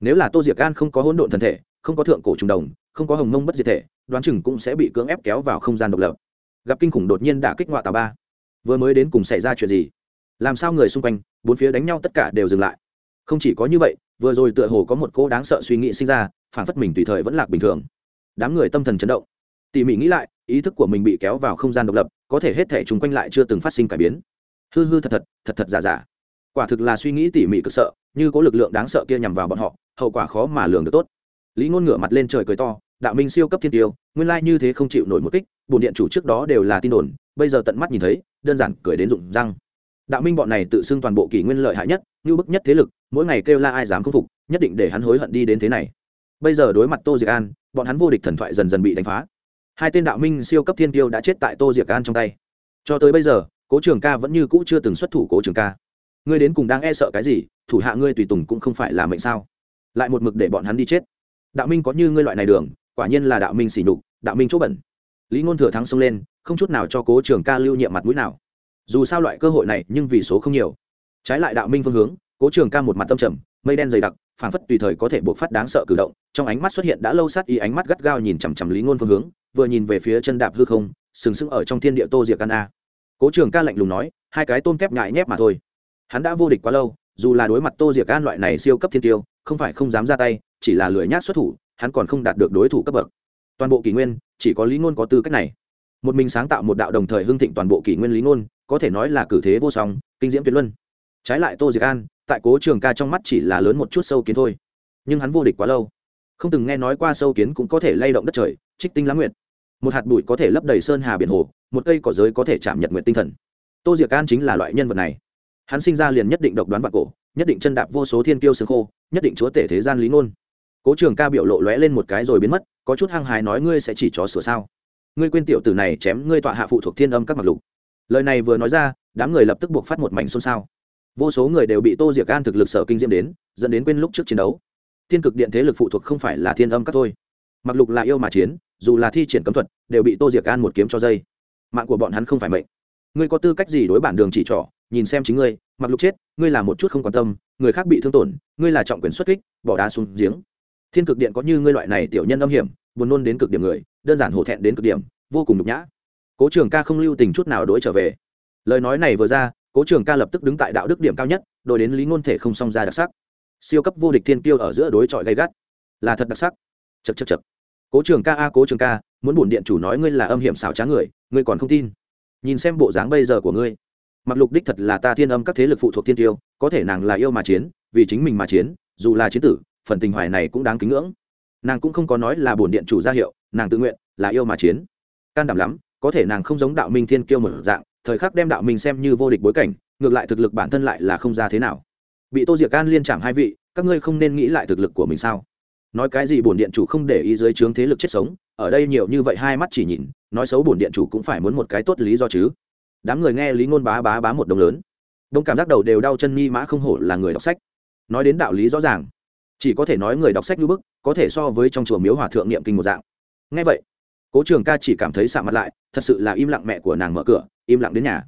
Nếu là tô diệc gan không có hỗn độn thần thể, không có thượng cổ trùng đồng, không có hồng mông bất diệt thể, đoán chừng cũng sẽ bị cưỡng ép kéo vào không gian độc lập. Gặp kinh khủng đột nhiên đã kích ngoại tà ba. Vừa mới đến cùng xảy ra chuyện gì? Làm sao người xung quanh, bốn phía đánh nhau tất cả đều dừng lại? Không chỉ có như vậy, vừa rồi tựa hồ có một cô đáng sợ suy nghĩ sinh ra, phản phất mình tùy thời vẫn lạc bình thường. Đám người tâm thần chấn động. Tỉ mỉ nghĩ lại, ý thức của mình bị kéo vào không gian độc lập, có thể hết thể chung quanh lại chưa từng phát sinh cải biến hư hư thật thật thật thật giả giả. Quả thực là suy nghĩ tỉ mỉ cực sợ, như có lực lượng đáng sợ kia nhằm vào bọn họ, hậu quả khó mà lường được tốt. Lý ngôn ngửa mặt lên trời cười to, đạo minh siêu cấp thiên tiêu, nguyên lai như thế không chịu nổi một kích, bổn điện chủ trước đó đều là tin đồn, bây giờ tận mắt nhìn thấy, đơn giản cười đến rụng răng. Đạo minh bọn này tự xưng toàn bộ kỷ nguyên lợi hại nhất, như bức nhất thế lực, mỗi ngày kêu la ai dám khâm phục, nhất định để hắn hối hận đi đến thế này. Bây giờ đối mặt tô diệc an, bọn hắn vô địch thần thoại dần dần bị đánh phá. Hai tên đạo minh siêu cấp thiên tiêu đã chết tại tô diệc an trong tay. Cho tới bây giờ cố trường ca vẫn như cũ chưa từng xuất thủ cố trường ca. Ngươi đến cùng đang e sợ cái gì, thủ hạ ngươi tùy tùng cũng không phải là mệnh sao? Lại một mực để bọn hắn đi chết. Đạo minh có như ngươi loại này đường, quả nhiên là đạo minh xỉ nhục, đạo minh chỗ bẩn. Lý ngôn thừa thắng xông lên, không chút nào cho cố trường ca lưu nhiệm mặt mũi nào. Dù sao loại cơ hội này, nhưng vì số không nhiều. Trái lại đạo minh phương hướng, cố trường ca một mặt tâm trầm, mây đen dày đặc, phảng phất tùy thời có thể buộc phát đáng sợ cử động, trong ánh mắt xuất hiện đã lâu sát ý ánh mắt gắt gao nhìn chằm chằm lý ngôn phương hướng, vừa nhìn về phía chân đạp hư không, sừng sững ở trong thiên địa tô diệc căn a cố trường ca lạnh lùng nói, hai cái tôm kép nhại nhép mà thôi. Hắn đã vô địch quá lâu, dù là đối mặt tô diệc an loại này siêu cấp thiên tiêu, không phải không dám ra tay, chỉ là lười nhác xuất thủ, hắn còn không đạt được đối thủ cấp bậc. Toàn bộ kỷ nguyên, chỉ có lý ngôn có tư cách này. Một mình sáng tạo một đạo đồng thời hưng thịnh toàn bộ kỷ nguyên lý ngôn, có thể nói là cử thế vô song, kinh diễm tuyệt luân. Trái lại tô diệc an, tại cố trường ca trong mắt chỉ là lớn một chút sâu kiến thôi. Nhưng hắn vô địch quá lâu. Không từng nghe nói qua sâu kiến cũng có thể lay động đất trời, trích tinh lãng nguyệt một hạt bụi có thể lấp đầy sơn hà biển hồ, một cây cỏ giới có thể chạm nhật nguyện tinh thần. Tô diệc an chính là loại nhân vật này. Hắn sinh ra liền nhất định độc đoán vạn cổ, nhất định chân đạp vô số thiên kiêu xương khô, nhất định chúa tể thế gian lý ngôn. Cố trường ca biểu lộ lóe lên một cái rồi biến mất, có chút hăng hài nói ngươi sẽ chỉ chó sửa sao? Ngươi quên tiểu tử này chém ngươi tọa hạ phụ thuộc thiên âm các mặc lục. Lời này vừa nói ra, đám người lập tức buộc phát một mảnh xôn xao. Vô số người đều bị tô diệc an thực lực sở kinh diễm đến, dẫn đến quên lúc trước chiến đấu. Thiên cực điện thế lực phụ thuộc không phải là thiên âm các thôi. Mặc lục là yêu mà chiến dù là thi triển cấm thuật, đều bị tô diệc an một kiếm cho dây. Mạng của bọn hắn không phải mệnh. Ngươi có tư cách gì đối bản đường chỉ trỏ, nhìn xem chính ngươi, mặc lục chết, ngươi là một chút không quan tâm, người khác bị thương tổn, ngươi là trọng quyền xuất kích, bỏ đá xuống giếng. Thiên cực điện có như ngươi loại này tiểu nhân âm hiểm, buồn nôn đến cực điểm người, đơn giản hổ thẹn đến cực điểm, vô cùng nhục nhã. Cố trường ca không lưu tình chút nào đ trở về. Lời nói này vừa ra, cố trường ca lập tức đứng tại đạo đức điểm cao nhất, đổi đến lý ngôn thể không song ra đặc sắc. Siêu cấp vô địch thiên tiêu ở giữa đối chọi gây gắt. Là thật đặc sắc. Chật chật chật cố trường ca a, cố trường ca, muốn bổn điện chủ nói ngươi là âm hiểm xảo trá người, ngươi còn không tin. Nhìn xem bộ dáng bây giờ của ngươi. Mặc lục đích thật là ta thiên âm các thế lực phụ thuộc thiên tiêu, có thể nàng là yêu mà chiến, vì chính mình mà chiến, dù là chiến tử, phần tình hoài này cũng đáng kính ngưỡng. Nàng cũng không có nói là bổn điện chủ ra hiệu, nàng tự nguyện, là yêu mà chiến. Can đảm lắm, có thể nàng không giống đạo minh thiên kiêu một dạng, thời khắc đem đạo minh xem như vô địch bối cảnh, ngược lại thực lực bản thân lại là không ra thế nào. Bị tô diệc can liên chạm hai vị, các ngươi không nên nghĩ lại thực lực của mình sao? Nói cái gì bổn điện chủ không để ý dưới trướng thế lực chết sống, ở đây nhiều như vậy hai mắt chỉ nhìn, nói xấu bổn điện chủ cũng phải muốn một cái tốt lý do chứ. Đám người nghe lý ngôn bá bá bá một đồng lớn. Đông cảm giác đầu đều đau chân mi mã không hổ là người đọc sách. Nói đến đạo lý rõ ràng, chỉ có thể nói người đọc sách như bức, có thể so với trong chùa miếu hòa thượng niệm kinh một dạng. Ngay vậy, cố trường ca chỉ cảm thấy sạ mặt lại, thật sự là im lặng mẹ của nàng mở cửa, im lặng đến nhà.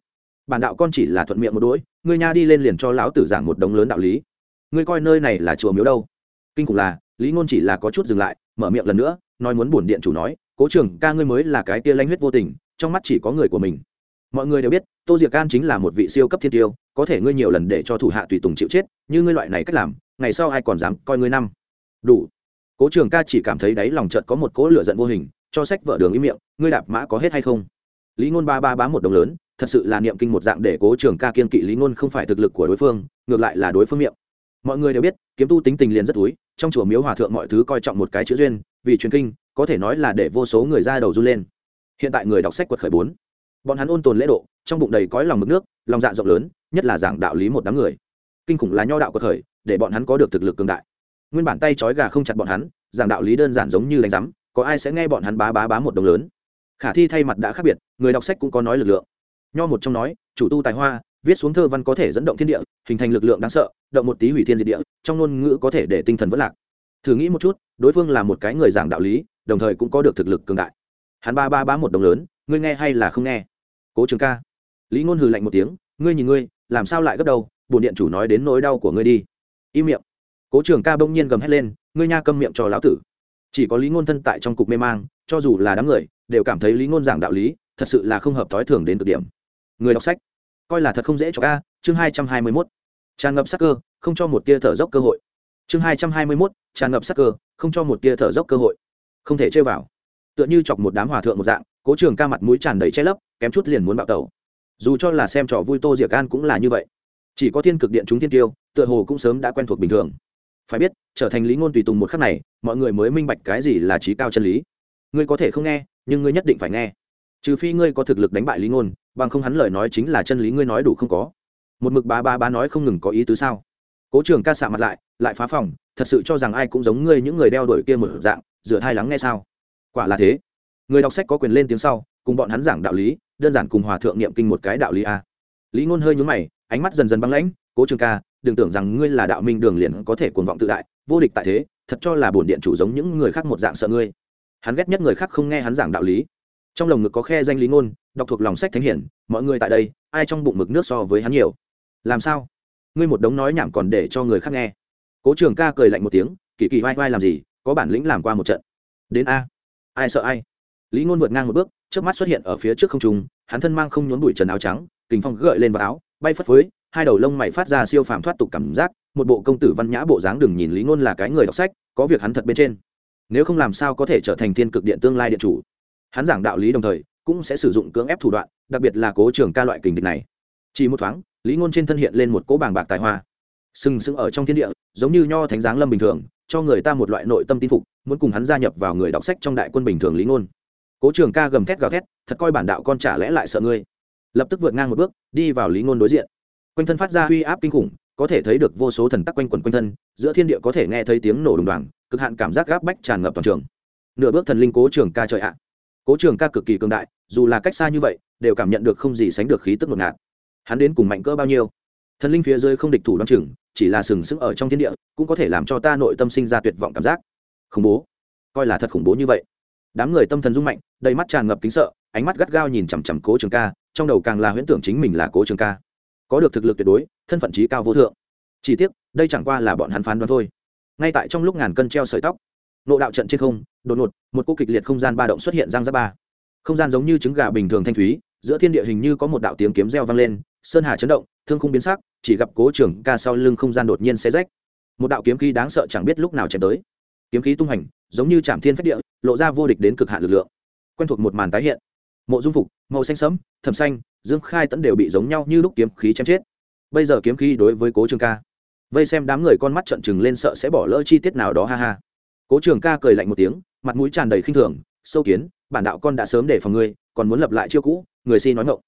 Bản đạo con chỉ là thuận miệng một đỗi người nha đi lên liền cho lão tử giảng một đống lớn đạo lý. Ngươi coi nơi này là chùa miếu đâu? Kinh khủng là lý ngôn chỉ là có chút dừng lại, mở miệng lần nữa, nói muốn buồn điện chủ nói, cố trường ca ngươi mới là cái tia lanh huyết vô tình, trong mắt chỉ có người của mình. Mọi người đều biết, tô diệc can chính là một vị siêu cấp thiên tiêu, có thể ngươi nhiều lần để cho thủ hạ tùy tùng chịu chết, như ngươi loại này cách làm, ngày sau ai còn dám coi ngươi năm? Đủ. Cố trường ca chỉ cảm thấy đáy lòng chợt có một cỗ lửa giận vô hình, cho sách vợ đường im miệng, ngươi đạp mã có hết hay không? Lý ngôn ba ba bá một đồng lớn, thật sự là niệm kinh một dạng để cố trường ca kiên kỵ lý ngôn không phải thực lực của đối phương, ngược lại là đối phương miệng. Mọi người đều biết, kiếm tu tính tình liền rất túi trong chùa miếu hòa thượng mọi thứ coi trọng một cái chữ duyên, vì truyền kinh, có thể nói là để vô số người ra đầu run lên. Hiện tại người đọc sách quật khởi bốn. Bọn hắn ôn tồn lễ độ, trong bụng đầy cõi lòng mực nước, lòng dạ rộng lớn, nhất là giảng đạo lý một đám người. Kinh khủng là nho đạo quật khởi, để bọn hắn có được thực lực cường đại. Nguyên bản tay trói gà không chặt bọn hắn, giảng đạo lý đơn giản giống như đánh rắm có ai sẽ nghe bọn hắn bá bá bá một đồng lớn. Khả thi thay mặt đã khác biệt, người đọc sách cũng có nói lực lượng. Nho một trong nói, chủ tu tài hoa viết xuống thơ văn có thể dẫn động thiên địa, hình thành lực lượng đáng sợ, động một tí hủy thiên diệt địa, trong ngôn ngữ có thể để tinh thần vất lạc. Thử nghĩ một chút, đối phương là một cái người giảng đạo lý, đồng thời cũng có được thực lực cường đại. Hắn ba ba ba một đồng lớn, ngươi nghe hay là không nghe? Cố trường ca. Lý ngôn hừ lạnh một tiếng, ngươi nhìn ngươi, làm sao lại gấp đầu bổn điện chủ nói đến nỗi đau của ngươi đi. Im miệng. Cố trường ca bỗng nhiên gầm hét lên, ngươi nha câm miệng cho lão tử. Chỉ có lý ngôn thân tại trong cục mê mang, cho dù là đám người, đều cảm thấy lý ngôn giảng đạo lý, thật sự là không hợp thói thường đến cực điểm. Người đọc sách coi là thật không dễ cho ca, chương hai trăm hai mươi mốt. Tràn ngập sắc cơ, không cho một tia thở dốc cơ hội. Chương hai trăm hai mươi mốt, tràn ngập sắc cơ, không cho một tia thở dốc cơ hội. Không thể chơi vào. Tựa như chọc một đám hòa thượng một dạng, cố trường ca mặt mũi tràn đầy che lấp, kém chút liền muốn bạo tẩu. Dù cho là xem trò vui tô diệc an cũng là như vậy. Chỉ có thiên cực điện chúng thiên tiêu, tựa hồ cũng sớm đã quen thuộc bình thường. Phải biết, trở thành lý ngôn tùy tùng một khắc này, mọi người mới minh bạch cái gì là trí cao chân lý. Ngươi có thể không nghe, nhưng ngươi nhất định phải nghe. Trừ phi ngươi có thực lực đánh bại lý ngôn bằng không hắn lời nói chính là chân lý ngươi nói đủ không có. Một mực ba ba ba nói không ngừng có ý tứ sao? Cố trường ca xạ mặt lại lại phá phòng, thật sự cho rằng ai cũng giống ngươi những người đeo đuổi kia một dạng dựa thai lắng nghe sao? Quả là thế. Người đọc sách có quyền lên tiếng sau, cùng bọn hắn giảng đạo lý, đơn giản cùng hòa thượng niệm kinh một cái đạo lý a. Lý ngôn hơi nhún mày, ánh mắt dần dần băng lãnh, cố trường ca, đừng tưởng rằng ngươi là đạo minh đường liền có thể cuồng vọng tự đại, vô địch tại thế, thật cho là bổn điện chủ giống những người khác một dạng sợ ngươi. Hắn ghét nhất người khác không nghe hắn giảng đạo lý trong lồng ngực có khe danh lý ngôn, đọc thuộc lòng sách thánh hiển, mọi người tại đây, ai trong bụng mực nước so với hắn nhiều? Làm sao? Ngươi một đống nói nhảm còn để cho người khác nghe. Cố trường ca cười lạnh một tiếng, kỳ kỳ vai vai làm gì, có bản lĩnh làm qua một trận. Đến a. Ai sợ ai? Lý ngôn vượt ngang một bước trước mắt xuất hiện ở phía trước không trung, hắn thân mang không nhốn bụi trần áo trắng, kình phong gợi lên vào áo, bay phất phới, hai đầu lông mày phát ra siêu phàm thoát tục cảm giác, một bộ công tử văn nhã bộ dáng đừng nhìn lý ngôn là cái người đọc sách, có việc hắn thật bên trên. Nếu không làm sao có thể trở thành thiên cực điện tương lai điện chủ? Hắn giảng đạo lý đồng thời, cũng sẽ sử dụng cưỡng ép thủ đoạn, đặc biệt là cố trường ca loại kình địch này. Chỉ một thoáng, lý ngôn trên thân hiện lên một cỗ bàng bạc tài hoa. Sừng sững ở trong thiên địa, giống như nho thánh giáng lâm bình thường, cho người ta một loại nội tâm tin phục, muốn cùng hắn gia nhập vào người đọc sách trong đại quân bình thường lý ngôn. Cố trường ca gầm thét gào thét, thật coi bản đạo con trả lẽ lại sợ ngươi. Lập tức vượt ngang một bước, đi vào lý ngôn đối diện. Quanh thân phát ra uy áp kinh khủng, có thể thấy được vô số thần tắc quanh quẩn quanh thân, giữa thiên địa có thể nghe thấy tiếng nổ đùng đoàn cực hạn cảm giác gáp bách tràn ngập toàn trường. Nửa bước thần linh cố trường ca trời ạ cố trường ca cực kỳ cường đại, dù là cách xa như vậy, đều cảm nhận được không gì sánh được khí tức ngột ngạt. Hắn đến cùng mạnh cỡ bao nhiêu? Thần linh phía dưới không địch thủ đ o á n chừng, chỉ là sừng sững ở trong thiên địa, cũng có thể làm cho ta nội tâm sinh ra tuyệt vọng cảm giác. Khủng bố. Coi là thật khủng bố như vậy. Đám người tâm thần rung mạnh, đầy mắt tràn ngập kính sợ, ánh mắt gắt gao nhìn chằm chằm cố trường ca, trong đầu càng là huyễn tưởng chính mình là cố trường ca. Có được thực lực tuyệt đối, thân phận trí cao vô thượng. Chỉ tiếc, đây chẳng qua là bọn hắn phán đoán thôi. Ngay tại trong lúc ngàn cân treo sợi tóc nộ đạo trận trên không, đột ngột, một cô kịch liệt không gian ba động xuất hiện giang giáp ba. Không gian giống như trứng gà bình thường thanh thúy, giữa thiên địa hình như có một đạo tiếng kiếm reo vang lên, sơn hà chấn động, thương không biến sắc, chỉ gặp cố trưởng ca sau lưng không gian đột nhiên xe rách. Một đạo kiếm khí đáng sợ chẳng biết lúc nào chém tới. Kiếm khí tung hành, giống như chạm thiên phách địa, lộ ra vô địch đến cực hạn lực lượng. Quen thuộc một màn tái hiện. Mộ dung phục, màu xanh sẫm thầm xanh, dương khai tẫn đều bị giống nhau như lúc kiếm khí chém chết. Bây giờ kiếm khí đối với cố trường ca. Vây xem đám người con mắt trợn trừng lên sợ sẽ bỏ lỡ chi tiết nào đó, ha ha cố trường ca cười lạnh một tiếng, mặt mũi tràn đầy khinh thường, sâu kiến, bản đạo con đã sớm để phòng ngươi, còn muốn lập lại chiêu cũ, người si nói ngộng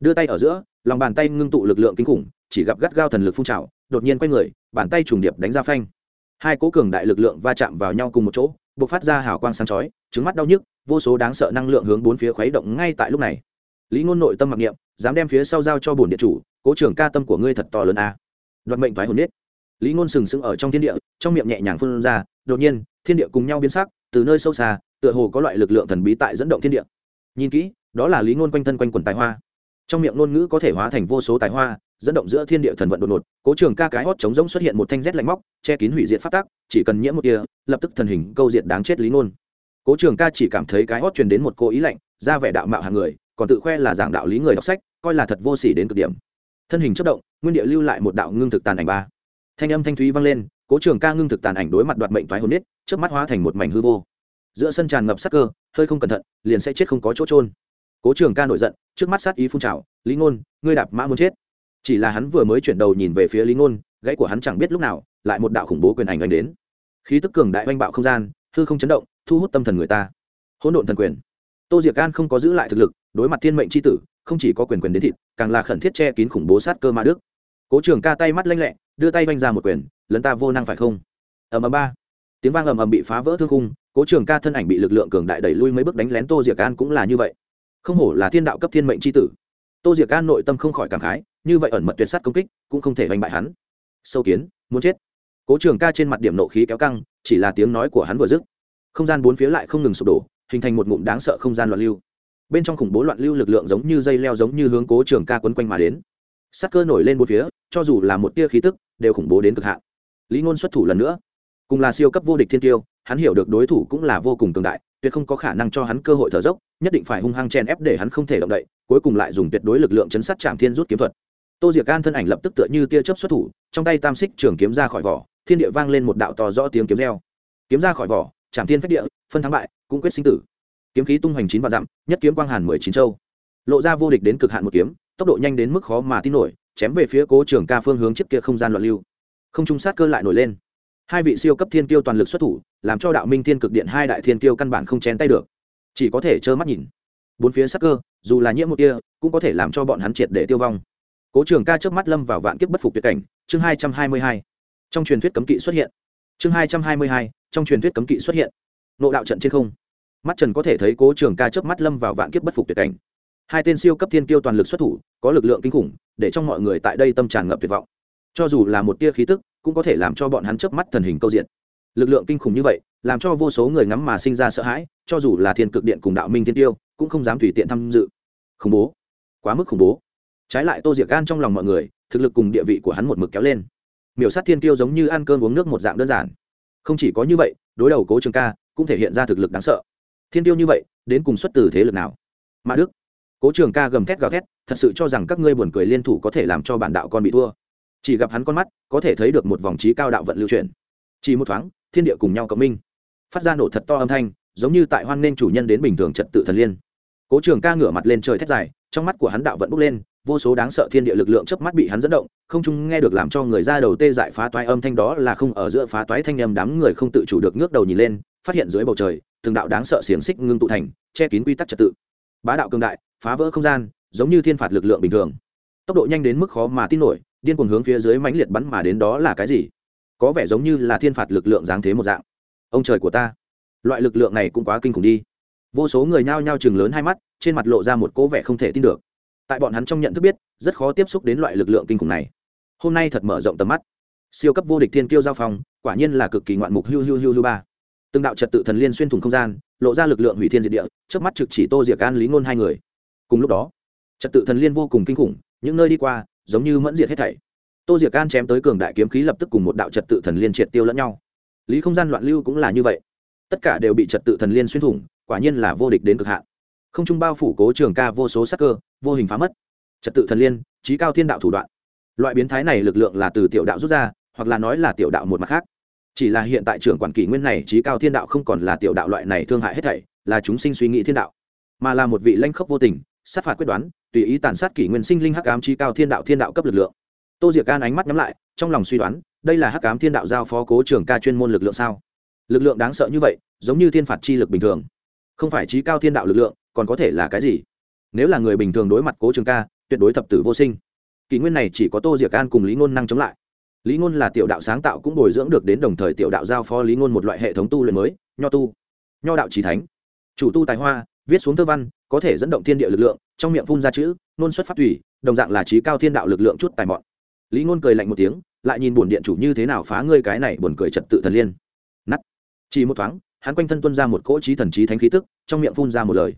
đưa tay ở giữa, lòng bàn tay ngưng tụ lực lượng kinh khủng, chỉ gặp gắt gao thần lực phun trào, đột nhiên quay người, bàn tay trùng điệp đánh ra phanh. Hai cố cường đại lực lượng va chạm vào nhau cùng một chỗ buộc phát ra hào quang sáng chói, trứng mắt đau nhức, vô số đáng sợ năng lượng hướng bốn phía khuấy động ngay tại lúc này. Lý ngôn nội tâm mặc niệm, dám đem phía sau giao cho bổn điện chủ, cố trưởng ca tâm của ngươi thật to lớn a. Đoạt mệnh thoái hồn nết lý ngôn sừng sững ở trong thiên địa, trong miệng nhẹ nhàng phun ra, đột nhiên thiên địa cùng nhau biến sắc, từ nơi sâu xa, tựa hồ có loại lực lượng thần bí tại dẫn động thiên địa. Nhìn kỹ, đó là lý ngôn quanh thân quanh quần tài hoa. Trong miệng ngôn ngữ có thể hóa thành vô số tài hoa, dẫn động giữa thiên địa thần vận đột ngột. Cố trường ca cái hót chống rỗng xuất hiện một thanh rét lạnh móc, che kín hủy diệt phát tác chỉ cần nhiễm một tia, lập tức thần hình câu diệt đáng chết lý ngôn. Cố trường ca chỉ cảm thấy cái hót truyền đến một cô ý lạnh, ra vẻ đạo mạo hàng người, còn tự khoe là giảng đạo lý người đọc sách, coi là thật vô sỉ đến cực điểm. Thân hình chất động, nguyên địa lưu lại một đạo ngưng thực tàn ảnh ba thanh âm thanh thúy vang lên, cố trường ca ngưng thực tàn ảnh đối mặt đoạt mệnh thoái hồn nết trước mắt hóa thành một mảnh hư vô. Giữa sân tràn ngập sắc cơ, hơi không cẩn thận, liền sẽ chết không có chỗ trôn cố trường ca nổi giận, trước mắt sát ý phun trào, lý ngôn, ngươi đạp mã muốn chết. Chỉ là hắn vừa mới chuyển đầu nhìn về phía lý ngôn, gãy của hắn chẳng biết lúc nào, lại một đạo khủng bố quyền ảnh anh đến. Khí tức cường đại oanh bạo không gian, hư không chấn động, thu hút tâm thần người ta. Hỗn độn thần quyền. Tô diệc an không có giữ lại thực lực, đối mặt thiên mệnh c h i tử, không chỉ có quyền quyền đến thịt, càng là khẩn thiết che kín khủng bố sát cơ ma đức cố trường ca tay mắt lanh lẹ, đưa tay vanh ra một quyền, lấn ta vô năng phải không? Ầm ầm ba. Tiếng vang ầm ầm bị phá vỡ thương khung, cố trường ca thân ảnh bị lực lượng cường đại đẩy lui mấy bước đánh lén tô diệc an cũng là như vậy. Không hổ là thiên đạo cấp thiên mệnh c h i tử. Tô diệc an nội tâm không khỏi cảm khái, như vậy ẩn mật tuyệt s á t công kích, cũng không thể oanh bại hắn. Sâu kiến, muốn chết. Cố trường ca trên mặt điểm nộ khí kéo căng, chỉ là tiếng nói của hắn vừa dứt. Không gian bốn phía lại không ngừng sụp đổ, hình thành một ngụm đáng sợ không gian loạn lưu. Bên trong khủng bố loạn lưu lực lượng giống như dây leo giống như hướng cố trường ca quấn quanh mà đến sắc cơ nổi lên bốn phía, cho dù là một tia khí tức, đều khủng bố đến cực hạn. Lý ngôn xuất thủ lần nữa. Cùng là siêu cấp vô địch thiên tiêu, hắn hiểu được đối thủ cũng là vô cùng cường đại, tuyệt không có khả năng cho hắn cơ hội thở dốc, nhất định phải hung hăng chen ép để hắn không thể động đậy, cuối cùng lại dùng tuyệt đối lực lượng chấn sát trạm thiên rút kiếm thuật. Tô diệc An thân ảnh lập tức tựa như tia chớp xuất thủ, trong tay tam xích trường kiếm ra khỏi vỏ, thiên địa vang lên một đạo to rõ tiếng kiếm reo. Kiếm ra khỏi vỏ trạm thiên phách địa, phân thắng bại, cũng quyết sinh tử. Kiếm khí tung hoành chín vạn dặm, nhất kiếm quang hàn mười chín châu. Lộ ra vô địch đến cực hạn một kiếm tốc độ nhanh đến mức khó mà tin nổi, chém về phía cố trường ca phương hướng trước kia không gian loạn lưu. Không trung sát cơ lại nổi lên. Hai vị siêu cấp thiên kiêu toàn lực xuất thủ, làm cho đạo minh thiên cực điện hai đại thiên kiêu căn bản không chén tay được. Chỉ có thể trơ mắt nhìn. Bốn phía sát cơ, dù là nhiễm một kia cũng có thể làm cho bọn hắn triệt để tiêu vong. Cố trường ca trước mắt lâm vào vạn kiếp bất phục tuyệt cảnh, chương hai trăm hai mươi hai. Trong truyền thuyết cấm kỵ xuất hiện. Chương hai trăm hai mươi hai, trong truyền thuyết cấm kỵ xuất hiện. Nộ đạo trận trên không. Mắt trần có thể thấy cố trường ca trước mắt lâm vào vạn kiếp bất phục tuyệt cảnh hai tên siêu cấp thiên kiêu toàn lực xuất thủ, có lực lượng kinh khủng, để trong mọi người tại đây tâm tràn ngập tuyệt vọng. Cho dù là một tia khí tức, cũng có thể làm cho bọn hắn chớp mắt thần hình câu diện. Lực lượng kinh khủng như vậy, làm cho vô số người ngắm mà sinh ra sợ hãi, cho dù là thiên cực điện cùng đạo minh thiên tiêu cũng không dám tùy tiện tham dự. Khủng bố. Quá mức khủng bố. Trái lại tô diệc gan trong lòng mọi người, thực lực cùng địa vị của hắn một mực kéo lên. Miểu sát thiên tiêu giống như ăn cơm uống nước một dạng đơn giản. Không chỉ có như vậy, đối đầu cố trường ca, cũng thể hiện ra thực lực đáng sợ. Thiên tiêu như vậy, đến cùng xuất từ thế lực nào? Mã đức cố trường ca gầm thét gào thét, thật sự cho rằng các ngươi buồn cười liên thủ có thể làm cho bản đạo con bị thua. Chỉ gặp hắn con mắt, có thể thấy được một vòng trí cao đạo vận lưu truyền chỉ một thoáng, thiên địa cùng nhau cộng minh. Phát ra nổ thật to âm thanh, giống như tại hoan nên chủ nhân đến bình thường trật tự thần liên. Cố trường ca ngửa mặt lên trời thét dài, trong mắt của hắn đạo vận bốc lên, vô số đáng sợ thiên địa lực lượng chớp mắt bị hắn dẫn động, không chung nghe được làm cho người ra đầu tê dại phá toái âm thanh đó là không ở giữa phá toái thanh âm đám người không tự chủ được ngước đầu nhìn lên, phát hiện dưới bầu trời, từng đạo đáng sợ xiềng xích ngưng tụ thành, che kín quy tắc trật tự. Bá đạo cường đại phá vỡ không gian, giống như thiên phạt lực lượng bình thường. Tốc độ nhanh đến mức khó mà tin nổi, điên cuồng hướng phía dưới mãnh liệt bắn mà đến đó là cái gì? Có vẻ giống như là thiên phạt lực lượng dáng thế một dạng. Ông trời của ta, loại lực lượng này cũng quá kinh khủng đi. Vô số người nhao nhao chừng lớn hai mắt, trên mặt lộ ra một cố vẻ không thể tin được. Tại bọn hắn trong nhận thức biết, rất khó tiếp xúc đến loại lực lượng kinh khủng này. Hôm nay thật mở rộng tầm mắt. Siêu cấp vô địch thiên kiêu giao phong, quả nhiên là cực kỳ ngoạn mục hiu hiu hiu hiu ba. Từng đạo trật tự thần liên xuyên thủng không gian, lộ ra lực lượng hủy thiên diệt địa trước mắt trực chỉ tô diệc an lý ngôn hai người cùng lúc đó, trật tự thần liên vô cùng kinh khủng, những nơi đi qua giống như mẫn diệt hết thảy. Tô diệc can chém tới cường đại kiếm khí lập tức cùng một đạo trật tự thần liên triệt tiêu lẫn nhau. Lý không gian loạn lưu cũng là như vậy. Tất cả đều bị trật tự thần liên xuyên thủng, quả nhiên là vô địch đến cực hạn. Không trung bao phủ cố trường ca vô số sắc cơ, vô hình phá mất. Trật tự thần liên trí cao thiên đạo thủ đoạn. Loại biến thái này lực lượng là từ tiểu đạo rút ra, hoặc là nói là tiểu đạo một mặt khác. Chỉ là hiện tại trưởng quản kỷ nguyên này trí cao thiên đạo không còn là tiểu đạo loại này thương hại hết thảy, là chúng sinh suy nghĩ thiên đạo. Mà là một vị lanh khốc vô tình sát phạt quyết đoán, tùy ý tàn sát kỷ nguyên sinh linh hắc ám trí cao thiên đạo thiên đạo cấp lực lượng. Tô diệc can ánh mắt nhắm lại, trong lòng suy đoán, đây là hắc ám thiên đạo giao phó cố trưởng ca chuyên môn lực lượng sao? Lực lượng đáng sợ như vậy, giống như thiên phạt chi lực bình thường. Không phải trí cao thiên đạo lực lượng, còn có thể là cái gì? Nếu là người bình thường đối mặt cố trường ca, tuyệt đối thập tử vô sinh. Kỷ nguyên này chỉ có tô diệc an cùng lý ngôn năng chống lại. Lý ngôn là tiểu đạo sáng tạo cũng bồi dưỡng được đến đồng thời tiểu đạo giao phó lý ngôn một loại hệ thống tu luyện mới, nho tu. Nho đạo trí thánh. Chủ tu tài hoa, viết xuống thơ văn có thể dẫn động thiên địa lực lượng, trong miệng phun ra chữ, nôn xuất phát thủy đồng dạng là trí cao thiên đạo lực lượng chút tài mọn. Lý ngôn cười lạnh một tiếng, lại nhìn bổn điện chủ như thế nào phá ngươi cái này buồn cười trật tự thần liên. Nắt chỉ một thoáng, hắn quanh thân tuân ra một cỗ trí thần trí thánh khí tức, trong miệng phun ra một lời.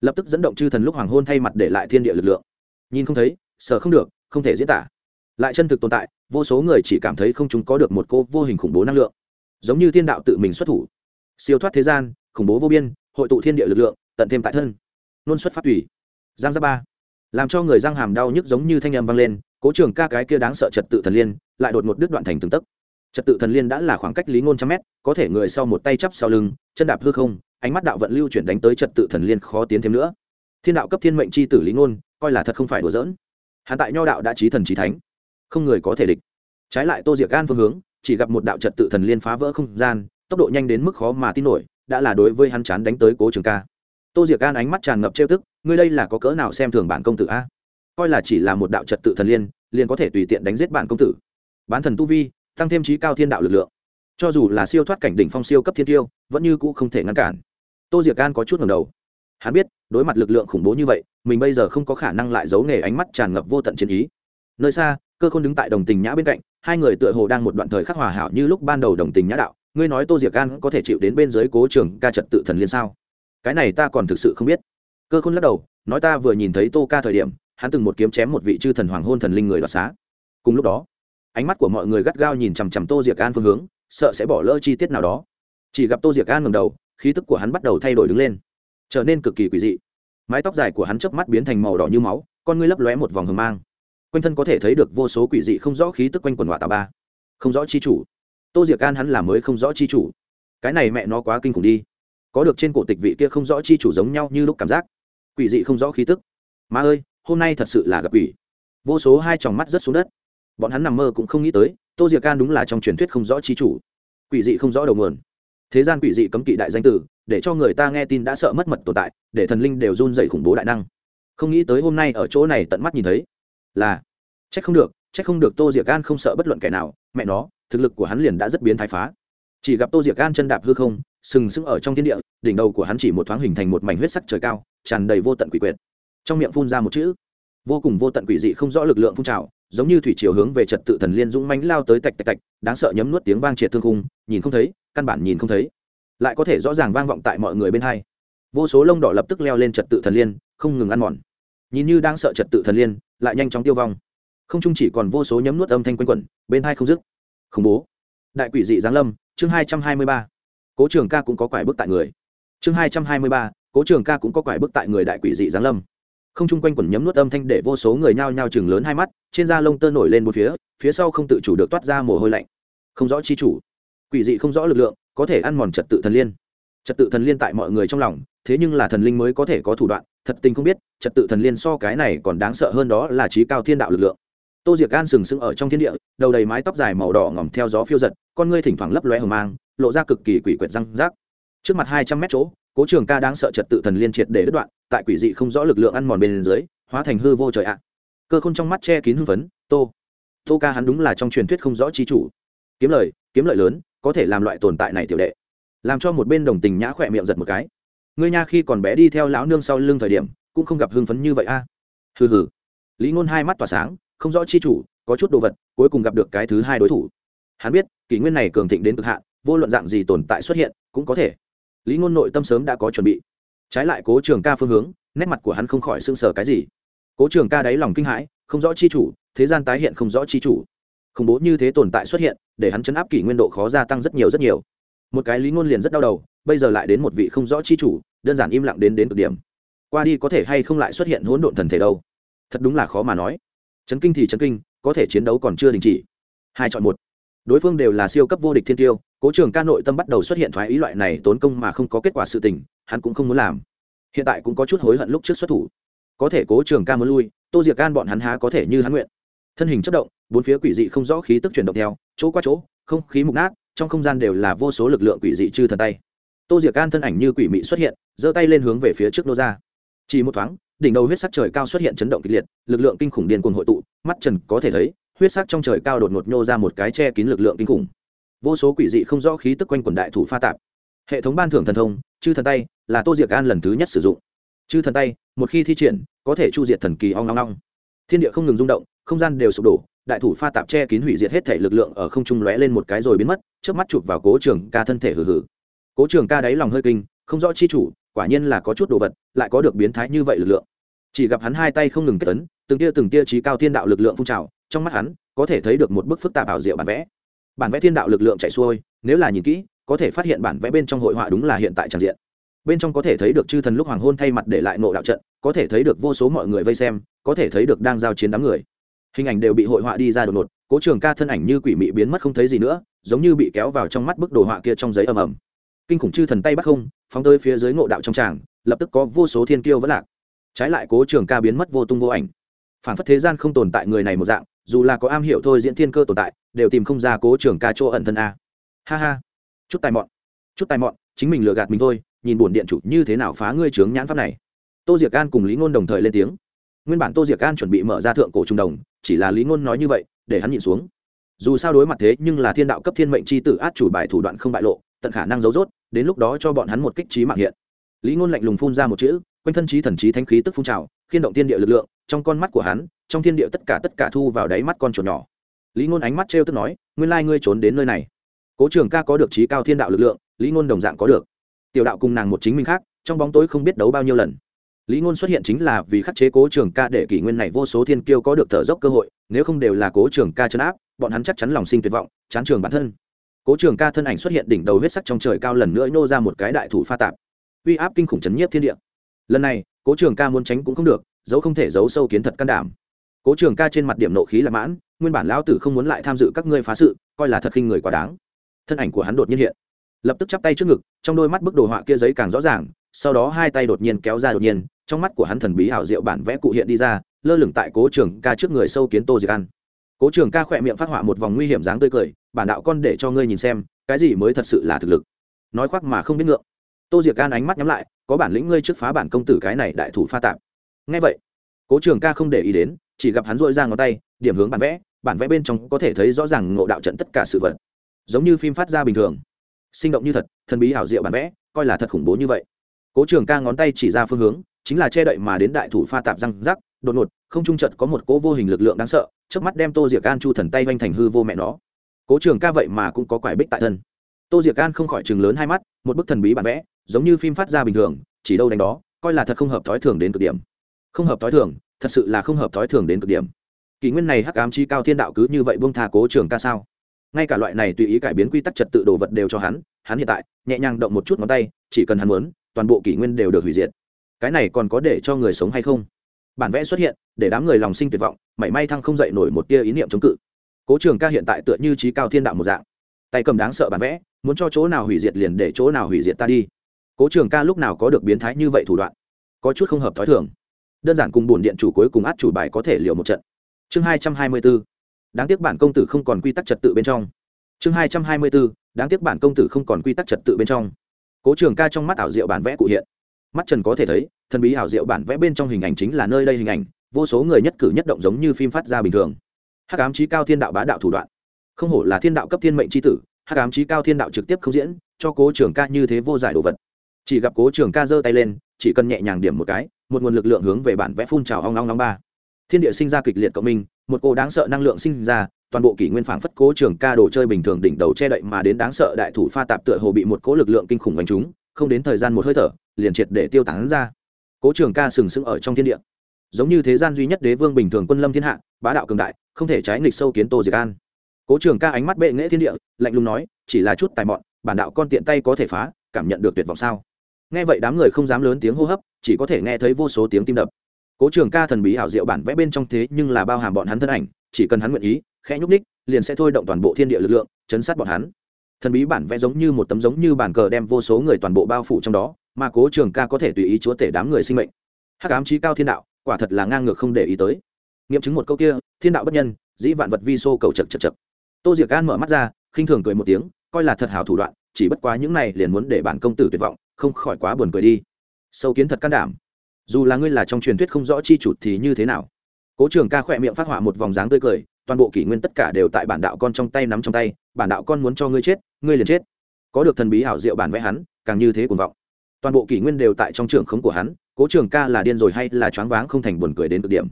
Lập tức dẫn động chư thần lúc hoàng hôn thay mặt để lại thiên địa lực lượng. Nhìn không thấy, sợ không được, không thể diễn tả. Lại chân thực tồn tại, vô số người chỉ cảm thấy không chúng có được một cô vô hình khủng bố năng lượng. Giống như thiên đạo tự mình xuất thủ. Siêu thoát thế gian, khủng bố vô biên, hội tụ thiên địa lực lượng, tận thêm tại thân nôn xuất phát tùy. Giang ra ba. Làm cho người giang hàm đau nhức giống như thanh âm vang lên, cố trường ca cái kia đáng sợ trật tự thần liên, lại đột một đứt đoạn thành từng tấc. Trật tự thần liên đã là khoảng cách lý ngôn trăm mét, có thể người sau một tay chắp sau lưng, chân đạp hư không, ánh mắt đạo vận lưu chuyển đánh tới trật tự thần liên khó tiến thêm nữa. Thiên đạo cấp thiên mệnh c h i tử lý ngôn, coi là thật không phải đùa giỡn. Hắn tại nho đạo đã trí thần trí thánh, không người có thể địch. Trái lại tô diệc gan phương hướng, chỉ gặp một đạo trật tự thần liên phá vỡ không gian, tốc độ nhanh đến mức khó mà tin nổi, đã là đối với hắn chán đánh tới cố trường ca tô diệc an ánh mắt tràn ngập trêu tức, ngươi đây là có cỡ nào xem thường bản công tử a? Coi là chỉ là một đạo trật tự thần liên, liền có thể tùy tiện đánh giết bản công tử. Bán thần tu vi, tăng thêm trí cao thiên đạo lực lượng. Cho dù là siêu thoát cảnh đỉnh phong siêu cấp thiên tiêu, vẫn như cũ không thể ngăn cản. Tô diệc an có chút ngầm đầu. Hắn biết, đối mặt lực lượng khủng bố như vậy, mình bây giờ không có khả năng lại giấu nghề ánh mắt tràn ngập vô tận chiến ý. Nơi xa, cơ khôn đứng tại đồng tình nhã bên cạnh, hai người tựa hồ đang một đoạn thời khắc hòa hảo như lúc ban đầu đồng tình nhã đạo. Ngươi nói tô diệc an có thể chịu đến bên dưới cố trường ca trật tự thần liên sao? Cái này ta còn thực sự không biết. Cơ khôn lắc đầu, nói ta vừa nhìn thấy tô ca thời điểm, hắn từng một kiếm chém một vị chư thần hoàng hôn thần linh người đoạt xá. Cùng lúc đó, ánh mắt của mọi người gắt gao nhìn chằm chằm tô diệc an phương hướng, sợ sẽ bỏ lỡ chi tiết nào đó. Chỉ gặp tô diệc an ngầm đầu, khí tức của hắn bắt đầu thay đổi đứng lên, trở nên cực kỳ quỷ dị. Mái tóc dài của hắn chớp mắt biến thành màu đỏ như máu, con ngươi lấp lóe một vòng hầm mang. Quanh thân có thể thấy được vô số quỷ dị không rõ khí tức quanh quần họa tà ba. Không rõ chi chủ. Tô diệc an hắn là mới không rõ chi chủ. Cái này mẹ nó quá kinh khủng đi có được trên cổ tịch vị kia không rõ chi chủ giống nhau như lúc cảm giác. Quỷ dị không rõ khí tức. Mà ơi, hôm nay thật sự là gặp quỷ. Vô số hai tròng mắt rất xuống đất. Bọn hắn nằm mơ cũng không nghĩ tới, tô diệc an đúng là trong truyền thuyết không rõ chi chủ. Quỷ dị không rõ đầu nguồn. Thế gian quỷ dị cấm kỵ đại danh tử, để cho người ta nghe tin đã sợ mất mật tồn tại, để thần linh đều run dậy khủng bố đại năng. Không nghĩ tới hôm nay ở chỗ này tận mắt nhìn thấy. Là c h ắ c không được c h ắ c không được tô diệc an không sợ bất luận kẻ nào, mẹ nó, thực lực của hắn liền đã rất biến thái phá. Chỉ gặp tô diệc an chân đạp hư không sừng sững ở trong thiên địa, đỉnh đầu của hắn chỉ một thoáng hình thành một mảnh huyết sắc trời cao, tràn đầy vô tận quỷ quyệt. Trong miệng phun ra một chữ, vô cùng vô tận quỷ dị không rõ lực lượng phun trào, giống như thủy chiều hướng về trật tự thần liên dũng mánh lao tới tạch tạch tạch, đáng sợ nhấm nuốt tiếng vang triệt thương khung, nhìn không thấy, căn bản nhìn không thấy. Lại có thể rõ ràng vang vọng tại mọi người bên hai. Vô số lông đỏ lập tức leo lên trật tự thần liên, không ngừng ăn mòn. Nhìn như đang sợ trật tự thần liên, lại nhanh chóng tiêu vong. Không chung chỉ còn vô số nhấm nuốt âm thanh quanh quẩn, bên hai không dứt. Khủng bố. Đại quỷ dị giáng lâm, chương hai trăm hai mươi ba cố trường ca cũng có quải bức tại người. Chương hai trăm hai mươi ba, cố trường ca cũng có quải bức tại người đại quỷ dị giáng lâm. Không chung quanh quẩn nhấm nuốt âm thanh để vô số người nhao nhao chừng lớn hai mắt, trên da lông tơ nổi lên một phía phía sau không tự chủ được toát ra mồ hôi lạnh. Không rõ chi chủ. Quỷ dị không rõ lực lượng, có thể ăn mòn trật tự thần liên. Trật tự thần liên tại mọi người trong lòng, thế nhưng là thần linh mới có thể có thủ đoạn, thật tình không biết, trật tự thần liên so cái này còn đáng sợ hơn đó là trí cao thiên đạo lực lượng. Tô diệc gan sừng sững ở trong thiên địa, đầu đầy mái tóc dài màu đỏ ngỏm theo gió phiêu giật, con ngươi thỉnh thoảng lấp loe hờ mang lộ ra cực kỳ quỷ quyệt răng rác. Trước mặt hai trăm mét chỗ, cố trường ca đáng sợ trật tự thần liên triệt để đứt đoạn, tại quỷ dị không rõ lực lượng ăn mòn bên dưới, hóa thành hư vô trời ạ. Cơ khôn trong mắt che kín hưng phấn, tô tô ca hắn đúng là trong truyền thuyết không rõ chi chủ. Kiếm lời, kiếm lợi lớn, có thể làm loại tồn tại này tiểu đệ. Làm cho một bên đồng tình nhã khỏe miệng giật một cái. Ngươi nha, khi còn bé đi theo lão nương sau lưng thời điểm, cũng không gặp hưng phấn như vậy a. Hừ hừ. Lý ngôn hai mắt tỏa sáng, không rõ chi chủ, có chút đồ vật, cuối cùng gặp được cái thứ hai đối thủ. Hắn biết, kỷ nguyên này cường thịnh đến cực hạn vô luận dạng gì tồn tại xuất hiện, cũng có thể. Lý ngôn nội tâm sớm đã có chuẩn bị. Trái lại cố trường ca phương hướng, nét mặt của hắn không khỏi sưng sờ cái gì. Cố trường ca đáy lòng kinh hãi, không rõ chi chủ, thế gian tái hiện không rõ chi chủ. Khủng bố như thế tồn tại xuất hiện, để hắn chấn áp kỷ nguyên độ khó gia tăng rất nhiều rất nhiều. Một cái lý ngôn liền rất đau đầu, bây giờ lại đến một vị không rõ chi chủ, đơn giản im lặng đến đến cực điểm. Qua đi có thể hay không lại xuất hiện hỗn độn thần thể đâu? Thật đúng là khó mà nói. Chấn kinh thì chấn kinh, có thể chiến đấu còn chưa đình chỉ. Hai chọn một. Đối phương đều là siêu cấp vô địch thiên tiêu cố trường ca nội tâm bắt đầu xuất hiện thoái ý loại này tốn công mà không có kết quả sự tình, hắn cũng không muốn làm. Hiện tại cũng có chút hối hận lúc trước xuất thủ. Có thể cố trường ca muốn lui, tô diệc can bọn hắn há có thể như hắn nguyện. Thân hình chất động, bốn phía quỷ dị không rõ khí tức chuyển động theo, chỗ qua chỗ, không khí mục nát, trong không gian đều là vô số lực lượng quỷ dị chư thần tay. Tô diệc can thân ảnh như quỷ mị xuất hiện, giơ tay lên hướng về phía trước nô ra. Chỉ một thoáng, đỉnh đầu huyết sắc trời cao xuất hiện chấn động kịch liệt, lực lượng kinh khủng điên cuồng hội tụ, mắt trần có thể thấy, huyết sắc trong trời cao đột ngột nhô ra một cái che kín lực lượng kinh khủng vô số quỷ dị không rõ khí tức quanh quần đại thủ pha tạp. Hệ thống ban thưởng thần thông, chư thần tay, là tô diệc an lần thứ nhất sử dụng. Chư thần tay, một khi thi triển, có thể chu diệt thần kỳ ong long long thiên địa không ngừng rung động, không gian đều sụp đổ, đại thủ pha tạp che kín hủy diệt hết thể lực lượng ở không trung lóe lên một cái rồi biến mất trước mắt chụp vào cố trường ca thân thể hử hử cố trường ca đáy lòng hơi kinh, không rõ chi chủ, quả nhiên là có chút đồ vật, lại có được biến thái như vậy lực lượng. Chỉ gặp hắn hai tay không ngừng kết tấn, từng tia từng tia trí cao thiên đạo lực lượng phun trào, trong mắt hắn, có thể thấy được một bức phức tạp ảo diệu bản vẽ bản vẽ thiên đạo lực lượng chạy xuôi, nếu là nhìn kỹ, có thể phát hiện bản vẽ bên trong hội họa đúng là hiện tại tràn diện. Bên trong có thể thấy được chư thần lúc hoàng hôn thay mặt để lại nộ đạo trận, có thể thấy được vô số mọi người vây xem, có thể thấy được đang giao chiến đám người. Hình ảnh đều bị hội họa đi ra đột ngột, cố trường ca thân ảnh như quỷ mị biến mất không thấy gì nữa, giống như bị kéo vào trong mắt bức đồ họa kia trong giấy ầm ầm. Kinh khủng chư thần tay bắt không, phóng tới phía dưới ngộ đạo trong tràng, lập tức có vô số thiên kiêu vẫn lạc. Trái lại cố trường ca biến mất vô tung vô ảnh. Phản phất thế gian không tồn tại người này một dạng dù là có am hiểu thôi diễn thiên cơ tồn tại, đều tìm không ra cố trường ca chỗ ẩn thân a. Ha ha. Chút tài mọn. Chút tài mọn, chính mình lừa gạt mình thôi, nhìn bổn điện chủ như thế nào phá ngươi trướng nhãn pháp này. Tô diệc an cùng lý ngôn đồng thời lên tiếng. Nguyên bản tô diệc an chuẩn bị mở ra thượng cổ trung đồng, chỉ là lý ngôn nói như vậy, để hắn nhìn xuống. Dù sao đối mặt thế nhưng là thiên đạo cấp thiên mệnh c h i tử át chủ bài thủ đoạn không bại lộ, tận khả năng giấu dốt đến lúc đó cho bọn hắn một kích trí mạng hiện. Lý ngôn lạnh lùng phun ra một chữ, quanh thân trí thần trí thanh khí tức phun trào, khiên động thiên địa lực lượng trong con mắt của hắn, trong thiên địa tất cả tất cả thu vào đáy mắt con chuột nhỏ. Lý ngôn ánh mắt trêu tức nói, nguyên lai ngươi trốn đến nơi này. Cố trường ca có được trí cao thiên đạo lực lượng, lý ngôn đồng dạng có được. Tiểu đạo cùng nàng một chính minh khác, trong bóng tối không biết đấu bao nhiêu lần. Lý ngôn xuất hiện chính là vì khắc chế cố trường ca để kỷ nguyên này vô số thiên kiêu có được thở dốc cơ hội, nếu không đều là cố trường ca chấn áp, bọn hắn chắc chắn lòng sinh tuyệt vọng, chán trường bản thân. Cố trường ca thân ảnh xuất hiện đỉnh đầu huyết sắc trong trời cao lần nữa nô ra một cái đại thủ pha tạp. Uy áp kinh khủng chấn nhiếp thiên địa. Lần này, cố trường ca muốn tránh cũng không được giấu không thể giấu sâu kiến thật can đảm. Cố trường ca trên mặt điểm nộ khí là mãn, nguyên bản lão tử không muốn lại tham dự các ngươi phá sự, coi là thật khinh người quá đáng. Thân ảnh của hắn đột nhiên hiện, lập tức chắp tay trước ngực, trong đôi mắt bức đồ họa kia giấy càng rõ ràng, sau đó hai tay đột nhiên kéo ra đột nhiên, trong mắt của hắn thần bí hảo diệu bản vẽ cụ hiện đi ra, lơ lửng tại cố trường ca trước người sâu kiến tô diệt ăn cố trường ca khỏe miệng phát họa một vòng nguy hiểm dáng tươi cười, bản đạo con để cho ngươi nhìn xem, cái gì mới thật sự là thực lực. Nói khoác mà không biết ngượng. Tô diệc can ánh mắt nhắm lại, có bản lĩnh ngươi trước phá bản công tử cái này đại thủ pha tạp ngay vậy, cố trường ca không để ý đến, chỉ gặp hắn dội ra ngón tay, điểm hướng bản vẽ bản vẽ bên trong có thể thấy rõ ràng ngộ đạo trận tất cả sự vật. Giống như phim phát ra bình thường. Sinh động như thật, thần bí hảo diệu bản vẽ, coi là thật khủng bố như vậy. Cố trường ca ngón tay chỉ ra phương hướng, chính là che đậy mà đến đại thủ pha tạp răng rắc, đột ngột, không trung trận có một cỗ vô hình lực lượng đáng sợ trước mắt đem tô diệc an chu thần tay vanh thành hư vô mẹ nó. Cố trường ca vậy mà cũng có quải bích tại thân. Tô diệc an không khỏi chừng lớn hai mắt, một bức thần bí bản vẽ, giống như phim phát ra bình thường, chỉ đâu đánh đó, coi là thật không hợp thói thường đến cực điểm không hợp thói thường, thật sự là không hợp thói thường đến cực điểm. Kỷ nguyên này hắc ám chi cao thiên đạo cứ như vậy buông tha cố trường ca sao? Ngay cả loại này tùy ý cải biến quy tắc trật tự đồ vật đều cho hắn hắn hiện tại, nhẹ nhàng động một chút ngón tay, chỉ cần hắn muốn, toàn bộ kỷ nguyên đều được hủy diệt. Cái này còn có để cho người sống hay không? Bản vẽ xuất hiện, để đám người lòng sinh tuyệt vọng, mảy may thăng không dậy nổi một tia ý niệm chống cự. Cố trường ca hiện tại tựa như trí cao thiên đạo một dạng. Tay cầm đáng sợ bản vẽ, muốn cho chỗ nào hủy diệt liền để chỗ nào hủy diệt ta đi. Cố trường ca lúc nào có được biến thái như vậy thủ đoạn? Có chút không hợp t h ó i thường đơn giản cùng bổn điện chủ cuối cùng át chủ bài có thể liều một trận. Chương hai trăm hai mươi b ố đáng tiếc bản công tử không còn quy tắc trật tự bên trong. Chương hai trăm hai mươi b ố đáng tiếc bản công tử không còn quy tắc trật tự bên trong. Cố trường ca trong mắt ảo diệu bản vẽ cụ hiện. Mắt trần có thể thấy, thần bí ảo diệu bản vẽ bên trong hình ảnh chính là nơi đây hình ảnh, vô số người nhất cử nhất động giống như phim phát ra bình thường. Hắc ám trí cao thiên đạo bá đạo thủ đoạn. Không hổ là thiên đạo cấp thiên mệnh c tử, hắc ám trí cao thiên đạo trực tiếp không diễn, cho cố trường ca như thế vô giải đồ vật. Chỉ gặp cố trường ca giơ tay lên, chỉ cần nhẹ nhàng điểm một cái một nguồn lực lượng hướng về bản vẽ phun trào ong long long ba. Thiên địa sinh ra kịch liệt cộng minh, một cô đáng sợ năng lượng sinh ra, toàn bộ kỷ nguyên phảng phất cố trường ca đồ chơi bình thường đỉnh đầu che đậy mà đến đáng sợ đại thủ pha tạp tựa hồ bị một cố lực lượng kinh khủng đánh trúng, không đến thời gian một hơi thở, liền triệt để tiêu tán ra. Cố trường ca sừng sững ở trong thiên địa. Giống như thế gian duy nhất đế vương bình thường quân lâm thiên hạ, bá đạo cường đại, không thể trái nghịch sâu kiến tô diệt an. Cố trường ca ánh mắt bệ nghệ thiên địa, lạnh lùng nói, chỉ là chút tài mọn, bản đạo con tiện tay có thể phá, cảm nhận được tuyệt vọng sao? Nghe vậy đám người không dám lớn tiếng hô hấp, chỉ có thể nghe thấy vô số tiếng tim đập. Cố trường ca thần bí ảo diệu bản vẽ bên trong thế nhưng là bao hàm bọn hắn thân ảnh, chỉ cần hắn nguyện ý, khẽ nhúc ních liền sẽ thôi động toàn bộ thiên địa lực lượng, chấn sát bọn hắn. Thần bí bản vẽ giống như một tấm giống như bản cờ đem vô số người toàn bộ bao phủ trong đó, mà cố trường ca có thể tùy ý chúa tể đám người sinh mệnh. Hắc ám trí cao thiên đạo, quả thật là ngang ngược không để ý tới. Nghiệm chứng một câu kia, thiên đạo bất nhân, dĩ vạn vật vi xô cầu chật chật chật tô diệc gan mở mắt ra, khinh thường cười một tiếng, coi là thật hảo thủ đoạn chỉ bất quá những này liền muốn để bản công tử tuyệt vọng, không khỏi quá buồn cười đi. Sâu kiến thật can đảm. Dù là ngươi là trong truyền thuyết không rõ chi chủ thì như thế nào? Cố trường ca khỏe miệng phát họa một vòng dáng tươi cười, toàn bộ kỷ nguyên tất cả đều tại bản đạo con trong tay nắm trong tay, bản đạo con muốn cho ngươi chết, ngươi liền chết. Có được thần bí hảo diệu bản vẽ hắn, càng như thế cuồng vọng. Toàn bộ kỷ nguyên đều tại trong trường khống của hắn, cố trường ca là điên rồi hay là choáng váng không thành buồn cười đến cực điểm.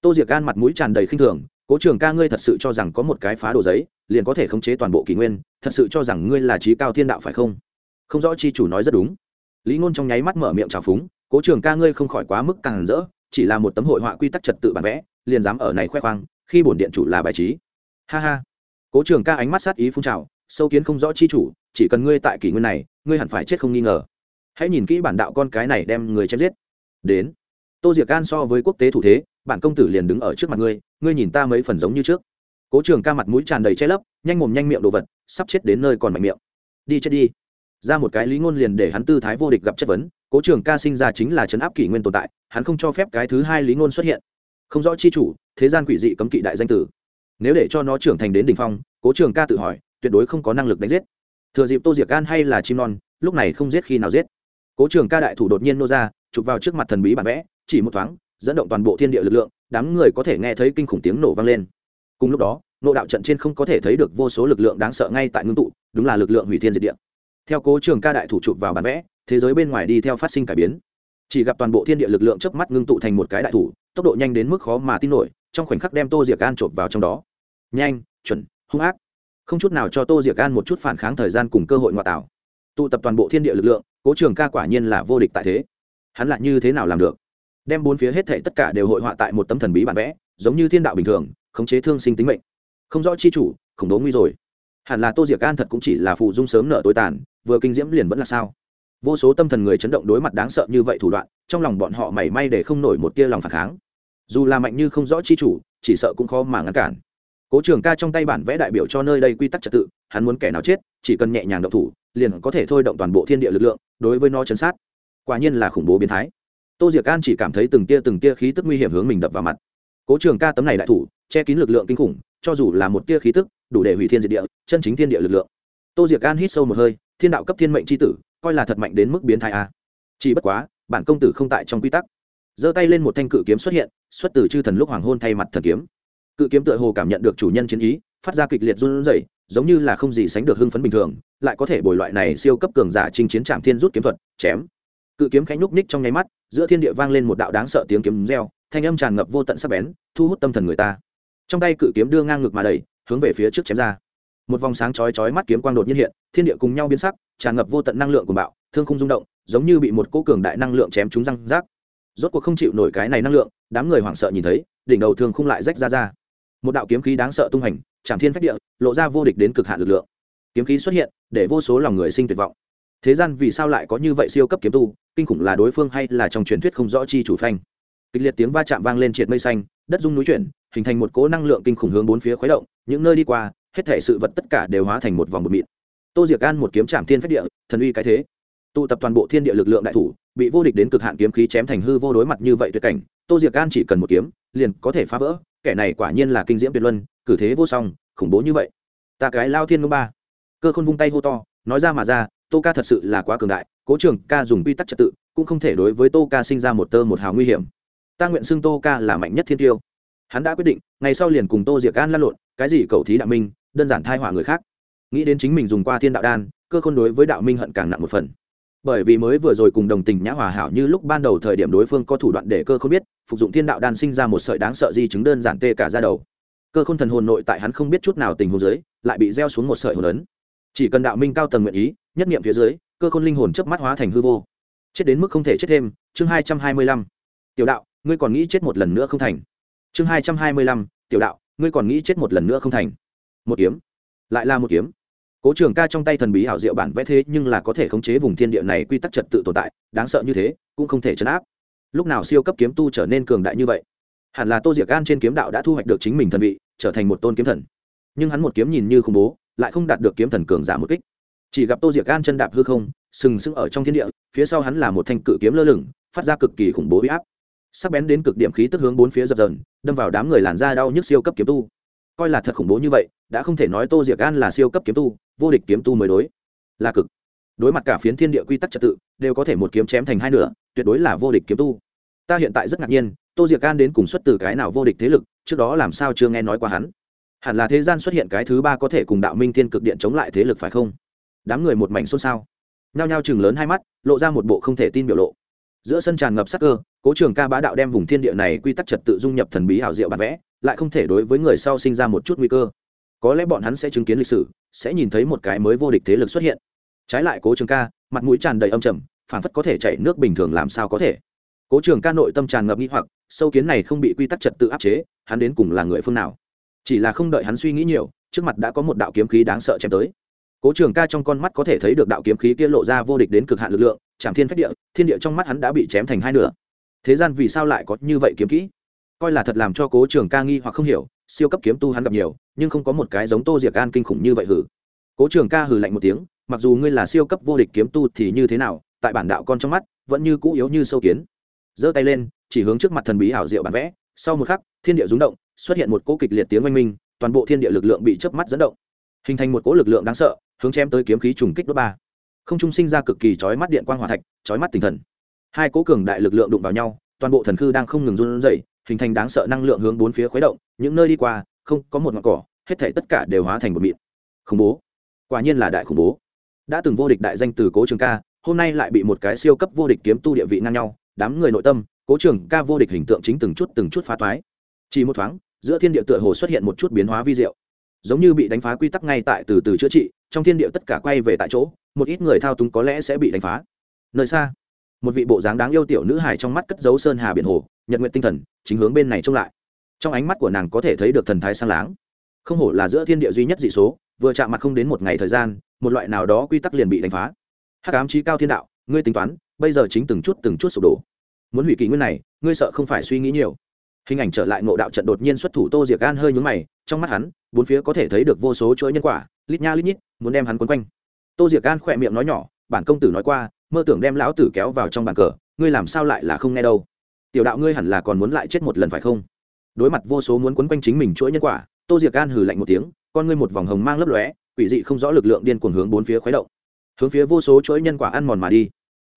Tô diệc gan mặt mũi tràn đầy khinh thường cố trường ca ngươi thật sự cho rằng có một cái phá đồ giấy, liền có thể khống chế toàn bộ kỷ nguyên, thật sự cho rằng ngươi là trí cao thiên đạo phải không? Không rõ chi chủ nói rất đúng. Lý ngôn trong nháy mắt mở miệng trào phúng, cố trường ca ngươi không khỏi quá mức càng rỡ, chỉ là một tấm hội họa quy tắc trật tự bản vẽ, liền dám ở này khoe khoang, khi bổn điện chủ là bài trí. Ha ha. Cố trường ca ánh mắt sát ý phun trào, sâu kiến không rõ chi chủ, chỉ cần ngươi tại kỷ nguyên này, ngươi hẳn phải chết không nghi ngờ. Hãy nhìn kỹ bản đạo con cái này đem người chém giết. Đến tô diệc An so với quốc tế thủ thế, bản công tử liền đứng ở trước mặt ngươi ngươi nhìn ta mấy phần giống như trước. Cố trường ca mặt mũi tràn đầy che lấp, nhanh mồm nhanh miệng đồ vật, sắp chết đến nơi còn mạnh miệng. Đi chết đi. Ra một cái lý ngôn liền để hắn tư thái vô địch gặp chất vấn, cố trường ca sinh ra chính là chấn áp kỷ nguyên tồn tại, hắn không cho phép cái thứ hai lý ngôn xuất hiện. Không rõ chi chủ, thế gian quỷ dị cấm kỵ đại danh tử. Nếu để cho nó trưởng thành đến đ ỉ n h phong, cố trường ca tự hỏi, tuyệt đối không có năng lực đánh giết. Thừa dịp tô diệc gan hay là chim non, lúc này không giết khi nào giết. Cố trường ca đại thủ đột nhiên nô ra, chụp vào trước mặt thần bí bản vẽ chỉ một thoáng, dẫn động toàn bộ thiên địa lực lượng, đám người có thể nghe thấy kinh khủng tiếng nổ vang lên. Cùng lúc đó, nộ đạo trận trên không có thể thấy được vô số lực lượng đáng sợ ngay tại ngưng tụ, đúng là lực lượng hủy thiên diệt địa. Theo cố trường ca đại thủ chụp vào bản vẽ, thế giới bên ngoài đi theo phát sinh cải biến. Chỉ gặp toàn bộ thiên địa lực lượng chớp mắt ngưng tụ thành một cái đại thủ, tốc độ nhanh đến mức khó mà tin nổi, trong khoảnh khắc đem tô diệc an chộp vào trong đó. Nhanh, chuẩn, hung ác. Không chút nào cho tô diệc an một chút phản kháng thời gian cùng cơ hội ngoại tạo. Tụ tập toàn bộ thiên địa lực lượng, cố trường ca quả nhiên là vô địch tại thế. Hắn lại như thế nào làm được? Đem bốn phía hết thảy tất cả đều hội họa tại một tấm thần bí bản vẽ, giống như thiên đạo bình thường, khống chế thương sinh tính mệnh. Không rõ chi chủ, khủng bố nguy rồi. Hẳn là tô diệc an thật cũng chỉ là phụ dung sớm nợ tối tàn, vừa kinh diễm liền vẫn là sao? Vô số tâm thần người chấn động đối mặt đáng sợ như vậy thủ đoạn, trong lòng bọn họ mảy may để không nổi một tia lòng phản kháng. Dù là mạnh như không rõ chi chủ, chỉ sợ cũng khó mà ngăn cản. Cố trường ca trong tay bản vẽ đại biểu cho nơi đây quy tắc trật tự, hắn muốn kẻ nào chết, chỉ cần nhẹ nhàng động thủ, liền có thể thôi động toàn bộ thiên địa lực lượng, đối với nó chấn sát. Quả nhiên là khủng bố biến thái tô diệc an chỉ cảm thấy từng tia từng tia khí tức nguy hiểm hướng mình đập vào mặt. Cố trường ca tấm này đại thủ, che kín lực lượng kinh khủng, cho dù là một tia khí tức, đủ để hủy thiên diệt địa, chân chính thiên địa lực lượng. Tô diệc an hít sâu một hơi, thiên đạo cấp thiên mệnh c h i tử, coi là thật mạnh đến mức biến thái a. Chỉ bất quá, bản công tử không tại trong quy tắc. Giơ tay lên một thanh cự kiếm xuất hiện, xuất từ chư thần lúc hoàng hôn thay mặt thần kiếm. Cự kiếm tựa hồ cảm nhận được chủ nhân chiến ý, phát ra kịch liệt run rẩy, giống như là không gì sánh được hưng phấn bình thường, lại có thể bồi loại này siêu cấp cường giả chinh chiến trạm thiên rút kiếm thuật, chém cự kiếm khẽ nhúc ních trong nháy mắt, giữa thiên địa vang lên một đạo đáng sợ tiếng kiếm reo, thanh âm tràn ngập vô tận sắc bén, thu hút tâm thần người ta. Trong tay cự kiếm đưa ngang ngực mà đẩy, hướng về phía trước chém ra. Một vòng sáng chói chói mắt kiếm quang đột nhiên hiện, thiên địa cùng nhau biến sắc, tràn ngập vô tận năng lượng của bạo, thương không rung động, giống như bị một cỗ cường đại năng lượng chém trúng răng rác. Rốt cuộc không chịu nổi cái này năng lượng, đám người hoảng sợ nhìn thấy, đỉnh đầu thương không lại rách ra ra. Một đạo kiếm khí đáng sợ tung hành, chạm thiên phách địa, lộ ra vô địch đến cực hạn lực lượng. Kiếm khí xuất hiện, để vô số lòng người sinh tuyệt vọng thế gian vì sao lại có như vậy siêu cấp kiếm tu, kinh khủng là đối phương hay là trong truyền thuyết không rõ chi chủ phanh. Kịch liệt tiếng va chạm vang lên triệt mây xanh, đất rung núi chuyển, hình thành một cỗ năng lượng kinh khủng hướng bốn phía khuấy động, những nơi đi qua, hết thể sự vật tất cả đều hóa thành một vòng bột mịn. Tô diệc an một kiếm trạm thiên phách địa, thần uy cái thế. Tụ tập toàn bộ thiên địa lực lượng đại thủ, bị vô địch đến cực hạn kiếm khí chém thành hư vô đối mặt như vậy tuyệt cảnh, tô diệc an chỉ cần một kiếm, liền có thể phá vỡ, kẻ này quả nhiên là kinh diễm tuyệt luân, cử thế vô song, khủng bố như vậy. Ta cái lao thiên ngông ba. Cơ khôn vung tay hô to, nói ra mà ra tô ca thật sự là quá cường đại, cố trường ca dùng quy tắc trật tự, cũng không thể đối với tô ca sinh ra một tơ một hào nguy hiểm. Ta nguyện xưng tô ca là mạnh nhất thiên tiêu. Hắn đã quyết định, ngày sau liền cùng tô diệc an n lộn, cái gì cầu thí đạo minh, đơn giản thai họa người khác. Nghĩ đến chính mình dùng qua thiên đạo đan, cơ khôn đối với đạo minh hận càng nặng một phần. Bởi vì mới vừa rồi cùng đồng tình nhã hòa hảo như lúc ban đầu thời điểm đối phương có thủ đoạn để cơ không biết, phục dụng thiên đạo đan sinh ra một sợi đáng sợ di chứng đơn giản tê cả ra đầu. Cơ khôn thần hồn nội tại hắn không biết chút nào tình huống dưới, lại bị gieo xuống một sợi hồn ấn. Chỉ cần đạo minh cao tầng nguyện ý nhất niệm phía dưới, cơ khôn linh hồn chớp mắt hóa thành hư vô. Chết đến mức không thể chết thêm, chương hai trăm hai mươi lăm. Tiểu đạo, ngươi còn nghĩ chết một lần nữa không thành. Chương hai trăm hai mươi lăm, tiểu đạo, ngươi còn nghĩ chết một lần nữa không thành. Một kiếm. Lại là một kiếm. Cố trường ca trong tay thần bí hảo diệu bản vẽ thế nhưng là có thể khống chế vùng thiên địa này quy tắc trật tự tồn tại, đáng sợ như thế, cũng không thể chấn áp. Lúc nào siêu cấp kiếm tu trở nên cường đại như vậy? Hẳn là tô diệc gan trên kiếm đạo đã thu hoạch được chính mình thần vị, trở thành một tôn kiếm thần. Nhưng hắn một kiếm nhìn như khủng bố, lại không đạt được kiếm thần cường giả một kích chỉ gặp tô diệc gan chân đạp hư không, sừng sững ở trong thiên địa, phía sau hắn là một thanh cự kiếm lơ lửng, phát ra cực kỳ khủng bố huy áp. Sắc bén đến cực điểm khí tức hướng bốn phía dập dần đâm vào đám người làn da đau nhức siêu cấp kiếm tu. Coi là thật khủng bố như vậy, đã không thể nói tô diệc an là siêu cấp kiếm tu, vô địch kiếm tu mới đối. Là cực. Đối mặt cả phiến thiên địa quy tắc trật tự, đều có thể một kiếm chém thành hai nửa, tuyệt đối là vô địch kiếm tu. Ta hiện tại rất ngạc nhiên, tô diệc an đến cùng xuất từ cái nào vô địch thế lực, trước đó làm sao chưa nghe nói qua hắn. Hẳn là thế gian xuất hiện cái thứ ba có thể cùng đạo minh thiên cực điện chống lại thế lực phải không? Đám người một mảnh xôn xao. Nhao nhao chừng lớn hai mắt, lộ ra một bộ không thể tin biểu lộ. Giữa sân tràn ngập sắc cơ, cố trường ca bá đạo đem vùng thiên địa này quy tắc trật tự dung nhập thần bí hảo diệu bản vẽ, lại không thể đối với người sau sinh ra một chút nguy cơ. Có lẽ bọn hắn sẽ chứng kiến lịch sử, sẽ nhìn thấy một cái mới vô địch thế lực xuất hiện. Trái lại cố trường ca, mặt mũi tràn đầy âm trầm, phản phất có thể chảy nước bình thường làm sao có thể. Cố trường ca nội tâm tràn ngập nghi hoặc, sâu kiến này không bị quy tắc trật tự áp chế, hắn đến cùng là người phương nào? Chỉ là không đợi hắn suy nghĩ nhiều, trước mặt đã có một đạo kiếm khí đáng sợ chém tới cố trường ca trong con mắt có thể thấy được đạo kiếm khí kia lộ ra vô địch đến cực hạn lực lượng chạm thiên phách địa, thiên địa trong mắt hắn đã bị chém thành hai nửa. Thế gian vì sao lại có như vậy kiếm kỹ? Coi là thật làm cho cố trường ca nghi hoặc không hiểu, siêu cấp kiếm tu hắn gặp nhiều, nhưng không có một cái giống tô diệc an kinh khủng như vậy hử. Cố trường ca hử lạnh một tiếng, mặc dù ngươi là siêu cấp vô địch kiếm tu thì như thế nào, tại bản đạo con trong mắt, vẫn như cũ yếu như sâu kiến. Giơ tay lên, chỉ hướng trước mặt thần bí ảo diệu bản vẽ, sau một khắc, thiên địa rúng động, xuất hiện một cỗ kịch liệt tiếng oanh minh, toàn bộ thiên địa lực lượng bị chớp mắt dẫn động. Hình thành một cỗ lực lượng đáng sợ hướng chém tới kiếm khí trùng kích đốt ba. Không trung sinh ra cực kỳ chói mắt điện quang hỏa thạch, chói mắt tinh thần. Hai cố cường đại lực lượng đụng vào nhau, toàn bộ thần khư đang không ngừng run rẩy, hình thành đáng sợ năng lượng hướng bốn phía khuấy động, những nơi đi qua, không, có một ngọn cỏ, hết thảy tất cả đều hóa thành một mịn. Khủng bố. Quả nhiên là đại khủng bố. Đã từng vô địch đại danh từ cố trường ca, hôm nay lại bị một cái siêu cấp vô địch kiếm tu địa vị ngang nhau, đám người nội tâm, cố trường ca vô địch hình tượng chính từng chút từng chút phá toái. Chỉ một thoáng, giữa thiên địa tựa hồ xuất hiện một chút biến hóa vi diệu. Giống như bị đánh phá quy tắc ngay tại từ từ chữa trị trong thiên địa tất cả quay về tại chỗ, một ít người thao túng có lẽ sẽ bị đánh phá. Nơi xa, một vị bộ dáng đáng yêu tiểu nữ hài trong mắt cất dấu sơn hà biển hồ, nhật nguyện tinh thần, chính hướng bên này trông lại. Trong ánh mắt của nàng có thể thấy được thần thái sang láng. Không hổ là giữa thiên địa duy nhất dị số, vừa chạm mặt không đến một ngày thời gian, một loại nào đó quy tắc liền bị đánh phá. Hắc ám trí cao thiên đạo, ngươi tính toán, bây giờ chính từng chút từng chút sụp đổ. Muốn hủy kỷ nguyên này, ngươi sợ không phải suy nghĩ nhiều. Hình ảnh trở lại ngộ đạo trận đột nhiên xuất thủ tô diệc gan hơi nhúng mày, trong mắt hắn, bốn phía có thể thấy được vô số chuỗi nhân quả lít nha lít nhít, muốn đem hắn quấn quanh. Tô diệc gan khỏe miệng nói nhỏ, bản công tử nói qua, mơ tưởng đem lão tử kéo vào trong bàn cờ, ngươi làm sao lại là không nghe đâu? Tiểu đạo ngươi hẳn là còn muốn lại chết một lần phải không? Đối mặt vô số muốn quấn quanh chính mình chuỗi nhân quả, tô diệc gan hừ lạnh một tiếng, con ngươi một vòng hồng mang lấp lóe, quỷ dị không rõ lực lượng điên cuồng hướng bốn phía khuấy động. Hướng phía vô số chuỗi nhân quả ăn mòn mà đi.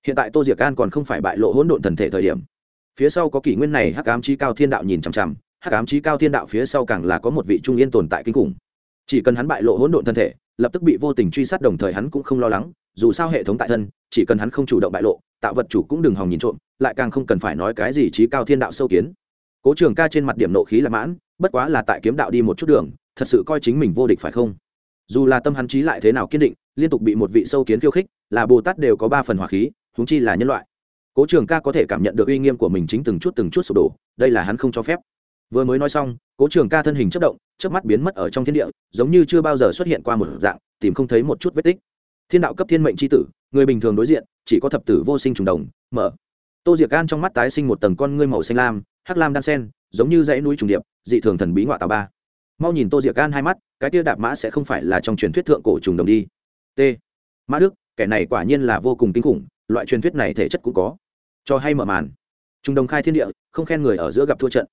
Hiện tại tô diệc gan còn không phải bại lộ hỗn độn thần thể thời điểm. Phía sau có kỷ nguyên này hắc ám chí cao thiên đạo nhìn chằm chằm, hắc ám chí cao thiên đạo phía sau càng là có một vị trung yên tồn tại kinh khủng chỉ cần hắn bại lộ hỗn độn thân thể, lập tức bị vô tình truy sát đồng thời hắn cũng không lo lắng, dù sao hệ thống tại thân, chỉ cần hắn không chủ động bại lộ, tạo vật chủ cũng đừng hòng nhìn trộm, lại càng không cần phải nói cái gì trí cao thiên đạo sâu kiến. Cố trường ca trên mặt điểm nộ khí là mãn, bất quá là tại kiếm đạo đi một chút đường, thật sự coi chính mình vô địch phải không? Dù là tâm hắn trí lại thế nào kiên định, liên tục bị một vị sâu kiến khiêu khích, là bồ tát đều có ba phần hỏa khí húng chi là nhân loại. Cố trường ca có thể cảm nhận được uy nghiêm của mình chính từng chút từng chút sụp đổ, đây là hắn không cho phép vừa mới nói xong, cố trường ca thân hình chất động trước mắt biến mất ở trong thiên địa, giống như chưa bao giờ xuất hiện qua một dạng, tìm không thấy một chút vết tích. Thiên đạo cấp thiên mệnh c h i tử, người bình thường đối diện, chỉ có thập tử vô sinh trùng đồng, mở. Tô diệc gan trong mắt tái sinh một tầng con ngươi màu xanh lam, hắc lam đan sen, giống như dãy núi trùng điệp, dị thường thần bí ngoại tàu ba. Mau nhìn tô diệc gan hai mắt, cái tia đạp mã sẽ không phải là trong truyền thuyết thượng cổ trùng đồng đi. T. Mã đức, kẻ này quả nhiên là vô cùng kinh khủng, loại truyền thuyết này thể chất cũng có. Cho hay mở màn. Trùng đồng khai thiên địa, không khen người ở giữa gặp thua trận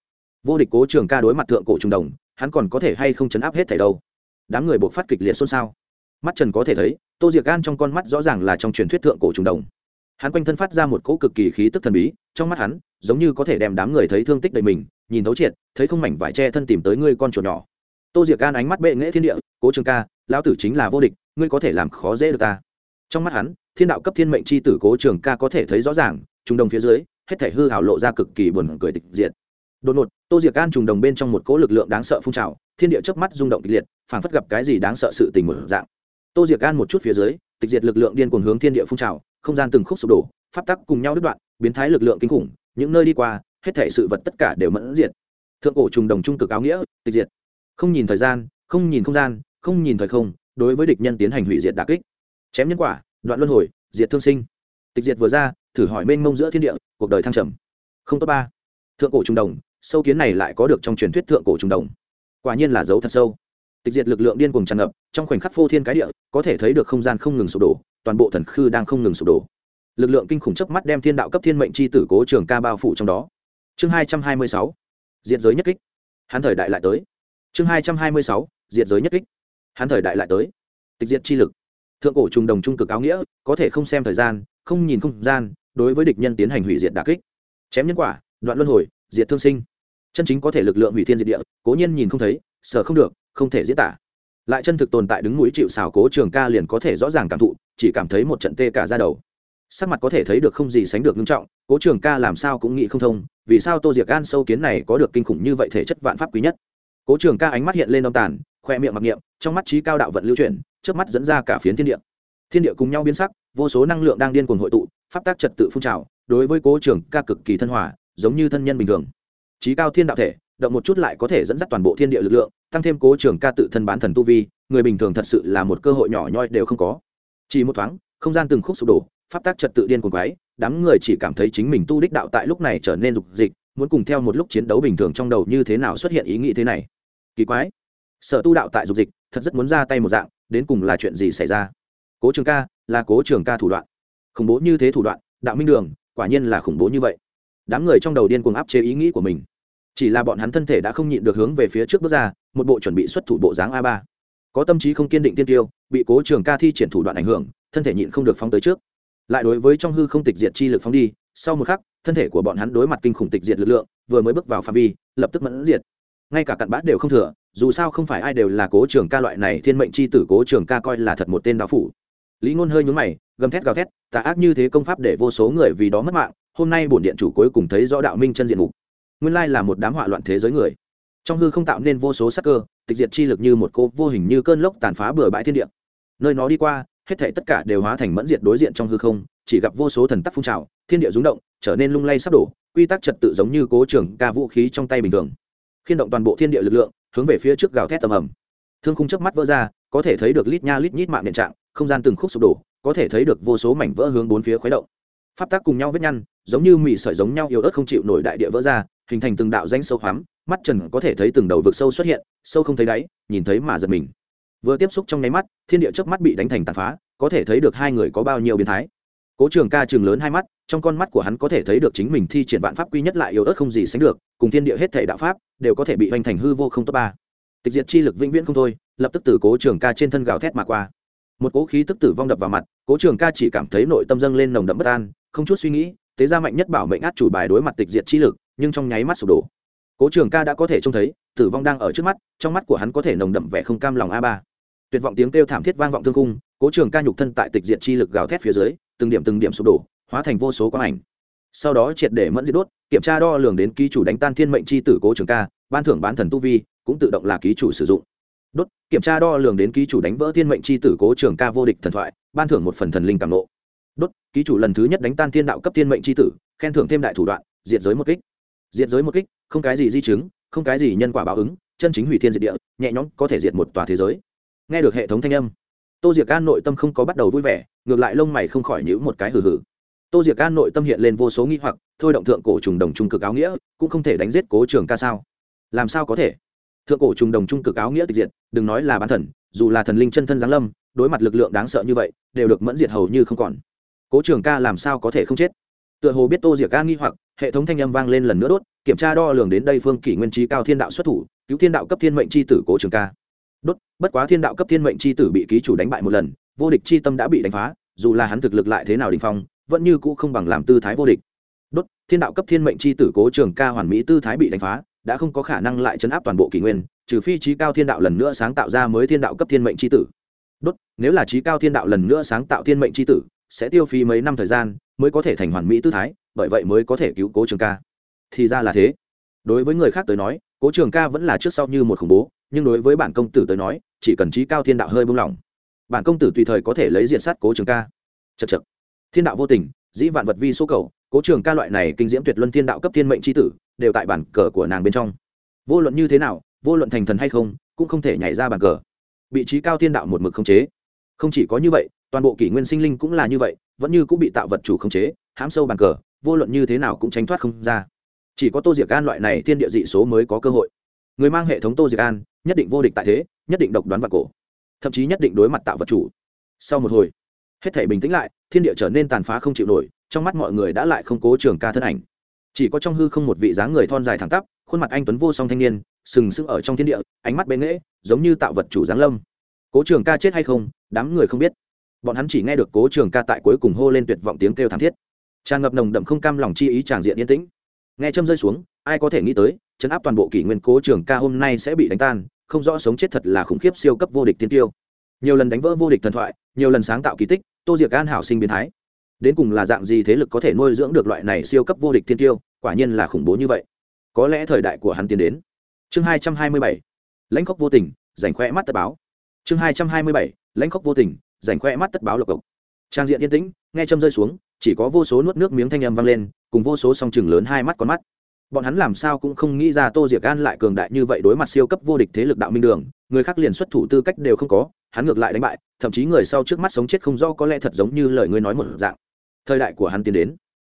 vô địch cố trường ca đối mặt thượng cổ trung đồng, hắn còn có thể hay không chấn áp hết thảy đâu? Đám người buộc phát kịch liệt xôn xao. Mắt trần có thể thấy, tô diệc gan trong con mắt rõ ràng là trong truyền thuyết thượng cổ trung đồng. Hắn quanh thân phát ra một cỗ cực kỳ khí tức thần bí, trong mắt hắn, giống như có thể đem đám người thấy thương tích đầy mình, nhìn thấu triệt, thấy không mảnh vải che thân tìm tới ngươi con chuột nhỏ. Tô diệc gan ánh mắt bệ nghễ thiên địa, cố trường ca, lão tử chính là vô địch, ngươi có thể làm khó dễ được ta. Trong mắt hắn, thiên đạo cấp thiên mệnh c h i tử cố trường ca có thể thấy rõ ràng trung đồng phía dưới, hết thể hư hảo lộ ra cực kỳ buồn cười tịch diệt đột ngột, tô diệc gan trùng đồng bên trong một cỗ lực lượng đáng sợ phun trào, thiên địa chớp mắt rung động kịch liệt, phảng phất gặp cái gì đáng sợ sự tình một dạng. Tô diệc gan một chút phía dưới, tịch diệt lực lượng điên cuồng hướng thiên địa phun trào, không gian từng khúc sụp đổ, pháp tắc cùng nhau đứt đoạn, biến thái lực lượng kinh khủng, những nơi đi qua, hết thể sự vật tất cả đều mẫn diệt. Thượng cổ trùng đồng trung cực áo nghĩa, tịch diệt. Không nhìn thời gian, không nhìn không gian, không nhìn thời không, đối với địch nhân tiến hành hủy diệt đà kích. Chém nhân quả, đoạn luân hồi, diệt thương sinh. Tịch diệt vừa ra, thử hỏi mênh mông giữa thiên địa, cuộc đời thăng trầm. Không tốt ba. Thượng cổ trùng đồng sâu kiến này lại có được trong truyền thuyết thượng cổ trùng đồng. Quả nhiên là dấu thật sâu. Tịch diệt lực lượng điên cuồng tràn ngập, trong khoảnh khắc phô thiên cái địa, có thể thấy được không gian không ngừng sụp đổ, toàn bộ thần khư đang không ngừng sụp đổ. Lực lượng kinh khủng chớp mắt đem thiên đạo cấp thiên mệnh c h i tử cố trường ca bao phủ trong đó. Chương hai trăm hai mươi sáu diện giới nhất kích. Hắn thời đại lại tới. Chương hai trăm hai mươi sáu diện giới nhất kích. Hắn thời đại lại tới. Tịch diệt chi lực. Thượng cổ trùng đồng trung cực áo nghĩa, có thể không xem thời gian, không nhìn không gian, đối với địch nhân tiến hành hủy diệt đà kích. Chém nhân quả, đoạn luân hồi, diệt thương sinh chân chính có thể lực lượng hủy thiên diệt địa, cố nhiên nhìn không thấy sợ không được, không thể diễn tả. Lại chân thực tồn tại đứng núi chịu xào cố trường ca liền có thể rõ ràng cảm thụ, chỉ cảm thấy một trận tê cả ra đầu. Sắc mặt có thể thấy được không gì sánh được nghiêm trọng, cố trường ca làm sao cũng nghĩ không thông, vì sao tô diệc gan sâu kiến này có được kinh khủng như vậy thể chất vạn pháp quý nhất? Cố trường ca ánh mắt hiện lên đông tàn, khoe miệng mặc niệm, trong mắt trí cao đạo vận lưu chuyển trước mắt dẫn ra cả phiến thiên địa. Thiên địa cùng nhau biến sắc, vô số năng lượng đang điên cuồng hội tụ, pháp tác trật tự phun trào, đối với cố trường ca cực kỳ thân hòa, giống như thân nhân bình thường trí cao thiên đạo thể, động một chút lại có thể dẫn dắt toàn bộ thiên địa lực lượng, tăng thêm cố trường ca tự thân bán thần tu vi, người bình thường thật sự là một cơ hội nhỏ nhoi đều không có. Chỉ một thoáng, không gian từng khúc sụp đổ, pháp tác trật tự điên cuồng quái, đám người chỉ cảm thấy chính mình tu đích đạo tại lúc này trở nên dục dịch, muốn cùng theo một lúc chiến đấu bình thường trong đầu như thế nào xuất hiện ý nghĩ thế này. Kỳ quái, sở tu đạo tại dục dịch, thật rất muốn ra tay một dạng, đến cùng là chuyện gì xảy ra? Cố trường ca là cố trường ca thủ đoạn. Khủng bố như thế thủ đoạn, đạo minh đường, quả nhiên là khủng bố như vậy. Đám người trong đầu điên cuồng áp chế ý nghĩ của mình chỉ là bọn hắn thân thể đã không nhịn được hướng về phía trước bước ra, một bộ chuẩn bị xuất thủ bộ dáng a ba. Có tâm trí không kiên định tiên tiêu, bị cố trường ca thi triển thủ đoạn ảnh hưởng, thân thể nhịn không được phóng tới trước. Lại đối với trong hư không tịch diệt chi lực phóng đi, sau một khắc, thân thể của bọn hắn đối mặt kinh khủng tịch diệt lực lượng, vừa mới bước vào phạm vi, lập tức mẫn diệt. Ngay cả cặn bát đều không thừa, dù sao không phải ai đều là cố trường ca loại này thiên mệnh c h i tử cố trường ca coi là thật một tên đạo phủ. Lý ngôn hơi nhúng mày, gầm thét gào thét, tà ác như thế công pháp để vô số người vì đó mất mạng, hôm nay bổn điện chủ cuối cùng thấy rõ đạo minh chân diện mục nguyên lai là một đám họa loạn thế giới người. Trong hư không tạo nên vô số sắc cơ, tịch diệt chi lực như một cô vô hình như cơn lốc tàn phá bừa bãi thiên địa. Nơi nó đi qua, hết thể tất cả đều hóa thành mẫn diệt đối diện trong hư không, chỉ gặp vô số thần tắc phun trào, thiên địa rúng động, trở nên lung lay sắp đổ, quy tắc trật tự giống như cố trường ca vũ khí trong tay bình thường. Khiên động toàn bộ thiên địa lực lượng, hướng về phía trước gào thét tầm ầm. Thương khung chớp mắt vỡ ra, có thể thấy được lít nha lít nhít mạng điện trạng, không gian từng khúc sụp đổ, có thể thấy được vô số mảnh vỡ hướng bốn phía khuấy động. Pháp tác cùng nhau vết nhăn, giống như mị sợi giống nhau, yếu ớt không chịu nổi đại địa vỡ ra hình thành từng đạo danh sâu hoắm, mắt trần có thể thấy từng đầu vực sâu xuất hiện, sâu không thấy đáy, nhìn thấy mà giật mình. Vừa tiếp xúc trong nháy mắt, thiên địa chớp mắt bị đánh thành tàn phá, có thể thấy được hai người có bao nhiêu biến thái. Cố trường ca trường lớn hai mắt, trong con mắt của hắn có thể thấy được chính mình thi triển vạn pháp quy nhất lại yếu ớt không gì sánh được, cùng thiên địa hết thể đạo pháp, đều có thể bị hoành thành hư vô không tốt ba. Tịch diệt chi lực vĩnh viễn không thôi, lập tức từ cố trường ca trên thân gào thét mà qua. Một cố khí tức tử vong đập vào mặt, cố trường ca chỉ cảm thấy nội tâm dâng lên nồng đậm bất an, không chút suy nghĩ thế ra mạnh nhất bảo mệnh át chủ bài đối mặt tịch diệt chi lực nhưng trong nháy mắt sụp đổ. Cố trường ca đã có thể trông thấy, tử vong đang ở trước mắt, trong mắt của hắn có thể nồng đậm vẻ không cam lòng a ba. Tuyệt vọng tiếng kêu thảm thiết vang vọng thương cung cố trường ca nhục thân tại tịch diệt chi lực gào thét phía dưới, từng điểm từng điểm sụp đổ, hóa thành vô số quang ảnh. Sau đó triệt để mẫn diệt đốt, kiểm tra đo lường đến ký chủ đánh tan thiên mệnh chi tử cố trường ca, ban thưởng bán thần tu vi, cũng tự động là ký chủ sử dụng. Đốt, kiểm tra đo lường đến ký chủ đánh vỡ thiên mệnh chi tử cố trường ca vô địch thần thoại, ban thưởng một phần thần linh cảm nộ. Đốt, ký chủ lần thứ nhất đánh tan thiên đạo cấp thiên mệnh chi tử, khen thưởng thêm đại thủ đoạn, diệt giới một kích diệt giới một kích, không cái gì di chứng, không cái gì nhân quả báo ứng, chân chính hủy thiên diệt địa, nhẹ nhõm có thể diệt một tòa thế giới. Nghe được hệ thống thanh âm, tô diệc an nội tâm không có bắt đầu vui vẻ, ngược lại lông mày không khỏi nhữ một cái hừ hừ. Tô diệc an nội tâm hiện lên vô số nghi hoặc, thôi động thượng cổ trùng đồng trung cực áo nghĩa, cũng không thể đánh giết cố trường ca sao? Làm sao có thể? Thượng cổ trùng đồng trung cực áo nghĩa tịch diệt, đừng nói là bán thần, dù là thần linh chân thân giáng lâm, đối mặt lực lượng đáng sợ như vậy, đều được mẫn diệt hầu như không còn. Cố trường ca làm sao có thể không chết? Tựa hồ biết tô diệc ca nghi hoặc, hệ thống thanh âm vang lên lần nữa đốt, kiểm tra đo lường đến đây phương kỷ nguyên trí cao thiên đạo xuất thủ, cứu thiên đạo cấp thiên mệnh c h i tử cố trường ca. Đốt, bất quá thiên đạo cấp thiên mệnh c h i tử bị ký chủ đánh bại một lần, vô địch c h i tâm đã bị đánh phá, dù là hắn thực lực lại thế nào đình phong, vẫn như cũ không bằng làm tư thái vô địch. Đốt, thiên đạo cấp thiên mệnh c h i tử cố trường ca hoàn mỹ tư thái bị đánh phá, đã không có khả năng lại chấn áp toàn bộ kỷ nguyên, trừ phi trí cao thiên đạo lần nữa sáng tạo ra mới thiên đạo cấp thiên mệnh c tử. Đốt, nếu là trí cao thiên đạo lần nữa sáng tạo thiên mệnh c tử, sẽ tiêu phí mấy năm thời gian mới có thể thành hoàn mỹ tư thái, bởi vậy mới có thể cứu cố trường ca. Thì ra là thế. Đối với người khác tới nói, cố trường ca vẫn là trước sau như một khủng bố, nhưng đối với bản công tử tới nói, chỉ cần trí cao thiên đạo hơi buông lỏng. Bản công tử tùy thời có thể lấy diện sát cố trường ca. Chật chật thiên đạo vô tình, dĩ vạn vật vi số cầu, cố trường ca loại này kinh diễm tuyệt luân thiên đạo cấp thiên mệnh c tử, đều tại bản cờ của nàng bên trong. Vô luận như thế nào, vô luận thành thần hay không, cũng không thể nhảy ra bản cờ. Bị trí cao thiên đạo một mực không chế. Không chỉ có như vậy, toàn bộ kỷ nguyên sinh linh cũng là như vậy vẫn như cũng bị tạo vật chủ khống chế, hãm sâu bàn cờ, vô luận như thế nào cũng tránh thoát không ra. Chỉ có tô diệc an loại này thiên địa dị số mới có cơ hội. Người mang hệ thống tô diệc an, nhất định vô địch tại thế, nhất định độc đoán và cổ. Thậm chí nhất định đối mặt tạo vật chủ. Sau một hồi, hết thể bình tĩnh lại, thiên địa trở nên tàn phá không chịu nổi, trong mắt mọi người đã lại không cố trường ca thân ảnh. Chỉ có trong hư không một vị dáng người thon dài thẳng tắp, khuôn mặt anh tuấn vô song thanh niên, sừng sững ở trong thiên địa, ánh mắt bên nghễ, giống như tạo vật chủ giáng lâm. Cố trường ca chết hay không, đám người không biết bọn hắn chỉ nghe được cố trường ca tại cuối cùng hô lên tuyệt vọng tiếng kêu thảm thiết. Tràn ngập nồng đậm không cam lòng chi ý tràng diện yên tĩnh. Nghe châm rơi xuống, ai có thể nghĩ tới, chấn áp toàn bộ kỷ nguyên cố trường ca hôm nay sẽ bị đánh tan, không rõ sống chết thật là khủng khiếp siêu cấp vô địch tiên tiêu. Nhiều lần đánh vỡ vô địch thần thoại, nhiều lần sáng tạo kỳ tích, tô diệc an hảo sinh biến thái. Đến cùng là dạng gì thế lực có thể nuôi dưỡng được loại này siêu cấp vô địch tiên tiêu, quả nhiên là khủng bố như vậy. Có lẽ thời đại của hắn tiến đến. Chương hai trăm hai mươi bảy. Lãnh khóc vô tình, giành khoe mắt tờ báo. Chương hai trăm hai mươi bảy. Lãnh khóc vô tình rảnh khoe mắt tất báo lộc cộc. Trang diện yên tĩnh, nghe châm rơi xuống, chỉ có vô số nuốt nước miếng thanh âm vang lên, cùng vô số song chừng lớn hai mắt con mắt. Bọn hắn làm sao cũng không nghĩ ra tô diệc gan lại cường đại như vậy đối mặt siêu cấp vô địch thế lực đạo minh đường, người khác liền xuất thủ tư cách đều không có, hắn ngược lại đánh bại, thậm chí người sau trước mắt sống chết không do có lẽ thật giống như lời ngươi nói một dạng. Thời đại của hắn tiến đến.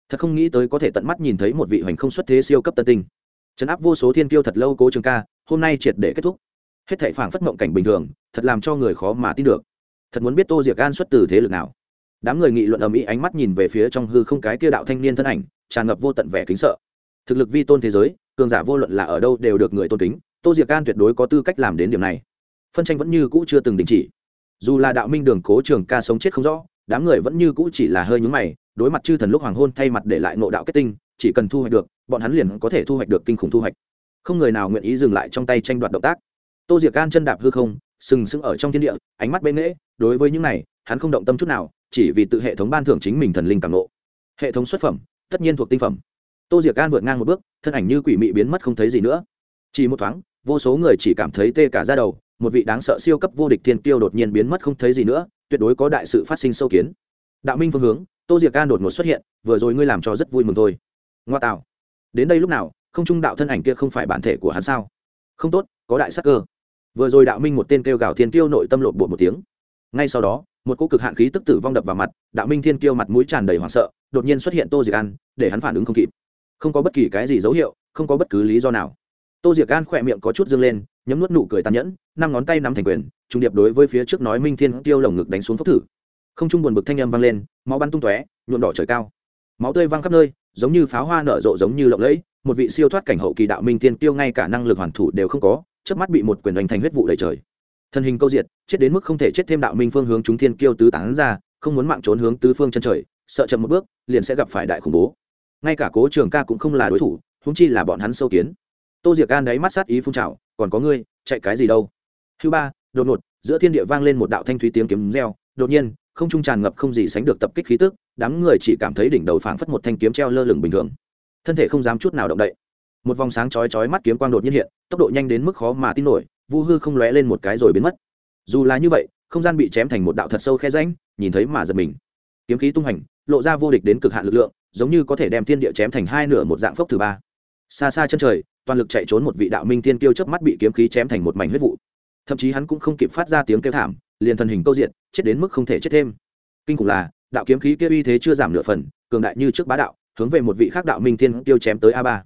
Thật không nghĩ tới có thể tận mắt nhìn thấy một vị hoành không xuất thế siêu cấp tân tinh. Trấn áp vô số thiên kiêu thật lâu cố trường ca, hôm nay triệt để kết thúc. Hết thảy phảng phất mộng cảnh bình thường, thật làm cho người khó mà tin được thật muốn biết tô diệc gan xuất từ thế lực nào. Đám người nghị luận ầm ĩ ánh mắt nhìn về phía trong hư không cái kia đạo thanh niên thân ảnh, tràn ngập vô tận vẻ kính sợ. Thực lực vi tôn thế giới, cường giả vô luận là ở đâu đều được người tôn kính, tô diệc gan tuyệt đối có tư cách làm đến điểm này. Phân tranh vẫn như cũ chưa từng đình chỉ. Dù là đạo minh đường cố trường ca sống chết không rõ, đám người vẫn như cũ chỉ là hơi nhúng mày, đối mặt chư thần lúc hoàng hôn thay mặt để lại nộ đạo kết tinh, chỉ cần thu hoạch được, bọn hắn liền có thể thu hoạch được kinh khủng thu hoạch. Không người nào nguyện ý dừng lại trong tay tranh đoạt động tác. Tô diệc gan chân đạp hư không sừng sững ở trong thiên địa, ánh mắt bên nghễ, đối với những này, hắn không động tâm chút nào, chỉ vì tự hệ thống ban thưởng chính mình thần linh cảm nộ. Hệ thống xuất phẩm, tất nhiên thuộc tinh phẩm. Tô diệc gan vượt ngang một bước, thân ảnh như quỷ mị biến mất không thấy gì nữa. Chỉ một thoáng, vô số người chỉ cảm thấy tê cả ra đầu, một vị đáng sợ siêu cấp vô địch thiên tiêu đột nhiên biến mất không thấy gì nữa, tuyệt đối có đại sự phát sinh sâu kiến. Đạo minh phương hướng, tô diệc gan đột ngột xuất hiện, vừa rồi ngươi làm cho rất vui mừng thôi. Ngoa tạo. Đến đây lúc nào, không trung đạo thân ảnh kia không phải bản thể của hắn sao? Không tốt, có đại sắc cơ vừa rồi đạo minh một tên kêu gào thiên kiêu nội tâm lộn bột một tiếng. Ngay sau đó, một cô cực hạn khí tức tử vong đập vào mặt, đạo minh thiên kiêu mặt mũi tràn đầy hoảng sợ, đột nhiên xuất hiện tô diệc an, để hắn phản ứng không kịp. Không có bất kỳ cái gì dấu hiệu, không có bất cứ lý do nào. Tô diệc an khỏe miệng có chút dâng lên, nhấm nuốt nụ cười tàn nhẫn, năm ngón tay nắm thành quyền, trung điệp đối với phía trước nói minh thiên tiêu lồng ngực đánh xuống phốc thử. Không trung buồn bực thanh âm vang lên, máu bắn tung tóe, nhuộm đỏ trời cao. Máu tươi văng khắp nơi, giống như pháo hoa nở rộ giống như lộng lẫy, một vị siêu thoát cảnh hậu kỳ đạo minh tiên tiêu ngay cả năng lực hoàn thủ đều không có chớp mắt bị một quyền đánh thành huyết vụ đầy trời. Thân hình câu diệt, chết đến mức không thể chết thêm đạo minh phương hướng chúng thiên kiêu tứ tán ra, không muốn mạng trốn hướng tứ phương chân trời, sợ chậm một bước, liền sẽ gặp phải đại khủng bố. Ngay cả cố trường ca cũng không là đối thủ húng chi là bọn hắn sâu kiến. Tô diệc can đáy mắt sát ý phun trào, còn có ngươi, chạy cái gì đâu? Thứ ba, đột ngột, giữa thiên địa vang lên một đạo thanh thúy tiếng kiếm reo, đột nhiên, không trung tràn ngập không gì sánh được tập kích khí tức, đám người chỉ cảm thấy đỉnh đầu phảng phất một thanh kiếm treo lơ lửng bình thường. Thân thể không dám chút nào động đậy một vòng sáng chói chói mắt kiếm quang đột nhiên hiện, tốc độ nhanh đến mức khó mà tin nổi, vu hư không lóe lên một cái rồi biến mất. Dù là như vậy, không gian bị chém thành một đạo thật sâu khe ránh nhìn thấy mà giật mình. Kiếm khí tung hành, lộ ra vô địch đến cực hạn lực lượng, giống như có thể đem thiên địa chém thành hai nửa một dạng phốc thứ ba. Xa xa chân trời, toàn lực chạy trốn một vị đạo minh tiên kiêu chớp mắt bị kiếm khí chém thành một mảnh huyết vụ. Thậm chí hắn cũng không kịp phát ra tiếng kêu thảm, liền thần hình câu diện, chết đến mức không thể chết thêm. Kinh khủng là, đạo kiếm khí kia uy thế chưa giảm nửa phần, cường đại như trước bá đạo, hướng về một vị khác đạo minh tiên kiêu chém tới a ba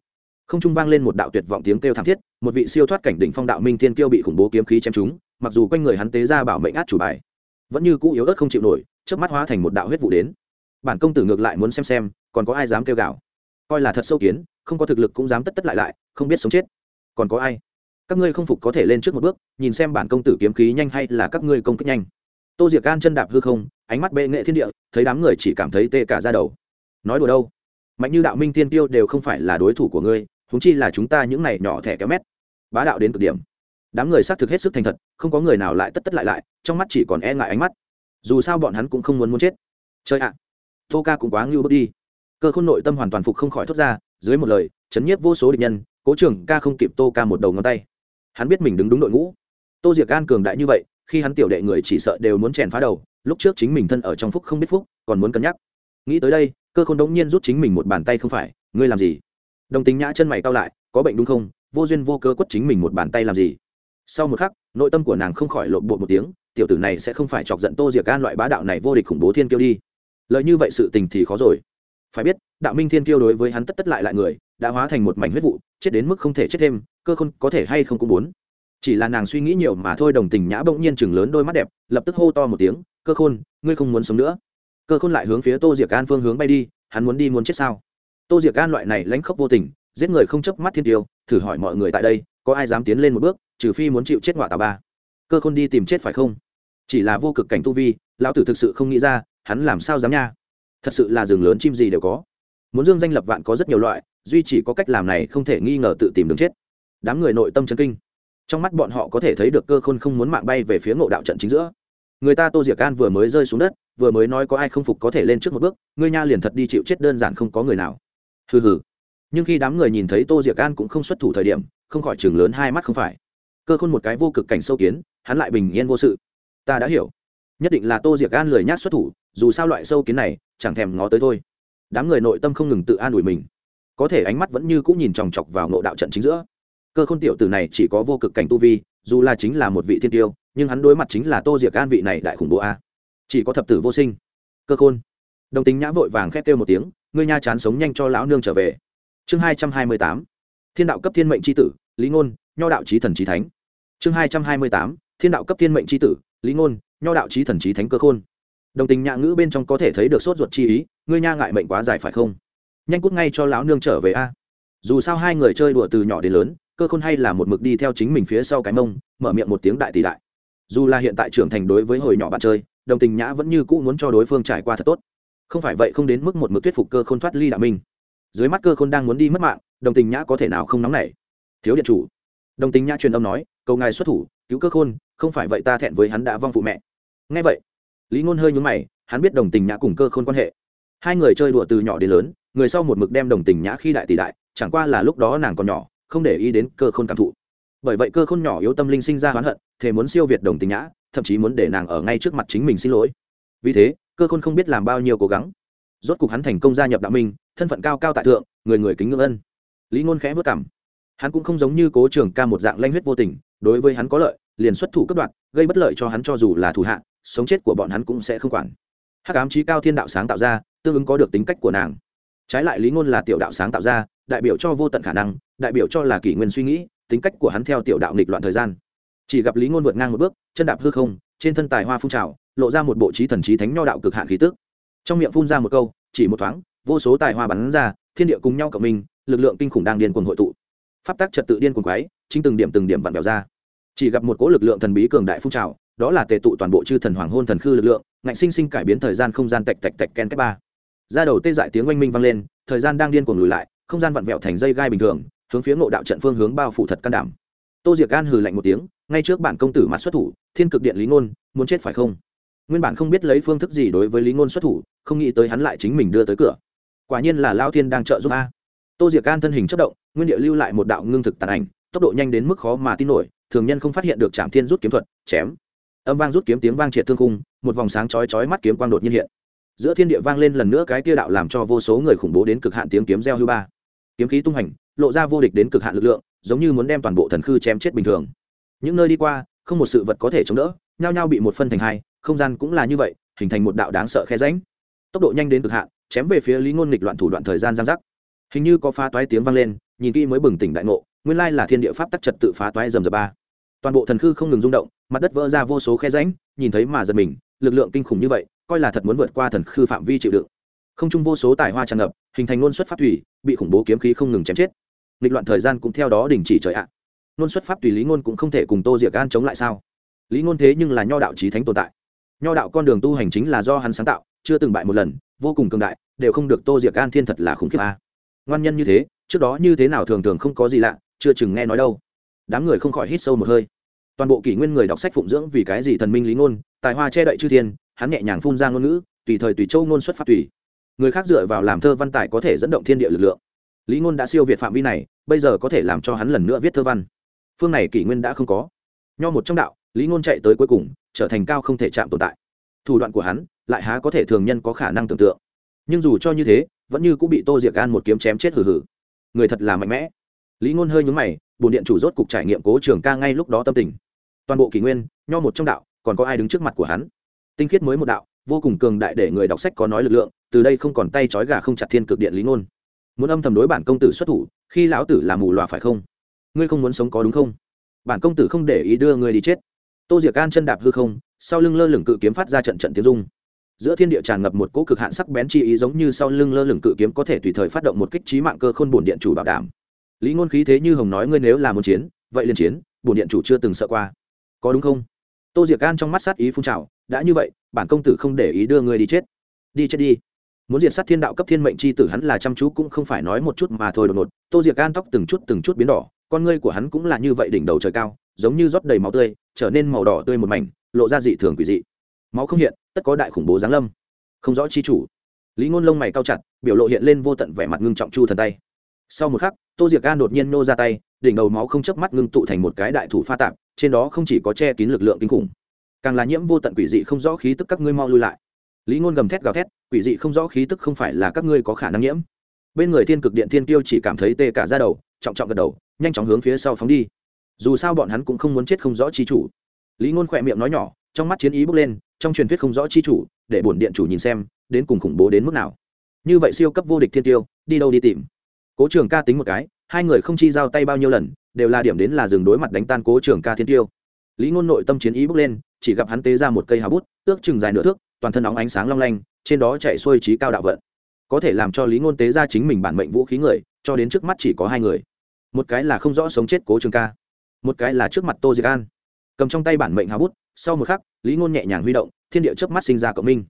không trung vang lên một đạo tuyệt vọng tiếng kêu thảm thiết, một vị siêu thoát cảnh đỉnh phong đạo minh Thiên kiêu bị khủng bố kiếm khí chém trúng, mặc dù quanh người hắn tế ra bảo mệnh át chủ bài, vẫn như cũ yếu ớt không chịu nổi trước mắt hóa thành một đạo huyết vụ đến. Bản công tử ngược lại muốn xem xem, còn có ai dám kêu gào? Coi là thật sâu kiến, không có thực lực cũng dám tất tất lại lại, không biết sống chết. Còn có ai? Các ngươi không phục có thể lên trước một bước, nhìn xem bản công tử kiếm khí nhanh hay là các ngươi công kích nhanh. Tô diệc can chân đạp hư không, ánh mắt bệ nghệ thiên địa, thấy đám người chỉ cảm thấy tê cả ra đầu. Nói đùa đâu? Mạnh như đạo minh tiên tiêu đều không phải là đối thủ của ngươi húng chi là chúng ta những này nhỏ thẻ kéo mét. Bá đạo đến cực điểm. Đám người xác thực hết sức thành thật không có người nào lại tất tất lại lại trong mắt chỉ còn e ngại ánh mắt. Dù sao bọn hắn cũng không muốn muốn chết. Chơi ạ à, tô ca cũng quá ngưu bước đi. Cơ khôn nội tâm hoàn toàn phục không khỏi thốt ra dưới một lời chấn nhiếp vô số địch nhân cố trưởng ca không kịp tô ca một đầu ngón tay. Hắn biết mình đứng đúng đội ngũ. Tô diệc an cường đại như vậy khi hắn tiểu đệ người chỉ sợ đều muốn chèn phá đầu lúc trước chính mình thân ở trong phúc không biết phúc còn muốn cân nhắc. Nghĩ tới đây cơ khôn đống nhiên rút chính mình một bàn tay không phải ngươi làm gì? Đồng tính nhã chân mày cao lại, có bệnh đúng không? Vô duyên vô cơ quất chính mình một bàn tay làm gì? Sau một khắc, nội tâm của nàng không khỏi lộn bột một tiếng, tiểu tử này sẽ không phải chọc giận tô diệc an loại bá đạo này vô địch khủng bố thiên kiêu đi. Lợi như vậy sự tình thì khó rồi. Phải biết, đạo minh thiên kiêu đối với hắn tất tất lại lại người, đã hóa thành một mảnh huyết vụ, chết đến mức không thể chết thêm, cơ khôn có thể hay không cũng muốn. Chỉ là nàng suy nghĩ nhiều mà thôi, đồng tình nhã bỗng nhiên chừng lớn đôi mắt đẹp, lập tức hô to một tiếng, cơ khôn, ngươi không muốn sống nữa. Cơ khôn lại hướng phía tô diệc an phương hướng bay đi, hắn muốn đi muốn chết sao? Tô diệc gan loại này lãnh khốc vô tình, giết người không chớp mắt thiên tiêu, thử hỏi mọi người tại đây, có ai dám tiến lên một bước, trừ phi muốn chịu chết ngọa tà ba. Cơ khôn đi tìm chết phải không? Chỉ là vô cực cảnh tu vi, lão tử thực sự không nghĩ ra, hắn làm sao dám nha? Thật sự là rừng lớn chim gì đều có. Muốn dương danh lập vạn có rất nhiều loại, duy chỉ có cách làm này không thể nghi ngờ tự tìm đường chết. Đám người nội tâm chân kinh. Trong mắt bọn họ có thể thấy được cơ khôn không muốn mạng bay về phía ngộ đạo trận chính giữa. Người ta tô diệc an vừa mới rơi xuống đất, vừa mới nói có ai không phục có thể lên trước một bước ngươi nha liền thật đi chịu chết đơn giản không có người nào hừ hừ. Nhưng khi đám người nhìn thấy tô diệc an cũng không xuất thủ thời điểm, không khỏi chừng lớn hai mắt không phải. Cơ khôn một cái vô cực cảnh sâu kiến, hắn lại bình yên vô sự. Ta đã hiểu. Nhất định là tô diệc an lười nhác xuất thủ, dù sao loại sâu kiến này, chẳng thèm ngó tới thôi. Đám người nội tâm không ngừng tự an ủi mình. Có thể ánh mắt vẫn như cũng nhìn chòng chọc vào ngộ đạo trận chính giữa. Cơ khôn tiểu tử này chỉ có vô cực cảnh tu vi, dù là chính là một vị thiên tiêu, nhưng hắn đối mặt chính là tô diệc an vị này đại khủng bố a. Chỉ có thập tử vô sinh. Cơ khôn. Đồng tính nhã vội vàng khét kêu một tiếng ngươi nha chán sống nhanh cho lão nương trở về. Chương hai trăm hai mươi tám. Thiên đạo cấp thiên mệnh chi tử, lý ngôn, nho đạo trí thần trí thánh. Chương hai trăm hai mươi tám. Thiên đạo cấp thiên mệnh chi tử, lý ngôn, nho đạo trí thần trí thánh cơ khôn. Đồng tình nhạ ngữ bên trong có thể thấy được sốt ruột chi ý, ngươi nha ngại mệnh quá dài phải không? Nhanh cút ngay cho lão nương trở về a. Dù sao hai người chơi đùa từ nhỏ đến lớn, cơ khôn hay là một mực đi theo chính mình phía sau cái mông, mở miệng một tiếng đại tỷ đại. Dù là hiện tại trưởng thành đối với hồi nhỏ bạn chơi, đồng tình nhã vẫn như cũ muốn cho đối phương trải qua thật tốt không phải vậy không đến mức một mực thuyết phục cơ khôn thoát ly đạo minh. Dưới mắt cơ khôn đang muốn đi mất mạng, đồng tình nhã có thể nào không nóng nảy? Thiếu điện chủ. Đồng tình nhã truyền âm nói, cầu ngài xuất thủ, cứu cơ khôn, không phải vậy ta thẹn với hắn đã vong phụ mẹ. Ngay vậy, lý ngôn hơi nhúng mày, hắn biết đồng tình nhã cùng cơ khôn quan hệ. Hai người chơi đùa từ nhỏ đến lớn, người sau một mực đem đồng tình nhã khi đại tỷ đại, chẳng qua là lúc đó nàng còn nhỏ, không để ý đến cơ khôn cảm thụ. Bởi vậy cơ khôn nhỏ yếu tâm linh sinh ra oán hận, thề muốn siêu việt đồng tình nhã, thậm chí muốn để nàng ở ngay trước mặt chính mình xin lỗi. Vì thế cơ khôn không biết làm bao nhiêu cố gắng. Rốt cục hắn thành công gia nhập đạo minh, thân phận cao cao tại thượng, người người kính ngưỡng ân. Lý ngôn khẽ vất cảm. Hắn cũng không giống như cố trường ca một dạng lanh huyết vô tình, đối với hắn có lợi, liền xuất thủ cấp đoạn gây bất lợi cho hắn cho dù là thủ hạ, sống chết của bọn hắn cũng sẽ không quản. Hắc ám trí cao thiên đạo sáng tạo ra, tương ứng có được tính cách của nàng. Trái lại lý ngôn là tiểu đạo sáng tạo ra, đại biểu cho vô tận khả năng, đại biểu cho là kỷ nguyên suy nghĩ, tính cách của hắn theo tiểu đạo nghịch loạn thời gian. Chỉ gặp lý ngôn vượt ngang một bước, chân đạp hư không trên thân tài hoa phun trào, lộ ra một bộ trí thần trí thánh nho đạo cực hạn khí tức. Trong miệng phun ra một câu, chỉ một thoáng, vô số tài hoa bắn ra, thiên địa cùng nhau cộng minh, lực lượng kinh khủng đang điên cuồng hội tụ. Pháp tắc trật tự điên cuồng quái, chính từng điểm từng điểm vặn vẹo ra. Chỉ gặp một cỗ lực lượng thần bí cường đại phun trào, đó là tề tụ toàn bộ chư thần hoàng hôn thần khư lực lượng, ngạnh sinh sinh cải biến thời gian không gian tạch tạch tạch ken cách ba. Ra đầu tê dại tiếng oanh minh vang lên, thời gian đang điên cuồng lùi lại, không gian vặn vẹo thành dây gai bình thường, hướng phía ngộ đạo trận phương hướng bao phủ thật can đảm. Tô diệc gan hừ lạnh một tiếng ngay trước bản công tử mặt xuất thủ, thiên cực điện lý ngôn muốn chết phải không? Nguyên bản không biết lấy phương thức gì đối với lý ngôn xuất thủ, không nghĩ tới hắn lại chính mình đưa tới cửa. Quả nhiên là lao thiên đang trợ giúp a. Tô diệc an thân hình chất động, nguyên địa lưu lại một đạo ngưng thực tàn ảnh, tốc độ nhanh đến mức khó mà tin nổi, thường nhân không phát hiện được trạm thiên rút kiếm thuật, chém. Âm vang rút kiếm tiếng vang triệt thương khung, một vòng sáng chói chói mắt kiếm quang đột nhiên hiện. Giữa thiên địa vang lên lần nữa cái kia đạo làm cho vô số người khủng bố đến cực hạn tiếng kiếm reo hư ba. Kiếm khí tung hành, lộ ra vô địch đến cực hạn lực lượng, giống như muốn đem toàn bộ thần khư chém chết bình thường những nơi đi qua, không một sự vật có thể chống đỡ, nhao nhao bị một phân thành hai, không gian cũng là như vậy, hình thành một đạo đáng sợ khe ránh tốc độ nhanh đến cực hạn, chém về phía lý ngôn nghịch loạn thủ đoạn thời gian giang giác. Hình như có phá toái tiếng vang lên, nhìn kỹ mới bừng tỉnh đại ngộ, nguyên lai là thiên địa pháp tắc trật tự phá toái rầm rập ba. Toàn bộ thần khư không ngừng rung động, mặt đất vỡ ra vô số khe ránh nhìn thấy mà giật mình, lực lượng kinh khủng như vậy, coi là thật muốn vượt qua thần khư phạm vi chịu đựng. Không chung vô số tài hoa tràn ngập, hình thành luôn xuất pháp thủy, bị khủng bố kiếm khí không ngừng chém chết. Nghịch loạn thời gian cũng theo đó đình chỉ trời ạ ngôn xuất pháp tùy lý ngôn cũng không thể cùng tô diệc gan chống lại sao? Lý ngôn thế nhưng là nho đạo trí thánh tồn tại. Nho đạo con đường tu hành chính là do hắn sáng tạo, chưa từng bại một lần, vô cùng cường đại, đều không được tô diệc gan thiên thật là khủng khiếp a. Ngoan nhân như thế, trước đó như thế nào thường thường không có gì lạ, chưa chừng nghe nói đâu. Đám người không khỏi hít sâu một hơi. Toàn bộ kỷ nguyên người đọc sách phụng dưỡng vì cái gì thần minh lý ngôn, tài hoa che đậy chư thiên, hắn nhẹ nhàng phun ra ngôn ngữ, tùy thời tùy châu ngôn xuất phát tùy. Người khác dựa vào làm thơ văn tài có thể dẫn động thiên địa lực lượng. Lý ngôn đã siêu việt phạm vi này, bây giờ có thể làm cho hắn lần nữa viết thơ văn phương này kỷ nguyên đã không có. Nho một trong đạo, lý ngôn chạy tới cuối cùng, trở thành cao không thể chạm tồn tại. Thủ đoạn của hắn, lại há có thể thường nhân có khả năng tưởng tượng. Nhưng dù cho như thế, vẫn như cũng bị tô diệc gan một kiếm chém chết hử hử người thật là mạnh mẽ. Lý ngôn hơi nhúng mày bồn điện chủ rốt cục trải nghiệm cố trường ca ngay lúc đó tâm tình. Toàn bộ kỷ nguyên, nho một trong đạo, còn có ai đứng trước mặt của hắn? Tinh khiết mới một đạo, vô cùng cường đại để người đọc sách có nói lực lượng, từ đây không còn tay trói gà không chặt thiên cực điện lý ngôn. Muốn âm thầm đối bản công tử xuất thủ, khi lão tử là mù loà phải không? Ngươi không muốn sống có đúng không? Bản công tử không để ý đưa ngươi đi chết. Tô diệc can chân đạp hư không, sau lưng lơ lửng cự kiếm phát ra trận trận tiếng dung giữa thiên địa tràn ngập một cỗ cực hạn sắc bén chi ý giống như sau lưng lơ lửng cự kiếm có thể tùy thời phát động một kích trí mạng cơ khôn bổn điện chủ bảo đảm. Lý ngôn khí thế như hồng nói ngươi nếu là muốn chiến, vậy liền chiến, bổn điện chủ chưa từng sợ qua. Có đúng không? Tô diệc can trong mắt sát ý phun trào, đã như vậy, bản công tử không để ý đưa ngươi đi chết. Đi chết đi. Muốn diệt sát thiên đạo cấp thiên mệnh c h i tử hắn là chăm chú cũng không phải nói một chút mà thôi đột ngột. Tô diệc gan tóc từng chút từng chút biến đỏ con ngươi của hắn cũng là như vậy đỉnh đầu trời cao, giống như rót đầy máu tươi, trở nên màu đỏ tươi một mảnh, lộ ra dị thường quỷ dị. Máu không hiện, tất có đại khủng bố giáng lâm. Không rõ chi chủ. Lý ngôn lông mày cao chặt, biểu lộ hiện lên vô tận vẻ mặt ngưng trọng chu thần tay. Sau một khắc, tô diệc a đột nhiên nô ra tay, đỉnh đầu máu không chớp mắt ngưng tụ thành một cái đại thủ pha tạp, trên đó không chỉ có che kín lực lượng kinh khủng, càng là nhiễm vô tận quỷ dị không rõ khí tức các ngươi mau lui lại. Lý ngôn gầm thét gào thét, quỷ dị không rõ khí tức không phải là các ngươi có khả năng nhiễm. Bên người thiên cực điện thiên tiêu chỉ cảm thấy tê cả ra đầu, trọng trọng gật đầu nhanh chóng hướng phía sau phóng đi. Dù sao bọn hắn cũng không muốn chết không rõ chi chủ. Lý ngôn khỏe miệng nói nhỏ, trong mắt chiến ý bốc lên, trong truyền thuyết không rõ chi chủ, để bổn điện chủ nhìn xem, đến cùng khủng bố đến mức nào. Như vậy siêu cấp vô địch thiên tiêu, đi đâu đi tìm? Cố trường ca tính một cái, hai người không chi giao tay bao nhiêu lần, đều là điểm đến là dừng đối mặt đánh tan cố trường ca thiên tiêu. Lý ngôn nội tâm chiến ý bốc lên, chỉ gặp hắn tế ra một cây hào bút, ước chừng dài nửa thước, toàn thân óng ánh sáng long lanh, trên đó chạy xuôi trí cao đạo vận. Có thể làm cho lý ngôn tế ra chính mình bản mệnh vũ khí người, cho đến trước mắt chỉ có hai người một cái là không rõ sống chết cố trường ca, một cái là trước mặt tô diệc an. Cầm trong tay bản mệnh hào bút, sau một khắc, lý ngôn nhẹ nhàng huy động, thiên địa trước mắt sinh ra cộng minh.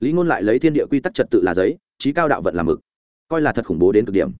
Lý ngôn lại lấy thiên địa quy tắc trật tự là giấy, trí cao đạo vận làm mực. Coi là thật khủng bố đến cực điểm.